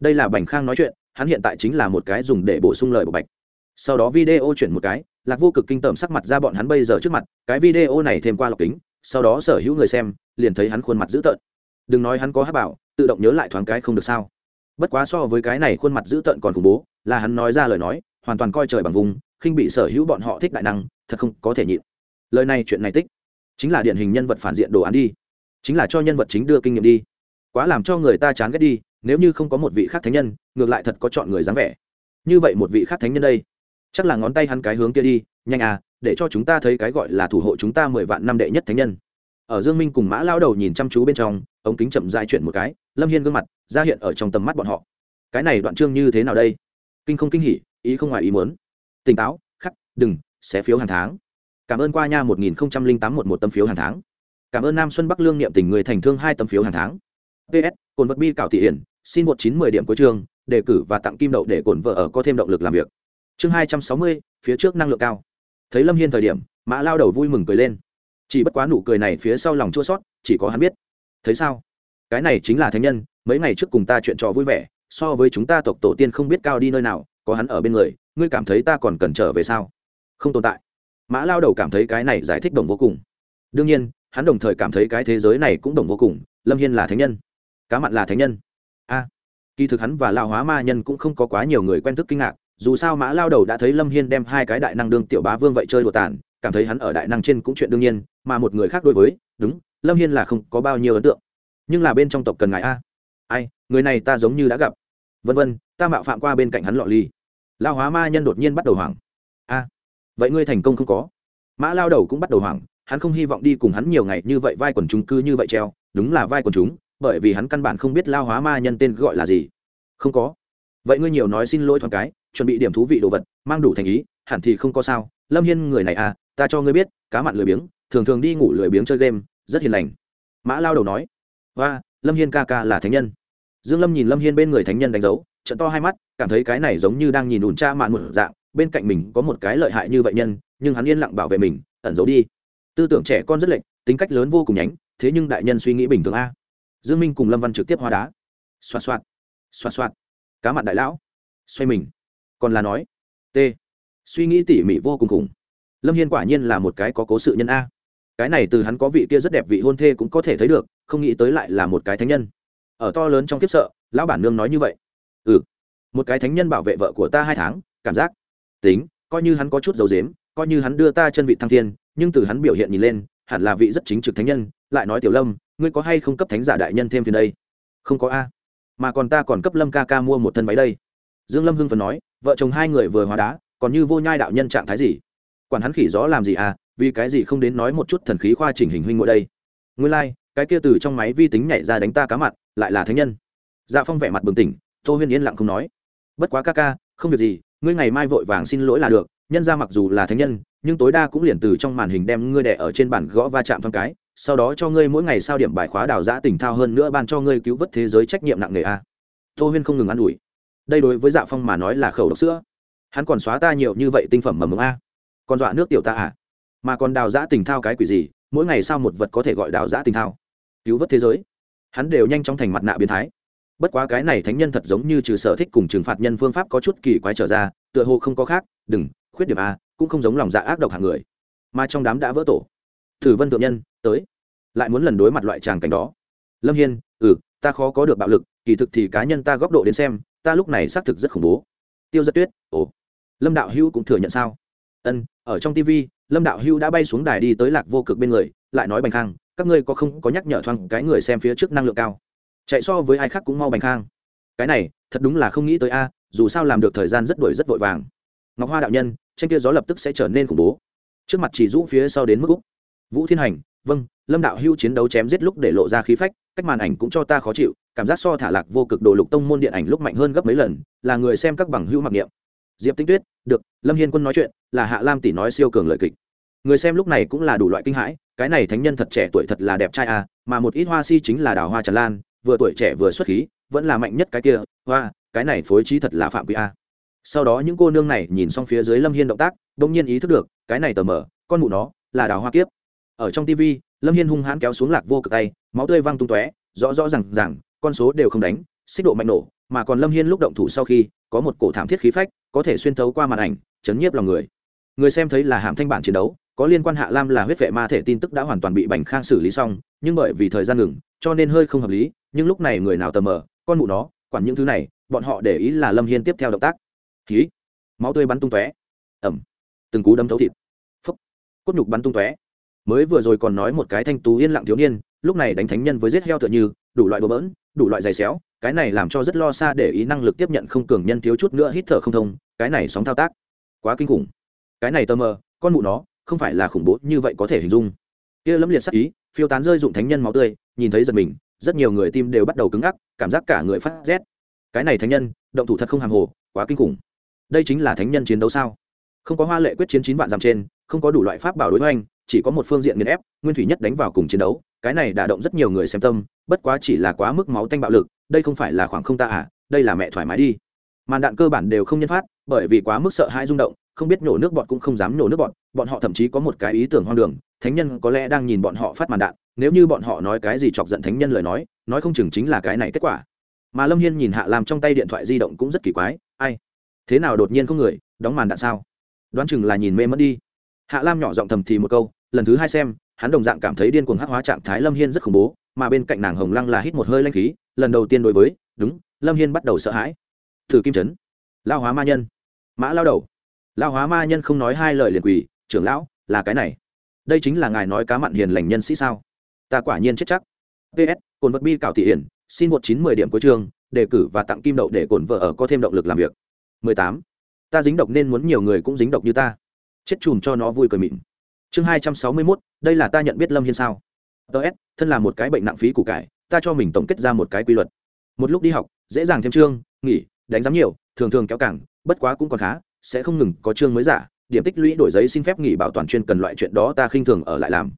Đây là bành khang nói chuyện, hắn hiện tại chính là một cái dùng để bổ sung lời của bạch. Sau đó video chuyển một cái, lạc vô cực kinh tởm sắc mặt ra bọn hắn bây giờ trước mặt, cái video này thêm qua lọc kính, sau đó sở hữu người xem, liền thấy hắn khuôn mặt dữ tợn. Đừng nói hắn có hát bảo, tự động nhớ lại thoáng cái không được sao. Bất quá so với cái này khuôn mặt dữ tợn còn khủng bố, là hắn nói ra lời nói hoàn toàn coi trời bằng vùng, khinh bị sở hữu bọn họ thích đại năng, thật không có thể nhịn. Lời này chuyện này tích, chính là điển hình nhân vật phản diện đồ án đi. Chính là cho nhân vật chính đưa kinh nghiệm đi. Quá làm cho người ta chán ghét đi, nếu như không có một vị khác thánh nhân, ngược lại thật có chọn người dáng vẻ. Như vậy một vị khác thánh nhân đây, chắc là ngón tay hắn cái hướng kia đi, nhanh à để cho chúng ta thấy cái gọi là thủ hộ chúng ta mười vạn năm đệ nhất thánh nhân. Ở dương minh cùng mã lao đầu nhìn chăm chú bên trong, ống kính chậm dại chuyển một cái, lâm hiên gương mặt, ra hiện ở trong tầm mắt bọn họ. Cái này đoạn chương như thế nào đây? Kinh không kinh hỉ ý không ngoài ý muốn. Tỉnh táo, khắc, đừng, xé phiếu hàng tháng. Cảm ơn qua nha một nghìn tám một một tấm phiếu hàng tháng. Cảm ơn nam xuân bắc lương niệm tình người thành thương hai tấm phiếu hàng tháng. Ps cồn vật bi cảo thị hiển, xin một chín mười điểm cuối chương đề cử và tặng kim đậu để cổn vợ ở có thêm động lực làm việc. Chương hai trăm sáu mươi, phía trước năng lượng cao. Thấy lâm hiên thời điểm, mã lao đầu vui mừng cười lên. Chỉ bất quá nụ cười này phía sau lòng chua sót chỉ có hắn biết. Thấy sao? Cái này chính là thánh nhân, mấy ngày trước cùng ta chuyện trò vui vẻ, so với chúng ta tộc tổ tiên không biết cao đi nơi nào có hắn ở bên người, ngươi cảm thấy ta còn cần trở về sao? Không tồn tại. Mã lao đầu cảm thấy cái này giải thích đồng vô cùng. Đương nhiên, hắn đồng thời cảm thấy cái thế giới này cũng đồng vô cùng, lâm hiên là thánh nhân, cá mặn là thánh nhân. A, kỳ thực hắn và lao hóa ma nhân cũng không có quá nhiều người quen thức kinh ngạc, dù sao mã lao đầu đã thấy lâm hiên đem hai cái đại năng đương tiểu bá vương vậy chơi đồ tàn, cảm thấy hắn ở đại năng trên cũng chuyện đương nhiên, mà một người khác đối với, đúng, lâm hiên là không có bao nhiêu ấn tượng. Nhưng là bên trong tộc cần ngài a. Ai, người này ta giống như đã gặp. Vân vân ta mạo phạm qua bên cạnh hắn lọ ly. Lao hóa ma nhân đột nhiên bắt đầu hoảng. A, vậy ngươi thành công không có? Mã lao đầu cũng bắt đầu hoảng, hắn không hy vọng đi cùng hắn nhiều ngày như vậy vai quần chúng cư như vậy treo, đúng là vai quần chúng, bởi vì hắn căn bản không biết lao hóa ma nhân tên gọi là gì. Không có. Vậy ngươi nhiều nói xin lỗi thoáng cái, chuẩn bị điểm thú vị đồ vật, mang đủ thành ý, hẳn thì không có sao. Lâm hiên người này à ta cho ngươi biết, cá mặn lười biếng, thường thường đi ngủ lười biếng chơi game, rất hiền lành. Mã lao đầu nói. Và lâm hiên ca ca là thánh nhân. Dương lâm nhìn lâm hiên bên người thánh nhân đánh dấu trận to hai mắt, cảm thấy cái này giống như đang nhìn ủn cha mạn một dạng, bên cạnh mình có một cái lợi hại như vậy nhân, nhưng hắn yên lặng bảo vệ mình, ẩn giấu đi. Tư tưởng trẻ con rất lệch, tính cách lớn vô cùng nhánh, thế nhưng đại nhân suy nghĩ bình thường a. Dương minh cùng lâm văn trực tiếp hóa đá. Xoa xoạt xoa xoạt. Cá mặn đại lão, xoay mình. Còn là nói, t. Suy nghĩ tỉ mỉ vô cùng khủng. Lâm hiên quả nhiên là một cái có cố sự nhân a. Cái này từ hắn có vị kia rất đẹp vị hôn thê cũng có thể thấy được, không nghĩ tới lại là một cái thánh nhân. Ở to lớn trong kiếp sợ, lão bản nương nói như vậy ừ. Một cái thánh nhân bảo vệ vợ của ta hai tháng cảm giác tính coi như hắn có chút dấu dếm coi như hắn đưa ta chân vị thăng thiên nhưng từ hắn biểu hiện nhìn lên hẳn là vị rất chính trực thánh nhân lại nói tiểu lâm ngươi có hay không cấp thánh giả đại nhân thêm phiền đây? Không có a. Mà còn ta còn cấp lâm ca ca mua một thân váy đây. Dương lâm hưng phần nói vợ chồng hai người vừa hóa đá còn như vô nhai đạo nhân trạng thái gì? Quản hắn khỉ gió làm gì à vì cái gì không đến nói một chút thần khí khoa chỉnh hình huynh ngồi đây? Nguyên lai like, cái kia từ trong máy vi tính nhảy ra đánh ta cá mặt lại là thánh nhân. Dạ phong vẻ mặt bừng tỉnh tô huyên yên lặng không nói. Bất quá ca ca, không việc gì, ngươi ngày mai vội vàng xin lỗi là được, nhân ra mặc dù là thánh nhân, nhưng tối đa cũng liền từ trong màn hình đem ngươi đẻ ở trên bản gõ va chạm thoáng cái, sau đó cho ngươi mỗi ngày sao điểm bài khóa đào giã tỉnh thao hơn nữa ban cho ngươi cứu vớt thế giới trách nhiệm nặng nề a. Tô huyên không ngừng ă n ủi. Đây đối với dạ phong mà nói là khẩu độc sữa. Hắn còn xóa ta nhiều như vậy tinh phẩm mầm mống a. Còn dọa nước tiểu ta à? Mà còn đào giã tình thao cái quỷ gì, mỗi ngày sao một vật có thể gọi đào giã tình thao? Cứu vớt thế giới. Hắn đều nhanh chóng thành mặt nạ biến thái bất quá cái này thánh nhân thật giống như trừ sở thích cùng trừng phạt nhân phương pháp có chút kỳ quái trở ra, tựa hồ không có khác, đừng, khuyết điểm a, cũng không giống lòng dạ ác độc hạng người. Mà trong đám đã vỡ tổ, thử vân thượng nhân, tới, lại muốn lần đối mặt loại tràng cảnh đó. Lâm hiên ừ ta khó có được bạo lực, kỳ thực thì cá nhân ta góc độ đến xem, ta lúc này xác thực rất khủng bố. Tiêu giật tuyết, ồ, lâm đạo hữu cũng thừa nhận sao? Ân, ở trong tv lâm đạo hữu đã bay xuống đài đi tới lạc vô cực bên người, lại nói bành khang, các ngươi có không có nhắc nhở thoáng cái người xem phía trước năng lượng cao? Chạy so với ai khác cũng mau bành khang. Cái này, thật đúng là không nghĩ tới a, dù sao làm được thời gian rất đuổi rất vội vàng. Ngọc hoa đạo nhân, tranh kia gió lập tức sẽ trở nên khủng bố. Trước mặt chỉ rũ phía sau đến mức úc. Vũ thiên hành vâng lâm đạo hưu chiến đấu chém giết lúc để lộ ra khí phách, cách màn ảnh cũng cho ta khó chịu, cảm giác so thả lạc vô cực đồ lục tông môn điện ảnh lúc mạnh hơn gấp mấy lần, là người xem các bằng hưu mặc niệm. Diệp tinh tuyết, được, lâm hiên quân nói chuyện, là hạ lam tỷ nói siêu cường lợi kịch. Người xem lúc này cũng là đủ loại kinh hãi, cái này thánh nhân thật trẻ tuổi thật là đẹp trai à mà một ít hoa si chính là đào hoa tràn lan vừa tuổi trẻ vừa xuất khí, vẫn là mạnh nhất cái kia, hoa, cái này phối trí thật là phạm quy a. Sau đó những cô nương này nhìn xong phía dưới lâm hiên động tác đ ỗ n g nhiên ý thức được, cái này tờ mờ, con mụ nó, là đào hoa kiếp. Ở trong tv lâm hiên hung hãn kéo xuống lạc vô cực tay, máu tươi văng tung tóe, rõ rõ r à n g rằng con số đều không đánh, xích độ mạnh nổ, mà còn lâm hiên lúc động thủ sau khi, có một cổ thảm thiết khí phách, có thể xuyên thấu qua màn ảnh, chấn nhiếp lòng người. Người xem thấy là hàm thanh bản chiến đấu, có liên quan hạ lam là huyết vệ ma thể tin tức đã hoàn toàn bị bành khang xử lý xong, nhưng bởi vì thời gian ngừng, cho nên hơi không hợp lý nhưng lúc này người nào tờ mờ, con mụ nó, quản những thứ này, bọn họ để ý là lâm hiên tiếp theo động tác. Khí máu tươi bắn tung tóe. Ẩm, từng cú đấm thấu thịt. Phấp cốt nhục bắn tung tóe. Mới vừa rồi còn nói một cái thanh tú yên lặng thiếu niên, lúc này đánh thánh nhân với giết heo tựa như, đủ loại bừa bỡn, đủ loại giày xéo, cái này làm cho rất lo xa để ý năng lực tiếp nhận không cường nhân thiếu chút nữa hít thở không thông, cái này sóng thao tác, quá kinh khủng. Cái này tơ mờ, con mụ nó, không phải là khủng bố như vậy có thể hình dung. Kia lẫm liệt sắc ý, phiêu tán rơi dụng thánh nhân máu tươi, nhìn thấy giật mình rất nhiều người tim đều bắt đầu cứng ngắc, cảm giác cả người phát rét. Cái này thánh nhân, động thủ thật không hàng hồ, quá kinh khủng. Đây chính là thánh nhân chiến đấu sao? Không có hoa lệ quyết chiến chín vạn dặm trên, không có đủ loại pháp bảo đối hoành, chỉ có một phương diện nghiền ép, nguyên thủy nhất đánh vào cùng chiến đấu. Cái này đả động rất nhiều người xem tâm, bất quá chỉ là quá mức máu tanh bạo lực, đây không phải là khoảng không ta à đây là mẹ thoải mái đi. Màn đạn cơ bản đều không nhân phát bởi vì quá mức sợ hãi rung động, không biết nhổ nước bọn cũng không dám nhổ nước bọn bọn họ thậm chí có một cái ý tưởng hoang đường, thánh nhân có lẽ đang nhìn bọn họ phát màn đạn, nếu như bọn họ nói cái gì chọc giận thánh nhân lời nói nói không chừng chính là cái này kết quả. Mà lâm hiên nhìn hạ làm trong tay điện thoại di động cũng rất kỳ quái, ai? Thế nào đột nhiên có người, đóng màn đạn sao? Đoán chừng là nhìn mê mất đi. Hạ lam nhỏ giọng thầm thì một câu, lần thứ hai xem, hắn đồng dạng cảm thấy điên cuồng hắc hóa trạng thái lâm hiên rất khủng bố, mà bên cạnh nàng hồng lăng là hít một hơi lanh khí, lần đầu tiên đối với, đúng, lâm hiên bắt đầu sợ hãi. Thử kim trấn lao hóa ma nhân mã lao đầu. Lao hóa ma nhân không nói hai lời liền quỳ trưởng lão là cái này. Đây chính là ngài nói cá mặn hiền lành nhân sĩ sao? Ta quả nhiên chết chắc. Ps cồn vật bi cảo thị hiển xin một chín mười điểm cuối trường đề cử và tặng kim đậu để cồn vợ ở có thêm động lực làm việc. 18. ta dính độc nên muốn nhiều người cũng dính độc như ta. Chết chùm cho nó vui cười mịn. Chương 261, đây là ta nhận biết lâm hiên sao? Ts thân là một cái bệnh nặng phí củ cải ta cho mình tổng kết ra một cái quy luật. Một lúc đi học dễ dàng thêm chương nghỉ đánh giám nhiều thường thường kéo cảng bất quá cũng còn khá, sẽ không ngừng có chương mới giả, điểm tích lũy đổi giấy xin phép nghỉ bảo toàn chuyên cần loại chuyện đó ta khinh thường ở lại làm.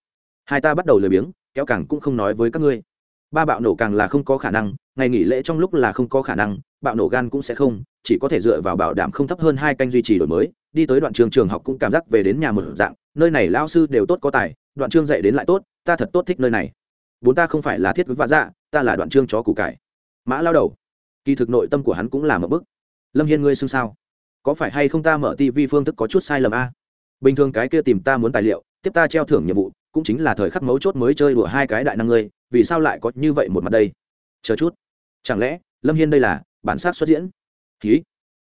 Hai ta bắt đầu lười biếng, kéo càng cũng không nói với các ngươi. Ba bạo nổ càng là không có khả năng, ngày nghỉ lễ trong lúc là không có khả năng, bạo nổ gan cũng sẽ không, chỉ có thể dựa vào bảo đảm không thấp hơn hai canh duy trì đổi mới, đi tới đoạn trường trường học cũng cảm giác về đến nhà một dạng, nơi này lao sư đều tốt có tài, đoạn trường dạy đến lại tốt, ta thật tốt thích nơi này. Bốn ta không phải là thiết vã dạ ta là đoạn chương chó củ cải. Mã lao đầu. Kỳ thực nội tâm của hắn cũng là một bức lâm hiên ngươi xưng sao? Có phải hay không ta mở tv phương thức có chút sai lầm a? Bình thường cái kia tìm ta muốn tài liệu, tiếp ta treo thưởng nhiệm vụ, cũng chính là thời khắc mấu chốt mới chơi đùa hai cái đại năng ngươi, vì sao lại có như vậy một mặt đây? Chờ chút. Chẳng lẽ, lâm hiên đây là bản sát xuất diễn? Ký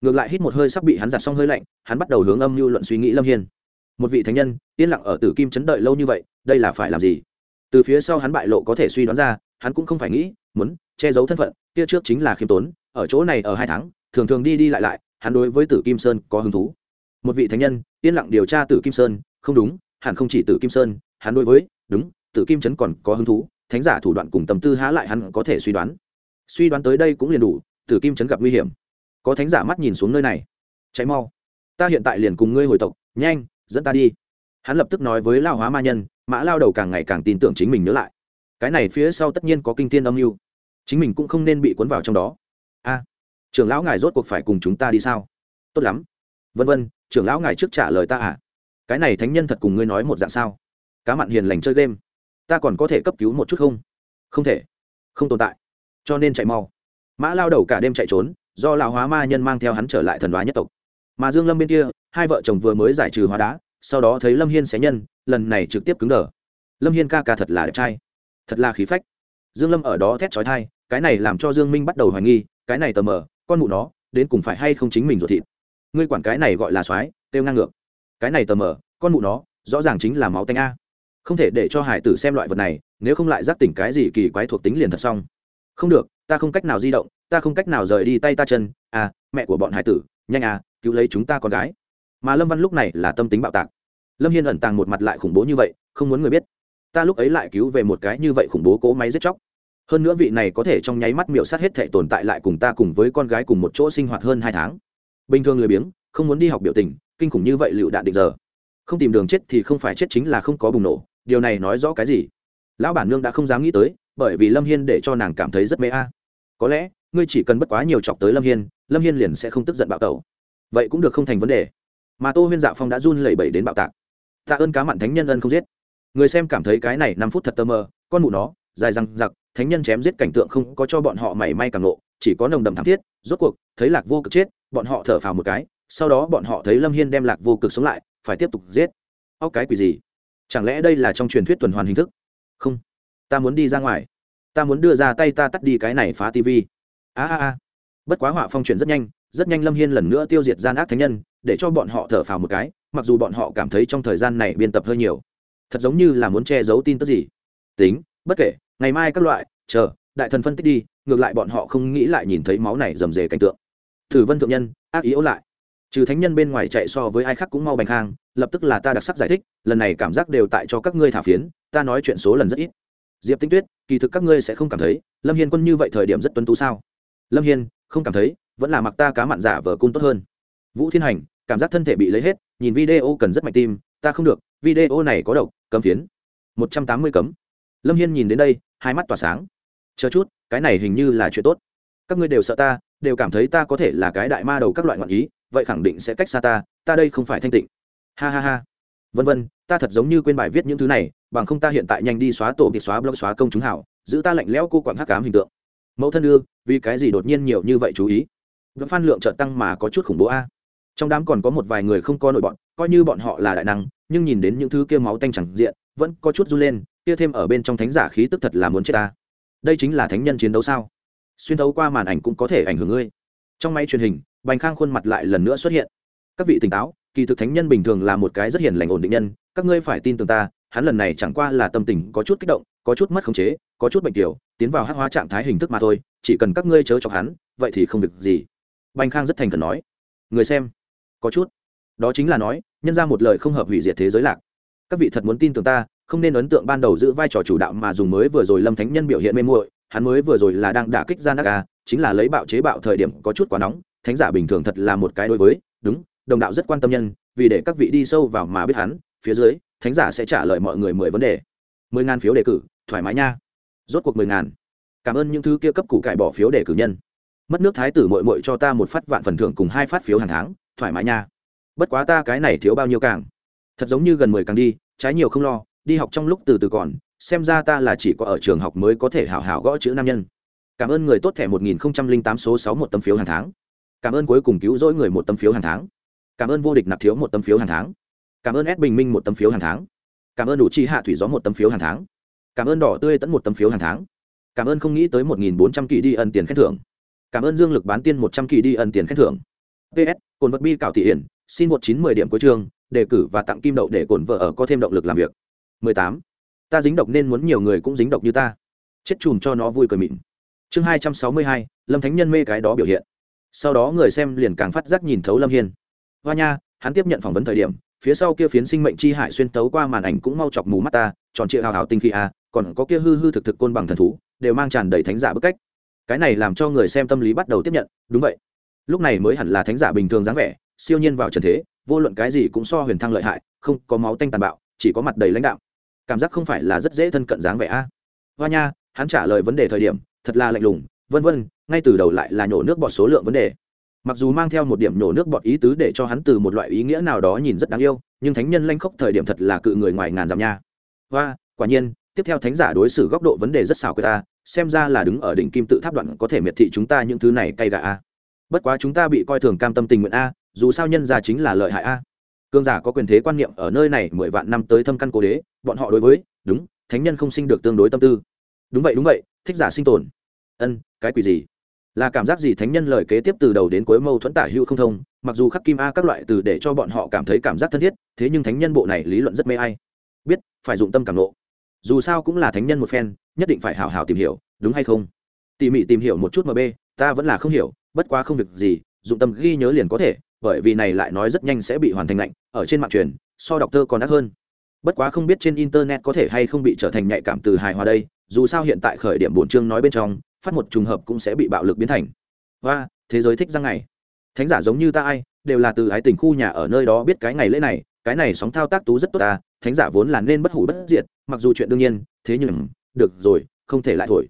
ngược lại hít một hơi sắp bị hắn giặt xong hơi lạnh, hắn bắt đầu hướng âm mưu luận suy nghĩ lâm hiên. Một vị thánh nhân, yên lặng ở tử kim chấn đợi lâu như vậy, đây là phải làm gì? Từ phía sau hắn bại lộ có thể suy đoán ra, hắn cũng không phải nghĩ, muốn che giấu thân phận, kia trước chính là khiêm tốn, ở chỗ này ở hai tháng thường thường đi đi lại lại, hắn đối với tử kim sơn có hứng thú. Một vị thánh nhân, yên lặng điều tra tử kim sơn, không đúng, hẳn không chỉ tử kim sơn, hắn đối với, đúng, tử kim chấn còn có hứng thú, thánh giả thủ đoạn cùng tâm tư há lại hắn có thể suy đoán. Suy đoán tới đây cũng liền đủ, tử kim chấn gặp nguy hiểm. Có thánh giả mắt nhìn xuống nơi này. Cháy mau, ta hiện tại liền cùng ngươi hồi tộc, nhanh, dẫn ta đi. Hắn lập tức nói với lao hóa ma nhân, mã lao đầu càng ngày càng tin tưởng chính mình nhớ lại. Cái này phía sau tất nhiên có kinh tiên âm mưu, chính mình cũng không nên bị cuốn vào trong đó. A trưởng lão ngài rốt cuộc phải cùng chúng ta đi sao? Tốt lắm. Vân vân, trưởng lão ngài trước trả lời ta à? Cái này thánh nhân thật cùng ngươi nói một dạng sao? Cá mặn hiền lành chơi game. Ta còn có thể cấp cứu một chút không? Không thể. Không tồn tại. Cho nên chạy mau. Mã lao đầu cả đêm chạy trốn, do lão hóa ma nhân mang theo hắn trở lại thần hóa nhất tộc. Mà dương lâm bên kia, hai vợ chồng vừa mới giải trừ hóa đá, sau đó thấy lâm hiên xé nhân, lần này trực tiếp cứng đờ. Lâm hiên ca ca thật là đẹp trai. Thật là khí phách. Dương lâm ở đó thét chói thai cái này làm cho dương minh bắt đầu hoài nghi, cái này tờ mờ con mụ nó, đến cùng phải hay không chính mình ruột thịt? Ngươi quản cái này gọi là soái tiêu ngang ngược. Cái này tờ mờ, con mụ nó, rõ ràng chính là máu tanh a. Không thể để cho hải tử xem loại vật này, nếu không lại giác tỉnh cái gì kỳ quái thuộc tính liền thật xong. Không được, ta không cách nào di động, ta không cách nào rời đi tay ta chân. À mẹ của bọn hải tử, nhanh à cứu lấy chúng ta con gái. Mà lâm văn lúc này là tâm tính bạo tạc. Lâm hiên ẩn tàng một mặt lại khủng bố như vậy, không muốn người biết. Ta lúc ấy lại cứu về một cái như vậy khủng bố cố máy giết chóc hơn nữa vị này có thể trong nháy mắt miểu sát hết thể tồn tại lại cùng ta cùng với con gái cùng một chỗ sinh hoạt hơn hai tháng. Bình thường lười biếng, không muốn đi học biểu tình, kinh khủng như vậy lựu đạn định giờ. Không tìm đường chết thì không phải chết chính là không có bùng nổ, điều này nói rõ cái gì? Lão bản nương đã không dám nghĩ tới, bởi vì lâm hiên để cho nàng cảm thấy rất mê a. Có lẽ, ngươi chỉ cần bất quá nhiều chọc tới lâm hiên lâm hiên liền sẽ không tức giận bạo tẩu. Vậy cũng được không thành vấn đề. Mà tô huyên dạ phong đã run lẩy bẩy đến bạo tạc. Tạ ơn cá mặn thánh nhân ân không giết. Người xem cảm thấy cái này năm phút thật tơ mơ con mụ nó, dài răng giặc thánh nhân chém giết cảnh tượng không có cho bọn họ mảy may càng lộ chỉ có nồng đậm thảm thiết, rốt cuộc, thấy lạc vô cực chết, bọn họ thở phào một cái, sau đó bọn họ thấy lâm hiên đem lạc vô cực sống lại, phải tiếp tục giết. Óc cái quỷ gì? Chẳng lẽ đây là trong truyền thuyết tuần hoàn hình thức? Không. Ta muốn đi ra ngoài. Ta muốn đưa ra tay ta tắt đi cái này phá tv a a a. Bất quá họa phong chuyển rất nhanh rất nhanh lâm hiên lần nữa tiêu diệt gian ác thánh nhân, để cho bọn họ thở phào một cái, mặc dù bọn họ cảm thấy trong thời gian này biên tập hơi nhiều. Thật giống như là muốn che giấu tin tức gì. Tính, bất kể ngày mai các loại, chờ, đại thần phân tích đi, ngược lại bọn họ không nghĩ lại nhìn thấy máu này rầm rề cảnh tượng. Thử vân thượng nhân, ác ý ấu lại. Trừ thánh nhân bên ngoài chạy so với ai khác cũng mau bành khang, lập tức là ta đặc sắc giải thích, lần này cảm giác đều tại cho các ngươi thả phiến, ta nói chuyện số lần rất ít. Diệp tinh tuyết, kỳ thực các ngươi sẽ không cảm thấy, lâm hiên quân như vậy thời điểm rất tuân tú sao? Lâm hiên, không cảm thấy, vẫn là mặc ta cá mặn giả vờ cung tốt hơn. Vũ thiên hành, cảm giác thân thể bị lấy hết, nhìn video cần rất mạnh tim, ta không được, video này có độc, cấm phiến. Một trăm tám mươi cấm. Lâm hiên nhìn đến đây hai mắt tỏa sáng. Chờ chút, cái này hình như là chuyện tốt. Các ngươi đều sợ ta, đều cảm thấy ta có thể là cái đại ma đầu các loại ngoạn ý, vậy khẳng định sẽ cách xa ta ta đây không phải thanh tịnh. Ha ha ha. Vân vân, ta thật giống như quên bài viết những thứ này, bằng không ta hiện tại nhanh đi xóa tổ bị xóa blog, xóa công chúng hảo, giữ ta lạnh lẽo cô quặng hắc cám hình tượng. Mẫu thân ư, vì cái gì đột nhiên nhiều như vậy chú ý? Vẫn phan lượng trợ tăng mà có chút khủng bố a. Trong đám còn có một vài người không có nội bọn, coi như bọn họ là đại năng nhưng nhìn đến những thứ kia máu tanh chẳng diện, vẫn có chút run lên, kia thêm ở bên trong thánh giả khí tức thật là muốn chết ta. Đây chính là thánh nhân chiến đấu sao? Xuyên thấu qua màn ảnh cũng có thể ảnh hưởng ngươi. Trong máy truyền hình, bành khang khuôn mặt lại lần nữa xuất hiện. Các vị tỉnh táo, kỳ thực thánh nhân bình thường là một cái rất hiền lành ổn định nhân, các ngươi phải tin tưởng ta, hắn lần này chẳng qua là tâm tình có chút kích động, có chút mất khống chế, có chút bệnh kiểu tiến vào hắc hóa trạng thái hình thức mà thôi, chỉ cần các ngươi chớ chọc hắn, vậy thì không việc gì. Bành khang rất thành khẩn nói, người xem, có chút. Đó chính là nói nhân ra một lời không hợp hủy diệt thế giới lạc. Các vị thật muốn tin tưởng ta, không nên ấn tượng ban đầu giữ vai trò chủ đạo mà dùng mới vừa rồi lâm thánh nhân biểu hiện mê muội, hắn mới vừa rồi là đang đả kích gian đắc chính là lấy bạo chế bạo thời điểm có chút quá nóng, thánh giả bình thường thật là một cái đối với, đúng, đồng đạo rất quan tâm nhân, vì để các vị đi sâu vào mà biết hắn, phía dưới, thánh giả sẽ trả lời mọi người mười vấn đề. Mười ngàn phiếu đề cử, thoải mái nha. Rốt cuộc mười ngàn. Cảm ơn những thứ kia cấp củ cải bỏ phiếu đề cử nhân. Mất nước thái tử mội mội cho ta một phát vạn phần thưởng cùng hai phát phiếu hàng tháng, thoải mái nha bất quá ta cái này thiếu bao nhiêu càng? Thật giống như gần mười càng đi, trái nhiều không lo, đi học trong lúc từ từ còn, xem ra ta là chỉ có ở trường học mới có thể hảo hảo gõ chữ nam nhân. Cảm ơn người tốt thẻ một nghìn không trăm linh tám số sáu một tấm phiếu hàng tháng. Cảm ơn cuối cùng cứu rỗi người một tấm phiếu hàng tháng. Cảm ơn vô địch nạp thiếu một tấm phiếu hàng tháng. Cảm ơn s bình minh một tấm phiếu hàng tháng. Cảm ơn đủ chi hạ thủy gió một tấm phiếu hàng tháng. Cảm ơn đỏ tươi tẫn một tấm phiếu hàng tháng. Cảm ơn không nghĩ tới một nghìn bốn trăm kỳ đi ân tiền khen thưởng. Cảm ơn dương lực bán tiên một trăm kỳ đi ân tiền khen thưởng. Ps cồn vật bi cảo thị hiển xin một chín mười điểm cuối chương, đề cử và tặng kim đậu để cổn vợ ở có thêm động lực làm việc. Mười tám. Ta dính độc nên muốn nhiều người cũng dính độc như ta. Chết chùm cho nó vui cười mịn. Chương hai trăm sáu mươi hai, lâm thánh nhân mê cái đó biểu hiện. Sau đó người xem liền càng phát giác nhìn thấu lâm hiên. Hoa nha, hắn tiếp nhận phỏng vấn thời điểm, phía sau kia phiến sinh mệnh chi hải xuyên tấu qua màn ảnh cũng mau chọc mù mắt ta, tròn trịa hào hào tinh khi a, còn có kia hư hư thực thực côn bằng thần thú, đều mang tràn đầy thánh giả bức cách. Cái này làm cho người xem tâm lý bắt đầu tiếp nhận, đúng vậy. Lúc này mới hẳn là thánh giả bình thường dáng vẻ siêu nhiên vào trần thế, vô luận cái gì cũng so huyền thăng lợi hại, không có máu tanh tàn bạo, chỉ có mặt đầy lãnh đạo. Cảm giác không phải là rất dễ thân cận dáng vẻ a. Hoa nha, hắn trả lời vấn đề thời điểm, thật là lạnh lùng, vân vân, ngay từ đầu lại là nhổ nước bọt số lượng vấn đề. Mặc dù mang theo một điểm nhổ nước bọt ý tứ để cho hắn từ một loại ý nghĩa nào đó nhìn rất đáng yêu, nhưng thánh nhân lanh khốc thời điểm thật là cự người ngoài ngàn dặm nha. Hoa, quả nhiên, tiếp theo thánh giả đối xử góc độ vấn đề rất xảo của ta, xem ra là đứng ở đỉnh kim tự tháp đoạn có thể miệt thị chúng ta những thứ này cay gà a. Bất quá chúng ta bị coi thường cam tâm tình nguyện a dù sao nhân gia chính là lợi hại a. Cương giả có quyền thế quan niệm ở nơi này mười vạn năm tới thâm căn cố đế, bọn họ đối với, đúng, thánh nhân không sinh được tương đối tâm tư. Đúng vậy đúng vậy, thích giả sinh tồn. Ân, cái quỷ gì? Là cảm giác gì thánh nhân lời kế tiếp từ đầu đến cuối mâu thuẫn tả hữu không thông, mặc dù khắc kim a các loại từ để cho bọn họ cảm thấy cảm giác thân thiết, thế nhưng thánh nhân bộ này lý luận rất mê ai biết, phải dụng tâm cảm ngộ. dù sao cũng là thánh nhân một phen, nhất định phải hào hào tìm hiểu, đúng hay không? Tỉ mỉ tìm hiểu một chút mb ta vẫn là không hiểu, bất quá không việc gì, dụng tâm ghi nhớ liền có thể bởi vì này lại nói rất nhanh sẽ bị hoàn thành lạnh, ở trên mạng truyền, so đọc thơ còn ác hơn. Bất quá không biết trên internet có thể hay không bị trở thành nhạy cảm từ hài hòa đây, dù sao hiện tại khởi điểm bổn chương nói bên trong, phát một trùng hợp cũng sẽ bị bạo lực biến thành. Và thế giới thích răng này thánh giả giống như ta ai, đều là từ ái tình khu nhà ở nơi đó biết cái ngày lễ này, cái này sóng thao tác tú rất tốt ta, thánh giả vốn là nên bất hủ bất diệt, mặc dù chuyện đương nhiên, thế nhưng, được rồi, không thể lại thổi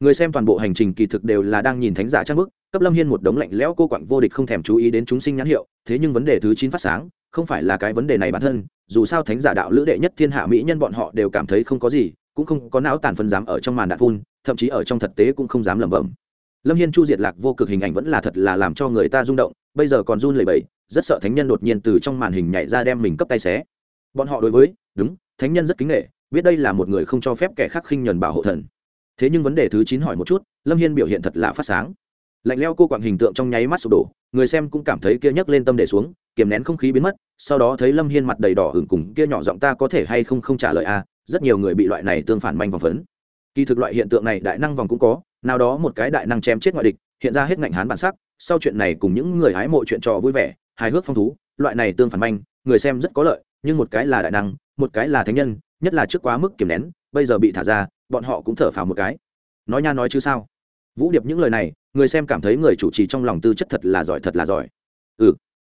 người xem toàn bộ hành trình kỳ thực đều là đang nhìn thánh giả trang bức, cấp lâm hiên một đống lạnh lẽo cô quặng vô địch không thèm chú ý đến chúng sinh nhãn hiệu, thế nhưng vấn đề thứ chín phát sáng, không phải là cái vấn đề này bản thân, dù sao thánh giả đạo lữ đệ nhất thiên hạ mỹ nhân bọn họ đều cảm thấy không có gì, cũng không có não tàn phân dám ở trong màn đạn phun, thậm chí ở trong thực tế cũng không dám lẩm bẩm. Lâm hiên chu diệt lạc vô cực hình ảnh vẫn là thật là làm cho người ta rung động, bây giờ còn run lẩy bẩy, rất sợ thánh nhân đột nhiên từ trong màn hình nhảy ra đem mình cấp tay xé. Bọn họ đối với, đúng, thánh nhân rất kính nghệ biết đây là một người không cho phép kẻ khác khinh nhuần bảo hộ thần thế nhưng vấn đề thứ chín hỏi một chút, lâm hiên biểu hiện thật là phát sáng. Lạnh leo cô quặng hình tượng trong nháy mắt sụp đổ, người xem cũng cảm thấy kia nhấc lên tâm để xuống, kiềm nén không khí biến mất, sau đó thấy lâm hiên mặt đầy đỏ hửng cùng kia nhỏ giọng ta có thể hay không không trả lời a, rất nhiều người bị loại này tương phản manh vòng phấn. Kỳ thực loại hiện tượng này đại năng vòng cũng có, nào đó một cái đại năng chém chết ngoại địch, hiện ra hết ngạnh hán bản sắc, sau chuyện này cùng những người hái mộ chuyện trò vui vẻ, hài hước phong thú, loại này tương phản manh, người xem rất có lợi, nhưng một cái là đại năng, một cái là thánh nhân, nhất là trước quá mức kiềm nén bây giờ bị thả ra, bọn họ cũng thở phào một cái. Nói nha nói chứ sao? Vũ điệp những lời này, người xem cảm thấy người chủ trì trong lòng tư chất thật là giỏi, thật là giỏi. Ừ.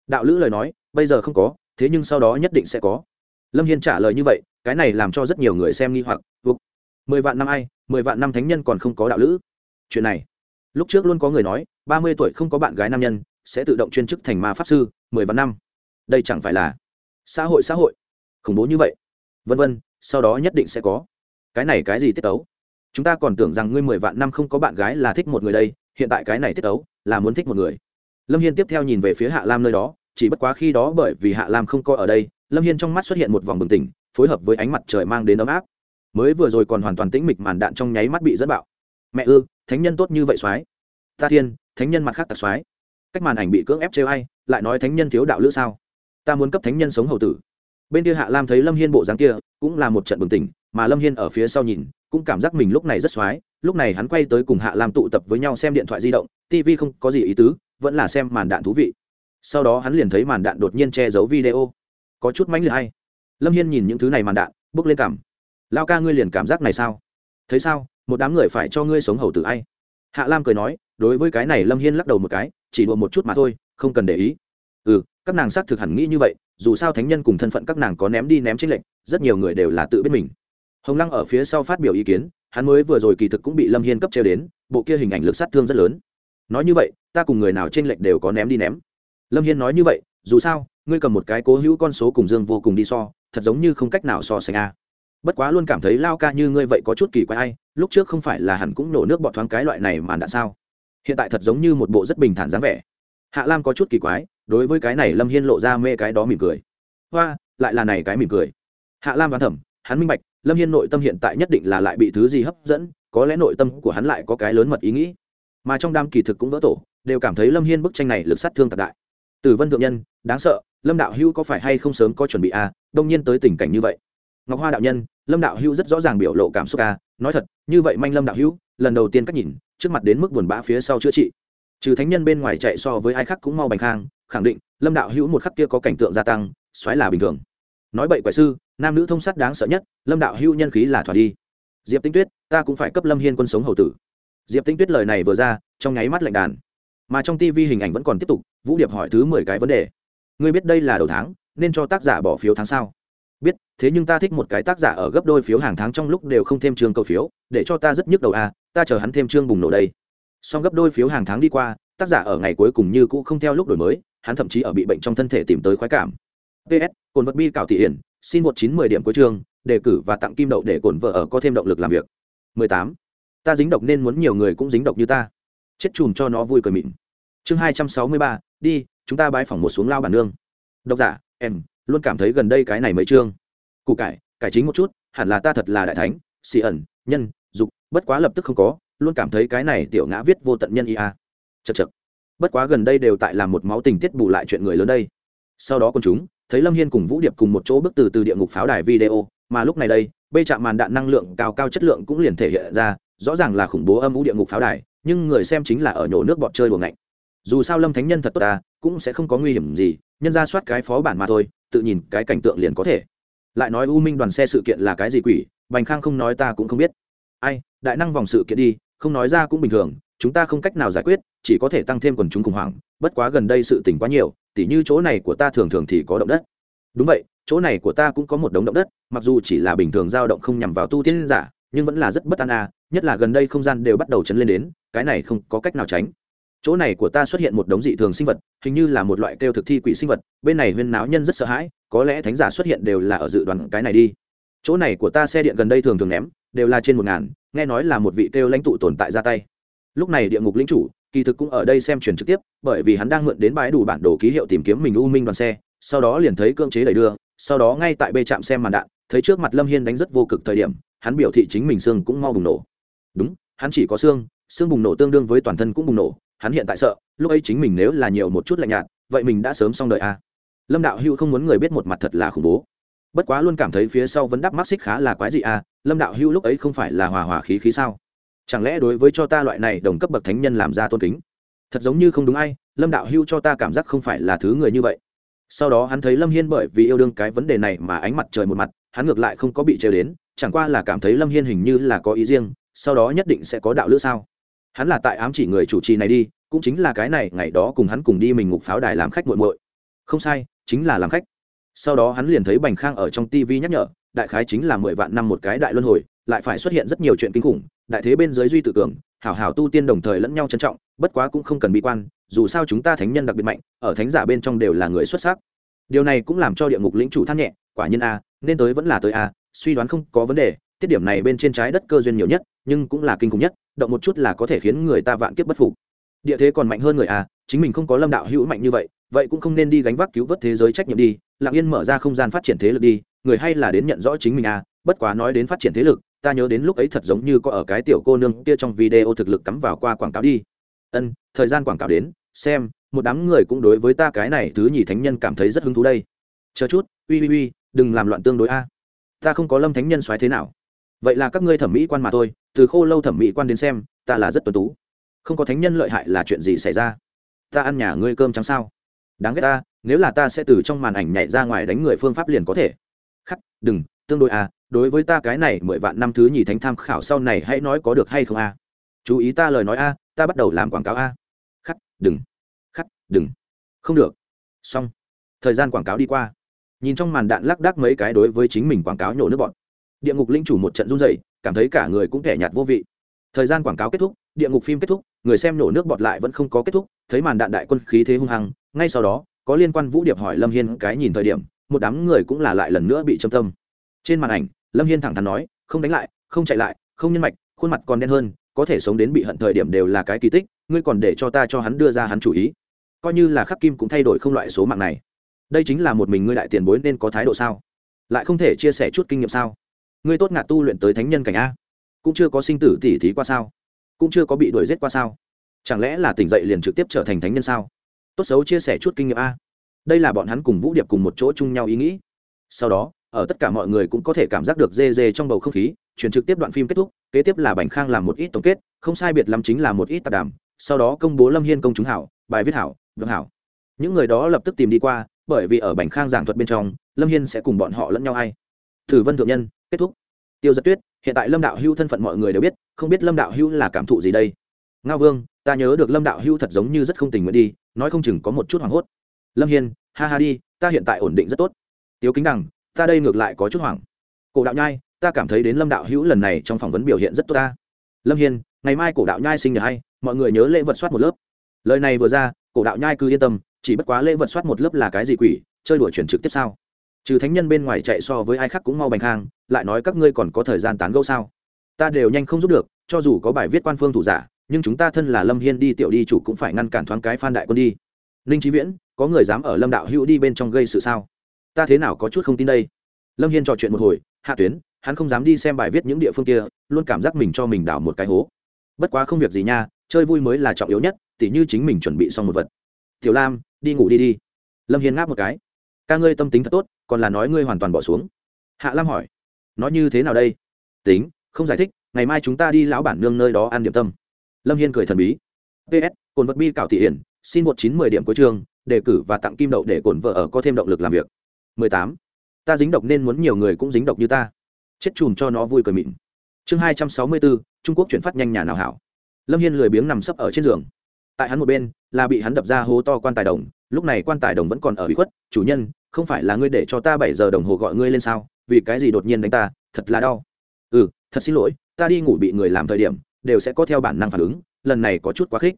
Đạo lữ lời nói, bây giờ không có, thế nhưng sau đó nhất định sẽ có. Lâm hiên trả lời như vậy, cái này làm cho rất nhiều người xem nghi hoặc, ục. Mười vạn năm ai, mười vạn năm thánh nhân còn không có đạo lữ. Chuyện này. Lúc trước luôn có người nói, ba mươi tuổi không có bạn gái nam nhân, sẽ tự động chuyên chức thành ma pháp sư, mười vạn năm. Đây chẳng phải là xã hội xã hội. Khủng bố như vậy. Vân vân, sau đó nhất định sẽ có cái này cái gì tiết tấu? Chúng ta còn tưởng rằng ngươi mười vạn năm không có bạn gái là thích một người đây, hiện tại cái này tiết tấu là muốn thích một người. Lâm hiên tiếp theo nhìn về phía hạ lam nơi đó, chỉ bất quá khi đó bởi vì hạ lam không có ở đây, lâm hiên trong mắt xuất hiện một vòng bừng tỉnh, phối hợp với ánh mặt trời mang đến ấm áp. Mới vừa rồi còn hoàn toàn tĩnh mịch màn đạn trong nháy mắt bị dẫn bạo. Mẹ ư, thánh nhân tốt như vậy soái. Ta thiên, thánh nhân mặt khác tạc soái. Cách màn ảnh bị cưỡng ép trêu hay lại nói thánh nhân thiếu đạo lữ sao? Ta muốn cấp thánh nhân sống hầu tử. Bên kia hạ lam thấy lâm hiên bộ dáng kia, cũng là một trận bừng tỉnh mà lâm hiên ở phía sau nhìn, cũng cảm giác mình lúc này rất x lúc này hắn quay tới cùng hạ lam tụ tập với nhau xem điện thoại di động tv không có gì ý tứ, vẫn là xem màn đạn thú vị. Sau đó hắn liền thấy màn đạn đột nhiên che giấu video. Có chút mánh liệt hay. Lâm hiên nhìn những thứ này màn đạn, bước lên cảm. Lao ca ngươi liền cảm giác này sao? Thấy sao? Một đám người phải cho ngươi sống hầu tử ai? Hạ lam cười nói, đối với cái này lâm hiên lắc đầu một cái, chỉ đùa một chút mà thôi, không cần để ý. Ừ các nàng xác thực hẳn nghĩ như vậy, dù sao thánh nhân cùng thân phận các nàng có ném đi ném trên lệnh rất nhiều người đều là tự biết mình hồng lăng ở phía sau phát biểu ý kiến, hắn mới vừa rồi kỳ thực cũng bị lâm hiên cấp treo đến, bộ kia hình ảnh lực sát thương rất lớn. Nói như vậy, ta cùng người nào trên lệnh đều có ném đi ném. Lâm hiên nói như vậy, dù sao, ngươi cầm một cái cố hữu con số cùng dương vô cùng đi so, thật giống như không cách nào so sánh a. Bất quá luôn cảm thấy lao ca như ngươi vậy có chút kỳ quái ai, lúc trước không phải là hẳn cũng nổ nước bọt thoáng cái loại này mà đã sao? Hiện tại thật giống như một bộ rất bình thản dáng vẻ. Hạ lam có chút kỳ quái, đối với cái này lâm hiên lộ ra mê cái đó mỉm cười. Hoa, lại là này cái mỉm cười. Hạ lam đoán thẩm hắn minh bạch lâm hiên nội tâm hiện tại nhất định là lại bị thứ gì hấp dẫn, có lẽ nội tâm của hắn lại có cái lớn mật ý nghĩ. Mà trong đam kỳ thực cũng vỡ tổ, đều cảm thấy lâm hiên bức tranh này lực sát thương tạc đại. Từ vân thượng nhân, đáng sợ, lâm đạo hữu có phải hay không sớm có chuẩn bị à? Đông nhiên tới tình cảnh như vậy. Ngọc hoa đạo nhân, lâm đạo hữu rất rõ ràng biểu lộ cảm xúc à? Nói thật, như vậy manh lâm đạo hữu, lần đầu tiên cách nhìn, trước mặt đến mức buồn bã phía sau chữa trị. Trừ thánh nhân bên ngoài chạy so với ai khác cũng mau bành khang, khẳng định, lâm đạo hữu một khắc kia có cảnh tượng gia tăng, xoáy là bình thường. Nói bậy quại sư nam nữ thông sát đáng sợ nhất, lâm đạo hưu nhân khí là thỏa đi. Diệp tinh tuyết, ta cũng phải cấp lâm hiên quân sống hầu tử. Diệp tinh tuyết lời này vừa ra, trong nháy mắt lạnh đàn. Mà trong tv hình ảnh vẫn còn tiếp tục, vũ điệp hỏi thứ mười cái vấn đề. Ngươi biết đây là đầu tháng, nên cho tác giả bỏ phiếu tháng sau. Biết, thế nhưng ta thích một cái tác giả ở gấp đôi phiếu hàng tháng trong lúc đều không thêm chương cầu phiếu, để cho ta rất nhức đầu a ta chờ hắn thêm chương bùng nổ đây. Song gấp đôi phiếu hàng tháng đi qua, tác giả ở ngày cuối cùng như cũ không theo lúc đổi mới, hắn thậm chí ở bị bệnh trong thân thể tìm tới khoái cảm. Ps cồn vật bi cảo thị hiển xin một chín mười điểm cuối chương đề cử và tặng kim đậu để cổn vợ ở có thêm động lực làm việc. 18. ta dính độc nên muốn nhiều người cũng dính độc như ta. Chết chùm cho nó vui cười mịn. Chương 263, đi chúng ta bái phỏng một xuống lao bản nương. Độc giả em luôn cảm thấy gần đây cái này mới chương. Cụ cải cải chính một chút hẳn là ta thật là đại thánh xì ẩn nhân dục bất quá lập tức không có luôn cảm thấy cái này tiểu ngã viết vô tận nhân ia chật chật bất quá gần đây đều tại làm một máu tình tiết bù lại chuyện người lớn đây. Sau đó con chúng thấy lâm hiên cùng vũ điệp cùng một chỗ bước từ từ địa ngục pháo đài video, mà lúc này đây, bê chạm màn đạn năng lượng cao cao chất lượng cũng liền thể hiện ra, rõ ràng là khủng bố âm vũ địa ngục pháo đài, nhưng người xem chính là ở nhổ nước bọt chơi buồng ngạnh. Dù sao lâm thánh nhân thật tốt ta, cũng sẽ không có nguy hiểm gì, nhân ra soát cái phó bản mà thôi, tự nhìn cái cảnh tượng liền có thể. Lại nói u minh đoàn xe sự kiện là cái gì quỷ, bành khang không nói ta cũng không biết. Ai, đại năng vòng sự kiện đi, không nói ra cũng bình thường, chúng ta không cách nào giải quyết, chỉ có thể tăng thêm quần chúng khủng hoảng, bất quá gần đây sự tỉnh quá nhiều tỉ như chỗ này của ta thường thường thì có động đất. Đúng vậy, chỗ này của ta cũng có một đống động đất, mặc dù chỉ là bình thường dao động không nhằm vào tu tiên giả, nhưng vẫn là rất bất an à nhất là gần đây không gian đều bắt đầu chấn lên đến, cái này không có cách nào tránh. Chỗ này của ta xuất hiện một đống dị thường sinh vật, hình như là một loại kêu thực thi quỷ sinh vật, bên này huyên náo nhân rất sợ hãi, có lẽ thánh giả xuất hiện đều là ở dự đoán cái này đi. Chỗ này của ta xe điện gần đây thường thường ném, đều là trên một ngàn, nghe nói là một vị kêu lãnh tụ tồn tại ra tay. Lúc này địa ngục lĩnh chủ kỳ thực cũng ở đây xem truyền trực tiếp, bởi vì hắn đang mượn đến bãi đủ bản đồ ký hiệu tìm kiếm mình u minh đoàn xe, sau đó liền thấy cưỡng chế đẩy đưa, sau đó ngay tại bê trạm xem màn đạn, thấy trước mặt lâm hiên đánh rất vô cực thời điểm, hắn biểu thị chính mình xương cũng mau bùng nổ. Đúng, hắn chỉ có xương xương bùng nổ tương đương với toàn thân cũng bùng nổ, hắn hiện tại sợ, lúc ấy chính mình nếu là nhiều một chút lạnh nhạt, vậy mình đã sớm xong đời a à. lâm đạo hưu không muốn người biết một mặt thật là khủng bố. Bất quá luôn cảm thấy phía sau vẫn đắp mắc xích khá là quái gì à lâm đạo hưu lúc ấy không phải là hòa hòa khí khí sao? Chẳng lẽ đối với cho ta loại này đồng cấp bậc thánh nhân làm ra tôn kính? Thật giống như không đúng ai, lâm đạo hưu cho ta cảm giác không phải là thứ người như vậy. Sau đó hắn thấy lâm hiên bởi vì yêu đương cái vấn đề này mà ánh mặt trời một mặt, hắn ngược lại không có bị trêu đến, chẳng qua là cảm thấy lâm hiên hình như là có ý riêng, sau đó nhất định sẽ có đạo lữ sao. Hắn là tại ám chỉ người chủ trì này đi, cũng chính là cái này, ngày đó cùng hắn cùng đi mình ngục pháo đài làm khách muội muội. Không sai, chính là làm khách. Sau đó hắn liền thấy bành khang ở trong tv nhắc nhở, đại khái chính là mười vạn năm một cái đại luân hồi, lại phải xuất hiện rất nhiều chuyện kinh khủng đại thế bên dưới duy tự cường, hảo hảo tu tiên đồng thời lẫn nhau trân trọng, bất quá cũng không cần bi quan, dù sao chúng ta thánh nhân đặc biệt mạnh, ở thánh giả bên trong đều là người xuất sắc. Điều này cũng làm cho địa ngục lĩnh chủ than nhẹ, quả nhiên a, nên tới vẫn là tới a, suy đoán không có vấn đề, tiết điểm này bên trên trái đất cơ duyên nhiều nhất, nhưng cũng là kinh khủng nhất, động một chút là có thể khiến người ta vạn kiếp bất phục. Địa thế còn mạnh hơn người a, chính mình không có lâm đạo hữu mạnh như vậy vậy cũng không nên đi gánh vác cứu vớt thế giới trách nhiệm đi, lặng yên mở ra không gian phát triển thế lực đi, người hay là đến nhận rõ chính mình a, bất quá nói đến phát triển thế lực ta nhớ đến lúc ấy thật giống như có ở cái tiểu cô nương kia trong video thực lực cắm vào qua quảng cáo đi. Ân, thời gian quảng cáo đến, xem, một đám người cũng đối với ta cái này thứ nhì thánh nhân cảm thấy rất hứng thú đây. Chờ chút, uy uy uy, đừng làm loạn tương đối a. Ta không có lâm thánh nhân xoáy thế nào. Vậy là các ngươi thẩm mỹ quan mà thôi, từ khô lâu thẩm mỹ quan đến xem, ta là rất tuân tú. Không có thánh nhân lợi hại là chuyện gì xảy ra? Ta ăn nhà ngươi cơm trắng sao? Đáng ghét ta, nếu là ta sẽ từ trong màn ảnh nhảy ra ngoài đánh người phương pháp liền có thể. Khắc, đừng, tương đối à đối với ta cái này mười vạn năm thứ nhì thánh tham khảo sau này hãy nói có được hay không a? Chú ý ta lời nói a, ta bắt đầu làm quảng cáo a. Khắc, đừng. Khắc, đừng. Không được. Xong. Thời gian quảng cáo đi qua. Nhìn trong màn đạn lắc đắc mấy cái đối với chính mình quảng cáo nhổ nước bọn địa ngục linh chủ một trận run dày cảm thấy cả người cũng kẻ nhạt vô vị. Thời gian quảng cáo kết thúc, địa ngục phim kết thúc, người xem nổ nước bọt lại vẫn không có kết thúc, thấy màn đạn đại quân khí thế hung hăng, ngay sau đó, có liên quan vũ điệp hỏi lâm hiên cái nhìn thời điểm, một đám người cũng là lại lần nữa bị châm tâm trên màn ảnh, lâm hiên thẳng thắn nói, không đánh lại, không chạy lại, không nhân mạch, khuôn mặt còn đen hơn, có thể sống đến bị hận thời điểm đều là cái kỳ tích, ngươi còn để cho ta cho hắn đưa ra hắn chủ ý. Coi như là khắc kim cũng thay đổi không loại số mạng này. Đây chính là một mình ngươi đại tiền bối nên có thái độ sao? Lại không thể chia sẻ chút kinh nghiệm sao? Ngươi tốt ngạt tu luyện tới thánh nhân cảnh a. Cũng chưa có sinh tử tỉ thí qua sao? Cũng chưa có bị đuổi giết qua sao? Chẳng lẽ là tỉnh dậy liền trực tiếp trở thành thánh nhân sao? Tốt xấu chia sẻ chút kinh nghiệm a. Đây là bọn hắn cùng vũ điệp cùng một chỗ chung nhau ý nghĩ. Sau đó ở tất cả mọi người cũng có thể cảm giác được dê dê trong bầu không khí, chuyển trực tiếp đoạn phim kết thúc, kế tiếp là bành khang làm một ít tổng kết, không sai biệt lắm chính là một ít tạp đàm, sau đó công bố lâm hiên công chúng hảo, bài viết hảo vượng hảo. Những người đó lập tức tìm đi qua, bởi vì ở bành khang giảng thuật bên trong, lâm hiên sẽ cùng bọn họ lẫn nhau ai. thử vân thượng nhân, kết thúc. Tiêu giật tuyết, hiện tại lâm đạo hưu thân phận mọi người đều biết, không biết lâm đạo hưu là cảm thụ gì đây. Ngao vương, ta nhớ được lâm đạo hưu thật giống như rất không tình nguyện đi, nói không chừng có một chút hoảng hốt. Lâm hiên, ha ha đi, ta hiện tại ổn định rất tốt. Tiếu kính đằng ta đây ngược lại có chút hoảng. Cổ đạo nhai, ta cảm thấy đến lâm đạo hữu lần này trong phỏng vấn biểu hiện rất tốt ta. Lâm hiên, ngày mai cổ đạo nhai sinh nhật hay, mọi người nhớ lễ vật soát một lớp. Lời này vừa ra, cổ đạo nhai cứ yên tâm, chỉ bất quá lễ vật soát một lớp là cái gì quỷ, chơi đuổi chuyển trực tiếp sao? Trừ thánh nhân bên ngoài chạy so với ai khác cũng mau bành khang lại nói các ngươi còn có thời gian tán gẫu sao? Ta đều nhanh không giúp được, cho dù có bài viết quan phương thủ giả, nhưng chúng ta thân là lâm hiên đi tiểu đi chủ cũng phải ngăn cản thoáng cái phan đại quân đi. Ninh trí viễn, có người dám ở lâm đạo hữu đi bên trong gây sự sao? Ta thế nào có chút không tin đây? Lâm hiên trò chuyện một hồi, hạ tuyến, hắn không dám đi xem bài viết những địa phương kia, luôn cảm giác mình cho mình đảo một cái hố. Bất quá không việc gì nha, chơi vui mới là trọng yếu nhất, tỉ như chính mình chuẩn bị xong một vật. Tiểu lam, đi ngủ đi đi. Lâm hiên ngáp một cái. Ca ngươi tâm tính thật tốt, còn là nói ngươi hoàn toàn bỏ xuống. Hạ lam hỏi. Nói như thế nào đây? Tính, không giải thích, ngày mai chúng ta đi lão bản nương nơi đó ăn điểm tâm. Lâm hiên cười thần bí. Ps cồn vật bi cảo thị hiển, xin một chín mười điểm cuối trường đề cử và tặng kim đậu để cồn vợ ở có thêm động lực làm việc mười tám. Ta dính độc nên muốn nhiều người cũng dính độc như ta. Chết chùm cho nó vui cười mịn. Chương hai trăm sáu mươi bốn, trung quốc chuyển phát nhanh nhà nào hảo. Lâm hiên lười biếng nằm sấp ở trên giường. Tại hắn một bên, là bị hắn đập ra hố to quan tài đồng, lúc này quan tài đồng vẫn còn ở bị khuất. Chủ nhân, không phải là ngươi để cho ta bảy giờ đồng hồ gọi ngươi lên sao? Vì cái gì đột nhiên đánh ta? Thật là đau. Ừ thật xin lỗi, ta đi ngủ bị người làm thời điểm, đều sẽ có theo bản năng phản ứng, lần này có chút quá khích.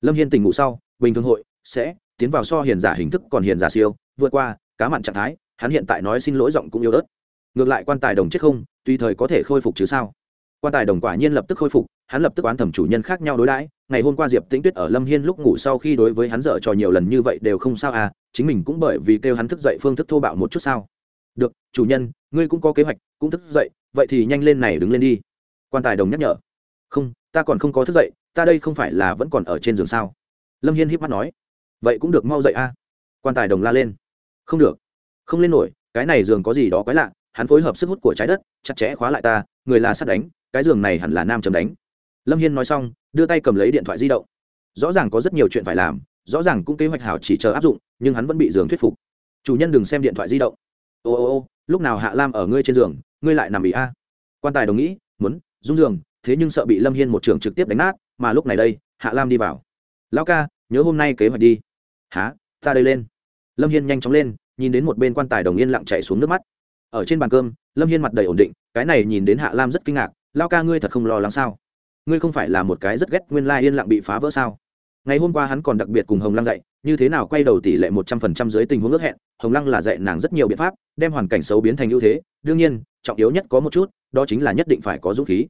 Lâm hiên tỉnh ngủ sau, bình thường hội, sẽ tiến vào so hiền giả hình thức còn hiền giả siêu, vượt qua cá mặn trạng thái, hắn hiện tại nói xin lỗi giọng cũng yếu ớt. Ngược lại quan tài đồng chết không, tùy thời có thể khôi phục chứ sao? Quan tài đồng quả nhiên lập tức khôi phục, hắn lập tức oán thẩm chủ nhân khác nhau đối đãi. Ngày hôm qua diệp tĩnh tuyết ở lâm hiên lúc ngủ sau khi đối với hắn dở trò nhiều lần như vậy đều không sao à chính mình cũng bởi vì kêu hắn thức dậy phương thức thô bạo một chút sao? Được, chủ nhân, ngươi cũng có kế hoạch, cũng thức dậy, vậy thì nhanh lên này đứng lên đi. Quan tài đồng nhắc nhở. Không, ta còn không có thức dậy, ta đây không phải là vẫn còn ở trên giường sao? Lâm hiên híp mắt nói. Vậy cũng được, mau dậy a quan tài đồng la lên không được. Không lên nổi, cái này giường có gì đó quái lạ, hắn phối hợp sức hút của trái đất, chặt chẽ khóa lại ta, người là sắt đánh, cái giường này hẳn là nam chấm đánh. Lâm hiên nói xong, đưa tay cầm lấy điện thoại di động. Rõ ràng có rất nhiều chuyện phải làm, rõ ràng cũng kế hoạch hảo chỉ chờ áp dụng, nhưng hắn vẫn bị giường thuyết phục. Chủ nhân đừng xem điện thoại di động. Ô ô ô, lúc nào hạ lam ở ngươi trên giường, ngươi lại nằm bị a? Quan tài đồng nghĩ, muốn, rung giường, thế nhưng sợ bị lâm hiên một trường trực tiếp đánh nát, mà lúc này đây, hạ lam đi vào. Lão ca, nhớ hôm nay kế hoạch đi. Há ta đây lên. Lâm hiên nhanh chóng lên nhìn đến một bên quan tài đồng yên lặng chạy xuống nước mắt. Ở trên bàn cơm, lâm hiên mặt đầy ổn định, cái này nhìn đến hạ lam rất kinh ngạc, lao ca ngươi thật không lo lắng sao? Ngươi không phải là một cái rất ghét nguyên lai yên lặng bị phá vỡ sao? Ngày hôm qua hắn còn đặc biệt cùng hồng lăng dạy, như thế nào quay đầu tỷ lệ một trăm phần trăm dưới tình huống ước hẹn, hồng lăng là dạy nàng rất nhiều biện pháp, đem hoàn cảnh xấu biến thành ưu thế, đương nhiên, trọng yếu nhất có một chút, đó chính là nhất định phải có dũng khí.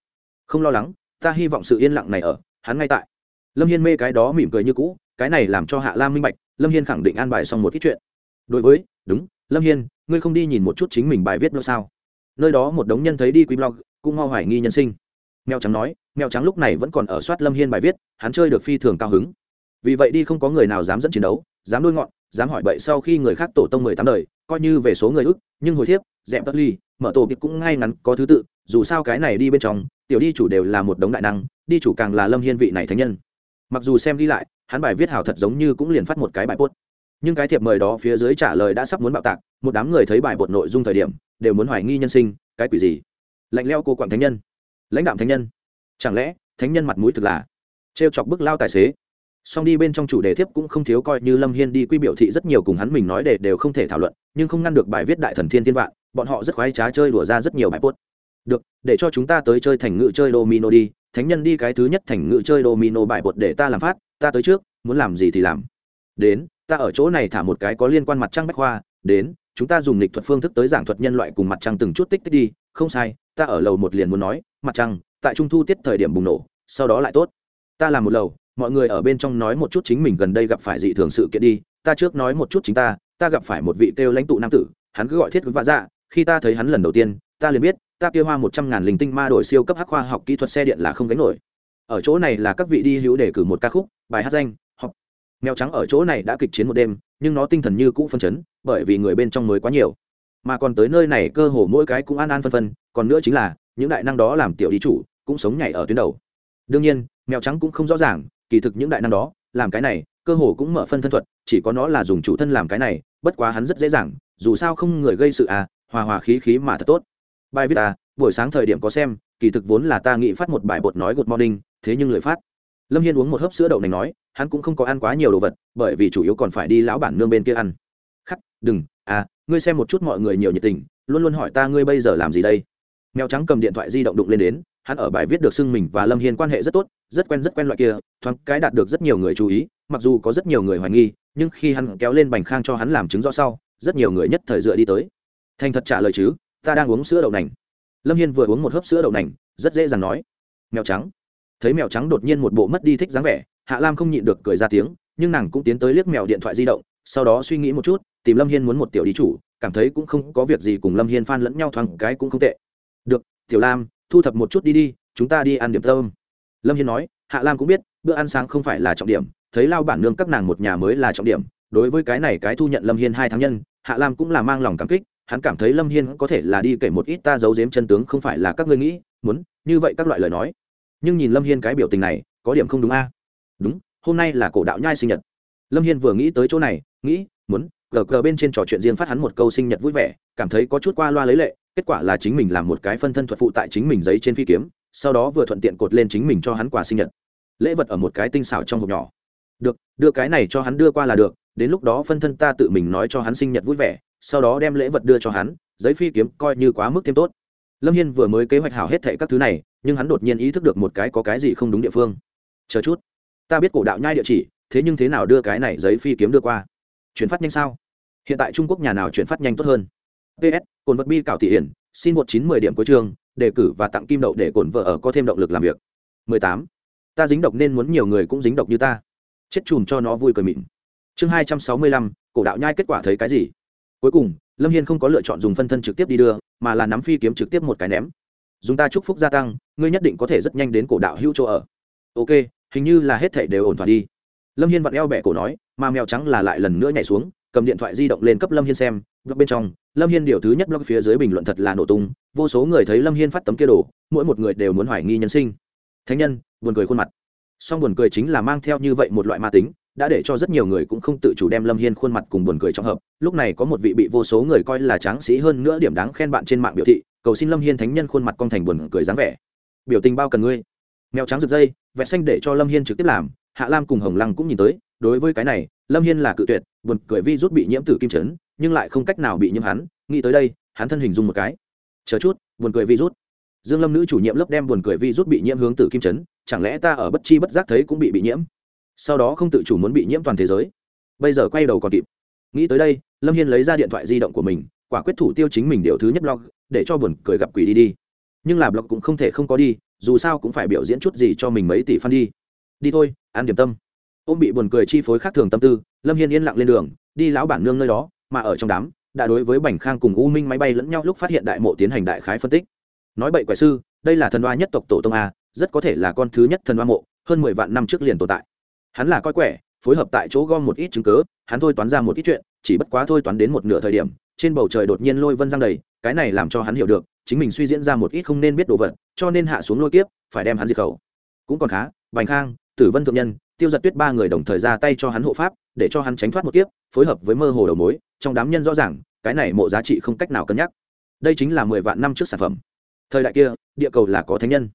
Không lo lắng, ta hy vọng sự yên lặng này ở, hắn ngay tại. Lâm hiên mê cái đó mỉm cười như cũ, cái này làm cho hạ lam minh bạch, lâm hiên khẳng định an bài xong một ít chuyện đối với, đúng, lâm hiên, ngươi không đi nhìn một chút chính mình bài viết nữa sao? Nơi đó một đống nhân thấy đi quý blog, cũng mau hoài nghi nhân sinh. Mèo trắng nói, mèo trắng lúc này vẫn còn ở soát lâm hiên bài viết, hắn chơi được phi thường cao hứng. Vì vậy đi không có người nào dám dẫn chiến đấu, dám đôi ngọn, dám hỏi bậy sau khi người khác tổ tông mười tám đời, coi như về số người ức, nhưng hồi thiếp, dẹp tất ly, mở tổ kịp cũng ngay ngắn có thứ tự, dù sao cái này đi bên trong, tiểu đi chủ đều là một đống đại năng, đi chủ càng là lâm hiên vị này thánh nhân. Mặc dù xem đi lại, hắn bài viết hào thật giống như cũng liền phát một cái bài post nhưng cái thiệp mời đó phía dưới trả lời đã sắp muốn bạo tạc, một đám người thấy bài bột nội dung thời điểm, đều muốn hoài nghi nhân sinh, cái quỷ gì? Lạnh leo cô quảng thánh nhân. Lãnh đạm thánh nhân. Chẳng lẽ, thánh nhân mặt mũi thực là trêu chọc bức lao tài xế? Song đi bên trong chủ đề thiếp cũng không thiếu coi như lâm hiên đi quy biểu thị rất nhiều cùng hắn mình nói để đều không thể thảo luận, nhưng không ngăn được bài viết đại thần thiên thiên vạn, bọn họ rất khoái trá chơi đùa ra rất nhiều bài post được, để cho chúng ta tới chơi thành ngự chơi domino đi, thánh nhân đi cái thứ nhất thành ngự chơi domino bài bột để ta làm phát, ta tới trước, muốn làm gì thì làm. Đến ta ở chỗ này thả một cái có liên quan mặt trăng bách khoa, đến, chúng ta dùng lịch thuật phương thức tới giảng thuật nhân loại cùng mặt trăng từng chút tích tích đi, không sai, ta ở lầu một liền muốn nói, mặt trăng, tại trung thu tiết thời điểm bùng nổ, sau đó lại tốt. Ta làm một lầu, mọi người ở bên trong nói một chút chính mình gần đây gặp phải dị thường sự kiện đi, ta trước nói một chút chính ta ta gặp phải một vị kêu lãnh tụ nam tử, hắn cứ gọi thiết vã dạ khi ta thấy hắn lần đầu tiên, ta liền biết, ta kia hoa một trăm ngàn linh tinh ma đổi siêu cấp hắc khoa học kỹ thuật xe điện là không gánh nổi. Ở chỗ này là các vị đi hữu để cử một ca khúc, bài hát danh mèo trắng ở chỗ này đã kịch chiến một đêm, nhưng nó tinh thần như cũ phân chấn, bởi vì người bên trong mới quá nhiều. Mà còn tới nơi này cơ hồ mỗi cái cũng an an phân phân, còn nữa chính là, những đại năng đó làm tiểu đi chủ, cũng sống nhảy ở tuyến đầu. Đương nhiên, mèo trắng cũng không rõ ràng, kỳ thực những đại năng đó, làm cái này, cơ hồ cũng mở phân thân thuật, chỉ có nó là dùng chủ thân làm cái này, bất quá hắn rất dễ dàng, dù sao không người gây sự à hòa hòa khí khí mà thật tốt. Bài viết à buổi sáng thời điểm có xem, kỳ thực vốn là ta nghĩ phát một bài bột nói good morning, thế nhưng lời phát lâm hiên uống một hớp sữa đậu nành nói, hắn cũng không có ăn quá nhiều đồ vật, bởi vì chủ yếu còn phải đi lão bản nương bên kia ăn. Khắc, đừng à ngươi xem một chút mọi người nhiều nhiệt tình, luôn luôn hỏi ta ngươi bây giờ làm gì đây? Mèo trắng cầm điện thoại di động đụng lên đến, hắn ở bài viết được xưng mình và lâm hiên quan hệ rất tốt, rất quen rất quen loại kia, thoáng cái đạt được rất nhiều người chú ý, mặc dù có rất nhiều người hoài nghi, nhưng khi hắn kéo lên bành khang cho hắn làm chứng rõ sau, rất nhiều người nhất thời dựa đi tới. Thành thật trả lời chứ, ta đang uống sữa đậu nành. Lâm hiên vừa uống một hớp sữa đậu nành, rất dễ dàng nói, mèo trắng thấy mèo trắng đột nhiên một bộ mất đi thích dáng vẻ, hạ lam không nhịn được cười ra tiếng, nhưng nàng cũng tiến tới liếc mèo điện thoại di động, sau đó suy nghĩ một chút, tìm lâm hiên muốn một tiểu đi chủ, cảm thấy cũng không có việc gì cùng lâm hiên phan lẫn nhau thoáng cái cũng không tệ. Được, tiểu lam, thu thập một chút đi đi, chúng ta đi ăn điểm tâm. Lâm hiên nói, hạ lam cũng biết, bữa ăn sáng không phải là trọng điểm, thấy lao bản nương các nàng một nhà mới là trọng điểm, đối với cái này cái thu nhận lâm hiên hai tháng nhân, hạ lam cũng là mang lòng cảm kích, hắn cảm thấy lâm hiên có thể là đi kể một ít ta giấu giếm chân tướng không phải là các ngươi nghĩ, muốn, như vậy các loại lời nói nhưng nhìn lâm hiên cái biểu tình này, có điểm không đúng a. Đúng, hôm nay là cổ đạo nhai sinh nhật. Lâm hiên vừa nghĩ tới chỗ này, nghĩ, muốn, gờ gờ bên trên trò chuyện riêng phát hắn một câu sinh nhật vui vẻ, cảm thấy có chút qua loa lấy lệ, kết quả là chính mình làm một cái phân thân thuật phụ tại chính mình giấy trên phi kiếm, sau đó vừa thuận tiện cột lên chính mình cho hắn quà sinh nhật. Lễ vật ở một cái tinh xảo trong hộp nhỏ. Được, đưa cái này cho hắn đưa qua là được, đến lúc đó phân thân ta tự mình nói cho hắn sinh nhật vui vẻ, sau đó đem lễ vật đưa cho hắn, giấy phi kiếm coi như quá mức thêm tốt lâm hiên vừa mới kế hoạch hảo hết thệ các thứ này nhưng hắn đột nhiên ý thức được một cái có cái gì không đúng địa phương. Chờ chút ta biết cổ đạo nhai địa chỉ thế nhưng thế nào đưa cái này giấy phi kiếm đưa qua? Chuyển phát nhanh sao? Hiện tại trung quốc nhà nào chuyển phát nhanh tốt hơn? Ps cồn vật bi cảo thị hiển xin một chín mười điểm cuối trường đề cử và tặng kim đậu để cổn vợ ở có thêm động lực làm việc. 18. ta dính độc nên muốn nhiều người cũng dính độc như ta. Chết chùm cho nó vui cười mịn. Chương 265, cổ đạo nhai kết quả thấy cái gì? Cuối cùng lâm hiên không có lựa chọn dùng phân thân trực tiếp đi đưa, mà là nắm phi kiếm trực tiếp một cái ném. Dùng ta chúc phúc gia tăng, ngươi nhất định có thể rất nhanh đến cổ đạo hữu chỗ ở. Ok, hình như là hết thảy đều ổn thỏa đi. Lâm hiên vặn eo bẹ cổ nói, mà mèo trắng là lại lần nữa nhảy xuống, cầm điện thoại di động lên cấp lâm hiên xem, blog bên trong, lâm hiên điều thứ nhất blog phía dưới bình luận thật là nổ tung, vô số người thấy lâm hiên phát tấm kia đồ, mỗi một người đều muốn hoài nghi nhân sinh. Thánh nhân, buồn cười khuôn mặt. Song buồn cười chính là mang theo như vậy một loại ma tính đã để cho rất nhiều người cũng không tự chủ đem lâm hiên khuôn mặt cùng buồn cười trong hợp. Lúc này có một vị bị vô số người coi là tráng sĩ hơn nữa điểm đáng khen bạn trên mạng biểu thị, cầu xin lâm hiên thánh nhân khuôn mặt con thành buồn cười dáng vẻ. Biểu tình bao cần ngươi. Mèo trắng rực dây vẽ xanh để cho lâm hiên trực tiếp làm, hạ lam cùng hồng lăng cũng nhìn tới, đối với cái này, lâm hiên là cự tuyệt, buồn cười vi rút bị nhiễm tử kim chấn, nhưng lại không cách nào bị nhiễm hắn, nghĩ tới đây, hắn thân hình dung một cái. Chờ chút, buồn cười vi rút. Dương lâm nữ chủ nhiệm lớp đem buồn cười vi rút bị nhiễm hướng tử kim chấn, chẳng lẽ ta ở bất chi bất giác thấy cũng bị bị nhiễm? Sau đó không tự chủ muốn bị nhiễm toàn thế giới. Bây giờ quay đầu còn kịp. Nghĩ tới đây, lâm hiên lấy ra điện thoại di động của mình, quả quyết thủ tiêu chính mình điều thứ nhất blog, để cho buồn cười gặp quỷ đi đi. Nhưng là blog cũng không thể không có đi, dù sao cũng phải biểu diễn chút gì cho mình mấy tỷ fan đi. Đi thôi, ăn điểm tâm. Ôm bị buồn cười chi phối khác thường tâm tư, lâm hiên yên lặng lên đường, đi lão bản nương nơi đó, mà ở trong đám, đã đối với bành khang cùng u minh máy bay lẫn nhau lúc phát hiện đại mộ tiến hành đại khái phân tích. Nói bậy quẻ sư, đây là thần đoa nhất tộc tổ tông a, rất có thể là con thứ nhất thần đoa mộ, hơn mười vạn năm trước liền tồn tại hắn là coi quẻ, phối hợp tại chỗ gom một ít chứng cớ hắn thôi toán ra một ít chuyện, chỉ bất quá thôi toán đến một nửa thời điểm, trên bầu trời đột nhiên lôi vân giang đầy, cái này làm cho hắn hiểu được, chính mình suy diễn ra một ít không nên biết đồ vật, cho nên hạ xuống lôi kiếp, phải đem hắn diệt khẩu. Cũng còn khá, bành khang, tử vân thượng nhân, tiêu giật tuyết ba người đồng thời ra tay cho hắn hộ pháp, để cho hắn tránh thoát một kiếp, phối hợp với mơ hồ đầu mối, trong đám nhân rõ ràng, cái này mộ giá trị không cách nào cân nhắc. Đây chính là mười vạn năm trước sản phẩm. Thời đại kia, địa cầu là có thánh nhân.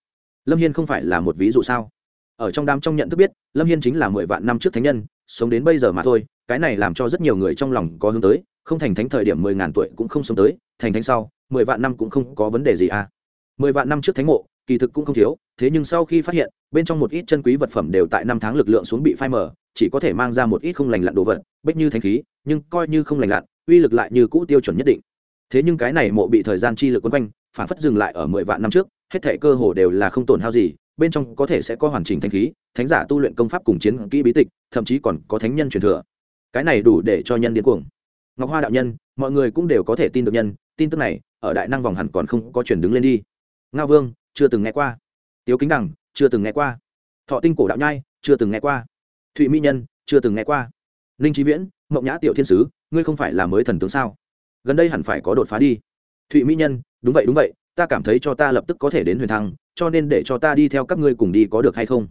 Lâm hiên không phải là một ví dụ sao? Ở trong đám trong nhận thức biết, lâm hiên chính là mười vạn năm trước thánh nhân, sống đến bây giờ mà thôi, cái này làm cho rất nhiều người trong lòng có hướng tới, không thành thánh thời điểm mười ngàn tuổi cũng không sống tới, thành thánh sau, mười vạn năm cũng không có vấn đề gì à. Mười vạn năm trước thánh mộ, kỳ thực cũng không thiếu, thế nhưng sau khi phát hiện, bên trong một ít chân quý vật phẩm đều tại năm tháng lực lượng xuống bị phai mờ, chỉ có thể mang ra một ít không lành lặn đồ vật, bích như thanh khí, nhưng coi như không lành lặn, uy lực lại như cũ tiêu chuẩn nhất định. Thế nhưng cái này mộ bị thời gian chi lực quấn quanh, phản phất dừng lại ở mười vạn năm trước, hết thể cơ hồ đều là không tổn hao gì bên trong có thể sẽ có hoàn chỉnh thanh khí, thánh giả tu luyện công pháp cùng chiến kỹ bí tịch, thậm chí còn có thánh nhân truyền thừa. Cái này đủ để cho nhân điên cuồng. Ngọc hoa đạo nhân, mọi người cũng đều có thể tin được nhân, tin tức này, ở đại năng vòng hẳn còn không có chuyển đứng lên đi. Ngao vương, chưa từng nghe qua. Tiếu kính đằng, chưa từng nghe qua. Thọ tinh cổ đạo nhai, chưa từng nghe qua. Thụy mỹ nhân, chưa từng nghe qua. Ninh trí viễn, mộng nhã tiểu thiên sứ, ngươi không phải là mới thần tướng sao? Gần đây hẳn phải có đột phá đi. Thụy mỹ nhân, đúng vậy đúng vậy ta cảm thấy cho ta lập tức có thể đến huyền thăng, cho nên để cho ta đi theo các ngươi cùng đi có được hay không?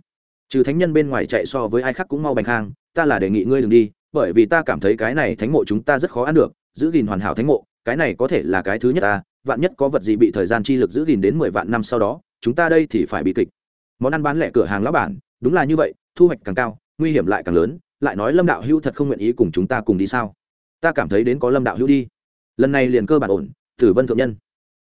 Trừ thánh nhân bên ngoài chạy so với ai khác cũng mau bành khang, ta là đề nghị ngươi đừng đi, bởi vì ta cảm thấy cái này thánh mộ chúng ta rất khó ăn được, giữ gìn hoàn hảo thánh mộ, cái này có thể là cái thứ nhất ta vạn nhất có vật gì bị thời gian chi lực giữ gìn đến mười vạn năm sau đó, chúng ta đây thì phải bị kịch. Món ăn bán lẻ cửa hàng lão bản, đúng là như vậy, thu hoạch càng cao, nguy hiểm lại càng lớn, lại nói lâm đạo hữu thật không nguyện ý cùng chúng ta cùng đi sao? Ta cảm thấy đến có lâm đạo hữu đi. Lần này liền cơ bản ổn, tử vân thượng nhân.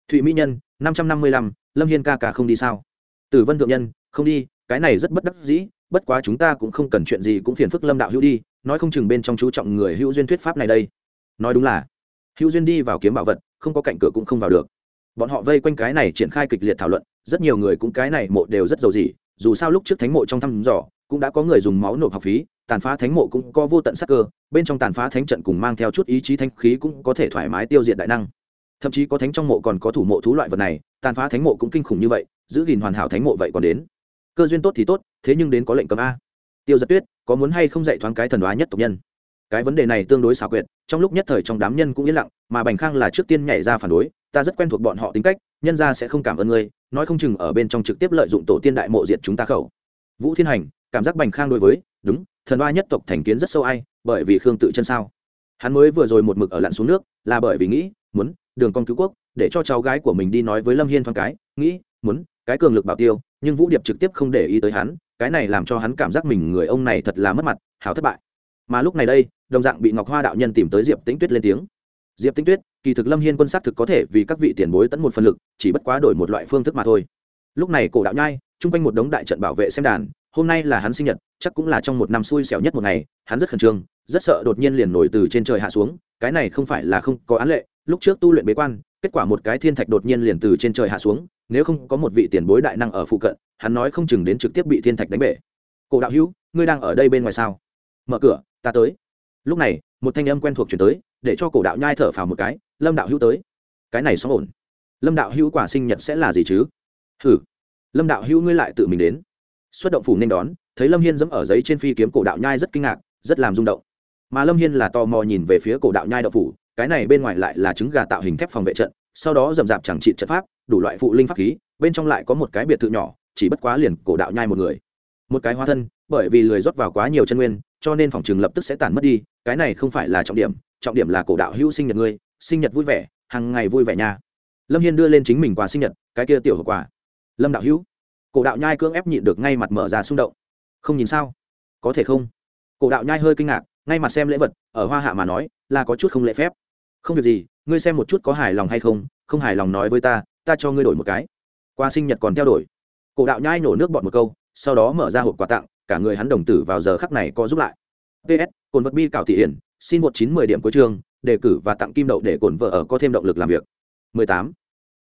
Thụy mỹ nhân năm trăm năm mươi lăm, lâm hiên ca ca không đi sao? Tử vân thượng nhân, không đi, cái này rất bất đắc dĩ, bất quá chúng ta cũng không cần chuyện gì cũng phiền phức lâm đạo hữu đi, nói không chừng bên trong chú trọng người hữu duyên thuyết pháp này đây. Nói đúng là, hữu duyên đi vào kiếm bảo vật, không có cạnh cửa cũng không vào được. Bọn họ vây quanh cái này triển khai kịch liệt thảo luận, rất nhiều người cũng cái này mộ đều rất giàu gì dù sao lúc trước thánh mộ trong thăm dò, cũng đã có người dùng máu nộp học phí, tàn phá thánh mộ cũng có vô tận sắc cơ, bên trong tàn phá thánh trận cùng mang theo chút ý chí thanh khí cũng có thể thoải mái tiêu diệt đại năng thậm chí có thánh trong mộ còn có thủ mộ thú loại vật này, tàn phá thánh mộ cũng kinh khủng như vậy, giữ gìn hoàn hảo thánh mộ vậy còn đến. Cơ duyên tốt thì tốt, thế nhưng đến có lệnh cấm a. Tiêu giật tuyết, có muốn hay không dạy thoáng cái thần đoá nhất tộc nhân? Cái vấn đề này tương đối xảo quyệt, trong lúc nhất thời trong đám nhân cũng yên lặng, mà bành khang là trước tiên nhảy ra phản đối, ta rất quen thuộc bọn họ tính cách, nhân ra sẽ không cảm ơn ngươi, nói không chừng ở bên trong trực tiếp lợi dụng tổ tiên đại mộ diệt chúng ta khẩu. Vũ thiên hành, cảm giác bành khang đối với, đúng, thần đoá nhất tộc thành kiến rất sâu ai, bởi vì khương tự chân sao? Hắn mới vừa rồi một mực ở lặn xuống nước, là bởi vì nghĩ, muốn đường con cứu quốc, để cho cháu gái của mình đi nói với lâm hiên thoáng cái, nghĩ, muốn, cái cường lực bảo tiêu, nhưng vũ điệp trực tiếp không để ý tới hắn, cái này làm cho hắn cảm giác mình người ông này thật là mất mặt, hảo thất bại. Mà lúc này đây, đồng dạng bị ngọc hoa đạo nhân tìm tới diệp tĩnh tuyết lên tiếng. Diệp tĩnh tuyết, kỳ thực lâm hiên quân xác thực có thể vì các vị tiền bối tẫn một phần lực, chỉ bất quá đổi một loại phương thức mà thôi. Lúc này cổ đạo nhai, chung quanh một đống đại trận bảo vệ xem đàn, hôm nay là hắn sinh nhật, chắc cũng là trong một năm xui xẻo nhất một ngày, hắn rất khẩn trương, rất sợ đột nhiên liền nổi từ trên trời hạ xuống, cái này không phải là không có án lệ lúc trước tu luyện bế quan, kết quả một cái thiên thạch đột nhiên liền từ trên trời hạ xuống, nếu không có một vị tiền bối đại năng ở phụ cận, hắn nói không chừng đến trực tiếp bị thiên thạch đánh bể. Cổ đạo hữu, ngươi đang ở đây bên ngoài sao? Mở cửa, ta tới. Lúc này, một thanh âm quen thuộc chuyển tới, để cho cổ đạo nhai thở phào một cái, lâm đạo hữu tới. Cái này xong ổn. Lâm đạo hữu quả sinh nhật sẽ là gì chứ? Hừ. Lâm đạo hữu ngươi lại tự mình đến. Xuất động phủ nên đón, thấy lâm hiên dẫm ở giấy trên phi kiếm, cổ đạo nhai rất kinh ngạc, rất làm rung động. Mà lâm hiên là tò mò nhìn về phía cổ đạo nhai đậu phủ cái này bên ngoài lại là trứng gà tạo hình thép phòng vệ trận, sau đó rậm rạp chẳng trị trận pháp, đủ loại phụ linh pháp khí, bên trong lại có một cái biệt thự nhỏ, chỉ bất quá liền cổ đạo nhai một người. Một cái hóa thân, bởi vì lười rót vào quá nhiều chân nguyên, cho nên phòng trường lập tức sẽ tản mất đi, cái này không phải là trọng điểm trọng điểm là cổ đạo hữu sinh nhật ngươi, sinh nhật vui vẻ hàng ngày vui vẻ nha. Lâm hiên đưa lên chính mình quà sinh nhật, cái kia tiểu hậu quả lâm đạo hữu, cổ đạo nhai cưỡng ép nhịn được ngay mặt mở ra xung động. Không nhìn sao? Có thể không? Cổ đạo nhai hơi kinh ngạc, ngay mặt xem lễ vật, ở hoa hạ mà nói, là có chút không lễ phép không việc gì, ngươi xem một chút có hài lòng hay không không hài lòng nói với ta ta cho ngươi đổi một cái. Qua sinh nhật còn theo đổi cổ đạo nhai nổ nước bọt một câu, sau đó mở ra hộp quà tặng, cả người hắn đồng tử vào giờ khắc này có giúp lại. Ps cồn vật bi cảo thị hiển, xin một chín mười điểm cuối chương, đề cử và tặng kim đậu để cồn vợ ở có thêm động lực làm việc. 18.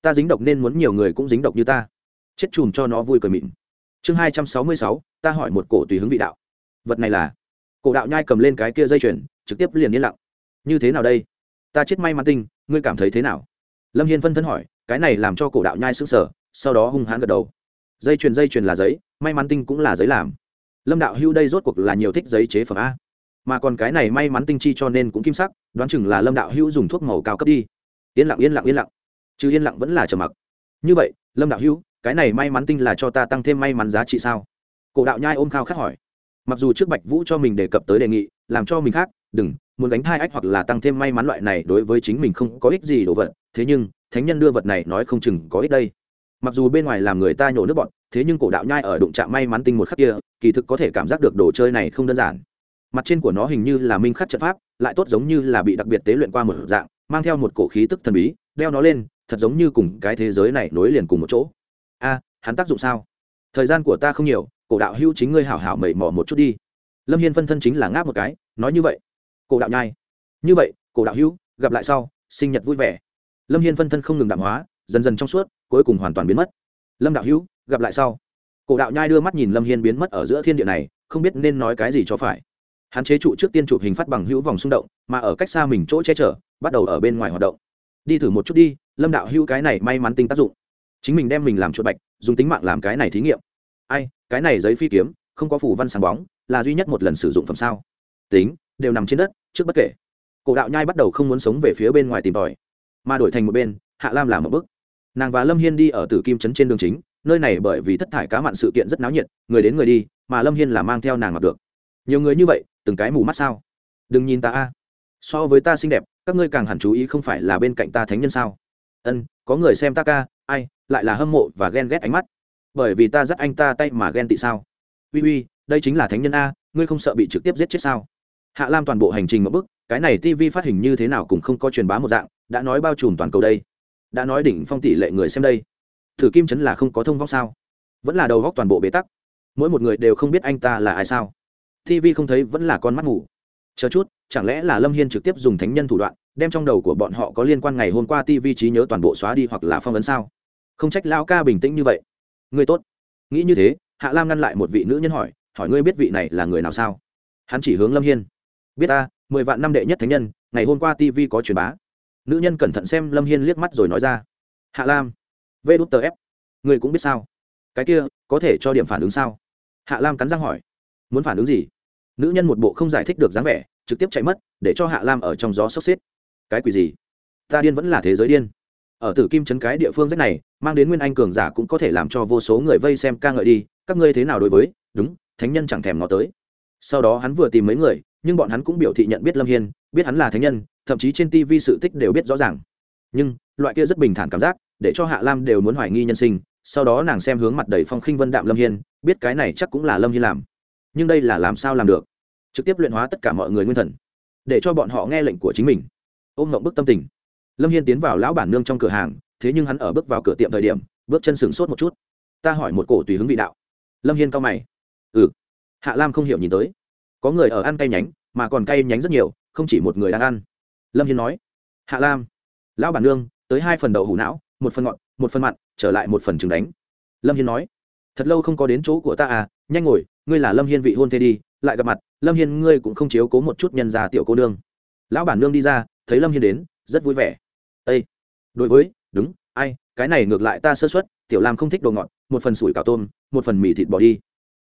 ta dính độc nên muốn nhiều người cũng dính độc như ta. Chết chùm cho nó vui cười mịn. Chương hai trăm sáu mươi sáu, ta hỏi một cổ tùy hứng vị đạo. Vật này là? Cổ đạo nhai cầm lên cái kia dây chuyền, trực tiếp liền yên lặng. Như thế nào đây? Ta chết may mắn tinh, ngươi cảm thấy thế nào? Lâm hiên phân thân hỏi, cái này làm cho cổ đạo nhai sững sờ, sau đó hung hãn gật đầu. Dây chuyền dây chuyền là giấy, may mắn tinh cũng là giấy làm. Lâm đạo hưu đây rốt cuộc là nhiều thích giấy chế phẩm a. Mà còn cái này may mắn tinh chi cho nên cũng kim sắc, đoán chừng là lâm đạo hưu dùng thuốc màu cao cấp đi. Yên lặng yên lặng yên lặng. Chứ yên lặng vẫn là trầm mặc. Như vậy, lâm đạo hưu cái này may mắn tinh là cho ta tăng thêm may mắn giá trị sao? Cổ đạo nhai ôm khao khát hỏi. Mặc dù trước bạch vũ cho mình đề cập tới đề nghị, làm cho mình khác, đừng muốn đánh thai ách hoặc là tăng thêm may mắn loại này đối với chính mình không có ích gì đồ vật, thế nhưng, thánh nhân đưa vật này nói không chừng có ích đây. Mặc dù bên ngoài làm người ta nhổ nước bọn thế nhưng cổ đạo nhai ở đụng chạm may mắn tinh một khắc kia, kỳ thực có thể cảm giác được đồ chơi này không đơn giản. Mặt trên của nó hình như là minh khắc trận pháp, lại tốt giống như là bị đặc biệt tế luyện qua một dạng, mang theo một cổ khí tức thần bí, đeo nó lên, thật giống như cùng cái thế giới này nối liền cùng một chỗ. A, hắn tác dụng sao? Thời gian của ta không nhiều, cổ đạo hữu chính ngươi hảo hảo mẩy mò một chút đi. Lâm hiên phân thân chính là ngáp một cái, nói như vậy cổ đạo nhai. Như vậy, cổ đạo hữu, gặp lại sau, sinh nhật vui vẻ. Lâm hiên phân thân không ngừng đạm hóa, dần dần trong suốt, cuối cùng hoàn toàn biến mất. Lâm đạo hữu, gặp lại sau. Cổ đạo nhai đưa mắt nhìn lâm hiên biến mất ở giữa thiên địa này, không biết nên nói cái gì cho phải. Hắn chế trụ trước tiên chụp hình phát bằng hữu vòng xung động, mà ở cách xa mình chỗ che chở, bắt đầu ở bên ngoài hoạt động. Đi thử một chút đi, lâm đạo hữu cái này may mắn tinh tác dụng. Chính mình đem mình làm chuột bạch, dùng tính mạng làm cái này thí nghiệm. Ai, cái này giấy phi kiếm, không có phủ văn sáng bóng, là duy nhất một lần sử dụng phẩm sao? Tính đều nằm trên đất, trước bất kể. Cổ đạo nhai bắt đầu không muốn sống về phía bên ngoài tìm tòi, mà đổi thành một bên, hạ lam làm một bức nàng và lâm hiên đi ở tử kim trấn trên đường chính, nơi này bởi vì thất thải cá mặn sự kiện rất náo nhiệt, người đến người đi, mà lâm hiên là mang theo nàng mặc được. Nhiều người như vậy, từng cái mù mắt sao? Đừng nhìn ta a. So với ta xinh đẹp, các ngươi càng hẳn chú ý không phải là bên cạnh ta thánh nhân sao? Ân, có người xem ta ca, ai, lại là hâm mộ và ghen ghét ánh mắt. Bởi vì ta dắt anh ta tay mà ghen tị sao? Uy uy, đây chính là thánh nhân a, ngươi không sợ bị trực tiếp giết chết sao? Hạ lam toàn bộ hành trình một bức cái này tv phát hình như thế nào cũng không có truyền bá một dạng, đã nói bao trùm toàn cầu đây. Đã nói đỉnh phong tỷ lệ người xem đây. Thử kim chấn là không có thông vong sao? Vẫn là đầu góc toàn bộ bế tắc. Mỗi một người đều không biết anh ta là ai sao? tv không thấy vẫn là con mắt ngủ. Chờ chút, chẳng lẽ là lâm hiên trực tiếp dùng thánh nhân thủ đoạn, đem trong đầu của bọn họ có liên quan ngày hôm qua tv trí nhớ toàn bộ xóa đi hoặc là phong ấn sao? Không trách lão ca bình tĩnh như vậy. Ngươi tốt. Nghĩ như thế, hạ lam ngăn lại một vị nữ nhân hỏi hỏi ngươi biết vị này là người nào sao? Hắn chỉ hướng lâm hiên biết ta, mười vạn năm đệ nhất thánh nhân, ngày hôm qua tv có truyền bá. Nữ nhân cẩn thận xem lâm hiên liếc mắt rồi nói ra. Hạ lam. Vê đút tờ ép. Người cũng biết sao? Cái kia, có thể cho điểm phản ứng sao? Hạ lam cắn răng hỏi. Muốn phản ứng gì? Nữ nhân một bộ không giải thích được dáng vẻ, trực tiếp chạy mất, để cho hạ lam ở trong gió sốc xếp. Cái quỷ gì? Ta điên vẫn là thế giới điên. Ở tử kim trấn cái địa phương rất này, mang đến nguyên anh cường giả cũng có thể làm cho vô số người vây xem ca ngợi đi. Các ngươi thế nào đối với? Đúng, thánh nhân chẳng thèm nó tới. Sau đó hắn vừa tìm mấy người nhưng bọn hắn cũng biểu thị nhận biết lâm hiên, biết hắn là thánh nhân, thậm chí trên tv sự tích đều biết rõ ràng. Nhưng, loại kia rất bình thản cảm giác, để cho hạ lam đều muốn hoài nghi nhân sinh, sau đó nàng xem hướng mặt đầy phong khinh vân đạm lâm hiên, biết cái này chắc cũng là lâm hiên làm. Nhưng đây là làm sao làm được? Trực tiếp luyện hóa tất cả mọi người nguyên thần, để cho bọn họ nghe lệnh của chính mình. Ôm mộng bức tâm tình. Lâm hiên tiến vào lão bản nương trong cửa hàng, thế nhưng hắn ở bước vào cửa tiệm thời điểm, bước chân sừng sốt một chút. Ta hỏi một cổ tùy hứng vị đạo. Lâm hiên cao mày. Ừ. Hạ lam không hiểu nhìn tới có người ở ăn cay nhánh, mà còn cay nhánh rất nhiều, không chỉ một người đang ăn. Lâm hiên nói, hạ lam, lão bản nương, tới hai phần đậu hủ não, một phần ngọt, một phần mặn, trở lại một phần trứng đánh. Lâm hiên nói, thật lâu không có đến chỗ của ta à nhanh ngồi, ngươi là lâm hiên vị hôn thê đi, lại gặp mặt, lâm hiên ngươi cũng không chiếu cố một chút nhân già tiểu cô nương. Lão bản nương đi ra, thấy lâm hiên đến, rất vui vẻ. Ây đối với, đúng, ai, cái này ngược lại ta sơ xuất tiểu lam không thích đồ ngọt, một phần sủi cảo tôm, một phần mì thịt bỏ đi.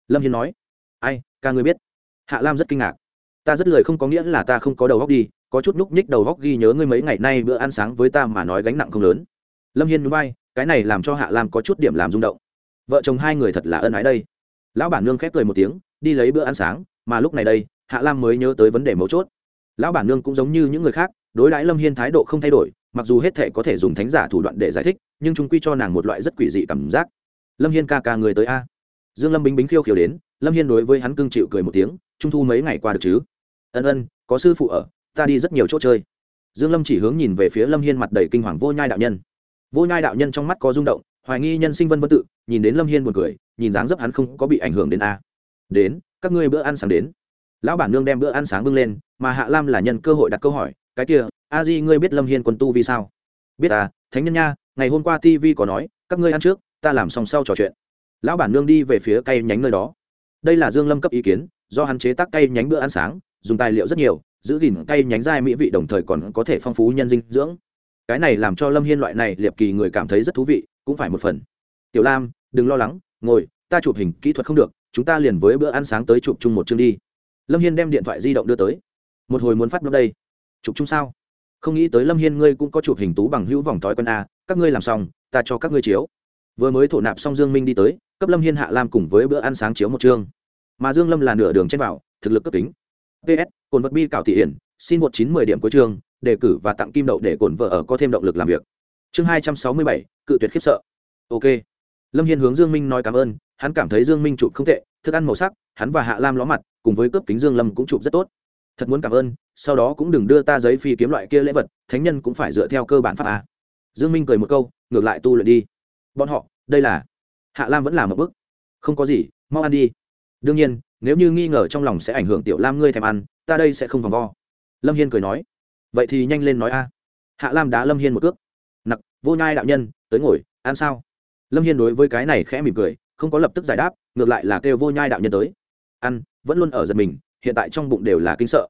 Lâm hiên nói, ai, ca ngươi biết hạ lam rất kinh ngạc. Ta rất lời không có nghĩa là ta không có đầu góc đi, có chút núc nhích đầu góc ghi nhớ ngươi mấy ngày nay bữa ăn sáng với ta mà nói gánh nặng không lớn. Lâm hiên núi bay cái này làm cho hạ lam có chút điểm làm rung động. Vợ chồng hai người thật là ân ái đây. Lão bản nương khép cười một tiếng, đi lấy bữa ăn sáng, mà lúc này đây, hạ lam mới nhớ tới vấn đề mấu chốt. Lão bản nương cũng giống như những người khác, đối đãi lâm hiên thái độ không thay đổi, mặc dù hết thể có thể dùng thánh giả thủ đoạn để giải thích, nhưng chúng quy cho nàng một loại rất quỷ dị cảm giác. Lâm hiên ca ca người tới a. Dương lâm bính bính khiêu khiêu đến, lâm hiên đối với hắn cưng chịu cười một tiếng trung thu mấy ngày qua được chứ? Ân ân, có sư phụ ở, ta đi rất nhiều chỗ chơi. Dương lâm chỉ hướng nhìn về phía lâm hiên mặt đầy kinh hoàng vô nhai đạo nhân. Vô nhai đạo nhân trong mắt có rung động, hoài nghi nhân sinh vân vân tự, nhìn đến lâm hiên buồn cười, nhìn dáng dấp hắn không có bị ảnh hưởng đến a. Đến, các ngươi bữa ăn sáng đến. Lão bản nương đem bữa ăn sáng bưng lên, mà hạ lam là nhân cơ hội đặt câu hỏi, cái kia, a di ngươi biết lâm hiên quân tu vì sao? Biết à thánh nhân nha, ngày hôm qua tv có nói, các ngươi ăn trước, ta làm xong sau trò chuyện. Lão bản nương đi về phía cây nhánh nơi đó. Đây là dương lâm cấp ý kiến do hắn chế tác cây nhánh bữa ăn sáng, dùng tài liệu rất nhiều, giữ gìn cây nhánh dai mỹ vị đồng thời còn có thể phong phú nhân dinh dưỡng. Cái này làm cho lâm hiên loại này liệp kỳ người cảm thấy rất thú vị, cũng phải một phần. Tiểu lam, đừng lo lắng, ngồi, ta chụp hình kỹ thuật không được, chúng ta liền với bữa ăn sáng tới chụp chung một chương đi. Lâm hiên đem điện thoại di động đưa tới. Một hồi muốn phát blog đây. Chụp chung sao? Không nghĩ tới lâm hiên ngươi cũng có chụp hình tú bằng hữu vòng thói quân a, các ngươi làm xong, ta cho các ngươi chiếu. Vừa mới thổ nạp xong dương minh đi tới, cấp lâm hiên hạ lam cùng với bữa ăn sáng chiếu một chương mà dương lâm là nửa đường trên vào, thực lực cấp tính ps cồn vật bi cảo thị hiển, xin một chín mười điểm cuối chương, đề cử và tặng kim đậu để cồn vợ ở có thêm động lực làm việc. Chương hai trăm sáu mươi bảy, cự tuyệt khiếp sợ. Ok. Lâm hiên hướng dương minh nói cảm ơn, hắn cảm thấy dương minh chụp không tệ, thức ăn màu sắc, hắn và hạ lam ló mặt, cùng với cướp kính dương lâm cũng chụp rất tốt. Thật muốn cảm ơn, sau đó cũng đừng đưa ta giấy phi kiếm loại kia lễ vật, thánh nhân cũng phải dựa theo cơ bản pháp à. dương minh cười một câu, ngược lại tu luyện đi. Bọn họ, đây là hạ lam vẫn làm một bước. Không có gì, mau ăn đi đương nhiên, nếu như nghi ngờ trong lòng sẽ ảnh hưởng tiểu lam ngươi thèm ăn, ta đây sẽ không vòng vo. Lâm hiên cười nói. Vậy thì nhanh lên nói a. Hạ lam đá lâm hiên một cước. Nặc, vô nhai đạo nhân, tới ngồi, ăn sao? Lâm hiên đối với cái này khẽ mỉm cười, không có lập tức giải đáp, ngược lại là kêu vô nhai đạo nhân tới. Ăn, vẫn luôn ở giật mình, hiện tại trong bụng đều là kinh sợ.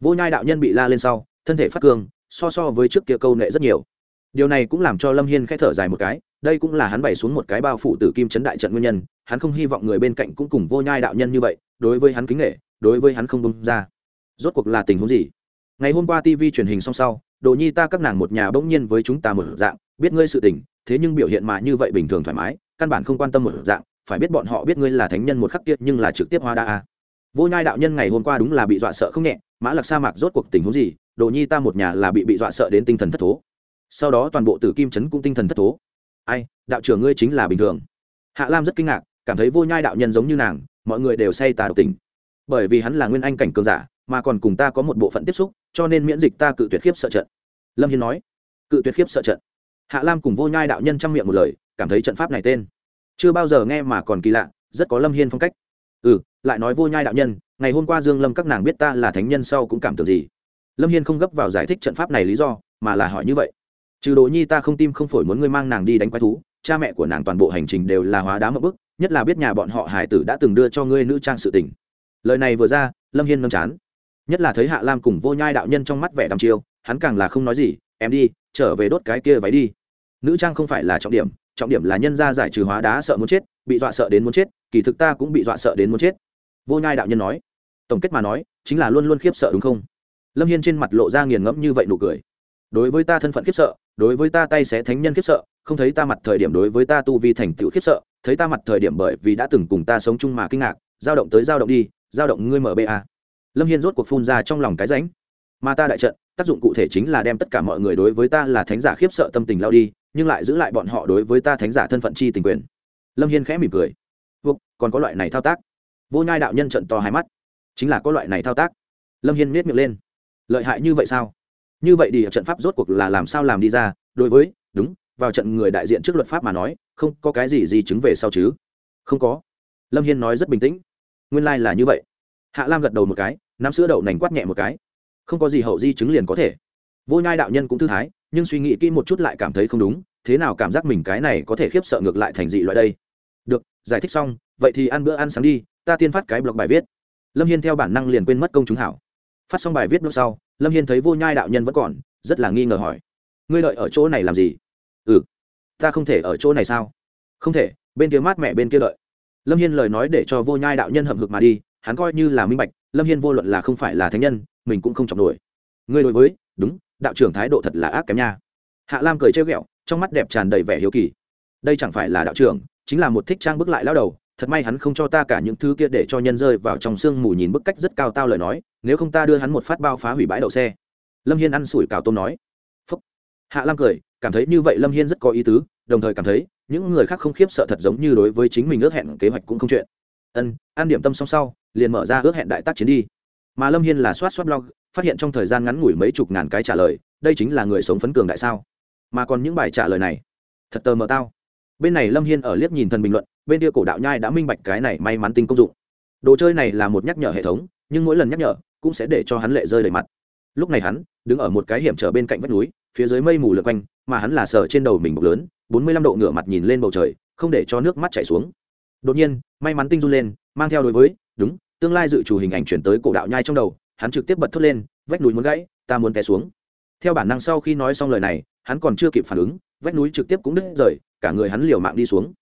Vô nhai đạo nhân bị la lên sau, thân thể phát cương so so với trước kia câu nệ rất nhiều. Điều này cũng làm cho lâm hiên k h ẽ thở dài một cái đây cũng là hắn bày xuống một cái bao phủ tử kim chấn đại trận nguyên nhân, hắn không hy vọng người bên cạnh cũng cùng vô nhai đạo nhân như vậy, đối với hắn kính nghệ đối với hắn không bông ra. Rốt cuộc là tình huống gì? Ngày hôm qua tv truyền hình song sau, đồ nhi ta các nàng một nhà bỗng nhiên với chúng ta một dạng, biết ngươi sự tình, thế nhưng biểu hiện mà như vậy bình thường thoải mái, căn bản không quan tâm một dạng, phải biết bọn họ biết ngươi là thánh nhân một khắc tiết nhưng là trực tiếp hoa đa a. Vô nhai đạo nhân ngày hôm qua đúng là bị dọa sợ không nhẹ, mã lạc sa mạc rốt cuộc tình huống gì? Đồ nhi ta một nhà là bị bị dọa sợ đến tinh thần thất thố. Sau đó toàn bộ tử kim trấn cũng tinh thần thất thố ai, đạo trưởng ngươi chính là bình thường. Hạ lam rất kinh ngạc, cảm thấy vô nhai đạo nhân giống như nàng, mọi người đều say tà độc tình. Bởi vì hắn là nguyên anh cảnh cường giả, mà còn cùng ta có một bộ phận tiếp xúc, cho nên miễn dịch ta cự tuyệt khiếp sợ trận. Lâm hiên nói, cự tuyệt khiếp sợ trận. Hạ lam cùng vô nhai đạo nhân chăm miệng một lời, cảm thấy trận pháp này tên. Chưa bao giờ nghe mà còn kỳ lạ, rất có lâm hiên phong cách. Ừ lại nói vô nhai đạo nhân, ngày hôm qua dương lâm các nàng biết ta là thánh nhân sau cũng cảm tưởng gì. Lâm hiên không gấp vào giải thích trận pháp này lý do, mà là hỏi như vậy trừ đồ nhi ta không tim không phổi muốn ngươi mang nàng đi đánh quái thú, cha mẹ của nàng toàn bộ hành trình đều là hóa đá mậu bức, nhất là biết nhà bọn họ hải tử đã từng đưa cho ngươi nữ trang sự tình. Lời này vừa ra, lâm hiên nâng chán. Nhất là thấy hạ lam cùng vô nhai đạo nhân trong mắt vẻ đăm chiêu, hắn càng là không nói gì, em đi, trở về đốt cái kia váy đi. Nữ trang không phải là trọng điểm trọng điểm là nhân gia giải trừ hóa đá sợ muốn chết, bị dọa sợ đến muốn chết, kỳ thực ta cũng bị dọa sợ đến muốn chết. Vô nhai đạo nhân nói. Tổng kết mà nói, chính là luôn luôn khiếp sợ đúng không? Lâm hiên trên mặt lộ ra nghiền ngẫm như vậy nụ cười. Đối với ta thân phận khiếp sợ đối với ta tay xé thánh nhân khiếp sợ, không thấy ta mặt thời điểm đối với ta tu vi thành tựu khiếp sợ, thấy ta mặt thời điểm bởi vì đã từng cùng ta sống chung mà kinh ngạc, dao động tới dao động đi, dao động ngươi mba lâm hiên rốt cuộc phun ra trong lòng cái ránh. Mà ta đại trận, tác dụng cụ thể chính là đem tất cả mọi người đối với ta là thánh giả khiếp sợ tâm tình lao đi, nhưng lại giữ lại bọn họ đối với ta thánh giả thân phận chi tình quyền. Lâm hiên khẽ mỉm cười. Vâng còn có loại này thao tác. Vô nhai đạo nhân trận to hai mắt. Chính là có loại này thao tác. Lâm hiên miết miệng lên. Lợi hại như vậy sao? Như vậy đi trận pháp rốt cuộc là làm sao làm đi ra? Đối với, đúng, vào trận người đại diện trước luật pháp mà nói, không có cái gì gì chứng về sau chứ? Không có. Lâm hiên nói rất bình tĩnh. Nguyên lai、like、là như vậy. Hạ lam gật đầu một cái, nắm sữa đậu nành quát nhẹ một cái. Không có gì hậu di chứng liền có thể. Vô nhai đạo nhân cũng thư thái, nhưng suy nghĩ kỹ một chút lại cảm thấy không đúng, thế nào cảm giác mình cái này có thể khiếp sợ ngược lại thành dị loại đây? Được, giải thích xong, vậy thì ăn bữa ăn sáng đi, ta tiên phát cái blog bài viết. Lâm hiên theo bản năng liền quên mất công chúng hảo. Phát xong bài viết lúc sau lâm hiên thấy vô nhai đạo nhân vẫn còn, rất là nghi ngờ hỏi. Ngươi đợi ở chỗ này làm gì? Ừ. Ta không thể ở chỗ này sao? Không thể, bên kia mát mẹ bên kia đợi. Lâm hiên lời nói để cho vô nhai đạo nhân hậm hực mà đi, hắn coi như là minh bạch, lâm hiên vô luận là không phải là thánh nhân, mình cũng không chọc nổi. Ngươi đối với, đúng, đạo trưởng thái độ thật là ác kém nha. Hạ lam cười trêu ghẹo, trong mắt đẹp tràn đầy vẻ hiếu kỳ. Đây chẳng phải là đạo trưởng, chính là một thích trang bức lại lao đầu thật may hắn không cho ta cả những thứ kia để cho nhân rơi vào trong sương mù nhìn bức cách rất cao tao lời nói, nếu không ta đưa hắn một phát bao phá hủy bãi đậu xe. Lâm hiên ăn sủi cào tôm nói. Phúc. hạ lam cười, cảm thấy như vậy lâm hiên rất có ý tứ, đồng thời cảm thấy, những người khác không khiếp sợ thật giống như đối với chính mình ước hẹn kế hoạch cũng không chuyện. Ân an điểm tâm xong sau, liền mở ra ước hẹn đại tác chiến đi. Mà lâm hiên là soát soát blog phát hiện trong thời gian ngắn ngủi mấy chục ngàn cái trả lời, đây chính là người sống phấn cường đại sao? Mà còn những bài trả lời này, thật tờ mờ tao bên này lâm hiên ở liếc nhìn thần bình luận, bên kia cổ đạo nhai đã minh bạch cái này may mắn tinh công dụng. Đồ chơi này là một nhắc nhở hệ thống, nhưng mỗi lần nhắc nhở cũng sẽ để cho hắn lệ rơi đầy mặt. Lúc này hắn đứng ở một cái hiểm trở bên cạnh vách núi, phía dưới mây mù lượt quanh, mà hắn là sờ trên đầu mình bọc lớn, bốn mươi lăm độ ngửa mặt nhìn lên bầu trời, không để cho nước mắt chảy xuống. Đột nhiên, may mắn tinh run lên, mang theo đối với, đúng, tương lai dự trù hình ảnh chuyển tới cổ đạo nhai trong đầu. Hắn trực tiếp bật thốt lên, vách núi muốn gãy, ta muốn té xuống. Theo bản năng sau khi nói xong lời này, hắn còn chưa kịp phản ứng vách núi trực tiếp cũng đứt rời, cả người hắn liều mạng đi xuống.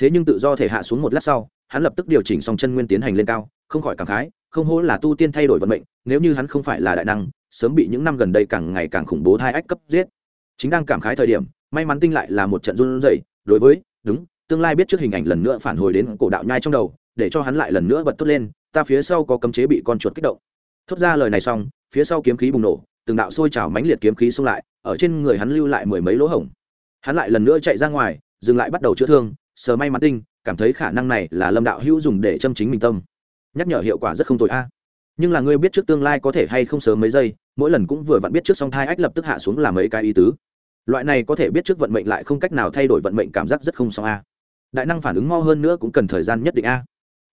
Thế nhưng tự do thể hạ xuống một lát sau, hắn lập tức điều chỉnh xong chân nguyên tiến hành lên cao, không khỏi cảm khái, không hổ là tu tiên thay đổi vận mệnh, nếu như hắn không phải là đại năng, sớm bị những năm gần đây càng ngày càng khủng bố thai ách cấp giết. Chính đang cảm khái thời điểm, may mắn tinh lại là một trận run rẩy, đối với, đúng, tương lai biết trước hình ảnh lần nữa phản hồi đến cổ đạo nhai trong đầu, để cho hắn lại lần nữa bật tốt lên, ta phía sau có cấm chế bị con chuột kích động. Thốt ra lời này xong, phía sau kiếm khí bùng nổ, từng đạo sôi trào mãnh liệt kiếm khí xông lại, ở trên người hắn lưu lại mười mấy lỗ hổng hắn lại lần nữa chạy ra ngoài, dừng lại bắt đầu chữa thương, sờ may mắn tinh, cảm thấy khả năng này là lâm đạo hữu dùng để châm chính mình tâm. Nhắc nhở hiệu quả rất không tồi a. Nhưng là ngươi biết trước tương lai có thể hay không sớm mấy giây, mỗi lần cũng vừa vặn biết trước song thai ách lập tức hạ xuống làm mấy cái ý tứ. Loại này có thể biết trước vận mệnh lại không cách nào thay đổi vận mệnh cảm giác rất không xong a. Đại năng phản ứng mau hơn nữa cũng cần thời gian nhất định a.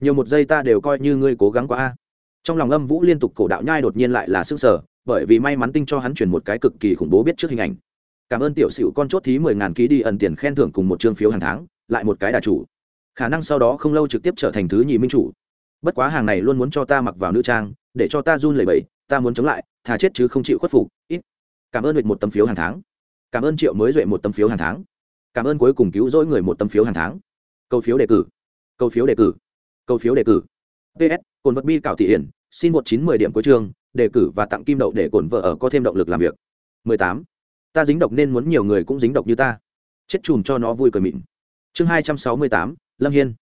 Nhiều một giây ta đều coi như ngươi cố gắng quá a. Trong lòng âm vũ liên tục cổ đạo nhai đột nhiên lại là sức sở bởi vì may mắn tinh cho hắn chuyển một cái cực kỳ khủng bố biết trước hình ảnh cảm ơn tiểu sửu con chốt thí mười ngàn ký đi ẩn tiền khen thưởng cùng một chương phiếu hàng tháng, lại một cái đà chủ. Khả năng sau đó không lâu trực tiếp trở thành thứ nhì minh chủ. Bất quá hàng này luôn muốn cho ta mặc vào nữ trang, để cho ta run lẩy bẩy, ta muốn chống lại thà chết chứ không chịu khuất phục, ít. Cảm ơn nguyệt một tấm phiếu hàng tháng. Cảm ơn triệu mới duệ một tấm phiếu hàng tháng. Cảm ơn cuối cùng cứu rỗi người một tấm phiếu hàng tháng. Câu phiếu đề cử. Câu phiếu đề cử. Câu phiếu đề cử. Ps cồn vật bi cảo thị hiển, xin một chín mười điểm cuối chương, đề cử và tặng kim đậu để cổn vợ ở có thêm động lực làm việc. mười tám ta dính độc nên muốn nhiều người cũng dính độc như ta. Chết chùm cho nó vui cười mịn. Chương hai trăm sáu mươi tám, lâm hiên.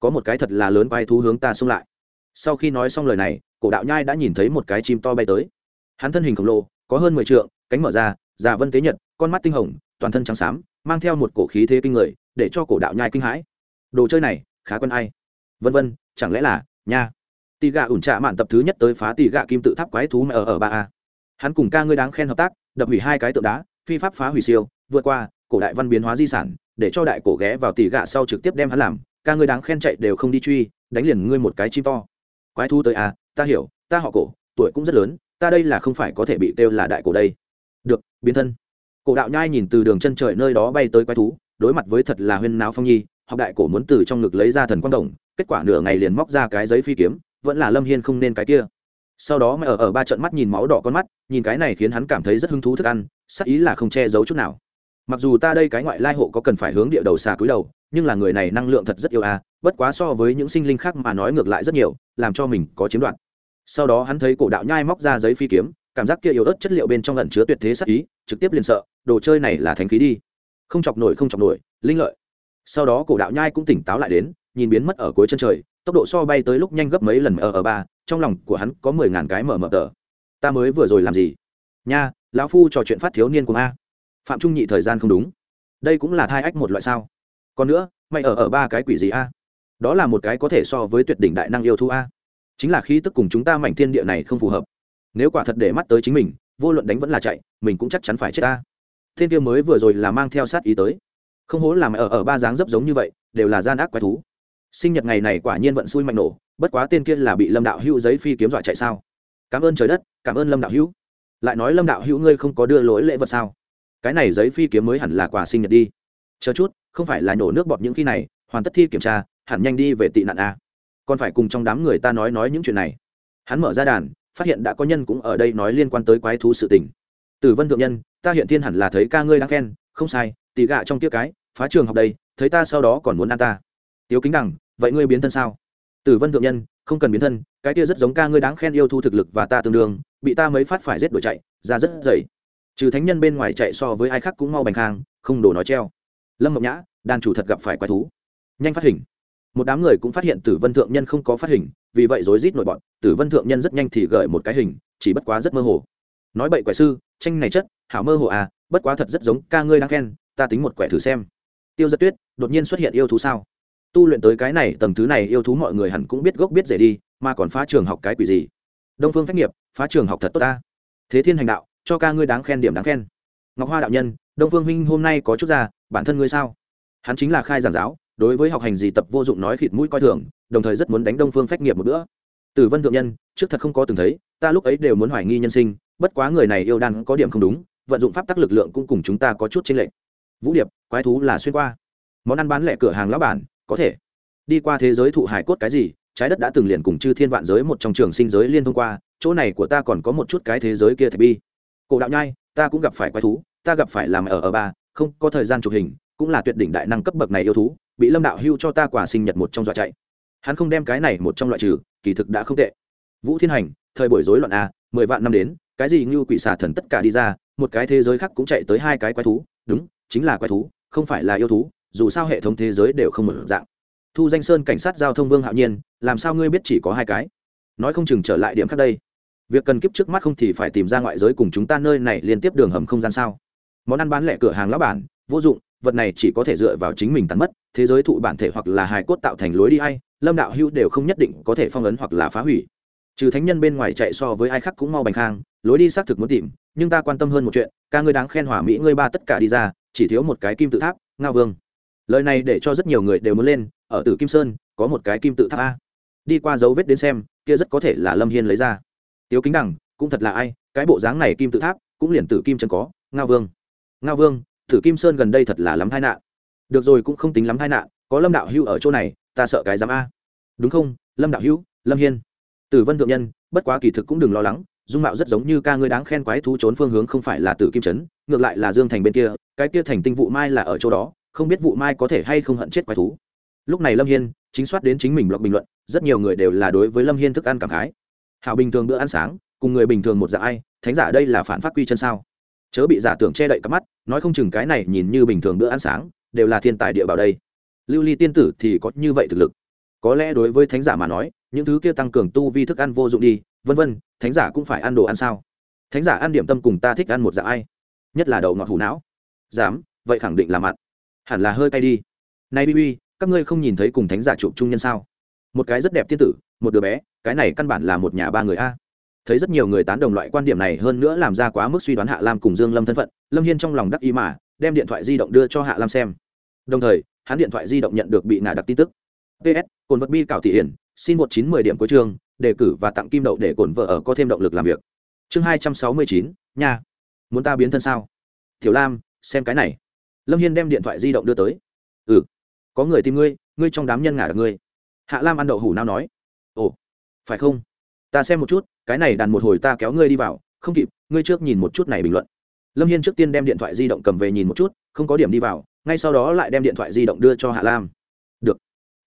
Có một cái thật là lớn quay thú hướng ta xông lại. Sau khi nói xong lời này, cổ đạo nhai đã nhìn thấy một cái chim to bay tới. Hắn thân hình khổng lồ, có hơn mười t cánh mở ra, già vân tế nhật, con mắt tinh hồng, toàn thân trắng xám, mang theo một cổ khí thế kinh người, để cho cổ đạo nhai kinh hãi. Đồ chơi này, khá quân ai? Vân vân, chẳng lẽ là, nha? Tì gạ ủn trạ mạn tập thứ nhất tới phá tì gạ kim tự tháp quái thú mà ở ở ba a. Hắn cùng ca ngươi đáng khen hợp tác, đập hủy hai cái tượng đá phi pháp phá hủy siêu, vượt qua, cổ đại văn biến hóa di sản, để cho đại cổ ghé vào tỉ gạ sau trực tiếp đem hắn làm. Ca ngươi đáng khen chạy đều không đi truy, đánh liền ngươi một cái chim to. Quái thú tới à ta hiểu, ta họ cổ, tuổi cũng rất lớn, ta đây là không phải có thể bị kêu là đại cổ đây. Được, biến thân. Cổ đạo nhai nhìn từ đường chân trời nơi đó bay tới quái thú, đối mặt với thật là huyên náo phong nhi, học đại cổ muốn từ trong ngực lấy ra thần quang đồng, kết quả nửa ngày liền móc ra cái giấy phi kiếm, vẫn là lâm hiên không nên cái kia. Sau đó mẹ ở ở ba trận mắt nhìn máu đỏ con mắt, nhìn cái này khiến hắn cảm thấy rất hứng thú thức ăn sắc ý là không che giấu chút nào. Mặc dù ta đây cái ngoại lai hộ có cần phải hướng địa đầu xà cúi đầu, nhưng là người này năng lượng thật rất yêu à bất quá so với những sinh linh khác mà nói ngược lại rất nhiều, làm cho mình có chiếm đoạt. Sau đó hắn thấy cổ đạo nhai móc ra giấy phi kiếm, cảm giác kia yếu ớt chất liệu bên trong lẩn chứa tuyệt thế sắc ý, trực tiếp liền sợ, đồ chơi này là thánh khí đi. Không chọc nổi, không chọc nổi, linh lợi. Sau đó cổ đạo nhai cũng tỉnh táo lại đến, nhìn biến mất ở cuối chân trời, tốc độ so bay tới lúc nhanh gấp mấy lần ở ở ba, trong lòng của hắn có mười ngàn cái mở mở tờ. Ta mới vừa rồi làm gì? Nha lão phu trò chuyện phát thiếu niên của a. Phạm trung nhị thời gian không đúng. Đây cũng là thai ách một loại sao? Còn nữa, mày ở ở ba cái quỷ gì a? Đó là một cái có thể so với tuyệt đỉnh đại năng yêu thu a. Chính là khí tức cùng chúng ta mảnh thiên địa này không phù hợp. Nếu quả thật để mắt tới chính mình, vô luận đánh vẫn là chạy, mình cũng chắc chắn phải chết ta thiên kia mới vừa rồi là mang theo sát ý tới. Không hố làm ở ở ba dáng dấp giống như vậy, đều là gian ác quái thú. Sinh nhật ngày này quả nhiên vận xui mạnh nổ, bất quá tên kia là bị lâm đạo hữu giấy phi kiếm dọa chạy sao? Cảm ơn trời đất, cảm ơn lâm đạo hữu lại nói lâm đạo hữu ngươi không có đưa lỗi lễ vật sao? Cái này giấy phi kiếm mới hẳn là quà sinh nhật đi. Chờ chút, không phải là nhổ nước bọt những khi này, hoàn tất thi kiểm tra, hẳn nhanh đi về tị nạn a còn phải cùng trong đám người ta nói nói những chuyện này. Hắn mở ra đàn, phát hiện đã có nhân cũng ở đây nói liên quan tới quái thú sự tình. Tử vân thượng nhân, ta hiện thiên hẳn là thấy ca ngươi đang khen, không sai tì gạ trong tiếc cái, phá trường học đây, thấy ta sau đó còn muốn ăn ta. Tiếu kính đằng, vậy ngươi biến thân sao? Tử vân thượng nhân, không cần biến thân, cái kia rất giống ca ngươi đáng khen yêu thu thực lực và ta tương đương, bị ta mới phát phải giết đuổi chạy, ra rất dày. Trừ thánh nhân bên ngoài chạy so với ai khác cũng mau bành khang, không đổ nói treo. Lâm ngọc nhã, đàn chủ thật gặp phải quái thú. Nhanh phát hình. Một đám người cũng phát hiện tử vân thượng nhân không có phát hình, vì vậy rối rít nổi bọn. Tử vân thượng nhân rất nhanh thì gợi một cái hình, chỉ bất quá rất mơ hồ. Nói bậy quẻ sư, tranh này chất, hảo mơ hồ à bất quá thật rất giống ca ngươi đang khen, ta tính một quẻ thử xem. Tiêu giật tuyết, đột nhiên xuất hiện yêu thú sao? Tu luyện tới cái này, tầng thứ này yêu thú mọi người hẳn cũng biết gốc biết rể đi, mà còn phá trường học cái quỷ gì? Đông phương phách nghiệp, phá trường học thật tốt ta. Thế thiên hành đạo, cho ca ngươi đáng khen điểm đáng khen. Ngọc hoa đạo nhân, đông phương huynh hôm nay có chút ra, bản thân ngươi sao? Hắn chính là khai giảng giáo, đối với học hành gì tập vô dụng nói khịt mũi coi thường, đồng thời rất muốn đánh đông phương phách nghiệp một bữa. Tử vân thượng nhân, trước thật không có từng thấy, ta lúc ấy đều muốn hoài nghi nhân sinh, bất quá người này yêu đan có điểm không đúng, vận dụng pháp tắc lực lượng cũng cùng chúng ta có chút chênh lệch. Vũ điệp, quái thú là xuyên qua. Món ăn bán lẻ cửa hàng lão bản có thể. Đi qua thế giới thụ hải cốt cái gì, trái đất đã từng liền cùng chư thiên vạn giới một trong trường sinh giới liên thông qua, chỗ này của ta còn có một chút cái thế giới kia thạch bi. Cổ đạo nhai, ta cũng gặp phải quái thú, ta gặp phải làm ở ở ba, không có thời gian chụp hình, cũng là tuyệt đỉnh đại năng cấp bậc này yêu thú, bị lâm đạo hưu cho ta quả sinh nhật một trong dọa chạy. Hắn không đem cái này một trong loại trừ, kỳ thực đã không tệ. Vũ thiên hành, thời buổi rối loạn a, mười vạn năm đến, cái gì như quỷ xà thần tất cả đi ra, một cái thế giới khác cũng chạy tới hai cái quái thú, đúng, chính là quái thú, không phải là yêu thú dù sao hệ thống thế giới đều không mở dạng. Thu danh sơn cảnh sát giao thông vương hạo nhiên, làm sao ngươi biết chỉ có hai cái? Nói không chừng trở lại điểm khác đây. Việc cần kiếp trước mắt không thì phải tìm ra ngoại giới cùng chúng ta nơi này liên tiếp đường hầm không gian sao? Món ăn bán lẻ cửa hàng lão bản, vô dụng, vật này chỉ có thể dựa vào chính mình tắn mất, thế giới thụ bản thể hoặc là hài cốt tạo thành lối đi hay lâm đạo hữu đều không nhất định có thể phong ấn hoặc là phá hủy. Trừ thánh nhân bên ngoài chạy so với ai khác cũng mau bành khang, lối đi xác thực muốn tìm, nhưng ta quan tâm hơn một chuyện, ca ngươi đáng khen hỏa mỹ ngươi ba tất cả đi ra, chỉ thiếu một cái kim tự tháp, ngao vương lời này để cho rất nhiều người đều muốn lên, ở tử kim sơn, có một cái kim tự tháp a. Đi qua dấu vết đến xem, kia rất có thể là lâm hiên lấy ra. Tiếu kính đằng, cũng thật là ai, cái bộ dáng này kim tự tháp, cũng liền tử kim chân có, ngao vương. Ngao vương, tử kim sơn gần đây thật là lắm tai nạn. Được rồi cũng không tính lắm tai nạn, có lâm đạo hưu ở chỗ này, ta sợ cái dám a. Đúng không, lâm đạo hữu, lâm hiên? Tử vân thượng nhân, bất quá kỳ thực cũng đừng lo lắng, dung mạo rất giống như ca ngươi đáng khen quái thú trốn phương hướng không phải là tử kim trấn, ngược lại là dương thành bên kia, cái kia thành tinh vụ mai là ở chỗ đó không biết vụ mai có thể hay không hận chết quái thú. Lúc này lâm hiên chính soát đến chính mình blog bình luận, rất nhiều người đều là đối với lâm hiên thức ăn cảm khái. Hảo bình thường bữa ăn sáng, cùng người bình thường một dạ ai, thánh giả đây là phản phát quy chân sao? Chớ bị giả tưởng che đậy cắp mắt, nói không chừng cái này nhìn như bình thường bữa ăn sáng, đều là thiên tài địa bảo đây. Lưu ly tiên tử thì có như vậy thực lực. Có lẽ đối với thánh giả mà nói, những thứ kia tăng cường tu vi thức ăn vô dụng đi, vân vân, thánh giả cũng phải ăn đồ ăn sao? Thánh giả ăn điểm tâm cùng ta thích ăn một dạ ai? Nhất là đầu ngọt hủ não. Dám, vậy khẳng định là mặn hẳn là hơi cay đi. Nay bi bi, các ngươi không nhìn thấy cùng thánh giả chụp trung nhân sao? Một cái rất đẹp tiên tử, một đứa bé, cái này căn bản là một nhà ba người a. Thấy rất nhiều người tán đồng loại quan điểm này hơn nữa làm ra quá mức suy đoán hạ lam cùng dương lâm thân phận, lâm hiên trong lòng đắc ý mà, đem điện thoại di động đưa cho hạ lam xem. Đồng thời, hắn điện thoại di động nhận được bị ngả đặc tin tức. Ps cồn vật bi cảo thị hiển, xin một chín mười điểm cuối chương đề cử và tặng kim đậu để cồn vợ ở có thêm động lực làm việc. Chương hai trăm sáu mươi chín, nha. Muốn ta biến thân sao? Tiểu lam, xem cái này lâm hiên đem điện thoại di động đưa tới. Ừ có người tìm ngươi ngươi trong đám nhân ngả được ngươi. Hạ lam ăn đậu hủ nào nói. Ồ, phải không? Ta xem một chút, cái này đàn một hồi ta kéo ngươi đi vào, không kịp, ngươi trước nhìn một chút này bình luận. Lâm hiên trước tiên đem điện thoại di động cầm về nhìn một chút, không có điểm đi vào, ngay sau đó lại đem điện thoại di động đưa cho hạ lam. Được.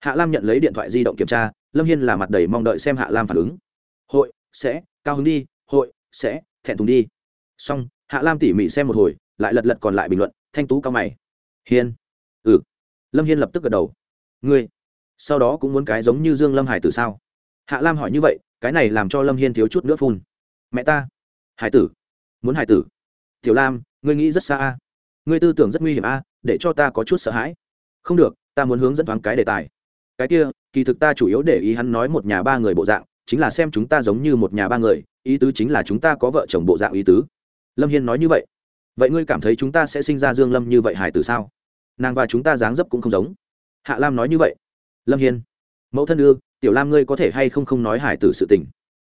Hạ lam nhận lấy điện thoại di động kiểm tra, lâm hiên là mặt đầy mong đợi xem hạ lam phản ứng. Hội, sẽ, cao hứng đi, hội, sẽ, thẹn thùng đi. Xong, hạ lam tỉ mỉ xem một hồi, lại lật lật còn lại bình luận thanh tú cao mày. Hiên. Ừ. Lâm hiên lập tức gật đầu. Ngươi, sau đó cũng muốn cái giống như dương lâm hải tử sao? Hạ lam hỏi như vậy, cái này làm cho lâm hiên thiếu chút nữa phun. Mẹ ta. Hải tử. Muốn hải tử. Tiểu lam, ngươi nghĩ rất xa a. Ngươi tư tưởng rất nguy hiểm a, để cho ta có chút sợ hãi. Không được, ta muốn hướng dẫn thoáng cái đề tài. Cái kia, kỳ thực ta chủ yếu để ý hắn nói một nhà ba người bộ dạng, chính là xem chúng ta giống như một nhà ba người, ý tứ chính là chúng ta có vợ chồng bộ dạng ý tứ. Lâm hiên nói như vậy vậy ngươi cảm thấy chúng ta sẽ sinh ra dương lâm như vậy hải tử sao? Nàng và chúng ta dáng dấp cũng không giống. Hạ lam nói như vậy. Lâm hiên. Mẫu thân ư, tiểu lam ngươi có thể hay không không nói hải tử sự tình?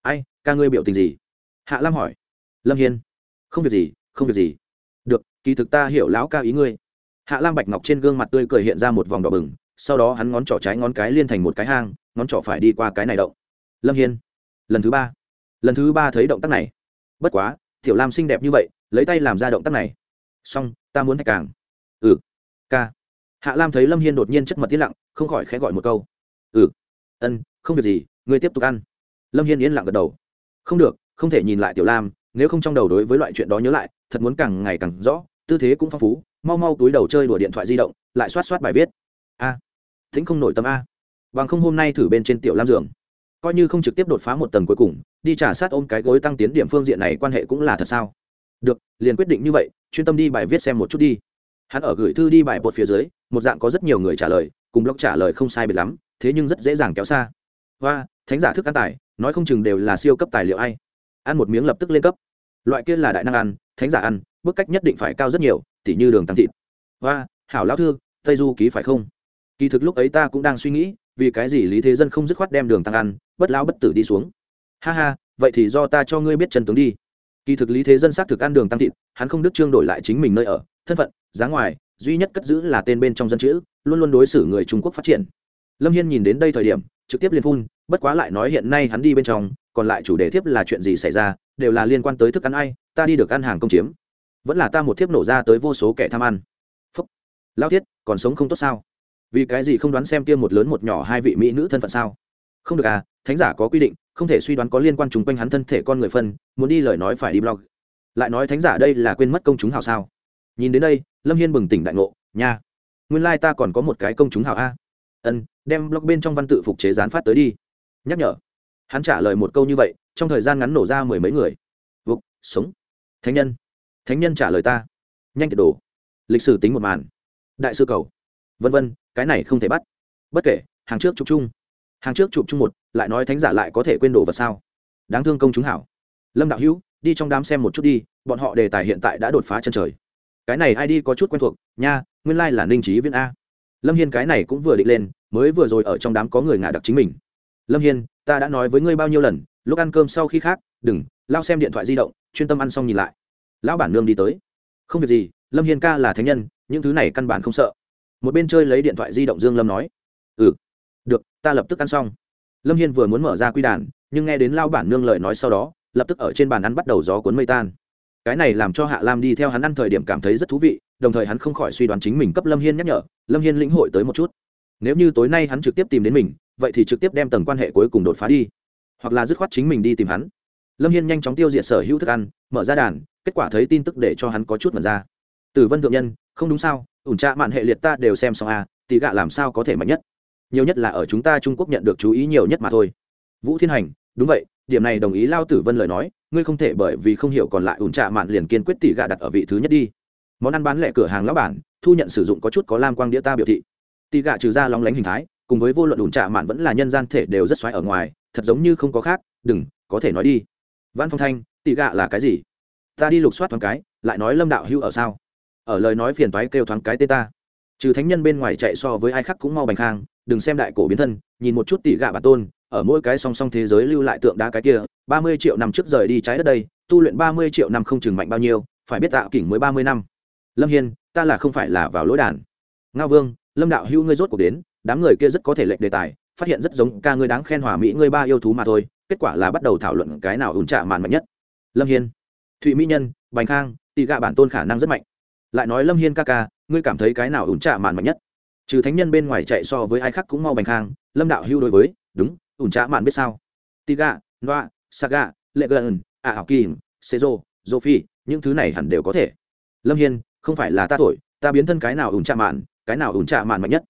Ai, ca ngươi biểu tình gì? Hạ lam hỏi. Lâm hiên. Không việc gì, không việc gì. Được, kỳ thực ta hiểu lão ca ý ngươi. Hạ lam bạch ngọc trên gương mặt tươi cười hiện ra một vòng đỏ bừng, sau đó hắn ngón trỏ trái ngón cái liên thành một cái hang, ngón trỏ phải đi qua cái này động. Lâm hiên. Lần thứ ba. Lần thứ ba thấy động tác này. Bất quá, tiểu lam xinh đẹp như vậy lấy tay làm ra động tác này. Xong ta muốn thạch càng. Ừ. Ca. Hạ lam thấy lâm hiên đột nhiên chất mật yên lặng không khỏi khẽ gọi một câu. Ừ. Ân không việc gì ngươi tiếp tục ăn. Lâm hiên yên lặng gật đầu. Không được không thể nhìn lại tiểu lam nếu không trong đầu đối với loại chuyện đó nhớ lại thật muốn càng ngày càng rõ tư thế cũng phong phú mau mau túi đầu chơi đùa điện thoại di động lại xoát xoát bài viết. A. À, thính không nổi tâm a. Bằng không hôm nay thử bên trên tiểu lam giường. Coi như không trực tiếp đột phá một tầng cuối cùng đi trả sát ôm cái gối tăng tiến điểm phương diện này quan hệ cũng là thật sao? Được, liền quyết định như vậy, chuyên tâm đi bài viết xem một chút đi. Hắn ở gửi thư đi bài bột phía dưới, một dạng có rất nhiều người trả lời, cùng blog trả lời không sai biệt lắm, thế nhưng rất dễ dàng kéo xa. Và thánh giả thức ăn tài, nói không chừng đều là siêu cấp tài liệu ai. Ăn một miếng lập tức lên cấp. Loại kia là đại năng ăn, thánh giả ăn, bước cách nhất định phải cao rất nhiều, tỉ như đường tăng thịt. Và hảo lão thư, tây du ký phải không? Kỳ thực lúc ấy ta cũng đang suy nghĩ, vì cái gì lý thế dân không dứt khoát đem đường tăng ăn, bất lão bất tử đi xuống. Ha ha, vậy thì do ta cho ngươi biết chân tướng đi kỳ thực lý thế dân xác thực ăn đường tăng thịt, hắn không đức trương đổi lại chính mình nơi ở, thân phận, giá ngoài, duy nhất cất giữ là tên bên trong dân chữ, luôn luôn đối xử người trung quốc phát triển. Lâm hiên nhìn đến đây thời điểm, trực tiếp liên phun, bất quá lại nói hiện nay hắn đi bên trong, còn lại chủ đề thiếp là chuyện gì xảy ra, đều là liên quan tới thức ăn ai, ta đi được ăn hàng công chiếm. Vẫn là ta một thiếp nổ ra tới vô số kẻ tham ăn. Phúc. Lao thiết, còn sống không tốt sao? Vì cái gì không đoán xem kia một lớn một nhỏ hai vị mỹ nữ thân phận sao? Không được à thánh giả có quy định, không thể suy đoán có liên quan chung quanh hắn thân thể con người phân, muốn đi lời nói phải đi blog. Lại nói thánh giả đây là quên mất công chúng hào sao? Nhìn đến đây, lâm hiên bừng tỉnh đại ngộ, nha, nguyên lai、like、ta còn có một cái công chúng hào a. Ân, đem blog bên trong văn tự phục chế gián phát tới đi. Nhắc nhở. Hắn trả lời một câu như vậy, trong thời gian ngắn nổ ra mười mấy người. Vục, sống. Thánh nhân. Thánh nhân trả lời ta. Nhanh tiệt đồ. Lịch sử tính một màn. Đại sư cầu. Vân vân, cái này không thể bắt. Bất kể, hàng trước trục chung hàng trước chụp chung một, lại nói thánh giả lại có thể quên đồ vật sao? Đáng thương công chúng hảo. Lâm đạo hữu, đi trong đám xem một chút đi, bọn họ đề tài hiện tại đã đột phá chân trời. Cái này ai đi có chút quen thuộc, nha, nguyên lai、like、là ninh trí viên a. Lâm hiên cái này cũng vừa định lên, mới vừa rồi ở trong đám có người ngả đặc chính mình. Lâm hiên, ta đã nói với ngươi bao nhiêu lần, lúc ăn cơm sau khi khác, đừng, lao xem điện thoại di động, chuyên tâm ăn xong nhìn lại. Lão bản nương đi tới. Không việc gì, lâm hiên ca là thánh nhân, những thứ này căn bản không sợ. Một bên chơi lấy điện thoại di động dương lâm nói. Ừ được, ta lập tức ăn xong. Lâm hiên vừa muốn mở ra quy đàn, nhưng nghe đến lao bản nương lời nói sau đó, lập tức ở trên bàn ăn bắt đầu gió cuốn mây tan. Cái này làm cho hạ lam đi theo hắn ăn thời điểm cảm thấy rất thú vị, đồng thời hắn không khỏi suy đoán chính mình cấp lâm hiên nhắc nhở, lâm hiên lĩnh hội tới một chút. Nếu như tối nay hắn trực tiếp tìm đến mình, vậy thì trực tiếp đem tầng quan hệ cuối cùng đột phá đi, hoặc là dứt khoát chính mình đi tìm hắn. Lâm hiên nhanh chóng tiêu diệt sở hữu thức ăn, mở ra đàn, kết quả thấy tin tức để cho hắn có chút mật ra. Tử vân thượng nhân, không đúng sao, ủn tra mạn hệ liệt ta đều xem xong à tỷ gạ làm sao có thể mạnh nhất? Nhiều nhất là ở chúng ta trung quốc nhận được chú ý nhiều nhất mà thôi. Vũ thiên hành, đúng vậy, điểm này đồng ý lao tử vân lời nói, ngươi không thể bởi vì không hiểu còn lại ủn trạ mạn liền kiên quyết tỷ gạ đặt ở vị thứ nhất đi. Món ăn bán lẻ cửa hàng lão bản, thu nhận sử dụng có chút có lam quang đĩa ta biểu thị. Tỷ gạ trừ ra lóng lánh hình thái, cùng với vô luận ủn trạ mạn vẫn là nhân gian thể đều rất xoáy ở ngoài, thật giống như không có khác, đừng, có thể nói đi. Văn phong thanh tỷ gạ là cái gì? Ta đi lục soát thoáng cái, lại nói lâm đạo hưu ở sao? Ở lời nói phiền toái kêu thoáng cái tên ta trừ thánh nhân bên ngoài chạy so với ai khác cũng mau bành khang, đừng xem đại cổ biến thân, nhìn một chút tỷ gạ bản tôn, ở mỗi cái song song thế giới lưu lại tượng đá cái kia, ba mươi triệu năm trước rời đi trái đất đây, tu luyện ba mươi triệu năm không chừng mạnh bao nhiêu, phải biết tạo kỉnh mới ba mươi năm. Lâm hiên, ta là không phải là vào lỗi đàn. Ngao vương, lâm đạo hưu ngươi rốt cuộc đến, đám người kia rất có thể lệnh đề tài, phát hiện rất giống ca ngươi đáng khen hòa mỹ ngươi ba yêu thú mà thôi, kết quả là bắt đầu thảo luận cái nào ủn trạ màn mạnh nhất. Lâm hiên, thụy mỹ nhân, bành khang, tỷ gạ bản tôn khả năng rất mạnh. Lại nói lâm hiên ca ca ngươi cảm thấy cái nào ủn trạ mạn mạnh nhất? Trừ thánh nhân bên ngoài chạy so với ai khác cũng mau bành khang lâm đạo hưu đối với đúng ủn trạ mạn biết sao? Tiga, noa saga lệ gần a học kỳ xê rô dô phi những thứ này hẳn đều có thể. Lâm hiên không phải là ta thổi ta biến thân cái nào ủn trạ mạn cái nào ủn trạ mạn mạnh nhất?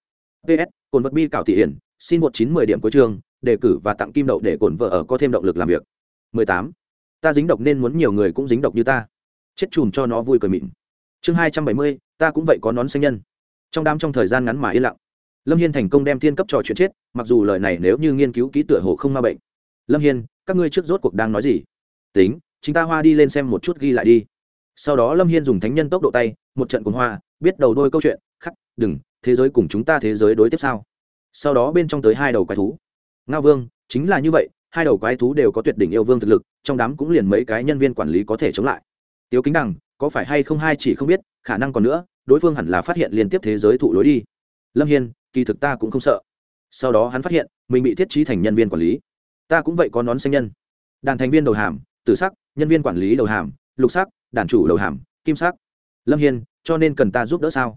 Ps cồn vật bi cảo thị hiển xin một chín mười điểm cuối trường đề cử và tặng kim đậu để cồn vợ ở có thêm động lực làm việc. 18. ta dính độc nên muốn nhiều người cũng dính độc như ta. Chết chùm cho nó vui cười mịn. Chương hai trăm bảy mươi ta cũng vậy có nón xanh nhân. Trong đám trong thời gian ngắn mà yên lặng, lâm hiên thành công đem thiên cấp trò chuyện chết, mặc dù lời này nếu như nghiên cứu ký tựa hồ không ma bệnh. Lâm hiên, các ngươi trước rốt cuộc đang nói gì? Tính chúng ta hoa đi lên xem một chút ghi lại đi. Sau đó lâm hiên dùng thánh nhân tốc độ tay, một trận cùng hoa, biết đầu đôi câu chuyện, khắc, đừng, thế giới cùng chúng ta thế giới đối tiếp sao? Sau đó bên trong tới hai đầu quái thú. Ngao vương, chính là như vậy, hai đầu quái thú đều có tuyệt đỉnh yêu vương thực lực, trong đám cũng liền mấy cái nhân viên quản lý có thể chống lại. Tiếu kính đằng, có phải hay không hai chỉ không biết khả năng còn nữa, đối phương hẳn là phát hiện liên tiếp thế giới thụ lối đi. Lâm hiên, kỳ thực ta cũng không sợ. Sau đó hắn phát hiện, mình bị thiết trí thành nhân viên quản lý. Ta cũng vậy có nón xanh nhân. Đàn thành viên đầu hàm, tử sắc, nhân viên quản lý đầu hàm, lục sắc, đàn chủ đầu hàm, kim sắc. Lâm hiên, cho nên cần ta giúp đỡ sao?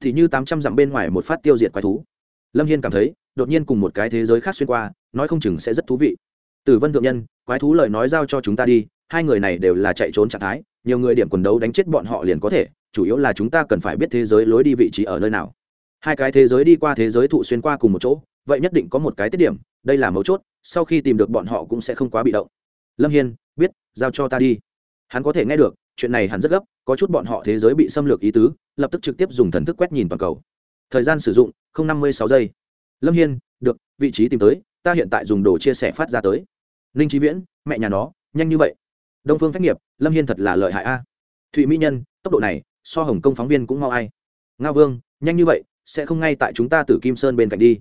Thì như tám trăm dặm bên ngoài một phát tiêu diệt quái thú. Lâm hiên cảm thấy, đột nhiên cùng một cái thế giới khác xuyên qua, nói không chừng sẽ rất thú vị. Tử vân thượng nhân, quái thú lời nói giao cho chúng ta đi, hai người này đều là chạy trốn trạng thái, nhiều người điểm quần đấu đánh chết bọn họ liền có thể chủ yếu là chúng ta cần phải biết thế giới lối đi vị trí ở nơi nào. Hai cái thế giới đi qua thế giới thụ xuyên qua cùng một chỗ, vậy nhất định có một cái tiết điểm, đây là mấu chốt, sau khi tìm được bọn họ cũng sẽ không quá bị động. Lâm hiên, biết, giao cho ta đi. Hắn có thể nghe được, chuyện này hắn rất gấp, có chút bọn họ thế giới bị xâm lược ý tứ, lập tức trực tiếp dùng thần thức quét nhìn toàn cầu. Thời gian sử dụng, không năm mươi sáu giây. Lâm hiên, được, vị trí tìm tới, ta hiện tại dùng đồ chia sẻ phát ra tới. Ninh trí viễn, mẹ nhà nó, nhanh như vậy. Đông phương phép nghiệp, lâm hiên thật là lợi hại a. Thụy mỹ nhân, tốc độ này so hồng công phóng viên cũng mau ai. Ngao vương, nhanh như vậy, sẽ không ngay tại chúng ta từ kim sơn bên cạnh đi.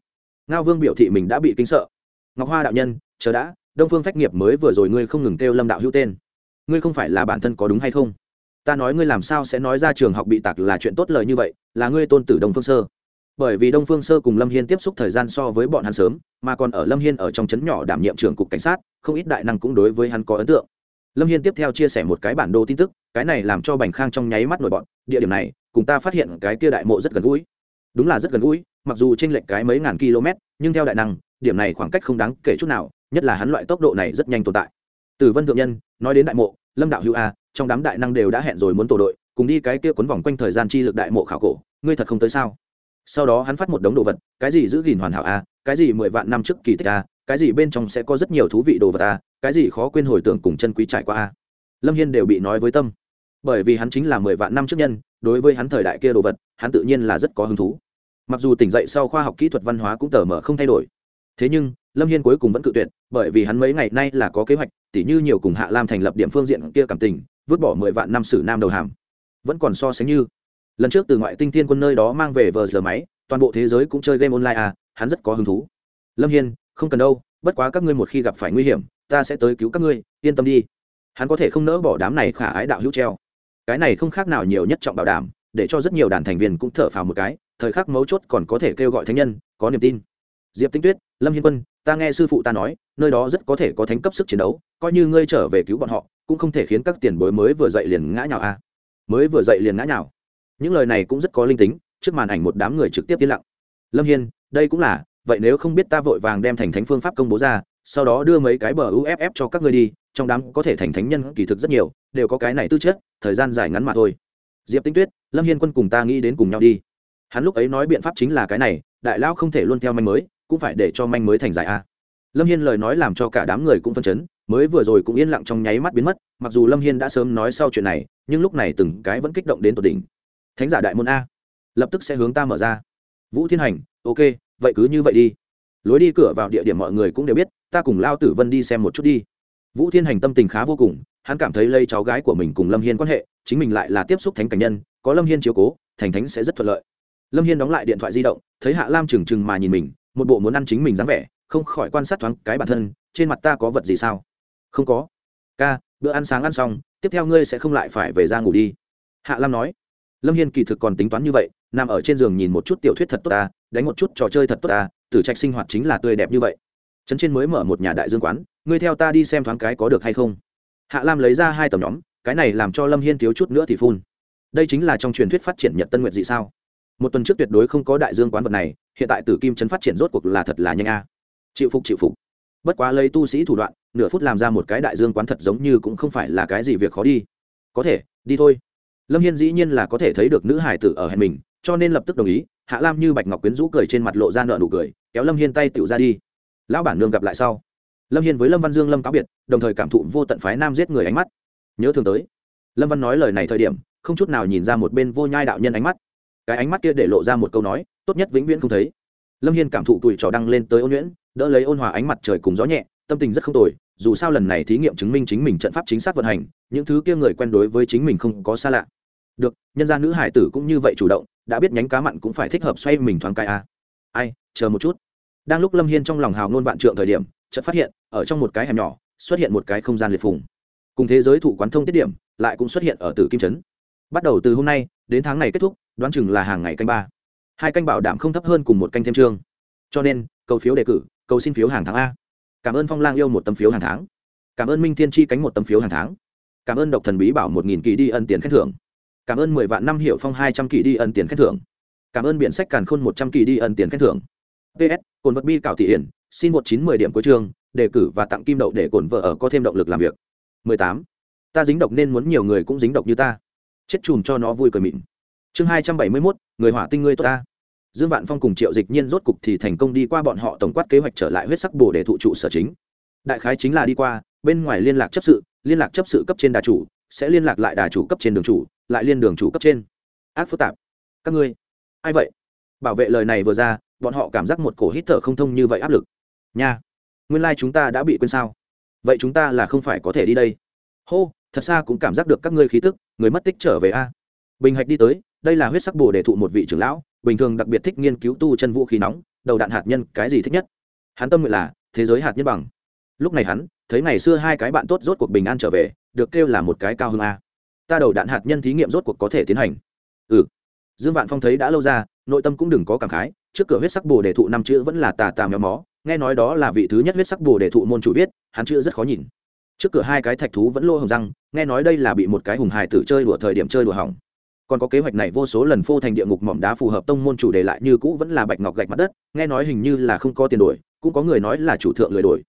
Ngao vương biểu thị mình đã bị kinh sợ. Ngọc hoa đạo nhân, chờ đã, đông phương phách nghiệp mới vừa rồi ngươi không ngừng kêu lâm đạo hữu tên. Ngươi không phải là bản thân có đúng hay không? Ta nói ngươi làm sao sẽ nói ra trường học bị tặc là chuyện tốt lời như vậy, là ngươi tôn tử đông phương sơ. Bởi vì đông phương sơ cùng lâm hiên tiếp xúc thời gian so với bọn hắn sớm, mà còn ở lâm hiên ở trong trấn nhỏ đảm nhiệm trưởng cục cảnh sát, không ít đại năng cũng đối với hắn có ấn tượng lâm hiên tiếp theo chia sẻ một cái bản đồ tin tức, cái này làm cho bành khang trong nháy mắt nổi bọn địa điểm này, cùng ta phát hiện cái kia đại mộ rất gần gũi. Đúng là rất gần gũi, mặc dù t r ê n lệch cái mấy ngàn km, nhưng theo đại năng, điểm này khoảng cách không đáng kể chút nào, nhất là hắn loại tốc độ này rất nhanh tồn tại. Từ vân thượng nhân, nói đến đại mộ, lâm đạo hữu a, trong đám đại năng đều đã hẹn rồi muốn tổ đội, cùng đi cái kia quấn vòng quanh thời gian chi lực đại mộ khảo cổ, ngươi thật không tới sao? Sau đó hắn phát một đống đồ vật, cái gì giữ gìn hoàn hảo a, cái gì mười vạn năm trước kỳ tích a cái gì bên trong sẽ có rất nhiều thú vị đồ vật à, cái gì khó quên hồi tưởng cùng chân quý trải qua a lâm hiên đều bị nói với tâm. Bởi vì hắn chính là mười vạn năm trước nhân đối với hắn thời đại kia đồ vật hắn tự nhiên là rất có hứng thú. Mặc dù tỉnh dậy sau khoa học kỹ thuật văn hóa cũng tờ mở không thay đổi. Thế nhưng lâm hiên cuối cùng vẫn cự tuyệt bởi vì hắn mấy ngày nay là có kế hoạch tỉ như nhiều cùng hạ lam thành lập điểm phương diện kia cảm tình vứt bỏ mười vạn năm sử nam đầu hàm. Vẫn còn so sánh như lần trước từ ngoại tinh thiên quân nơi đó mang về vờ giờ máy toàn bộ thế giới cũng chơi game online à hắn rất có hứng thú. Lâm hiên không cần đâu, bất quá các ngươi một khi gặp phải nguy hiểm, ta sẽ tới cứu các ngươi, yên tâm đi. Hắn có thể không nỡ bỏ đám này khả ái đạo hữu treo. Cái này không khác nào nhiều nhất trọng bảo đảm, để cho rất nhiều đàn thành viên cũng thở phào một cái, thời khắc mấu chốt còn có thể kêu gọi thánh nhân, có niềm tin. Diệp tinh tuyết, lâm hiên quân, ta nghe sư phụ ta nói, nơi đó rất có thể có thánh cấp sức chiến đấu, coi như ngươi trở về cứu bọn họ, cũng không thể khiến các tiền bối mới vừa dậy liền ngã nhào a à. mới vừa dậy liền ngã nhào. Những lời này cũng rất có linh tính, trước màn ảnh một đám người trực tiếp yên lặng. Lâm hiên, đây cũng là vậy nếu không biết ta vội vàng đem thành thánh phương pháp công bố ra, sau đó đưa mấy cái bờ uff cho các ngươi đi, trong đám có thể thành thánh nhân kỳ thực rất nhiều, đều có cái này tư chất, thời gian dài ngắn mà thôi. Diệp tinh tuyết, lâm hiên quân cùng ta nghĩ đến cùng nhau đi. Hắn lúc ấy nói biện pháp chính là cái này, đại lao không thể luôn theo manh mới, cũng phải để cho manh mới thành giải a. Lâm hiên lời nói làm cho cả đám người cũng phân chấn, mới vừa rồi cũng yên lặng trong nháy mắt biến mất, mặc dù lâm hiên đã sớm nói sau chuyện này, nhưng lúc này từng cái vẫn kích động đến tột đỉnh. Thánh giả đại môn a, lập tức sẽ hướng ta mở ra. Vũ thiên hành, ok vậy cứ như vậy đi. Lối đi cửa vào địa điểm mọi người cũng đều biết, ta cùng lao tử vân đi xem một chút đi. Vũ thiên hành tâm tình khá vô cùng, hắn cảm thấy lây cháu gái của mình cùng lâm hiên quan hệ, chính mình lại là tiếp xúc thánh cảnh nhân, có lâm hiên chiếu cố, thành thánh sẽ rất thuận lợi. Lâm hiên đóng lại điện thoại di động, thấy hạ lam trừng trừng mà nhìn mình, một bộ muốn ăn chính mình dáng vẻ, không khỏi quan sát thoáng cái bản thân, trên mặt ta có vật gì sao? Không có. Ca, bữa ăn sáng ăn xong, tiếp theo ngươi sẽ không lại phải về ra ngủ đi. Hạ lam nói. Lâm hiên kỳ thực còn tính toán như vậy nằm ở trên giường nhìn một chút tiểu thuyết thật tốt ta, đánh một chút trò chơi thật tốt ta, tử trạch sinh hoạt chính là tươi đẹp như vậy. Trấn trên mới mở một nhà đại dương quán, ngươi theo ta đi xem thoáng cái có được hay không? Hạ lam lấy ra hai tầm nhóm, cái này làm cho lâm hiên thiếu chút nữa thì phun. Đây chính là trong truyền thuyết phát triển nhật tân nguyện dị sao? Một tuần trước tuyệt đối không có đại dương quán vật này, hiện tại tử kim trấn phát triển rốt cuộc là thật là nhanh a. Chịu phục chịu phục. Bất quá lấy tu sĩ thủ đoạn, nửa phút làm ra một cái đại dương quán thật giống như cũng không phải là cái gì việc khó đi. Có thể, đi thôi. Lâm hiên dĩ nhiên là có thể thấy được nữ hải tử ở hẹn mình cho nên lập tức đồng ý, hạ lam như bạch ngọc quyến rũ cười trên mặt lộ ra nợ nụ cười, kéo lâm hiên tay tựu ra đi. Lão bản nương gặp lại sau. Lâm hiên với lâm văn dương lâm cáo biệt, đồng thời cảm thụ vô tận phái nam giết người ánh mắt. Nhớ thường tới. Lâm văn nói lời này thời điểm, không chút nào nhìn ra một bên vô nhai đạo nhân ánh mắt. Cái ánh mắt kia để lộ ra một câu nói, tốt nhất vĩnh viễn không thấy. Lâm hiên cảm thụ tuổi trò đăng lên tới ôn nhuyễn, đỡ lấy ôn hòa ánh mặt trời cùng gió nhẹ, tâm tình rất không tồi, dù sao lần này thí nghiệm chứng minh chính mình trận pháp chính xác vận hành, những thứ kia người quen đối với chính mình không có xa lạ. Được, nhân gia nữ hải tử cũng như vậy chủ động đã biết nhánh cá mặn cũng phải thích hợp xoay mình thoáng cái a ai, chờ một chút. Đang lúc lâm hiên trong lòng hào ngôn vạn trượng thời điểm, chợt phát hiện, ở trong một cái hẻm nhỏ, xuất hiện một cái không gian liệt phùng. Cùng thế giới thụ quán thông tiết điểm, lại cũng xuất hiện ở tử kim trấn. Bắt đầu từ hôm nay, đến tháng này kết thúc, đoán chừng là hàng ngày canh ba. Hai canh bảo đảm không thấp hơn cùng một canh thêm chương cho nên, cầu phiếu đề cử, cầu xin phiếu hàng tháng a. Cảm ơn phong lang yêu một tấm phiếu hàng tháng. Cảm ơn minh thiên chi cánh một tấm phiếu hàng tháng. Cảm ơn độc thần bí bảo một nghìn kỳ đi ân tiền khen thưởng cảm ơn mười vạn năm hiệu phong hai trăm kỳ đi ân tiền khen thưởng. Cảm ơn biện sách càn khôn một trăm kỳ đi ân tiền khen thưởng. Ps cồn vật bi cảo thị hiển, xin một chín mười điểm cuối chương, đề cử và tặng kim đậu để cồn vợ ở có thêm động lực làm việc. Mười tám, ta dính độc nên muốn nhiều người cũng dính độc như ta. Chết chùm cho nó vui cười mịn. Chương hai trăm bảy mươi mốt, người hỏa tinh ngươi tốt ta. Dương vạn phong cùng triệu dịch nhiên rốt cục thì thành công đi qua bọn họ tổng quát kế hoạch trở lại huyết sắc bồ để thụ trụ sở chính. Đại khái chính là đi qua, bên ngoài liên lạc chấp sự, liên lạc chấp sự cấp trên đà chủ sẽ liên lạc lại đà chủ cấp trên đường chủ, lại liên đường chủ cấp trên. Ác phức tạp. Các ngươi, ai vậy? Bảo vệ lời này vừa ra, bọn họ cảm giác một cổ hít thở không thông như vậy áp lực. Nha, nguyên lai、like、chúng ta đã bị quên sao? Vậy chúng ta là không phải có thể đi đây. Hô, thật xa cũng cảm giác được các ngươi khí tức, người mất tích trở về a. Bình hạch đi tới, đây là huyết sắc bồ để thụ một vị trưởng lão, bình thường đặc biệt thích nghiên cứu tu chân vũ khí nóng, đầu đạn hạt nhân, cái gì thích nhất? Hắn tâm nguyện là, thế giới hạt nhân bằng. Lúc này hắn, thấy ngày xưa hai cái bạn tốt rốt cuộc bình an trở về được kêu là một cái cao hơn a. Ta đầu đạn hạt nhân thí nghiệm rốt cuộc có thể tiến hành. Ừ. Dương vạn phong thấy đã lâu ra, nội tâm cũng đừng có cảm khái, trước cửa huyết sắc bồ đề thụ năm chữ vẫn là tà tà méo mó, nghe nói đó là vị thứ nhất huyết sắc bồ đề thụ môn chủ viết, hắn chữ rất khó nhìn. Trước cửa hai cái thạch thú vẫn lô hồng răng, nghe nói đây là bị một cái hùng hài tử chơi đùa thời điểm chơi đùa hỏng. Còn có kế hoạch này vô số lần phô thành địa ngục mỏm đá phù hợp tông môn chủ đề lại như cũ vẫn là bạch ngọc gạch mặt đất, nghe nói hình như là không có tiền đổi, cũng có người nói là chủ thượng lười đổi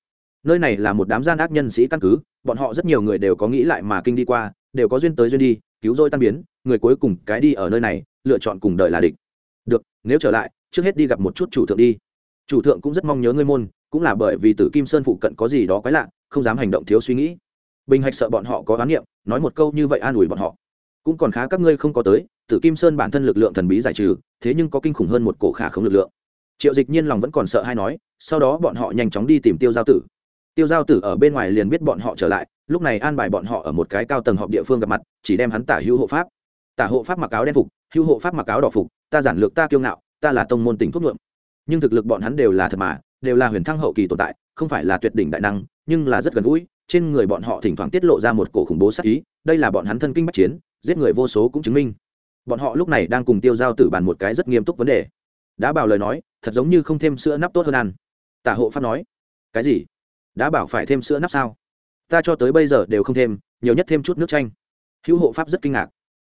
nơi này là một đám gian ác nhân sĩ căn cứ, bọn họ rất nhiều người đều có nghĩ lại mà kinh đi qua, đều có duyên tới duyên đi, cứu rỗi tan biến, người cuối cùng cái đi ở nơi này, lựa chọn cùng đời là địch. Được, nếu trở lại, trước hết đi gặp một chút chủ thượng đi. Chủ thượng cũng rất mong nhớ ngươi môn, cũng là bởi vì tử kim sơn phụ cận có gì đó quái lạ, không dám hành động thiếu suy nghĩ. Bình hạch sợ bọn họ có oán niệm, nói một câu như vậy an ủi bọn họ. Cũng còn khá các ngươi không có tới, tử kim sơn bản thân lực lượng thần bí giải trừ, thế nhưng có kinh khủng hơn một cổ khả không lực lượng. Triệu dịch nhiên lòng vẫn còn sợ hay nói, sau đó bọn họ nhanh chóng đi tìm tiêu giao tử tiêu giao tử ở bên ngoài liền biết bọn họ trở lại, lúc này an bài bọn họ ở một cái cao tầng họp địa phương gặp mặt, chỉ đem hắn tả hữu hộ pháp. Tả hộ pháp mặc áo đen phục, hữu hộ pháp mặc áo đỏ phục, ta giản lược ta kiêu ngạo, ta là tông môn tỉnh thuốc nhuộm. Nhưng thực lực bọn hắn đều là thật mà, đều là huyền thăng hậu kỳ tồn tại, không phải là tuyệt đỉnh đại năng, nhưng là rất gần gũi, trên người bọn họ thỉnh thoảng tiết lộ ra một cổ khủng bố sắc ý, đây là bọn hắn thân kinh bắc chiến, giết người vô số cũng chứng minh. Bọn họ lúc này đang cùng tiêu giao tử bàn một cái rất nghiêm túc vấn đề. Đã bảo lời nói, thật giống như không thêm sữa nắp tốt hơn ăn. Tả hộ pháp nói, cái gì? Đã bảo phải thêm sữa nắp sao? Ta cho tới bây giờ đều không thêm, nhiều nhất thêm chút nước chanh. Hữu hộ pháp rất kinh ngạc.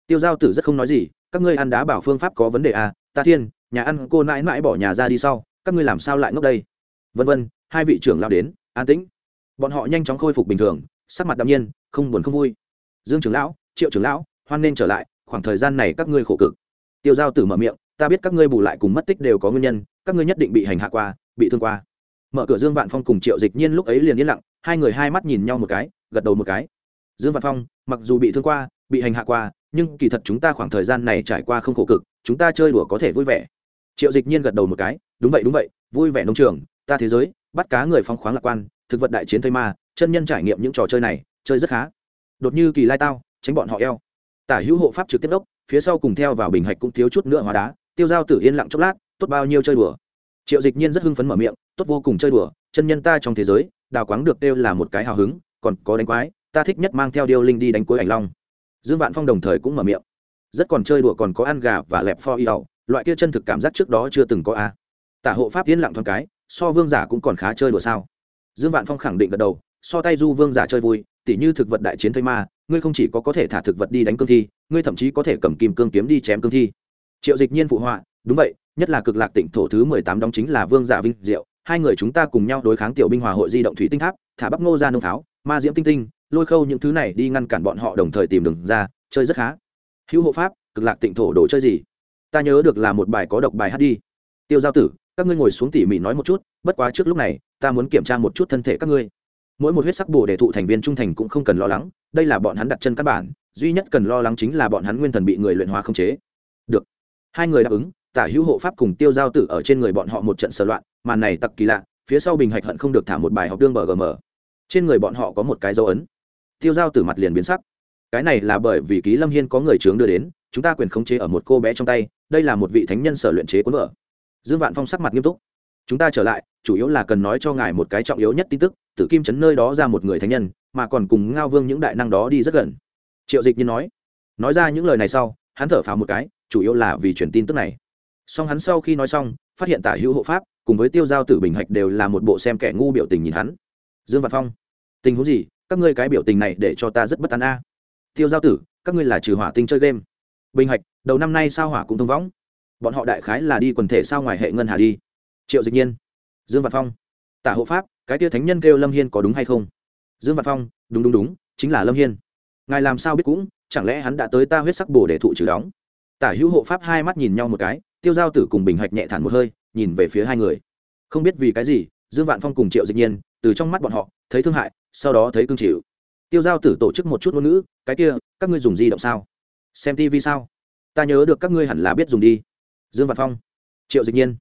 Tiêu giao tử rất không nói gì, các ngươi ăn đá bảo phương pháp có vấn đề à? Ta thiên, nhà ăn cô mãi mãi bỏ nhà ra đi sau, các ngươi làm sao lại ngốc đây? Vân vân, hai vị trưởng lao đến, an tĩnh. Bọn họ nhanh chóng khôi phục bình thường, sắc mặt đ ạ m nhiên, không buồn không vui. Dương trưởng lão, triệu trưởng lão, hoan nên trở lại, khoảng thời gian này các ngươi khổ cực. Tiêu giao tử mở miệng, ta biết các ngươi bù lại cùng mất tích đều có nguyên nhân, các ngươi nhất định bị hành hạ qua, bị thương qua mở cửa dương vạn phong cùng triệu dịch nhiên lúc ấy liền yên lặng, hai người hai mắt nhìn nhau một cái, gật đầu một cái. Dương vạn phong, mặc dù bị thương qua, bị hành hạ qua, nhưng kỳ thật chúng ta khoảng thời gian này trải qua không khổ cực, chúng ta chơi đùa có thể vui vẻ. Triệu dịch nhiên gật đầu một cái, đúng vậy đúng vậy, vui vẻ nông trường, ta thế giới, bắt cá người phong khoáng lạc quan, thực vật đại chiến thây ma, chân nhân trải nghiệm những trò chơi này, chơi rất khá. Đột như kỳ lai tao, tránh bọn họ eo. Tả hữu hộ pháp trực tiếp đốc, phía sau cùng theo vào bình hạch cũng thiếu chút nữa hóa đá, tiêu dao tử yên lặng chốc lát, tốt bao nhiêu chơi đùa triệu dịch nhiên rất hưng phấn mở miệng, tốt vô cùng chơi đùa, chân nhân ta trong thế giới, đào quáng được đều là một cái hào hứng, còn có đánh quái, ta thích nhất mang theo điêu linh đi đánh cuối ảnh long. Dương vạn phong đồng thời cũng mở miệng, rất còn chơi đùa còn có ăn gà và lẹp pho y ẩu loại kia chân thực cảm giác trước đó chưa từng có a. À. tả hộ pháp tiến lặng thoáng cái, so vương giả cũng còn khá chơi đùa sao? Dương vạn phong khẳng định gật đầu, so tay du vương giả chơi vui, tỉ như thực vật đại chiến thây ma, ngươi không chỉ có có thể thả thực vật đi đánh cương thi, ngươi thậm chí có thể cầm kim cương kiếm đi chém cương thi. Triệu dịch nhiên phụ họa, đúng vậy nhất là cực lạc tỉnh thổ thứ mười tám đóng chính là vương giả vinh diệu, hai người chúng ta cùng nhau đối kháng tiểu binh hòa hội di động thủy tinh tháp, thả bắc ngô ra nông pháo, ma diễm tinh tinh, lôi khâu những thứ này đi ngăn cản bọn họ đồng thời tìm đường ra, chơi rất khá. Hữu hộ pháp, cực lạc tịnh thổ đồ chơi gì? Ta nhớ được là một bài có độc bài hát đi. Tiêu giao tử, các ngươi ngồi xuống tỉ mỉ nói một chút, bất quá trước lúc này, ta muốn kiểm tra một chút thân thể các ngươi. Mỗi một huyết sắc bồ để thụ thành viên trung thành cũng không cần lo lắng, đây là bọn hắn đặt chân căn bản, duy nhất cần lo lắng chính là bọn hắn nguyên thần bị người luyện hóa không chế. Được. Hai người đáp ứng tả hữu hộ pháp cùng tiêu giao tử ở trên người bọn họ một trận sờ loạn màn này tặc kỳ lạ, phía sau bình hạch hận không được thả một bài học đương bờ gm trên người bọn họ có một cái dấu ấn. Tiêu Giao Tử mặt liền biến sắc. Cái này là bởi vì ký lâm hiên có người trướng đưa đến, chúng ta quyền khống chế ở một cô bé trong tay, đây là một vị thánh nhân sở luyện chế cuốn vợ dương vạn phong sắc mặt nghiêm túc. Chúng ta trở lại, chủ yếu là cần nói cho ngài một cái trọng yếu nhất tin tức, tử kim chấn nơi đó ra một người thánh nhân, mà còn cùng ngao vương những đại năng đó đi rất gần. Triệu dịch như nói. Nói ra những lời này sau, hắn thở phào một cái, chủ yếu là vì truyền tin tức này song hắn sau khi nói xong, phát hiện tả hữu hộ pháp cùng với tiêu giao tử bình hạch đều là một bộ xem kẻ ngu biểu tình nhìn hắn. Dương văn phong, tình huống gì? Các ngươi cái biểu tình này để cho ta rất bất an a. Tiêu giao tử, các ngươi là trừ hỏa tinh chơi game. Bình hạch, đầu năm nay sao hỏa cũng thông võng bọn họ đại khái là đi quần thể sao ngoài hệ ngân hà đi. Triệu dịch nhiên, dương văn phong, tả hộ pháp, cái tia thánh nhân kêu lâm hiên có đúng hay không? Dương văn phong, đúng đúng đúng, chính là lâm hiên. Ngài làm sao biết cũng, chẳng lẽ hắn đã tới ta huyết sắc bồ để thụ trừ đóng? Tả hữu hộ pháp hai mắt nhìn nhau một cái tiêu giao tử cùng bình hạch nhẹ thản một hơi, nhìn về phía hai người. Không biết vì cái gì, dương vạn phong cùng triệu dịch nhiên, từ trong mắt bọn họ, thấy thương hại, sau đó thấy cương chịu. Tiêu giao tử tổ chức một chút ngôn ngữ, cái kia, các ngươi dùng di động sao? Xem tv sao? Ta nhớ được các ngươi hẳn là biết dùng đi. Dương vạn phong. Triệu dịch nhiên.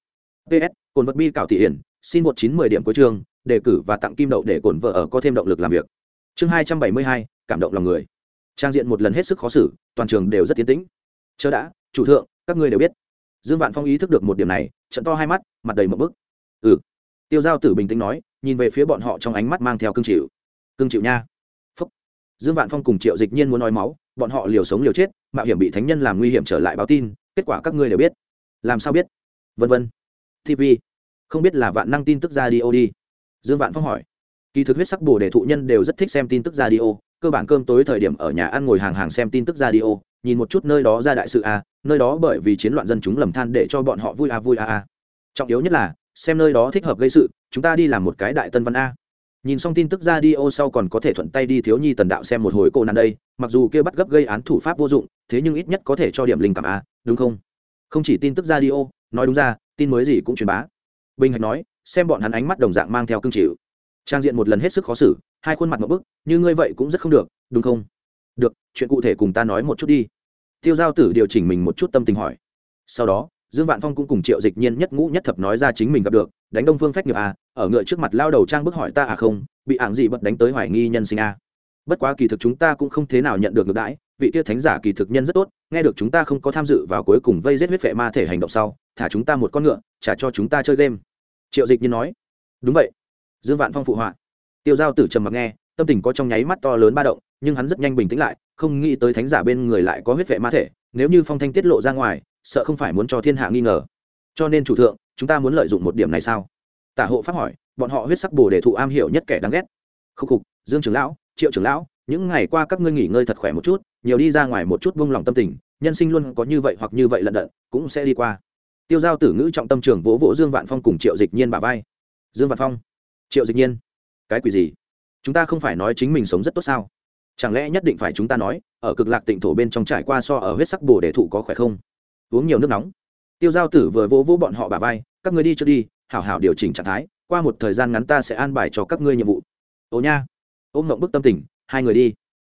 Ps cồn vật bi cảo thị hiển, xin một chín mười điểm cuối trường đề cử và tặng kim đậu để cổn vợ ở có thêm động lực làm việc. Chương hai trăm bảy mươi hai, cảm động lòng người. Trang diện một lần hết sức khó xử, toàn trường đều rất tiến tĩnh. Chớ đã, chủ thượng, các ngươi đều biết dương vạn phong ý thức được một điểm này, trận to hai mắt, mặt đầy một bức. Ừ. Tiêu giao tử bình tĩnh nói, nhìn về phía bọn họ trong ánh mắt mang theo cương chịu. Cương chịu nha. Phúc. dương vạn phong cùng triệu dịch nhiên muốn nói máu, bọn họ liều sống liều chết, mạo hiểm bị thánh nhân làm nguy hiểm trở lại báo tin, kết quả các ngươi đều biết. Làm sao biết? Vân vân. Tv không biết là vạn năng tin tức ra đi ô đi. Dương vạn phong hỏi. Kỳ thực huyết sắc bồ đề thụ nhân đều rất thích xem tin tức ra đi ô, cơ bản cơm tối thời điểm ở nhà ăn ngồi hàng hàng xem tin tức ra đi ô, nhìn một chút nơi đó ra đại sự a nơi đó bởi vì chiến loạn dân chúng lầm than để cho bọn họ vui a vui a a. Trọng yếu nhất là, xem nơi đó thích hợp gây sự, chúng ta đi làm một cái đại tân văn a. Nhìn xong tin tức ra đi ô sau còn có thể thuận tay đi thiếu nhi tần đạo xem một hồi cô nạn đây, mặc dù kia bắt gấp gây án thủ pháp vô dụng, thế nhưng ít nhất có thể cho điểm linh cảm a, đúng không? Không chỉ tin tức ra đi ô, nói đúng ra, tin mới gì cũng truyền bá. Bình hạch nói, xem bọn hắn ánh mắt đồng dạng mang theo cương chịu. Trang diện một lần hết sức khó xử, hai khuôn mặt một bức, như ngươi vậy cũng rất không được, đúng không? Được, chuyện cụ thể cùng ta nói một chút đi tiêu giao tử điều chỉnh mình một chút tâm tình hỏi. Sau đó, dương vạn phong cũng cùng triệu dịch nhiên nhất ngũ nhất thập nói ra chính mình gặp được, đánh đông phương phách nghiệp à ở ngựa trước mặt lao đầu trang bức hỏi ta à không, bị ảng gì bật đánh tới hoài nghi nhân sinh à. bất quá kỳ thực chúng ta cũng không thế nào nhận được ngược đãi, vị tia thánh giả kỳ thực nhân rất tốt, nghe được chúng ta không có tham dự vào cuối cùng vây giết huyết vệ ma thể hành động sau, thả chúng ta một con ngựa, trả cho chúng ta chơi game. Triệu dịch nhiên nói. Đúng vậy. Dương vạn phong phụ họa. Tiêu giao tử trầm mặc nghe, tâm tình có trong nháy mắt to lớn ba động nhưng hắn rất nhanh bình tĩnh lại, không nghĩ tới thánh giả bên người lại có huyết vệ ma thể, nếu như phong thanh tiết lộ ra ngoài, sợ không phải muốn cho thiên hạ nghi ngờ. Cho nên chủ thượng, chúng ta muốn lợi dụng một điểm này sao? Tả hộ pháp hỏi, bọn họ huyết sắc bồ để thụ am hiểu nhất kẻ đáng ghét. Khúc khục, dương trưởng lão, triệu trưởng lão, những ngày qua các ngươi nghỉ ngơi thật khỏe một chút, nhiều đi ra ngoài một chút vung lòng tâm tình, nhân sinh luôn có như vậy hoặc như vậy lận đận, cũng sẽ đi qua. Tiêu giao tử ngữ trọng tâm trường vỗ vỗ dương vạn phong cùng triệu dịch nhiên bà vai. Dương vạn phong, triệu dịch nhiên, cái quỷ gì? Chúng ta không phải nói chính mình sống rất tốt sao? Chẳng lẽ nhất định phải chúng ta nói, ở cực lạc tịnh thổ bên trong trải qua so ở huyết sắc bồ để thụ có khỏe không? Uống nhiều nước nóng. Tiêu giao tử vừa vỗ vỗ bọn họ bà vai, các ngươi đi cho đi, hảo hảo điều chỉnh trạng thái, qua một thời gian ngắn ta sẽ an bài cho các ngươi nhiệm vụ. Ồ nha. Ôm mộng bức tâm tình, hai người đi.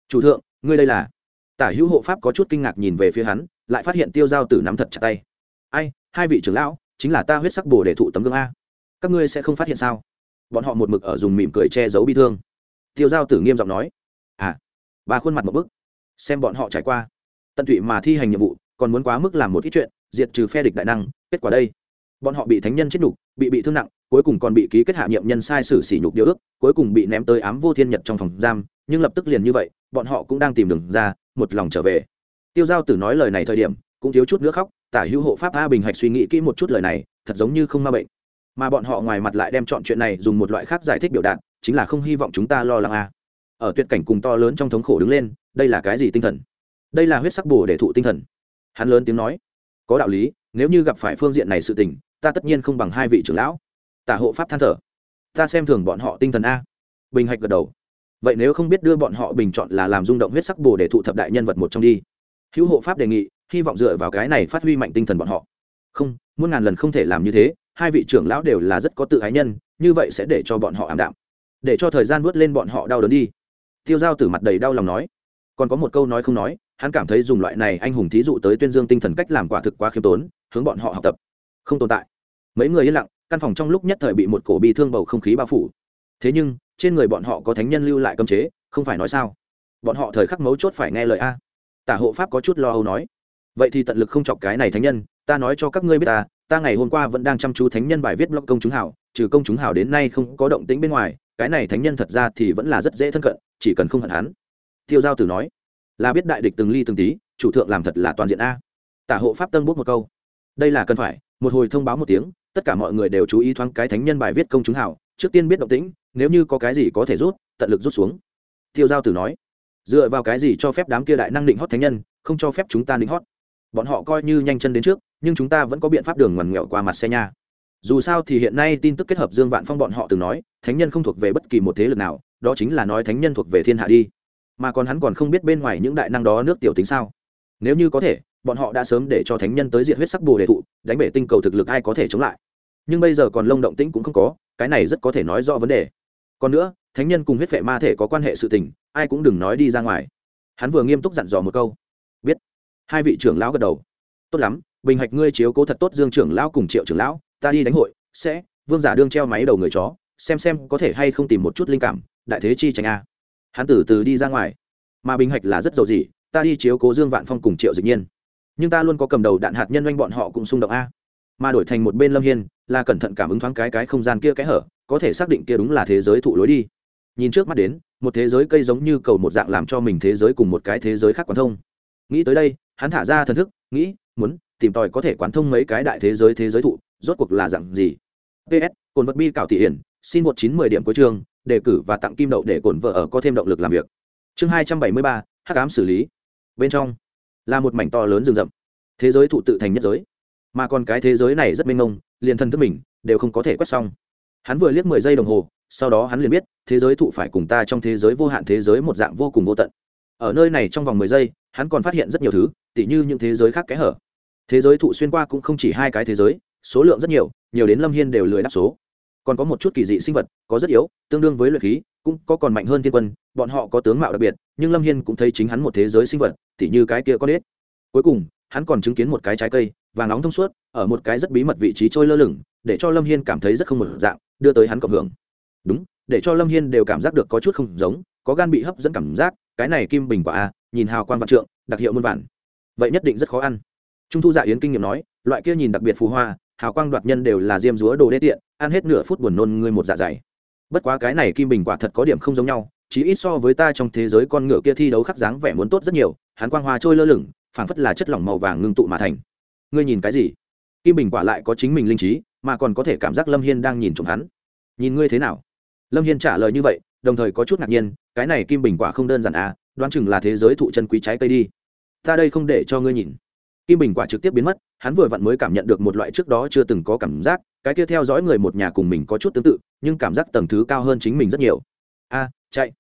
Chủ thượng, ngươi đây là? Tả hữu hộ pháp có chút kinh ngạc nhìn về phía hắn, lại phát hiện tiêu giao tử nắm thật chặt tay. Ai, hai vị trưởng lão, chính là ta huyết sắc bồ để thụ tấm gương a. Các ngươi sẽ không phát hiện sao? Bọn họ một mực ở dùng mỉm cười che giấu bi thương. Tiêu giao tử nghiêm giọng nói ba khuôn mặt một bức. Xem bọn họ trải qua. Tận tụy mà thi hành nhiệm vụ, còn muốn quá mức làm một ít chuyện, diệt trừ phe địch đại năng, kết quả đây. Bọn họ bị thánh nhân chết nhục, bị bị thương nặng, cuối cùng còn bị ký kết hạ nhiệm nhân sai sử sỉ nhục điều ước, cuối cùng bị ném tới ám vô thiên nhật trong phòng giam, nhưng lập tức liền như vậy, bọn họ cũng đang tìm đường ra, một lòng trở về. Tiêu giao tử nói lời này thời điểm, cũng thiếu chút nữa khóc, tả hữu hộ pháp a bình hạch suy nghĩ kỹ một chút lời này, thật giống như không ma bệnh. Mà bọn họ ngoài mặt lại đem chọn chuyện này dùng một loại khác giải thích biểu đạt, chính là không hy vọng chúng ta lo lắng a ở tuyệt cảnh cùng to lớn trong thống khổ đứng lên, đây là cái gì tinh thần? Đây là huyết sắc bồ để thụ tinh thần. Hắn lớn tiếng nói, có đạo lý, nếu như gặp phải phương diện này sự tình, ta tất nhiên không bằng hai vị trưởng lão. Tả hộ pháp than thở, ta xem thường bọn họ tinh thần a. Bình hạch gật đầu, vậy nếu không biết đưa bọn họ bình chọn là làm rung động huyết sắc bồ để thụ thập đại nhân vật một trong đi. Hữu hộ pháp đề nghị, hy vọng dựa vào cái này phát huy mạnh tinh thần bọn họ. Không, muôn ngàn lần không thể làm như thế, hai vị trưởng lão đều là rất có tự ái nhân, như vậy sẽ để cho bọn họ ảm đạm. Để cho thời gian vớt lên bọn họ đau đớn đi tiêu giao tử mặt đầy đau lòng nói. Còn có một câu nói không nói, hắn cảm thấy dùng loại này anh hùng thí dụ tới tuyên dương tinh thần cách làm quả thực quá khiêm tốn, hướng bọn họ học tập. Không tồn tại. Mấy người yên lặng, căn phòng trong lúc nhất thời bị một cổ bi thương bầu không khí bao phủ. Thế nhưng, trên người bọn họ có thánh nhân lưu lại cấm chế, không phải nói sao? Bọn họ thời khắc mấu chốt phải nghe lời a. Tả hộ pháp có chút lo âu nói. Vậy thì tận lực không chọc cái này thánh nhân, ta nói cho các ngươi biết ta ta ngày hôm qua vẫn đang chăm chú thánh nhân bài viết blog công chúng hảo, trừ công chúng hảo đến nay không có động tĩnh bên ngoài, cái này thánh nhân thật ra thì vẫn là rất dễ thân cận chỉ cần không hận hắn. Tiêu giao tử nói, là biết đại địch từng ly từng tí, chủ thượng làm thật là toàn diện a. Tả hộ pháp tân bút một câu, đây là cần phải. Một hồi thông báo một tiếng, tất cả mọi người đều chú ý thoáng cái thánh nhân bài viết công chúng hảo trước tiên biết động tĩnh, nếu như có cái gì có thể rút, tận lực rút xuống. Tiêu giao tử nói, dựa vào cái gì cho phép đám kia đại năng định hót thánh nhân, không cho phép chúng ta định hót? Bọn họ coi như nhanh chân đến trước, nhưng chúng ta vẫn có biện pháp đường ngoằn nghèo qua mặt xe nha. Dù sao thì hiện nay tin tức kết hợp dương vạn phong bọn họ từng nói, thánh nhân không thuộc về bất kỳ một thế lực nào đó chính là nói thánh nhân thuộc về thiên hạ đi. Mà còn hắn còn không biết bên ngoài những đại năng đó nước tiểu tính sao. Nếu như có thể, bọn họ đã sớm để cho thánh nhân tới diện huyết sắc bồ đề thụ, đánh bể tinh cầu thực lực ai có thể chống lại. Nhưng bây giờ còn lông động tĩnh cũng không có, cái này rất có thể nói rõ vấn đề. Còn nữa, thánh nhân cùng huyết vệ ma thể có quan hệ sự tình, ai cũng đừng nói đi ra ngoài. Hắn vừa nghiêm túc dặn dò một câu. Biết. Hai vị trưởng lão gật đầu. Tốt lắm, bình hạch ngươi chiếu cố thật tốt dương trưởng lão cùng triệu trưởng lão, ta đi đánh hội, sẽ, vương giả đương treo máy đầu người chó, xem xem có thể hay không tìm một chút linh cảm đại thế chi tranh a. Hắn từ từ đi ra ngoài. Mà bình hạch là rất giàu gì ta đi chiếu cố dương vạn phong cùng triệu dịch nhiên. Nhưng ta luôn có cầm đầu đạn hạt nhân oanh bọn họ cũng xung động a. Mà đổi thành một bên lâm hiên, là cẩn thận cảm ứng thoáng cái cái không gian kia cái hở, có thể xác định kia đúng là thế giới thụ lối đi. Nhìn trước mắt đến, một thế giới cây giống như cầu một dạng làm cho mình thế giới cùng một cái thế giới khác quán thông. Nghĩ tới đây, hắn thả ra thần thức, nghĩ, muốn tìm tòi có thể quán thông mấy cái đại thế giới thế giới thụ, rốt cuộc là dạng gì? Ps cồn vật bi cảo thị hiển, xin một chín mười điểm cuối chương đề cử và tặng kim đậu để cổn vợ ở có thêm động lực làm việc. Chương hai trăm bảy mươi ba, hắc ám xử lý. Bên trong là một mảnh to lớn rừng rậm. Thế giới thụ tự thành nhất giới. Mà còn cái thế giới này rất mênh mông, liền thân thức mình đều không có thể quét xong. Hắn vừa liếc mười giây đồng hồ, sau đó hắn liền biết, thế giới thụ phải cùng ta trong thế giới vô hạn thế giới một dạng vô cùng vô tận. Ở nơi này trong vòng mười giây, hắn còn phát hiện rất nhiều thứ, tỉ như những thế giới khác kẽ hở. Thế giới thụ xuyên qua cũng không chỉ hai cái thế giới, số lượng rất nhiều nhiều đến lâm hiên đều lười đáp số còn có một chút kỳ dị sinh vật, có rất yếu, tương đương với luyện khí, cũng có còn mạnh hơn thiên quân, bọn họ có tướng mạo đặc biệt, nhưng lâm hiên cũng thấy chính hắn một thế giới sinh vật, tỉ như cái kia có đết cuối cùng, hắn còn chứng kiến một cái trái cây và nóng thông suốt, ở một cái rất bí mật vị trí trôi lơ lửng, để cho lâm hiên cảm thấy rất không một dạng, đưa tới hắn cộng hưởng. Đúng, để cho lâm hiên đều cảm giác được có chút không giống, có gan bị hấp dẫn cảm giác, cái này kim bình quả a, nhìn hào quan vạn trượng, đặc hiệu muôn vạn vậy nhất định rất khó ăn. Trung thu dạ yến kinh nghiệm nói, loại kia nhìn đặc biệt phù hoa hào quang đoạt nhân đều là diêm dúa đồ đê tiện, ăn hết nửa phút buồn nôn ngươi một dạ dày. Bất quá cái này kim bình quả thật có điểm không giống nhau chỉ ít so với ta trong thế giới con ngựa kia thi đấu khắc dáng vẻ muốn tốt rất nhiều, hắn quang hoa trôi lơ lửng, phảng phất là chất lỏng màu vàng ngưng tụ mà thành. Ngươi nhìn cái gì? Kim bình quả lại có chính mình linh trí, mà còn có thể cảm giác lâm hiên đang nhìn trộm hắn. Nhìn ngươi thế nào? Lâm hiên trả lời như vậy, đồng thời có chút ngạc nhiên, cái này kim bình quả không đơn giản à đoán chừng là thế giới thụ chân quý trái cây đi. Ta đây không để cho ngươi nhìn. Kim bình quả trực tiếp biến mất hắn vừa vặn mới cảm nhận được một loại trước đó chưa từng có cảm giác, cái kia theo dõi người một nhà cùng mình có chút tương tự, nhưng cảm giác tầng thứ cao hơn chính mình rất nhiều. A, chạy.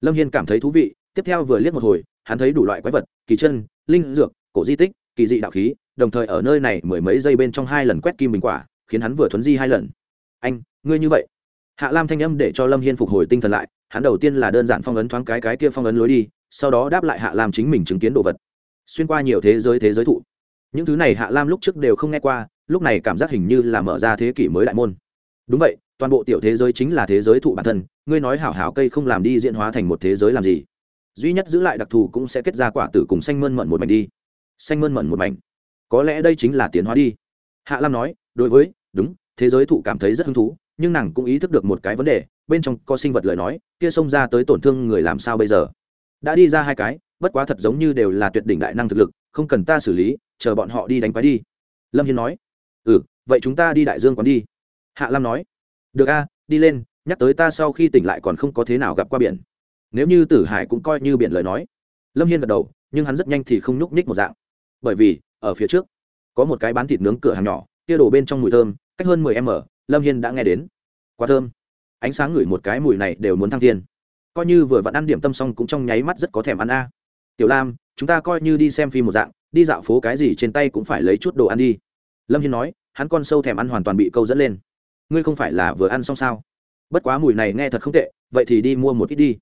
Lâm hiên cảm thấy thú vị, tiếp theo vừa liếc một hồi, hắn thấy đủ loại quái vật, kỳ chân, linh dược, cổ di tích, kỳ dị đạo khí, đồng thời ở nơi này mười mấy giây bên trong hai lần quét kim bình quả, khiến hắn vừa thuấn di hai lần. Anh, ngươi như vậy. Hạ lam thanh âm để cho lâm hiên phục hồi tinh thần lại, hắn đầu tiên là đơn giản phong ấn thoáng cái cái kia phong ấn lối đi, sau đó đáp lại hạ lam chính mình chứng kiến đồ vật. Xuyên qua nhiều thế giới thế giới thụ những thứ này hạ lam lúc trước đều không nghe qua, lúc này cảm giác hình như là mở ra thế kỷ mới đại môn. Đúng vậy, toàn bộ tiểu thế giới chính là thế giới thụ bản thân, ngươi nói hảo hảo cây không làm đi diễn hóa thành một thế giới làm gì? Duy nhất giữ lại đặc thù cũng sẽ kết ra quả tử cùng xanh mơn mận một mảnh đi. Xanh mơn mận một mảnh. Có lẽ đây chính là tiến hóa đi. Hạ lam nói, đối với, đúng, thế giới thụ cảm thấy rất hứng thú, nhưng nàng cũng ý thức được một cái vấn đề, bên trong có sinh vật lời nói, kia xông ra tới tổn thương người làm sao bây giờ? Đã đi ra hai cái, bất quá thật giống như đều là tuyệt đỉnh đại năng thực lực không cần ta xử lý, chờ bọn họ đi đánh quái đi. Lâm hiên nói. Ừ vậy chúng ta đi đại dương quán đi. Hạ lam nói. Được a, đi lên, nhắc tới ta sau khi tỉnh lại còn không có thế nào gặp qua biển. Nếu như tử hải cũng coi như biển lời nói. Lâm hiên gật đầu, nhưng hắn rất nhanh thì không nhúc nhích một dạng. Bởi vì, ở phía trước, có một cái bán thịt nướng cửa hàng nhỏ, kia đổ bên trong mùi thơm, cách hơn mười m lâm hiên đã nghe đến. Quá thơm. Ánh sáng ngửi một cái mùi này đều muốn thăng thiên. Coi như vừa vặn ăn điểm tâm xong cũng trong nháy mắt rất có thèm ăn a. Tiểu lam chúng ta coi như đi xem phim một dạng, đi dạo phố cái gì trên tay cũng phải lấy chút đồ ăn đi. Lâm hiên nói, hắn con sâu thèm ăn hoàn toàn bị câu dẫn lên. Ngươi không phải là vừa ăn xong sao? Bất quá mùi này nghe thật không tệ, vậy thì đi mua một ít đi.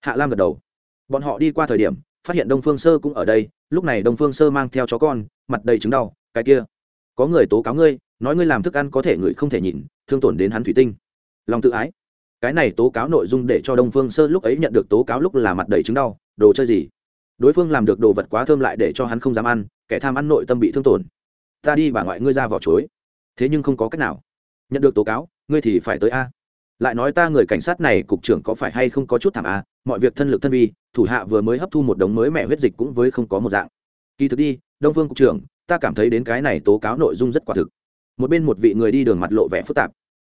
Hạ lam gật đầu. Bọn họ đi qua thời điểm, phát hiện đông phương sơ cũng ở đây, lúc này đông phương sơ mang theo chó con, mặt đầy trứng đau, cái kia, có người tố cáo ngươi, nói ngươi làm thức ăn có thể người không thể nhìn, thương tổn đến hắn thủy tinh. Lòng tự ái. Cái này tố cáo nội dung để cho đông phương sơ lúc ấy nhận được tố cáo lúc là mặt đầy chứng đau, đồ chơi gì? Đối phương làm được đồ vật quá thơm lại để cho hắn không dám ăn, kẻ tham ăn nội tâm bị thương tổn. Ta đi bà ngoại ngươi ra vỏ chối thế nhưng không có cách nào. Nhận được tố cáo, ngươi thì phải tới a. Lại nói ta người cảnh sát này cục trưởng có phải hay không có chút thảm a, mọi việc thân lực thân vi, thủ hạ vừa mới hấp thu một đống mới mẹ huyết dịch cũng với không có một dạng. Kỳ thực đi, đông phương cục trưởng, ta cảm thấy đến cái này tố cáo nội dung rất quả thực. Một bên một vị người đi đường mặt lộ vẻ phức tạp.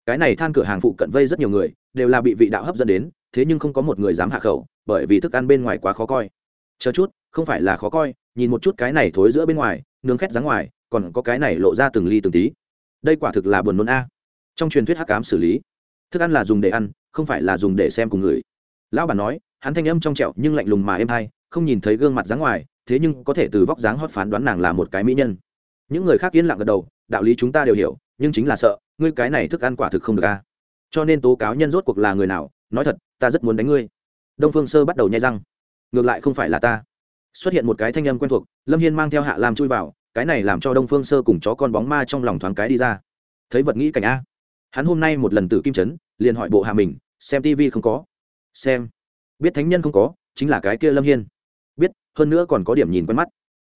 Cái này than cửa hàng phụ cận vây rất nhiều người, đều là bị vị đạo hấp dẫn đến, thế nhưng không có một người dám hạ khẩu, bởi vì thức ăn bên ngoài quá khó coi chờ chút, không phải là khó coi, nhìn một chút cái này thối giữa bên ngoài, nướng khét dáng ngoài, còn có cái này lộ ra từng ly từng tí. Đây quả thực là buồn nôn a. Trong truyền thuyết hắc cám xử lý, thức ăn là dùng để ăn, không phải là dùng để xem cùng người. Lão bản nói, hắn thanh âm trong trẹo nhưng lạnh lùng mà êm hay, không nhìn thấy gương mặt dáng ngoài, thế nhưng có thể từ vóc dáng hót phán đoán nàng là một cái mỹ nhân. Những người khác yên lặng gật đầu, đạo lý chúng ta đều hiểu, nhưng chính là sợ, ngươi cái này thức ăn quả thực không được a. Cho nên tố cáo nhân rốt cuộc là người nào, nói thật, ta rất muốn đánh ngươi. Đông phương sơ bắt đầu nhai răng ngược lại không phải là ta. Xuất hiện một cái thanh âm quen thuộc, lâm hiên mang theo hạ làm chui vào, cái này làm cho đông phương sơ cùng chó con bóng ma trong lòng thoáng cái đi ra. Thấy vật nghĩ cảnh a. Hắn hôm nay một lần Tử kim trấn liền hỏi bộ hạ mình, xem tv không có. Xem. Biết thánh nhân không có, chính là cái kia lâm hiên. Biết, hơn nữa còn có điểm nhìn quen mắt.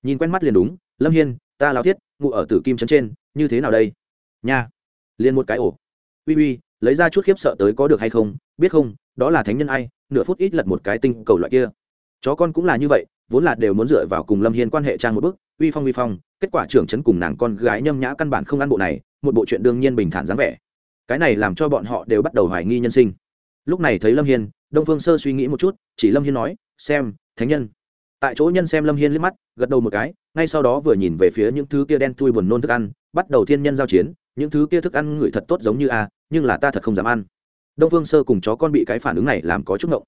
Nhìn quen mắt liền đúng, lâm hiên, ta lao thiết ngụ ở tử kim trấn trên, như thế nào đây? Nha. Liền một cái ổ. Uy uy, lấy ra chút khiếp sợ tới có được hay không, biết không, đó là thánh nhân ai, nửa phút ít lật một cái tinh cầu loại kia chó con cũng là như vậy, vốn là đều muốn dựa vào cùng lâm hiên quan hệ trang một bức, uy phong uy phong, kết quả trưởng trấn cùng nàng con gái nhâm nhã căn bản không ăn bộ này, một bộ chuyện đương nhiên bình thản dáng vẻ. Cái này làm cho bọn họ đều bắt đầu hoài nghi nhân sinh. Lúc này thấy lâm hiên, đông phương sơ suy nghĩ một chút, chỉ lâm hiên nói, xem, thánh nhân. Tại chỗ nhân xem lâm hiên liếc mắt, gật đầu một cái, ngay sau đó vừa nhìn về phía những thứ kia đen thui buồn nôn thức ăn, bắt đầu thiên nhân giao chiến, những thứ kia thức ăn ngửi thật tốt giống như a, nhưng là ta thật không dám ăn. Đông phương sơ cùng chó con bị cái phản ứng này làm có chút ngộng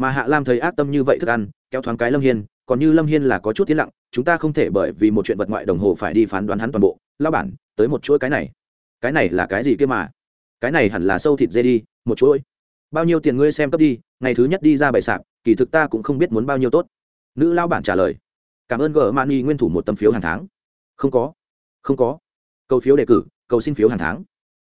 mà hạ lam thấy ác tâm như vậy thức ăn, kéo thoáng cái lâm hiên, còn như lâm hiên là có chút tiến lặng, chúng ta không thể bởi vì một chuyện vật ngoại đồng hồ phải đi phán đoán hắn toàn bộ. Lao bản, tới một chuỗi cái này. Cái này là cái gì kia mà? Cái này hẳn là sâu thịt dê đi, một chuỗi. Bao nhiêu tiền ngươi xem cấp đi, ngày thứ nhất đi ra bày sạp, kỳ thực ta cũng không biết muốn bao nhiêu tốt. Nữ lao bản trả lời. Cảm ơn gờ mani nguyên thủ một tấm phiếu hàng tháng. Không có. Không có. Cầu phiếu đề cử, cầu xin phiếu hàng tháng.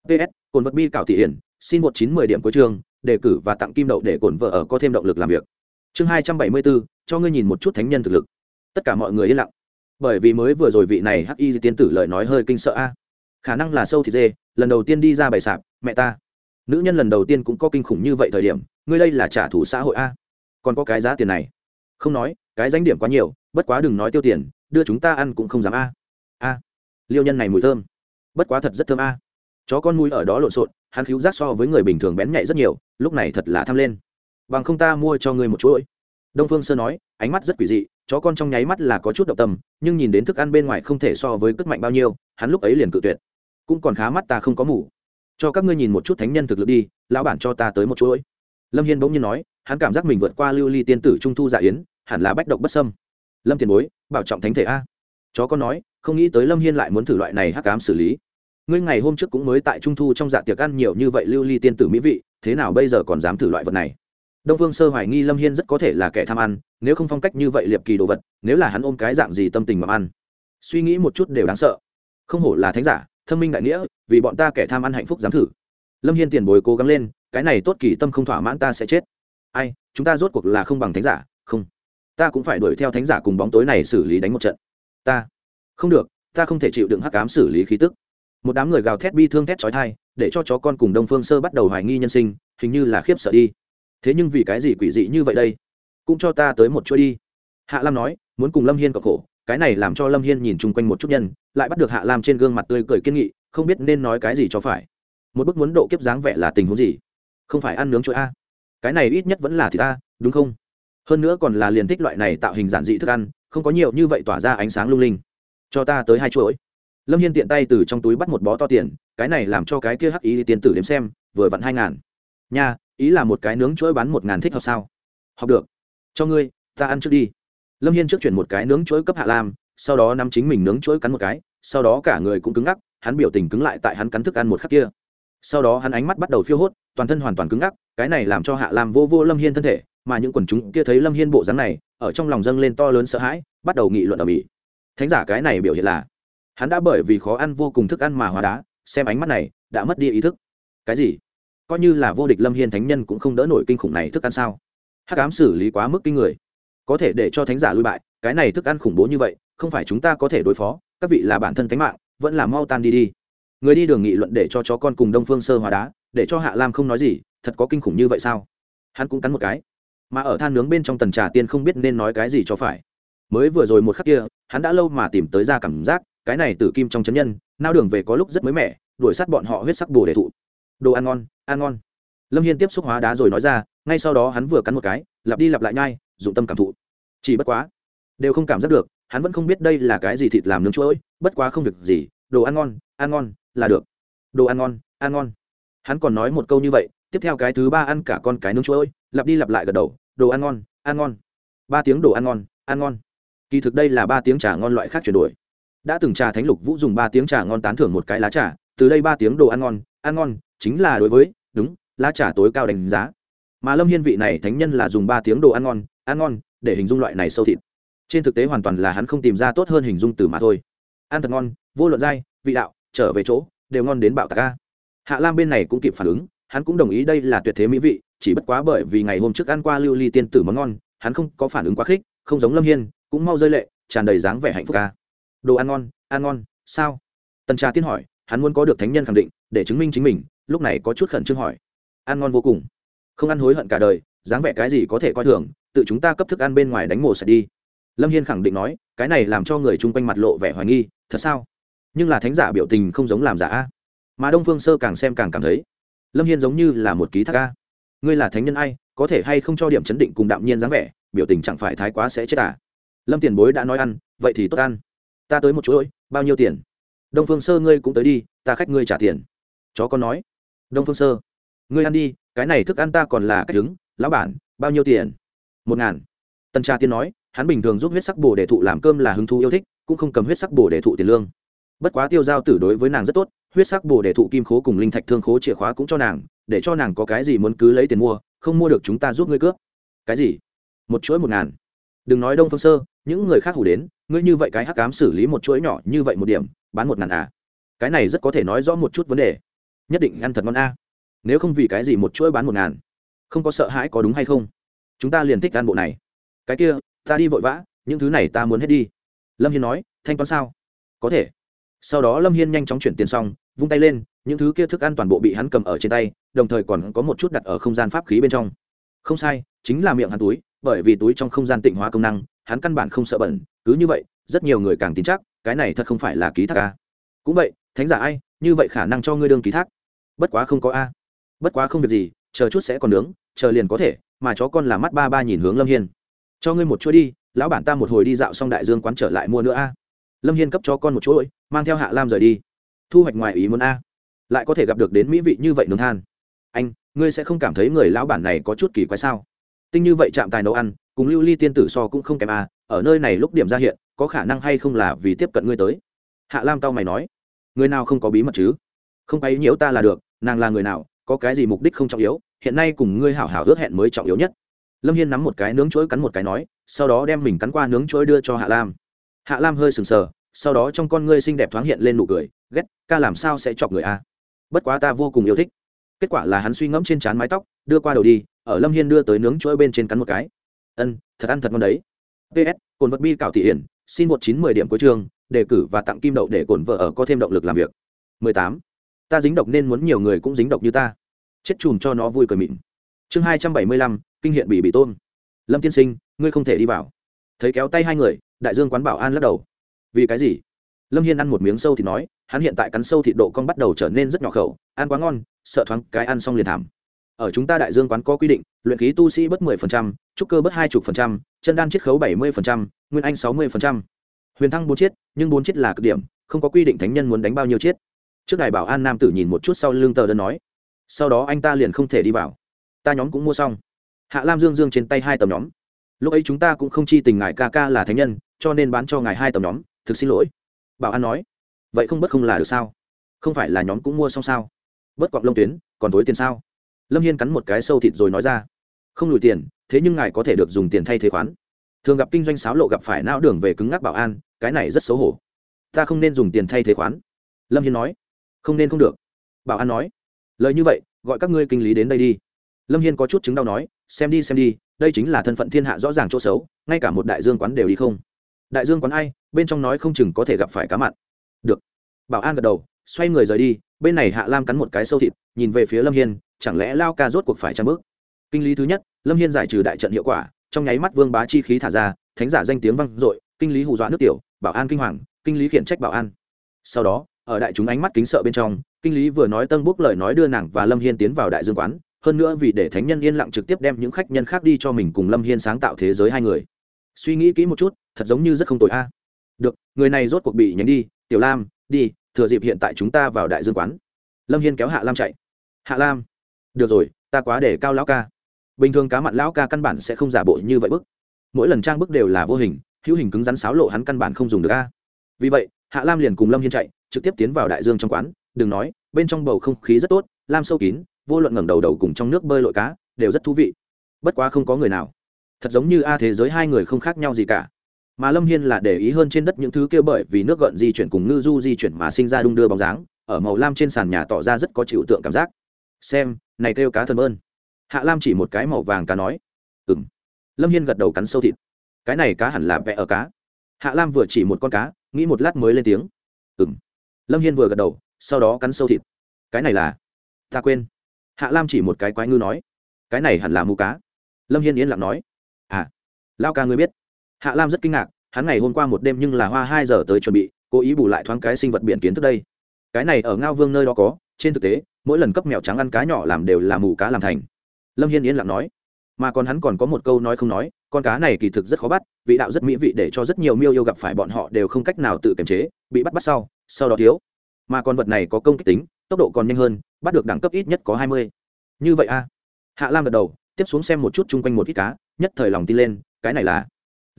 Ps cồn vật bi cảo thị hiển, xin một chín mười điểm cuối trường đề cử và tặng kim đậu để cổn vợ ở có thêm động lực làm việc. Chương hai trăm bảy mươi bốn, cho ngươi nhìn một chút thánh nhân thực lực. Tất cả mọi người yên lặng. Bởi vì mới vừa rồi vị này hắc y tiên tử lời nói hơi kinh sợ a. Khả năng là sâu thịt dê, lần đầu tiên đi ra bày sạp, mẹ ta. Nữ nhân lần đầu tiên cũng có kinh khủng như vậy thời điểm, ngươi đây là trả thù xã hội a. Còn có cái giá tiền này. Không nói, cái danh điểm quá nhiều, bất quá đừng nói tiêu tiền, đưa chúng ta ăn cũng không dám a. A. Liêu nhân này mùi thơm. Bất quá thật rất thơm a. Chó con mũi ở đó lộn xộn hắn cứu rác so với người bình thường bén nhạy rất nhiều, lúc này thật là tham lên. Bằng không ta mua cho ngươi một chuỗi. Đông phương sơ nói, ánh mắt rất quỷ dị, chó con trong nháy mắt là có chút động tâm, nhưng nhìn đến thức ăn bên ngoài không thể so với cất mạnh bao nhiêu, hắn lúc ấy liền cự tuyệt. Cũng còn khá mắt ta không có mủ. Cho các ngươi nhìn một chút thánh nhân thực lực đi, lão bản cho ta tới một chuỗi. Lâm hiên bỗng nhiên nói, hắn cảm giác mình vượt qua lưu ly tiên tử trung thu dạ yến, hẳn là bách độc bất sâm lâm tiền bối, bảo trọng thánh thể a. Chó con nói, không nghĩ tới lâm hiên lại muốn thử loại này hắc cám xử lý ngươi ngày hôm trước cũng mới tại trung thu trong dạ tiệc ăn nhiều như vậy lưu ly tiên tử mỹ vị, thế nào bây giờ còn dám thử loại vật này? Đông phương sơ hoài nghi lâm hiên rất có thể là kẻ tham ăn, nếu không phong cách như vậy liệp kỳ đồ vật, nếu là hắn ôm cái dạng gì tâm tình mà ăn? Suy nghĩ một chút đều đáng sợ. Không hổ là thánh giả thâm minh đại nghĩa, vì bọn ta kẻ tham ăn hạnh phúc dám thử. Lâm hiên tiền bối cố gắng lên, cái này tốt kỳ tâm không thỏa mãn ta sẽ chết. Ai, chúng ta rốt cuộc là không bằng thánh giả, không. Ta cũng phải đuổi theo thánh giả cùng bóng tối này xử lý đánh một trận. Ta. Không được, ta không thể chịu đựng hắc cám xử lý khí tức một đám người gào thét bi thương thét trói thai để cho chó con cùng đông phương sơ bắt đầu hoài nghi nhân sinh, hình như là khiếp sợ đi. Thế nhưng vì cái gì quỷ dị như vậy đây? Cũng cho ta tới một chuỗi đi. Hạ lam nói, muốn cùng lâm hiên cọc khổ cái này làm cho lâm hiên nhìn chung quanh một chút nhân, lại bắt được hạ lam trên gương mặt tươi cười kiên nghị, không biết nên nói cái gì cho phải. Một bức muốn độ kiếp dáng vẻ là tình huống gì? Không phải ăn nướng chuỗi a? Cái này ít nhất vẫn là thì ta đúng không? Hơn nữa còn là liền thích loại này tạo hình giản dị thức ăn, không có nhiều như vậy tỏa ra ánh sáng lung linh. Cho ta tới hai chuỗi lâm hiên tiện tay từ trong túi bắt một bó to tiền, cái này làm cho cái kia hắc ý tiền tử đếm xem, vừa vặn hai ngàn. Nha, ý là một cái nướng chuỗi bán một ngàn thích hợp sao? Học được. Cho ngươi, ta ăn trước đi. Lâm hiên trước chuyển một cái nướng chuỗi cấp hạ lam, sau đó nắm chính mình nướng chuỗi cắn một cái, sau đó cả người cũng cứng ngắc, hắn biểu tình cứng lại tại hắn cắn thức ăn một khắc kia. Sau đó hắn ánh mắt bắt đầu phiêu hốt, toàn thân hoàn toàn cứng ngắc, cái này làm cho hạ lam vô vô lâm hiên thân thể, mà những quần chúng kia thấy lâm hiên bộ dáng này, ở trong lòng dâng lên to lớn sợ hãi, bắt đầu nghị luận ở mỹ. Thánh giả cái này biểu hiện là hắn đã bởi vì khó ăn vô cùng thức ăn mà hóa đá, xem ánh mắt này, đã mất đi ý thức. Cái gì? Coi như là vô địch lâm hiên thánh nhân cũng không đỡ nổi kinh khủng này thức ăn sao? Hắc ám xử lý quá mức kinh người. Có thể để cho thánh giả lui bại, cái này thức ăn khủng bố như vậy, không phải chúng ta có thể đối phó, các vị là bản thân thánh mạng, vẫn là mau tan đi đi. Người đi đường nghị luận để cho chó con cùng đông phương sơ hóa đá, để cho hạ lam không nói gì, thật có kinh khủng như vậy sao? Hắn cũng cắn một cái. Mà ở than nướng bên trong tần trà tiên không biết nên nói cái gì cho phải. Mới vừa rồi một khắc kia, hắn đã lâu mà tìm tới ra cảm giác cái này tử kim trong chấn nhân, nao đường về có lúc rất mới mẻ, đuổi sát bọn họ huyết sắc bồ để thụ. Đồ ăn ngon ăn ngon. Lâm hiên tiếp xúc hóa đá rồi nói ra, ngay sau đó hắn vừa cắn một cái, lặp đi lặp lại nhai, dụng tâm cảm thụ. Chỉ bất quá, đều không cảm giác được, hắn vẫn không biết đây là cái gì thịt làm nướng chuỗi bất quá không việc gì, đồ ăn ngon ăn ngon, là được. Đồ ăn ngon ăn ngon. Hắn còn nói một câu như vậy, tiếp theo cái thứ ba ăn cả con cái nướng chuỗi lặp đi lặp lại gật đầu, đồ ăn ngon ăn ngon. Ba tiếng đồ ăn ngon ăn ngon. Kỳ thực đây là ba tiếng trà ngon loại khác chuyển đổi đã từng trà thánh lục vũ dùng ba tiếng trà ngon tán thưởng một cái lá trà, từ đây ba tiếng đồ ăn ngon ăn ngon chính là đối với, đúng, lá trà tối cao đánh giá. Mà lâm hiên vị này thánh nhân là dùng ba tiếng đồ ăn ngon ăn ngon, để hình dung loại này sâu thịt. Trên thực tế hoàn toàn là hắn không tìm ra tốt hơn hình dung từ mà thôi. Ăn thật ngon, vô luận dai, vị đạo, trở về chỗ, đều ngon đến bạo tạc ca hạ lam bên này cũng kịp phản ứng, hắn cũng đồng ý đây là tuyệt thế mỹ vị, chỉ bất quá bởi vì ngày hôm trước ăn qua lưu ly tiên tử món ngon, hắn không có phản ứng quá khích, không giống lâm hiên, cũng mau rơi lệ, tràn đầy dáng vẻ hạnh phúc ca đồ ăn ngon ăn ngon, sao? Tần trà tiên hỏi, hắn muốn có được thánh nhân khẳng định, để chứng minh chính mình, lúc này có chút khẩn trương hỏi. Ăn ngon vô cùng. Không ăn hối hận cả đời, dáng vẻ cái gì có thể coi thường, tự chúng ta cấp thức ăn bên ngoài đánh mổ sạch đi. Lâm hiên khẳng định nói, cái này làm cho người chung quanh mặt lộ vẻ hoài nghi, thật sao? Nhưng là thánh giả biểu tình không giống làm giả mà đông phương sơ càng xem càng cảm thấy, lâm hiên giống như là một ký thác ca ngươi là thánh nhân ai, có thể hay không cho điểm chấn định cùng đạm nhiên dáng vẻ, biểu tình chẳng phải thái quá sẽ chết à? Lâm tiền bối đã nói ăn, vậy thì tốt ăn ta tới một chuỗi, bao nhiêu tiền? Đông phương sơ ngươi cũng tới đi, ta khách ngươi trả tiền. Chó con nói. Đông phương sơ, ngươi ăn đi, cái này thức ăn ta còn là cách trứng lão bản, bao nhiêu tiền? Một ngàn. Tân trà tiên nói, hắn bình thường giúp huyết sắc bồ để thụ làm cơm là hứng thú yêu thích, cũng không cầm huyết sắc bồ để thụ tiền lương. Bất quá tiêu giao tử đối với nàng rất tốt, huyết sắc bồ để thụ kim khố cùng linh thạch thương khố chìa khóa cũng cho nàng, để cho nàng có cái gì muốn cứ lấy tiền mua, không mua được chúng ta giúp ngươi cướp. Cái gì? Một chuỗi một ngàn. Đừng nói đông phương sơ, những người khác hủ đến ngươi như vậy cái hắc cám xử lý một chuỗi nhỏ như vậy một điểm, bán một ngàn à? Cái này rất có thể nói rõ một chút vấn đề. Nhất định ăn thật ngon a. Nếu không vì cái gì một chuỗi bán một ngàn? Không có sợ hãi có đúng hay không? Chúng ta liền thích ăn bộ này. Cái kia, ta đi vội vã, những thứ này ta muốn hết đi. Lâm hiên nói, thanh toán sao? Có thể. Sau đó lâm hiên nhanh chóng chuyển tiền xong, vung tay lên, những thứ kia thức ăn toàn bộ bị hắn cầm ở trên tay, đồng thời còn có một chút đặt ở không gian pháp khí bên trong. Không sai, chính là miệng hắn túi, bởi vì túi trong không gian tịnh hóa công năng hắn căn bản không sợ bẩn, cứ như vậy, rất nhiều người càng tin chắc, cái này thật không phải là ký thác ca cũng vậy, thánh giả ai, như vậy khả năng cho ngươi đương ký thác. Bất quá không có a. Bất quá không việc gì, chờ chút sẽ còn nướng, chờ liền có thể, mà chó con là mắt ba ba nhìn hướng lâm hiên. Cho ngươi một chuỗi đi, lão bản ta một hồi đi dạo xong đại dương quán trở lại mua nữa a. Lâm hiên cấp cho con một chuỗi, mang theo hạ lam rời đi. Thu hoạch ngoài ý muốn a. Lại có thể gặp được đến mỹ vị như vậy nướng than. Anh, ngươi sẽ không cảm thấy người lão bản này có chút kỳ quái sao? Tinh như vậy chạm tài nấu ăn cùng lưu ly tiên tử so cũng không kém a, ở nơi này lúc điểm ra hiện, có khả năng hay không là vì tiếp cận ngươi tới? Hạ lam tao mày nói, người nào không có bí mật chứ? Không ấy nhiễu ta là được, nàng là người nào, có cái gì mục đích không trọng yếu, hiện nay cùng ngươi hảo hảo ước hẹn mới trọng yếu nhất. Lâm hiên nắm một cái nướng chuỗi cắn một cái nói, sau đó đem mình cắn qua nướng chuỗi đưa cho hạ lam. Hạ lam hơi sừng sờ, sau đó trong con ngươi xinh đẹp thoáng hiện lên nụ cười, ghét, ca làm sao sẽ chọc người a? Bất quá ta vô cùng yêu thích. Kết quả là hắn suy ngẫm trên trán mái tóc, đưa qua đầu đi, ở lâm hiên đưa tới nướng chuỗi bên trên cắn một cái ân, thật ăn thật ngon đấy. Ps cồn vật bi cảo thị hiển, xin một chín mười điểm cuối trường đề cử và tặng kim đậu để cồn vợ ở có thêm động lực làm việc. Mười tám, ta dính độc nên muốn nhiều người cũng dính độc như ta. Chết chùm cho nó vui cười mịn. Chương hai trăm bảy mươi lăm, kinh hiện bị bị tôn lâm tiên sinh, ngươi không thể đi vào. Thấy kéo tay hai người, đại dương quán bảo an lắc đầu. Vì cái gì? Lâm hiên ăn một miếng sâu thì nói, hắn hiện tại cắn sâu thịt độ con bắt đầu trở nên rất nhỏ khẩu, ăn quá ngon, sợ thoáng cái ăn xong liền thảm ở chúng ta đại dương quán có quy định, luyện khí tu sĩ bớt mười phần trăm, trúc cơ bớt hai chục phần trăm, chân đan chiết khấu bảy mươi phần trăm, nguyên anh sáu mươi phần trăm. Huyền thăng bốn chiết, nhưng bốn chiết là cực điểm, không có quy định thánh nhân muốn đánh bao nhiêu chiết. Trước đài bảo an nam tử nhìn một chút sau lưng tờ đơn nói, sau đó anh ta liền không thể đi vào. Ta nhóm cũng mua xong. Hạ lam dương dương trên tay hai tầm nhóm. Lúc ấy chúng ta cũng không chi tình ngài ca ca là thánh nhân, cho nên bán cho ngài hai tầm nhóm, thực xin lỗi. Bảo an nói, vậy không bất không là được sao? Không phải là nhóm cũng mua xong sao? Bớt quặng lông tuyến, còn tối tiền sao? Lâm hiên cắn một cái sâu thịt rồi nói ra, không lùi tiền, thế nhưng ngài có thể được dùng tiền thay thế khoán. Thường gặp kinh doanh sáo lộ gặp phải não đường về cứng ngắc bảo an, cái này rất xấu hổ. Ta không nên dùng tiền thay thế khoán. Lâm hiên nói, không nên không được. Bảo an nói, lời như vậy, gọi các ngươi kinh lý đến đây đi. Lâm hiên có chút chứng đau nói, xem đi xem đi, đây chính là thân phận thiên hạ rõ ràng chỗ xấu, ngay cả một đại dương quán đều đi không. Đại dương quán ai, bên trong nói không chừng có thể gặp phải cá mặn. Được. Bảo an gật đầu xoay người rời đi, bên này hạ lam cắn một cái sâu thịt, nhìn về phía lâm hiên, chẳng lẽ lao ca rốt cuộc phải trăng bước? Kinh lý thứ nhất, lâm hiên giải trừ đại trận hiệu quả, trong nháy mắt vương bá chi khí thả ra, thánh giả danh tiếng vang dội, kinh lý hù dọa nước tiểu, bảo an kinh hoàng, kinh lý khiển trách bảo an. Sau đó, ở đại chúng ánh mắt kính sợ bên trong, kinh lý vừa nói tân bốc lời nói đưa nàng và lâm hiên tiến vào đại dương quán, hơn nữa vì để thánh nhân yên lặng trực tiếp đem những khách nhân khác đi cho mình cùng lâm hiên sáng tạo thế giới hai người. Suy nghĩ kỹ một chút, thật giống như rất không tội a. Được, người này rốt cuộc bị nhánh đi, tiểu lam, đi thừa dịp hiện tại chúng ta vào đại dương quán. Lâm hiên kéo hạ lam chạy. Hạ lam, được rồi, ta quá để cao lão ca. Bình thường cá mặn lão ca căn bản sẽ không giả bộ như vậy bức. Mỗi lần trang bức đều là vô hình, hữu hình cứng rắn sáo lộ hắn căn bản không dùng được a. Vì vậy, hạ lam liền cùng lâm hiên chạy, trực tiếp tiến vào đại dương trong quán. Đừng nói, bên trong bầu không khí rất tốt, lam sâu kín, vô luận ngẩng đầu đầu cùng trong nước bơi lội cá, đều rất thú vị. Bất quá không có người nào. Thật giống như a thế giới hai người không khác nhau gì cả mà lâm hiên là để ý hơn trên đất những thứ kia bởi vì nước gợn di chuyển cùng ngư du di chuyển mà sinh ra đung đưa bóng dáng, ở màu lam trên sàn nhà tỏ ra rất có chịu tượng cảm giác. Xem, này kêu cá thần ơn. Hạ lam chỉ một cái màu vàng cá nói. Ừ m lâm hiên gật đầu cắn sâu thịt. Cái này cá hẳn là vẽ ở cá. Hạ lam vừa chỉ một con cá, nghĩ một lát mới lên tiếng. Ừ m lâm hiên vừa gật đầu, sau đó cắn sâu thịt. Cái này là? Ta quên. Hạ lam chỉ một cái quái ngư nói. Cái này hẳn là mù cá. Lâm hiên yên lặng nói. À lao ca ngươi biết hạ lam rất kinh ngạc, hắn ngày hôm qua một đêm nhưng là hoa hai giờ tới chuẩn bị, cố ý bù lại thoáng cái sinh vật biển kiến thức đây. Cái này ở ngao vương nơi đó có, trên thực tế, mỗi lần cấp mèo trắng ăn cá nhỏ làm đều là mù cá làm thành. Lâm hiên yên lặng nói. Mà còn hắn còn có một câu nói không nói, con cá này kỳ thực rất khó bắt, vị đạo rất mỹ vị để cho rất nhiều miêu yêu gặp phải bọn họ đều không cách nào tự kiềm chế, bị bắt bắt sau sau đó thiếu. Mà con vật này có công kích tính, tốc độ còn nhanh hơn, bắt được đẳng cấp ít nhất có hai mươi. Như vậy a hạ lam gật đầu, tiếp xuống xem một chút chung quanh một ít cá, nhất thời lòng tin lên, cái này là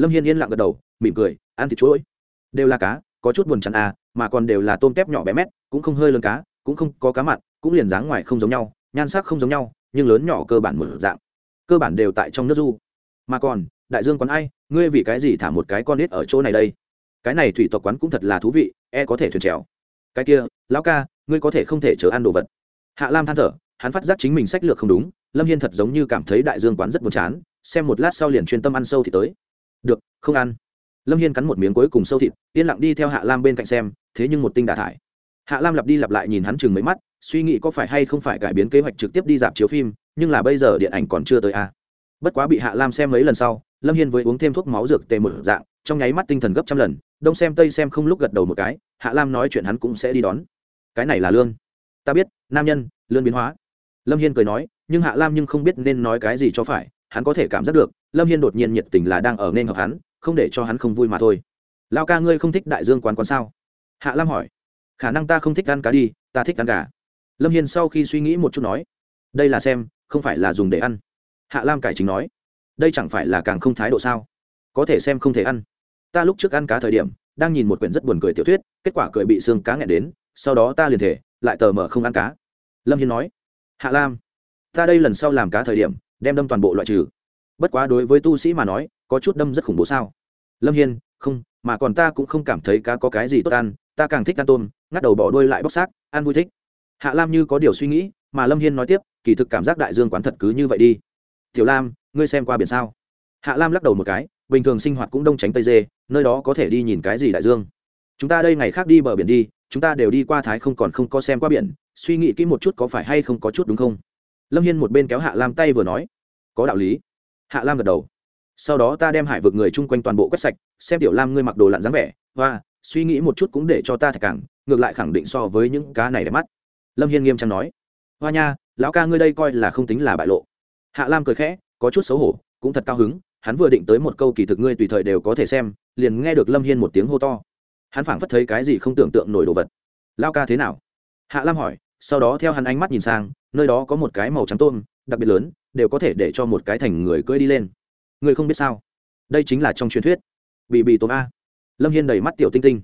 lâm hiên yên lặng gật đầu mỉm cười ăn thịt chuỗi đều là cá có chút buồn chăn à mà còn đều là tôm tép nhỏ bé mét, cũng không hơi lớn cá, cũng không có cá mặn, cũng liền dáng ngoài không giống nhau, nhan sắc không giống nhau, nhưng lớn nhỏ cơ bản một dạng. Cơ bản đều tại trong nước du. Mà còn, đại dương quán ai, ngươi vì cái gì thả một cái con nít ở chỗ này đây? Cái này thủy tộc quán cũng thật là thú vị e có thể thuyền trèo. Cái kia, lão ca, ngươi có thể không thể chờ ăn đồ vật. Hạ lam than thở, hắn phát giác chính mình sách lược không đúng, lâm hiên thật giống như cảm thấy đại dương quán rất buồn chán, xem một lát sau liền chuyên tâm ăn sâu thì tới được, không ăn. Lâm hiên cắn một miếng cuối cùng sâu thịt, yên lặng đi theo hạ lam bên cạnh xem, thế nhưng một tinh đà thải. Hạ lam lặp đi lặp lại nhìn hắn chừng mấy mắt, suy nghĩ có phải hay không phải cải biến kế hoạch trực tiếp đi dạp chiếu phim, nhưng là bây giờ điện ảnh còn chưa tới a à. bất quá bị hạ lam xem mấy lần sau, lâm hiên với uống thêm thuốc máu dược tề một dạng, trong nháy mắt tinh thần gấp trăm lần, đông xem tây xem không lúc gật đầu một cái, hạ lam nói chuyện hắn cũng sẽ đi đón. Cái này là lương. Ta biết, nam nhân, lương biến hóa. Lâm hiên cười nói, nhưng hạ lam nhưng không biết nên nói cái gì cho phải, hắn có thể cảm giác được lâm hiên đột nhiên nhiệt tình là đang ở nên hợp hắn, không để cho hắn không vui mà thôi. Lao ca ngươi không thích đại dương quán quán sao? Hạ lam hỏi. Khả năng ta không thích ăn cá đi, ta thích ăn gà. Lâm hiên sau khi suy nghĩ một chút nói. Đây là xem, không phải là dùng để ăn. Hạ lam cải chính nói. Đây chẳng phải là càng không thái độ sao? Có thể xem không thể ăn. Ta lúc trước ăn cá thời điểm, đang nhìn một quyển rất buồn cười tiểu thuyết, kết quả cười bị xương cá nghẹn đến, sau đó ta liền thể lại tờ mở không ăn cá. Lâm hiên nói. Hạ lam, ta đây lần sau làm cá thời điểm, đem đâm toàn bộ loại trừ bất quá đối với tu sĩ mà nói, có chút đâm rất khủng bố sao? Lâm hiên, không, mà còn ta cũng không cảm thấy cá có cái gì tốt ăn, ta càng thích ăn tôm, ngắt đầu bỏ đuôi lại bóc xác, ăn vui thích. Hạ lam như có điều suy nghĩ, mà lâm hiên nói tiếp, kỳ thực cảm giác đại dương quán thật cứ như vậy đi. Tiểu lam, ngươi xem qua biển sao? Hạ lam lắc đầu một cái, bình thường sinh hoạt cũng đông tránh tây dê, nơi đó có thể đi nhìn cái gì đại dương? Chúng ta đây ngày khác đi bờ biển đi, chúng ta đều đi qua thái không còn không có xem qua biển, suy nghĩ kỹ một chút có phải hay không có chút đúng không? Lâm hiên một bên kéo hạ lam tay vừa nói, có đạo lý hạ lam gật đầu. Sau đó ta đem hải vực người chung quanh toàn bộ quét sạch, xem tiểu lam ngươi mặc đồ lặn dáng vẻ và suy nghĩ một chút cũng để cho ta thạch cảng ngược lại khẳng định so với những cá này đẹp mắt. Lâm hiên nghiêm trang nói. Hoa nha, lão ca ngươi đây coi là không tính là bại lộ. Hạ lam cười khẽ, có chút xấu hổ, cũng thật cao hứng, hắn vừa định tới một câu kỳ thực ngươi tùy thời đều có thể xem, liền nghe được lâm hiên một tiếng hô to. Hắn phảng phất thấy cái gì không tưởng tượng nổi đồ vật. Lao ca thế nào? Hạ lam hỏi, sau đó theo hắn ánh mắt nhìn sang, nơi đó có một cái màu trắng tôm, đặc biệt lớn đều có thể để cho một cái thành người cưỡi đi lên. Người không biết sao. Đây chính là trong truyền thuyết. Bị bị tôm a. Lâm hiên đầy mắt tiểu tinh tinh.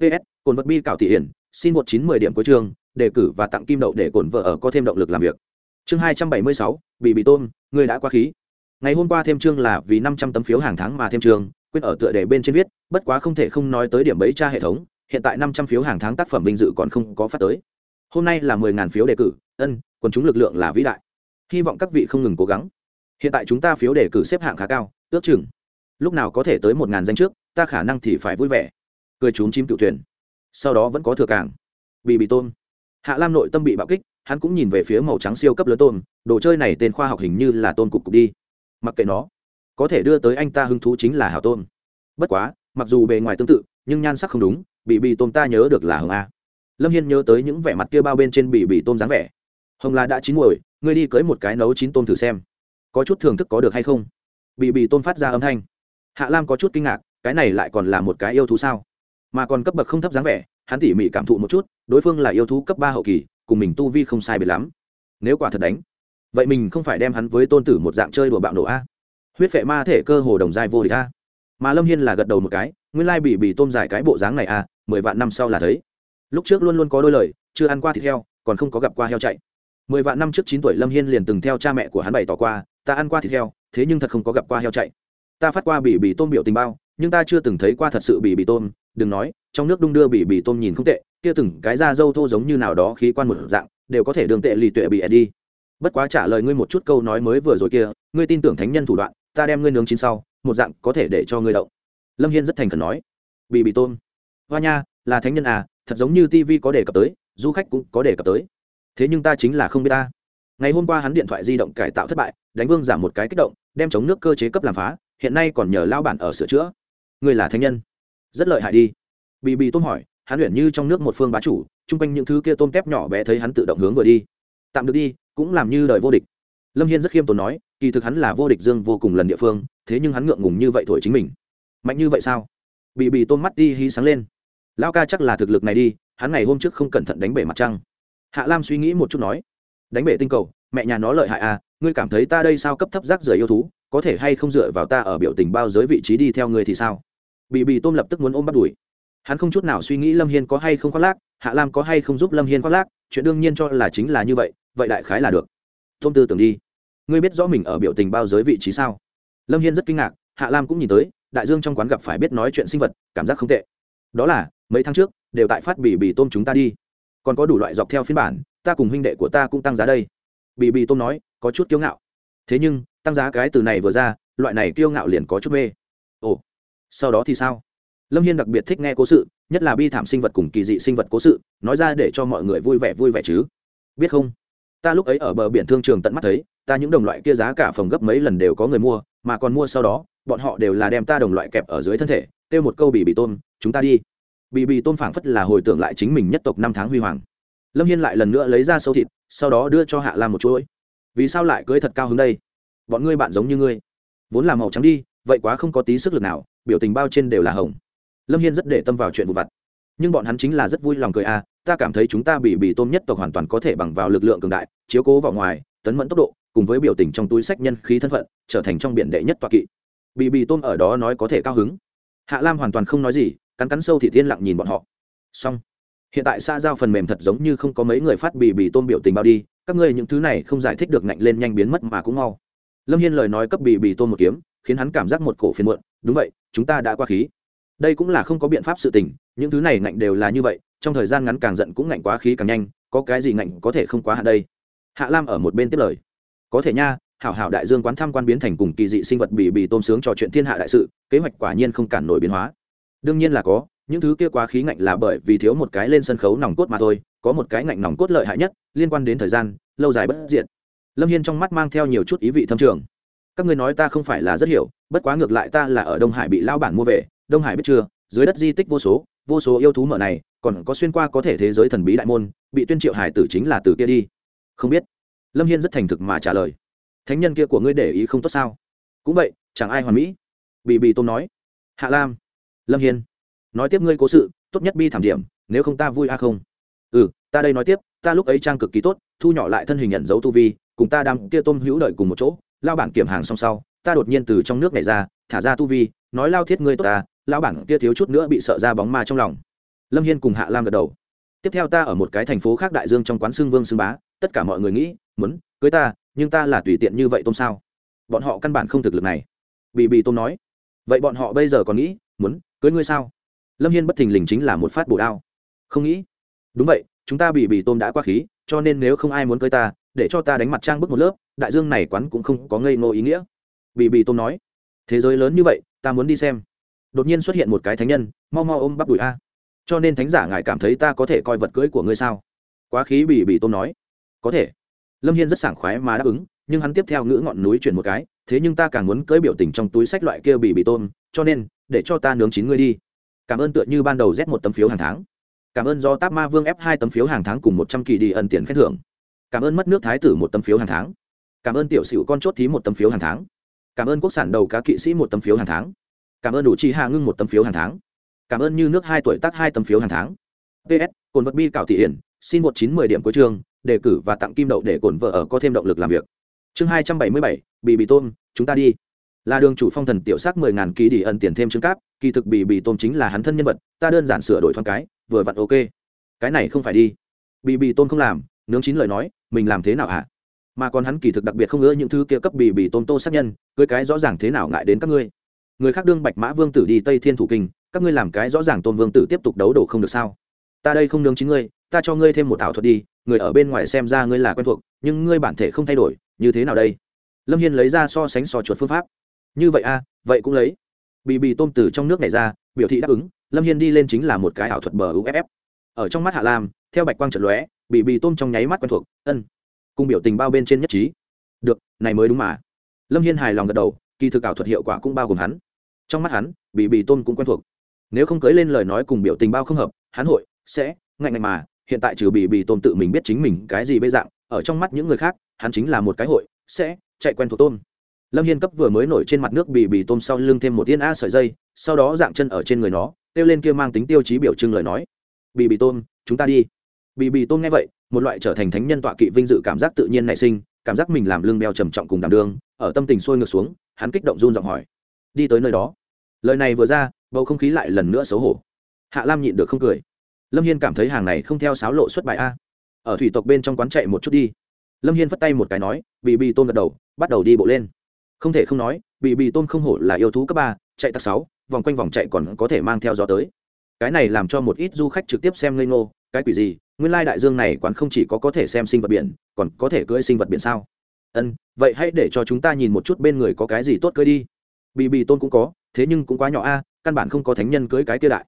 Ps cồn vật bi cảo thị hiển, xin một chín mười điểm cuối trường đề cử và tặng kim đậu để cồn vợ ở có thêm động lực làm việc. Chương hai trăm bảy mươi sáu bị bị tôm, người đã quá khí. Ngày hôm qua thêm chương là vì năm trăm tấm phiếu hàng tháng mà thêm chương, quyết ở tựa đề bên trên viết, bất quá không thể không nói tới điểm bấy tra hệ thống, hiện tại năm trăm phiếu hàng tháng tác phẩm vinh dự còn không có phát tới. Hôm nay là mười ngàn phiếu đề cử, ân, quần chúng lực lượng là vĩ đại hy vọng các vị không ngừng cố gắng. Hiện tại chúng ta phiếu đề cử xếp hạng khá cao, ước chừng lúc nào có thể tới một ngàn danh trước, ta khả năng thì phải vui vẻ. Cười trúng chim cựu thuyền. Sau đó vẫn có thừa càng. Bị bị tôn hạ lam nội tâm bị bạo kích, hắn cũng nhìn về phía màu trắng siêu cấp lớn tôn đồ chơi này tên khoa học hình như là tôn cục cục đi. Mặc kệ nó, có thể đưa tới anh ta hứng thú chính là hảo tôn bất quá, mặc dù bề ngoài tương tự, nhưng nhan sắc không đúng, bị bị tôm ta nhớ được là hồng a. Lâm hiên nhớ tới những vẻ mặt kia bao bên trên bị bị tôm dáng vẻ hồng là đã chín muồi, ngươi đi cưới một cái nấu chín tôm thử xem. Có chút thưởng thức có được hay không? Bị bị tôm phát ra âm thanh. Hạ lam có chút kinh ngạc, cái này lại còn là một cái yêu thú sao? Mà còn cấp bậc không thấp dáng vẻ, hắn tỉ mỉ cảm thụ một chút, đối phương là yêu thú cấp ba hậu kỳ, cùng mình tu vi không sai biệt lắm. Nếu quả thật đánh, vậy mình không phải đem hắn với tôn tử một dạng chơi đùa bạo nổ a? Huyết vệ ma thể cơ hồ đồng giai vô địch a. Mà lâm hiên là gật đầu một cái, nguyên lai bị bị tôm dài cái bộ dáng này a, mười vạn năm sau là thấy. Lúc trước luôn luôn có đôi lời, chưa ăn qua thịt heo, còn không có gặp qua heo chạy mười vạn năm trước chín tuổi lâm hiên liền từng theo cha mẹ của hắn bày tỏ qua, ta ăn qua thịt heo, thế nhưng thật không có gặp qua heo chạy. Ta phát qua bỉ bỉ tôm biểu tình bao, nhưng ta chưa từng thấy qua thật sự bỉ bỉ tôm. Đừng nói, trong nước đung đưa bỉ bỉ tôm nhìn không tệ, kia từng cái da dâu thô giống như nào đó khí quan một dạng, đều có thể đường tệ lì tuệ bị đi. Bất quá trả lời ngươi một chút câu nói mới vừa rồi kia, ngươi tin tưởng thánh nhân thủ đoạn, ta đem ngươi nướng chín sau, một dạng có thể để cho ngươi đậu lâm hiên rất thành khẩn nói bị bị tôm. Hoa nha, là thánh nhân à thật giống như tv có đề cập tới, du khách cũng có đề cập tới thế nhưng ta chính là không biết ta. Ngày hôm qua hắn điện thoại di động cải tạo thất bại, đánh vương giảm một cái kích động, đem chống nước cơ chế cấp làm phá, hiện nay còn nhờ lao bản ở sửa chữa. Người là thánh nhân. Rất lợi hại đi. Bị bị tôm hỏi, hắn luyện như trong nước một phương bá chủ, chung quanh những thứ kia tôm tép nhỏ bé thấy hắn tự động hướng vừa đi. Tạm được đi, cũng làm như đời vô địch. Lâm hiên rất khiêm tốn nói, kỳ thực hắn là vô địch dương vô cùng lần địa phương, thế nhưng hắn ngượng ngùng như vậy thổi chính mình. Mạnh như vậy sao? Bị bị tôm mắt đi hí sáng lên. Lao ca chắc là thực lực này đi, hắn ngày hôm trước không cẩn thận đánh bể mặt trăng hạ lam suy nghĩ một chút nói, đánh bể tinh cầu, mẹ nhà nó lợi hại à ngươi cảm thấy ta đây sao cấp thấp rác rưởi yêu thú, có thể hay không dựa vào ta ở biểu tình bao giới vị trí đi theo ngươi thì sao? Bị bị tôm lập tức muốn ôm bắt đuổi. Hắn không chút nào suy nghĩ lâm hiên có hay không khoác lác, hạ lam có hay không giúp lâm hiên khoác lác, chuyện đương nhiên cho là chính là như vậy vậy đại khái là được. Tôm tư tưởng đi. Ngươi biết rõ mình ở biểu tình bao giới vị trí sao? Lâm hiên rất kinh ngạc, hạ lam cũng nhìn tới, đại dương trong quán gặp phải biết nói chuyện sinh vật, cảm giác không tệ. Đó là, mấy tháng trước, đều tại phát bỉ bỉ tôm chúng ta đi còn có đủ loại dọc theo phiên bản, ta cùng huynh đệ của ta cũng tăng giá đây. Bị bị tôm nói, có chút kiêu ngạo. Thế nhưng, tăng giá cái từ này vừa ra, loại này kiêu ngạo liền có chút mê. Ồ, sau đó thì sao? Lâm hiên đặc biệt thích nghe cố sự, nhất là bi thảm sinh vật cùng kỳ dị sinh vật cố sự, nói ra để cho mọi người vui vẻ vui vẻ chứ. Biết không? Ta lúc ấy ở bờ biển thương trường tận mắt thấy, ta những đồng loại kia giá cả phòng gấp mấy lần đều có người mua, mà còn mua sau đó, bọn họ đều là đem ta đồng loại kẹp ở dưới thân thể, kêu một câu bị bị tôm, chúng ta đi bị bị tôm phảng phất là hồi tưởng lại chính mình nhất tộc năm tháng huy hoàng. Lâm hiên lại lần nữa lấy ra sâu thịt, sau đó đưa cho hạ lam một chuỗi. Vì sao lại cưới thật cao hứng đây? Bọn ngươi bạn giống như ngươi. Vốn là màu trắng đi, vậy quá không có tí sức lực nào, biểu tình bao trên đều là hồng. Lâm hiên rất để tâm vào chuyện vụ vặt. Nhưng bọn hắn chính là rất vui lòng cười à ta cảm thấy chúng ta bị bị tôm nhất tộc hoàn toàn có thể bằng vào lực lượng cường đại, chiếu cố vào ngoài, tấn mẫn tốc độ, cùng với biểu tình trong túi sách nhân khí thân phận, trở thành trong biển đệ nhất toạ kỵ. Bị bị tôm ở đó nói có thể cao hứng. Hạ lam hoàn toàn không nói gì cắn cắn sâu thì thiên lặng nhìn bọn họ. Xong. Hiện tại xa giao phần mềm thật giống như không có mấy người phát bì bì tôm biểu tình bao đi, các ngươi những thứ này không giải thích được ngạnh lên nhanh biến mất mà cũng mau. Lâm hiên lời nói cấp bì bì tôm một kiếm, khiến hắn cảm giác một cổ phiền muộn, đúng vậy, chúng ta đã qua khí. Đây cũng là không có biện pháp sự tình, những thứ này ngạnh đều là như vậy, trong thời gian ngắn càng giận cũng ngạnh quá khí càng nhanh, có cái gì ngạnh có thể không quá hạn đây? Hạ lam ở một bên tiếp lời. Có thể nha, hảo hảo đại dương quán tham quan biến thành cùng kỳ dị sinh vật bì bì tôm sướng trò chuyện thiên hạ đại sự, kế hoạch quả nhiên không cản nổi biến hóa đương nhiên là có, những thứ kia quá khí ngạnh là bởi vì thiếu một cái lên sân khấu nòng cốt mà thôi, có một cái ngạnh nòng cốt lợi hại nhất, liên quan đến thời gian, lâu dài bất diện lâm hiên trong mắt mang theo nhiều chút ý vị thâm trường. Các ngươi nói ta không phải là rất hiểu, bất quá ngược lại ta là ở đông hải bị lao bản mua về, đông hải biết chưa, dưới đất di tích vô số vô số yêu thú mở này, còn có xuyên qua có thể thế giới thần bí đại môn, bị tuyên triệu hải tử chính là từ kia đi. Không biết. Lâm hiên rất thành thực mà trả lời. Thánh nhân kia của ngươi để ý không tốt sao? Cũng vậy, chẳng ai hoàn mỹ. Bị bị tôm nói. Hạ lam lâm hiên, nói tiếp ngươi cố sự, tốt nhất bi thảm điểm, nếu không ta vui a không? Ừ ta đây nói tiếp, ta lúc ấy trang cực kỳ tốt, thu nhỏ lại thân hình nhận dấu tu vi, cùng ta đang kia tôm hữu đợi cùng một chỗ, lao bản kiểm hàng xong sau, ta đột nhiên từ trong nước này ra, thả ra tu vi, nói lao thiết ngươi tốt ta, lao bản kia thiếu chút nữa bị sợ ra bóng ma trong lòng. Lâm hiên cùng hạ lam gật đầu. Tiếp theo ta ở một cái thành phố khác đại dương trong quán xương vương xương bá, tất cả mọi người nghĩ, muốn cưới ta, nhưng ta là tùy tiện như vậy tôm sao? Bọn họ căn bản không thực lực này. Bị bị tôm nói. Vậy bọn họ bây giờ còn nghĩ muốn cưới ngươi sao? Lâm hiên bất thình lình chính là một phát bổ đao. Không nghĩ. Đúng vậy, chúng ta bị bị tôm đã qua khí, cho nên nếu không ai muốn cưới ta, để cho ta đánh mặt trang bức một lớp, đại dương này quán cũng không có ngây ngô ý nghĩa. Bị bị tôm nói. Thế giới lớn như vậy, ta muốn đi xem. Đột nhiên xuất hiện một cái thánh nhân, mau mau ôm bắp đùi a. Cho nên thánh giả ngài cảm thấy ta có thể coi vật cưỡi của ngươi sao? Quá khí bị bị tôm nói. Có thể. Lâm hiên rất sảng khoái mà đáp ứng, nhưng hắn tiếp theo ngữ ngọn núi chuyển một cái, thế nhưng ta càng muốn cưỡi biểu tình trong túi sách loại kia bị bị tôm, cho nên để cho ta nướng chín ngươi đi. Cảm ơn tựa như ban đầu z một tấm phiếu hàng tháng. Cảm ơn do táp ma vương f hai tấm phiếu hàng tháng cùng một trăm kỳ đi ẩn tiền khen thưởng. Cảm ơn mất nước thái tử một tấm phiếu hàng tháng. Cảm ơn tiểu sửu con chốt thí một tấm phiếu hàng tháng. Cảm ơn quốc sản đầu cá kỵ sĩ một tấm phiếu hàng tháng. Cảm ơn đủ chi hạ ngưng một tấm phiếu hàng tháng. Cảm ơn như nước hai tuổi tác hai tấm phiếu hàng tháng. Ps cồn vật bi cảo thị hiển, xin một chín mười điểm cuối chương, đề cử và tặng kim đậu để cồn vợ ở có thêm động lực làm việc. Chương hai trăm bảy mươi bảy bị bị tôm, chúng ta đi là đường chủ phong thần tiểu sắc mười ngàn ký đi ẩn tiền thêm trứng cáp, kỳ thực bị bị tôm chính là hắn thân nhân vật, ta đơn giản sửa đổi thoáng cái, vừa vặn ok. Cái này không phải đi. Bị bị tôm không làm, nướng chín lời nói, mình làm thế nào hả? Mà còn hắn kỳ thực đặc biệt không ngỡ những thứ kia cấp bị bị tôm tô sát nhân, cưới cái rõ ràng thế nào ngại đến các ngươi. Người khác đương bạch mã vương tử đi tây thiên thủ kinh, các ngươi làm cái rõ ràng tôn vương tử tiếp tục đấu đổ không được sao? Ta đây không nướng chính ngươi, ta cho ngươi thêm một ảo thuật đi, người ở bên ngoài xem ra ngươi là quen thuộc, nhưng ngươi bản thể không thay đổi, như thế nào đây? Lâm hiên lấy ra so sánh so chuột phương pháp như vậy a à, vậy cũng lấy. Bị bị tôm từ trong nước này ra biểu thị đáp ứng lâm hiên đi lên chính là một cái ảo thuật bờ uff ở trong mắt hạ lam theo bạch quang trận lóe bị bị tôm trong nháy mắt quen thuộc ân. Cùng biểu tình bao bên trên nhất trí. Được này mới đúng mà. Lâm hiên hài lòng gật đầu kỳ thực ảo thuật hiệu quả cũng bao gồm hắn. Trong mắt hắn bị bị tôm cũng quen thuộc. Nếu không cưới lên lời nói cùng biểu tình bao không hợp hắn hội sẽ ngạnh ngạnh mà hiện tại trừ bị bị tôm tự mình biết chính mình cái gì bê dạng ở trong mắt những người khác hắn chính là một cái hội sẽ chạy quen thuộc tôm lâm hiên cấp vừa mới nổi trên mặt nước bị bị tôm sau lưng thêm một tiên a sợi dây, sau đó dạng chân ở trên người nó, kêu lên kia mang tính tiêu chí biểu trưng lời nói. Bị bị tôm, chúng ta đi. Bị bị tôm nghe vậy, một loại trở thành thánh nhân tọa kỵ vinh dự cảm giác tự nhiên nảy sinh, cảm giác mình làm lưng đeo trầm trọng cùng đảm đương, ở tâm tình sôi ngược xuống, hắn kích động run giọng hỏi. Đi tới nơi đó. Lời này vừa ra, bầu không khí lại lần nữa xấu hổ. Hạ lam nhịn được không cười. Lâm hiên cảm thấy hàng này không theo sáo lộ xuất bài a. Ở thủy tộc bên trong quán chạy một chút đi. Lâm hiên phất tay một cái nói bị bị tôm gật đầu, bắt đầu đi bộ lên không thể không nói bị bị tôm không hổ là yêu thú cấp ba, chạy tắc sáu, vòng quanh vòng chạy còn có thể mang theo gió tới. Cái này làm cho một ít du khách trực tiếp xem ngây ngô, cái quỷ gì, nguyên lai đại dương này quán không chỉ có có thể xem sinh vật biển, còn có thể cưỡi sinh vật biển sao? Ân, vậy hãy để cho chúng ta nhìn một chút bên người có cái gì tốt cưỡi đi. Bị bị tôn cũng có, thế nhưng cũng quá nhỏ a, căn bản không có thánh nhân cưỡi cái kia đại.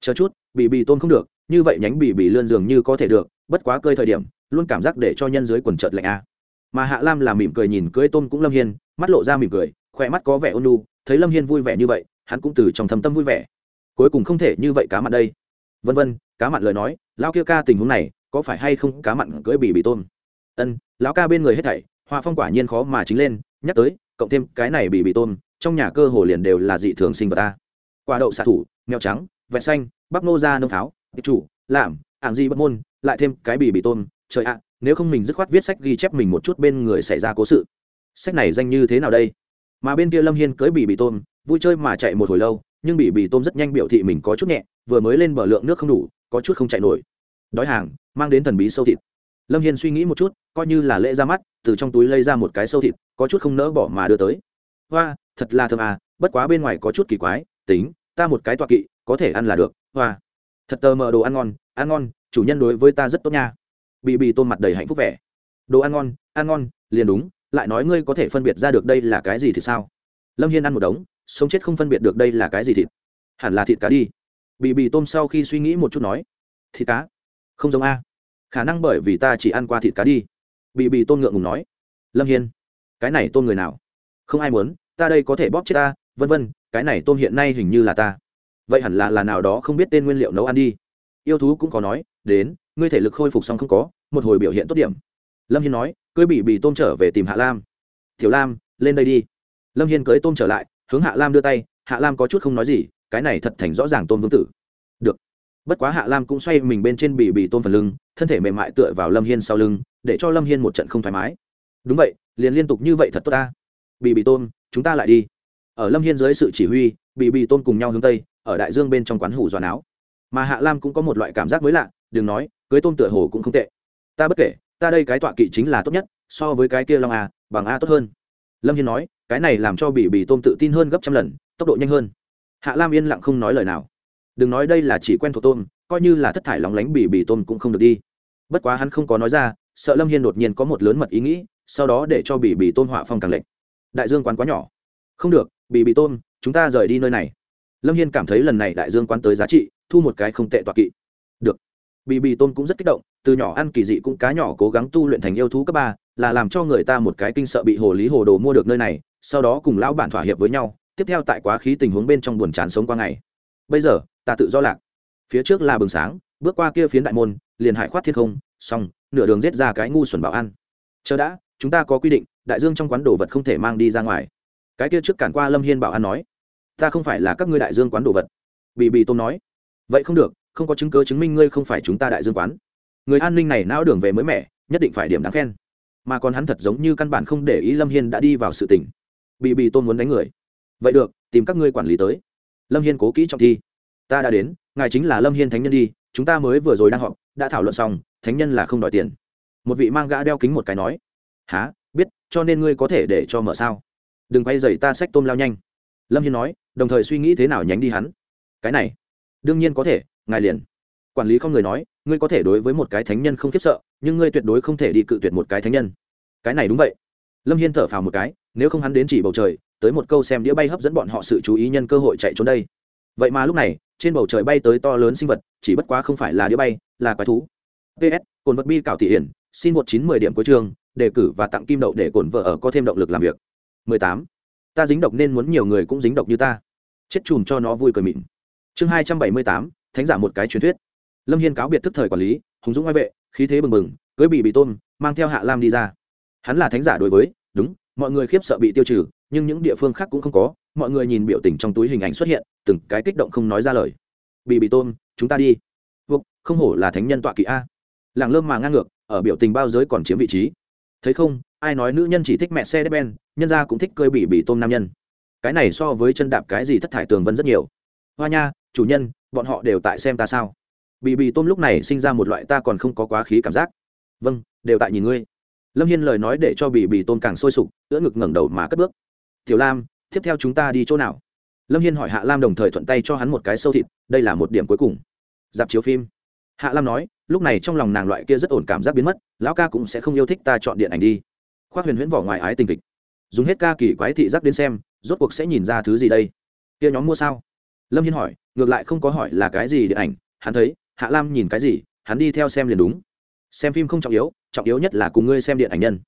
Chờ chút bị bị tôn không được, như vậy nhánh bị bị lươn dường như có thể được, bất quá cơi thời điểm, luôn cảm giác để cho nhân dưới quần trợt lạnh a mà hạ lam là mỉm cười nhìn Cưới tôn cũng lâm hiên, mắt lộ ra mỉm cười, khỏe mắt có vẻ ôn nu thấy lâm hiên vui vẻ như vậy, hắn cũng từ trong thâm tâm vui vẻ. Cuối cùng không thể như vậy cá mặn đây. Vân vân, cá mặn lời nói lao kia ca tình huống này, có phải hay không cá mặn cưỡi bị bị tôn ân, lão ca bên người hết thảy hoa phong quả nhiên khó mà chính lên, nhắc tới, cộng thêm cái này bị bị tôn trong nhà cơ hồ liền đều là dị thường sinh vật ta. Quả đậu xạ thủ nghèo trắng vẹn xanh, bắp nô ra nông tháo chủ làm ảng di bất môn, lại thêm cái bị bị tôn trời ạ nếu không mình dứt khoát viết sách ghi chép mình một chút bên người xảy ra cố sự. Sách này danh như thế nào đây? Mà bên kia lâm hiên cưới bị bị tôm, vui chơi mà chạy một hồi lâu, nhưng bị bị tôm rất nhanh biểu thị mình có chút nhẹ, vừa mới lên bờ lượng nước không đủ, có chút không chạy nổi. Đói hàng, mang đến thần bí sâu thịt. Lâm hiên suy nghĩ một chút, coi như là lễ ra mắt, từ trong túi lây ra một cái sâu thịt, có chút không nỡ bỏ mà đưa tới. Hoa, thật là thơm à bất quá bên ngoài có chút kỳ quái, tính, ta một cái toa kỵ, có thể ăn là được, hoa. Thật tờ mờ đồ ăn ngon ăn ngon, chủ nhân đối với ta rất tốt nha bị bị tôm mặt đầy hạnh phúc vẻ. Đồ ăn ngon ăn ngon, liền đúng, lại nói ngươi có thể phân biệt ra được đây là cái gì thì sao? Lâm hiên ăn một đống, sống chết không phân biệt được đây là cái gì thịt. Hẳn là thịt cá đi. Bị bị tôm sau khi suy nghĩ một chút nói, thịt cá? Không giống a. Khả năng bởi vì ta chỉ ăn qua thịt cá đi. Bị bị tôm ngượng ngùng nói, lâm hiên, cái này tôm người nào? Không ai muốn, ta đây có thể bóp chết ta, vân vân, cái này tôm hiện nay hình như là ta. Vậy hẳn là là nào đó không biết tên nguyên liệu nấu ăn đi. Yêu thú cũng có nói, đến ngươi thể lực khôi phục xong không có, một hồi biểu hiện tốt điểm. Lâm hiên nói, cưới bị bị tôm trở về tìm hạ lam. Tiểu lam, lên đây đi. Lâm hiên cưới tôm trở lại, hướng hạ lam đưa tay, hạ lam có chút không nói gì, cái này thật thành rõ ràng tôn vương tử. Được. Bất quá hạ lam cũng xoay mình bên trên bị bị tôn phần lưng, thân thể mềm mại tựa vào lâm hiên sau lưng, để cho lâm hiên một trận không thoải mái. Đúng vậy, liền liên tục như vậy thật tốt ta. Bị bị tôn chúng ta lại đi. Ở lâm hiên dưới sự chỉ huy bị bị tôn cùng nhau hướng tây, ở đại dương bên trong quán hủ giòn áo mà hạ lam cũng có một loại cảm giác mới lạ đừng nói, cưới tôn tựa hồ cũng không tệ. Ta bất kể, ta đây cái tọa kỵ chính là tốt nhất, so với cái kia long a, bằng a tốt hơn. Lâm hiên nói, cái này làm cho bị bị tôm tự tin hơn gấp trăm lần, tốc độ nhanh hơn. Hạ lam yên lặng không nói lời nào. Đừng nói đây là chỉ quen thuộc tôm, coi như là thất thải lóng lánh bị bị tôm cũng không được đi. Bất quá hắn không có nói ra, sợ lâm hiên đột nhiên có một lớn mật ý nghĩ, sau đó để cho bị bị tôn họa phong càng lệnh. Đại dương quán quá nhỏ. Không được bị bị tôn chúng ta rời đi nơi này. Lâm hiên cảm thấy lần này đại dương quán tới giá trị, thu một cái không tệ tọa kỵ. Được bì bì tôn cũng rất kích động, từ nhỏ ăn kỳ dị cũng cá nhỏ cố gắng tu luyện thành yêu thú cấp ba, là làm cho người ta một cái kinh sợ bị hồ lý hồ đồ mua được nơi này, sau đó cùng lão bản thỏa hiệp với nhau, tiếp theo tại quá khí tình huống bên trong buồn chán sống qua ngày. Bây giờ, ta tự do lạc. Phía trước là bừng sáng, bước qua kia phiến đại môn, liền hải khoát thiên không, xong, nửa đường giết ra cái ngu xuẩn bảo ăn chờ đã, chúng ta có quy định, đại dương trong quán đồ vật không thể mang đi ra ngoài. Cái kia trước cản qua lâm hiên bảo an nói, ta không phải là các ngươi đại dương quán đồ vật. Bị bị tôm nói, vậy không được không có chứng cứ chứng minh ngươi không phải chúng ta đại dương quán. Người an ninh này não đường về mới mẻ, nhất định phải điểm đáng khen. Mà còn hắn thật giống như căn bản không để ý lâm hiên đã đi vào sự tỉnh bị bị tôn muốn đánh người. Vậy được, tìm các ngươi quản lý tới. Lâm hiên cố kỹ trọng thi. Ta đã đến, ngài chính là lâm hiên thánh nhân đi, chúng ta mới vừa rồi đang họp, đã thảo luận xong, thánh nhân là không đòi tiền. Một vị mang gã đeo kính một cái nói. Há biết, cho nên ngươi có thể để cho mở sao? Đừng quay dày ta xách tôm lao nhanh. Lâm hiên nói, đồng thời suy nghĩ thế nào nhánh đi hắn. Cái này, đương nhiên có thể ngài liền. Quản lý không người nói ngươi có thể đối với một cái thánh nhân không khiếp sợ nhưng ngươi tuyệt đối không thể đi cự tuyệt một cái thánh nhân. Cái này đúng vậy. Lâm hiên thở phào một cái nếu không hắn đến chỉ bầu trời tới một câu xem đĩa bay hấp dẫn bọn họ sự chú ý nhân cơ hội chạy trốn đây. Vậy mà lúc này trên bầu trời bay tới to lớn sinh vật chỉ bất quá không phải là đĩa bay là quái thú. Ps cồn vật bi cảo thị hiển xin một chín mười điểm cuối trường đề cử và tặng kim đậu để cồn vợ ở có thêm động lực làm việc. 18. ta dính độc nên muốn nhiều người cũng dính độc như ta. Chết chùm cho nó vui cười mịn. Chương 278, thánh giả một cái truyền thuyết. Lâm hiên cáo biệt thức thời quản lý hùng dũng ngoại vệ khí thế bừng bừng cưới bị bị tôn mang theo hạ lam đi ra. Hắn là thánh giả đối với đúng mọi người khiếp sợ bị tiêu trừ nhưng những địa phương khác cũng không có mọi người nhìn biểu tình trong túi hình ảnh xuất hiện từng cái kích động không nói ra lời. Bị bị tôn chúng ta đi. Vục, không hổ là thánh nhân tọa kỵ a. Làng lơm mà ngang ngược ở biểu tình bao giới còn chiếm vị trí. Thấy không ai nói nữ nhân chỉ thích mẹ xe đép ben nhân ra cũng thích cơi bị bị tôm nam nhân. Cái này so với chân đạp cái gì thất thải tường vân rất nhiều. Hoa nha chủ nhân bọn họ đều tại xem ta sao? Bị bị tôm lúc này sinh ra một loại ta còn không có quá khí cảm giác. Vâng đều tại nhìn ngươi. Lâm hiên lời nói để cho bị bị tôm càng sôi sục ưỡn ngực ngẩng đầu mà cất bước. Tiểu lam, tiếp theo chúng ta đi chỗ nào? Lâm hiên hỏi hạ lam đồng thời thuận tay cho hắn một cái sâu thịt, đây là một điểm cuối cùng. Dạp chiếu phim. Hạ lam nói, lúc này trong lòng nàng loại kia rất ổn cảm giác biến mất, lão ca cũng sẽ không yêu thích ta chọn điện ảnh đi. Khoác huyền huyễn vỏ ngoài ái tình kịch. Dùng hết ca kỳ quái thị giác đến xem, rốt cuộc sẽ nhìn ra thứ gì đây? Kia nhóm mua sao? Lâm hiên hỏi ngược lại không có hỏi là cái gì điện ảnh, hắn thấy, hạ lam nhìn cái gì, hắn đi theo xem liền đúng. Xem phim không trọng yếu trọng yếu nhất là cùng ngươi xem điện ảnh nhân.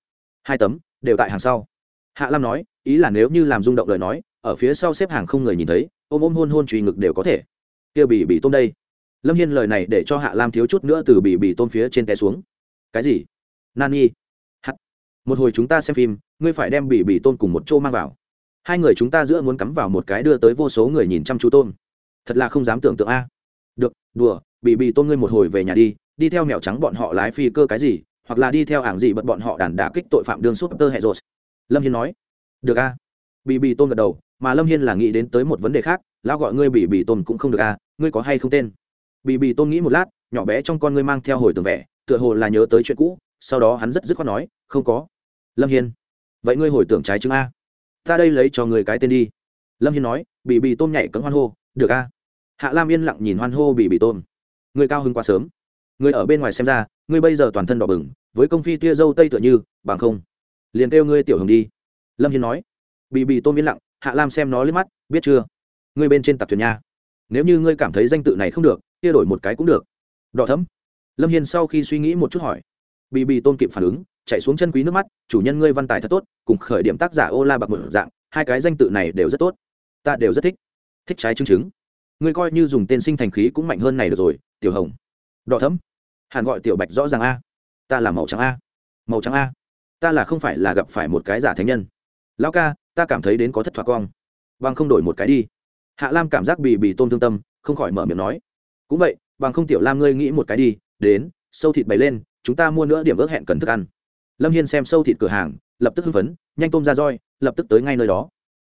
Hai tấm, đều tại hàng sau. Hạ lam nói, ý là nếu như làm rung động lời nói, ở phía sau xếp hàng không người nhìn thấy, ôm ôm hôn hôn truy ngực đều có thể. Kia bị bị tôm đây. Lâm hiên lời này để cho hạ lam thiếu chút nữa từ bị bị tôm phía trên té xuống. Cái gì? Nani? Hắt. Một hồi chúng ta xem phim, ngươi phải đem bị bị tôm cùng một chỗ mang vào. Hai người chúng ta giữa muốn cắm vào một cái đưa tới vô số người nhìn chăm chú tôm thật là không dám tưởng tượng a. Được, đùa bị bị tôn ngươi một hồi về nhà đi đi theo mèo trắng bọn họ lái phi cơ cái gì, hoặc là đi theo hàng gì bật bọn họ đàn đả kích tội phạm đương súp tơ hệ rột. Lâm hiên nói, được a. Bị bị tôn gật đầu, mà lâm hiên là nghĩ đến tới một vấn đề khác, lão gọi ngươi bị bị tôn cũng không được a, ngươi có hay không tên? Bị bị tôn nghĩ một lát, nhỏ bé trong con ngươi mang theo hồi tường vẻ, tựa hồ là nhớ tới chuyện cũ, sau đó hắn rất dứt khoát nói, không có. Lâm hiên, vậy ngươi hồi tưởng trái chứng a. Ta đây lấy cho người cái tên đi. Lâm hiên nói bị bị tôn nhảy cấm hoan hô được a. Hạ lam yên lặng nhìn hoan hô bị bị tôm. Người cao hứng quá sớm. Người ở bên ngoài xem ra, ngươi bây giờ toàn thân đỏ bừng, với công phi tia dâu tây tựa như, bằng không. Liền kêu ngươi tiểu hồng đi. Lâm hiên nói. Bị bị tôm yên lặng, hạ lam xem nó lên mắt, biết chưa? Ngươi bên trên tạp thuyền nha. Nếu như ngươi cảm thấy danh tự này không được tia đổi một cái cũng được. Đỏ thấm. Lâm hiên sau khi suy nghĩ một chút hỏi. Bị bị tôn kịp phản ứng, chạy xuống chân quý nước mắt, chủ nhân ngươi văn tài thật tốt, cùng khởi điểm tác giả ô la bạc một dạng, hai cái danh tự này đều rất tốt. Ta đều rất thích thích trái chứng chứng ngươi coi như dùng tên sinh thành khí cũng mạnh hơn này được rồi, tiểu hồng. Đỏ thấm hàn gọi tiểu bạch rõ ràng a. Ta là màu trắng a. Màu trắng a. Ta là không phải là gặp phải một cái giả thánh nhân. Lão ca, ta cảm thấy đến có thất thoát cong bằng không đổi một cái đi. Hạ lam cảm giác bị bị tôn thương tâm, không khỏi mở miệng nói. Cũng vậy, bằng không tiểu lam ngươi nghĩ một cái đi, đến, sâu thịt bày lên, chúng ta mua nữa điểm ước hẹn cần thức ăn. Lâm hiên xem sâu thịt cửa hàng, lập tức hưng phấn, nhanh tôm ra roi, lập tức tới ngay nơi đó.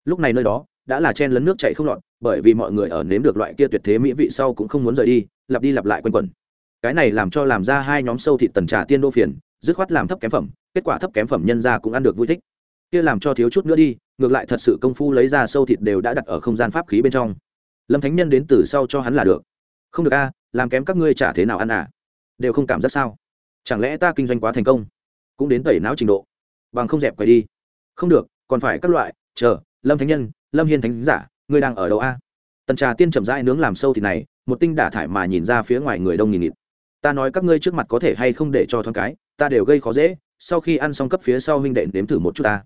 Lúc này nơi đó, đã là chen lấn nước chạy không lọt bởi vì mọi người ở nếm được loại kia tuyệt thế mỹ vị sau cũng không muốn rời đi, lặp đi lặp lại quanh quẩn. Cái này làm cho làm ra hai nhóm sâu thịt tần trà tiên đô phiền, dứt khoát làm thấp kém phẩm, kết quả thấp kém phẩm nhân ra cũng ăn được vui thích. Kia làm cho thiếu chút nữa đi, ngược lại thật sự công phu lấy ra sâu thịt đều đã đặt ở không gian pháp khí bên trong. Lâm thánh nhân đến từ sau cho hắn là được. Không được a, làm kém các ngươi trả thế nào ăn à? Đều không cảm giác sao? Chẳng lẽ ta kinh doanh quá thành công? Cũng đến tẩy não trình độ. Bằng không dẹp quay đi. Không được, còn phải các loại, chờ, lâm thánh nhân, lâm hiên thánh giả ngươi đang ở đâu a? Tần trà tiên chậm rãi nướng làm sâu thịt này, một tinh đả thải mà nhìn ra phía ngoài người đông nghìn nghịt. Ta nói các ngươi trước mặt có thể hay không để cho thoáng cái, ta đều gây khó dễ, sau khi ăn xong cấp phía sau huynh đệ nếm thử một chút ta.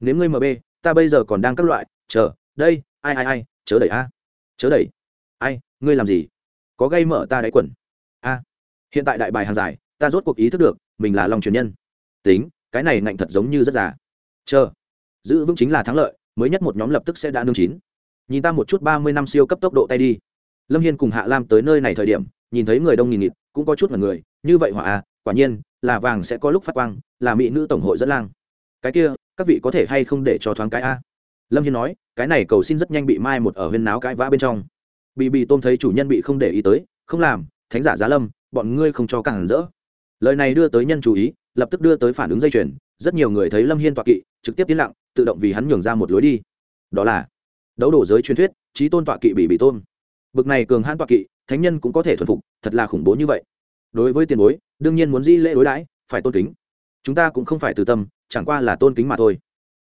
Nếm ngươi mb ta bây giờ còn đang các loại, chờ, đây, ai ai ai, chớ đẩy a, chớ đẩy. Ai, ngươi làm gì? Có gây mở ta đáy quần. A, hiện tại đại bài hàng dài ta rốt cuộc ý thức được, mình là lòng truyền nhân. Tính, cái này ngạnh thật giống như rất già. Chờ, giữ vững chính là thắng lợi, mới nhất một nhóm lập tức sẽ đã nương chín nhìn ta một chút ba mươi năm siêu cấp tốc độ tay đi. Lâm hiên cùng hạ lam tới nơi này thời điểm, nhìn thấy người đông nghìn nghịt, cũng có chút mật người, như vậy hỏa à quả nhiên, là vàng sẽ có lúc phát quang, là mỹ nữ tổng hội dẫn lang. Cái kia, các vị có thể hay không để cho thoáng cái a? Lâm hiên nói, cái này cầu xin rất nhanh bị mai một ở huyên náo cãi vã bên trong. Bị bị tôm thấy chủ nhân bị không để ý tới, không làm, thánh giả giá lâm, bọn ngươi không cho càng rỡ. Lời này đưa tới nhân chú ý, lập tức đưa tới phản ứng dây chuyền, rất nhiều người thấy lâm hiên toạc kỵ, trực tiếp tiến lặng, tự động vì hắn nhường ra một lối đi. Đó là đấu đổ giới truyền thuyết, trí tôn tọa kỵ bị bị tôn. Bực này cường hãn tọa kỵ, thánh nhân cũng có thể thuần phục, thật là khủng bố như vậy. Đối với tiền bối, đương nhiên muốn di lễ đối đãi, phải tôn kính. Chúng ta cũng không phải từ tâm, chẳng qua là tôn kính mà thôi.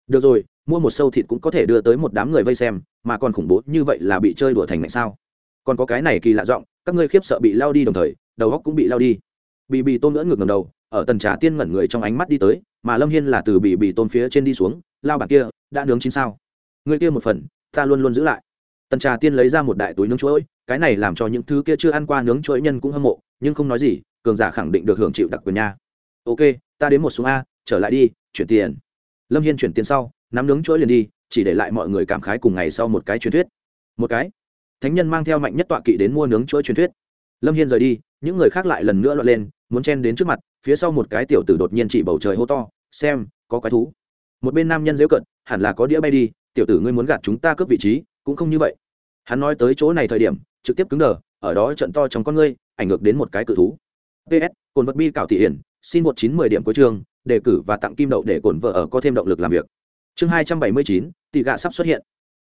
Được rồi, mua một sâu thịt cũng có thể đưa tới một đám người vây xem, mà còn khủng bố như vậy là bị chơi đùa thành mạnh sao? Còn có cái này kỳ lạ giọng, các ngươi khiếp sợ bị lao đi đồng thời, đầu góc cũng bị lao đi. Bị bị tôn ngỡ ngược ngầm đầu, ở tần trà tiên ngẩn người trong ánh mắt đi tới, mà lâm hiên là từ bị bị tôn phía trên đi xuống, lao bản kia, đã nướng chín sao? Người kia một phần ta luôn luôn giữ lại. Tần trà tiên lấy ra một đại túi nướng chuỗi cái này làm cho những thứ kia chưa ăn qua nướng chuỗi nhân cũng hâm mộ, nhưng không nói gì, cường giả khẳng định được hưởng chịu đặc quyền nha. Ok, ta đến một xuống a, trở lại đi, chuyển tiền. Lâm hiên chuyển tiền sau, nắm nướng chuỗi liền đi, chỉ để lại mọi người cảm khái cùng ngày sau một cái truyền thuyết. Một cái. Thánh nhân mang theo mạnh nhất tọa kỵ đến mua nướng chuỗi truyền thuyết. Lâm hiên rời đi, những người khác lại lần nữa lọt lên, muốn chen đến trước mặt, phía sau một cái tiểu tử đột nhiên chỉ bầu trời hô to, xem, có quái thú. Một bên nam nhân dễu cận hẳn là có đĩa bay đi tiểu tử ngươi muốn gạt chúng ta cướp vị trí, cũng không như vậy. Hắn nói tới chỗ này thời điểm, trực tiếp cứng đờ, ở đó trận to trong con ngươi, ảnh ngược đến một cái cự thú. Ps cồn vật bi cảo thị hiển, xin một chín mười điểm cuối trường đề cử và tặng kim đậu để cồn vợ ở có thêm động lực làm việc. Chương hai trăm bảy mươi chín, tỷ gạ sắp xuất hiện.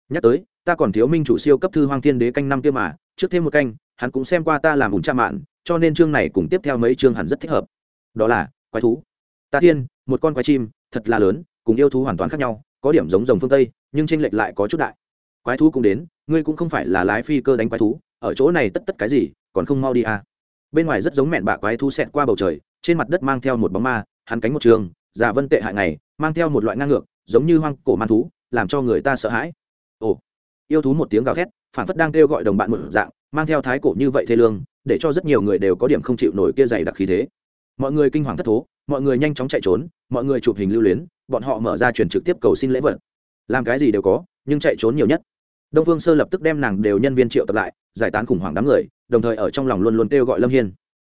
Nhắc tới, ta còn thiếu minh chủ siêu cấp thư hoang thiên đế canh năm kia mà, trước thêm một canh, hắn cũng xem qua ta làm ủn cha mạn, cho nên chương này cùng tiếp theo mấy chương hẳn rất thích hợp. Đó là, quái thú. Ta thiên, một con quái chim, thật là lớn, cùng yêu thú hoàn toàn khác nhau có điểm giống rồng phương tây, nhưng tranh lệch lại có chút đại. Quái thú cũng đến, ngươi cũng không phải là lái phi cơ đánh quái thú, ở chỗ này tất tất cái gì, còn không mau đi à. Bên ngoài rất giống mẹn bạ quái thú xẹt qua bầu trời, trên mặt đất mang theo một bóng ma, hắn cánh một trường giả vân tệ hại này mang theo một loại ngang ngược, giống như hoang cổ man thú, làm cho người ta sợ hãi. Ồ, yêu thú một tiếng gào thét, phản phất đang kêu gọi đồng bạn một dạng, mang theo thái cổ như vậy thê lương, để cho rất nhiều người đều có điểm không chịu nổi kia dày đặc khí thế. Mọi người kinh hoàng thất thố mọi người nhanh chóng chạy trốn, mọi người chụp hình lưu luyến, bọn họ mở ra truyền trực tiếp cầu xin lễ vật. Làm cái gì đều có, nhưng chạy trốn nhiều nhất. Đông phương sơ lập tức đem nàng đều nhân viên triệu tập lại, giải tán khủng hoảng đám người, đồng thời ở trong lòng luôn luôn kêu gọi lâm hiên.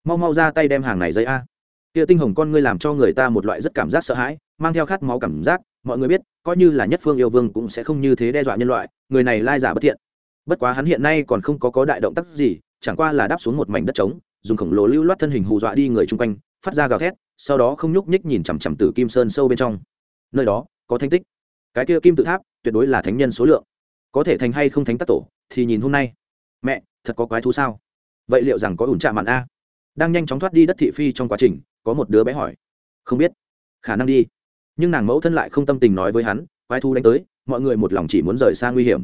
Mau mau ra tay đem hàng này dây a. Kia tinh hồng con ngươi làm cho người ta một loại rất cảm giác sợ hãi, mang theo khát máu cảm giác, mọi người biết, coi như là nhất phương yêu vương cũng sẽ không như thế đe dọa nhân loại, người này lai giả bất thiện. Bất quá hắn hiện nay còn không có có đại động tác gì, chẳng qua là đáp xuống một mảnh đất trống, dùng khổng lồ lưu loát thân hình hù dọa đi người chung quanh, phát ra gào thét sau đó không nhúc nhích nhìn chằm chằm từ kim sơn sâu bên trong. Nơi đó, có thanh tích. Cái kia kim tự tháp, tuyệt đối là thánh nhân số lượng. Có thể thành hay không thánh tác tổ, thì nhìn hôm nay. Mẹ, thật có quái thú sao? Vậy liệu rằng có ủn trạ mạn a? Đang nhanh chóng thoát đi đất thị phi trong quá trình, có một đứa bé hỏi. Không biết. Khả năng đi. Nhưng nàng mẫu thân lại không tâm tình nói với hắn, quái thú đánh tới, mọi người một lòng chỉ muốn rời xa nguy hiểm.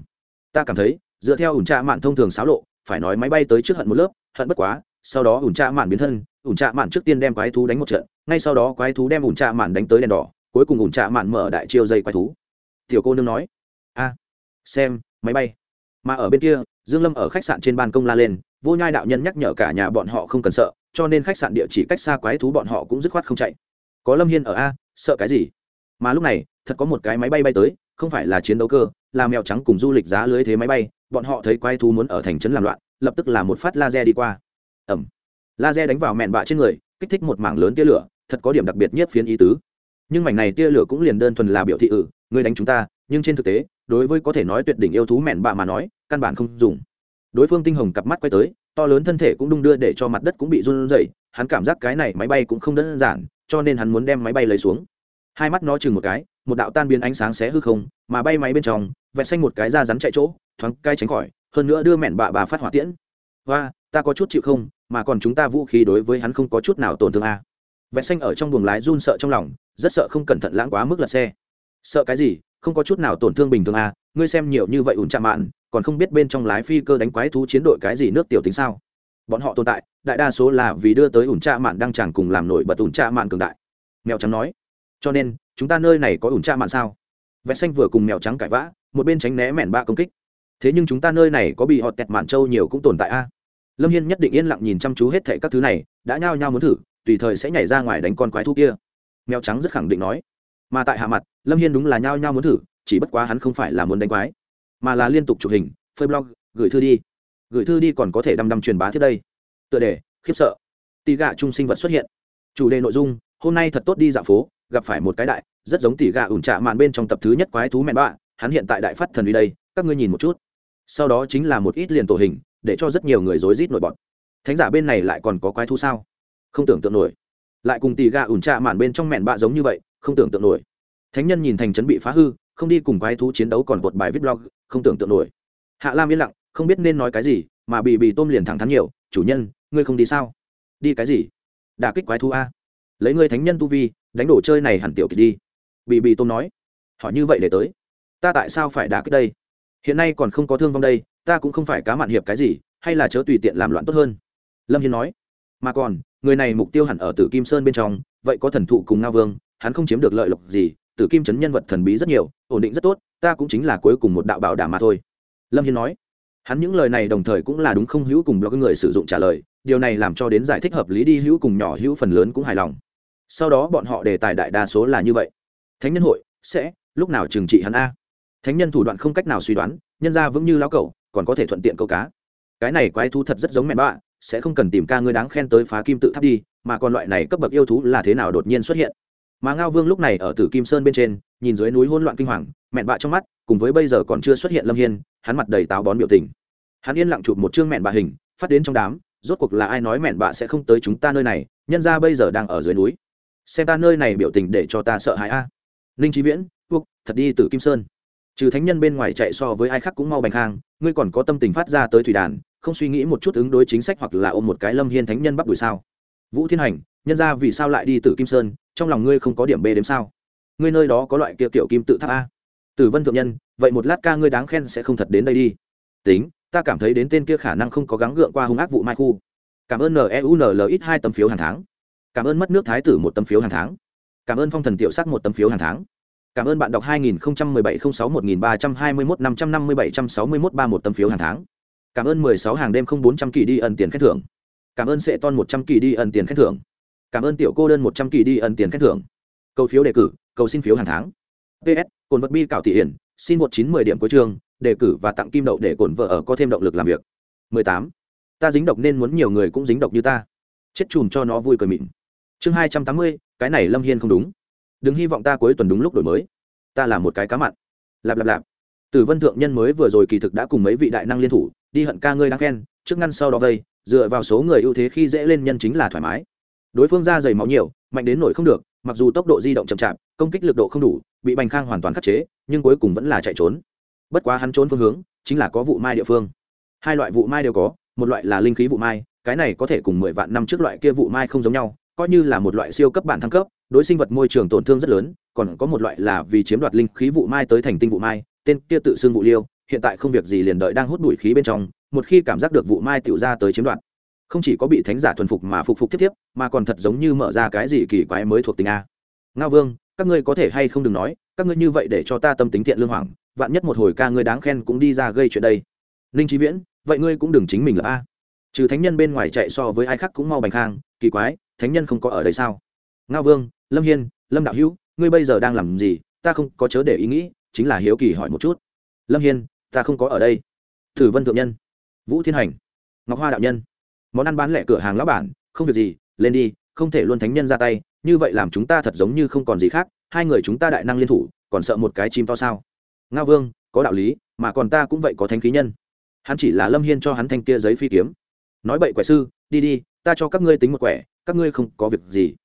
Ta cảm thấy, dựa theo ủn trạ mạn thông thường xáo lộ, phải nói máy bay tới trước hận một lớp, hận bất quá sau đó ủn trạ mạn biến thân, ủn trạ mạn trước tiên đem quái thú đánh một trận, ngay sau đó quái thú đem ủn trạ mạn đánh tới đèn đỏ, cuối cùng ủn trạ mạn mở đại chiêu dây quái thú. Tiểu cô nương nói, a, xem, máy bay. Mà ở bên kia, dương lâm ở khách sạn trên ban công la lên, vô nhai đạo nhân nhắc nhở cả nhà bọn họ không cần sợ, cho nên khách sạn địa chỉ cách xa quái thú bọn họ cũng dứt khoát không chạy. Có lâm hiên ở a, sợ cái gì? Mà lúc này, thật có một cái máy bay bay tới, không phải là chiến đấu cơ, là mèo trắng cùng du lịch giá lưới thế máy bay, bọn họ thấy quái thú muốn ở thành trấn làm loạn, lập tức là một phát laser đi qua ẩm. Laser đánh vào mẹn bạ trên người, kích thích một mảng lớn tia lửa, thật có điểm đặc biệt nhất phiến ý tứ. Nhưng mảnh này tia lửa cũng liền đơn thuần là biểu thị ừ, ử người đánh chúng ta, nhưng trên thực tế, đối với có thể nói tuyệt đỉnh yêu thú mẹn bạ mà nói, căn bản không dùng. Đối phương tinh hồng cặp mắt quay tới, to lớn thân thể cũng đung đưa để cho mặt đất cũng bị run rẩy, hắn cảm giác cái này máy bay cũng không đơn giản, cho nên hắn muốn đem máy bay lấy xuống. Hai mắt nó chừng một cái, một đạo tan biến ánh sáng xé hư không, mà bay máy bên trong vẹt xanh một cái da rắn chạy chỗ, thoáng cai tránh khỏi, hơn nữa đưa mẹn bạ bà phát hỏa tiễn. Và ta có chút chịu không, mà còn chúng ta vũ khí đối với hắn không có chút nào tổn thương a. Vẹt xanh ở trong buồng lái run sợ trong lòng, rất sợ không cẩn thận lãng quá mức lật xe. Sợ cái gì, không có chút nào tổn thương bình thường à ngươi xem nhiều như vậy ủn chạm mạn, còn không biết bên trong lái phi cơ đánh quái thú chiến đội cái gì nước tiểu tính sao? Bọn họ tồn tại, đại đa số là vì đưa tới ủn trạ mạn đang chẳng cùng làm nổi bật ủn trạ mạn cường đại. Mèo trắng nói. Cho nên, chúng ta nơi này có ủn trạ mạn sao? Vẹt xanh vừa cùng mèo trắng cãi vã, một bên tránh né mẻn bạ công kích. Thế nhưng chúng ta nơi này có bị họ tẹt mạn châu nhiều cũng tồn tại a lâm hiên nhất định yên lặng nhìn chăm chú hết thệ các thứ này, đã nhao nhao muốn thử, tùy thời sẽ nhảy ra ngoài đánh con quái thú kia. Mèo trắng rất khẳng định nói. Mà tại hạ mặt, lâm hiên đúng là nhao nhao muốn thử, chỉ bất quá hắn không phải là muốn đánh quái, mà là liên tục chụp hình, phơi blog, gửi thư đi. Gửi thư đi còn có thể đăm đăm truyền bá thiết đây. Tựa đề, khiếp sợ. Tỷ gạ trung sinh vật xuất hiện. Chủ đề nội dung, hôm nay thật tốt đi dạo phố, gặp phải một cái đại, rất giống tỷ gạ ủn trạ mạn bên trong tập thứ nhất quái thú mẹn bạ, hắn hiện tại đại phát thần uy đây, các ngươi nhìn một chút. Sau đó chính là một ít liền tổ hình để cho rất nhiều người rối rít nổi bọn thánh giả bên này lại còn có quái thú sao? Không tưởng tượng nổi. Lại cùng tỷ gà ủn trạ mạn bên trong mẹn bạ giống như vậy, không tưởng tượng nổi. Thánh nhân nhìn thành trấn bị phá hư, không đi cùng quái thú chiến đấu còn một bài viết blog, không tưởng tượng nổi. Hạ lam yên lặng, không biết nên nói cái gì, mà bị bị tôm liền thẳng thắn nhiều, chủ nhân, ngươi không đi sao? Đi cái gì? Đả kích quái thú a. Lấy ngươi thánh nhân tu vi, đánh đổ chơi này hẳn tiểu kịch đi. Bị bị tôm nói. Họ như vậy để tới. Ta tại sao phải đả kích đây? Hiện nay còn không có thương vong đây ta cũng không phải cá mạn hiệp cái gì, hay là chớ tùy tiện làm loạn tốt hơn. Lâm hiên nói. Mà còn, người này mục tiêu hẳn ở tử kim sơn bên trong, vậy có thần thụ cùng nga vương, hắn không chiếm được lợi lộc gì, tử kim chấn nhân vật thần bí rất nhiều, ổn định rất tốt, ta cũng chính là cuối cùng một đạo bảo đảm mà thôi. Lâm hiên nói. Hắn những lời này đồng thời cũng là đúng không hữu cùng blog người sử dụng trả lời, điều này làm cho đến giải thích hợp lý đi hữu cùng nhỏ hữu phần lớn cũng hài lòng. Sau đó bọn họ đề tài đại đa số là như vậy. Thánh nhân hội, sẽ, lúc nào trừng trị hắn a? Thánh nhân thủ đoạn không cách nào suy đoán, nhân ra vững như lão cẩu còn có thể thuận tiện câu cá. Cái này quái thú thật rất giống mẹ bạ, sẽ không cần tìm ca ngươi đáng khen tới phá kim tự tháp đi, mà còn loại này cấp bậc yêu thú là thế nào đột nhiên xuất hiện. Mà ngao vương lúc này ở tử kim sơn bên trên, nhìn dưới núi hỗn loạn kinh hoàng mẹn bạ trong mắt, cùng với bây giờ còn chưa xuất hiện lâm hiên, hắn mặt đầy táo bón biểu tình. Hắn yên lặng chụp một chương mẹn bạ hình, phát đến trong đám, rốt cuộc là ai nói mẹn bạ sẽ không tới chúng ta nơi này, nhân ra bây giờ đang ở dưới núi. Xem ta nơi này biểu tình để cho ta sợ hãi a. À. ninh trí viễn uốc thật đi từ kim sơn. Trừ thánh nhân bên ngoài chạy so với ai khác cũng mau bành khang ngươi còn có tâm tình phát ra tới thủy đàn, không suy nghĩ một chút ứng đối chính sách hoặc là ôm một cái lâm hiên thánh nhân bắt đuổi sao? Vũ thiên hành, nhân ra vì sao lại đi Tử kim sơn, trong lòng ngươi không có điểm b đếm sao? Ngươi nơi đó có loại kia kiểu kim tự tháp a. Tử vân thượng nhân, vậy một lát ca ngươi đáng khen sẽ không thật đến đây đi. Tính, ta cảm thấy đến tên kia khả năng không có gắng gượng qua hung ác vụ mai khu. Cảm ơn neunl ít hai tấm phiếu hàng tháng. Cảm ơn mất nước thái tử một tấm phiếu hàng tháng. Cảm ơn phong thần tiểu sắc một tấm phiếu hàng tháng cảm ơn bạn đọc 2017-06-1321-557-661 tấm phiếu hàng tháng. Cảm ơn 16 hàng đêm không 400 kỳ đi ẩn tiền khen thưởng. Cảm ơn sệ ton 100 kỳ đi ẩn tiền khen thưởng. Cảm ơn tiểu cô đơn 100 kỳ đi ẩn tiền khen thưởng. Cầu phiếu đề cử cầu xin phiếu hàng tháng. Ps cồn vật bi cảo thị hiển xin một chín mười điểm cuối trường đề cử và tặng kim đậu để cồn vợ ở có thêm động lực làm việc. 18. ta dính độc nên muốn nhiều người cũng dính độc như ta. Chết chùm cho nó vui cười mịn. Chương 280, cái này lâm hiên không đúng đừng hy vọng ta cuối tuần đúng lúc đổi mới. Ta là một cái cá mặn. Lạp lạp lạp. Tử vân thượng nhân mới vừa rồi kỳ thực đã cùng mấy vị đại năng liên thủ, đi hận ca ngươi đang khen, trước ngăn sau đó vây, dựa vào số người ưu thế khi dễ lên nhân chính là thoải mái. Đối phương ra dày máu nhiều, mạnh đến nổi không được, mặc dù tốc độ di động chậm chạp, công kích lực độ không đủ, bị bành khang hoàn toàn khắc chế, nhưng cuối cùng vẫn là chạy trốn. Bất quá hắn trốn phương hướng, chính là có vụ mai địa phương. Hai loại vụ mai đều có, một loại là linh khí vụ mai, cái này có thể cùng mười vạn năm trước loại kia vụ mai không giống nhau, coi như là một loại siêu cấp bản thăng cấp đối sinh vật môi trường tổn thương rất lớn, còn có một loại là vì chiếm đoạt linh khí vụ mai tới thành tinh vụ mai, tên kia tự xưng vụ liêu, hiện tại không việc gì liền đợi đang hút đuổi khí bên trong, một khi cảm giác được vụ mai tiểu ra tới chiếm đoạt, không chỉ có bị thánh giả thuần phục mà phục phục tiếp tiếp, mà còn thật giống như mở ra cái gì kỳ quái mới thuộc tình a. Ngao vương, các ngươi có thể hay không đừng nói, các ngươi như vậy để cho ta tâm tính thiện lương hoảng, vạn nhất một hồi ca ngươi đáng khen cũng đi ra gây chuyện đây. Ninh trí viễn, vậy ngươi cũng đừng chính mình là a. Trừ thánh nhân bên ngoài chạy so với ai khác cũng mau bành khang, kỳ quái, thánh nhân không có ở đây sao? Ngao vương lâm hiên, lâm đạo hữu, ngươi bây giờ đang làm gì? Ta không có chớ để ý nghĩ, chính là hiếu kỳ hỏi một chút. Lâm hiên, ta không có ở đây. Thử vân thượng nhân. Vũ thiên hành. Ngọc hoa đạo nhân. Món ăn bán lẻ cửa hàng lão bản, không việc gì, lên đi, không thể luôn thánh nhân ra tay, như vậy làm chúng ta thật giống như không còn gì khác, hai người chúng ta đại năng liên thủ, còn sợ một cái chim to sao? Nga vương, có đạo lý, mà còn ta cũng vậy có thanh khí nhân. Hắn chỉ là lâm hiên cho hắn thanh kia giấy phi kiếm. Nói bậy quẻ sư, đi đi, ta cho các ngươi tính một quẻ, các ngươi không có việc gì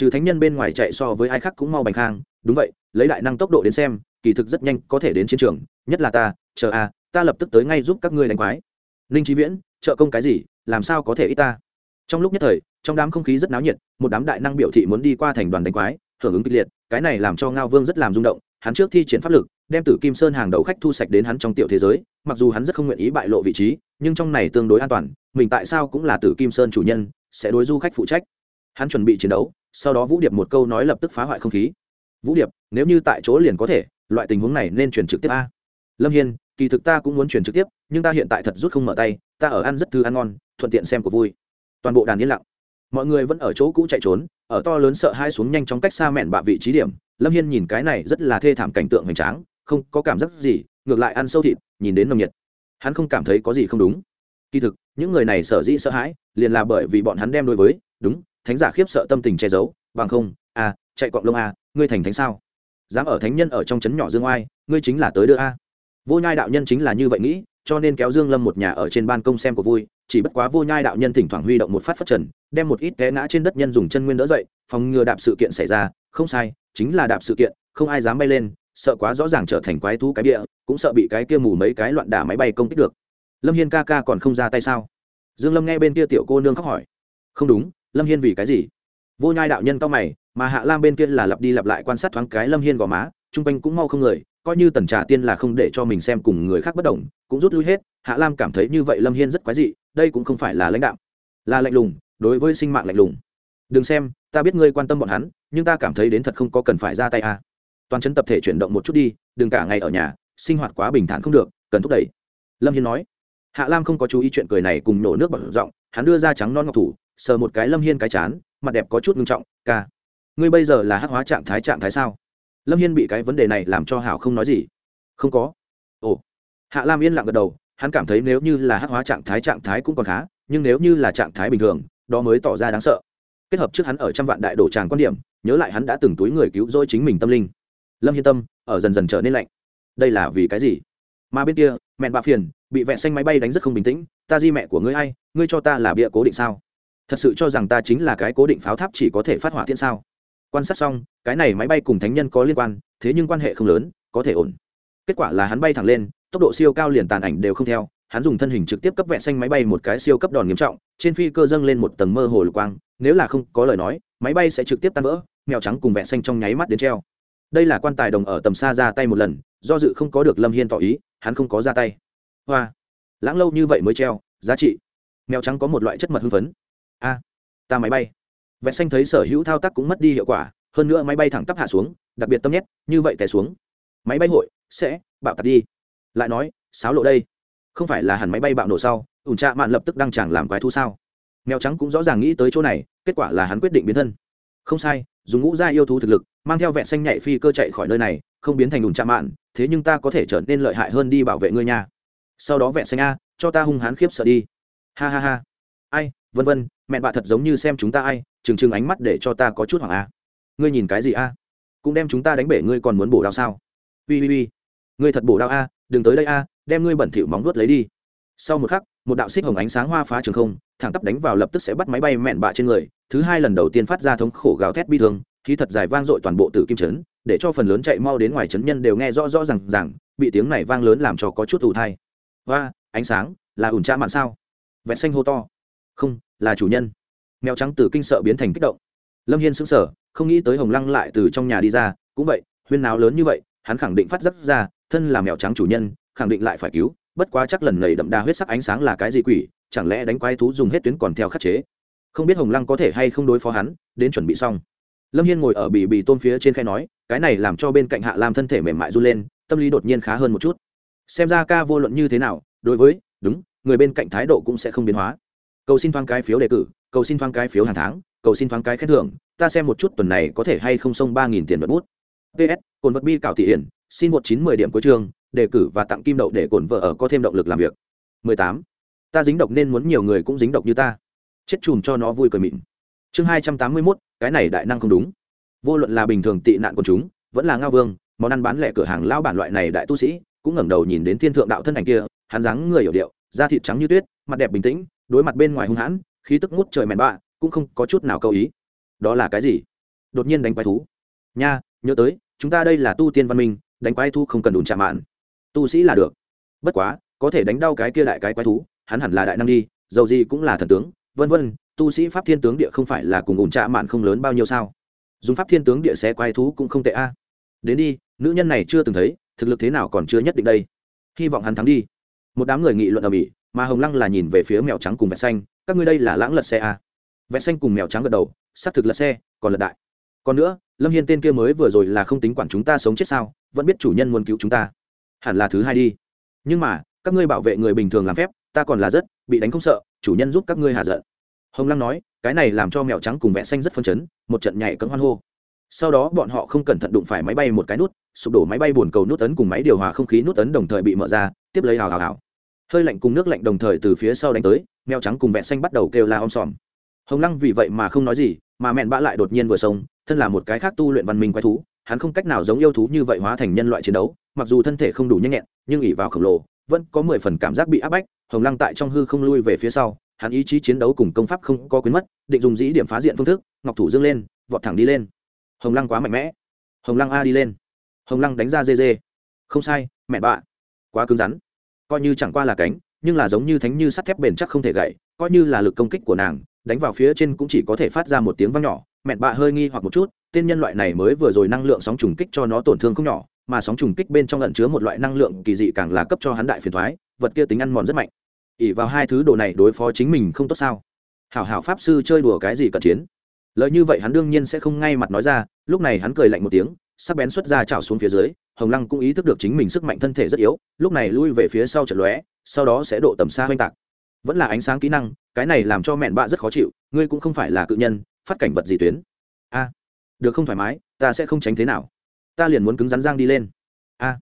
trừ thánh nhân bên ngoài chạy so với ai khác cũng mau bành khang. Đúng vậy, lấy đại năng tốc độ đến xem, kỳ thực rất nhanh có thể đến chiến trường. Nhất là ta, chờ a ta lập tức tới ngay giúp các ngươi đánh quái. Ninh trí viễn, trợ công cái gì, làm sao có thể ít ta? Trong lúc nhất thời, trong đám không khí rất náo nhiệt, một đám đại năng biểu thị muốn đi qua thành đoàn đánh quái, hưởng ứng kịch liệt, cái này làm cho ngao vương rất làm rung động. Hắn trước thi triển pháp lực, đem tử kim sơn hàng đầu khách thu sạch đến hắn trong tiểu thế giới, mặc dù hắn rất không nguyện ý bại lộ vị trí, nhưng trong này tương đối an toàn, mình tại sao cũng là tử kim sơn chủ nhân, sẽ đối du khách phụ trách. Hắn chuẩn bị chiến đấu sau đó vũ điệp một câu nói lập tức phá hoại không khí vũ điệp nếu như tại chỗ liền có thể loại tình huống này nên chuyển trực tiếp a lâm hiên kỳ thực ta cũng muốn chuyển trực tiếp nhưng ta hiện tại thật rút không mở tay ta ở ăn rất thư ăn ngon thuận tiện xem của vui toàn bộ đàn yên lặng mọi người vẫn ở chỗ cũ chạy trốn ở to lớn sợ hai xuống nhanh chóng cách xa mẹn bạ vị trí điểm lâm hiên nhìn cái này rất là thê thảm cảnh tượng hoành tráng không có cảm giác gì ngược lại ăn sâu thịt nhìn đến nồng nhiệt hắn không cảm thấy có gì không đúng kỳ thực những người này sở dĩ sợ hãi liền là bởi vì bọn hắn đem đối với đúng thánh giả khiếp sợ tâm tình che giấu, bằng không a chạy cọng lông a ngươi thành thánh sao? Dám ở thánh nhân ở trong trấn nhỏ dương oai, ngươi chính là tới đưa a. Vô nhai đạo nhân chính là như vậy nghĩ, cho nên kéo dương lâm một nhà ở trên ban công xem của vui, chỉ bất quá vô nhai đạo nhân thỉnh thoảng huy động một phát phát trần, đem một ít té ngã trên đất nhân dùng chân nguyên đỡ dậy, phòng ngừa đạp sự kiện xảy ra, không sai, chính là đạp sự kiện, không ai dám bay lên, sợ quá rõ ràng trở thành quái thú cái bịa, cũng sợ bị cái kia mù mấy cái loạn đả máy bay công kích được. Lâm hiên ca ca còn không ra tay sao? Dương lâm nghe bên kia tiểu cô nương khóc hỏi. Không đúng lâm hiên vì cái gì? Vô nhai đạo nhân cao mày, mà hạ lam bên kia là lặp đi lặp lại quan sát thoáng cái lâm hiên gò má, chung quanh cũng mau không người, coi như tần trà tiên là không để cho mình xem cùng người khác bất đồng, cũng rút lui hết, hạ lam cảm thấy như vậy lâm hiên rất quái dị, đây cũng không phải là lãnh đạo, là lạnh lùng, đối với sinh mạng lạnh lùng. Đừng xem, ta biết ngươi quan tâm bọn hắn, nhưng ta cảm thấy đến thật không có cần phải ra tay à. toàn chân tập thể chuyển động một chút đi, đừng cả ngày ở nhà, sinh hoạt quá bình thản không được, cần thúc đẩy. Lâm hiên nói. Hạ lam không có chú ý chuyện cười này cùng nổ nước bọt giọng, hắn đưa ra trắng non ngọc thủ sờ một cái lâm hiên cái chán mặt đẹp có chút ngưng trọng ca ngươi bây giờ là hắc hóa trạng thái trạng thái sao? Lâm hiên bị cái vấn đề này làm cho hảo không nói gì. Không có. Ồ. Hạ lam yên lặng gật đầu hắn cảm thấy nếu như là hắc hóa trạng thái trạng thái cũng còn khá nhưng nếu như là trạng thái bình thường đó mới tỏ ra đáng sợ. Kết hợp trước hắn ở trăm vạn đại đổ tràng quan điểm nhớ lại hắn đã từng túi người cứu rỗi chính mình tâm linh. Lâm hiên tâm ở dần dần trở nên lạnh. Đây là vì cái gì? Mà bên kia mẹn bạ phiền bị vẹn xanh máy bay đánh rất không bình tĩnh ta di mẹ của ngươi hay, ngươi cho ta là bịa cố định sao? Thật sự cho rằng ta chính là cái cố định pháo tháp chỉ có thể phát hỏa thiên sao? Quan sát xong, cái này máy bay cùng thánh nhân có liên quan, thế nhưng quan hệ không lớn, có thể ổn. Kết quả là hắn bay thẳng lên, tốc độ siêu cao liền tàn ảnh đều không theo, hắn dùng thân hình trực tiếp cấp vẹn xanh máy bay một cái siêu cấp đòn nghiêm trọng, trên phi cơ dâng lên một tầng mơ hồ lục quang, nếu là không có lời nói, máy bay sẽ trực tiếp tan vỡ, mèo trắng cùng vẹn xanh trong nháy mắt đến treo. Đây là quan tài đồng ở tầm xa ra tay một lần, do dự không có được lâm hiên tỏ ý, hắn không có ra tay. Hoa. Lãng lâu như vậy mới treo, giá trị. Mèo trắng có một loại chất mật hưng phấn a, ta máy bay. Vẹn xanh thấy sở hữu thao tác cũng mất đi hiệu quả, hơn nữa máy bay thẳng tắp hạ xuống, đặc biệt tâm nhét, như vậy té xuống. Máy bay hội sẽ bạo tạt đi. Lại nói, sáo lộ đây. Không phải là hẳn máy bay bạo nổ sau, ủn trạ mạn lập tức đăng tràng làm quái thu sao? Mèo trắng cũng rõ ràng nghĩ tới chỗ này, kết quả là hắn quyết định biến thân. Không sai, dùng ngũ gia yêu thú thực lực, mang theo vẹn xanh nhảy phi cơ chạy khỏi nơi này, không biến thành ủn trạ mạn, thế nhưng ta có thể trở nên lợi hại hơn đi bảo vệ ngươi nhà. sau đó vẹn xanh a, cho ta hung hán khiếp sợ đi. Ha ha ha. Ai, vân vân mẹ bạ thật giống như xem chúng ta ai, trừng trừng ánh mắt để cho ta có chút hoảng a ngươi nhìn cái gì a cũng đem chúng ta đánh bể ngươi còn muốn bổ đao sao? Ui ui ui ngươi thật bổ đao a đừng tới đây a đem ngươi bẩn thỉu móng vuốt lấy đi. Sau một khắc, một đạo xích hồng ánh sáng hoa phá trường không, thẳng tắp đánh vào lập tức sẽ bắt máy bay mẹn bạ trên người, thứ hai lần đầu tiên phát ra thống khổ gào thét bi thương, khí thật dài vang dội toàn bộ tử kim trấn, để cho phần lớn chạy mau đến ngoài trấn nhân đều nghe rõ rõ rằng rằng bị tiếng này vang lớn làm cho có chút ủ thai. Và ánh sáng, là ủn cha mạn sao? Vẹn xanh hô to không, là chủ nhân. Mèo trắng từ kinh sợ biến thành kích động. Lâm hiên sững sờ, không nghĩ tới hồng lăng lại từ trong nhà đi ra, cũng vậy, huyên náo lớn như vậy, hắn khẳng định phát giác ra, thân là mèo trắng chủ nhân, khẳng định lại phải cứu, bất quá chắc lần này đậm đà huyết sắc ánh sáng là cái gì quỷ, chẳng lẽ đánh quái thú dùng hết tuyến còn theo khắc chế. Không biết hồng lăng có thể hay không đối phó hắn, đến chuẩn bị xong. Lâm hiên ngồi ở bì bì tôn phía trên khe nói, cái này làm cho bên cạnh hạ lam thân thể mềm mại run lên, tâm lý đột nhiên khá hơn một chút. Xem ra ca vô luận như thế nào, đối với, đúng, người bên cạnh thái độ cũng sẽ không biến hóa cầu xin thoáng cái phiếu đề cử cầu xin thoáng cái phiếu hàng tháng cầu xin thoáng cái khen thưởng ta xem một chút tuần này có thể hay không xông ba nghìn tiền vật bút. Ps cồn vật bi cảo thị hiển xin một chín mười điểm cuối trường đề cử và tặng kim đậu để cổn vợ ở có thêm động lực làm việc. 18. ta dính độc nên muốn nhiều người cũng dính độc như ta. Chết chùm cho nó vui cười mịn. Chương 281, cái này đại năng không đúng. Vô luận là bình thường tị nạn của chúng vẫn là ngao vương món ăn bán lẻ cửa hàng lao bản loại này đại tu sĩ cũng ngẩng đầu nhìn đến thiên thượng đạo thân ảnh kia hắn dáng người hiểu điệu da thịt trắng như tuyết mặt đẹp bình tĩnh đối mặt bên ngoài hung hãn, khí tức ngút trời mèn bạ, cũng không có chút nào câu ý. Đó là cái gì? Đột nhiên đánh quái thú. Nha, nhớ tới, chúng ta đây là tu tiên văn minh, đánh quái thú không cần đùn chạm mạn. Tu sĩ là được. Bất quá, có thể đánh đau cái kia đại cái quái thú, hắn hẳn là đại năng đi, dầu gì cũng là thần tướng, vân vân, tu sĩ pháp thiên tướng địa không phải là cùng ủn trạ mạn không lớn bao nhiêu sao? Dùng pháp thiên tướng địa xé quái thú cũng không tệ a. Đến đi, nữ nhân này chưa từng thấy, thực lực thế nào còn chưa nhất định đây. Hy vọng hắn thắng đi. Một đám người nghị luận ở mỹ mà hồng lăng là nhìn về phía mèo trắng cùng vẹt xanh, các ngươi đây là lãng lật xe à? vẹt xanh cùng mèo trắng gật đầu, xác thực lật xe, còn lật đại. Còn nữa, lâm hiên tên kia mới vừa rồi là không tính quản chúng ta sống chết sao, vẫn biết chủ nhân muốn cứu chúng ta. Hẳn là thứ hai đi. Nhưng mà, các ngươi bảo vệ người bình thường làm phép, ta còn là rất, bị đánh không sợ, chủ nhân giúp các ngươi hạ giận. Hồng lăng nói, cái này làm cho mèo trắng cùng vẹn xanh rất phân chấn, một trận nhảy cấm hoan hô. Sau đó bọn họ không cẩn thận đụng phải máy bay một cái nút, sụp đổ máy bay bồn cầu nút ấn cùng máy điều hòa không khí nút ấn đồng thời bị mở ra, tiếp lấy hào hào hào hơi lạnh cùng nước lạnh đồng thời từ phía sau đánh tới, mèo trắng cùng vẹn xanh bắt đầu kêu la om sòm. Hồng lăng vì vậy mà không nói gì, mà mẹn bã lại đột nhiên vừa sống thân là một cái khác tu luyện văn minh quái thú, hắn không cách nào giống yêu thú như vậy hóa thành nhân loại chiến đấu, mặc dù thân thể không đủ nhanh nhẹn, nhưng ỉ vào khổng lồ, vẫn có mười phần cảm giác bị áp bách, hồng lăng tại trong hư không lui về phía sau, hắn ý chí chiến đấu cùng công pháp không có quyến mất, định dùng dĩ điểm phá diện phương thức, ngọc thủ dương lên, vọt thẳng đi lên. Hồng lăng quá mạnh mẽ. Hồng lăng a đi lên. Hồng lăng đánh ra dê dê. Không sai mẹ bạ quá cứng rắn coi như chẳng qua là cánh, nhưng là giống như thánh như sắt thép bền chắc không thể gãy, coi như là lực công kích của nàng, đánh vào phía trên cũng chỉ có thể phát ra một tiếng vang nhỏ. Mẹn bạ hơi nghi hoặc một chút, tên nhân loại này mới vừa rồi năng lượng sóng trùng kích cho nó tổn thương không nhỏ, mà sóng trùng kích bên trong lẫn chứa một loại năng lượng kỳ dị càng là cấp cho hắn đại phiền thoái, vật kia tính ăn mòn rất mạnh. Ỉ vào hai thứ đồ này đối phó chính mình không tốt sao? Hảo hảo pháp sư chơi đùa cái gì cận chiến? Lợi như vậy hắn đương nhiên sẽ không ngay mặt nói ra, lúc này hắn cười lạnh một tiếng sắc bén xuất ra chảo xuống phía dưới, hồng lăng cũng ý thức được chính mình sức mạnh thân thể rất yếu, lúc này lui về phía sau trận lóe, sau đó sẽ độ tầm xa oanh tạc. Vẫn là ánh sáng kỹ năng, cái này làm cho mẹn bạ rất khó chịu, ngươi cũng không phải là cự nhân, phát cảnh vật gì tuyến? A, được không thoải mái, ta sẽ không tránh thế nào. Ta liền muốn cứng rắn giang đi lên. A,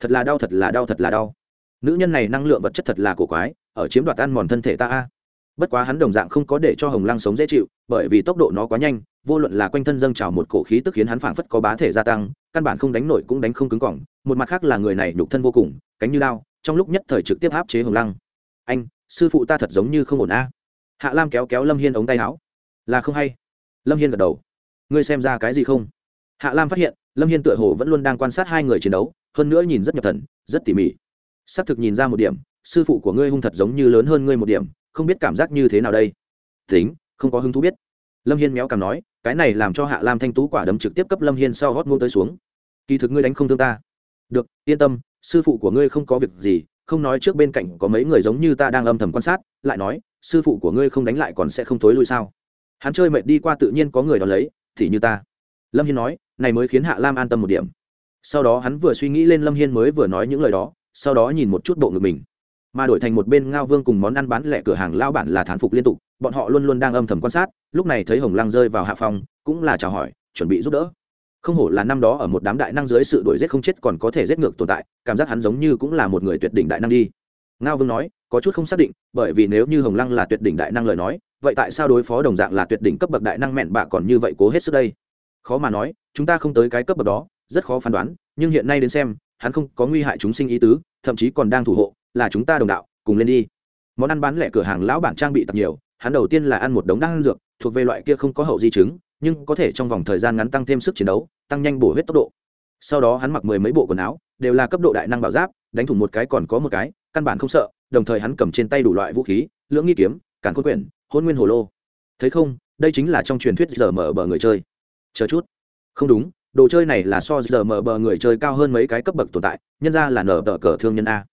thật là đau, thật là đau, thật là đau. Nữ nhân này năng lượng vật chất thật là cổ quái, ở chiếm đoạt ăn mòn thân thể ta a. Bất quá hắn đồng dạng không có để cho hồng lăng sống dễ chịu, bởi vì tốc độ nó quá nhanh vô luận là quanh thân dâng trào một cổ khí tức khiến hắn phảng phất có bá thể gia tăng căn bản không đánh nổi cũng đánh không cứng cỏng một mặt khác là người này nhục thân vô cùng cánh như đao, trong lúc nhất thời trực tiếp áp chế hồng lăng. Anh sư phụ ta thật giống như không ổn a. Hạ lam kéo kéo lâm hiên ống tay áo. Là không hay. Lâm hiên gật đầu. Ngươi xem ra cái gì không? Hạ lam phát hiện lâm hiên tựa hồ vẫn luôn đang quan sát hai người chiến đấu hơn nữa nhìn rất nhập thần rất tỉ mỉ. Sắp thực nhìn ra một điểm sư phụ của ngươi hung thật giống như lớn hơn ngươi một điểm không biết cảm giác như thế nào đây. Tính không có hứng thú biết lâm hiên méo cằm nói, cái này làm cho hạ lam thanh tú quả đấm trực tiếp cấp lâm hiên sau hót ngôn tới xuống. Kỳ thực ngươi đánh không thương ta. Được, yên tâm, sư phụ của ngươi không có việc gì, không nói trước bên cạnh có mấy người giống như ta đang âm thầm quan sát, lại nói, sư phụ của ngươi không đánh lại còn sẽ không thối lui sao? Hắn chơi mệt đi qua tự nhiên có người đón lấy, thì như ta. Lâm hiên nói, này mới khiến hạ lam an tâm một điểm. Sau đó hắn vừa suy nghĩ lên lâm hiên mới vừa nói những lời đó, sau đó nhìn một chút bộ ngực mình mà đổi thành một bên ngao vương cùng món ăn bán lẻ cửa hàng lao bản là thán phục liên tục, bọn họ luôn luôn đang âm thầm quan sát, lúc này thấy hồng lăng rơi vào hạ phòng cũng là chào hỏi, chuẩn bị giúp đỡ. Không hổ là năm đó ở một đám đại năng dưới sự đuổi giết không chết còn có thể giết ngược tồn tại, cảm giác hắn giống như cũng là một người tuyệt đỉnh đại năng đi. Ngao vương nói, có chút không xác định, bởi vì nếu như hồng lăng là tuyệt đỉnh đại năng lời nói, vậy tại sao đối phó đồng dạng là tuyệt đỉnh cấp bậc đại năng mẹn bạ còn như vậy cố hết sức đây? Khó mà nói, chúng ta không tới cái cấp bậc đó, rất khó phán đoán, nhưng hiện nay đến xem, hắn không có nguy hại chúng sinh ý tứ, thậm chí còn đang thủ hộ là chúng ta đồng đạo, cùng lên đi. Món ăn bán lẻ cửa hàng lão bản trang bị tập nhiều, hắn đầu tiên là ăn một đống đan dược, thuộc về loại kia không có hậu di chứng, nhưng có thể trong vòng thời gian ngắn tăng thêm sức chiến đấu, tăng nhanh bổ huyết tốc độ. Sau đó hắn mặc mười mấy bộ quần áo, đều là cấp độ đại năng bảo giáp, đánh thủng một cái còn có một cái, căn bản không sợ, đồng thời hắn cầm trên tay đủ loại vũ khí, lưỡng nghi kiếm cản cốt quyển, hôn nguyên hồ lô. Thấy không, đây chính là trong truyền thuyết giờ mở bờ người chơi. Chờ chút. Không đúng, đồ chơi này là so giờ mở bờ người chơi cao hơn mấy cái cấp bậc tồn tại, nhân ra là nở tờ cờ thương nhân a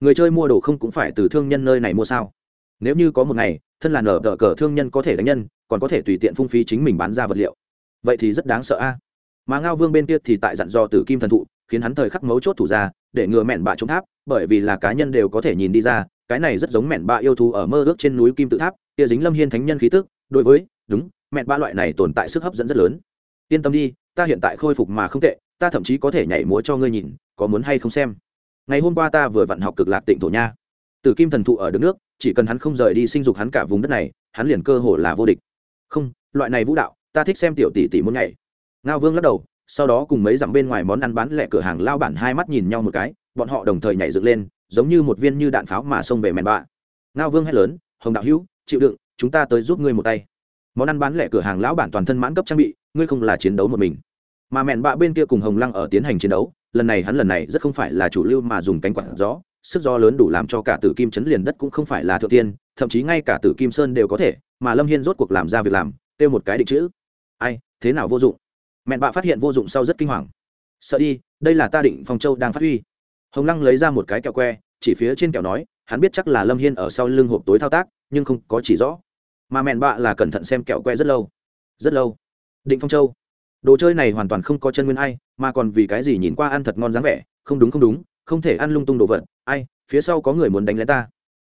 người chơi mua đồ không cũng phải từ thương nhân nơi này mua sao? Nếu như có một ngày, thân là nở đỡ cờ thương nhân có thể đánh nhân, còn có thể tùy tiện phung phí chính mình bán ra vật liệu. Vậy thì rất đáng sợ a. Mà ngao vương bên kia thì tại dặn dò tử kim thần thụ, khiến hắn thời khắc mấu chốt thủ ra, để ngừa mẹn bạ chống tháp, bởi vì là cá nhân đều có thể nhìn đi ra, cái này rất giống mẹn bạ yêu thú ở mơ ước trên núi kim tự tháp, kia dính lâm hiên thánh nhân khí tức, đối với, đúng, mẹn bạ loại này tồn tại sức hấp dẫn rất lớn. Yên tâm đi, ta hiện tại khôi phục mà không tệ, ta thậm chí có thể nhảy múa cho ngươi nhìn, có muốn hay không xem? Ngày hôm qua ta vừa vặn học cực lạc tịnh thổ nha. Tử kim thần thụ ở đất nước, chỉ cần hắn không rời đi sinh dục hắn cả vùng đất này, hắn liền cơ hồ là vô địch. Không, loại này vũ đạo, ta thích xem tiểu tỷ tỷ muốn nhảy ngao vương lắc đầu, sau đó cùng mấy dặm bên ngoài món ăn bán lẻ cửa hàng lao bản hai mắt nhìn nhau một cái, bọn họ đồng thời nhảy dựng lên, giống như một viên như đạn pháo mà xông về mèn bạ. Ngao vương hét lớn, hồng đạo hữu, chịu đựng, chúng ta tới giúp ngươi một tay. Món ăn bán lẻ cửa hàng lão bản toàn thân mãn cấp trang bị, ngươi không là chiến đấu một mình mà mèn bạ bên kia cùng hồng lăng ở tiến hành chiến đấu, lần này hắn lần này rất không phải là chủ lưu mà dùng cánh quạt gió, sức gió lớn đủ làm cho cả tử kim chấn liền đất cũng không phải là thượng tiên, thậm chí ngay cả tử kim sơn đều có thể, mà lâm hiên rốt cuộc làm ra việc làm, kêu một cái định chữ. Ai, thế nào vô dụng? Mẹn bạ phát hiện vô dụng sau rất kinh hoàng. Sợ đi, đây là ta định phong châu đang phát huy. Hồng lăng lấy ra một cái kẹo que, chỉ phía trên kẹo nói, hắn biết chắc là lâm hiên ở sau lưng hộp tối thao tác, nhưng không có chỉ rõ. Mà mẹn bạ là cẩn thận xem kẹo que rất lâu. Rất lâu. Định phong châu đồ chơi này hoàn toàn không có chân nguyên ai, mà còn vì cái gì nhìn qua ăn thật ngon dáng vẻ, không đúng không đúng, không thể ăn lung tung đồ vật, ai, phía sau có người muốn đánh lấy ta.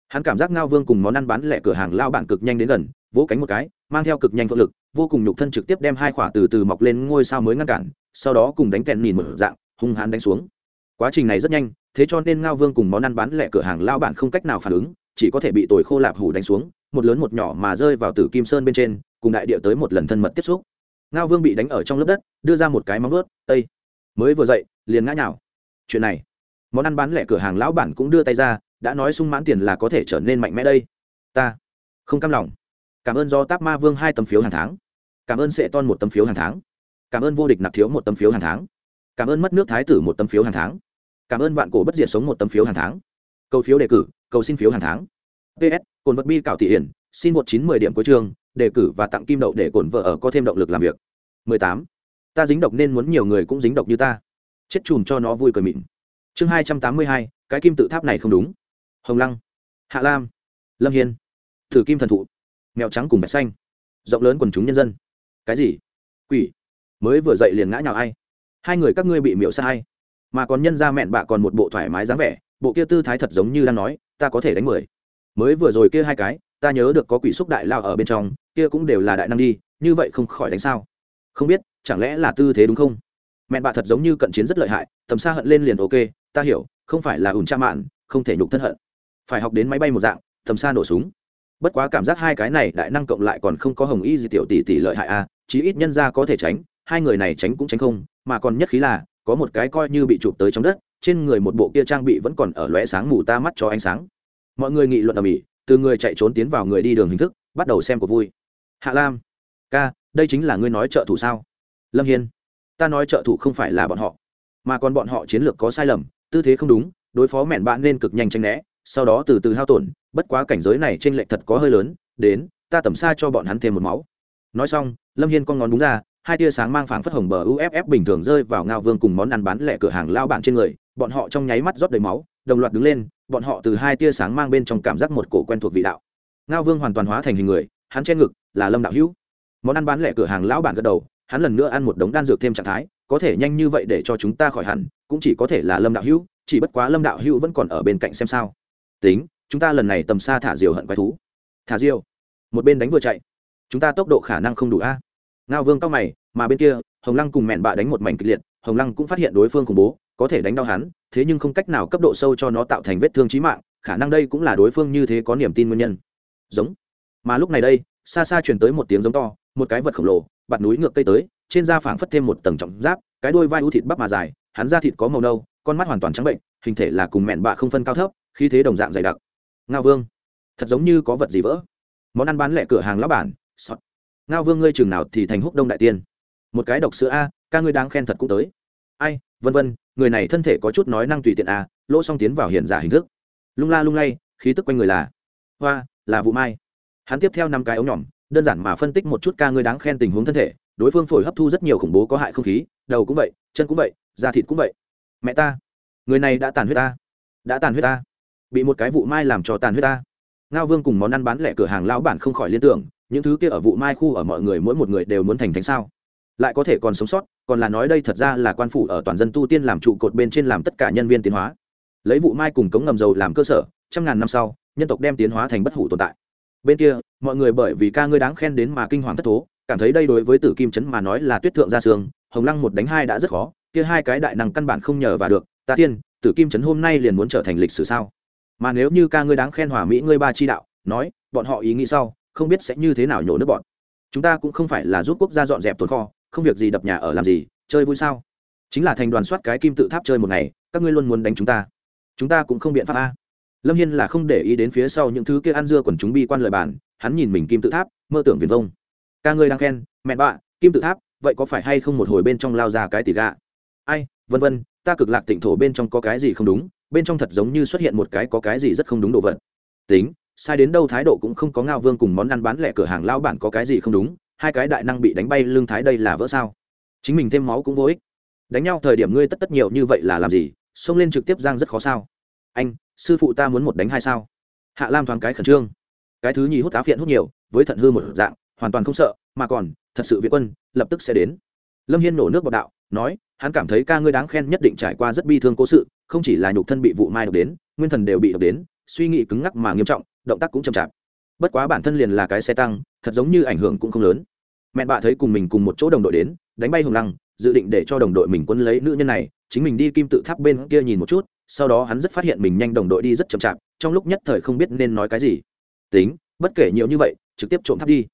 Hắn cảm giác ngao vương cùng món ăn bán lẻ cửa hàng lao bản cực nhanh đến gần, vỗ cánh một cái, mang theo cực nhanh phượng lực, vô cùng nhục thân trực tiếp đem hai khỏa từ từ mọc lên ngôi sao mới ngăn cản, sau đó cùng đánh kẹn nhìn một dạng, hung hãn đánh xuống. Quá trình này rất nhanh, thế cho nên ngao vương cùng món ăn bán lẻ cửa hàng lao bản không cách nào phản ứng, chỉ có thể bị tồi khô lạp hủ đánh xuống, một lớn một nhỏ mà rơi vào tử kim sơn bên trên, cùng đại địa tới một lần thân mật tiếp xúc ngao vương bị đánh ở trong lớp đất, đưa ra một cái móng ướt tây, mới vừa dậy, liền ngã nhào. Chuyện này, món ăn bán lẻ cửa hàng lão bản cũng đưa tay ra, đã nói sung mãn tiền là có thể trở nên mạnh mẽ đây. Ta không cam lòng. Cảm ơn do táp ma vương hai tấm phiếu hàng tháng. Cảm ơn sệ ton một tấm phiếu hàng tháng. Cảm ơn vô địch nạp thiếu một tấm phiếu hàng tháng. Cảm ơn mất nước thái tử một tấm phiếu hàng tháng. Cảm ơn vạn cổ bất diệt sống một tấm phiếu hàng tháng. Cầu phiếu đề cử, cầu xin phiếu hàng tháng. Ps cồn vật bi cảo thị hiển, xin một chín mười điểm cuối trường đề cử và tặng kim đậu để cổn vợ ở có thêm động lực làm việc. 18. ta dính độc nên muốn nhiều người cũng dính độc như ta. Chết chùm cho nó vui cười mịn. Chương 282, cái kim tự tháp này không đúng. Hồng lăng. Hạ lam. Lâm hiên. Thử kim thần thụ. Mèo trắng cùng bạch xanh. Rộng lớn quần chúng nhân dân. Cái gì? Quỷ. Mới vừa dậy liền ngã nhào ai? Hai người các ngươi bị miễu xa hay mà còn nhân ra mẹn bạ còn một bộ thoải mái dáng vẻ bộ kia tư thái thật giống như đang nói ta có thể đánh mười. Mới vừa rồi kia hai cái ta nhớ được có quỷ xúc đại lao ở bên trong kia cũng đều là đại năng đi như vậy không khỏi đánh sao? Không biết chẳng lẽ là tư thế đúng không? Mẹn bà thật giống như cận chiến rất lợi hại tầm xa hận lên liền ok ta hiểu không phải là ủn cha mạn không thể nhục thân hận. Phải học đến máy bay một dạng tầm xa nổ súng. Bất quá cảm giác hai cái này đại năng cộng lại còn không có hồng y gì tiểu tỷ tỷ lợi hại a à, chí ít nhân ra có thể tránh hai người này tránh cũng tránh không mà còn nhất khí là có một cái coi như bị chụp tới trong đất trên người một bộ kia trang bị vẫn còn ở lóe sáng mù ta mắt cho ánh sáng. Mọi người nghị luận ở mỹ từ người chạy trốn tiến vào người đi đường hình thức, bắt đầu xem cuộc vui. Hạ lam, ca, đây chính là ngươi nói trợ thủ sao? Lâm hiên, ta nói trợ thủ không phải là bọn họ, mà còn bọn họ chiến lược có sai lầm, tư thế không đúng, đối phó mẹn bạn nên cực nhanh tranh né, sau đó từ từ hao tổn, bất quá cảnh giới này t r ê n lệch thật có hơi lớn, đến, ta tầm xa cho bọn hắn thêm một máu. Nói xong, lâm hiên con ngón đúng ra, hai tia sáng mang phảng phất hồng bờ uff bình thường rơi vào ngao vương cùng món ăn bán lẻ cửa hàng lao bản trên người, bọn họ trong nháy mắt rót đầy máu, đồng loạt đứng lên bọn họ từ hai tia sáng mang bên trong cảm giác một cổ quen thuộc vị đạo. Ngao vương hoàn toàn hóa thành hình người, hắn trên ngực, là lâm đạo hữu. Món ăn bán lẻ cửa hàng lão bản gật đầu, hắn lần nữa ăn một đống đan dược thêm trạng thái, có thể nhanh như vậy để cho chúng ta khỏi hẳn, cũng chỉ có thể là lâm đạo hữu, chỉ bất quá lâm đạo hữu vẫn còn ở bên cạnh xem sao. Tính, chúng ta lần này tầm xa thả diều hận quái thú. Thả diều. Một bên đánh vừa chạy. Chúng ta tốc độ khả năng không đủ a. Ngao vương cao mày, mà bên kia, hồng lăng cùng mẹn bạ đánh một mảnh kịch liệt, hồng lăng cũng phát hiện đối phương khủng bố có thể đánh đau hắn, thế nhưng không cách nào cấp độ sâu cho nó tạo thành vết thương trí mạng, khả năng đây cũng là đối phương như thế có niềm tin nguyên nhân. Giống. Mà lúc này đây, xa xa truyền tới một tiếng giống to, một cái vật khổng lồ, bạt núi ngược cây tới, trên da phảng phất thêm một tầng trọng giáp, cái đuôi vai u thịt bắp mà dài, hắn da thịt có màu nâu, con mắt hoàn toàn trắng bệnh, hình thể là cùng mẹn bạ không phân cao thấp, khí thế đồng dạng dày đặc. Ngao vương, thật giống như có vật gì vỡ. Món ăn bán lẻ cửa hàng lão bản, sọt. Ngao vương, ngươi chừng nào thì thành húc đông đại tiên. Một cái độc sữa a, ca ngươi đáng khen thật cũng tới. Ai, vân vân người này thân thể có chút nói năng tùy tiện à lỗ xong tiến vào hiện giả hình thức. Lung la lung lay, khí tức quanh người là hoa, là vụ mai. Hắn tiếp theo năm cái ống nhỏm đơn giản mà phân tích một chút ca ngươi đáng khen tình huống thân thể, đối phương phổi hấp thu rất nhiều khủng bố có hại không khí, đầu cũng vậy, chân cũng vậy, da thịt cũng vậy. Mẹ ta, người này đã tàn huyết ta, đã tàn huyết ta. Bị một cái vụ mai làm cho tàn huyết ta. Ngao vương cùng món ăn bán lẻ cửa hàng lão bản không khỏi liên tưởng, những thứ kia ở vụ mai khu ở mọi người mỗi một người đều muốn thành thánh sao? Lại có thể còn sống sót còn là nói đây thật ra là quan phủ ở toàn dân tu tiên làm trụ cột bên trên làm tất cả nhân viên tiến hóa. Lấy vụ mai cùng cống ngầm dầu làm cơ sở, trăm ngàn năm sau, nhân tộc đem tiến hóa thành bất hủ tồn tại. Bên kia, mọi người bởi vì ca ngươi đáng khen đến mà kinh hoàng thất thố, cảm thấy đây đối với tử kim trấn mà nói là tuyết thượng gia sương, hồng lăng một đánh hai đã rất khó, kia hai cái đại năng căn bản không nhờ và được, ta tiên, tử kim trấn hôm nay liền muốn trở thành lịch sử sao? Mà nếu như ca ngươi đáng khen hòa mỹ ngươi ba chi đạo, nói, bọn họ ý nghĩ sau, không biết sẽ như thế nào nhổ nước bọn. Chúng ta cũng không phải là giúp quốc gia dọn dẹp tồn kho không việc gì đập nhà ở làm gì, chơi vui sao? Chính là thành đoàn soát cái kim tự tháp chơi một ngày, các ngươi luôn muốn đánh chúng ta. Chúng ta cũng không biện pháp a. Lâm hiên là không để ý đến phía sau những thứ kia ăn dưa quần chúng bi quan lời bản hắn nhìn mình kim tự tháp, mơ tưởng viền vông. Ca ngươi đang khen, mẹ bạ, kim tự tháp, vậy có phải hay không một hồi bên trong lao ra cái tỉ gạ? Ai, vân vân, ta cực lạc tịnh thổ bên trong có cái gì không đúng, bên trong thật giống như xuất hiện một cái có cái gì rất không đúng đồ vật. Tính, sai đến đâu thái độ cũng không có ngao vương cùng món ăn bán lẻ cửa hàng lao bản có cái gì không đúng hai cái đại năng bị đánh bay lưng thái đây là vỡ sao? Chính mình thêm máu cũng vô ích. Đánh nhau thời điểm ngươi tất tất nhiều như vậy là làm gì? Xông lên trực tiếp giang rất khó sao? Anh, sư phụ ta muốn một đánh hai sao? Hạ lam thoáng cái khẩn trương. Cái thứ nhì hút tá phiện hút nhiều, với thận hư một dạng, hoàn toàn không sợ, mà còn, thật sự viện quân, lập tức sẽ đến. Lâm hiên nổ nước bọc đạo, nói, hắn cảm thấy ca ngươi đáng khen nhất định trải qua rất bi thương cố sự, không chỉ là nhục thân bị vụ mai độc đến, nguyên thần đều bị độc đến, suy nghĩ cứng ngắc mà nghiêm trọng, động tác cũng chậm chạp bất quá bản thân liền là cái xe tăng, thật giống như ảnh hưởng cũng không lớn. Mẹ bạ thấy cùng mình cùng một chỗ đồng đội đến, đánh bay hồng lăng, dự định để cho đồng đội mình quân lấy nữ nhân này, chính mình đi kim tự tháp bên kia nhìn một chút, sau đó hắn rất phát hiện mình nhanh đồng đội đi rất chậm chạp, trong lúc nhất thời không biết nên nói cái gì. Tính, bất kể nhiều như vậy, trực tiếp trộm tháp đi.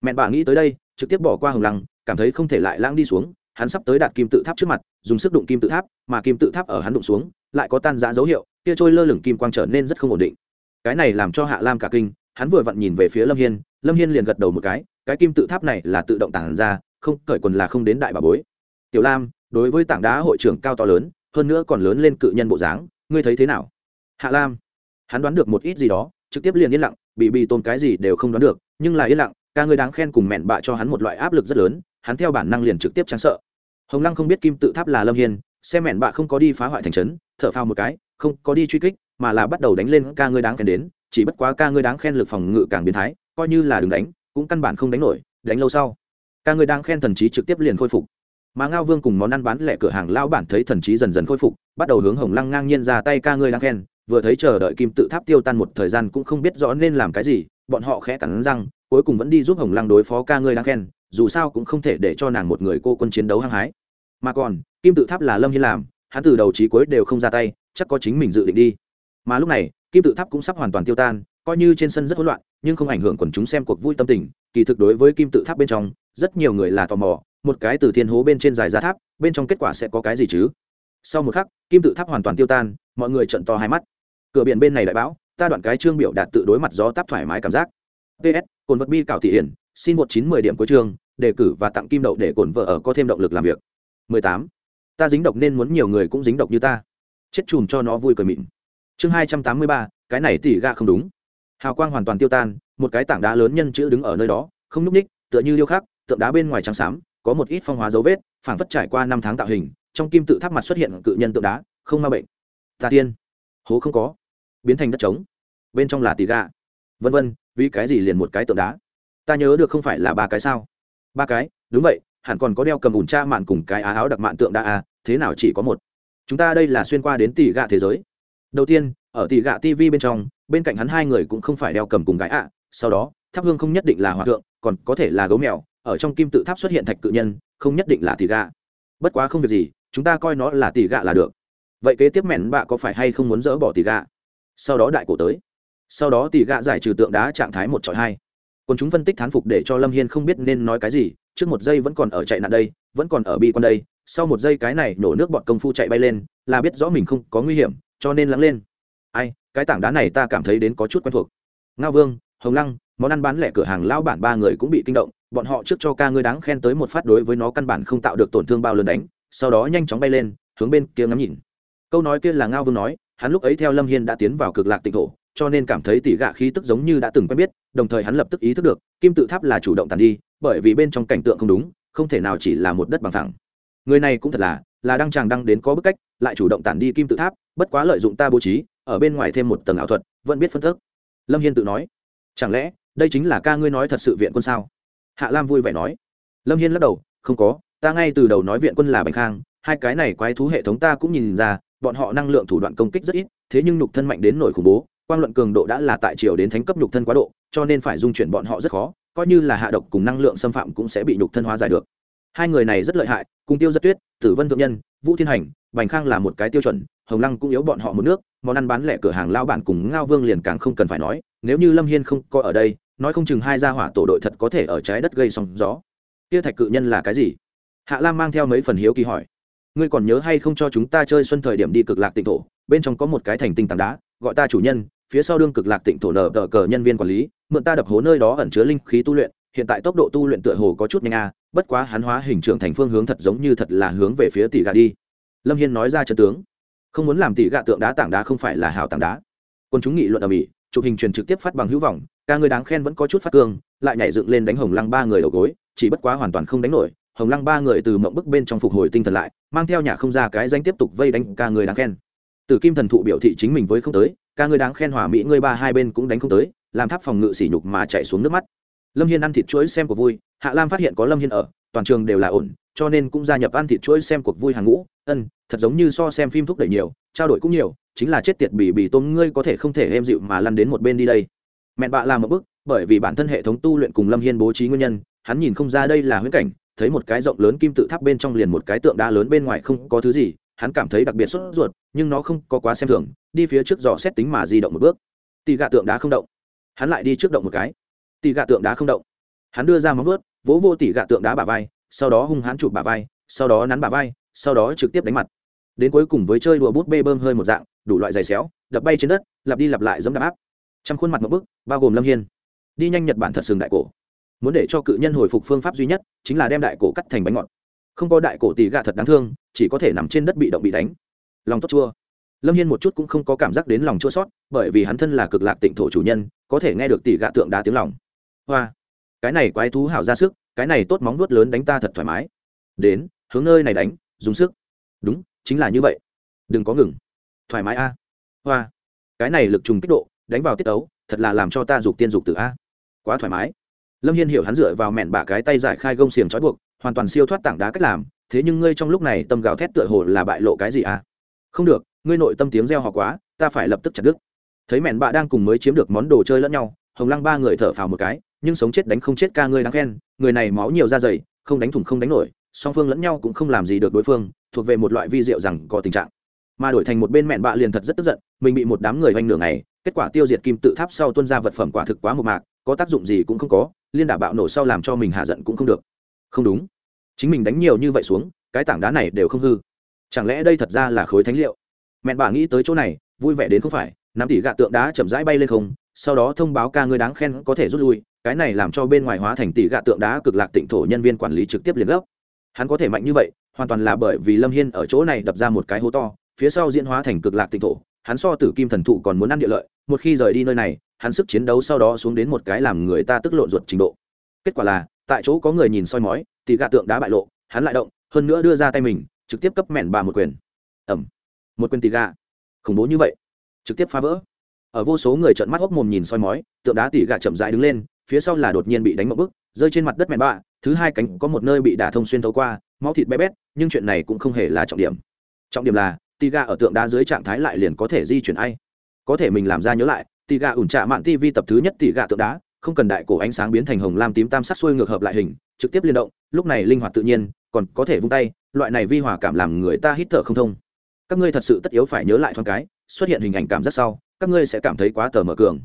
Mẹ bà nghĩ tới đây, trực tiếp bỏ qua hồng lăng, cảm thấy không thể lại lãng đi xuống, hắn sắp tới đạt kim tự tháp trước mặt, dùng sức đụng kim tự tháp, mà kim tự tháp ở hắn đụng xuống, lại có tan giã dấu hiệu, kia trôi lơ lửng kim quang trở nên rất không ổn định. Cái này làm cho hạ lam cả kinh hắn vừa vặn nhìn về phía lâm hiên lâm hiên liền gật đầu một cái cái kim tự tháp này là tự động tản ra, không, cởi quần là không đến đại bà bối. Tiểu lam, đối với tảng đá hội trưởng cao to lớn, hơn nữa còn lớn lên cự nhân bộ dáng, ngươi thấy thế nào? Hạ lam, hắn đoán được một ít gì đó, trực tiếp liền yên lặng, bị bị tôn cái gì đều không đoán được, nhưng là yên lặng, ca ngươi đáng khen cùng mẹn bạ cho hắn một loại áp lực rất lớn, hắn theo bản năng liền trực tiếp trang sợ. Hồng lăng không biết kim tự tháp là lâm hiên, xem mẹn bạ không có đi phá hoại thành trấn, thở phao một cái, không có đi truy kích, mà là bắt đầu đánh lên ca ngươi đáng khen đến chỉ bất quá ca ngươi đáng khen lực phòng ngự càng biến thái, coi như là đừng đánh, cũng căn bản không đánh nổi, đánh lâu sau, ca ngươi đang khen thần trí trực tiếp liền khôi phục. Mà ngao vương cùng món ăn bán lẻ cửa hàng lao bản thấy thần trí dần dần khôi phục, bắt đầu hướng hồng lăng ngang nhiên ra tay ca ngươi đang khen, vừa thấy chờ đợi kim tự tháp tiêu tan một thời gian cũng không biết rõ nên làm cái gì, bọn họ khẽ cắn răng, cuối cùng vẫn đi giúp hồng lăng đối phó ca ngươi đang khen, dù sao cũng không thể để cho nàng một người cô quân chiến đấu hăng hái. Mà còn, kim tự tháp là lâm hiên làm, hắn từ đầu trí cuối đều không ra tay, chắc có chính mình dự định đi mà lúc này, kim tự tháp cũng sắp hoàn toàn tiêu tan, coi như trên sân rất hỗn loạn, nhưng không ảnh hưởng quần chúng xem cuộc vui tâm tình. Kỳ thực đối với kim tự tháp bên trong, rất nhiều người là tò mò, một cái từ thiên hố bên trên dài ra tháp, bên trong kết quả sẽ có cái gì chứ? Sau một khắc, kim tự tháp hoàn toàn tiêu tan, mọi người trận to hai mắt. Cửa biển bên này đại bão ta đoạn cái chương biểu đạt tự đối mặt gió táp thoải mái cảm giác. Ps cồn vật bi cảo thị hiển, xin một chín mười điểm cuối chương, đề cử và tặng kim đậu để cồn vợ ở có thêm động lực làm việc. 18. ta dính độc nên muốn nhiều người cũng dính độc như ta. Chết chùm cho nó vui cười mịn chương hai trăm tám mươi ba, cái này tỉ ga không đúng. Hào quang hoàn toàn tiêu tan, một cái tảng đá lớn nhân chữ đứng ở nơi đó, không núp ních, tựa như điêu khắc, tượng đá bên ngoài trắng xám, có một ít phong hóa dấu vết, phảng phất trải qua năm tháng tạo hình, trong kim tự tháp mặt xuất hiện cự nhân tượng đá, không ma bệnh. Tà tiên. Hố không có. Biến thành đất trống. Bên trong là tỉ ga vân vân, vì cái gì liền một cái tượng đá? Ta nhớ được không phải là ba cái sao? Ba cái? Đúng vậy, hẳn còn có đeo cầm ủn cha mạn cùng cái á áo đặc mạn tượng đa à thế nào chỉ có một? Chúng ta đây là xuyên qua đến tỷ gạ thế giới đầu tiên, ở tỷ gạ tv bên trong, bên cạnh hắn hai người cũng không phải đeo cầm cùng gái ạ, sau đó tháp hương không nhất định là hòa thượng, còn có thể là gấu mèo, ở trong kim tự tháp xuất hiện thạch cự nhân, không nhất định là tỷ gạ. Bất quá không việc gì, chúng ta coi nó là tỷ gạ là được. Vậy kế tiếp mẹn bạ có phải hay không muốn dỡ bỏ tỷ gạ? Sau đó đại cổ tới. Sau đó tỷ gạ giải trừ tượng đá trạng thái một trọi hai. Còn chúng phân tích thán phục để cho lâm hiên không biết nên nói cái gì, trước một giây vẫn còn ở chạy nạn đây, vẫn còn ở bi con đây, sau một giây cái này nổ nước bọn công phu chạy bay lên, là biết rõ mình không có nguy hiểm cho nên lắng lên. Ai, cái tảng đá này ta cảm thấy đến có chút quen thuộc. Ngao vương, hồng lăng, món ăn bán lẻ cửa hàng lao bản ba người cũng bị kinh động, bọn họ trước cho ca ngươi đáng khen tới một phát đối với nó căn bản không tạo được tổn thương bao lớn đánh, sau đó nhanh chóng bay lên, hướng bên kia ngắm nhìn. Câu nói kia là ngao vương nói, hắn lúc ấy theo lâm hiên đã tiến vào cực lạc tịnh thổ, cho nên cảm thấy tỷ gạ khí tức giống như đã từng quen biết, đồng thời hắn lập tức ý thức được, kim tự tháp là chủ động tàn đi, bởi vì bên trong cảnh tượng không đúng, không thể nào chỉ là một đất bằng thẳng. Người này cũng thật là là đăng tràng đăng đến có bức cách, lại chủ động tản đi kim tự tháp bất quá lợi dụng ta bố trí, ở bên ngoài thêm một tầng ảo thuật, vẫn biết phân thức. Lâm hiên tự nói. Chẳng lẽ, đây chính là ca ngươi nói thật sự viện quân sao? Hạ lam vui vẻ nói. Lâm hiên lắc đầu. Không có, ta ngay từ đầu nói viện quân là bành khang, hai cái này quái thú hệ thống ta cũng nhìn ra, bọn họ năng lượng thủ đoạn công kích rất ít, thế nhưng nhục thân mạnh đến nổi khủng bố, quang luận cường độ đã là tại chiều đến thánh cấp nhục thân quá độ, cho nên phải dung chuyển bọn họ rất khó, coi như là hạ độc cùng năng lượng xâm phạm cũng sẽ bị nhục thân hóa giải được. Hai người này rất lợi hại, cùng tiêu rất tuyết, tử vân thượng nhân, vũ thiên hành, bành khang là một cái tiêu chuẩn hồng lăng cũng yếu bọn họ một nước, món ăn bán lẻ cửa hàng lao bản cùng ngao vương liền càng không cần phải nói, nếu như lâm hiên không có ở đây, nói không chừng hai gia hỏa tổ đội thật có thể ở trái đất gây sóng gió. Kia thạch cự nhân là cái gì? Hạ lam mang theo mấy phần hiếu kỳ hỏi. Ngươi còn nhớ hay không cho chúng ta chơi xuân thời điểm đi cực lạc tịnh thổ, bên trong có một cái thành tinh tảng đá, gọi ta chủ nhân, phía sau đương cực lạc tịnh thổ nở tờ cờ nhân viên quản lý, mượn ta đập hố nơi đó ẩn chứa linh khí tu luyện, hiện tại tốc độ tu luyện tựa hồ có chút nhanh a, bất quá hắn hóa hình trưởng thành phương hướng thật giống như thật là hướng về phía tỷ gà đi. Lâm hiên nói ra chân tướng không muốn làm tỷ gạ tượng đá tảng đá không phải là hào tảng đá. Quân chúng nghị luận ở mỹ, chụp hình truyền trực tiếp phát bằng hữu vọng, ca người đáng khen vẫn có chút phát cương, lại nhảy dựng lên đánh hồng lăng ba người đầu gối, chỉ bất quá hoàn toàn không đánh nổi, hồng lăng ba người từ mộng bức bên trong phục hồi tinh thần lại, mang theo nhà không ra cái danh tiếp tục vây đánh ca người đáng khen. Từ kim thần thụ biểu thị chính mình với không tới, ca người đáng khen hòa mỹ người ba hai bên cũng đánh không tới, làm tháp phòng ngự sỉ nhục mà chạy xuống nước mắt. Lâm hiên ăn thịt chuỗi xem của vui, hạ lam phát hiện có lâm hiên ở, toàn trường đều là ổn cho nên cũng gia nhập ăn thịt chuỗi xem cuộc vui hàng ngũ. Ân, thật giống như so xem phim thúc đẩy nhiều, trao đổi cũng nhiều, chính là chết tiệt bỉ bỉ tôm ngươi có thể không thể êm dịu mà lăn đến một bên đi đây. Mẹ bạ làm một bức bởi vì bản thân hệ thống tu luyện cùng lâm hiên bố trí nguyên nhân, hắn nhìn không ra đây là huyễn cảnh, thấy một cái rộng lớn kim tự tháp bên trong liền một cái tượng đá lớn bên ngoài không có thứ gì, hắn cảm thấy đặc biệt sốt ruột, nhưng nó không có quá xem thường, đi phía trước dò xét tính mà di động một bước. Tì gạ tượng đá không động. Hắn lại đi trước động một cái. Tì gạ tượng đá không động. Hắn đưa ra móng vớt vỗ vô tỉ gạ tượng đá bả vai sau đó hung hãn chụp bà vai, sau đó nắn bà vai, sau đó trực tiếp đánh mặt. Đến cuối cùng với chơi đùa bút bê bơm hơi một dạng, đủ loại giày xéo, đập bay trên đất, lặp đi lặp lại dẫm đạp áp. Trong khuôn mặt một bức, bao gồm lâm hiên. Đi nhanh nhật bản thật sừng đại cổ. Muốn để cho cự nhân hồi phục phương pháp duy nhất, chính là đem đại cổ cắt thành bánh ngọt. Không có đại cổ tì gà thật đáng thương, chỉ có thể nằm trên đất bị động bị đánh. Lòng tốt chua. Lâm hiên một chút cũng không có cảm giác đến lòng chua sót bởi vì hắn thân là cực lạc tịnh thổ chủ nhân, có thể nghe được tỉ gạ tượng đá tiếng lòng. Hoa. Cái này quái thú hảo ra sức cái này tốt móng vuốt lớn đánh ta thật thoải mái. Đến, hướng nơi này đánh, dùng sức. Đúng, chính là như vậy. Đừng có ngừng. Thoải mái a. Hoa. Cái này lực trùng kích độ, đánh vào tiết ấu, thật là làm cho ta dục tiên dục từ a. Quá thoải mái. Lâm hiên hiểu hắn dựa vào mẹn bả cái tay giải khai gông xiềng trói buộc, hoàn toàn siêu thoát tảng đá cách làm, thế nhưng ngươi trong lúc này tâm gào thét tựa hồ là bại lộ cái gì a? Không được, ngươi nội tâm tiếng reo họ quá, ta phải lập tức chặt đứt. Thấy mẹn bạ đang cùng mới chiếm được món đồ chơi lẫn nhau, hồng lăng ba người thở phào một cái nhưng sống chết đánh không chết ca ngươi đáng khen, người này máu nhiều da dày, không đánh thủng không đánh nổi, song phương lẫn nhau cũng không làm gì được đối phương, thuộc về một loại vi diệu rằng có tình trạng. Mà đổi thành một bên mẹn bạ liền thật rất tức giận, mình bị một đám người oanh nửa ngày, kết quả tiêu diệt kim tự tháp sau tuân ra vật phẩm quả thực quá một mạc, có tác dụng gì cũng không có, liên đả bạo nổ sau làm cho mình hạ giận cũng không được. Không đúng. Chính mình đánh nhiều như vậy xuống, cái tảng đá này đều không hư. Chẳng lẽ đây thật ra là khối thánh liệu? Mẹn bạ nghĩ tới chỗ này, vui vẻ đến không phải, nắm tỉ gạ tượng đá chậm rãi bay lên không, sau đó thông báo ca ngươi đáng khen có thể rút lui cái này làm cho bên ngoài hóa thành tỷ gạ tượng đá cực lạc tịnh thổ nhân viên quản lý trực tiếp liền gốc hắn có thể mạnh như vậy, hoàn toàn là bởi vì lâm hiên ở chỗ này đập ra một cái hố to, phía sau diễn hóa thành cực lạc tịnh thổ, hắn so tử kim thần thụ còn muốn ăn địa lợi, một khi rời đi nơi này, hắn sức chiến đấu sau đó xuống đến một cái làm người ta tức lộn ruột trình độ. Kết quả là, tại chỗ có người nhìn soi mói, tỷ gạ tượng đá bại lộ, hắn lại động, hơn nữa đưa ra tay mình, trực tiếp cấp mẹn bà một quyền. Ẩm một quyền tỷ gạ. Khủng bố như vậy. Trực tiếp phá vỡ. Ở vô số người trợn mắt hốc mồm nhìn soi mói, tượng đá tỷ gạ chậm rãi đứng lên phía sau là đột nhiên bị đánh một bức, rơi trên mặt đất mẹ bạ, thứ hai cánh có một nơi bị đả thông xuyên thấu qua, máu thịt bé bét, nhưng chuyện này cũng không hề là trọng điểm. Trọng điểm là tỉ gà ở tượng đá dưới trạng thái lại liền có thể di chuyển ai. Có thể mình làm ra nhớ lại tỉ gà ủn trạ mạng tv tập thứ nhất tỉ gà tượng đá, không cần đại cổ ánh sáng biến thành hồng lam tím tam sắc xuôi ngược hợp lại hình, trực tiếp liên động, lúc này linh hoạt tự nhiên, còn có thể vung tay, loại này vi hòa cảm làm người ta hít thở không thông. Các ngươi thật sự tất yếu phải nhớ lại thoáng cái, xuất hiện hình ảnh cảm giác sau, các ngươi sẽ cảm thấy quá tờ mở cường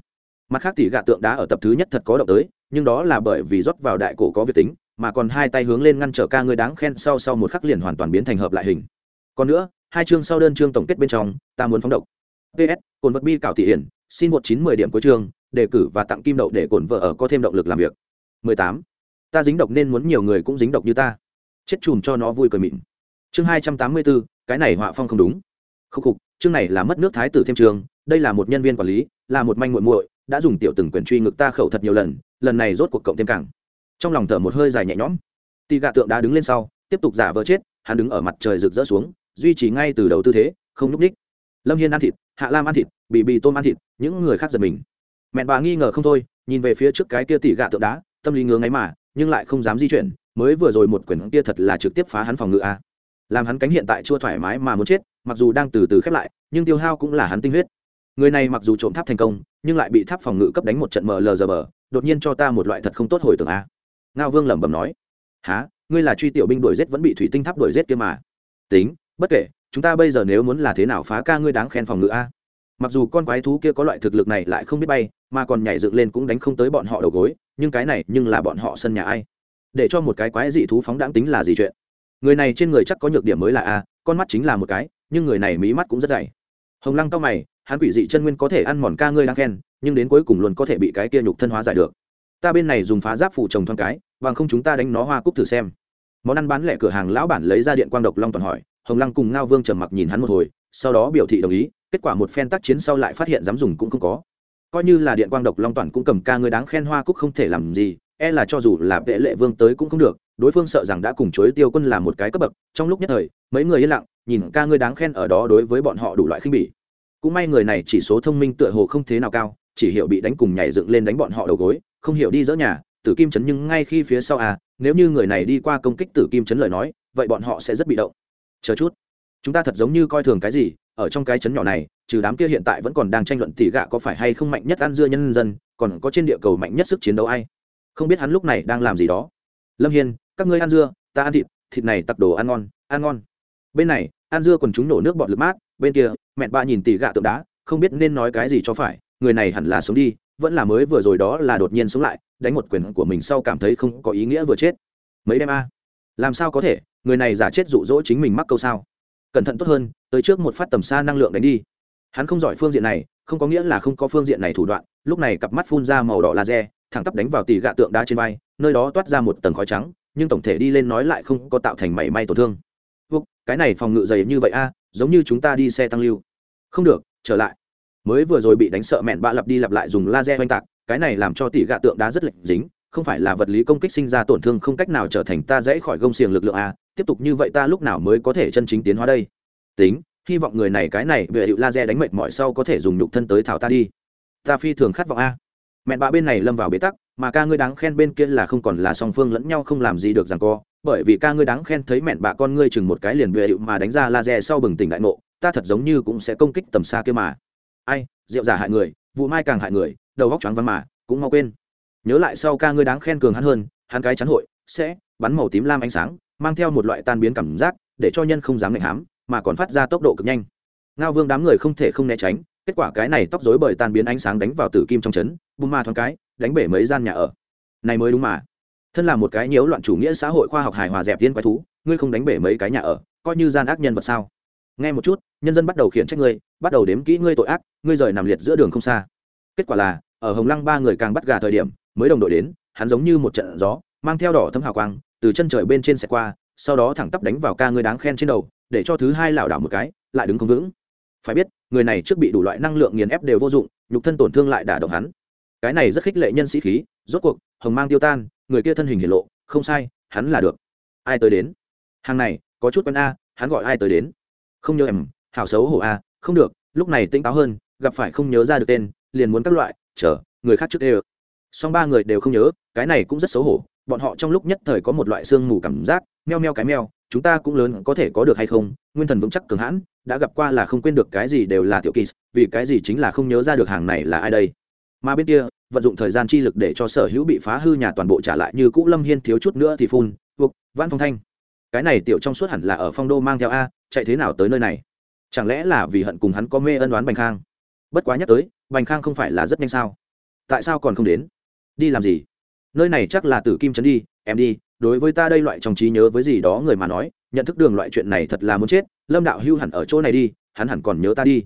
mặt khác tỷ gạ tượng đá ở tập thứ nhất thật có động tới, nhưng đó là bởi vì rót vào đại cổ có việc tính, mà còn hai tay hướng lên ngăn trở ca ngươi đáng khen sau sau một khắc liền hoàn toàn biến thành hợp lại hình. Còn nữa, hai chương sau đơn chương tổng kết bên trong, ta muốn phóng động ps cồn vật bi cảo thị hiển, xin một chín mười điểm cuối chương, đề cử và tặng kim đậu để cồn vợ ở có thêm động lực làm việc. 18. ta dính độc nên muốn nhiều người cũng dính độc như ta. Chết chùm cho nó vui cười mịn. Chương hai trăm tám mươi bốn cái này họa phong không đúng. Khúc khục, chương này là mất nước thái tử thêm trường, đây là một nhân viên quản lý, là một manh muội muội đã dùng tiểu từng quyền truy ngực ta khẩu thật nhiều lần lần này rốt cuộc cộng thêm càng. Trong lòng thở một hơi dài nhẹ nhõm. Tì gạ tượng đã đứng lên sau, tiếp tục giả vờ chết, hắn đứng ở mặt trời rực rỡ xuống, duy trì ngay từ đầu tư thế, không núp ních. Lâm hiên ăn thịt, hạ lam ăn thịt bị bì tôm ăn thịt, những người khác giật mình. Mẹn bà nghi ngờ không thôi, nhìn về phía trước cái kia tỉ gạ tượng đá, tâm lý ngứa ngáy mà, nhưng lại không dám di chuyển, mới vừa rồi một quyển kia thật là trực tiếp phá hắn phòng ngự a. Làm hắn cánh hiện tại chưa thoải mái mà muốn chết, mặc dù đang từ từ khép lại, nhưng tiêu hao cũng là hắn tinh huyết người này mặc dù trộm tháp thành công, nhưng lại bị tháp phòng ngự cấp đánh một trận mờ lờ giờ bờ đột nhiên cho ta một loại thật không tốt hồi tưởng a. Ngao vương lẩm bẩm nói. Há ngươi là truy tiểu binh đuổi giết vẫn bị thủy tinh tháp đuổi giết kia mà. Tính, bất kể, chúng ta bây giờ nếu muốn là thế nào phá ca ngươi đáng khen phòng ngự a. Mặc dù con quái thú kia có loại thực lực này lại không biết bay, mà còn nhảy dựng lên cũng đánh không tới bọn họ đầu gối, nhưng cái này nhưng là bọn họ sân nhà ai? Để cho một cái quái dị thú phóng đáng tính là gì chuyện? Người này trên người chắc có nhược điểm mới là a, con mắt chính là một cái, nhưng người này mí mắt cũng rất dày hồng lăng cao mày, hắn quỷ dị chân nguyên có thể ăn mòn ca ngươi đang khen, nhưng đến cuối cùng luôn có thể bị cái kia nhục thân hóa giải được. Ta bên này dùng phá giáp phủ trồng thoáng cái, bằng không chúng ta đánh nó hoa cúc thử xem. Món ăn bán lẻ cửa hàng lão bản lấy ra điện quang độc long toàn hỏi, hồng lăng cùng ngao vương trầm mặc nhìn hắn một hồi, sau đó biểu thị đồng ý, kết quả một phen tác chiến sau lại phát hiện dám dùng cũng không có. Coi như là điện quang độc long toàn cũng cầm ca người đáng khen hoa cúc không thể làm gì e là cho dù là vệ lệ vương tới cũng không được, đối phương sợ rằng đã cùng chối tiêu quân là một cái cấp bậc, trong lúc nhất thời, mấy người yên lặng nhìn ca ngươi đáng khen ở đó đối với bọn họ đủ loại khinh bỉ. Cũng may người này chỉ số thông minh tựa hồ không thế nào cao, chỉ hiểu bị đánh cùng nhảy dựng lên đánh bọn họ đầu gối, không hiểu đi dỡ nhà, tử kim chấn nhưng ngay khi phía sau à nếu như người này đi qua công kích tử kim chấn lời nói, vậy bọn họ sẽ rất bị động. Chờ chút. Chúng ta thật giống như coi thường cái gì, ở trong cái chấn nhỏ này, trừ đám kia hiện tại vẫn còn đang tranh luận tỉ gạ có phải hay không mạnh nhất ăn dưa nhân dân, còn có trên địa cầu mạnh nhất sức chiến đấu ai? Không biết hắn lúc này đang làm gì đó. Lâm hiên, các ngươi ăn dưa, ta ăn thịt thịt này tặc đồ ăn ngon ăn ngon. Bên này an dưa còn chúng nổ nước bọt lực mát, bên kia mẹ ba nhìn tỉ gạ tượng đá, không biết nên nói cái gì cho phải, người này hẳn là sống đi, vẫn là mới vừa rồi đó là đột nhiên sống lại, đánh một quyền của mình sau cảm thấy không có ý nghĩa vừa chết. Mấy đêm a? Làm sao có thể, người này giả chết dụ dỗ chính mình mắc câu sao? Cẩn thận tốt hơn, tới trước một phát tầm xa năng lượng đánh đi. Hắn không giỏi phương diện này, không có nghĩa là không có phương diện này thủ đoạn, lúc này cặp mắt phun ra màu đỏ laser, thẳng tắp đánh vào tỉ gạ tượng đá trên vai, nơi đó toát ra một tầng khói trắng, nhưng tổng thể đi lên nói lại không có tạo thành mảy may tổn thương cái này phòng ngự dày như vậy a, giống như chúng ta đi xe tăng lưu. Không được, trở lại. Mới vừa rồi bị đánh sợ mẹn bạ lặp đi lặp lại dùng laser oanh tạc, cái này làm cho tỷ gạ tượng đá rất lệch dính, không phải là vật lý công kích sinh ra tổn thương không cách nào trở thành ta dễ khỏi gông xiềng lực lượng a, tiếp tục như vậy ta lúc nào mới có thể chân chính tiến hóa đây? Tính, hy vọng người này cái này bị hiệu laser đánh mệt mỏi sau có thể dùng nhục thân tới thảo ta đi. Ta phi thường khát vọng a. Mẹn bạ bên này lâm vào bế tắc, mà ca ngươi đáng khen bên kia là không còn là song phương lẫn nhau không làm gì được rằng co bởi vì ca ngươi đáng khen thấy mẹn bạ con ngươi chừng một cái liền bệ hiệu mà đánh ra laser sau bừng tỉnh đại ngộ, ta thật giống như cũng sẽ công kích tầm xa kia mà. Ai, rượu giả hại người, vụ mai càng hại người, đầu góc choáng văn mà, cũng mau quên. Nhớ lại sau ca ngươi đáng khen cường hắn hơn, hắn cái chắn hội, sẽ bắn màu tím lam ánh sáng, mang theo một loại tan biến cảm giác, để cho nhân không dám ngạnh hám, mà còn phát ra tốc độ cực nhanh. Ngao vương đám người không thể không né tránh, kết quả cái này tóc rối bởi tan biến ánh sáng đánh vào tử kim trong chấn, bùm ma thoáng cái, đánh bể mấy gian nhà ở. Này mới đúng mà thân là một cái nhiễu loạn chủ nghĩa xã hội khoa học hài hòa dẹp tiên quái thú, ngươi không đánh bể mấy cái nhà ở, coi như gian ác nhân vật sao? Nghe một chút, nhân dân bắt đầu khiển trách ngươi, bắt đầu đếm kỹ ngươi tội ác, ngươi rời nằm liệt giữa đường không xa. Kết quả là, ở hồng lăng ba người càng bắt gà thời điểm, mới đồng đội đến, hắn giống như một trận gió, mang theo đỏ thấm hào quang, từ chân trời bên trên xe qua, sau đó thẳng tắp đánh vào ca ngươi đáng khen trên đầu, để cho thứ hai lảo đảo một cái, lại đứng không vững. Phải biết, người này trước bị đủ loại năng lượng nghiền ép đều vô dụng, nhục thân tổn thương lại đả động hắn. Cái này rất khích lệ nhân sĩ khí, rốt cuộc, hồng mang tiêu tan người kia thân hình hiển lộ, không sai, hắn là được. Ai tới đến? Hàng này, có chút quen a, hắn gọi ai tới đến? Không nhớ em, hảo xấu hổ a, không được, lúc này tỉnh táo hơn, gặp phải không nhớ ra được tên, liền muốn các loại, chờ, người khác trước đê song ba người đều không nhớ, cái này cũng rất xấu hổ, bọn họ trong lúc nhất thời có một loại sương mù cảm giác, meo meo cái meo, chúng ta cũng lớn, có thể có được hay không? Nguyên thần vững chắc cường hãn, đã gặp qua là không quên được cái gì đều là tiểu kỳ, vì cái gì chính là không nhớ ra được hàng này là ai đây? Mà bên kia, vận dụng thời gian chi lực để cho sở hữu bị phá hư nhà toàn bộ trả lại như cũ lâm hiên thiếu chút nữa thì phun buộc văn phong thanh, cái này tiểu trong suốt hẳn là ở phong đô mang theo a, chạy thế nào tới nơi này? Chẳng lẽ là vì hận cùng hắn có mê ân đoán bành khang? Bất quá nhắc tới, bành khang không phải là rất nhanh sao? Tại sao còn không đến? Đi làm gì? Nơi này chắc là tử kim trấn đi, em đi, đối với ta đây loại trong trí nhớ với gì đó người mà nói, nhận thức đường loại chuyện này thật là muốn chết, lâm đạo hưu hẳn ở chỗ này đi, hắn hẳn còn nhớ ta đi.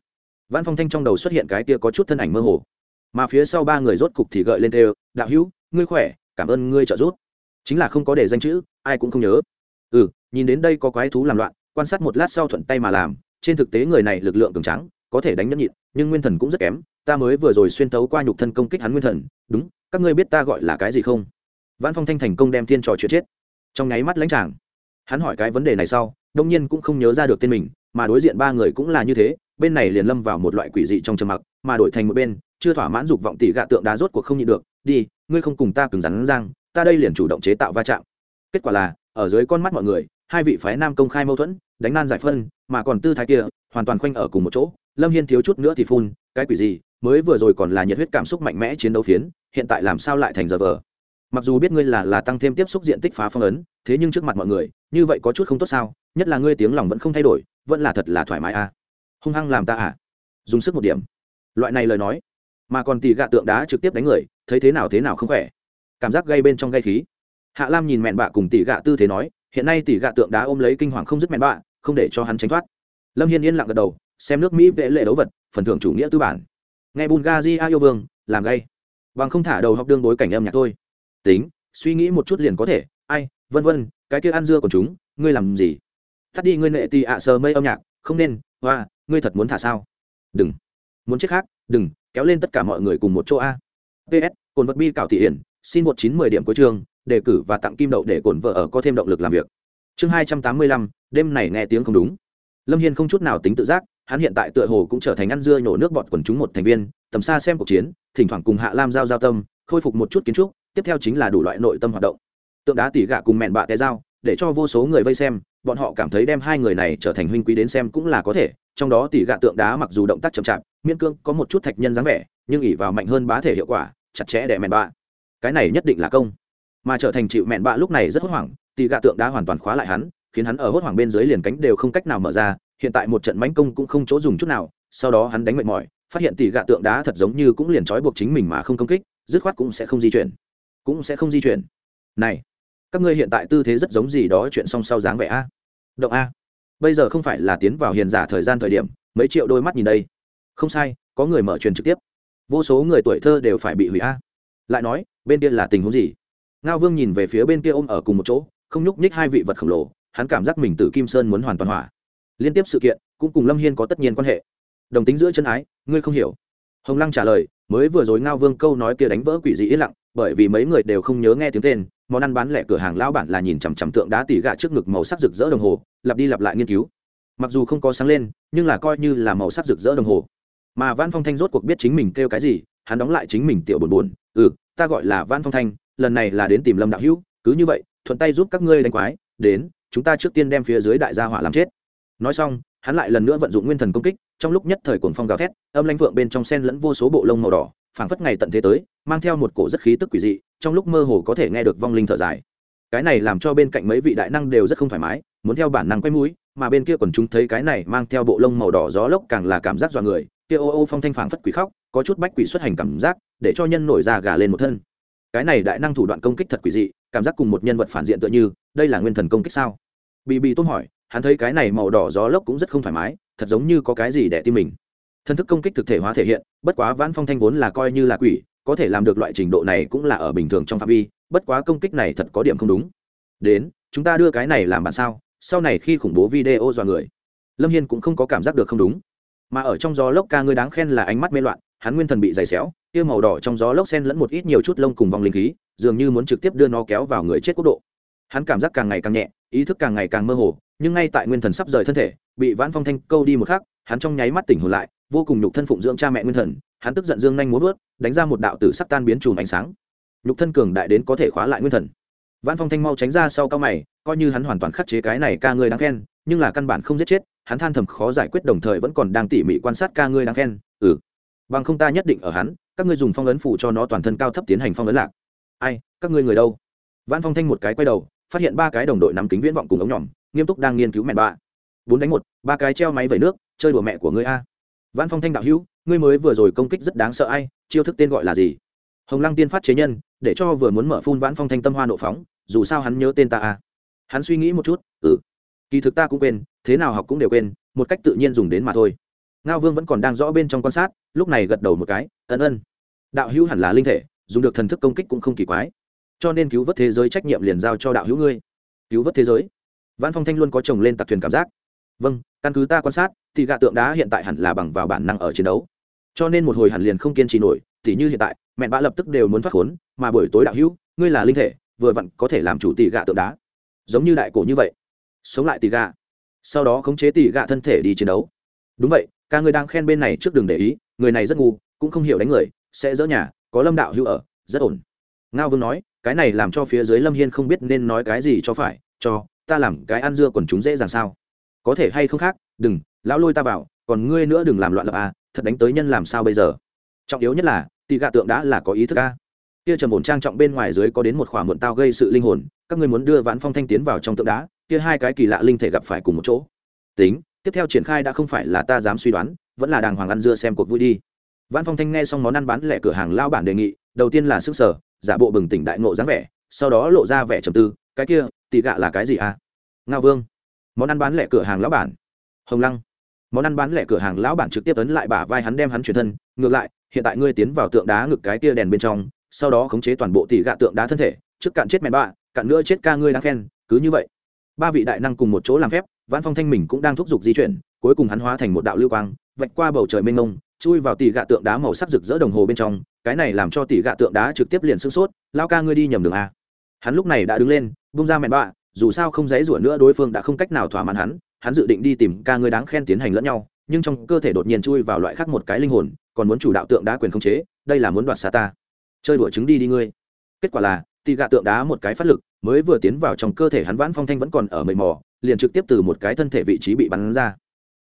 Văn phong thanh trong đầu xuất hiện cái kia có chút thân ảnh mơ hồ mà phía sau ba người rốt cục thì gợi lên đều, đạo hữu, ngươi khỏe, cảm ơn ngươi trợ giúp. Chính là không có để danh chữ, ai cũng không nhớ. Ừ nhìn đến đây có quái thú làm loạn, quan sát một lát sau thuận tay mà làm, trên thực tế người này lực lượng cường trắng có thể đánh nhẫn nhịn, nhưng nguyên thần cũng rất kém. Ta mới vừa rồi xuyên tấu qua nhục thân công kích hắn nguyên thần, đúng, các ngươi biết ta gọi là cái gì không? Văn phong thanh thành công đem thiên trò chuyện chết. Trong nháy mắt lãnh tràng, hắn hỏi cái vấn đề này sau, đông nhiên cũng không nhớ ra được tên mình, mà đối diện ba người cũng là như thế, bên này liền lâm vào một loại quỷ dị trong trầm mặc, mà đổi thành một bên chưa thỏa mãn dục vọng tỷ gạ tượng đá rốt cuộc không nhịn được, đi, ngươi không cùng ta cứng rắn răng, ta đây liền chủ động chế tạo va chạm. Kết quả là, ở dưới con mắt mọi người, hai vị phái nam công khai mâu thuẫn, đánh nan giải phân, mà còn tư thái kia, hoàn toàn khoanh ở cùng một chỗ, lâm hiên thiếu chút nữa thì phun, cái quỷ gì, mới vừa rồi còn là nhiệt huyết cảm xúc mạnh mẽ chiến đấu phiến, hiện tại làm sao lại thành giờ vờ? Mặc dù biết ngươi là là tăng thêm tiếp xúc diện tích phá phong ấn, thế nhưng trước mặt mọi người, như vậy có chút không tốt sao, nhất là ngươi tiếng lòng vẫn không thay đổi, vẫn là thật là thoải mái à. Hung hăng làm ta à? Dùng sức một điểm. Loại này lời nói mà còn tỉ gạ tượng đá trực tiếp đánh người, thấy thế nào thế nào không khỏe. Cảm giác gây bên trong gây khí. Hạ lam nhìn mẹn bạ cùng tỉ gạ tư thế nói, hiện nay tỉ gạ tượng đá ôm lấy kinh hoàng không dứt mẹn bạ, không để cho hắn tránh thoát. Lâm hiên yên lặng gật đầu, xem nước mỹ vệ lệ đấu vật, phần thưởng chủ nghĩa tư bản. Nghe bungazi a yêu vương, làm gay. Bằng không thả đầu học đương bối cảnh âm nhạc thôi. Tính, suy nghĩ một chút liền có thể. Ai, vân vân, cái kia ăn dưa của chúng, ngươi làm gì? Thắt đi ngươi nệ tì ạ sờ mây âm nhạc, không nên, hoa, ngươi thật muốn thả sao? Đừng. Muốn chết khác, đừng kéo lên tất cả mọi người cùng một chỗ a. Ps cồn vật bi cảo thị hiển, xin một chín mười điểm cuối trường đề cử và tặng kim đậu để cổn vợ ở có thêm động lực làm việc. Chương hai trăm tám mươi lăm, đêm này nghe tiếng không đúng. Lâm hiên không chút nào tính tự giác, hắn hiện tại tựa hồ cũng trở thành ăn dưa nhổ nước bọt quần chúng một thành viên, tầm xa xem cuộc chiến, thỉnh thoảng cùng hạ lam giao giao tâm, khôi phục một chút kiến trúc, tiếp theo chính là đủ loại nội tâm hoạt động. Tượng đá tỉ gạ cùng mẹn bạ té dao để cho vô số người vây xem, bọn họ cảm thấy đem hai người này trở thành huynh quý đến xem cũng là có thể, trong đó tỉ gạ tượng đá mặc dù động tác chậm chạp miên cương có một chút thạch nhân dáng vẻ, nhưng ỉ vào mạnh hơn bá thể hiệu quả, chặt chẽ để mẹn bạ. Cái này nhất định là công. Mà trở thành chịu mẹn bạ lúc này rất hốt hoảng, tì gạ tượng đã hoàn toàn khóa lại hắn, khiến hắn ở hốt hoảng bên dưới liền cánh đều không cách nào mở ra, hiện tại một trận mánh công cũng không chỗ dùng chút nào, sau đó hắn đánh mệt mỏi, phát hiện tỉ gạ tượng đá thật giống như cũng liền trói buộc chính mình mà không công kích, dứt khoát cũng sẽ không di chuyển. Cũng sẽ không di chuyển. Này, các ngươi hiện tại tư thế rất giống gì đó chuyện song sau dáng vẻ a. Động a. Bây giờ không phải là tiến vào hiền giả thời gian thời điểm, mấy triệu đôi mắt nhìn đây không sai, có người mở truyền trực tiếp. Vô số người tuổi thơ đều phải bị hủy a. Lại nói, bên kia là tình huống gì? Ngao vương nhìn về phía bên kia ôm ở cùng một chỗ, không nhúc nhích hai vị vật khổng lồ, hắn cảm giác mình từ kim sơn muốn hoàn toàn hỏa. Liên tiếp sự kiện, cũng cùng lâm hiên có tất nhiên quan hệ. Đồng tính giữa chân ái, ngươi không hiểu. Hồng lăng trả lời, mới vừa rồi ngao vương câu nói kia đánh vỡ quỷ dị yên lặng, bởi vì mấy người đều không nhớ nghe tiếng tên, món ăn bán lẻ cửa hàng lão bản là nhìn chằm chằm tượng đá tỉ gà trước ngực màu sắc rực rỡ đồng hồ, lặp đi lặp lại nghiên cứu. Mặc dù không có sáng lên, nhưng là coi như là màu sắc rực rỡ đồng hồ mà văn phong thanh rốt cuộc biết chính mình kêu cái gì, hắn đóng lại chính mình tiểu buồn buồn. Ừ ta gọi là văn phong thanh, lần này là đến tìm lâm đạo hữu, cứ như vậy, thuận tay giúp các ngươi đánh quái, đến, chúng ta trước tiên đem phía dưới đại gia hỏa làm chết. Nói xong, hắn lại lần nữa vận dụng nguyên thần công kích, trong lúc nhất thời cuồng phong gào thét, âm lãnh vượng bên trong sen lẫn vô số bộ lông màu đỏ, phảng phất ngày tận thế tới, mang theo một cổ rất khí tức quỷ dị, trong lúc mơ hồ có thể nghe được vong linh thở dài. Cái này làm cho bên cạnh mấy vị đại năng đều rất không thoải mái, muốn theo bản năng quay mũi, mà bên kia còn chúng thấy cái này mang theo bộ lông màu đỏ gió lốc càng là cảm giác dọa người kia ô ô phong thanh phảng phất quỷ khóc, có chút bách quỷ xuất hành cảm giác, để cho nhân nổi ra gà lên một thân. Cái này đại năng thủ đoạn công kích thật quỷ dị, cảm giác cùng một nhân vật phản diện tựa như, đây là nguyên thần công kích sao? Bị bị tôm hỏi, hắn thấy cái này màu đỏ gió lốc cũng rất không thoải mái, thật giống như có cái gì để tim mình. Thân thức công kích thực thể hóa thể hiện, bất quá vãn phong thanh vốn là coi như là quỷ, có thể làm được loại trình độ này cũng là ở bình thường trong phạm vi, bất quá công kích này thật có điểm không đúng. Đến, chúng ta đưa cái này làm bản sao? Sau này khi khủng bố video dọa người, lâm hiên cũng không có cảm giác được không đúng mà ở trong gió lốc ca ngươi đáng khen là ánh mắt mê loạn, hắn nguyên thần bị dày xéo, kia màu đỏ trong gió lốc sen lẫn một ít nhiều chút lông cùng vòng linh khí, dường như muốn trực tiếp đưa nó kéo vào người chết quốc độ. Hắn cảm giác càng ngày càng nhẹ, ý thức càng ngày càng mơ hồ, nhưng ngay tại nguyên thần sắp rời thân thể, bị vãn phong thanh câu đi một khắc, hắn trong nháy mắt tỉnh hồn lại, vô cùng nhục thân phụng dưỡng cha mẹ nguyên thần, hắn tức giận dương nhanh muốn vớt đánh ra một đạo tử sắc tan biến chùm ánh sáng. Nhục thân cường đại đến có thể khóa lại nguyên thần. Vãn phong thanh mau tránh ra sau cao mày, coi như hắn hoàn toàn khắc chế cái này ca người đáng khen, nhưng là căn bản không giết chết hắn than thầm khó giải quyết đồng thời vẫn còn đang tỉ mỉ quan sát ca ngươi đang khen ừ. Bằng không ta nhất định ở hắn, các ngươi dùng phong ấn phủ cho nó toàn thân cao thấp tiến hành phong ấn lạc. Ai, các ngươi người đâu? Vãn phong thanh một cái quay đầu, phát hiện ba cái đồng đội nắm kính viễn vọng cùng ống nhỏm nghiêm túc đang nghiên cứu mẹ bạ. Bốn đánh một, ba cái treo máy vẩy nước, chơi đùa mẹ của ngươi a. Văn phong thanh đạo hữu, ngươi mới vừa rồi công kích rất đáng sợ ai, chiêu thức tên gọi là gì? Hồng lăng tiên phát chế nhân, để cho vừa muốn mở phun vãn phong thanh tâm hoa nộ phóng, dù sao hắn nhớ tên ta a. Hắn suy nghĩ một chút ừ kỳ thực ta cũng quên, thế nào học cũng đều quên, một cách tự nhiên dùng đến mà thôi. Ngao vương vẫn còn đang rõ bên trong quan sát, lúc này gật đầu một cái, ân ân, đạo hữu hẳn là linh thể, dùng được thần thức công kích cũng không kỳ quái. Cho nên cứu vớt thế giới trách nhiệm liền giao cho đạo hữu ngươi. Cứu vớt thế giới? Văn phong thanh luôn có chồng lên tặc thuyền cảm giác. Vâng căn cứ ta quan sát, thì gạ tượng đá hiện tại hẳn là bằng vào bản năng ở chiến đấu. Cho nên một hồi hẳn liền không kiên trì nổi thì như hiện tại, mẹ bã lập tức đều muốn thoát khốn, mà buổi tối đạo hữu, ngươi là linh thể, vừa vặn có thể làm chủ tỷ gạ tượng đá. Giống như đại cổ như vậy sống lại tỷ gạ sau đó khống chế tỷ gạ thân thể đi chiến đấu. Đúng vậy, ca ngươi đang khen bên này trước đường để ý, người này rất ngu, cũng không hiểu đánh người, sẽ dỡ nhà, có lâm đạo hữu ở, rất ổn. Ngao vương nói, cái này làm cho phía dưới lâm hiên không biết nên nói cái gì cho phải, cho, ta làm cái ăn dưa quần chúng dễ dàng sao? Có thể hay không khác, đừng, lão lôi ta vào, còn ngươi nữa đừng làm loạn lập à thật đánh tới nhân làm sao bây giờ? Trọng yếu nhất là, tỷ gạ tượng đã là có ý thức a kia trầm ổn trang trọng bên ngoài dưới có đến một khỏa muộn tao gây sự linh hồn, các ngươi muốn đưa vãn phong thanh tiến vào trong tượng đá kia hai cái kỳ lạ linh thể gặp phải cùng một chỗ. Tính, tiếp theo triển khai đã không phải là ta dám suy đoán, vẫn là đàng hoàng ăn dưa xem cuộc vui đi. Vãn phong thanh nghe xong món ăn bán lẻ cửa hàng lao bản đề nghị, đầu tiên là sức sở, giả bộ bừng tỉnh đại ngộ dáng vẻ, sau đó lộ ra vẻ trầm tư, cái kia tị gạ là cái gì à? Ngao vương. Món ăn bán lẻ cửa hàng lão bản. Hồng lăng. Món ăn bán lẻ cửa hàng lão bản trực tiếp ấn lại bả vai hắn đem hắn chuyển thân, ngược lại, hiện tại ngươi tiến vào tượng đá ngực cái kia đèn bên trong, sau đó khống chế toàn bộ tỷ gạ tượng đá thân thể, trước cạn chết mẹ bạ, cạn nữa chết ca ngươi đáng khen, cứ như vậy ba vị đại năng cùng một chỗ làm phép văn phong thanh mình cũng đang thúc giục di chuyển, cuối cùng hắn hóa thành một đạo lưu quang, vạch qua bầu trời mênh mông, chui vào tỷ gạ tượng đá màu sắc rực rỡ đồng hồ bên trong, cái này làm cho tỷ gạ tượng đá trực tiếp liền sưng sốt lao ca ngươi đi nhầm đường a. Hắn lúc này đã đứng lên bung ra mẹn bạ, dù sao không dãy rủa nữa đối phương đã không cách nào thỏa mãn hắn hắn dự định đi tìm ca ngươi đáng khen tiến hành lẫn nhau, nhưng trong cơ thể đột nhiên chui vào loại khác một cái linh hồn, còn muốn chủ đạo tượng đá quyền khống chế, đây là muốn đoạt xa ta. Chơi đuổi trứng đi đi ngươi. Kết quả là Tì gạ tượng đá một cái phát lực mới vừa tiến vào trong cơ thể hắn vãn phong thanh vẫn còn ở mầy mò liền trực tiếp từ một cái thân thể vị trí bị bắn ra.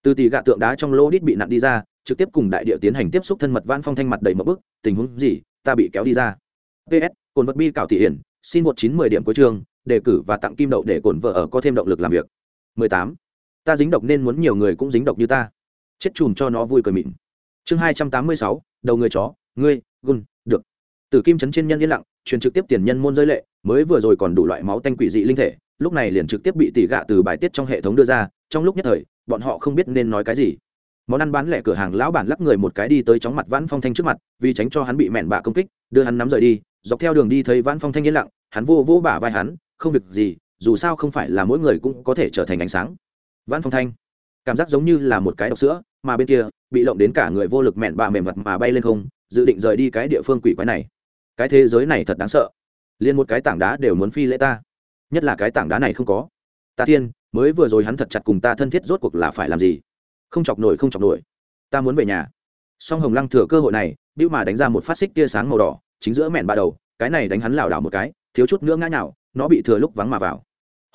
Từ tỷ gạ tượng đá trong lô đít bị nặn đi ra trực tiếp cùng đại địa tiến hành tiếp xúc thân mật vãn phong thanh mặt đầy một bức tình huống gì? Ta bị kéo đi ra. Ps cồn vật bi cảo tỷ hiển xin một chín mười điểm cuối trường đề cử và tặng kim đậu để cồn vợ ở có thêm động lực làm việc. 18. ta dính độc nên muốn nhiều người cũng dính độc như ta. Chết chùm cho nó vui cười mịn. Chương 286, đầu người chó ngươi gun được. Tử kim chấn trên nhân yên lặng truyền trực tiếp tiền nhân môn rơi lệ, mới vừa rồi còn đủ loại máu tanh quỷ dị linh thể, lúc này liền trực tiếp bị tỉ gạ từ bài tiết trong hệ thống đưa ra, trong lúc nhất thời, bọn họ không biết nên nói cái gì. Món ăn bán lẻ cửa hàng lão bản lắc người một cái đi tới chóng mặt vãn phong thanh trước mặt, vì tránh cho hắn bị mẹn bạ công kích, đưa hắn nắm rời đi, dọc theo đường đi thấy vãn phong thanh yên lặng, hắn vô vô bả vai hắn, không việc gì, dù sao không phải là mỗi người cũng có thể trở thành ánh sáng. Vãn phong thanh cảm giác giống như là một cái độc sữa, mà bên kia, bị lộng đến cả người vô lực mẹn bạ mềm mặt mà bay lên không, dự định rời đi cái địa phương quỷ quái này cái thế giới này thật đáng sợ. Liền một cái tảng đá đều muốn phi lễ ta. Nhất là cái tảng đá này không có. Ta thiên, mới vừa rồi hắn thật chặt cùng ta thân thiết rốt cuộc là phải làm gì? Không chọc nổi, không chọc nổi. Ta muốn về nhà. Song hồng lăng thừa cơ hội này bĩu mà đánh ra một phát xích tia sáng màu đỏ, chính giữa mẹn ba đầu, cái này đánh hắn lảo đảo một cái, thiếu chút nữa ngã nhào, nó bị thừa lúc vắng mà vào.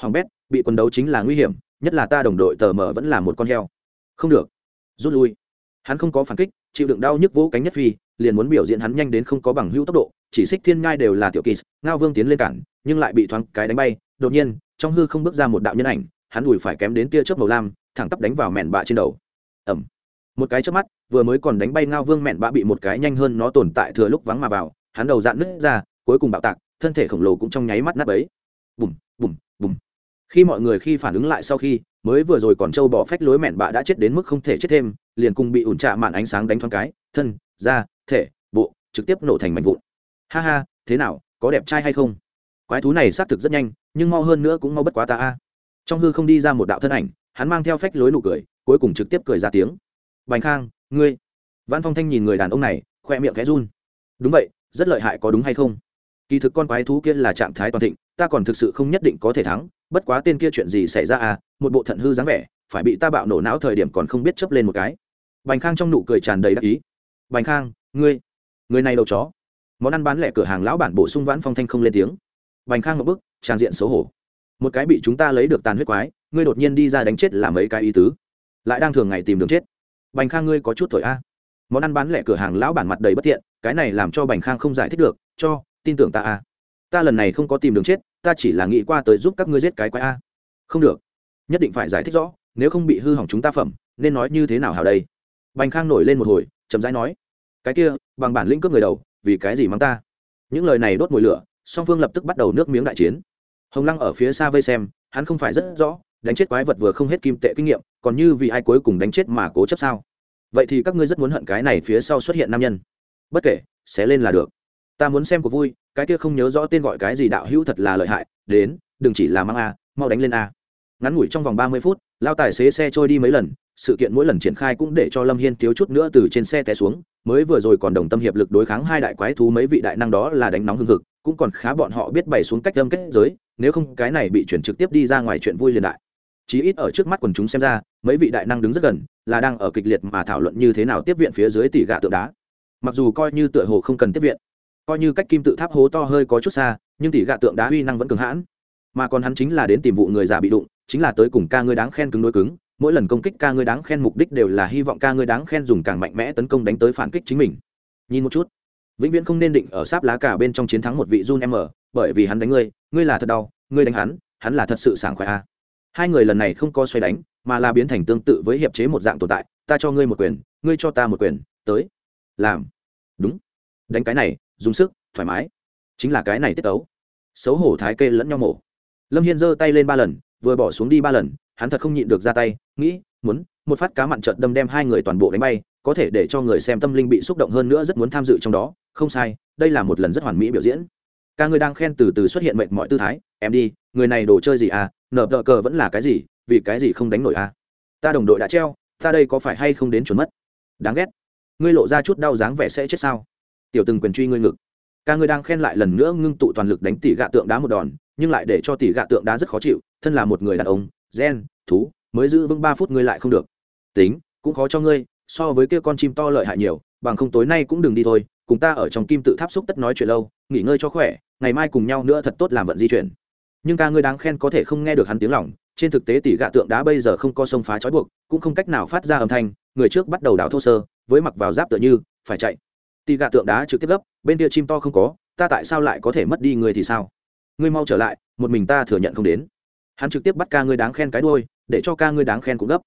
Hoàng bét, bị quần đấu chính là nguy hiểm, nhất là ta đồng đội tờ mờ vẫn là một con heo. Không được. Rút lui. Hắn không có phản kích, chịu đựng đau nhức vỗ cánh nhất phi liền muốn biểu diễn hắn nhanh đến không có bằng hữu tốc độ, chỉ xích thiên ngai đều là tiểu kỳ, ngao vương tiến lên cản, nhưng lại bị thoáng cái đánh bay. Đột nhiên, trong hư không bước ra một đạo nhân ảnh, hắn đùi phải kém đến tia chớp màu lam, thẳng tắp đánh vào mẹn bạ trên đầu. Ẩm một cái chớp mắt, vừa mới còn đánh bay ngao vương mẹn bạ bị một cái nhanh hơn nó tồn tại thừa lúc vắng mà vào, hắn đầu dạn nứt ra, cuối cùng bạo tạc, thân thể khổng lồ cũng trong nháy mắt nát ấy bùm bùm bùm. Khi mọi người khi phản ứng lại sau khi, mới vừa rồi còn trâu bỏ phách lối mẹn bạ đã chết đến mức không thể chết thêm, liền cùng bị ủn trạ màn ánh sáng đánh thoáng cái, thân ra thể, bộ, trực tiếp nổ thành mảnh vụn. Ha ha, thế nào, có đẹp trai hay không? Quái thú này xác thực rất nhanh, nhưng mau hơn nữa cũng mau bất quá ta a. Trong hư không đi ra một đạo thân ảnh, hắn mang theo phách lối nụ cười, cuối cùng trực tiếp cười ra tiếng. Bành khang, ngươi. Văn phong thanh nhìn người đàn ông này, khoe miệng khẽ run. Đúng vậy, rất lợi hại có đúng hay không? Kỳ thực con quái thú kia là trạng thái toàn thịnh, ta còn thực sự không nhất định có thể thắng, bất quá tên kia chuyện gì xảy ra à một bộ thận hư dáng vẻ, phải bị ta bạo nổ não thời điểm còn không biết chấp lên một cái. Bành khang trong nụ cười tràn đầy đắc ý. Bành khang ngươi, người này đầu chó. Món ăn bán lẻ cửa hàng lão bản bổ sung vãn phong thanh không lên tiếng. Bành khang một bức, trang diện xấu hổ. Một cái bị chúng ta lấy được tàn huyết quái, ngươi đột nhiên đi ra đánh chết làm mấy cái ý tứ. Lại đang thường ngày tìm đường chết. Bành khang ngươi có chút thổi a. Món ăn bán lẻ cửa hàng lão bản mặt đầy bất tiện, cái này làm cho bành khang không giải thích được, cho, tin tưởng ta a. Ta lần này không có tìm đường chết, ta chỉ là nghĩ qua tới giúp các ngươi giết cái quái a. Không được. Nhất định phải giải thích rõ, nếu không bị hư hỏng chúng ta phẩm, nên nói như thế nào hào đây? Bành khang nổi lên một hồi, chậm rãi nói cái kia, bằng bản lĩnh cướp người đầu, vì cái gì mắng ta? Những lời này đốt mùi lửa, song phương lập tức bắt đầu nước miếng đại chiến. Hồng lăng ở phía xa vây xem, hắn không phải rất rõ, đánh chết quái vật vừa không hết kim tệ kinh nghiệm, còn như vì ai cuối cùng đánh chết mà cố chấp sao? Vậy thì các ngươi rất muốn hận cái này phía sau xuất hiện nam nhân. Bất kể sẽ lên là được. Ta muốn xem cuộc vui, cái kia không nhớ rõ tên gọi cái gì đạo hữu thật là lợi hại, đến, đừng chỉ là mang a, mau đánh lên a. Ngắn ngủi trong vòng ba mươi phút, lao tài xế xe trôi đi mấy lần sự kiện mỗi lần triển khai cũng để cho lâm hiên thiếu chút nữa từ trên xe té xuống, mới vừa rồi còn đồng tâm hiệp lực đối kháng hai đại quái thú mấy vị đại năng đó là đánh nóng hưng hực, cũng còn khá bọn họ biết bày xuống cách âm kết giới, nếu không cái này bị chuyển trực tiếp đi ra ngoài chuyện vui liền đại. Chí ít ở trước mắt quần chúng xem ra, mấy vị đại năng đứng rất gần, là đang ở kịch liệt mà thảo luận như thế nào tiếp viện phía dưới tỷ gạ tượng đá. Mặc dù coi như tựa hồ không cần tiếp viện, coi như cách kim tự tháp hố to hơi có chút xa, nhưng tỷ gạ tượng đá uy năng vẫn cường hãn. Mà còn hắn chính là đến tìm vụ người giả bị đụng, chính là tới cùng ca ngươi đáng khen cứng đối cứng mỗi lần công kích ca ngươi đáng khen mục đích đều là hy vọng ca ngươi đáng khen dùng càng mạnh mẽ tấn công đánh tới phản kích chính mình nhìn một chút vĩnh viễn không nên định ở sáp lá cả bên trong chiến thắng một vị Jun M, bởi vì hắn đánh ngươi, ngươi là thật đau, ngươi đánh hắn, hắn là thật sự sảng khoái a. Hai người lần này không có xoay đánh, mà là biến thành tương tự với hiệp chế một dạng tồn tại, ta cho ngươi một quyền, ngươi cho ta một quyền, tới. Làm. Đúng. Đánh cái này, dùng sức, thoải mái. Chính là cái này tiết tấu. Xấu hổ thái kê lẫn nhau mổ. Lâm Hiên giơ tay lên ba lần, vừa bỏ xuống đi ba lần, hắn thật không nhịn được ra tay, nghĩ, muốn, một phát cá mặn chợt đâm đem hai người toàn bộ đánh bay, có thể để cho người xem tâm linh bị xúc động hơn nữa rất muốn tham dự trong đó không sai đây là một lần rất hoàn mỹ biểu diễn. Ca người đang khen từ từ xuất hiện mệnh mọi tư thái em đi người này đồ chơi gì à? Nở tờ cờ vẫn là cái gì? Vì cái gì không đánh nổi à? Ta đồng đội đã treo ta đây có phải hay không đến chuẩn mất? Đáng ghét. Ngươi lộ ra chút đau dáng vẻ sẽ chết sao? Tiểu từng quyền truy ngươi ngực. Ca ngươi đang khen lại lần nữa ngưng tụ toàn lực đánh tỷ gạ tượng đá một đòn nhưng lại để cho tỷ gạ tượng đá rất khó chịu thân là một người đàn ông gen, thú, mới giữ vững ba phút ngươi lại không được. Tính, cũng khó cho ngươi, so với kia con chim to lợi hại nhiều, bằng không tối nay cũng đừng đi thôi, cùng ta ở trong kim tự tháp xúc tất nói chuyện lâu, nghỉ ngơi cho khỏe, ngày mai cùng nhau nữa thật tốt làm vận di chuyển. Nhưng ca ngươi đáng khen có thể không nghe được hắn tiếng lòng, trên thực tế tỷ gạ tượng đá bây giờ không có sông phá trói buộc, cũng không cách nào phát ra âm thanh, người trước bắt đầu đào thô sơ, với mặc vào giáp tựa như, phải chạy. Tỷ gạ tượng đá trực tiếp gấp, bên kia chim to không có, ta tại sao lại có thể mất đi người thì sao? Ngươi mau trở lại, một mình ta thừa nhận không đến hắn trực tiếp bắt ca ngươi đáng khen cái đôi để cho ca ngươi đáng khen cũng gấp.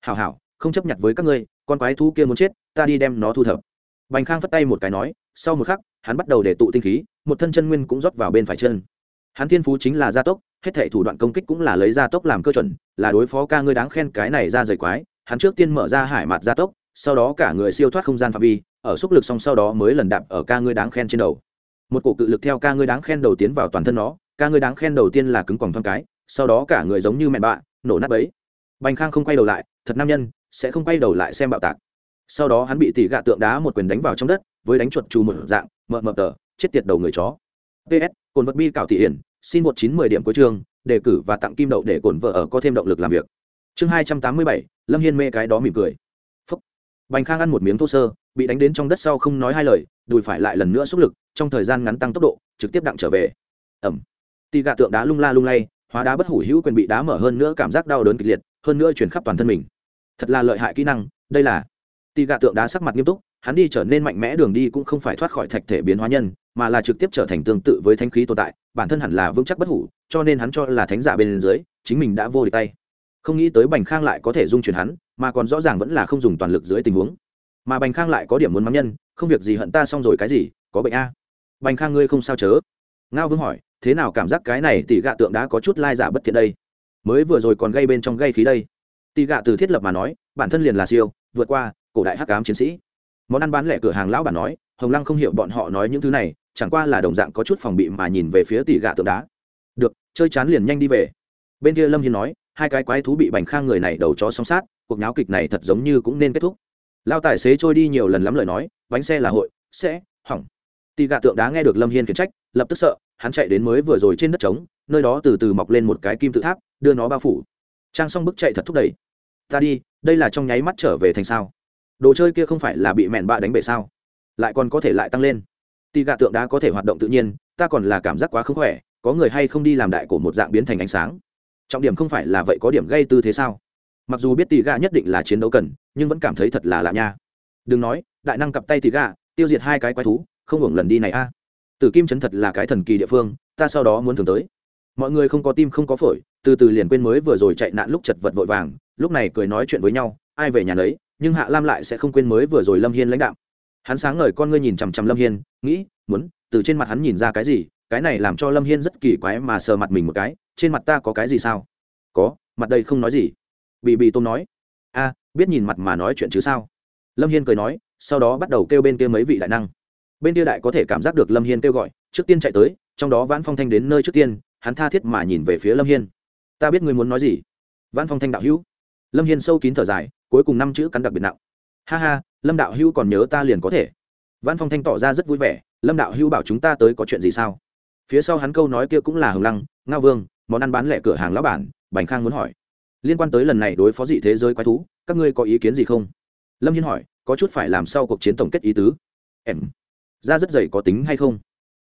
Hảo hảo, không chấp nhận với các ngươi, con quái thú kia muốn chết, ta đi đem nó thu thập. Bành khang phất tay một cái nói, sau một khắc, hắn bắt đầu để tụ tinh khí, một thân chân nguyên cũng rót vào bên phải chân. Hắn thiên phú chính là gia tốc, hết thể thủ đoạn công kích cũng là lấy gia tốc làm cơ chuẩn, là đối phó ca ngươi đáng khen cái này ra rời quái. Hắn trước tiên mở ra hải mặt gia tốc, sau đó cả người siêu thoát không gian phạm vi, ở xúc lực xong sau đó mới lần đạp ở ca ngươi đáng khen trên đầu. Một cổ cự lực theo ca ngươi đáng khen đầu tiến vào toàn thân nó, ca ngươi đáng khen đầu tiên là cứng quòng thoáng cái sau đó cả người giống như mẹ bạ, nổ nát bấy. Bành khang không quay đầu lại, thật nam nhân, sẽ không quay đầu lại xem bạo tạc. Sau đó hắn bị tỉ gạ tượng đá một quyền đánh vào trong đất, với đánh chuột trù một dạng mờ mờ tờ, chết tiệt đầu người chó. Ps cồn vật bi cảo thị hiển, xin một chín mười điểm cuối chương, đề cử và tặng kim đậu để cồn vợ ở có thêm động lực làm việc. Chương hai trăm tám mươi bảy, lâm hiên mê cái đó mỉm cười. Phúc. bành khang ăn một miếng thô sơ, bị đánh đến trong đất sau không nói hai lời, đùi phải lại lần nữa xúc lực, trong thời gian ngắn tăng tốc độ, trực tiếp đặng trở về. Ẩm. Tì gạ tượng đá lung la lung lay hóa đá bất hủ hữu quyền bị đá mở hơn nữa cảm giác đau đớn kịch liệt, hơn nữa chuyển khắp toàn thân mình. Thật là lợi hại kỹ năng, đây là. Tì gạ tượng đá sắc mặt nghiêm túc, hắn đi trở nên mạnh mẽ đường đi cũng không phải thoát khỏi thạch thể biến hóa nhân, mà là trực tiếp trở thành tương tự với thanh khí tồn tại, bản thân hẳn là vững chắc bất hủ, cho nên hắn cho là thánh giả bên dưới, chính mình đã vô địch tay. Không nghĩ tới bành khang lại có thể dung chuyển hắn, mà còn rõ ràng vẫn là không dùng toàn lực dưới tình huống. Mà bành khang lại có điểm muốn mắng nhân, không việc gì hận ta xong rồi cái gì, có bệnh a. Bành khang ngươi không sao chớ? Ngao vương hỏi thế nào cảm giác cái này tỷ gạ tượng đã có chút lai giả bất thiện đây? Mới vừa rồi còn gây bên trong gây khí đây. Tỷ gạ từ thiết lập mà nói, bản thân liền là siêu, vượt qua cổ đại hắc cám chiến sĩ. Món ăn bán lẻ cửa hàng lão bản nói, hồng lăng không hiểu bọn họ nói những thứ này, chẳng qua là đồng dạng có chút phòng bị mà nhìn về phía tỷ gạ tượng đá. Được, chơi chán liền nhanh đi về. Bên kia lâm hiên nói, hai cái quái thú bị bành khang người này đầu chó song sát, cuộc nháo kịch này thật giống như cũng nên kết thúc. Lao tài xế trôi đi nhiều lần lắm lời nói, bánh xe là hội, sẽ, hỏng tỷ gạ tượng đá nghe được lâm hiên khiển trách, lập tức sợ, hắn chạy đến mới vừa rồi trên đất trống, nơi đó từ từ mọc lên một cái kim tự tháp, đưa nó bao phủ. Trang xong bức chạy thật thúc đẩy. Ta đi, đây là trong nháy mắt trở về thành sao? Đồ chơi kia không phải là bị mẹn bạ đánh bể sao? Lại còn có thể lại tăng lên. Tì gạ tượng đá có thể hoạt động tự nhiên, ta còn là cảm giác quá không khỏe, có người hay không đi làm đại cổ một dạng biến thành ánh sáng. Trọng điểm không phải là vậy có điểm gây tư thế sao? Mặc dù biết tì gạ nhất định là chiến đấu cần, nhưng vẫn cảm thấy thật là lạ nha. Đừng nói, đại năng cặp tay tì gạ, tiêu diệt hai cái quái thú không hưởng lần đi này a. Tử kim chấn thật là cái thần kỳ địa phương, ta sau đó muốn thường tới. Mọi người không có tim không có phổi, từ từ liền quên mới vừa rồi chạy nạn lúc chật vật vội vàng, lúc này cười nói chuyện với nhau, ai về nhà đấy nhưng hạ lam lại sẽ không quên mới vừa rồi lâm hiên lãnh đạo. Hắn sáng ngời con ngươi nhìn chằm chằm lâm hiên, nghĩ, muốn, từ trên mặt hắn nhìn ra cái gì, cái này làm cho lâm hiên rất kỳ quái mà sờ mặt mình một cái, trên mặt ta có cái gì sao? Có, mặt đây không nói gì. Bị bị tôm nói. A, biết nhìn mặt mà nói chuyện chứ sao? Lâm hiên cười nói, sau đó bắt đầu kêu bên kia mấy vị đại năng bên kia đại có thể cảm giác được lâm hiên kêu gọi trước tiên chạy tới trong đó vãn phong thanh đến nơi trước tiên hắn tha thiết mà nhìn về phía lâm hiên ta biết ngươi muốn nói gì vãn phong thanh đạo hữu lâm hiên sâu kín thở dài cuối cùng năm chữ cắn đặc biệt nặng ha ha lâm đạo hữu còn nhớ ta liền có thể vãn phong thanh tỏ ra rất vui vẻ lâm đạo hữu bảo chúng ta tới có chuyện gì sao phía sau hắn câu nói kia cũng là hồng lăng ngao vương món ăn bán lẻ cửa hàng lão bản bành khang muốn hỏi liên quan tới lần này đối phó dị thế giới quái thú các ngươi có ý kiến gì không lâm hiên hỏi có chút phải làm sau cuộc chiến tổng kết ý tứ em da rất dày có tính hay không?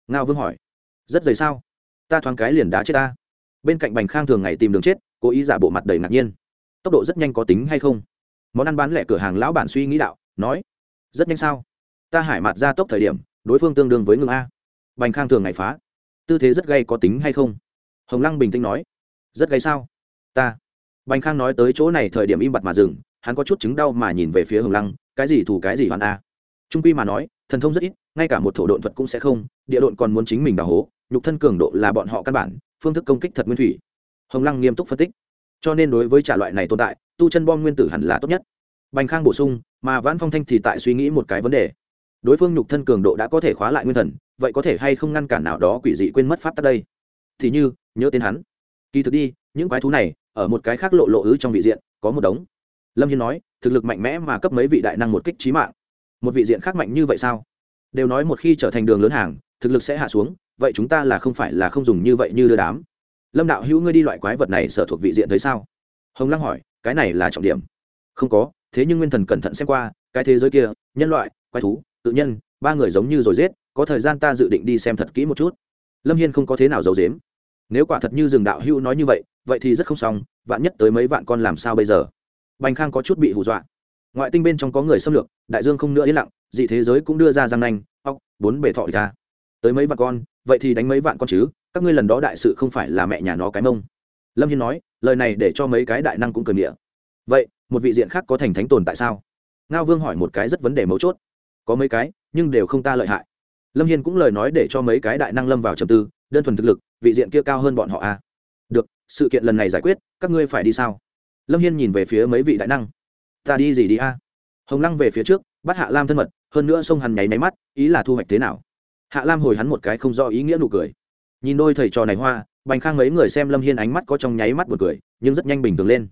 Ngao vương hỏi. Rất dày sao? Ta thoáng cái liền đá chết ta. Bên cạnh bành khang thường ngày tìm đường chết, cố ý giả bộ mặt đầy ngạc nhiên. Tốc độ rất nhanh có tính hay không? Món ăn bán lẻ cửa hàng lão bản suy nghĩ đạo, nói. Rất nhanh sao? Ta hải mặt ra tốc thời điểm, đối phương tương đương với ngưng a. Bành khang thường ngày phá. Tư thế rất gây có tính hay không? Hồng lăng bình tĩnh nói. Rất gây sao? Ta. Bành khang nói tới chỗ này thời điểm im bặt mà dừng, hắn có chút chứng đau mà nhìn về phía hồng lăng, cái gì thủ cái gì hoàn a trung quy mà nói, thần thông rất ít, ngay cả một thổ độn thuật cũng sẽ không, địa độn còn muốn chính mình đào hố, nhục thân cường độ là bọn họ căn bản, phương thức công kích thật nguyên thủy. Hồng lăng nghiêm túc phân tích. Cho nên đối với trả loại này tồn tại, tu chân bom nguyên tử hẳn là tốt nhất. Bành khang bổ sung, mà vãn phong thanh thì tại suy nghĩ một cái vấn đề. Đối phương nhục thân cường độ đã có thể khóa lại nguyên thần, vậy có thể hay không ngăn cản nào đó quỷ dị quên mất pháp tắc đây? Thì như, nhớ tên hắn. Kỳ thực đi, những quái thú này, ở một cái khác lộ lộ ứ trong vị diện, có một đống. Lâm hiên nói, thực lực mạnh mẽ mà cấp mấy vị đại năng một kích trí mạng một vị diện khác mạnh như vậy sao? Đều nói một khi trở thành đường lớn hàng, thực lực sẽ hạ xuống, vậy chúng ta là không phải là không dùng như vậy như đưa đám. Lâm đạo hữu ngươi đi loại quái vật này sở thuộc vị diện thấy sao? Hồng lăng hỏi, cái này là trọng điểm. Không có, thế nhưng nguyên thần cẩn thận xem qua, cái thế giới kia, nhân loại, quái thú, tự nhân, ba người giống như rồi giết, có thời gian ta dự định đi xem thật kỹ một chút. Lâm hiên không có thế nào giấu dếm nếu quả thật như rừng đạo hữu nói như vậy vậy thì rất không xong, vạn nhất tới mấy vạn con làm sao bây giờ? Bành khang có chút bị hù dọa ngoại tinh bên trong có người xâm lược, đại dương không nữa yên lặng, dị thế giới cũng đưa ra răng nanh óc bốn bể thọ ra tới mấy vạn con, vậy thì đánh mấy vạn con chứ, các ngươi lần đó đại sự không phải là mẹ nhà nó cái mông. Lâm hiên nói, lời này để cho mấy cái đại năng cũng cười nghĩa. Vậy, một vị diện khác có thành thánh tồn tại sao? Ngao vương hỏi một cái rất vấn đề mấu chốt. Có mấy cái, nhưng đều không ta lợi hại. Lâm hiên cũng lời nói để cho mấy cái đại năng lâm vào trầm tư, đơn thuần thực lực, vị diện kia cao hơn bọn họ à? được, sự kiện lần này giải quyết, các ngươi phải đi sao? Lâm hiên nhìn về phía mấy vị đại năng ta đi gì đi a? Hồng lăng về phía trước, bắt hạ lam thân mật, hơn nữa sông hắn nháy máy mắt, ý là thu hoạch thế nào? Hạ lam hồi hắn một cái không do ý nghĩa nụ cười. Nhìn đôi thầy trò này hoa, bành khang mấy người xem lâm hiên ánh mắt có trong nháy mắt một cười, nhưng rất nhanh bình thường lên.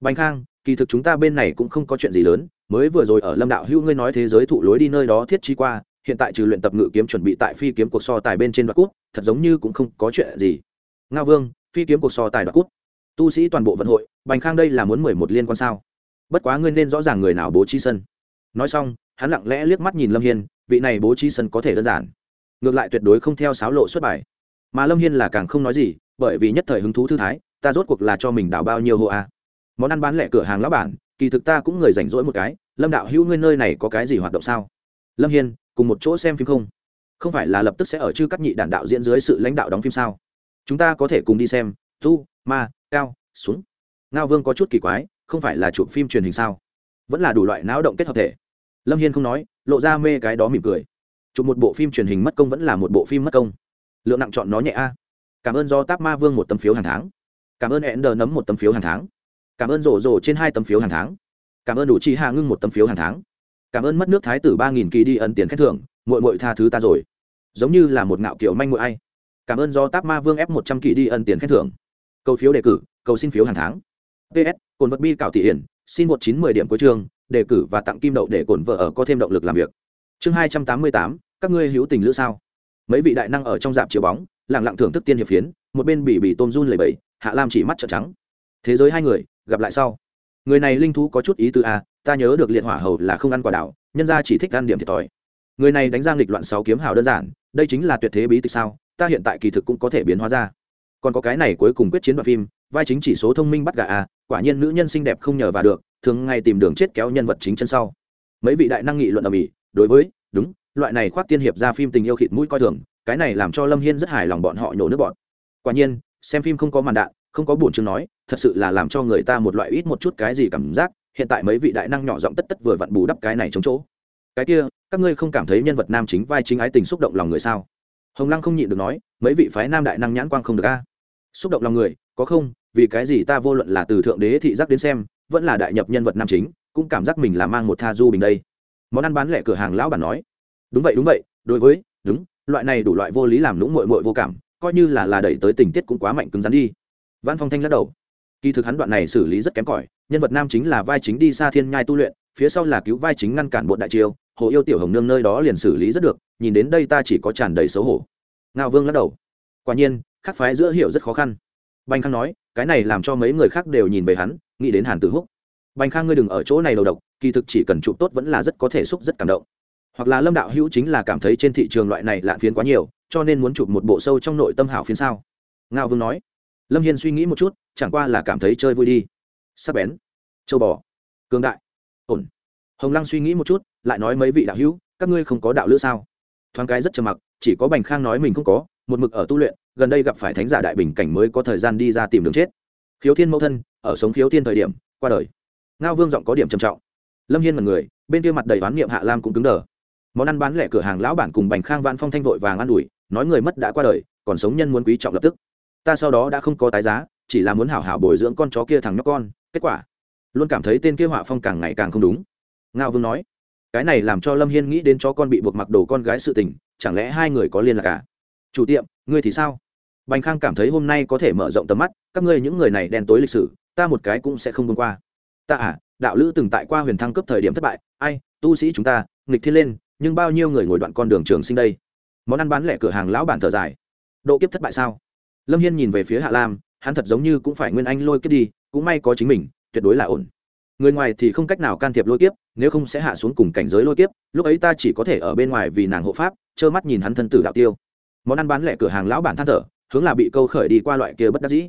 Bành khang, kỳ thực chúng ta bên này cũng không có chuyện gì lớn, mới vừa rồi ở lâm đạo hữu ngươi nói thế giới thụ lối đi nơi đó thiết chi qua, hiện tại trừ luyện tập ngự kiếm chuẩn bị tại phi kiếm cuộc so tài bên trên đoạt cút thật giống như cũng không có chuyện gì. Nga vương, phi kiếm cuộc so tài đoạt cút tu sĩ toàn bộ vận hội, bành khang đây là muốn mười một liên quan sao? Bất quá ngươi nên rõ ràng người nào bố trí sân. Nói xong, hắn lặng lẽ liếc mắt nhìn lâm hiên, vị này bố trí sân có thể đơn giản. Ngược lại tuyệt đối không theo sáo lộ xuất bài. Mà lâm hiên là càng không nói gì, bởi vì nhất thời hứng thú thư thái, ta rốt cuộc là cho mình đào bao nhiêu hộ a món ăn bán lẻ cửa hàng lão bản, kỳ thực ta cũng người rảnh rỗi một cái, lâm đạo hữu ngươi nơi này có cái gì hoạt động sao? Lâm hiên, cùng một chỗ xem phim không? Không phải là lập tức sẽ ở chư các nhị đản đạo diễn dưới sự lãnh đạo đóng phim sao? Chúng ta có thể cùng đi xem, tu, ma, cao xuống ngao vương có chút kỳ quái không phải là chụp phim truyền hình sao? Vẫn là đủ loại náo động kết hợp thể. Lâm hiên không nói, lộ ra mê cái đó mỉm cười. Chụp một bộ phim truyền hình mất công vẫn là một bộ phim mất công. Lượng nặng chọn nó nhẹ a. Cảm ơn do táp ma vương một tấm phiếu hàng tháng. Cảm ơn hẹn đờ nấm một tấm phiếu hàng tháng. Cảm ơn rổ rổ trên hai tấm phiếu hàng tháng. Cảm ơn đủ chi hạ ngưng một tấm phiếu hàng tháng. Cảm ơn mất nước thái tử ba nghìn kỳ đi ẩn tiền khen thưởng. Mội mội tha thứ ta rồi. Giống như là một ngạo kiểu manh mội ai. Cảm ơn do táp ma vương ép một trăm kỳ đi ẩn tiền khen thưởng. Cầu phiếu đề cử, cầu xin phiếu hàng tháng. Ps cồn vật bi cảo thị hiển, xin một chín mười điểm cuối chương, đề cử và tặng kim đậu để cồn vợ ở có thêm động lực làm việc. Chương hai trăm tám mươi tám, các ngươi hữu tình lữ sao? Mấy vị đại năng ở trong dạp chiếu bóng lẳng lặng thưởng thức tiên hiệp phiến, một bên bị bị tôm run lầy bẫy hạ lam chỉ mắt trợn trắng. Thế giới hai người, gặp lại sau. Người này linh thú có chút ý tư a ta nhớ được liệt hỏa hầu là không ăn quả đảo, nhân ra chỉ thích ăn điểm thiệt thòi. Người này đánh giang lịch loạn sáu kiếm hào đơn giản, đây chính là tuyệt thế bí tịch sao, ta hiện tại kỳ thực cũng có thể biến hóa ra còn có cái này cuối cùng quyết chiến đoạn phim, vai chính chỉ số thông minh bắt gà a, quả nhiên nữ nhân xinh đẹp không nhờ vào được, thường ngày tìm đường chết kéo nhân vật chính chân sau. Mấy vị đại năng nghị luận ở mỹ, đối với, đúng, loại này khoác tiên hiệp ra phim tình yêu khịt mũi coi thường, cái này làm cho lâm hiên rất hài lòng bọn họ nhổ nước bọn quả nhiên, xem phim không có màn đạn, không có buồn chương nói, thật sự là làm cho người ta một loại ít một chút cái gì cảm giác, hiện tại mấy vị đại năng nhỏ giọng tất tất vừa vặn bù đắp cái này chống chỗ. Cái kia, các ngươi không cảm thấy nhân vật nam chính vai chính ái tình xúc động lòng người sao? Hồng lăng không nhịn được nói, mấy vị phái nam đại năng nhãn quang không được a xúc động lòng người có không vì cái gì ta vô luận là từ thượng đế thị giác đến xem vẫn là đại nhập nhân vật nam chính cũng cảm giác mình là mang một tha du bình đây. Món ăn bán lẻ cửa hàng lão bản nói. Đúng vậy đúng vậy đối với đúng loại này đủ loại vô lý làm lũng mội mội vô cảm coi như là là đẩy tới tình tiết cũng quá mạnh cứng rắn đi. Văn phong thanh lắc đầu. Kỳ thực hắn đoạn này xử lý rất kém cỏi nhân vật nam chính là vai chính đi xa thiên nhai tu luyện phía sau là cứu vai chính ngăn cản bộ đại triều, hồ yêu tiểu hồng nương nơi đó liền xử lý rất được nhìn đến đây ta chỉ có tràn đầy xấu hổ. Ngao vương lắc đầu. Quả nhiên khác phái giữa hiểu rất khó khăn. Bành khang nói, cái này làm cho mấy người khác đều nhìn về hắn, nghĩ đến hàn tử húc. Bành khang ngươi đừng ở chỗ này đầu độc, kỳ thực chỉ cần chụp tốt vẫn là rất có thể xúc rất cảm động. Hoặc là lâm đạo hữu chính là cảm thấy trên thị trường loại này lạ phiến quá nhiều, cho nên muốn chụp một bộ sâu trong nội tâm hảo phiến sao? Ngao vương nói. Lâm hiên suy nghĩ một chút, chẳng qua là cảm thấy chơi vui đi. Sắc bén. Châu bò. Cường đại. Ổn. Hồng lăng suy nghĩ một chút, lại nói mấy vị đạo hữu, các ngươi không có đạo lữ sao? Thoáng cái rất trầm mặc, chỉ có bành khang nói mình không có một mực ở tu luyện, gần đây gặp phải thánh giả đại bình cảnh mới có thời gian đi ra tìm đường chết. Khiếu thiên mẫu thân, ở sống khiếu thiên thời điểm, qua đời. Ngao vương giọng có điểm trầm trọng. Lâm hiên mật người, bên kia mặt đầy oán niệm hạ lam cũng cứng đờ. Món ăn bán lẻ cửa hàng lão bản cùng bành khang vạn phong thanh vội vàng ăn ủi, nói người mất đã qua đời, còn sống nhân muốn quý trọng lập tức. Ta sau đó đã không có tái giá, chỉ là muốn hảo hảo bồi dưỡng con chó kia thằng nhóc con, kết quả luôn cảm thấy tên kia họa phong càng ngày càng không đúng. Ngao vương nói, cái này làm cho lâm hiên nghĩ đến chó con bị buộc mặc đồ con gái sự tình, chẳng lẽ hai người có liên lạc cả à? Chủ tiệm, ngươi thì sao? Bành khang cảm thấy hôm nay có thể mở rộng tầm mắt, các ngươi những người này đen tối lịch sử, ta một cái cũng sẽ không vượt qua. Ta à đạo lữ từng tại qua huyền thăng cấp thời điểm thất bại, ai, tu sĩ chúng ta, nghịch thiên lên, nhưng bao nhiêu người ngồi đoạn con đường trường sinh đây? Món ăn bán lẻ cửa hàng lão bản thở dài. Độ kiếp thất bại sao? Lâm hiên nhìn về phía hạ lam, hắn thật giống như cũng phải nguyên anh lôi kiếp đi, cũng may có chính mình, tuyệt đối là ổn. Người ngoài thì không cách nào can thiệp lôi kiếp, nếu không sẽ hạ xuống cùng cảnh giới lôi kiếp, lúc ấy ta chỉ có thể ở bên ngoài vì nàng hộ pháp, trơ mắt nhìn hắn thân tử đạo tiêu món ăn bán lẻ cửa hàng lão bản than thở, hướng là bị câu khởi đi qua loại kia bất đắc dĩ.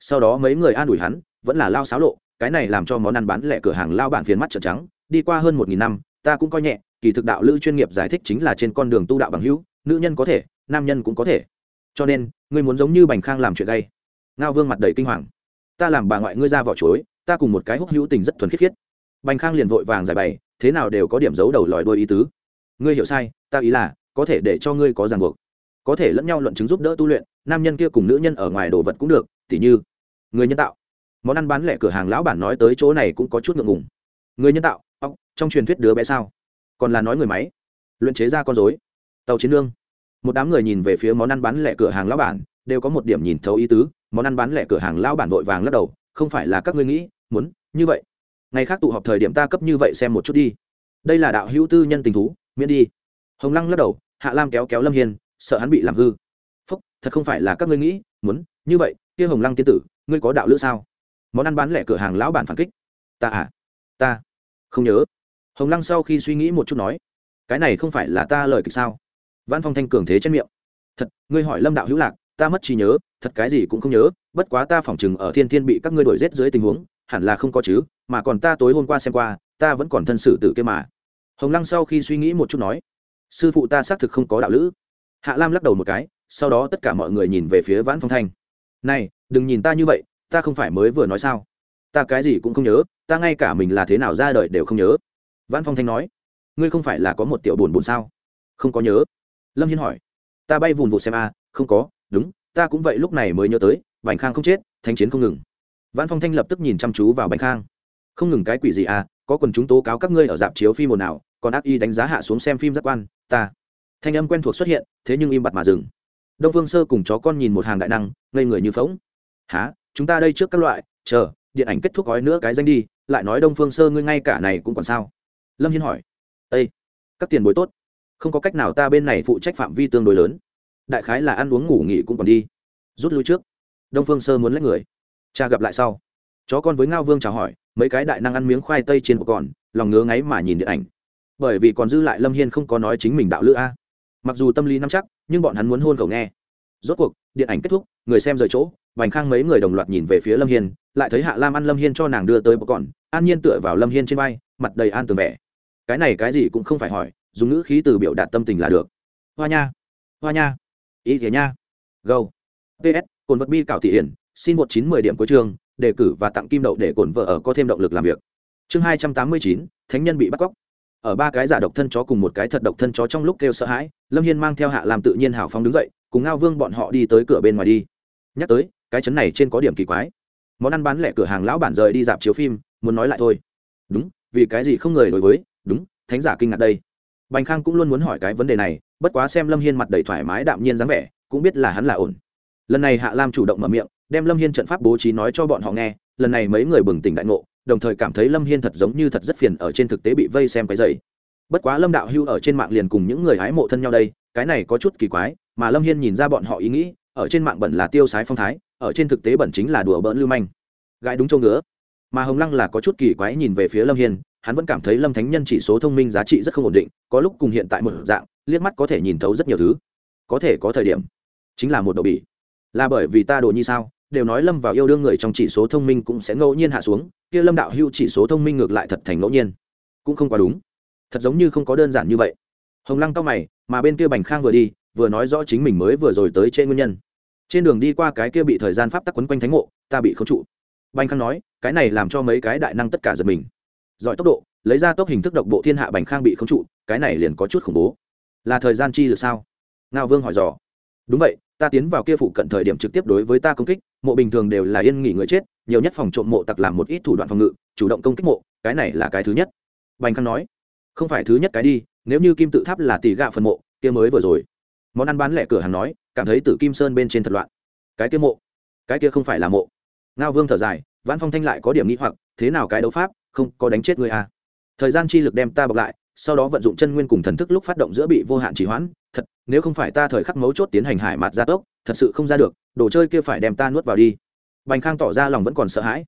Sau đó mấy người an ủi hắn, vẫn là lao xáo lộ, cái này làm cho món ăn bán lẻ cửa hàng lao bản phiền mắt trợn trắng, đi qua hơn một nghìn năm, ta cũng coi nhẹ, kỳ thực đạo lữ chuyên nghiệp giải thích chính là trên con đường tu đạo bằng hữu, nữ nhân có thể, nam nhân cũng có thể. Cho nên, ngươi muốn giống như bành khang làm chuyện gay. Ngao vương mặt đầy kinh hoàng. Ta làm bà ngoại ngươi ra vỏ chuối, ta cùng một cái húc hữu tình rất thuần khiết khiết. Bành khang liền vội vàng giải bày, thế nào đều có điểm giấu đầu lòi đôi ý tứ. Ngươi hiểu sai, ta ý là, có thể để cho ngươi có ràng buộc có thể lẫn nhau luận chứng giúp đỡ tu luyện, nam nhân kia cùng nữ nhân ở ngoài đồ vật cũng được, tỉ như, người nhân tạo. Món ăn bán lẻ cửa hàng lão bản nói tới chỗ này cũng có chút ngượng ngùng. Người nhân tạo, ốc, trong truyền thuyết đứa bé sao? Còn là nói người máy. Luyện chế ra con dối tàu chiến lương một đám người nhìn về phía món ăn bán lẻ cửa hàng lão bản, đều có một điểm nhìn thấu ý tứ, món ăn bán lẻ cửa hàng lão bản vội vàng lắc đầu, không phải là các ngươi nghĩ, muốn như vậy. Ngày khác tụ họp thời điểm ta cấp như vậy xem một chút đi. Đây là đạo hữu tư nhân tình thú, miễn đi. Hồng lăng lắc đầu, hạ lam kéo kéo lâm hiên sợ hắn bị làm hư. Phúc, thật không phải là các ngươi nghĩ, muốn, như vậy, kia hồng lăng tiên tử, ngươi có đạo lữ sao? Món ăn bán lẻ cửa hàng lão bản phản kích. Ta à? Ta. Không nhớ. Hồng lăng sau khi suy nghĩ một chút nói, cái này không phải là ta lời kịch sao? Văn phong thanh cường thế trên miệng. Thật, ngươi hỏi lâm đạo hữu lạc, ta mất trí nhớ, thật cái gì cũng không nhớ, bất quá ta phỏng chừng ở thiên thiên bị các ngươi đuổi rết dưới tình huống, hẳn là không có chứ, mà còn ta tối hôm qua xem qua, ta vẫn còn thân xử tử kia mà. Hồng lăng sau khi suy nghĩ một chút nói, sư phụ ta xác thực không có đạo lữ hạ lam lắc đầu một cái, sau đó tất cả mọi người nhìn về phía vãn phong thanh. Này, đừng nhìn ta như vậy, ta không phải mới vừa nói sao? Ta cái gì cũng không nhớ, ta ngay cả mình là thế nào ra đời đều không nhớ. Vãn phong thanh nói. Ngươi không phải là có một tiểu buồn buồn sao? Không có nhớ. Lâm hiên hỏi. Ta bay vùn vụt xem a, không có, đúng, ta cũng vậy lúc này mới nhớ tới, bành khang không chết thanh chiến không ngừng. Vãn phong thanh lập tức nhìn chăm chú vào bành khang. Không ngừng cái quỷ gì à có quần chúng tố cáo các ngươi ở dạp chiếu phim ồn nào còn ác y đánh giá hạ xuống xem phim giác quan, ta thanh âm quen thuộc xuất hiện, thế nhưng im bặt mà dừng. Đông vương sơ cùng chó con nhìn một hàng đại năng, ngây người như phóng há chúng ta đây trước các loại, chờ, điện ảnh kết thúc gói nữa cái danh đi, lại nói đông phương sơ ngươi ngay cả này cũng còn sao? Lâm hiên hỏi. Ây các tiền bối tốt. Không có cách nào ta bên này phụ trách phạm vi tương đối lớn. Đại khái là ăn uống ngủ nghỉ cũng còn đi. Rút lui trước. Đông phương sơ muốn lấy người. Cha gặp lại sau. Chó con với ngao vương chào hỏi, mấy cái đại năng ăn miếng khoai tây trên một còn lòng ngứa ngáy mà nhìn điện ảnh. Bởi vì còn dư lại lâm hiên không có nói chính mình đạo lữ a mặc dù tâm lý nắm chắc, nhưng bọn hắn muốn hôn khẩu nghe. Rốt cuộc, điện ảnh kết thúc, người xem rời chỗ vành khang mấy người đồng loạt nhìn về phía lâm hiên, lại thấy hạ lam ăn lâm hiên cho nàng đưa tới một còn an nhiên tựa vào lâm hiên trên vai, mặt đầy an tường vẻ. Cái này cái gì cũng không phải hỏi, dùng ngữ khí từ biểu đạt tâm tình là được. Hoa nha hoa nha, ý thế nha. Gâu. ps cồn vật bi cảo thị hiển, xin một chín mười điểm cuối chương, đề cử và tặng kim đậu để Cổn vợ ở có thêm động lực làm việc. Chương hai trăm tám mươi chín, thánh nhân bị bắt cóc ở ba cái giả độc thân chó cùng một cái thật độc thân chó trong lúc kêu sợ hãi, lâm hiên mang theo hạ làm tự nhiên hào phóng đứng dậy, cùng ngao vương bọn họ đi tới cửa bên ngoài đi. Nhắc tới, cái chấn này trên có điểm kỳ quái. Món ăn bán lẻ cửa hàng lão bản rời đi dạp chiếu phim, muốn nói lại thôi. Đúng, vì cái gì không người đối với? Đúng, thánh giả kinh ngạc đây. Bành khang cũng luôn muốn hỏi cái vấn đề này, bất quá xem lâm hiên mặt đầy thoải mái đạm nhiên dáng vẻ, cũng biết là hắn là ổn. Lần này hạ lam chủ động mở miệng, đem lâm hiên trận pháp bố trí nói cho bọn họ nghe, lần này mấy người bừng tỉnh đại ngộ đồng thời cảm thấy lâm hiên thật giống như thật rất phiền ở trên thực tế bị vây xem cái dày bất quá lâm đạo hưu ở trên mạng liền cùng những người hái mộ thân nhau đây, cái này có chút kỳ quái, mà lâm hiên nhìn ra bọn họ ý nghĩ, ở trên mạng bẩn là tiêu sái phong thái, ở trên thực tế bẩn chính là đùa bỡn lưu manh. Gãi đúng châu ngứa. Mà hồng lăng là có chút kỳ quái nhìn về phía lâm hiên, hắn vẫn cảm thấy lâm thánh nhân chỉ số thông minh giá trị rất không ổn định, có lúc cùng hiện tại một dạng, liếc mắt có thể nhìn thấu rất nhiều thứ. Có thể có thời điểm, chính là một độ bỉ. Là bởi vì ta đồ như sao? Đều nói lâm vào yêu đương người trong chỉ số thông minh cũng sẽ ngẫu nhiên hạ xuống kia lâm đạo hưu chỉ số thông minh ngược lại thật thành ngẫu nhiên. Cũng không quá đúng. Thật giống như không có đơn giản như vậy. Hồng lăng cao mày, mà bên kia bành khang vừa đi, vừa nói rõ chính mình mới vừa rồi tới trên nguyên nhân. Trên đường đi qua cái kia bị thời gian pháp tắc quấn quanh thánh mộ, ta bị khống trụ. Bành khang nói, cái này làm cho mấy cái đại năng tất cả giật mình. Giỏi tốc độ, lấy ra tốc hình thức độc bộ thiên hạ bành khang bị khống trụ, cái này liền có chút khủng bố. Là thời gian chi được sao? Ngao vương hỏi dò. Đúng vậy, ta tiến vào kia phụ cận thời điểm trực tiếp đối với ta công kích, mộ bình thường đều là yên nghỉ người chết nhiều nhất phòng trộm mộ tặc làm một ít thủ đoạn phòng ngự, chủ động công kích mộ, cái này là cái thứ nhất. Bành khang nói, không phải thứ nhất cái đi, nếu như kim tự tháp là tỷ gạ phần mộ, kia mới vừa rồi. Món ăn bán lẻ cửa hàng nói, cảm thấy tử kim sơn bên trên thật loạn. Cái kia mộ, cái kia không phải là mộ. Ngao vương thở dài văn phong thanh lại có điểm nghĩ hoặc, thế nào cái đấu pháp, không có đánh chết người à? Thời gian chi lực đem ta bọc lại, sau đó vận dụng chân nguyên cùng thần thức lúc phát động giữa bị vô hạn trì hoãn, thật, nếu không phải ta thời khắc mấu chốt tiến hành hải mạt gia tốc, thật sự không ra được, đồ chơi kia phải đem ta nuốt vào đi bành khang tỏ ra lòng vẫn còn sợ hãi.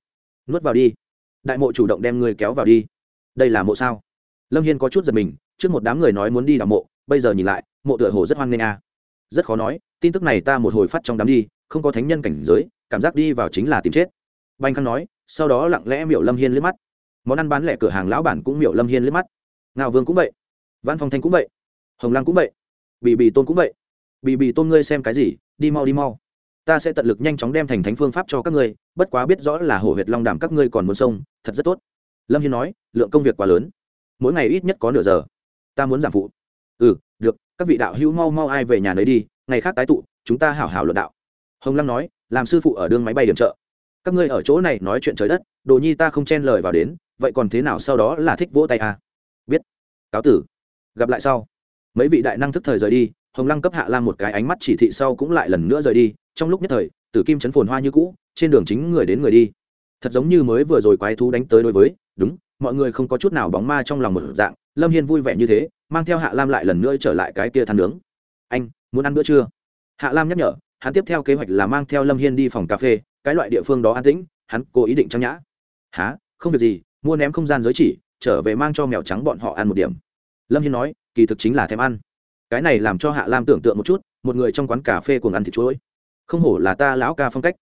Nuốt vào đi. Đại mộ chủ động đem người kéo vào đi. Đây là mộ sao? Lâm hiên có chút giật mình, trước một đám người nói muốn đi đào mộ, bây giờ nhìn lại, mộ tựa hồ rất hoan nghênh a. Rất khó nói, tin tức này ta một hồi phát trong đám đi, không có thánh nhân cảnh giới, cảm giác đi vào chính là tìm chết. Banh khang nói, sau đó lặng lẽ miểu lâm hiên liếc mắt. Món ăn bán lẻ cửa hàng lão bản cũng miểu lâm hiên liếc mắt. Ngao vương cũng vậy. Văn phong thanh cũng vậy. Hồng lăng cũng vậy. Bì bì tôn cũng vậy. Bì bì tôn ngươi xem cái gì, đi mau đi mau ta sẽ tận lực nhanh chóng đem thành thánh phương pháp cho các ngươi, bất quá biết rõ là hổ huyệt long đảm các ngươi còn muốn sông, thật rất tốt. Lâm hiên nói, lượng công việc quá lớn, mỗi ngày ít nhất có nửa giờ, ta muốn giảm phụ. Ừ được, các vị đạo hữu mau mau ai về nhà nấy đi, ngày khác tái tụ, chúng ta hảo hảo luận đạo. Hồng lăng nói, làm sư phụ ở đương máy bay điểm trợ. Các ngươi ở chỗ này nói chuyện trời đất, đồ nhi ta không chen lời vào đến, vậy còn thế nào sau đó là thích vỗ tay à? biết, cáo tử, gặp lại sau. Mấy vị đại năng thức thời rời đi, hồng lăng cấp hạ lan một cái ánh mắt chỉ thị sau cũng lại lần nữa rời đi trong lúc nhất thời, tử kim chấn phồn hoa như cũ, trên đường chính người đến người đi. Thật giống như mới vừa rồi quái thú đánh tới đối với, đúng, mọi người không có chút nào bóng ma trong lòng một dạng, lâm hiên vui vẻ như thế, mang theo hạ lam lại lần nữa trở lại cái kia than nướng. Anh, muốn ăn bữa trưa? Hạ lam nhắc nhở, hắn tiếp theo kế hoạch là mang theo lâm hiên đi phòng cà phê, cái loại địa phương đó an tĩnh, hắn cố ý định trang nhã. Há không việc gì, mua ném không gian giới chỉ, trở về mang cho mèo trắng bọn họ ăn một điểm. Lâm hiên nói, kỳ thực chính là thèm ăn. Cái này làm cho hạ lam tưởng tượng một chút, một người trong quán cà phê cùng ăn thịt chuối không hổ là ta lão ca phong cách.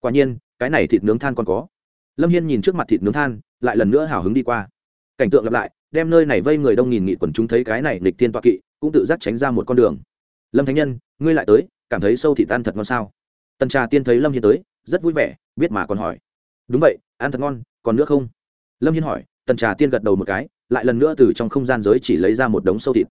Quả nhiên, cái này thịt nướng than còn có. Lâm hiên nhìn trước mặt thịt nướng than, lại lần nữa hào hứng đi qua. Cảnh tượng lặp lại, đem nơi này vây người đông nghìn nghị quần chúng thấy cái này lịch tiên toạ kỵ, cũng tự giác tránh ra một con đường. Lâm thánh nhân, ngươi lại tới, cảm thấy sâu thịt tan thật ngon sao? Tần trà tiên thấy lâm hiên tới, rất vui vẻ, biết mà còn hỏi. Đúng vậy, ăn thật ngon, còn nữa không? Lâm hiên hỏi, tần trà tiên gật đầu một cái, lại lần nữa từ trong không gian giới chỉ lấy ra một đống sâu thịt.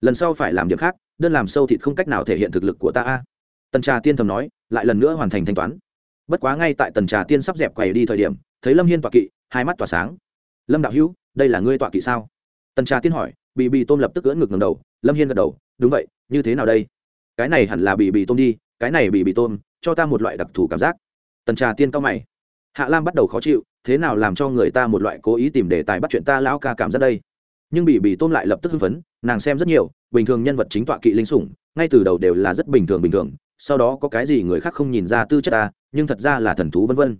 Lần sau phải làm điểm khác, đơn làm sâu thịt không cách nào thể hiện thực lực của ta a tần trà tiên thầm nói, lại lần nữa hoàn thành thanh toán. Bất quá ngay tại tần trà tiên sắp dẹp quầy đi thời điểm, thấy lâm hiên tọa kỵ, hai mắt tỏa sáng. Lâm đạo hữu, đây là ngươi tọa kỵ sao? Tần trà tiên hỏi, bị bị tôm lập tức cưỡng ngực ngầm đầu, lâm hiên gật đầu, đúng vậy, như thế nào đây? Cái này hẳn là bị bị tôm đi, cái này bị bị tôm, cho ta một loại đặc thù cảm giác. Tần trà tiên cao mày. Hạ lam bắt đầu khó chịu, thế nào làm cho người ta một loại cố ý tìm đề tài bắt chuyện ta lão ca cảm giác đây? Nhưng bị bị tôm lại lập tức hưng phấn, nàng xem rất nhiều, bình thường nhân vật chính tọa kỵ linh sủng, ngay từ đầu đều là rất bình thường bình thường sau đó có cái gì người khác không nhìn ra tư chất ta, nhưng thật ra là thần thú vân vân.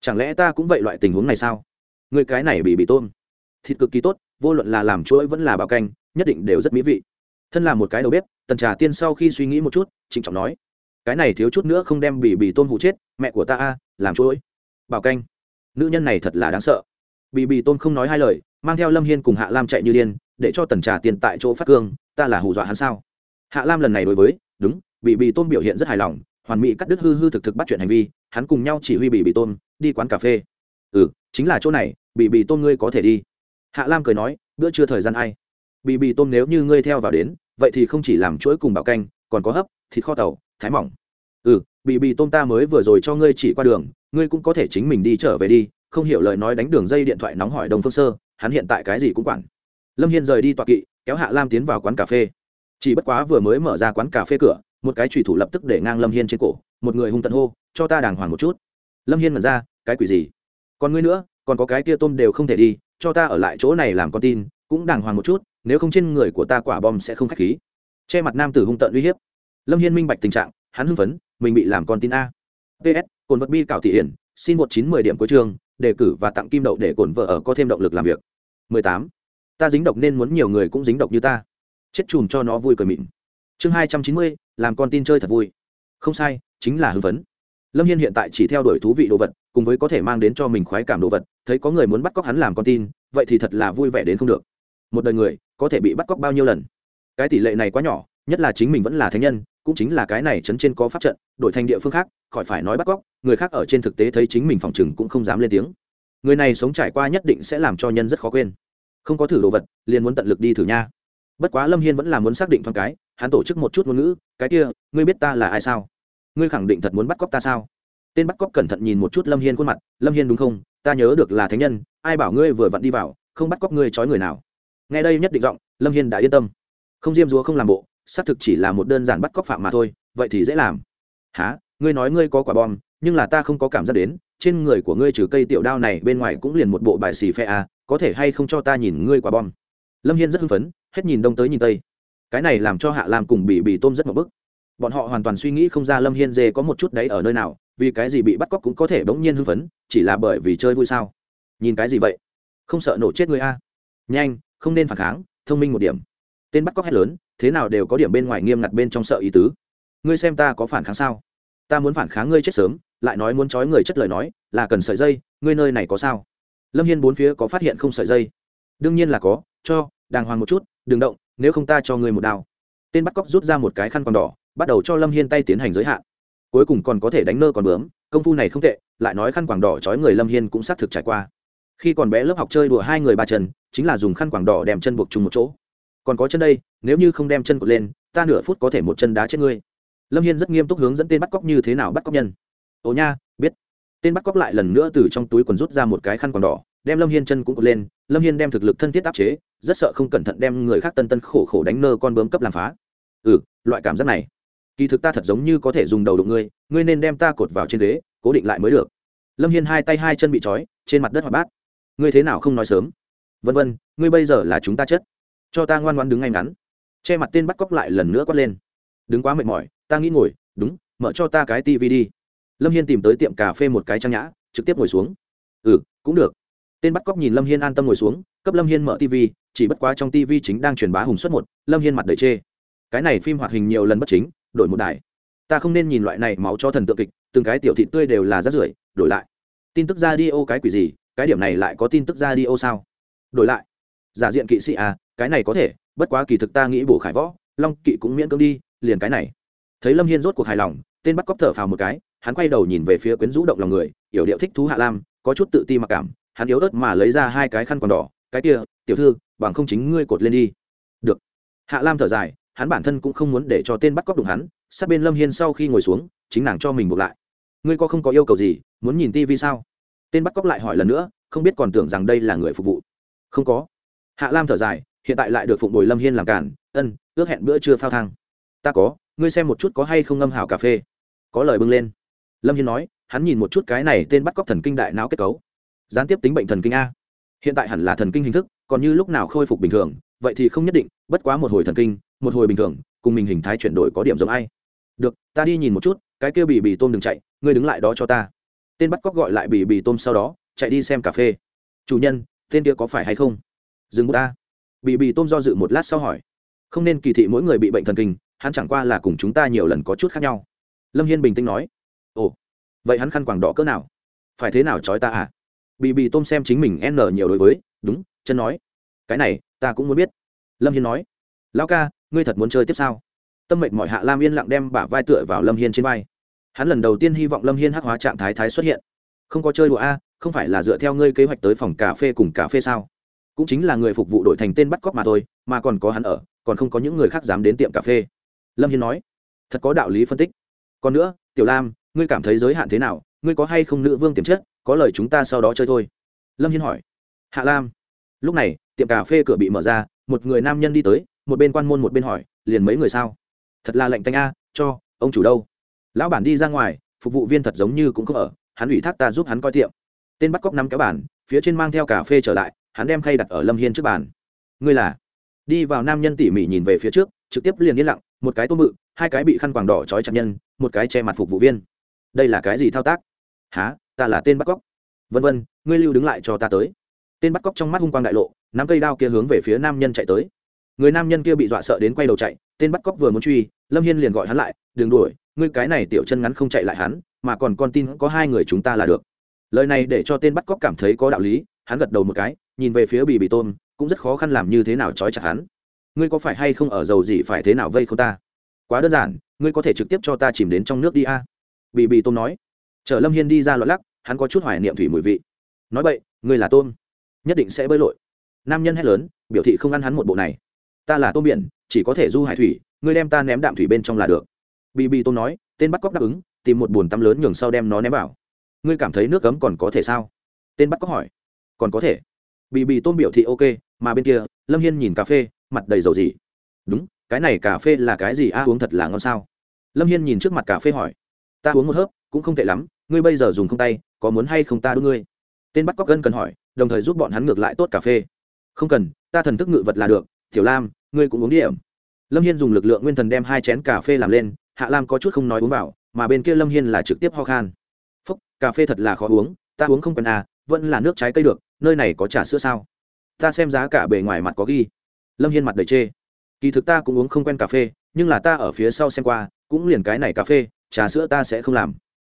Chẳng lẽ ta cũng vậy loại tình huống này sao? Người cái này bị bị tôm. Thịt cực kỳ tốt, vô luận là làm chuỗi vẫn là bạo canh, nhất định đều rất mỹ vị. Thân là một cái đầu bếp, tần trà tiên sau khi suy nghĩ một chút, trịnh trọng nói, cái này thiếu chút nữa không đem bị bị tôm hụ chết, mẹ của ta a, làm chuỗi, bảo canh. Nữ nhân này thật là đáng sợ. Bị bị tôn không nói hai lời, mang theo lâm hiên cùng hạ lam chạy như điên, để cho tần trà tiên tại chỗ phát cương, ta là hù dọa hắn sao? Hạ lam lần này đối với, đúng bị bị tôn biểu hiện rất hài lòng, hoàn mỹ cắt đứt hư hư thực thực bắt chuyện hành vi, hắn cùng nhau chỉ huy bị bị tôn đi quán cà phê. Ừ chính là chỗ này bị bị tôn ngươi có thể đi. Hạ lam cười nói, bữa trưa thời gian ai? Bị bị tôn nếu như ngươi theo vào đến, vậy thì không chỉ làm chuỗi cùng bảo canh, còn có hấp, thịt kho tàu, thái mỏng. Ừ bị bị tôn ta mới vừa rồi cho ngươi chỉ qua đường, ngươi cũng có thể chính mình đi trở về đi, không hiểu lời nói đánh đường dây điện thoại nóng hỏi đồng phương sơ, hắn hiện tại cái gì cũng quản. Lâm hiên rời đi tọa kỵ, kéo hạ lam tiến vào quán cà phê. Chỉ bất quá vừa mới mở ra quán cà phê cửa một cái trùy thủ lập tức để ngang lâm hiên trên cổ, một người hung tận hô, cho ta đàng hoàng một chút. Lâm hiên mật ra, cái quỷ gì? Còn ngươi nữa, còn có cái kia tôm đều không thể đi, cho ta ở lại chỗ này làm con tin, cũng đàng hoàng một chút, nếu không trên người của ta quả bom sẽ không k h á c h khí. Che mặt nam tử hung tận uy hiếp. Lâm hiên minh bạch tình trạng, hắn hưng phấn, mình bị làm con tin a. Ps cồn vật bi cảo thị hiển, xin một chín mười điểm cuối trường đề cử và tặng kim đậu để cồn vợ ở có thêm động lực làm việc. mười tám. Ta dính độc nên muốn nhiều người cũng dính độc như ta. Chết chùm cho nó vui cười mịn. Chương hai trăm chín mươi làm con tin chơi thật vui. Không sai, chính là hưng phấn. Lâm hiên hiện tại chỉ theo đuổi thú vị đồ vật, cùng với có thể mang đến cho mình khoái cảm đồ vật, thấy có người muốn bắt cóc hắn làm con tin, vậy thì thật là vui vẻ đến không được. Một đời người, có thể bị bắt cóc bao nhiêu lần? Cái tỷ lệ này quá nhỏ, nhất là chính mình vẫn là thánh nhân, cũng chính là cái này chấn trên có pháp trận, đổi thành địa phương khác, khỏi phải nói bắt cóc, người khác ở trên thực tế thấy chính mình phòng chừng cũng không dám lên tiếng. Người này sống trải qua nhất định sẽ làm cho nhân rất khó quên. Không có thử đồ vật, liền muốn tận lực đi thử nha. Bất quá lâm hiên vẫn là muốn xác định thoáng cái hắn tổ chức một chút ngôn ngữ, cái kia, ngươi biết ta là ai sao? Ngươi khẳng định thật muốn bắt cóc ta sao? Tên bắt cóc cẩn thận nhìn một chút lâm hiên khuôn mặt, lâm hiên đúng không? Ta nhớ được là thánh nhân, ai bảo ngươi vừa vặn đi vào, không bắt cóc ngươi trói người nào? Nghe đây nhất định giọng, lâm hiên đã yên tâm. Không diêm dúa không làm bộ, xác thực chỉ là một đơn giản bắt cóc phạm mà thôi, vậy thì dễ làm. Há ngươi nói ngươi có quả bom, nhưng là ta không có cảm giác đến, trên người của ngươi trừ cây tiểu đao này bên ngoài cũng liền một bộ bài xì phe a, có thể hay không cho ta nhìn ngươi quả bom? Lâm hiên rất hưng phấn, hết nhìn đông tới nhìn tây cái này làm cho hạ lam cùng bị bị tôm rất một bức. Bọn họ hoàn toàn suy nghĩ không ra lâm hiên dê có một chút đấy ở nơi nào, vì cái gì bị bắt cóc cũng có thể bỗng nhiên hưng phấn, chỉ là bởi vì chơi vui sao? Nhìn cái gì vậy? Không sợ nổ chết người a. Nhanh, không nên phản kháng, thông minh một điểm. Tên bắt cóc hét lớn, thế nào đều có điểm bên ngoài nghiêm ngặt bên trong sợ ý tứ. Ngươi xem ta có phản kháng sao? Ta muốn phản kháng ngươi chết sớm, lại nói muốn trói người chất lời nói, là cần sợi dây, ngươi nơi này có sao? Lâm hiên bốn phía có phát hiện không sợi dây. Đương nhiên là có, cho, đàng hoàng một chút, đừng động nếu không ta cho ngươi một đao. Tên bắt cóc rút ra một cái khăn còn đỏ, bắt đầu cho lâm hiên tay tiến hành giới hạn. Cuối cùng còn có thể đánh nơ còn bướm, công phu này không tệ, lại nói khăn quàng đỏ trói người lâm hiên cũng xác thực trải qua. Khi còn bé lớp học chơi đùa hai người ba chân, chính là dùng khăn quàng đỏ đem chân buộc chung một chỗ. Còn có chân đây, nếu như không đem chân cột lên, ta nửa phút có thể một chân đá chết ngươi. Lâm hiên rất nghiêm túc hướng dẫn tên bắt cóc như thế nào bắt cóc nhân. Ồ nha, biết. Tên bắt cóc lại lần nữa từ trong túi quần rút ra một cái khăn quàng đỏ đem lâm hiên chân cũng cột lên, lâm hiên đem thực lực thân thiết áp chế, rất sợ không cẩn thận đem người khác tân tân khổ khổ đánh nơ con bướm cấp làm phá. Ừ loại cảm giác này, kỳ thực ta thật giống như có thể dùng đầu đụng ngươi ngươi nên đem ta cột vào trên ghế, cố định lại mới được. Lâm hiên hai tay hai chân bị trói, trên mặt đất hoạt bát. Ngươi thế nào không nói sớm? Vân vân, ngươi bây giờ là chúng ta chất cho ta ngoan ngoan đứng ngay ngắn. Che mặt tên bắt cóc lại lần nữa quát lên. Đứng quá mệt mỏi, ta nghĩ ngồi, đúng, mở cho ta cái tv đi. Lâm hiên tìm tới tiệm cà phê một cái trang nhã, trực tiếp ngồi xuống. Ừ cũng được tên bắt cóc nhìn lâm hiên an tâm ngồi xuống, cấp lâm hiên mở tv chỉ bất quá trong tv chính đang truyền bá hùng suất một, lâm hiên mặt đầy chê. Cái này phim hoạt hình nhiều lần bất chính, đổi một đài. Ta không nên nhìn loại này máu cho thần tượng kịch, từng cái tiểu thị tươi đều là rát rưởi, đổi lại. Tin tức ra đi ô cái quỷ gì, cái điểm này lại có tin tức ra đi ô sao? Đổi lại. Giả diện kỵ sĩ à cái này có thể, bất quá kỳ thực ta nghĩ bổ khải võ, long kỵ cũng miễn cưỡng đi, liền cái này. Thấy lâm hiên rốt cuộc hài lòng, tên bắt cóc thở phào một cái, hắn quay đầu nhìn về phía quyến rũ động lòng người, yểu điệu thích thú hạ lam, có chút tự ti mặc cảm hắn yếu ớt mà lấy ra hai cái khăn quàng đỏ, cái kia, tiểu thư, bằng không chính ngươi cột lên đi. Được. Hạ lam thở dài, hắn bản thân cũng không muốn để cho tên bắt cóc đụng hắn, sát bên lâm hiên sau khi ngồi xuống, chính nàng cho mình buộc lại. Ngươi có không có yêu cầu gì, muốn nhìn tivi sao? Tên bắt cóc lại hỏi lần nữa, không biết còn tưởng rằng đây là người phục vụ. Không có. Hạ lam thở dài, hiện tại lại được phụng bồi lâm hiên làm cản, ân, ước hẹn bữa trưa phao thang. Ta có, ngươi xem một chút có hay không ngâm hào cà phê. Có lời bưng lên. Lâm hiên nói, hắn nhìn một chút cái này tên bắt cóc thần kinh đại não kết cấu gián tiếp tính bệnh thần kinh a. Hiện tại hẳn là thần kinh hình thức, còn như lúc nào khôi phục bình thường, vậy thì không nhất định, bất quá một hồi thần kinh, một hồi bình thường, cùng mình hình thái chuyển đổi có điểm giống ai. Được, ta đi nhìn một chút, cái kia bì bì tôm đừng chạy, ngươi đứng lại đó cho ta. Tên bắt cóc gọi lại bì bì tôm sau đó, chạy đi xem cà phê. Chủ nhân, tên kia có phải hay không? Dừng bút ta. Bì bì tôm do dự một lát sau hỏi. Không nên kỳ thị mỗi người bị bệnh thần kinh, hắn chẳng qua là cùng chúng ta nhiều lần có chút khác nhau. Lâm hiên bình tĩnh nói. Ồ, vậy hắn khăn quàng đỏ cỡ nào? Phải thế nào trói ta à? Bì bì tôm xem chính mình n nhiều đối với, đúng, chân nói. Cái này, ta cũng muốn biết. Lâm hiên nói, lão ca, ngươi thật muốn chơi tiếp sao? Tâm mệnh mọi hạ lam yên lặng đem bả vai tựa vào lâm hiên trên vai. Hắn lần đầu tiên hy vọng lâm hiên hắc hóa trạng thái thái xuất hiện. Không có chơi đùa a, không phải là dựa theo ngươi kế hoạch tới phòng cà phê cùng cà phê sao? Cũng chính là người phục vụ đổi thành tên bắt cóc mà thôi, mà còn có hắn ở, còn không có những người khác dám đến tiệm cà phê. Lâm hiên nói, thật có đạo lý phân tích. Còn nữa, tiểu lam, ngươi cảm thấy giới hạn thế nào? Ngươi có hay không nữ vương tiềm chất? Có lời chúng ta sau đó chơi thôi. Lâm hiên hỏi. Hạ lam. Lúc này, tiệm cà phê cửa bị mở ra, một người nam nhân đi tới, một bên quan môn một bên hỏi, liền mấy người sao? Thật là lệnh tanh a, cho, ông chủ đâu? Lão bản đi ra ngoài, phục vụ viên thật giống như cũng không ở, hắn ủy thác ta giúp hắn coi tiệm. Tên bắt cóc năm cái bản, phía trên mang theo cà phê trở lại, hắn đem khay đặt ở lâm hiên trước bàn. Ngươi là? Đi vào nam nhân tỉ mỉ nhìn về phía trước, trực tiếp liền yên lặng, một cái tôm bự, hai cái bị khăn quàng đỏ trói chặt nhân, một cái che mặt phục vụ viên. Đây là cái gì thao tác? Há ta là tên bắt cóc. Vân vân, ngươi lưu đứng lại cho ta tới. Tên bắt cóc trong mắt hung quang đại lộ, nắm cây đao kia hướng về phía nam nhân chạy tới. Người nam nhân kia bị dọa sợ đến quay đầu chạy, tên bắt cóc vừa muốn truy, lâm hiên liền gọi hắn lại, đừng đuổi, ngươi cái này tiểu chân ngắn không chạy lại hắn, mà còn con tin có hai người chúng ta là được. Lời này để cho tên bắt cóc cảm thấy có đạo lý, hắn gật đầu một cái, nhìn về phía bì bì tôm cũng rất khó khăn làm như thế nào trói chặt hắn. Ngươi có phải hay không ở dầu gì phải thế nào vây không ta? Quá đơn giản, ngươi có thể trực tiếp cho ta chìm đến trong nước đi a. À? bì bì tôm nói. Chở lâm hiên đi ra loạn lắc hắn có chút hoài niệm thủy mùi vị. Nói vậy ngươi là tôm, nhất định sẽ bơi lội. Nam nhân hét lớn, biểu thị không ăn hắn một bộ này. Ta là tôm biển, chỉ có thể du hải thủy, ngươi đem ta ném đạm thủy bên trong là được. Bì bì tôm nói, tên bắt cóc đáp ứng, tìm một bồn tắm lớn nhường sau đem nó ném vào. Ngươi cảm thấy nước cấm còn có thể sao? Tên bắt cóc hỏi. Còn có thể. Bì bì tôm biểu thị ok, mà bên kia, lâm hiên nhìn cà phê, mặt đầy dầu gì đúng, cái này cà phê là cái gì? A, uống thật là ngon sao? Lâm hiên nhìn trước mặt cà phê hỏi. Ta uống một hớp, cũng không tệ lắm ngươi bây giờ dùng không tay, có muốn hay không ta đ ngươi? Tên bắt cóc gân cần hỏi, đồng thời giúp bọn hắn ngược lại tốt cà phê. Không cần, ta thần thức ngự vật là được, tiểu lam, ngươi cũng uống điểm lâm hiên dùng lực lượng nguyên thần đem hai chén cà phê làm lên, hạ lam có chút không nói uống vào, mà bên kia lâm hiên là trực tiếp ho khan. Phúc, cà phê thật là khó uống, ta uống không cần à vẫn là nước trái cây được, nơi này có trà sữa sao? Ta xem giá cả bề ngoài mặt có ghi. Lâm hiên mặt đầy chê. Kỳ thực ta cũng uống không quen cà phê, nhưng là ta ở phía sau xem qua, cũng liền cái này cà phê, trà sữa ta sẽ không làm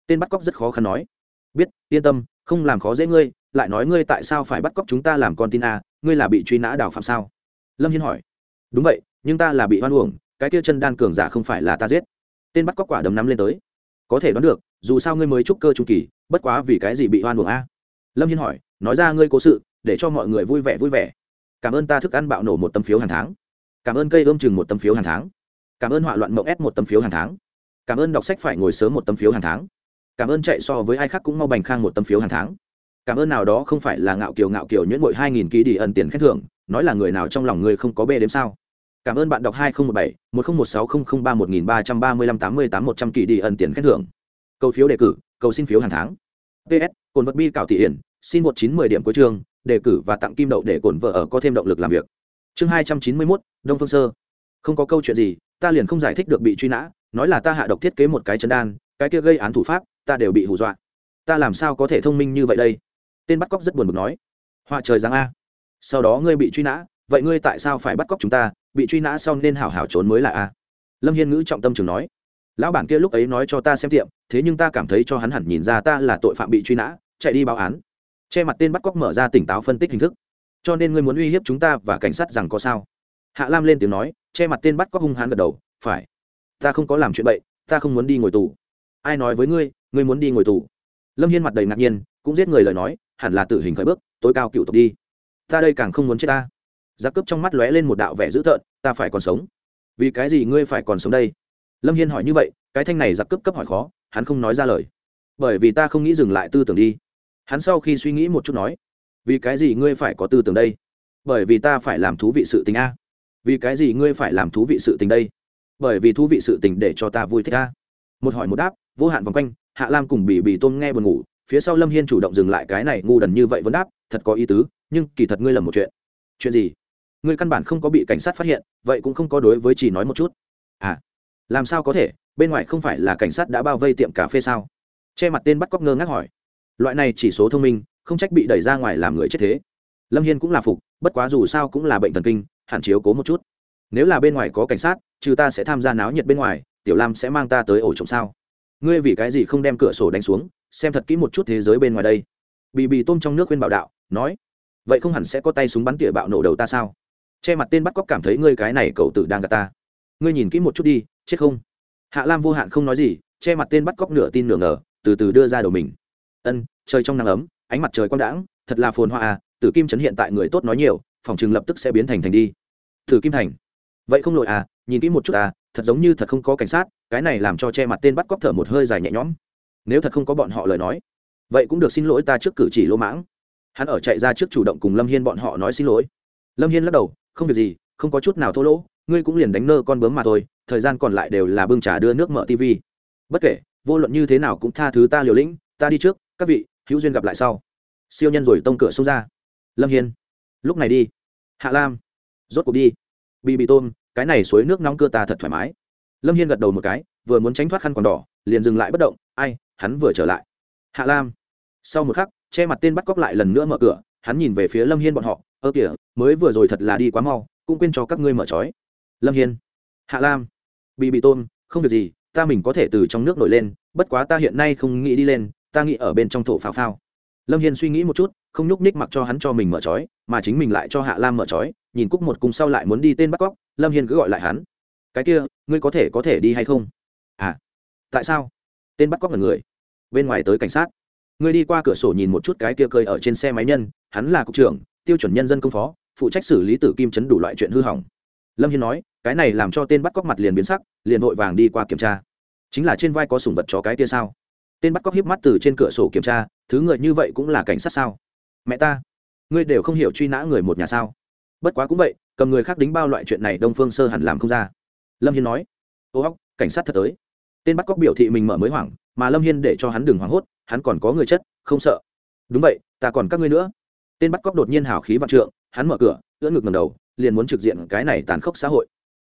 tên bắt cóc rất khó khăn nói. Biết, yên tâm, không làm khó dễ ngươi, lại nói ngươi tại sao phải bắt cóc chúng ta làm con tin à? ngươi là bị truy nã đào phạm sao? Lâm hiên hỏi. Đúng vậy, nhưng ta là bị hoan uổng, cái kia chân đan cường giả không phải là ta giết. Tên bắt cóc quả đấm nắm lên tới. Có thể đoán được, dù sao ngươi mới trúc cơ trung kỳ, bất quá vì cái gì bị hoan uổng a lâm hiên hỏi, nói ra ngươi cố sự, để cho mọi người vui vẻ vui vẻ. Cảm ơn ta thức ăn bạo nổ một tấm phiếu hàng tháng. Cảm ơn cây ươm chừng một tấm phiếu hàng tháng. Cảm ơn họa loạn mộng ép một tấm phiếu hàng tháng. Cảm ơn đọc sách phải ngồi sớm một tấm phiếu hàng tháng cảm ơn chạy so với ai khác cũng mau bành khang một tấm phiếu hàng tháng. Cảm ơn nào đó không phải là ngạo kiều ngạo kiều nhuyễn bội hai nghìn ký đi ẩn tiền khen thưởng, nói là người nào trong lòng người không có bê đếm sao. Cảm ơn bạn đọc hai nghìn một bảy, một nghìn một sáu không ba một nghìn ba trăm ba mươi lăm tám mươi tám một trăm kỳ đi ẩn tiền khen thưởng. Cầu phiếu đề cử, cầu xin phiếu hàng tháng. Ps cồn vật bi cạo thị hiển, xin một chín mười điểm cuối chương, đề cử và tặng kim đậu để cồn vợ ở có thêm động lực làm việc. Chương hai trăm chín mươi mốt, đông phương sơ. Không có câu chuyện gì, ta liền không giải thích được bị truy nã, nói là ta hạ độc thiết kế một cái chân đan, cái kia gây án thủ pháp ta đều bị hù dọa. Ta làm sao có thể thông minh như vậy đây? Tên bắt cóc rất buồn bực nói. Họa trời giáng a. Sau đó ngươi bị truy nã, vậy ngươi tại sao phải bắt cóc chúng ta? Bị truy nã sau nên hảo hảo trốn mới là a. Lâm hiên ngữ trọng tâm trường nói. Lão bản kia lúc ấy nói cho ta xem tiệm, thế nhưng ta cảm thấy cho hắn hẳn nhìn ra ta là tội phạm bị truy nã, chạy đi báo án. Che mặt tên bắt cóc mở ra tỉnh táo phân tích hình thức. Cho nên ngươi muốn uy hiếp chúng ta và cảnh sát rằng có sao? Hạ lam lên tiếng nói, che mặt tên bắt cóc hung hãn gật đầu, phải. Ta không có làm chuyện bậy, ta không muốn đi ngồi tù. Ai nói với ngươi ngươi muốn đi ngồi tù. Lâm hiên mặt đầy ngạc nhiên, cũng giết người lời nói, hẳn là tử hình khởi bước, tối cao cựu tộc đi. Ta đây càng không muốn chết ta. Giặc cướp trong mắt lóe lên một đạo vẻ dữ tợn, ta phải còn sống. Vì cái gì ngươi phải còn sống đây? Lâm hiên hỏi như vậy, cái thanh này giặc cướp cấp hỏi khó, hắn không nói ra lời. Bởi vì ta không nghĩ dừng lại tư tưởng đi. Hắn sau khi suy nghĩ một chút nói, vì cái gì ngươi phải có tư tưởng đây? Bởi vì ta phải làm thú vị sự tình a. Vì cái gì ngươi phải làm thú vị sự tình đây? Bởi vì thú vị sự tình để cho ta vui thích a. Một hỏi một đáp, vô hạn vòng quanh hạ lam cùng bị bị tôm nghe buồn ngủ, phía sau lâm hiên chủ động dừng lại cái này ngu đần như vậy vẫn đáp, thật có ý tứ, nhưng kỳ thật ngươi lầm một chuyện. Chuyện gì? Ngươi căn bản không có bị cảnh sát phát hiện, vậy cũng không có đối với chỉ nói một chút. À làm sao có thể? Bên ngoài không phải là cảnh sát đã bao vây tiệm cà phê sao? Che mặt tên bắt cóc ngơ ngác hỏi. Loại này chỉ số thông minh, không trách bị đẩy ra ngoài làm người chết thế. Lâm hiên cũng là phục, bất quá dù sao cũng là bệnh thần kinh hạn chiếu cố một chút. Nếu là bên ngoài có cảnh sát, trừ ta sẽ tham gia náo nhiệt bên ngoài, tiểu lam sẽ mang ta tới ổ trộm sao? Ngươi vì cái gì không đem cửa sổ đánh xuống, xem thật kỹ một chút thế giới bên ngoài đây. Bị bị tôm trong nước khuyên bảo đạo, nói, vậy không hẳn sẽ có tay súng bắn tỉa bạo nổ đầu ta sao? Che mặt tên bắt cóc cảm thấy ngươi cái này cậu tử đang gạt ta. Ngươi nhìn kỹ một chút đi, chết không? Hạ lam vô hạn không nói gì, che mặt tên bắt cóc nửa tin nửa ngờ, từ từ đưa ra đầu mình. Ân, trời trong nắng ấm, ánh mặt trời quang đãng, thật là phồn hoa à tử kim trấn hiện tại người tốt nói nhiều, phòng trường lập tức sẽ biến thành thành đi. Tử kim thành vậy không lội à nhìn kỹ một chút à thật giống như thật không có cảnh sát, cái này làm cho che mặt tên bắt cóc thở một hơi dài nhẹ nhõm. Nếu thật không có bọn họ lời nói, vậy cũng được xin lỗi ta trước cử chỉ lỗ mãng. Hắn ở chạy ra trước chủ động cùng lâm hiên bọn họ nói xin lỗi. Lâm hiên lắc đầu, không việc gì, không có chút nào thô lỗ, ngươi cũng liền đánh nơ con bướm mà thôi, thời gian còn lại đều là bưng trà đưa nước mở tv bất kể, vô luận như thế nào cũng tha thứ ta liều lĩnh, ta đi trước, các vị, hữu duyên gặp lại sau. Siêu nhân rồi tông cửa xông ra. Lâm hiên, lúc này đi. Hạ lam, rốt cuộc đi bị bị tôm, cái này suối nước nóng cưa ta thật thoải mái. Lâm hiên gật đầu một cái, vừa muốn tránh thoát khăn còn đỏ, liền dừng lại bất động, ai, hắn vừa trở lại. Hạ lam. Sau một khắc, che mặt tên bắt cóc lại lần nữa mở cửa, hắn nhìn về phía lâm hiên bọn họ, ơ kìa, mới vừa rồi thật là đi quá mau, cũng quên cho các ngươi mở trói. Lâm hiên. Hạ lam. Bị bị tôm, không việc gì, ta mình có thể từ trong nước nổi lên, bất quá ta hiện nay không nghĩ đi lên, ta nghĩ ở bên trong thổ phao phao. Lâm hiên suy nghĩ một chút, không nhúc ních mặc cho hắn cho mình mở trói, mà chính mình lại cho hạ lam mở trói nhìn cúc một cùng sau lại muốn đi tên bắt cóc, lâm hiên cứ gọi lại hắn. Cái kia, ngươi có thể có thể đi hay không? À tại sao? Tên bắt cóc là người. Bên ngoài tới cảnh sát. Ngươi đi qua cửa sổ nhìn một chút cái kia cơi ở trên xe máy nhân, hắn là cục trưởng, tiêu chuẩn nhân dân công phó, phụ trách xử lý tử kim chấn đủ loại chuyện hư hỏng. Lâm hiên nói, cái này làm cho tên bắt cóc mặt liền biến sắc, liền vội vàng đi qua kiểm tra. Chính là trên vai có sủng vật chó cái kia sao? Tên bắt cóc hiếp mắt từ trên cửa sổ kiểm tra, thứ người như vậy cũng là cảnh sát sao? Mẹ ta, ngươi đều không hiểu truy nã người một nhà sao? Bất quá cũng vậy, cầm người khác đính bao loại chuyện này đông phương sơ hẳn làm không ra. Lâm hiên nói, ô hóc cảnh sát thật tới. Tên bắt cóc biểu thị mình mở mới hoảng, mà lâm hiên để cho hắn đừng hoảng hốt, hắn còn có người chất, không sợ. Đúng vậy, ta còn các ngươi nữa. Tên bắt cóc đột nhiên hào khí vạn trượng, hắn mở cửa, ưỡn ngực ngầm đầu, liền muốn trực diện cái này tàn khốc xã hội.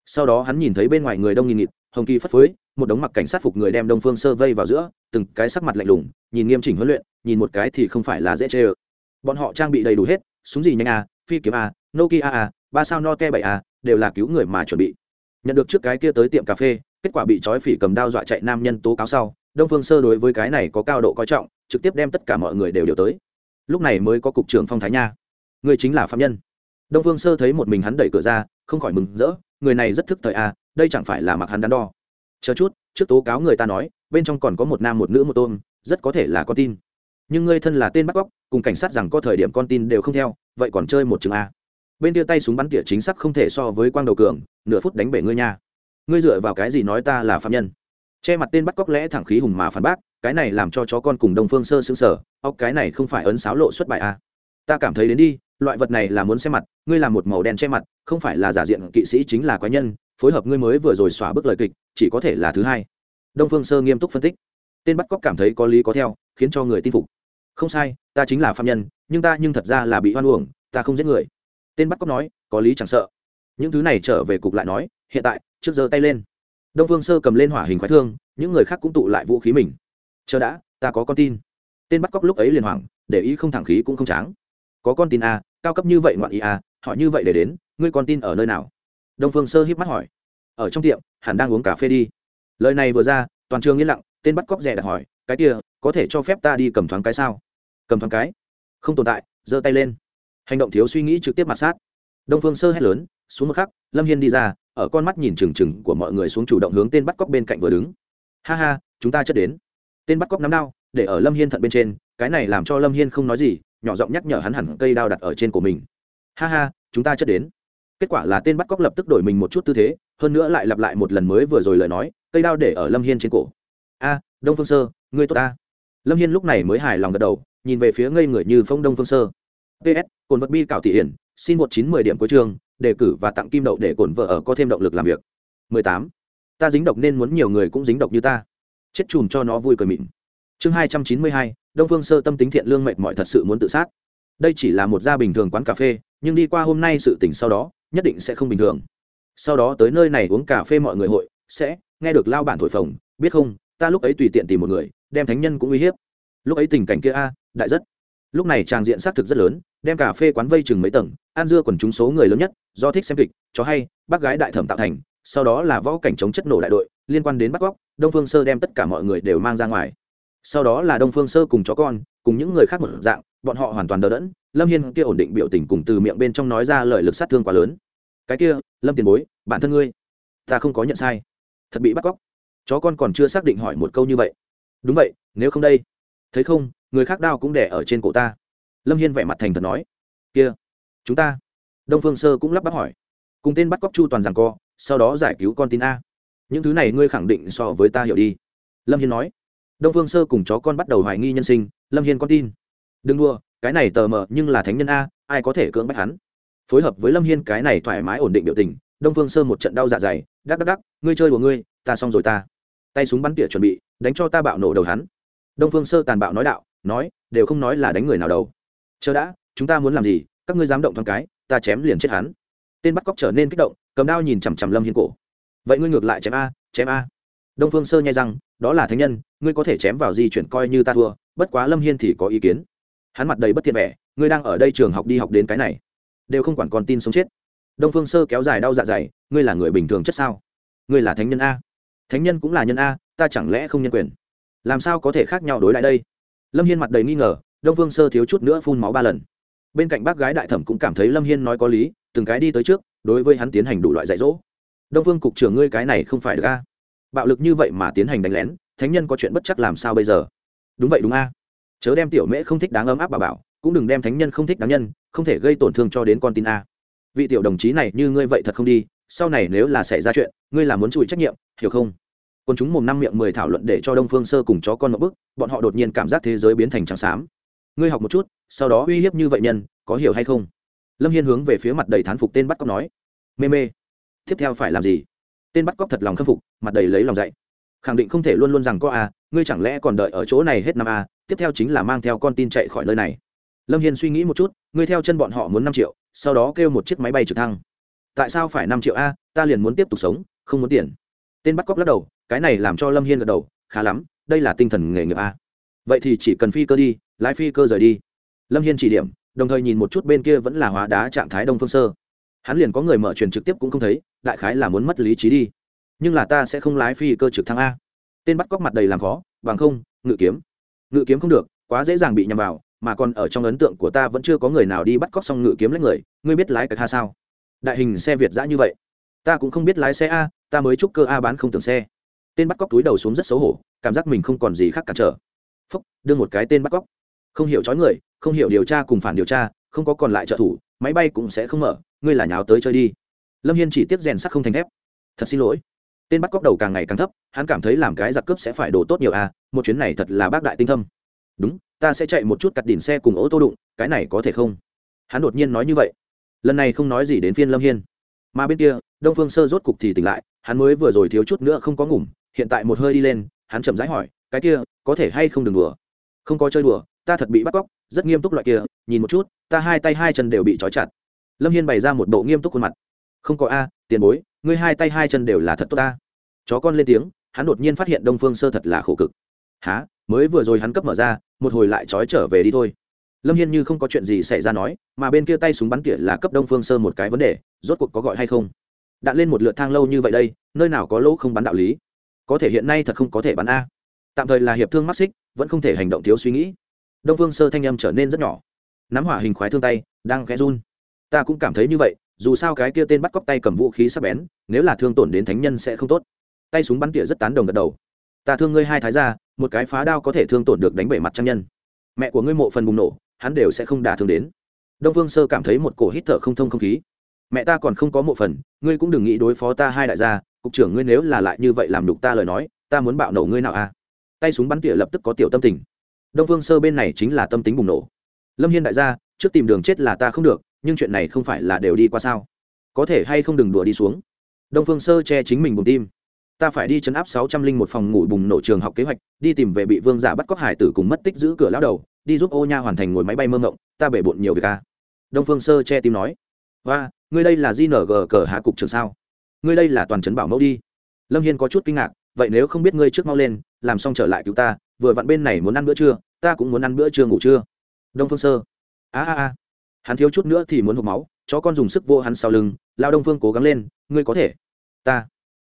Sau đó hắn nhìn thấy bên ngoài người đông nghìn nghịt, hồng kỳ phất phới, một đống mặc cảnh sát phục người đem đông phương sơ vây vào giữa, từng cái sắc mặt lạnh lùng, nhìn nghiêm chỉnh huấn luyện, nhìn một cái thì không phải là dễ chê ơ. Bọn họ trang bị đầy đủ hết, súng gì nhanh à phi kiếm à nokia a ba sao note bảy à, đều là cứu người mà chuẩn bị. Nhận được trước cái kia tới tiệm cà phê, kết quả bị trói phỉ cầm đao dọa chạy nam nhân tố cáo sau, đông phương sơ đối với cái này có cao độ coi trọng, trực tiếp đem tất cả mọi người đều điều tới. Lúc này mới có cục trưởng phong thái nha. Người chính là phạm nhân. Đông phương sơ thấy một mình hắn đẩy cửa ra, không khỏi mừng rỡ, người này rất thức thời à đây chẳng phải là mặc hắn đắn đo. Chờ chút, trước tố cáo người ta nói, bên trong còn có một nam một nữ một tôm rất có thể là con tin. Nhưng ngươi thân là tên bắt cóc, cùng cảnh sát rằng có thời điểm con tin đều không theo, vậy còn chơi một chừng a bên tia tay súng bắn tỉa chính xác không thể so với quang đầu cường, nửa phút đánh bể ngươi nha. Ngươi dựa vào cái gì nói ta là phạm nhân? Che mặt tên bắt cóc lẽ thẳng khí hùng mà phản bác, cái này làm cho chó con cùng đồng phương sơ xứng sở óc cái này không phải ấn sáo lộ xuất bài à? Ta cảm thấy đến đi, loại vật này là muốn che mặt, ngươi làm một màu đen che mặt, không phải là giả diện kỵ sĩ chính là quái nhân, phối hợp ngươi mới vừa rồi xóa bức lời kịch, chỉ có thể là thứ hai. Đông phương sơ nghiêm túc phân tích. Tên bắt cóc cảm thấy có lý có theo, khiến cho người tin phục. Không sai, ta chính là phạm nhân, nhưng ta nhưng thật ra là bị hoan uổng, ta không giết người tên bắt cóc nói, có lý chẳng sợ. Những thứ này trở về cục lại nói, hiện tại, trước giờ tay lên. Đông phương sơ cầm lên hỏa hình khoái thương, những người khác cũng tụ lại vũ khí mình. Chờ đã, ta có con tin. Tên bắt cóc lúc ấy liền hoảng, để ý không thẳng khí cũng không tráng. Có con tin a cao cấp như vậy ngoạn ý a Họ như vậy để đến, ngươi con tin ở nơi nào? Đông phương sơ híp mắt hỏi. Ở trong tiệm, hẳn đang uống cà phê đi. Lời này vừa ra, toàn trường yên lặng, tên bắt cóc rẻ đặt hỏi, cái kia, có thể cho phép ta đi cầm thoáng cái sao? Cầm thoáng cái. Không tồn tại, giơ tay lên hành động thiếu suy nghĩ trực tiếp mặt sát. Đông phương sơ hét lớn, xuống một khắc, lâm hiên đi ra, ở con mắt nhìn trừng trừng của mọi người xuống chủ động hướng tên bắt cóc bên cạnh vừa đứng. Ha ha, chúng ta chất đến. Tên bắt cóc nắm đao, để ở lâm hiên thận bên trên, cái này làm cho lâm hiên không nói gì, nhỏ giọng nhắc nhở hắn hẳn cây đao đặt ở trên của mình. Ha ha, chúng ta chất đến. Kết quả là tên bắt cóc lập tức đổi mình một chút tư thế, hơn nữa lại lặp lại một lần mới vừa rồi lời nói, cây đao để ở lâm hiên trên cổ. A, đông phương sơ, ngươi tốt ta. Lâm hiên lúc này mới hài lòng gật đầu, nhìn về phía ngây người như phong đông phương sơ. Ps cồn vật bi cảo thị hiển, xin một chín mười điểm cuối trường đề cử và tặng kim đậu để cồn vợ ở có thêm động lực làm việc. Mười tám. Ta dính độc nên muốn nhiều người cũng dính độc như ta. Chết chùm cho nó vui cười mịn. Chương hai trăm chín mươi hai, đông phương sơ tâm tính thiện lương mệnh mọi thật sự muốn tự sát. Đây chỉ là một gia bình thường quán cà phê, nhưng đi qua hôm nay sự tỉnh sau đó, nhất định sẽ không bình thường. Sau đó tới nơi này uống cà phê mọi người hội, sẽ nghe được lao bản thổi phồng, biết không, ta lúc ấy tùy tiện tìm một người, đem thánh nhân cũng uy hiếp. Lúc ấy tình cảnh kia a, đại rất. Lúc này tràng diện xác thực rất lớn đem cà phê quán vây chừng mấy tầng an dưa quần chúng số người lớn nhất, do thích xem kịch, cho hay, bác gái đại thẩm tạo thành, sau đó là võ cảnh chống chất nổ đại đội, liên quan đến bắt cóc đông phương sơ đem tất cả mọi người đều mang ra ngoài. Sau đó là đông phương sơ cùng chó con, cùng những người khác một dạng, bọn họ hoàn toàn đờ đẫn, lâm hiên kia ổn định biểu tình cùng từ miệng bên trong nói ra lời lực sát thương quá lớn. Cái kia, lâm tiền bối, bản thân ngươi, ta không có nhận sai. Thật bị bắt cóc chó con còn chưa xác định hỏi một câu như vậy. Đúng vậy, nếu không đây, thấy không, người khác đao cũng đẻ ở trên cổ ta lâm hiên vẻ mặt thành thật nói, kia, chúng ta. Đông phương sơ cũng lắp bắp hỏi, cùng tên bắt cóc chu toàn rằng co, sau đó giải cứu con tin a. Những thứ này ngươi khẳng định so với ta hiểu đi. Lâm hiên nói, đông phương sơ cùng chó con bắt đầu hoài nghi nhân sinh, lâm hiên con tin. Đừng đua cái này tờ mờ nhưng là thánh nhân a, ai có thể cưỡng bách hắn? Phối hợp với lâm hiên cái này thoải mái ổn định biểu tình, đông phương sơ một trận đau dạ dày, đắc đắc đắc, ngươi chơi của ngươi, ta xong rồi ta. Tay súng bắn tỉa chuẩn bị, đánh cho ta bạo nổ đầu hắn. Đông phương sơ tàn bạo nói đạo, nói, đều không nói là đánh người nào đầu chờ đã, chúng ta muốn làm gì? Các ngươi dám động thoáng cái, ta chém liền chết hắn. Tên bắt cóc trở nên kích động, cầm đao nhìn chằm chằm lâm hiên cổ. Vậy ngươi ngược lại chém a chém a. Đông phương sơ nhai rằng đó là thánh nhân, ngươi có thể chém vào di chuyển coi như ta thua, bất quá lâm hiên thì có ý kiến. Hắn mặt đầy bất thiện vẻ, ngươi đang ở đây trường học đi học đến cái này, đều không quản còn tin sống chết. Đông phương sơ kéo dài đau dạ dày, ngươi là người bình thường chất sao? Ngươi là thánh nhân a. Thánh nhân cũng là nhân a, ta chẳng lẽ không nhân quyền? Làm sao có thể khác nhau đối lại đây? Lâm hiên mặt đầy nghi ngờ đông phương sơ thiếu chút nữa phun máu ba lần. Bên cạnh bác gái đại thẩm cũng cảm thấy lâm hiên nói có lý, từng cái đi tới trước, đối với hắn tiến hành đủ loại dạy dỗ. Đông phương cục trưởng ngươi cái này không phải được a? Bạo lực như vậy mà tiến hành đánh lén, thánh nhân có chuyện bất chắc làm sao bây giờ? Đúng vậy đúng a. Chớ đem tiểu mễ không thích đáng ấm áp bà bảo, cũng đừng đem thánh nhân không thích đáng nhân, không thể gây tổn thương cho đến con tin a. Vị tiểu đồng chí này như ngươi vậy thật không đi, sau này nếu là xảy ra chuyện, ngươi là muốn chịu trách nhiệm, hiểu không? Quân chúng mồm năm miệng mười thảo luận để cho đông phương sơ cùng chó con một bức, bọn họ đột nhiên cảm giác thế giới biến thành trắng xám ngươi học một chút, sau đó uy hiếp như vậy nhân, có hiểu hay không? Lâm hiên hướng về phía mặt đầy thán phục tên bắt cóc nói. Mê mê, tiếp theo phải làm gì? Tên bắt cóc thật lòng khâm phục, mặt đầy lấy lòng dạy. Khẳng định không thể luôn luôn rằng có a ngươi chẳng lẽ còn đợi ở chỗ này hết năm a tiếp theo chính là mang theo con tin chạy khỏi nơi này. Lâm hiên suy nghĩ một chút, ngươi theo chân bọn họ muốn năm triệu, sau đó kêu một chiếc máy bay trực thăng. Tại sao phải năm triệu a ta liền muốn tiếp tục sống, không muốn tiền. Tên bắt cóc lắc đầu, cái này làm cho lâm hiên gật đầu, khá lắm, đây là tinh thần nghề nghiệp a vậy thì chỉ cần phi cơ đi lái phi cơ rời đi. Lâm hiên chỉ điểm, đồng thời nhìn một chút bên kia vẫn là hóa đá trạng thái đông phương sơ. Hắn liền có người mở truyền trực tiếp cũng không thấy, đại khái là muốn mất lý trí đi. Nhưng là ta sẽ không lái phi cơ trực thăng a. Tên bắt cóc mặt đầy làm khó, bằng không, ngự kiếm. Ngự kiếm không được, quá dễ dàng bị nhầm vào, mà còn ở trong ấn tượng của ta vẫn chưa có người nào đi bắt cóc xong ngự kiếm lấy người, ngươi biết lái cạch ha sao? Đại hình xe việt giã như vậy. Ta cũng không biết lái xe a, ta mới chúc cơ a bán không tưởng xe. Tên bắt cóc túi đầu xuống rất xấu hổ, cảm giác mình không còn gì khác cản trở. Phúc, đưa một cái tên bắt cóc không hiểu chói người, không hiểu điều tra cùng phản điều tra, không có còn lại trợ thủ, máy bay cũng sẽ không mở, ngươi là nháo tới chơi đi. Lâm hiên chỉ tiếp rèn sắc không thành thép. Thật xin lỗi. Tên bắt cóc đầu càng ngày càng thấp, hắn cảm thấy làm cái giặc cướp sẽ phải đổ tốt nhiều à một chuyến này thật là bác đại tinh thâm. Đúng, ta sẽ chạy một chút cặt đỉnh xe cùng ô tô đụng, cái này có thể không? Hắn đột nhiên nói như vậy. Lần này không nói gì đến phiên lâm hiên. Mà bên kia, đông phương sơ rốt cục thì tỉnh lại, hắn mới vừa rồi thiếu chút nữa không có ngủm, hiện tại một hơi đi lên, hắn chậm rãi hỏi, cái kia, có thể hay không đừng đùa? Không có chơi đùa ta thật bị bắt cóc, rất nghiêm túc loại kia, nhìn một chút, ta hai tay hai chân đều bị trói chặt. Lâm hiên bày ra một bộ nghiêm túc khuôn mặt. Không có a, tiền bối, ngươi hai tay hai chân đều là thật tốt ta. Chó con lên tiếng, hắn đột nhiên phát hiện đông phương sơ thật là khổ cực. Há mới vừa rồi hắn cấp mở ra, một hồi lại trói trở về đi thôi. Lâm hiên như không có chuyện gì xảy ra nói, mà bên kia tay súng bắn tỉa là cấp đông phương sơ một cái vấn đề, rốt cuộc có gọi hay không? Đạn lên một lượt thang lâu như vậy đây, nơi nào có lỗ không bắn đạo lý? Có thể hiện nay thật không có thể bắn a. Tạm thời là hiệp thương mắc xích, vẫn không thể hành động thiếu suy nghĩ đông phương sơ thanh âm trở nên rất nhỏ. Nắm hỏa hình khoái thương tay, đang khẽ run. Ta cũng cảm thấy như vậy, dù sao cái kia tên bắt cóc tay cầm vũ khí sắp bén, nếu là thương tổn đến thánh nhân sẽ không tốt. Tay súng bắn tỉa rất tán đồng gật đầu. Ta thương ngươi hai thái ra một cái phá đao có thể thương tổn được đánh bể mặt trang nhân. Mẹ của ngươi mộ phần bùng nổ, hắn đều sẽ không đả thương đến. Đông phương sơ cảm thấy một cổ hít thở không thông không khí. Mẹ ta còn không có mộ phần, ngươi cũng đừng nghĩ đối phó ta hai đại gia, cục trưởng ngươi nếu là lại như vậy làm đục ta lời nói, ta muốn bạo nổ ngươi nào à? Tay súng bắn tỉa lập tức có tiểu tâm tình đông phương sơ bên này chính là tâm tính bùng nổ. Lâm hiên đại gia, trước tìm đường chết là ta không được, nhưng chuyện này không phải là đều đi qua sao? Có thể hay không đừng đùa đi xuống? Đông phương sơ che chính mình bùng tim. Ta phải đi chấn áp sáu trăm linh một phòng ngủ bùng nổ trường học kế hoạch, đi tìm về bị vương giả bắt cóc hải tử cùng mất tích giữ cửa lao đầu, đi giúp ô nha hoàn thành ngồi máy bay mơ ngộng, ta bể bộn nhiều việc ca đông phương sơ che tim nói. Và ngươi đây là gng cờ hạ cục trường sao? Ngươi đây là toàn trấn bảo mẫu đi. Lâm hiên có chút kinh ngạc, vậy nếu không biết ngươi trước mau lên, làm xong trở lại cứu ta, vừa vặn bên này muốn ăn bữa trưa ta cũng muốn ăn bữa trưa ngủ trưa. Đông phương sơ. A a a. Hắn thiếu chút nữa thì muốn hộp máu chó con dùng sức vô hắn sau lưng lao đông phương cố gắng lên ngươi có thể. Ta.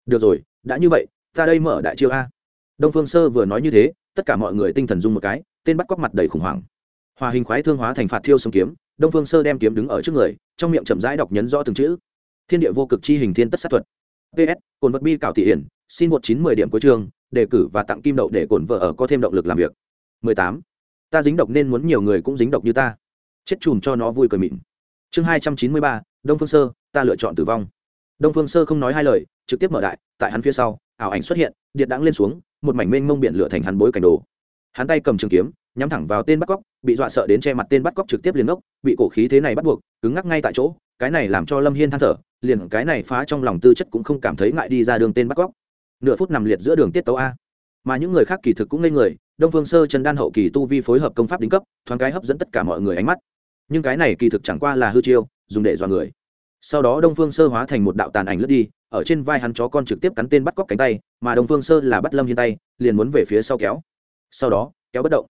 Được rồi đã như vậy ta đây mở đại chiêu a. Đông phương sơ vừa nói như thế tất cả mọi người tinh thần dung một cái tên bắt cóc mặt đầy khủng hoảng. Hòa hình khoái thương hóa thành phạt thiêu sông kiếm đông phương sơ đem kiếm đứng ở trước người trong miệng chậm rãi đọc nhấn rõ từng chữ. Thiên địa vô cực chi hình thiên tất sát thuật. Ps cồn vật bi cảo thị hiển xin một chín mười điểm cuối trường, đề cử và tặng kim đậu để cổn vợ ở có thêm động lực làm việc. 18. ta dính độc nên muốn nhiều người cũng dính độc như ta. Chết chùm cho nó vui cười mịn. Chương 293, đông phương sơ ta lựa chọn tử vong. Đông phương sơ không nói hai lời trực tiếp mở đại tại hắn phía sau ảo ảnh xuất hiện điện đãng lên xuống một mảnh mênh mông biển lửa thành hắn bối cảnh đồ. Hắn tay cầm trường kiếm nhắm thẳng vào tên bắt cóc bị dọa sợ đến che mặt tên bắt cóc trực tiếp liền ngốc bị cổ khí thế này bắt buộc cứng ngắc ngay tại chỗ cái này làm cho lâm hiên than thở liền cái này phá trong lòng tư chất cũng không cảm thấy ngại đi ra đường tên bắt cóc. Nửa phút nằm liệt giữa đường tiết tấu a. Mà những người khác kỳ thực cũng ngây người đông phương sơ chân đan hậu kỳ tu vi phối hợp công pháp đính cấp, thoáng cái hấp dẫn tất cả mọi người ánh mắt. Nhưng cái này kỳ thực chẳng qua là hư chiêu, dùng để dọa người. Sau đó đông phương sơ hóa thành một đạo tàn ảnh lướt đi, ở trên vai hắn chó con trực tiếp cắn tên bắt cóc cánh tay, mà đông phương sơ là bắt lâm hiên tay, liền muốn về phía sau kéo. Sau đó, kéo bất động.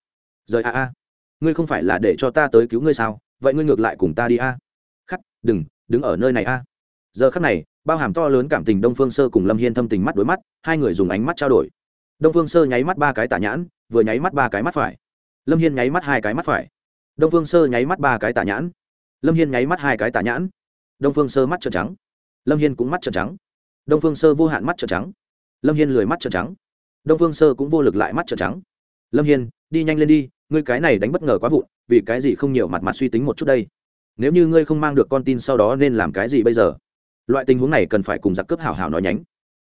Rời a a, ngươi không phải là để cho ta tới cứu ngươi sao? Vậy ngươi ngược lại cùng ta đi a. Khắc, đừng, đứng ở nơi này a. Giờ khắc này, bao hàm to lớn cảm tình đông phương sơ cùng lâm hiên thâm tình mắt đối mắt, hai người dùng ánh mắt trao đổi. Đông phương sơ nháy mắt ba cái tả nhãn vừa nháy mắt ba cái mắt phải. Lâm hiên nháy mắt hai cái mắt phải. Đông phương sơ nháy mắt ba cái tả nhãn. Lâm hiên nháy mắt hai cái tả nhãn. Đông phương sơ mắt trợn trắng. Lâm hiên cũng mắt trợn trắng. Đông phương sơ vô hạn mắt trợn trắng. Lâm hiên lười mắt trợn trắng. Đông phương sơ cũng vô lực lại mắt trợn trắng. Lâm hiên, đi nhanh lên đi, ngươi cái này đánh bất ngờ quá vụn, vì cái gì không nhiều mặt mặt suy tính một chút đây? Nếu như ngươi không mang được con tin sau đó nên làm cái gì bây giờ? Loại tình huống này cần phải cùng giặc cướp hảo hảo nói nhánh.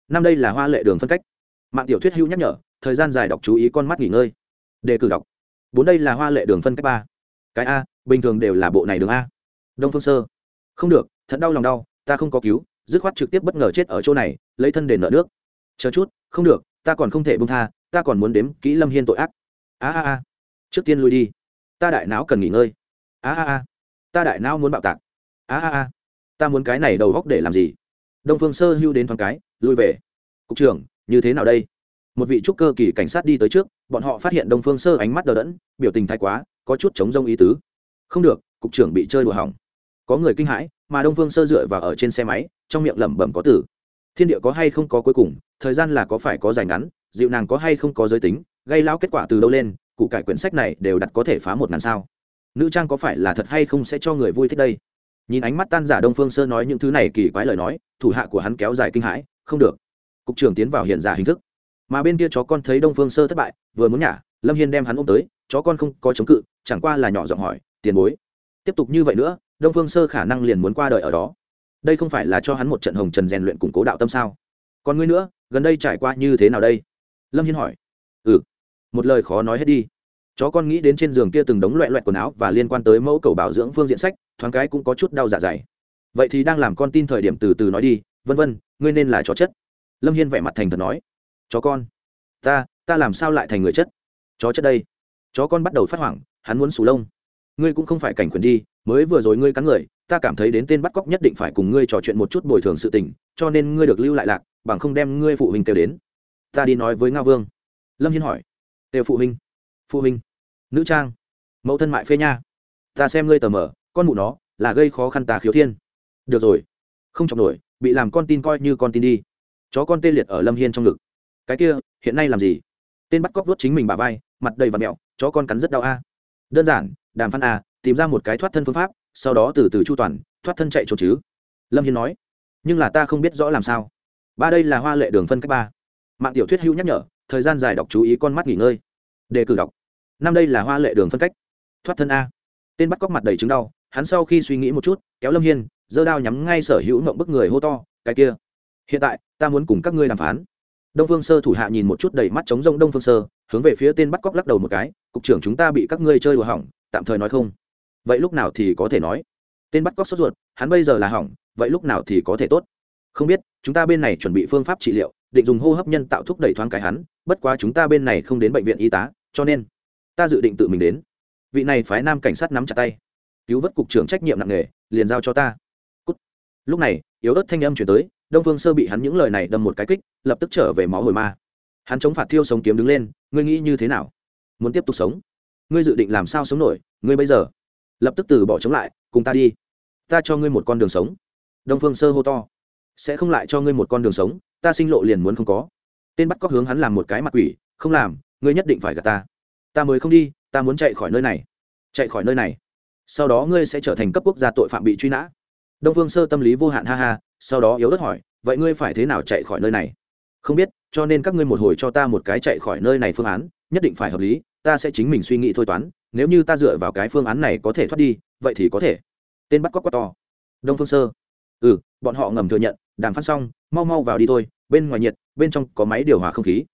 Năm đây là hoa lệ đường phân cách. Mạng tiểu thuyết hữu nhắc nhở thời gian dài đọc chú ý con mắt nghỉ ngơi. Đề cử đọc. Bốn đây là hoa lệ đường phân cách ba. Cái a, bình thường đều là bộ này đường a. Đông phương sơ. Không được, thật đau lòng đau, ta không có cứu, dứt khoát trực tiếp bất ngờ chết ở chỗ này, lấy thân để nợ nước. Chờ chút, không được, ta còn không thể bông tha, ta còn muốn đếm kỹ lâm hiên tội ác. A a a. Trước tiên lui đi. Ta đại não cần nghỉ ngơi. A a a. Ta đại não muốn bạo tạc. A a a. Ta muốn cái này đầu góc để làm gì? Đông phương sơ hưu đến thoáng cái, lui về. Cục trưởng, như thế nào đây? Một vị trúc cơ kỳ cảnh sát đi tới trước, bọn họ phát hiện đông phương sơ ánh mắt đờ đẫn, biểu tình thái quá, có chút chống rông ý tứ. Không được, cục trưởng bị chơi đùa hỏng. Có người kinh hãi, mà đông phương sơ dựa vào ở trên xe máy, trong miệng lẩm bẩm có tử thiên địa có hay không có cuối cùng, thời gian là có phải có dài ngắn, dịu nàng có hay không có giới tính, gây lao kết quả từ đâu lên cụ cải quyển sách này đều đặt có thể phá một ngàn sao. Nữ trang có phải là thật hay không sẽ cho người vui thích đây? Nhìn ánh mắt tan giả đông phương sơ nói những thứ này kỳ quái lời nói, thủ hạ của hắn kéo dài kinh hãi, không được. Cục trưởng tiến vào hiện giả hình thức mà bên kia chó con thấy đông phương sơ thất bại, vừa muốn nhả, lâm hiên đem hắn ôm tới, chó con không có chống cự, chẳng qua là nhỏ giọng hỏi, tiền bối, tiếp tục như vậy nữa, đông phương sơ khả năng liền muốn qua đời ở đó. Đây không phải là cho hắn một trận hồng trần rèn luyện củng cố đạo tâm sao? Còn ngươi nữa, gần đây trải qua như thế nào đây? Lâm hiên hỏi. Ừ một lời khó nói hết đi. Chó con nghĩ đến trên giường kia từng đống loẹ loẹt quần áo và liên quan tới mẫu cầu bảo dưỡng phương diện sách, thoáng cái cũng có chút đau dạ dày. Vậy thì đang làm con tin thời điểm từ từ nói đi, vân vân, ngươi nên là chó chất. Lâm hiên vẻ mặt thành thật nói chó con. Ta ta làm sao lại thành người chất chó chất đây. Chó con bắt đầu phát hoảng, hắn muốn sù lông. Ngươi cũng không phải cảnh quyền đi, mới vừa rồi ngươi cắn người, ta cảm thấy đến tên bắt cóc nhất định phải cùng ngươi trò chuyện một chút bồi thường sự tình, cho nên ngươi được lưu lại lạc, bằng không đem ngươi phụ huynh kêu đến. Ta đi nói với nga vương. Lâm hiên hỏi. Đều phụ huynh. Phụ huynh. Nữ trang. Mẫu thân mại phê nha. Ta xem ngươi tờ mờ, con mụ nó, là gây khó khăn tà khiếu thiên. Được rồi. Không chọc nổi, bị làm con tin coi như con tin đi. Chó con tê liệt ở lâm hiên trong ngực cái kia, hiện nay làm gì? Tên bắt cóc vuốt chính mình bà vai, mặt đầy và mẹo, chó con cắn rất đau a. À. Đơn giản, đàm phán a à, tìm ra một cái thoát thân phương pháp, sau đó từ từ chu toàn, thoát thân chạy trốn chứ. Lâm hiên nói, nhưng là ta không biết rõ làm sao. Ba đây là hoa lệ đường phân cách ba. Mạng tiểu thuyết hữu nhắc nhở, thời gian dài đọc chú ý con mắt nghỉ ngơi. Đề cử đọc. Năm đây là hoa lệ đường phân cách. Thoát thân a. À. Tên bắt cóc mặt đầy chứng đau, hắn sau khi suy nghĩ một chút, kéo lâm hiên, giơ đao nhắm ngay sở hữu mộng bức người hô to, cái kia, hiện tại ta muốn cùng các ngươi đàm phán đông phương sơ thủ hạ nhìn một chút đầy mắt chống rông đông phương sơ, hướng về phía tên bắt cóc lắc đầu một cái, cục trưởng chúng ta bị các ngươi chơi đùa hỏng, tạm thời nói không. Vậy lúc nào thì có thể nói? Tên bắt cóc sốt ruột, hắn bây giờ là hỏng, vậy lúc nào thì có thể tốt? Không biết, chúng ta bên này chuẩn bị phương pháp trị liệu, định dùng hô hấp nhân tạo thúc đẩy thoáng cái hắn, bất quá chúng ta bên này không đến bệnh viện y tá, cho nên ta dự định tự mình đến. Vị này phái nam cảnh sát nắm chặt tay. Cứu vớt cục trưởng trách nhiệm nặng nề, liền giao cho ta. Cút. lúc này, yếu ớt thanh âm chuyển tới đông phương sơ bị hắn những lời này đâm một cái kích, lập tức trở về máu hồi ma. Hắn chống phạt thiêu sống kiếm đứng lên, ngươi nghĩ như thế nào? Muốn tiếp tục sống? Ngươi dự định làm sao sống nổi? Ngươi bây giờ? Lập tức từ bỏ chống lại, cùng ta đi. Ta cho ngươi một con đường sống. Đông phương sơ hô to. Sẽ không lại cho ngươi một con đường sống, ta sinh lộ liền muốn không có. Tên bắt cóc hướng hắn làm một cái mặt quỷ, không làm, ngươi nhất định phải gặp ta. Ta mới không đi, ta muốn chạy khỏi nơi này. Chạy khỏi nơi này. Sau đó ngươi sẽ trở thành cấp quốc gia tội phạm bị truy nã. Đông phương sơ tâm lý vô hạn ha ha sau đó yếu ớt hỏi, vậy ngươi phải thế nào chạy khỏi nơi này? Không biết, cho nên các ngươi một hồi cho ta một cái chạy khỏi nơi này phương án, nhất định phải hợp lý, ta sẽ chính mình suy nghĩ thôi toán, nếu như ta dựa vào cái phương án này có thể thoát đi, vậy thì có thể. Tên bắt cóc quá to. Đông phương sơ. Ừ bọn họ ngầm thừa nhận, đàm phán xong, mau mau vào đi thôi, bên ngoài nhiệt, bên trong có máy điều hòa không khí.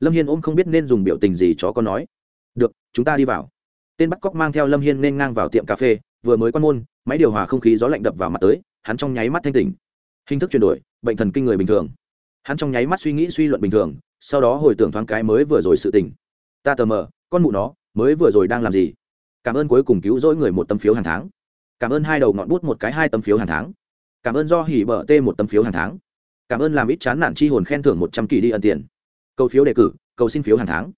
Lâm hiên ôm không biết nên dùng biểu tình gì chó con nói. Được, chúng ta đi vào. Tên bắt cóc mang theo lâm hiên nên ngang vào tiệm cà phê, vừa mới quan môn, máy điều hòa không khí gió lạnh đập vào mặt tới, hắn trong nháy mắt thanh tỉnh hình thức chuyển đổi, bệnh thần kinh người bình thường. Hắn trong nháy mắt suy nghĩ suy luận bình thường, sau đó hồi tưởng thoáng cái mới vừa rồi sự tình. ta tờ mờ, con mụ nó, mới vừa rồi đang làm gì? Cảm ơn cuối cùng cứu rỗi người một tấm phiếu hàng tháng. Cảm ơn hai đầu ngọn bút một cái hai tấm phiếu hàng tháng. Cảm ơn do hỉ bở tê một tấm phiếu hàng tháng. Cảm ơn làm ít chán nản chi hồn khen thưởng một trăm kỳ đi ẩn tiền. Cầu phiếu đề cử cầu xin phiếu hàng tháng.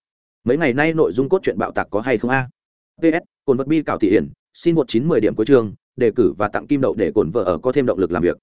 Mấy ngày nay nội dung cốt truyện bạo tạc có hay không a? Ps cồn vật bi cạo thị hiển, xin một chín mười điểm cuối chương, đề cử và tặng kim đậu để cồn vợ ở có thêm động lực làm việc.